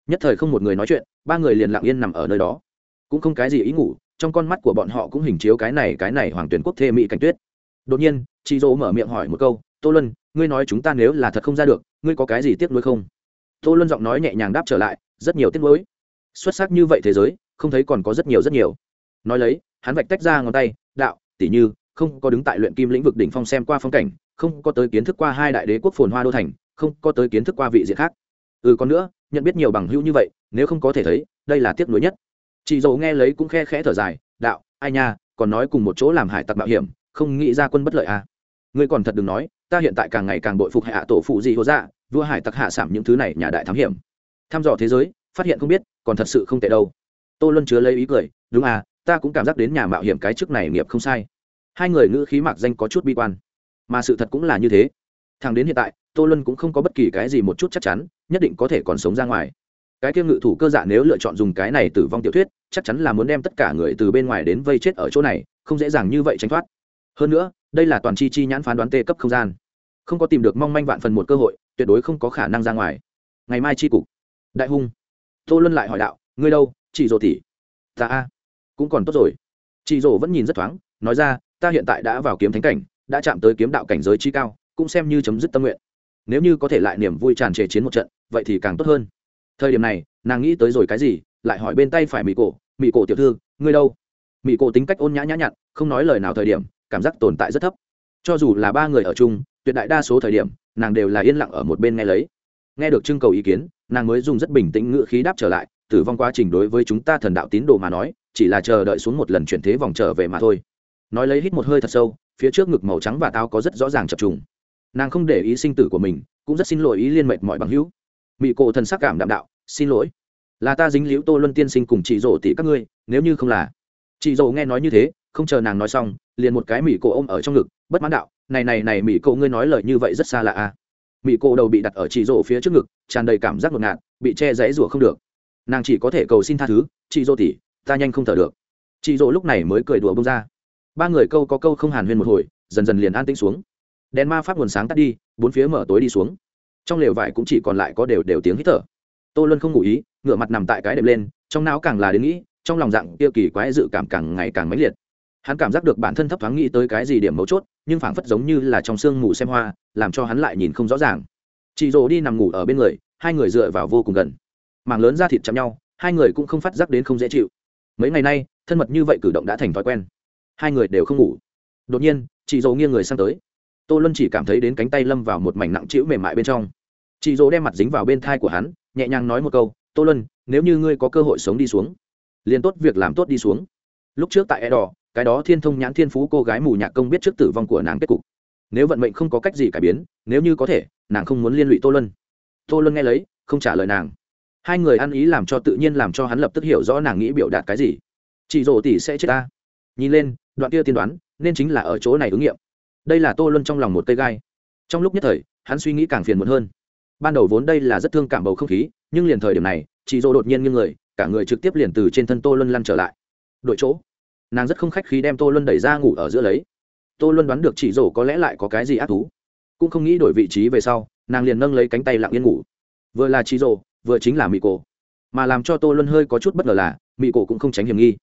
Nhất thời không một người nói chuyện, ba người liền lặng yên nằm ở nơi đó. Cũng không cái gì ý ngủ, trong con mắt của bọn họ cũng hình chiếu cái này cái này hoàng tuyển quốc thê mỹ cảnh tuyết. Đột nhiên chị dỗ mở miệng hỏi một câu, tô luân, ngươi nói chúng ta nếu là thật không ra được, ngươi có cái gì tiếc nuối không? Tô luân giọng nói nhẹ nhàng đáp trở lại, rất nhiều tiếc nuối. Xuất sắc như vậy thế giới, không thấy còn có rất nhiều rất nhiều. Nói lấy, hắn vạch tách ra ngón tay, đạo tỉ như, không có đứng tại luyện kim lĩnh vực đỉnh phong xem qua phong cảnh, không có tới kiến thức qua hai đại đế quốc phồn hoa đô thành, không có tới kiến thức qua vị diện khác. Ừ còn nữa, nhận biết nhiều bằng hữu như vậy, nếu không có thể thấy, đây là tiếc nuối nhất. Chị dầu nghe lấy cũng khe khẽ thở dài, đạo, ai nha, còn nói cùng một chỗ làm hải tặc mạo hiểm, không nghĩ ra quân bất lợi à. ngươi còn thật đừng nói, ta hiện tại càng ngày càng bội phục hạ tổ phụ gì hô dạ vua hải tặc hạ giảm những thứ này nhà đại thám hiểm. Thăm dò thế giới, phát hiện không biết, còn thật sự không tệ đâu. Tô luân chứa lấy ý cười, đúng à ta cũng cảm giác đến nhà mạo hiểm cái chức này nghiệp không sai hai người ngữ khí mạc danh có chút bi quan, mà sự thật cũng là như thế. Thằng đến hiện tại, tô luân cũng không có bất kỳ cái gì một chút chắc chắn, nhất định có thể còn sống ra ngoài. Cái kia ngự thủ cơ dạ nếu lựa chọn dùng cái này tử vong tiểu thuyết, chắc chắn là muốn đem tất cả người từ bên ngoài đến vây chết ở chỗ này, không dễ dàng như vậy tránh thoát. Hơn nữa, đây là toàn chi chi nhãn phán đoán tê cấp không gian. Không có tìm được mong manh vạn phần một cơ hội, tuyệt đối không có khả năng ra ngoài. Ngày mai chi cục. Đại hung. Tô luân lại hỏi đạo, ngươi đâu chị rồ tỉ ta a, cũng còn tốt rồi. Chị rồ vẫn nhìn rất thoáng, nói ra ta hiện tại đã vào kiếm thánh cảnh, đã chạm tới kiếm đạo cảnh giới chi cao, cũng xem như chấm dứt tâm nguyện. Nếu như có thể lại niềm vui tràn trề chiến một trận, vậy thì càng tốt hơn. Thời điểm này, nàng nghĩ tới rồi cái gì, lại hỏi bên tay phải mỹ cổ mỹ cổ tiểu thư, ngươi đâu? Mỹ cổ tính cách ôn nhã nhã nhặn, không nói lời nào thời điểm, cảm giác tồn tại rất thấp. Cho dù là ba người ở chung, tuyệt đại đa số thời điểm, nàng đều là yên lặng ở một bên nghe lấy. Nghe được trưng cầu ý kiến, nàng mới dùng rất bình tĩnh ngữ khí đáp trở lại, tử vong quá trình đối với chúng ta thần đạo tín đồ mà nói, chỉ là chờ đợi xuống một lần chuyển thế vòng trở về mà thôi nói lấy hít một hơi thật sâu, phía trước ngực màu trắng và tao có rất rõ ràng chập trùng. Nàng không để ý sinh tử của mình, cũng rất xin lỗi ý liên mệt mọi bằng hữu. Mỹ cổ thần sắc cảm đạm đạo, xin lỗi. Là ta dính liễu tô luân tiên sinh cùng chị rổ tỷ các ngươi, nếu như không là. Chị rổ nghe nói như thế, không chờ nàng nói xong, liền một cái mỹ cổ ôm ở trong ngực, bất mãn đạo, này này này mỹ cổ, ngươi nói lời như vậy rất xa lạ à? Mỹ cổ đầu bị đặt ở chị rổ phía trước ngực, tràn đầy cảm giác ngột ngạt, bị che giấy rủa không được. Nàng chỉ có thể cầu xin tha thứ, chị rổ tỷ, ta nhanh không thở được. Chị rổ lúc này mới cười đùa bông ra ba người câu có câu không hàn huyên một hồi, dần dần liền an tĩnh xuống. Đèn ma pháp nguồn sáng tắt đi, bốn phía mở tối đi xuống. Trong lều vải cũng chỉ còn lại có đều đều tiếng hít thở. Tô luân không ngủ ý ngựa mặt nằm tại cái đệm lên, trong não càng là đến nghĩ, trong lòng dạng kia kỳ quái dự cảm càng ngày càng mãnh liệt. Hắn cảm giác được bản thân thấp thoáng nghĩ tới cái gì điểm mấu chốt, nhưng phảng phất giống như là trong sương mù xem hoa, làm cho hắn lại nhìn không rõ ràng. Chị rồ đi nằm ngủ ở bên người, hai người dựa vào vô cùng gần. Mảng lớn ra thịt chạm nhau, hai người cũng không phát giác đến không dễ chịu. Mấy ngày nay, thân mật như vậy cử động đã thành thói quen hai người đều không ngủ. Đột nhiên, chị dỗ nghiêng người sang tới. Tô luân chỉ cảm thấy đến cánh tay lâm vào một mảnh nặng trĩu mềm mại bên trong. Chị dỗ đem mặt dính vào bên thai của hắn, nhẹ nhàng nói một câu, tô luân, nếu như ngươi có cơ hội sống đi xuống, liền tốt việc làm tốt đi xuống. Lúc trước tại e đỏ cái đó thiên thông nhãn thiên phú cô gái mù nhạc công biết trước tử vong của nàng kết cục. Nếu vận mệnh không có cách gì cải biến, nếu như có thể, nàng không muốn liên lụy tô luân. Tô luân nghe lấy, không trả lời nàng. Hai người ăn ý làm cho tự nhiên làm cho hắn lập tức hiểu rõ nàng nghĩ biểu đạt cái gì. Chị rổ tỷ sẽ chết ta. Nhìn lên đoạn kia tiên đoán, nên chính là ở chỗ này ứng nghiệm. Đây là tô luân trong lòng một cây gai. Trong lúc nhất thời, hắn suy nghĩ càng phiền muộn hơn. Ban đầu vốn đây là rất thương cảm bầu không khí, nhưng liền thời điểm này, chị dô đột nhiên như người, cả người trực tiếp liền từ trên thân tô luân lăn trở lại. Đội chỗ. Nàng rất không khách khí đem tô luân đẩy ra ngủ ở giữa lấy. Tô luân đoán được chị dô có lẽ lại có cái gì ác thú. Cũng không nghĩ đổi vị trí về sau, nàng liền nâng lấy cánh tay lặng yên ngủ. Vừa là chị dô vừa chính là mỹ cổ. Mà làm cho tô luân hơi có chút bất ngờ là mỹ cổ cũng không tránh hiểm nghi.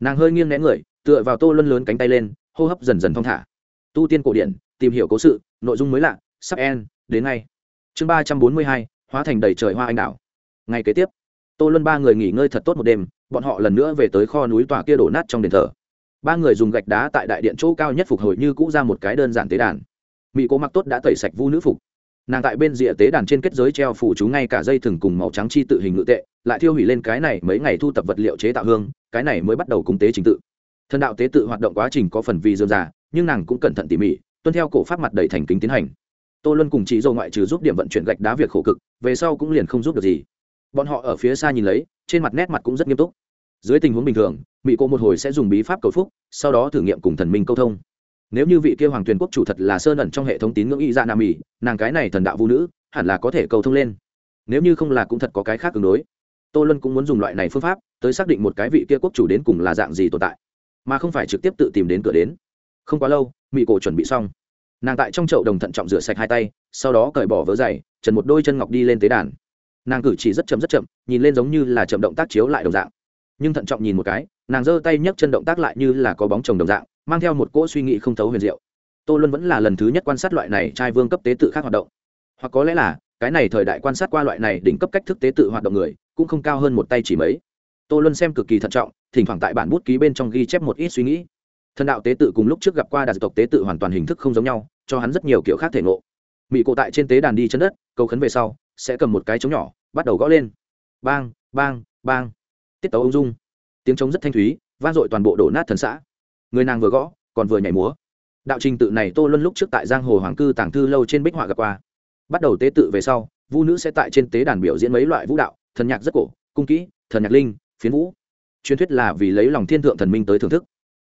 Nàng hơi nghiêng né người tựa vào tô luân lớn cánh tay lên, hô hấp dần dần thong thả. Tu tiên cổ điển, tìm hiểu cố sự, nội dung mới lạ, sắp en đến ngay. Chương ba trăm bốn mươi hai, hóa thành đầy trời hoa anh đào ngày kế tiếp, tô luân ba người nghỉ ngơi thật tốt một đêm, bọn họ lần nữa về tới kho núi tòa kia đổ nát trong đền thờ. Ba người dùng gạch đá tại đại điện chỗ cao nhất phục hồi như cũ ra một cái đơn giản tế đàn. Mỹ cố mặc tốt đã tẩy sạch vu nữ phục. Nàng tại bên rìa tế đàn trên kết giới treo phủ chú ngay cả dây thừng cùng màu trắng chi tự hình ngự tệ, lại thiêu hủy lên cái này mấy ngày thu tập vật liệu chế tạo hương, cái này mới bắt đầu cúng tế trình tự thần đạo tế tự hoạt động quá trình có phần vì dườm già, nhưng nàng cũng cẩn thận tỉ mỉ, tuân theo cổ pháp mặt đầy thành kính tiến hành. Tô luân cùng chị dâu ngoại trừ giúp điểm vận chuyển gạch đá việc khổ cực, về sau cũng liền không giúp được gì. Bọn họ ở phía xa nhìn lấy, trên mặt nét mặt cũng rất nghiêm túc. Dưới tình huống bình thường mỹ cô một hồi sẽ dùng bí pháp cầu phúc, sau đó thử nghiệm cùng thần minh câu thông. Nếu như vị kia hoàng tuyền quốc chủ thật là sơn ẩn trong hệ thống tín ngưỡng y dạ nam mỹ nàng cái này thần đạo vũ nữ, hẳn là có thể cầu thông lên. Nếu như không là cũng thật có cái khác tương đối. Tô luân cũng muốn dùng loại này phương pháp, tới xác định một cái vị kia quốc chủ đến cùng là dạng gì tồn tại mà không phải trực tiếp tự tìm đến cửa đến. Không quá lâu mỹ cổ chuẩn bị xong. Nàng tại trong chậu đồng thận trọng rửa sạch hai tay, sau đó cởi bỏ vớ giày, trần một đôi chân ngọc đi lên tế đàn. Nàng cử chỉ rất chậm rất chậm, nhìn lên giống như là chậm động tác chiếu lại đồng dạng. Nhưng thận trọng nhìn một cái, nàng giơ tay nhấc chân động tác lại như là có bóng chồng đồng dạng, mang theo một cỗ suy nghĩ không thấu huyền diệu. Tô luân vẫn là lần thứ nhất quan sát loại này trai vương cấp tế tự khác hoạt động. Hoặc có lẽ là, cái này thời đại quan sát qua loại này đỉnh cấp cách thức tế tự hoạt động người, cũng không cao hơn một tay chỉ mấy tô luân xem cực kỳ thận trọng, thỉnh thoảng tại bản bút ký bên trong ghi chép một ít suy nghĩ. Thần đạo tế tự cùng lúc trước gặp qua đạt tộc tế tự hoàn toàn hình thức không giống nhau, cho hắn rất nhiều kiểu khác thể ngộ. Mỹ cổ tại trên tế đàn đi chân đất, cầu khấn về sau, sẽ cầm một cái trống nhỏ, bắt đầu gõ lên. Bang bang bang. Tiết tấu ung dung. Tiếng trống rất thanh thúy, vang dội toàn bộ đổ nát thần xã. Người nàng vừa gõ, còn vừa nhảy múa. Đạo trình tự này tô luân lúc trước tại giang hồ hoàng cư tàng thư lâu trên bích họa gặp qua. Bắt đầu tế tự về sau, vũ nữ sẽ tại trên tế đàn biểu diễn mấy loại vũ đạo, thần nhạc rất cổ, cung kỹ, thần nhạc linh phiến vũ. Truyền thuyết là vì lấy lòng thiên thượng thần minh tới thưởng thức.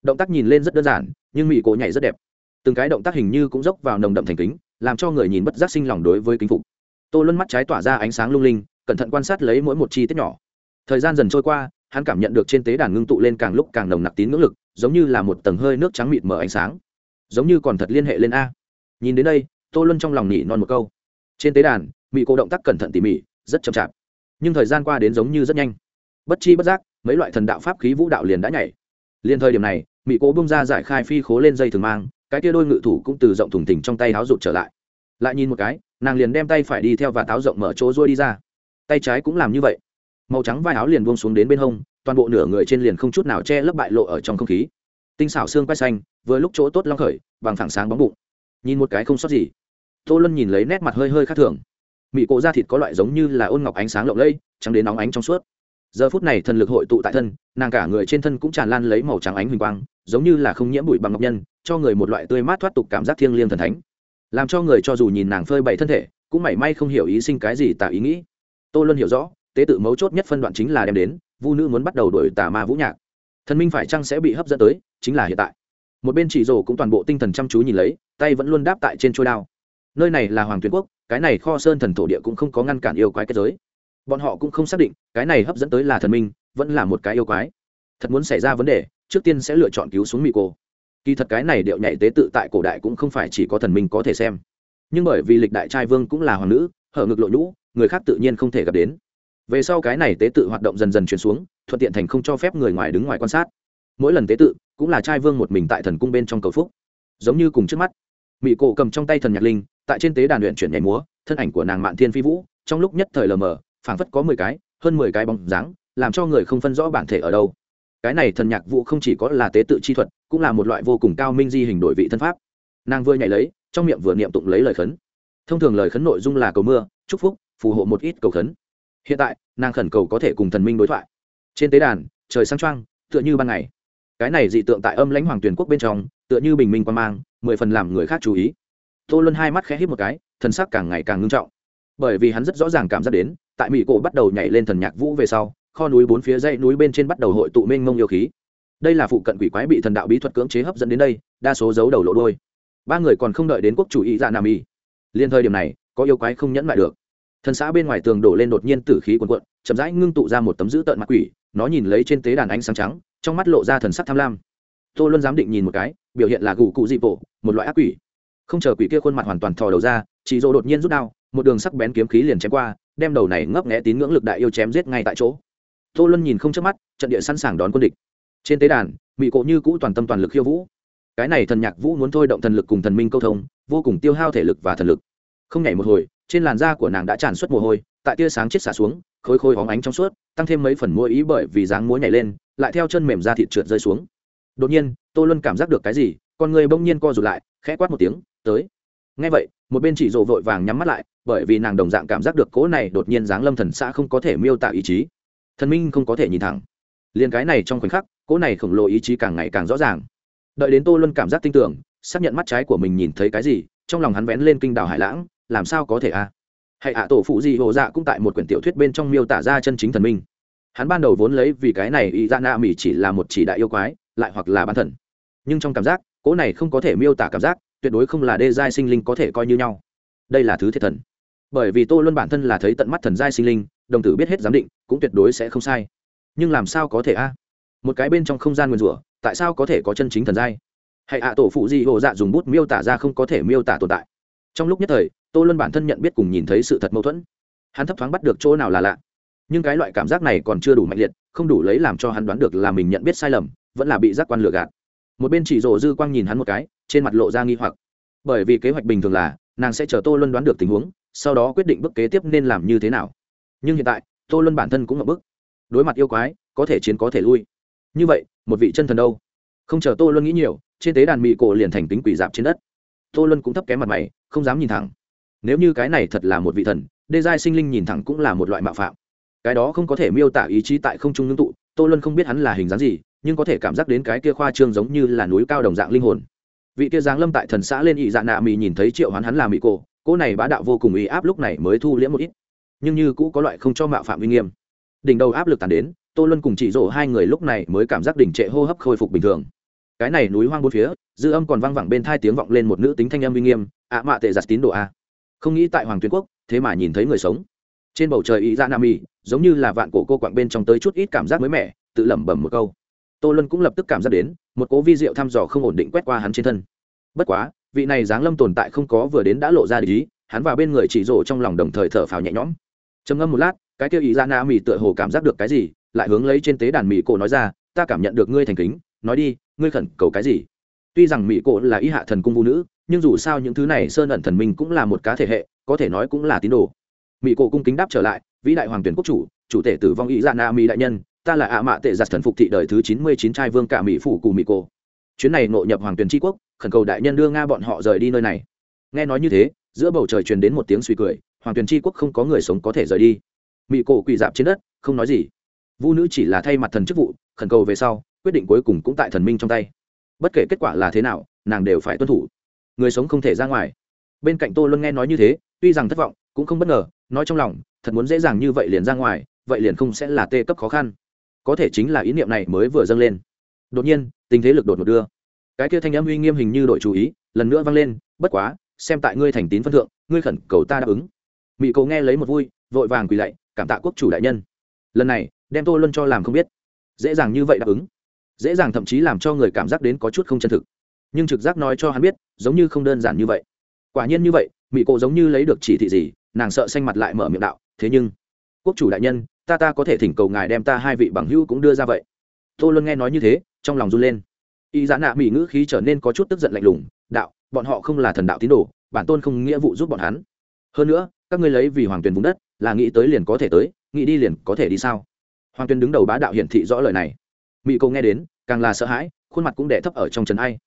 Động tác nhìn lên rất đơn giản, nhưng mỹ cổ nhảy rất đẹp. Từng cái động tác hình như cũng dốc vào nồng đậm thành kính, làm cho người nhìn bất giác sinh lòng đối với kính phục. Tô luân mắt trái tỏa ra ánh sáng lung linh, cẩn thận quan sát lấy mỗi một chi tiết nhỏ. Thời gian dần trôi qua, hắn cảm nhận được trên tế đàn ngưng tụ lên càng lúc càng nồng nặc tín ngưỡng lực, giống như là một tầng hơi nước trắng mịt mở ánh sáng. Giống như còn thật liên hệ lên a. Nhìn đến đây, tô luân trong lòng nỉ non một câu. Trên tế đàn mỹ cô động tác cẩn thận tỉ mỉ, rất chậm chạp. Nhưng thời gian qua đến giống như rất nhanh bất chi bất giác, mấy loại thần đạo pháp khí vũ đạo liền đã nhảy. Liền thời điểm này mỹ cô bung ra giải khai phi khố lên dây thường mang, cái tia đôi ngự thủ cũng từ rộng thủng thỉnh trong tay háo rụt trở lại. Lại nhìn một cái, nàng liền đem tay phải đi theo và táo rộng mở chỗ ruôi đi ra. Tay trái cũng làm như vậy. Màu trắng vai áo liền buông xuống đến bên hông, toàn bộ nửa người trên liền không chút nào che lấp bại lộ ở trong không khí. Tinh xảo xương quay xanh, vừa lúc chỗ tốt long khởi bằng phẳng sáng bóng bụng. Nhìn một cái không sót gì. Tô luân nhìn lấy nét mặt hơi hơi khác thường. Mị cộ da thịt có loại giống như là ôn ngọc ánh sáng lộng lẫy, trắng đến nóng ánh trong suốt giờ phút này thần lực hội tụ tại thân, nàng cả người trên thân cũng tràn lan lấy màu trắng ánh huỳnh quang, giống như là không nhiễm bụi bằng ngọc nhân, cho người một loại tươi mát thoát tục cảm giác thiêng liêng thần thánh. Làm cho người cho dù nhìn nàng phơi bày thân thể, cũng mảy may không hiểu ý sinh cái gì tả ý nghĩ. Tô luân hiểu rõ, tế tự mấu chốt nhất phân đoạn chính là đem đến, vu nữ muốn bắt đầu đổi tà ma vũ nhạc. Thần minh phải chăng sẽ bị hấp dẫn tới, chính là hiện tại. Một bên chỉ rồ cũng toàn bộ tinh thần chăm chú nhìn lấy, tay vẫn luôn đáp tại trên trôi đao. Nơi này là hoàng tuyến quốc, cái này kho sơn thần thổ địa cũng không có ngăn cản yêu quái kết giới bọn họ cũng không xác định, cái này hấp dẫn tới là thần minh, vẫn là một cái yêu quái. Thật muốn xảy ra vấn đề, trước tiên sẽ lựa chọn cứu xuống mỹ cô kỳ thật cái này điệu nhảy tế tự tại cổ đại cũng không phải chỉ có thần minh có thể xem. Nhưng bởi vì lịch đại trai vương cũng là hoàng nữ, hở ngực lộ nhũ, người khác tự nhiên không thể gặp đến. Về sau cái này tế tự hoạt động dần dần chuyển xuống, thuận tiện thành không cho phép người ngoài đứng ngoài quan sát. Mỗi lần tế tự, cũng là trai vương một mình tại thần cung bên trong cầu phúc. Giống như cùng trước mắt. Mỹ cổ cầm trong tay thần nhạc linh, tại trên tế đàn luyện chuyển nhảy múa, thân ảnh của nàng mạn thiên phi vũ, trong lúc nhất thời lờ mờ phảng phất có mười cái, hơn mười cái bóng dáng, làm cho người không phân rõ bản thể ở đâu. Cái này thần nhạc vũ không chỉ có là tế tự chi thuật, cũng là một loại vô cùng cao minh di hình đổi vị thân pháp. Nàng vừa nhảy lấy, trong miệng vừa niệm tụng lấy lời khấn. Thông thường lời khấn nội dung là cầu mưa, chúc phúc, phù hộ một ít cầu khấn. Hiện tại, nàng khẩn cầu có thể cùng thần minh đối thoại. Trên tế đàn, trời sang trăng tựa như ban ngày. Cái này dị tượng tại âm lãnh hoàng tuyển quốc bên trong, tựa như bình minh quan mang, mười phần làm người khác chú ý. Tô luân hai mắt khẽ hít một cái, thần sắc càng ngày càng ngưng trọng. Bởi vì hắn rất rõ ràng cảm giác đến tại mỹ cổ bắt đầu nhảy lên thần nhạc vũ về sau, kho núi bốn phía dãy núi bên trên bắt đầu hội tụ mênh mông yêu khí. Đây là phụ cận quỷ quái bị thần đạo bí thuật cưỡng chế hấp dẫn đến đây, đa số giấu đầu lộ đôi ba người còn không đợi đến quốc chủ ý dạ nam y liên thời điểm này, có yêu quái không nhẫn lại được. Thần xã bên ngoài tường đổ lên đột nhiên tử khí quần quận chậm rãi ngưng tụ ra một tấm dữ tợn mặt quỷ, nó nhìn lấy trên tế đàn ánh sáng trắng, trong mắt lộ ra thần sắc tham lam. Tô luân dám định nhìn một cái, biểu hiện là gù cụ dị bộ, một loại ác quỷ. Không chờ quỷ kia khuôn mặt hoàn toàn thò đầu ra, chỉ dỗ đột nhiên rút đao, một đường sắc bén kiếm khí liền chém qua đem đầu này ngấp nghẽ tín ngưỡng lực đại yêu chém giết ngay tại chỗ. Tô luân nhìn không chớp mắt, trận địa sẵn sàng đón quân địch. Trên tế đàn mỹ cộ như cũ toàn tâm toàn lực khiêu vũ. Cái này thần nhạc vũ muốn thôi động thần lực cùng thần minh câu thông, vô cùng tiêu hao thể lực và thần lực. Không nhảy một hồi, trên làn da của nàng đã tràn suất mồ hôi, tại tia sáng chết xả xuống, khối khối hóng ánh trong suốt, tăng thêm mấy phần mua ý bởi vì dáng múa nhảy lên, lại theo chân mềm ra thịt trượt rơi xuống. Đột nhiên, tô luân cảm giác được cái gì, con người bỗng nhiên co rụt lại, khẽ quát một tiếng, tới ngay vậy, một bên chị rộ vội vàng nhắm mắt lại, bởi vì nàng đồng dạng cảm giác được cỗ này đột nhiên dáng lâm thần xã không có thể miêu tả ý chí. Thần minh không có thể nhìn thẳng. Liền cái này trong khoảnh khắc, cỗ này khổng lồ ý chí càng ngày càng rõ ràng. Đợi đến tô luân cảm giác tin tưởng, xác nhận mắt trái của mình nhìn thấy cái gì, trong lòng hắn vén lên kinh đảo hải lãng, làm sao có thể a à? hãy ạ, tổ phụ gì hồ dạ cũng tại một quyển tiểu thuyết bên trong miêu tả ra chân chính thần minh. Hắn ban đầu vốn lấy vì cái này y ra na mỹ chỉ là một chỉ đại yêu quái, lại hoặc là bán thần. Nhưng trong cảm giác, cỗ này không có thể miêu tả cảm giác tuyệt đối không là đê giai sinh linh có thể coi như nhau. Đây là thứ thiệt thần. Bởi vì tô luân bản thân là thấy tận mắt thần giai sinh linh, đồng tử biết hết giám định, cũng tuyệt đối sẽ không sai. Nhưng làm sao có thể a? Một cái bên trong không gian nguyên rủa, tại sao có thể có chân chính thần giai? Hãy ạ, tổ phụ di hồ dạ dùng bút miêu tả ra không có thể miêu tả tồn tại. Trong lúc nhất thời, tô luân bản thân nhận biết cùng nhìn thấy sự thật mâu thuẫn. Hắn thấp thoáng bắt được chỗ nào là lạ. Nhưng cái loại cảm giác này còn chưa đủ mạnh liệt, không đủ lấy làm cho hắn đoán được là mình nhận biết sai lầm, vẫn là bị giác quan lừa gạt. Một bên chỉ rổ dư quang nhìn hắn một cái trên mặt lộ ra nghi hoặc. Bởi vì kế hoạch bình thường là, nàng sẽ chờ tô luân đoán được tình huống, sau đó quyết định bước kế tiếp nên làm như thế nào. Nhưng hiện tại, tô luân bản thân cũng ngập bức đối mặt yêu quái, có thể chiến có thể lui. Như vậy, một vị chân thần đâu? Không chờ tô luân nghĩ nhiều, trên tế đàn mị cổ liền thành tính quỷ dạp trên đất. Tô luân cũng thấp kém mặt mày, không dám nhìn thẳng. Nếu như cái này thật là một vị thần, đê giai sinh linh nhìn thẳng cũng là một loại mạo phạm. Cái đó không có thể miêu tả ý chí tại không trung ngưng tụ, tô luân không biết hắn là hình dáng gì, nhưng có thể cảm giác đến cái kia khoa trương giống như là núi cao đồng dạng linh hồn vị kia giáng lâm tại thần xã lên ỵ dạ nạ mì nhìn thấy triệu hoán hắn là mỹ cổ, cô này bá đạo vô cùng ý áp lúc này mới thu liễm một ít. Nhưng như cũ có loại không cho mạo phạm uy nghiêm. Đỉnh đầu áp lực tàn đến, tô luân cùng chị rổ hai người lúc này mới cảm giác đỉnh trệ hô hấp khôi phục bình thường. Cái này núi hoang bốn phía, dư âm còn vang vẳng bên thai tiếng vọng lên một nữ tính thanh âm uy nghiêm, ạ mạ tệ giặt tín đồ a. Không nghĩ tại hoàng tuyên quốc, thế mà nhìn thấy người sống. Trên bầu trời ý ra nam y giống như là vạn cổ cô quạng bên trong tới chút ít cảm giác mới mẻ, tự lẩm bẩm một câu. Tô luân cũng lập tức cảm giác đến một cố vi diệu thăm dò không ổn định quét qua hắn trên thân. Bất quá, vị này giáng lâm tồn tại không có vừa đến đã lộ ra ý, hắn và bên người chỉ rổ trong lòng đồng thời thở phào nhẹ nhõm. Trầm ngâm một lát, cái kêu ý ra na mì tựa hồ cảm giác được cái gì, lại hướng lấy trên tế đàn mì cổ nói ra, ta cảm nhận được ngươi thành kính, nói đi, ngươi khẩn cầu cái gì? Tuy rằng mỹ cổ là ý hạ thần cung vũ nữ, nhưng dù sao những thứ này sơn ẩn thần minh cũng là một cá thể hệ, có thể nói cũng là tín đồ. Mỹ cổ cung kính đáp trở lại, vĩ đại hoàng tuyển quốc chủ chủ tể tử vong ý ra na mỹ đại nhân ta là ạ mạ tệ giặt thần phục thị đời thứ chín mươi chín trai vương cả mỹ phủ cù mỹ cô. Chuyến này nội nhập hoàng tuyền tri quốc, khẩn cầu đại nhân đưa nga bọn họ rời đi nơi này. Nghe nói như thế, giữa bầu trời truyền đến một tiếng suy cười, hoàng tuyền tri quốc không có người sống có thể rời đi. Mỹ cổ quỳ dạp trên đất, không nói gì. Vu nữ chỉ là thay mặt thần chức vụ, khẩn cầu về sau, quyết định cuối cùng cũng tại thần minh trong tay. Bất kể kết quả là thế nào, nàng đều phải tuân thủ. Người sống không thể ra ngoài. Bên cạnh tô luân nghe nói như thế, tuy rằng thất vọng, cũng không bất ngờ, nói trong lòng, thật muốn dễ dàng như vậy liền ra ngoài, vậy liền không sẽ là tê cấp khó khăn có thể chính là ý niệm này mới vừa dâng lên. Đột nhiên, tình thế lực đột ngột đưa. Cái kia thanh âm uy nghiêm hình như đội chú ý, lần nữa vang lên, bất quá, xem tại ngươi thành tín phân thượng, ngươi khẩn cầu ta đáp ứng. Mỹ cầu nghe lấy một vui, vội vàng quỳ lạy, cảm tạ quốc chủ đại nhân. Lần này, đem tô luân cho làm không biết. Dễ dàng như vậy đáp ứng. Dễ dàng thậm chí làm cho người cảm giác đến có chút không chân thực. Nhưng trực giác nói cho hắn biết, giống như không đơn giản như vậy. Quả nhiên như vậy mỹ cổ giống như lấy được chỉ thị gì, nàng sợ xanh mặt lại mở miệng đạo, thế nhưng, quốc chủ đại nhân ta ta có thể thỉnh cầu ngài đem ta hai vị bằng hữu cũng đưa ra vậy. Tô luân nghe nói như thế, trong lòng run lên. Y giã nạ mỹ ngữ khí trở nên có chút tức giận lạnh lùng, đạo, bọn họ không là thần đạo tín đồ, bản tôn không nghĩa vụ giúp bọn hắn. Hơn nữa, các ngươi lấy vì hoàng tuyền vùng đất, là nghĩ tới liền có thể tới, nghĩ đi liền có thể đi sao? Hoàng tuyền đứng đầu bá đạo hiển thị rõ lời này. Mỹ cô nghe đến, càng là sợ hãi, khuôn mặt cũng đẻ thấp ở trong trần ai.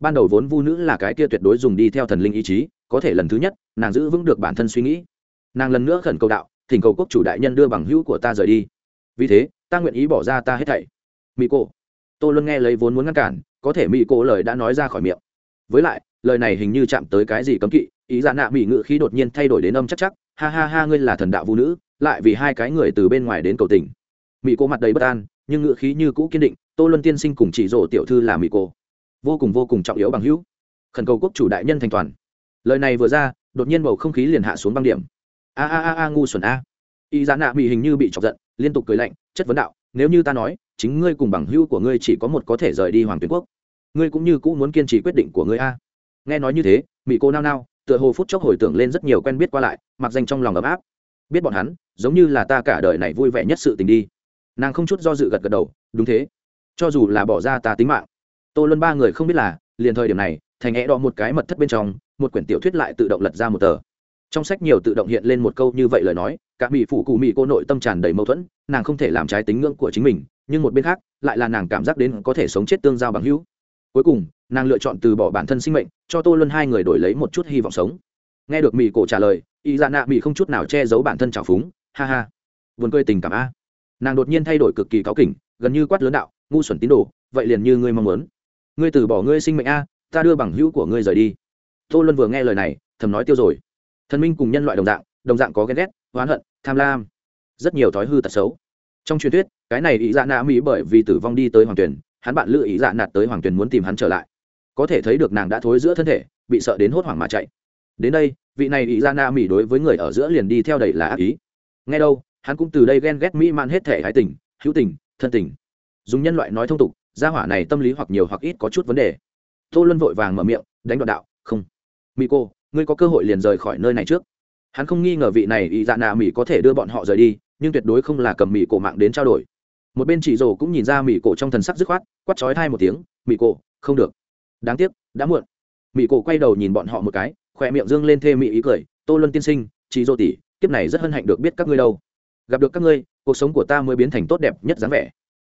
Ban đầu vốn vu nữ là cái kia tuyệt đối dùng đi theo thần linh ý chí, có thể lần thứ nhất, nàng giữ vững được bản thân suy nghĩ. Nàng lần nữa khẩn cầu đạo thỉnh cầu quốc chủ đại nhân đưa bằng hữu của ta rời đi. Vì thế, ta nguyện ý bỏ ra ta hết thảy. Mỹ cô tôi luôn nghe lấy vốn muốn ngăn cản, có thể mỹ cô lời đã nói ra khỏi miệng. Với lại, lời này hình như chạm tới cái gì cấm kỵ, ý dạ nạ mỹ ngự khí đột nhiên thay đổi đến âm chắc chắc, ha ha ha, ngươi là thần đạo vũ nữ, lại vì hai cái người từ bên ngoài đến cầu tình. Mỹ cô mặt đầy bất an, nhưng ngự khí như cũ kiên định, tô luân tiên sinh cùng chỉ rổ tiểu thư là mỹ cô vô cùng vô cùng trọng yếu bằng hữu. Khẩn cầu quốc chủ đại nhân thành toàn. Lời này vừa ra, đột nhiên bầu không khí liền hạ xuống băng điểm a a a a ngu xuẩn a. Y giá nạ mỹ hình như bị chọc giận, liên tục cười lạnh, chất vấn đạo, nếu như ta nói, chính ngươi cùng bằng hữu của ngươi chỉ có một có thể rời đi hoàng tuyến quốc, ngươi cũng như cũ muốn kiên trì quyết định của ngươi a. Nghe nói như thế mỹ cô nao nao, tựa hồ phút chốc hồi tưởng lên rất nhiều quen biết qua lại, mặc danh trong lòng ấm áp. Biết bọn hắn, giống như là ta cả đời này vui vẻ nhất sự tình đi. Nàng không chút do dự gật gật đầu, đúng thế. Cho dù là bỏ ra ta tính mạng. Tô luân ba người không biết là, liền thời điểm này, thành é đo một cái mật thất bên trong, một quyển tiểu thuyết lại tự động lật ra một tờ trong sách nhiều tự động hiện lên một câu như vậy lời nói, cả mỹ phụ cụ mỹ cô nội tâm tràn đầy mâu thuẫn, nàng không thể làm trái tính ngưỡng của chính mình, nhưng một bên khác, lại là nàng cảm giác đến có thể sống chết tương giao bằng hữu. Cuối cùng, nàng lựa chọn từ bỏ bản thân sinh mệnh, cho tô luân hai người đổi lấy một chút hy vọng sống. Nghe được mỹ cổ trả lời, y dạ nạ mỹ không chút nào che giấu bản thân trào phúng, ha ha vườn cười tình cảm a. Nàng đột nhiên thay đổi cực kỳ cáu kỉnh, gần như quát lớn đạo, ngu xuẩn tín đồ, vậy liền như ngươi mong muốn. Ngươi từ bỏ ngươi sinh mệnh a, ta đưa bằng hữu của ngươi rời đi. Tô luân vừa nghe lời này, thầm nói tiêu rồi thần minh cùng nhân loại đồng dạng đồng dạng có ghen ghét, oán hận, tham lam. Rất nhiều thói hư tật xấu. Trong truyền thuyết, cái này ý dạ nạ mỹ bởi vì tử vong đi tới hoàng tuyển, hắn bạn lựa ý dạ nạt tới hoàng tuyển muốn tìm hắn trở lại. Có thể thấy được nàng đã thối giữa thân thể, bị sợ đến hốt hoảng mà chạy. Đến đây, vị này ý dạ nạ mỹ đối với người ở giữa liền đi theo đầy là ác ý. Nghe đâu, hắn cũng từ đây ghen ghét mỹ man hết thể hái tình, hữu tình, thân tình. Dùng nhân loại nói thông tục, gia hỏa này tâm lý hoặc nhiều hoặc ít có chút vấn đề. Tô luân vội vàng mở miệng, đánh đoạn đạo, không. Mỹ cô ngươi có cơ hội liền rời khỏi nơi này trước. Hắn không nghi ngờ vị này ý dạ nạ mỹ có thể đưa bọn họ rời đi, nhưng tuyệt đối không là cầm mỹ cổ mạng đến trao đổi. Một bên chị rồ cũng nhìn ra mỹ cổ trong thần sắc dứt khoát quắt chói thai một tiếng mỹ cổ, không được. Đáng tiếc, đã muộn. Mỹ cổ quay đầu nhìn bọn họ một cái khỏe miệng dương lên thê mỹ ý cười, tô luân tiên sinh, chị rồ tỷ, kiếp này rất hân hạnh được biết các ngươi đâu. Gặp được các ngươi, cuộc sống của ta mới biến thành tốt đẹp nhất dáng vẻ.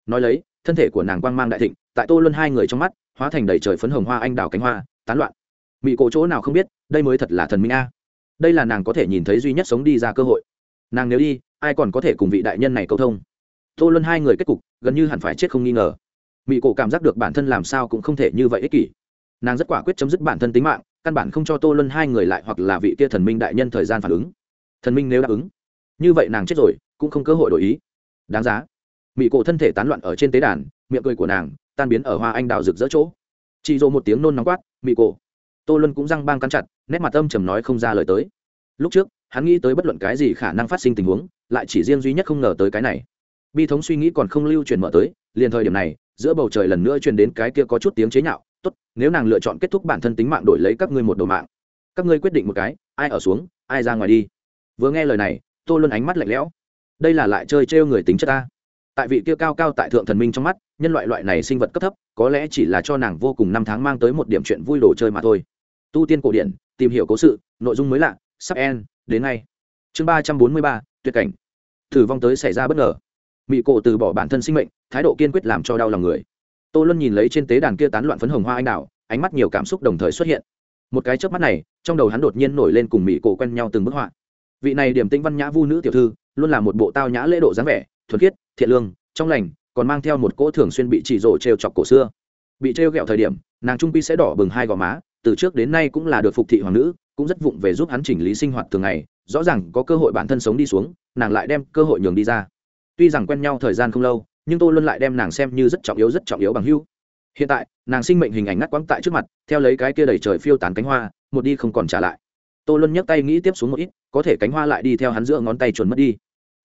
Nói lấy, thân thể của nàng quang mang đại thịnh, tại tô luân hai người trong mắt, hóa thành đầy trời phấn hồng hoa anh đào cánh hoa, tán loạn. Mỹ cổ chỗ nào không biết đây mới thật là thần minh a. Đây là nàng có thể nhìn thấy duy nhất sống đi ra cơ hội. Nàng nếu đi, ai còn có thể cùng vị đại nhân này cầu thông? Tô luân hai người kết cục, gần như hẳn phải chết không nghi ngờ. Mỹ cổ cảm giác được bản thân làm sao cũng không thể như vậy ích kỷ. Nàng rất quả quyết chấm dứt bản thân tính mạng, căn bản không cho tô luân hai người lại hoặc là vị kia thần minh đại nhân thời gian phản ứng. Thần minh nếu đáp ứng, như vậy nàng chết rồi, cũng không cơ hội đổi ý. Đáng giá. Mỹ cổ thân thể tán loạn ở trên tế đàn, miệng cười của nàng tan biến ở hoa anh đào rực rỡ chỗ. Chị dỗ một tiếng nôn nóng quát mỹ cổ. Tô luân cũng răng băng cắn chặt nét mặt âm trầm nói không ra lời tới. Lúc trước, hắn nghĩ tới bất luận cái gì khả năng phát sinh tình huống, lại chỉ riêng duy nhất không ngờ tới cái này. Bi thống suy nghĩ còn không lưu truyền mở tới, liền thời điểm này, giữa bầu trời lần nữa truyền đến cái kia có chút tiếng chế nhạo, tốt, nếu nàng lựa chọn kết thúc bản thân tính mạng đổi lấy các ngươi một đầu mạng, các ngươi quyết định một cái, ai ở xuống, ai ra ngoài đi. Vừa nghe lời này, tô luân ánh mắt lạnh lẽo. Đây là lại chơi trêu người tính chất ta. Tại vị kia cao cao tại thượng thần minh trong mắt, nhân loại loại này sinh vật cấp thấp, có lẽ chỉ là cho nàng vô cùng năm tháng mang tới một điểm chuyện vui đồ chơi mà thôi tu tiên cổ điển, tìm hiểu cố sự, nội dung mới lạ, sắp en đến ngay. Chương ba trăm bốn mươi ba, tuyệt cảnh. Thử vong tới xảy ra bất ngờ. Mỹ cổ từ bỏ bản thân sinh mệnh, thái độ kiên quyết làm cho đau lòng người. Tô luân nhìn lấy trên tế đàn kia tán loạn phấn hồng hoa anh đào, ánh mắt nhiều cảm xúc đồng thời xuất hiện. Một cái trước mắt này, trong đầu hắn đột nhiên nổi lên cùng mỹ cổ quen nhau từng bức họa. Vị này điểm tĩnh văn nhã vu nữ tiểu thư, luôn là một bộ tao nhã lễ độ dáng vẻ, thuần khiết, thiện lương, trong lành, còn mang theo một cỗ thường xuyên bị chỉ rổ trêu chọc cổ xưa. Bị trêu ghẹo thời điểm, nàng trung pi sẽ đỏ bừng hai gò má từ trước đến nay cũng là được phục thị hoàng nữ, cũng rất vụng về giúp hắn chỉnh lý sinh hoạt thường ngày, rõ ràng có cơ hội bản thân sống đi xuống, nàng lại đem cơ hội nhường đi ra. Tuy rằng quen nhau thời gian không lâu, nhưng tôi luôn lại đem nàng xem như rất trọng yếu, rất trọng yếu bằng hưu hiện tại, nàng sinh mệnh hình ảnh ngắt quãng tại trước mặt, theo lấy cái kia đầy trời phiêu tán cánh hoa, một đi không còn trả lại. Tôi luôn nhấc tay nghĩ tiếp xuống một ít, có thể cánh hoa lại đi theo hắn giữa ngón tay chuẩn mất đi.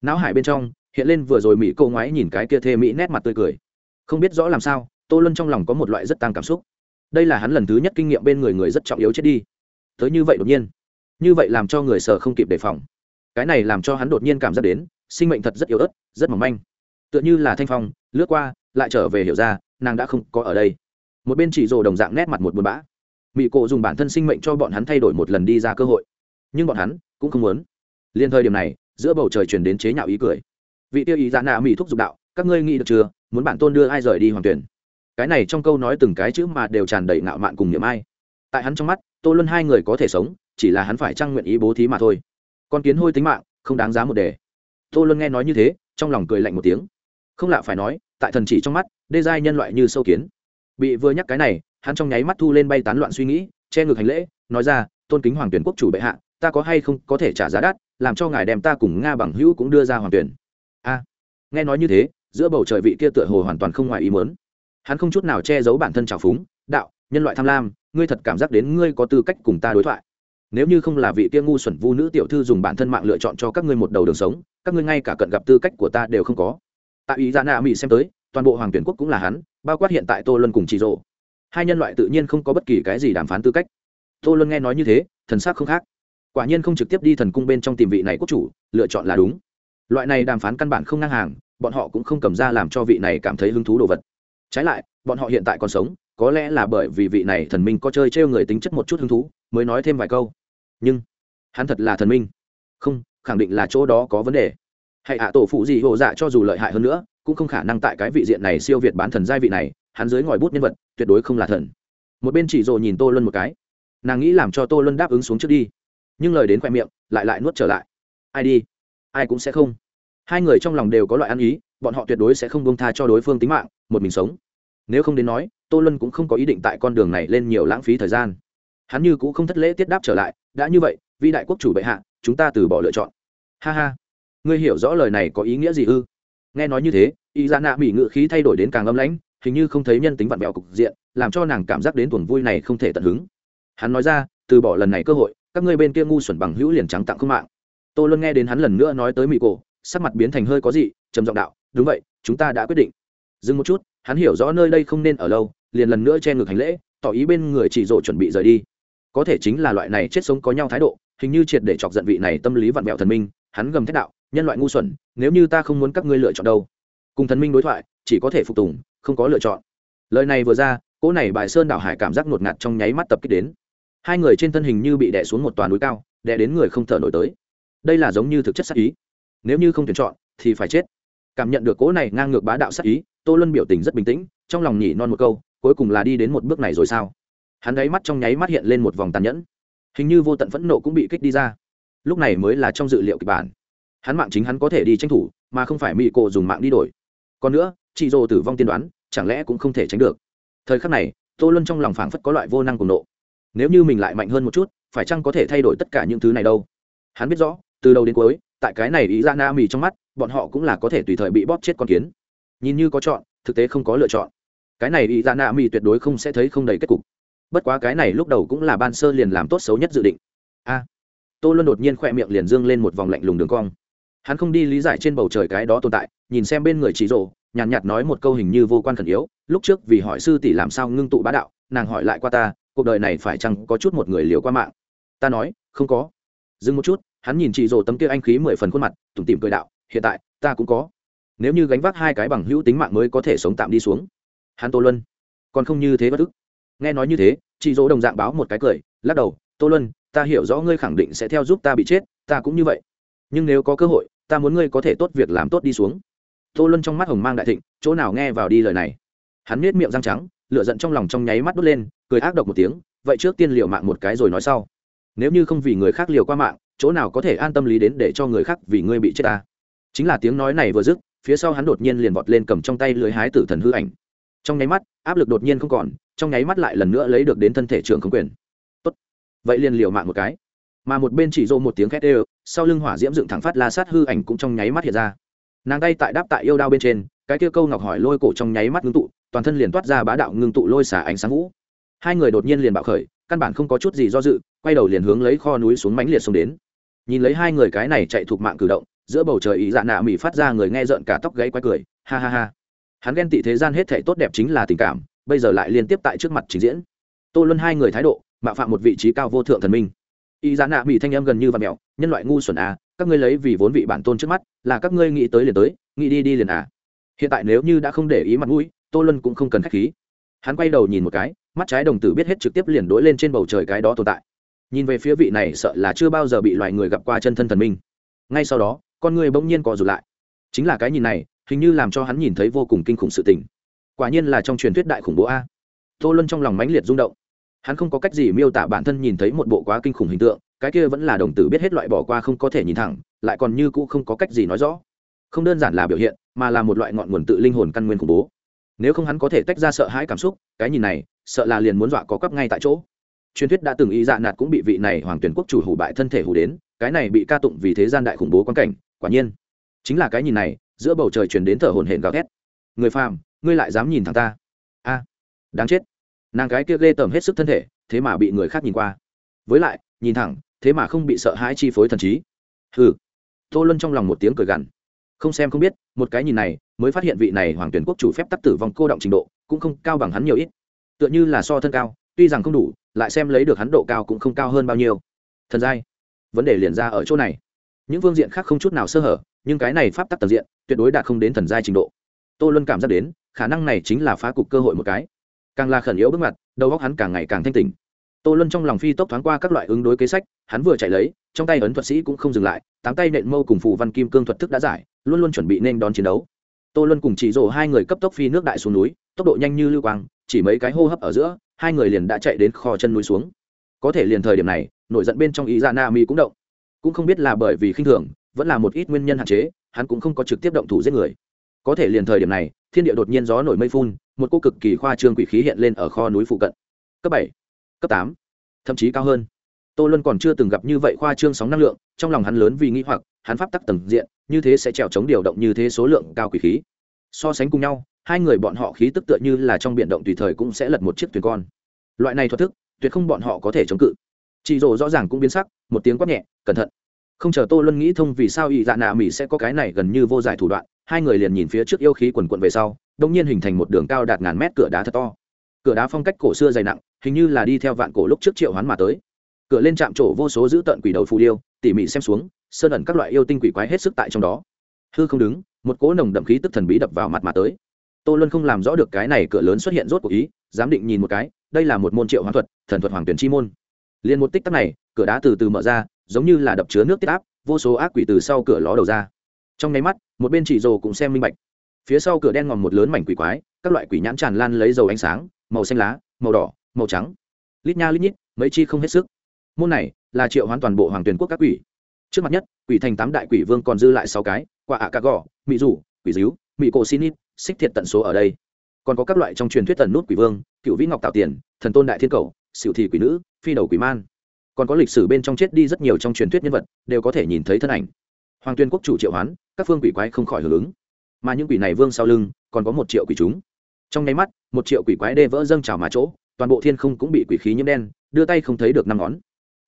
Não hải bên trong, hiện lên vừa rồi mỹ câu ngoái nhìn cái kia thê mỹ nét mặt tươi cười. Không biết rõ làm sao, tô luân trong lòng có một loại rất tăng cảm xúc đây là hắn lần thứ nhất kinh nghiệm bên người người rất trọng yếu chết đi. Tới như vậy đột nhiên, như vậy làm cho người sợ không kịp đề phòng. Cái này làm cho hắn đột nhiên cảm giác đến, sinh mệnh thật rất yếu ớt, rất mỏng manh. Tựa như là thanh phong, lướt qua, lại trở về hiểu ra, nàng đã không có ở đây. Một bên chỉ rồ đồng dạng nét mặt một buồn bã. Mỹ cộ dùng bản thân sinh mệnh cho bọn hắn thay đổi một lần đi ra cơ hội. Nhưng bọn hắn cũng không muốn. Liên thời điểm này, giữa bầu trời truyền đến chế nhạo ý cười. Vị tiêu ý giá nạ mỹ thúc giục đạo, các ngươi nghĩ được chưa? Muốn bản tôn đưa ai rời đi hoàng tuyển? Cái này trong câu nói từng cái chữ mà đều tràn đầy ngạo mạn cùng niềm ai. Tại hắn trong mắt, tô luân hai người có thể sống, chỉ là hắn phải trang nguyện ý bố thí mà thôi. Con kiến hôi tính mạng, không đáng giá một đề. Tô luân nghe nói như thế, trong lòng cười lạnh một tiếng. Không lạ phải nói, tại thần chỉ trong mắt, đê giai nhân loại như sâu kiến. Bị vừa nhắc cái này, hắn trong nháy mắt thu lên bay tán loạn suy nghĩ, che ngược hành lễ, nói ra, tôn kính hoàng tuyển quốc chủ bệ hạ, ta có hay không có thể trả giá đắt, làm cho ngài đem ta cùng nga bằng hữu cũng đưa ra hoàng tuyển? A. Nghe nói như thế, giữa bầu trời vị kia tựa hồ hoàn toàn không ngoài ý muốn hắn không chút nào che giấu bản thân trào phúng, đạo, nhân loại tham lam, ngươi thật cảm giác đến ngươi có tư cách cùng ta đối thoại. Nếu như không là vị kia ngu xuẩn vu nữ tiểu thư dùng bản thân mạng lựa chọn cho các ngươi một đầu đường sống, các ngươi ngay cả cận gặp tư cách của ta đều không có. Tại ý dạ nạ mỹ xem tới, toàn bộ hoàng tuyển quốc cũng là hắn, bao quát hiện tại tô luân cùng chị rộ hai nhân loại tự nhiên không có bất kỳ cái gì đàm phán tư cách. Tô luân nghe nói như thế, thần sắc không khác. Quả nhiên không trực tiếp đi thần cung bên trong tìm vị này quốc chủ, lựa chọn là đúng. Loại này đàm phán căn bản không ngang hàng, bọn họ cũng không cầm ra làm cho vị này cảm thấy hứng thú đồ vật trái lại, bọn họ hiện tại còn sống, có lẽ là bởi vì vị này thần minh có chơi trêu người tính chất một chút hứng thú, mới nói thêm vài câu. Nhưng, hắn thật là thần minh. Không, khẳng định là chỗ đó có vấn đề. Hãy ạ, tổ phụ gì hộ dạ cho dù lợi hại hơn nữa, cũng không khả năng tại cái vị diện này siêu việt bán thần giai vị này, hắn dưới ngòi bút nhân vật, tuyệt đối không là thần. Một bên chỉ rồ nhìn tô luân một cái. Nàng nghĩ làm cho tô luân đáp ứng xuống trước đi. Nhưng lời đến khoe miệng, lại lại nuốt trở lại. Ai đi? Ai cũng sẽ không. Hai người trong lòng đều có loại ăn ý bọn họ tuyệt đối sẽ không bông tha cho đối phương tính mạng, một mình sống. Nếu không đến nói, tô Lân cũng không có ý định tại con đường này lên nhiều lãng phí thời gian. Hắn như cũng không thất lễ tiết đáp trở lại, đã như vậy, vĩ đại quốc chủ bệ hạ, chúng ta từ bỏ lựa chọn. Ha ha. Ngươi hiểu rõ lời này có ý nghĩa gì ư? Nghe nói như thế, y ra nạ mỹ ngự khí thay đổi đến càng âm lãnh, hình như không thấy nhân tính vặn vẹo cục diện, làm cho nàng cảm giác đến tuần vui này không thể tận hứng. Hắn nói ra, từ bỏ lần này cơ hội, các ngươi bên kia ngu xuẩn bằng hữu liền trắng tặng không mạng. Tôi luôn nghe đến hắn lần nữa nói tới mỹ cổ, sắc mặt biến thành hơi có gì trầm giọng đạo đúng vậy, chúng ta đã quyết định. Dừng một chút, hắn hiểu rõ nơi đây không nên ở lâu, liền lần nữa che ngược hành lễ, tỏ ý bên người chỉ rộ chuẩn bị rời đi. Có thể chính là loại này chết sống có nhau thái độ, hình như triệt để chọc giận vị này tâm lý vặn vẹo thần minh, hắn gầm thét đạo, nhân loại ngu xuẩn, nếu như ta không muốn các ngươi lựa chọn đâu. Cùng thần minh đối thoại, chỉ có thể phục tùng, không có lựa chọn. Lời này vừa ra, cỗ này bài sơn đảo hải cảm giác ngột ngạt trong nháy mắt tập kích đến. Hai người trên thân hình như bị đè xuống một toàn núi cao, đè đến người không thở nổi tới. Đây là giống như thực chất sắc ý. Nếu như không tuyển chọn, thì phải chết cảm nhận được cố này ngang ngược bá đạo sắc ý, tô luân biểu tình rất bình tĩnh, trong lòng nhỉ non một câu, cuối cùng là đi đến một bước này rồi sao? Hắn đáy mắt trong nháy mắt hiện lên một vòng tàn nhẫn. Hình như vô tận phẫn nộ cũng bị kích đi ra. Lúc này mới là trong dự liệu kịch bản. Hắn mạng chính hắn có thể đi tranh thủ, mà không phải mỹ cổ dùng mạng đi đổi. Còn nữa chị dô tử vong tiên đoán, chẳng lẽ cũng không thể tránh được? Thời khắc này, tô luân trong lòng phảng phất có loại vô năng cùng nộ. Nếu như mình lại mạnh hơn một chút, phải chăng có thể thay đổi tất cả những thứ này đâu? Hắn biết rõ, từ đầu đến cuối tại cái này ý ra na mì trong mắt bọn họ cũng là có thể tùy thời bị bóp chết con kiến. Nhìn như có chọn thực tế không có lựa chọn. Cái này ý ra na mì tuyệt đối không sẽ thấy không đầy kết cục. Bất quá cái này lúc đầu cũng là ban sơ liền làm tốt xấu nhất dự định. A. Tô luân đột nhiên khỏe miệng liền dương lên một vòng lạnh lùng đường cong. Hắn không đi lý giải trên bầu trời cái đó tồn tại nhìn xem bên người chỉ rộ nhàn nhạt, nhạt nói một câu hình như vô quan khẩn yếu lúc trước vì hỏi sư tỷ làm sao ngưng tụ bá đạo nàng hỏi lại qua ta cuộc đời này phải chăng có chút một người liều qua mạng? Ta nói không có. Dừng một chút hắn nhìn chị rồ tấm kia anh khí mười phần khuôn mặt, tủm tìm cười đạo, hiện tại, ta cũng có. Nếu như gánh vác hai cái bằng hữu tính mạng mới có thể sống tạm đi xuống. Hắn tô luân. Còn không như thế bất ức. Nghe nói như thế, chị dỗ đồng dạng báo một cái cười, lắc đầu, tô luân, ta hiểu rõ ngươi khẳng định sẽ theo giúp ta bị chết, ta cũng như vậy. Nhưng nếu có cơ hội, ta muốn ngươi có thể tốt việc làm tốt đi xuống. Tô luân trong mắt hồng mang đại thịnh, chỗ nào nghe vào đi lời này. Hắn nết miệng răng trắng lựa giận trong lòng trong nháy mắt đốt lên, cười ác độc một tiếng, vậy trước tiên liều mạng một cái rồi nói sau. Nếu như không vì người khác liều qua mạng chỗ nào có thể an tâm lý đến để cho người khác vì ngươi bị chết ta? Chính là tiếng nói này vừa dứt, phía sau hắn đột nhiên liền vọt lên cầm trong tay lưới hái tử thần hư ảnh. Trong nháy mắt, áp lực đột nhiên không còn, trong nháy mắt lại lần nữa lấy được đến thân thể trường không quyền. Tốt. Vậy liền liều mạng một cái. Mà một bên chỉ rô một tiếng khét ê sau lưng hỏa diễm dựng thẳng phát la sát hư ảnh cũng trong nháy mắt hiện ra. Nàng tay tại đáp tại yêu đao bên trên, cái kia câu ngọc hỏi lôi cổ trong nháy mắt ngưng tụ, toàn thân liền toát ra bá đạo ngưng tụ lôi xả ánh sáng vũ. Hai người đột nhiên liền bạo khởi, căn bản không có chút gì do dự, quay đầu liền hướng lấy kho núi xuống mánh liệt xuống đến nhìn lấy hai người cái này chạy thuộc mạng cử động, giữa bầu trời ý dạ nạ mỹ phát ra người nghe rợn cả tóc gáy quay cười, ha ha ha. Hắn ghen tị thế gian hết thể tốt đẹp chính là tình cảm, bây giờ lại liên tiếp tại trước mặt trình diễn. Tô luân hai người thái độ, mạo phạm một vị trí cao vô thượng thần minh. Y Dạ nạ mỹ thanh em gần như và mẹo nhân loại ngu xuẩn à các ngươi lấy vì vốn vị bản tôn trước mắt, là các ngươi nghĩ tới liền tới, nghĩ đi đi liền à. Hiện tại nếu như đã không để ý mặt mũi, tô luân cũng không cần khách khí. Hắn quay đầu nhìn một cái, mắt trái đồng tử biết hết trực tiếp liền đối lên trên bầu trời cái đó tồn tại nhìn về phía vị này sợ là chưa bao giờ bị loài người gặp qua chân thân thần minh. Ngay sau đó, con người bỗng nhiên cọ rụt lại. Chính là cái nhìn này, hình như làm cho hắn nhìn thấy vô cùng kinh khủng sự tình. Quả nhiên là trong truyền thuyết đại khủng bố a. Tô luân trong lòng mãnh liệt rung động. Hắn không có cách gì miêu tả bản thân nhìn thấy một bộ quá kinh khủng hình tượng, cái kia vẫn là đồng tử biết hết loại bỏ qua không có thể nhìn thẳng, lại còn như cũ không có cách gì nói rõ. Không đơn giản là biểu hiện, mà là một loại ngọn nguồn tự linh hồn căn nguyên khủng bố. Nếu không hắn có thể tách ra sợ hãi cảm xúc, cái nhìn này, sợ là liền muốn dọa có cắp ngay tại chỗ truyền thuyết đã từng y dạ nạt cũng bị vị này hoàng tuyển quốc chủ hủ bại thân thể hủ đến, cái này bị ca tụng vì thế gian đại khủng bố quan cảnh, quả nhiên. Chính là cái nhìn này, giữa bầu trời truyền đến thở hồn hển gào thét. Người phàm, ngươi lại dám nhìn thằng ta. A, đáng chết. Nàng gái kia ghê tởm hết sức thân thể, thế mà bị người khác nhìn qua. Với lại, nhìn thẳng, thế mà không bị sợ hãi chi phối thần trí. Hừ. Tô luân trong lòng một tiếng cười gằn. Không xem không biết, một cái nhìn này, mới phát hiện vị này hoàng tuyển quốc chủ phép tắc tử vong cô động trình độ, cũng không cao bằng hắn nhiều ít. Tựa như là so thân cao, tuy rằng không đủ lại xem lấy được hắn độ cao cũng không cao hơn bao nhiêu. Thần giai. Vấn đề liền ra ở chỗ này. Những phương diện khác không chút nào sơ hở, nhưng cái này pháp tắc tầng diện, tuyệt đối đạt không đến thần giai trình độ. Tô luân cảm giác đến, khả năng này chính là phá cục cơ hội một cái. Càng là khẩn yếu bước mặt đầu óc hắn càng ngày càng thanh tỉnh. Tô luân trong lòng phi tốc thoáng qua các loại ứng đối kế sách, hắn vừa chạy lấy, trong tay ấn thuật sĩ cũng không dừng lại, tám tay nện mâu cùng phù văn kim cương thuật thức đã giải, luôn luôn chuẩn bị nên đón chiến đấu. Tô luân cùng chỉ rổ hai người cấp tốc phi nước đại xuống núi, tốc độ nhanh như lưu quang, chỉ mấy cái hô hấp ở giữa hai người liền đã chạy đến kho chân núi xuống. Có thể liền thời điểm này, nổi giận bên trong ý ra na mi cũng động. Cũng không biết là bởi vì khinh thường, vẫn là một ít nguyên nhân hạn chế, hắn cũng không có trực tiếp động thủ giết người. Có thể liền thời điểm này, thiên địa đột nhiên gió nổi mây phun, một cô cực kỳ khoa trương quỷ khí hiện lên ở kho núi phụ cận. Cấp bảy, cấp tám, thậm chí cao hơn. Tô luân còn chưa từng gặp như vậy khoa trương sóng năng lượng, trong lòng hắn lớn vì nghĩ hoặc, hắn pháp tắc tầng diện, như thế sẽ trèo chống điều động như thế số lượng cao quỷ khí. So sánh cùng nhau hai người bọn họ khí tức tựa như là trong biển động tùy thời cũng sẽ lật một chiếc thuyền con. Loại này thoát thức, tuyệt không bọn họ có thể chống cự. Chị rồ rõ ràng cũng biến sắc, một tiếng quát nhẹ, cẩn thận. Không chờ tô luân nghĩ thông vì sao ỵ dạ nạ mỹ sẽ có cái này gần như vô giải thủ đoạn, hai người liền nhìn phía trước yêu khí quần quận về sau đông nhiên hình thành một đường cao đạt ngàn mét cửa đá thật to. Cửa đá phong cách cổ xưa dày nặng, hình như là đi theo vạn cổ lúc trước triệu hoán mà tới. Cửa lên chạm trổ vô số giữ tận quỷ đầu phù điêu, tỉ mỉ xem xuống, sơn ẩn các loại yêu tinh quỷ quái hết sức tại trong đó. Hư không đứng, một cỗ nồng đậm khí tức thần bí đập vào mặt mà tới tô luân không làm rõ được cái này cửa lớn xuất hiện rốt của ý, giám định nhìn một cái, đây là một môn triệu hoán thuật, thần thuật hoàng tuyển chi môn. Liền một tích tắc này, cửa đá từ từ mở ra, giống như là đập chứa nước tiết áp, vô số ác quỷ từ sau cửa ló đầu ra. Trong nháy mắt, một bên chỉ rồ cũng xem minh bạch. Phía sau cửa đen ngòm một lớn mảnh quỷ quái, các loại quỷ nhãn tràn lan lấy dầu ánh sáng, màu xanh lá, màu đỏ, màu trắng. Lít nha lít nhít, mấy chi không hết sức. Môn này là triệu hoán toàn bộ hoàng tuyển quốc các quỷ. Trước mặt nhất, quỷ thành tám đại quỷ vương còn dư lại sáu cái quả ạ cà gò, mị rủ quỷ díu, mị cổ xin ít xích thiệt tận số ở đây. Còn có các loại trong truyền thuyết tần nút quỷ vương, cựu vĩ ngọc tạo tiền, thần tôn đại thiên cầu, xỉu thị quỷ nữ, phi đầu quỷ man. Còn có lịch sử bên trong chết đi rất nhiều trong truyền thuyết nhân vật, đều có thể nhìn thấy thân ảnh. Hoàng tuyên quốc chủ triệu hoán, các phương quỷ quái không khỏi hưởng ứng. Mà những quỷ này vương sau lưng, còn có một triệu quỷ chúng. Trong nháy mắt, một triệu quỷ quái đê vỡ dâng trào mà chỗ, toàn bộ thiên không cũng bị quỷ khí nhiễm đen, đưa tay không thấy được năm ngón.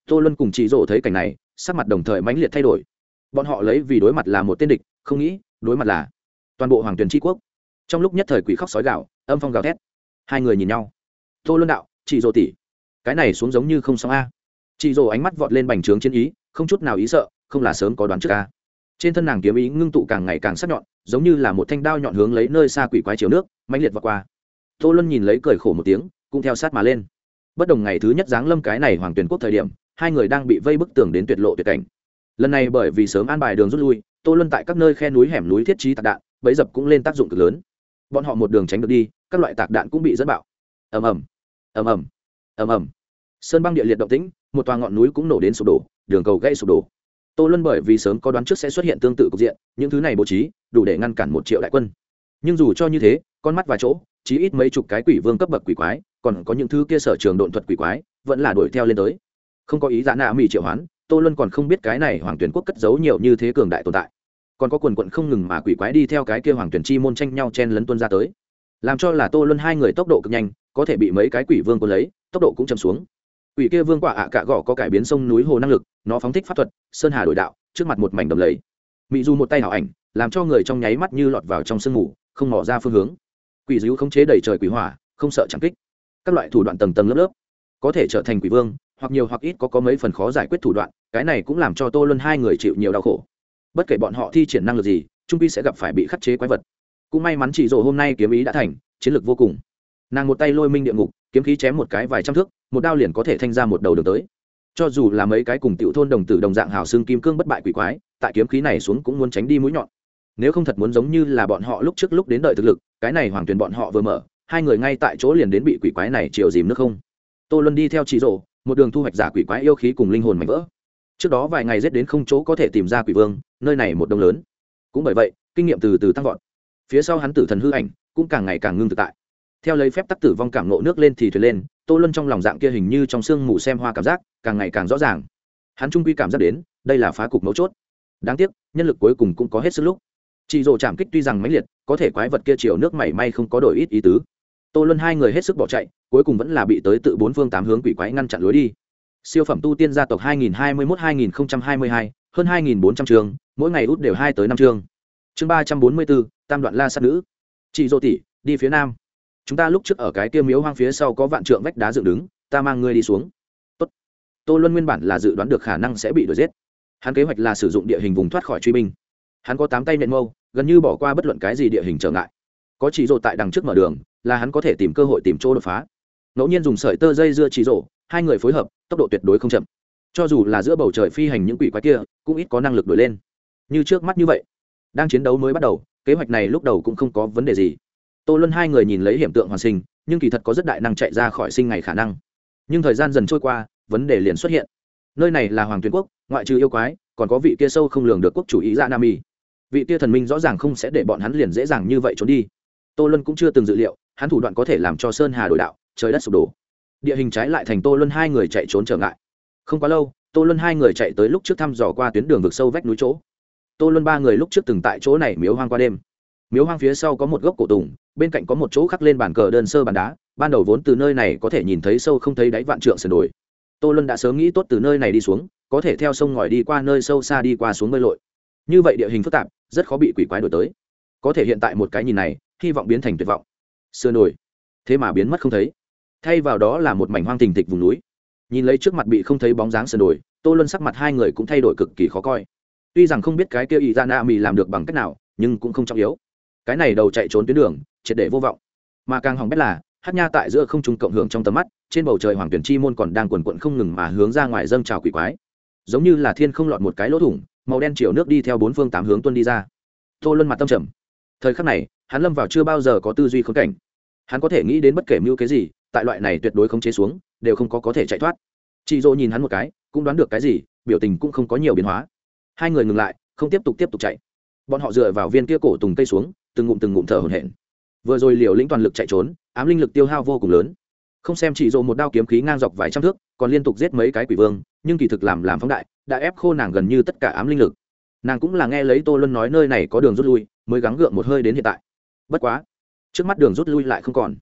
Tô luân cùng chị rổ thấy cảnh này, sắc mặt đồng thời mãnh liệt thay đổi. Bọn họ lấy vì đối mặt là một tên địch, không nghĩ, đối mặt là toàn bộ hoàng tuyền tri quốc trong lúc nhất thời quỷ khóc sói gạo âm phong gào thét. Hai người nhìn nhau. Tô luân đạo, chị dồ tỉ cái này xuống giống như không xong a. Chị dồ ánh mắt vọt lên bành trướng chiến ý, không chút nào ý sợ, không là sớm có đoán trước a. Trên thân nàng kiếm ý ngưng tụ càng ngày càng sắc nhọn, giống như là một thanh đao nhọn hướng lấy nơi xa quỷ quái chiều nước, mãnh liệt vọt qua. Tô luân nhìn lấy cười khổ một tiếng, cũng theo sát mà lên. Bất đồng ngày thứ nhất giáng lâm cái này hoàng tuyển quốc thời điểm, hai người đang bị vây bức tường đến tuyệt lộ tuyệt cảnh. Lần này bởi vì sớm an bài đường rút lui, tô luân tại các nơi khe núi hẻm núi thiết trí tạc đạn, bẫy dập cũng lên tác dụng cực lớn bọn họ một đường tránh được đi, các loại tạc đạn cũng bị dẫn bạo. Ầm ầm ầm ầm ầm ầm. Sơn băng địa liệt động tĩnh, một tòa ngọn núi cũng nổ đến sụp đổ, đường cầu gây sụp đổ. Tô luân bởi vì sớm có đoán trước sẽ xuất hiện tương tự cục diện, những thứ này bố trí, đủ để ngăn cản một triệu đại quân. Nhưng dù cho như thế, con mắt và chỗ, chí ít mấy chục cái quỷ vương cấp bậc quỷ quái, còn có những thứ kia sở trường độn thuật quỷ quái, vẫn là đuổi theo lên tới. Không có ý giã nạ mỹ triệu hoán, tô luân còn không biết cái này hoàng tuyển quốc cất giấu nhiều như thế cường đại tồn tại còn có quần quận không ngừng mà quỷ quái đi theo cái kia hoàng tuyển chi môn tranh nhau chen lấn tuân ra tới. Làm cho là tô luân hai người tốc độ cực nhanh, có thể bị mấy cái quỷ vương quân lấy, tốc độ cũng chậm xuống. Quỷ kia vương quả ạ à cạ gõ có cải biến sông núi hồ năng lực, nó phóng thích pháp thuật, sơn hà đổi đạo, trước mặt một mảnh đầm lầy. Mỹ du một tay hảo ảnh, làm cho người trong nháy mắt như lọt vào trong sương mù, không mỏ ra phương hướng. Quỷ dữ khống chế đầy trời quỷ hỏa, không sợ chẳng kích. Các loại thủ đoạn tầng tầng lớp lớp, có thể trở thành quỷ vương, hoặc nhiều hoặc ít có có mấy phần khó giải quyết thủ đoạn, cái này cũng làm cho tô luân hai người chịu nhiều đau khổ bất kể bọn họ thi triển năng lực gì, trung pi sẽ gặp phải bị khắc chế quái vật. Cũng may mắn chỉ rồ hôm nay kiếm ý đã thành, chiến lược vô cùng. Nàng một tay lôi minh địa ngục, kiếm khí chém một cái vài trăm thước, một đao liền có thể thanh ra một đầu đường tới. Cho dù là mấy cái cùng tiểu thôn đồng tử đồng dạng hào xương kim cương bất bại quỷ quái, tại kiếm khí này xuống cũng muốn tránh đi mũi nhọn. Nếu không thật muốn giống như là bọn họ lúc trước lúc đến đợi thực lực, cái này hoàng tuyền bọn họ vừa mở, hai người ngay tại chỗ liền đến bị quỷ quái này chiều dìm nước không. Tô luân đi theo chị rộ một đường thu hoạch giả quỷ quái yêu khí cùng linh hồn mạnh vỡ trước đó vài ngày rét đến không chỗ có thể tìm ra quỷ vương, nơi này một đông lớn. Cũng bởi vậy, kinh nghiệm từ từ tăng vọt. Phía sau hắn tử thần hư ảnh cũng càng ngày càng ngưng thực tại. Theo lấy phép tắc tử vong cảm nộ nước lên thì thuyền lên, tô luân trong lòng dạng kia hình như trong sương mù xem hoa cảm giác càng ngày càng rõ ràng. Hắn trung quy cảm giác đến, đây là phá cục mấu chốt. Đáng tiếc, nhân lực cuối cùng cũng có hết sức lúc. Chị rồ chạm kích tuy rằng mãnh liệt, có thể quái vật kia chiều nước mảy may không có đổi ít ý tứ. Tô luân hai người hết sức bỏ chạy, cuối cùng vẫn là bị tới tự bốn phương tám hướng quỷ quái ngăn chặn lối đi siêu phẩm tu tiên gia tộc 2021-2022, hơn 2.400 trường mỗi ngày út đều hai tới năm chương chương ba trăm bốn mươi bốn tam đoạn la sát nữ. Chị dô tỷ đi phía nam. Chúng ta lúc trước ở cái kia miếu hoang phía sau có vạn trượng vách đá dựng đứng ta mang ngươi đi xuống. Tốt. tô luân nguyên bản là dự đoán được khả năng sẽ bị đuổi giết. Hắn kế hoạch là sử dụng địa hình vùng thoát khỏi truy binh. Hắn có tám tay nện mâu gần như bỏ qua bất luận cái gì địa hình trở ngại. Có chỉ rộ tại đằng trước mở đường là hắn có thể tìm cơ hội tìm chỗ đột phá. Ngẫu nhiên dùng sợi tơ dây dưa chỉ rộ hai người phối hợp, tốc độ tuyệt đối không chậm. Cho dù là giữa bầu trời phi hành những quỷ quái kia, cũng ít có năng lực đổi lên. Như trước mắt như vậy, đang chiến đấu mới bắt đầu, kế hoạch này lúc đầu cũng không có vấn đề gì. Tô luân hai người nhìn lấy hiểm tượng hoàn sinh, nhưng kỳ thật có rất đại năng chạy ra khỏi sinh ngày khả năng. Nhưng thời gian dần trôi qua, vấn đề liền xuất hiện. Nơi này là hoàng tuyến quốc, ngoại trừ yêu quái, còn có vị kia sâu không lường được quốc chủ ý ra nam y vị kia thần minh rõ ràng không sẽ để bọn hắn liền dễ dàng như vậy trốn đi. Tô luân cũng chưa từng dự liệu, hắn thủ đoạn có thể làm cho sơn hà đổi đạo, trời đất sụp đổ địa hình trái lại thành tô luân hai người chạy trốn trở ngại. Không quá lâu, tô luân hai người chạy tới lúc trước thăm dò qua tuyến đường vực sâu vách núi chỗ. Tô luân ba người lúc trước từng tại chỗ này miếu hoang qua đêm. Miếu hoang phía sau có một gốc cổ tùng, bên cạnh có một chỗ khắc lên bàn cờ đơn sơ bàn đá, ban đầu vốn từ nơi này có thể nhìn thấy sâu không thấy đáy vạn trượng sườn đồi. Tô luân đã sớm nghĩ tốt từ nơi này đi xuống, có thể theo sông ngòi đi qua nơi sâu xa đi qua xuống bơi lội. Như vậy địa hình phức tạp, rất khó bị quỷ quái đổi tới. Có thể hiện tại một cái nhìn này, hy vọng biến thành tuyệt vọng. Sườn đồi. Thế mà biến mất không thấy thay vào đó là một mảnh hoang tình tịch vùng núi. Nhìn lấy trước mặt bị không thấy bóng dáng sườn đồi, tô luân sắc mặt hai người cũng thay đổi cực kỳ khó coi. Tuy rằng không biết cái kia ý ra na mì làm được bằng cách nào, nhưng cũng không trọng yếu. Cái này đầu chạy trốn tuyến đường, triệt để vô vọng. Mà càng hỏng bét là, hát nha tại giữa không trung cộng hưởng trong tầm mắt, trên bầu trời hoàng tuyển chi môn còn đang quần quận không ngừng mà hướng ra ngoài dâng trào quỷ quái. Giống như là thiên không lọt một cái lỗ thủng, màu đen chiều nước đi theo bốn phương tám hướng tuân đi ra. Tô luân mặt tâm trầm. Thời khắc này, hắn lâm vào chưa bao giờ có tư duy khống cảnh. Hắn có thể nghĩ đến bất kể mưu cái gì tại loại này tuyệt đối không chế xuống, đều không có có thể chạy thoát. Chị dỗ nhìn hắn một cái, cũng đoán được cái gì, biểu tình cũng không có nhiều biến hóa. Hai người ngừng lại, không tiếp tục tiếp tục chạy. Bọn họ dựa vào viên kia cổ tùng cây xuống, từng ngụm từng ngụm thở hổn hển. Vừa rồi liều lĩnh toàn lực chạy trốn, ám linh lực tiêu hao vô cùng lớn. Không xem chị dỗ một đao kiếm khí ngang dọc vài trăm thước, còn liên tục giết mấy cái quỷ vương, nhưng kỳ thực làm làm phóng đại, đã ép khô nàng gần như tất cả ám linh lực. Nàng cũng là nghe lấy tô luân nói nơi này có đường rút lui, mới gắng gượng một hơi đến hiện tại. Bất quá, trước mắt đường rút lui lại không còn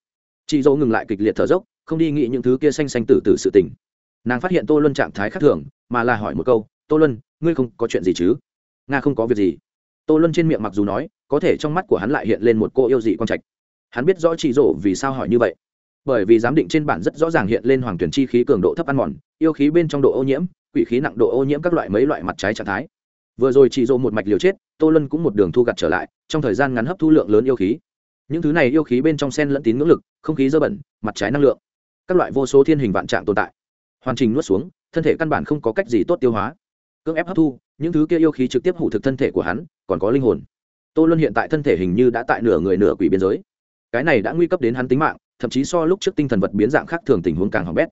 chị dỗ ngừng lại kịch liệt thở dốc, không đi nghĩ những thứ kia xanh xanh tử tử sự tình. Nàng phát hiện tô luân trạng thái khác thường, mà là hỏi một câu, tô luân, ngươi không có chuyện gì chứ? Nga không có việc gì. Tô luân trên miệng mặc dù nói, có thể trong mắt của hắn lại hiện lên một cô yêu dị quang trạch. Hắn biết rõ chị Dỗ vì sao hỏi như vậy. Bởi vì giám định trên bản rất rõ ràng hiện lên hoàng tuyển chi khí cường độ thấp ăn mòn, yêu khí bên trong độ ô nhiễm, quỷ khí nặng độ ô nhiễm các loại mấy loại mặt trái trạng thái. Vừa rồi chị Dỗ một mạch liều chết, tô luân cũng một đường thu gặt trở lại, trong thời gian ngắn hấp thu lượng lớn yêu khí những thứ này yêu khí bên trong sen lẫn tín ngưỡng lực, không khí dơ bẩn, mặt trái năng lượng. Các loại vô số thiên hình vạn trạng tồn tại. Hoàn trình nuốt xuống, thân thể căn bản không có cách gì tốt tiêu hóa. Cưỡng ép hấp thu, những thứ kia yêu khí trực tiếp hủ thực thân thể của hắn, còn có linh hồn. Tô luân hiện tại thân thể hình như đã tại nửa người nửa quỷ biên giới. Cái này đã nguy cấp đến hắn tính mạng, thậm chí so lúc trước tinh thần vật biến dạng khác thường tình huống càng hỏng bét.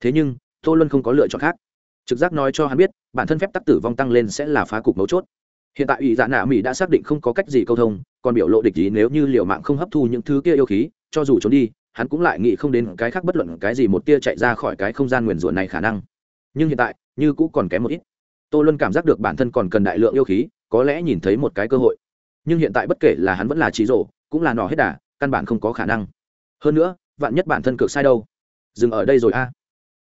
Thế nhưng, tô luân không có lựa chọn khác. Trực giác nói cho hắn biết, bản thân phép tắc tử vong tăng lên sẽ là phá cục mấu chốt. Hiện tại ủy dạ nạ mỹ đã xác định không có cách gì câu thông còn biểu lộ địch ý nếu như liệu mạng không hấp thu những thứ kia yêu khí, cho dù trốn đi, hắn cũng lại nghĩ không đến cái khác bất luận cái gì một tia chạy ra khỏi cái không gian nguyền rủa này khả năng. Nhưng hiện tại, như cũ còn kém một ít. Tô luân cảm giác được bản thân còn cần đại lượng yêu khí, có lẽ nhìn thấy một cái cơ hội. Nhưng hiện tại bất kể là hắn vẫn là trí rổ cũng là nọ hết đà, căn bản không có khả năng. Hơn nữa, vạn nhất bản thân cực sai đâu? Dừng ở đây rồi a.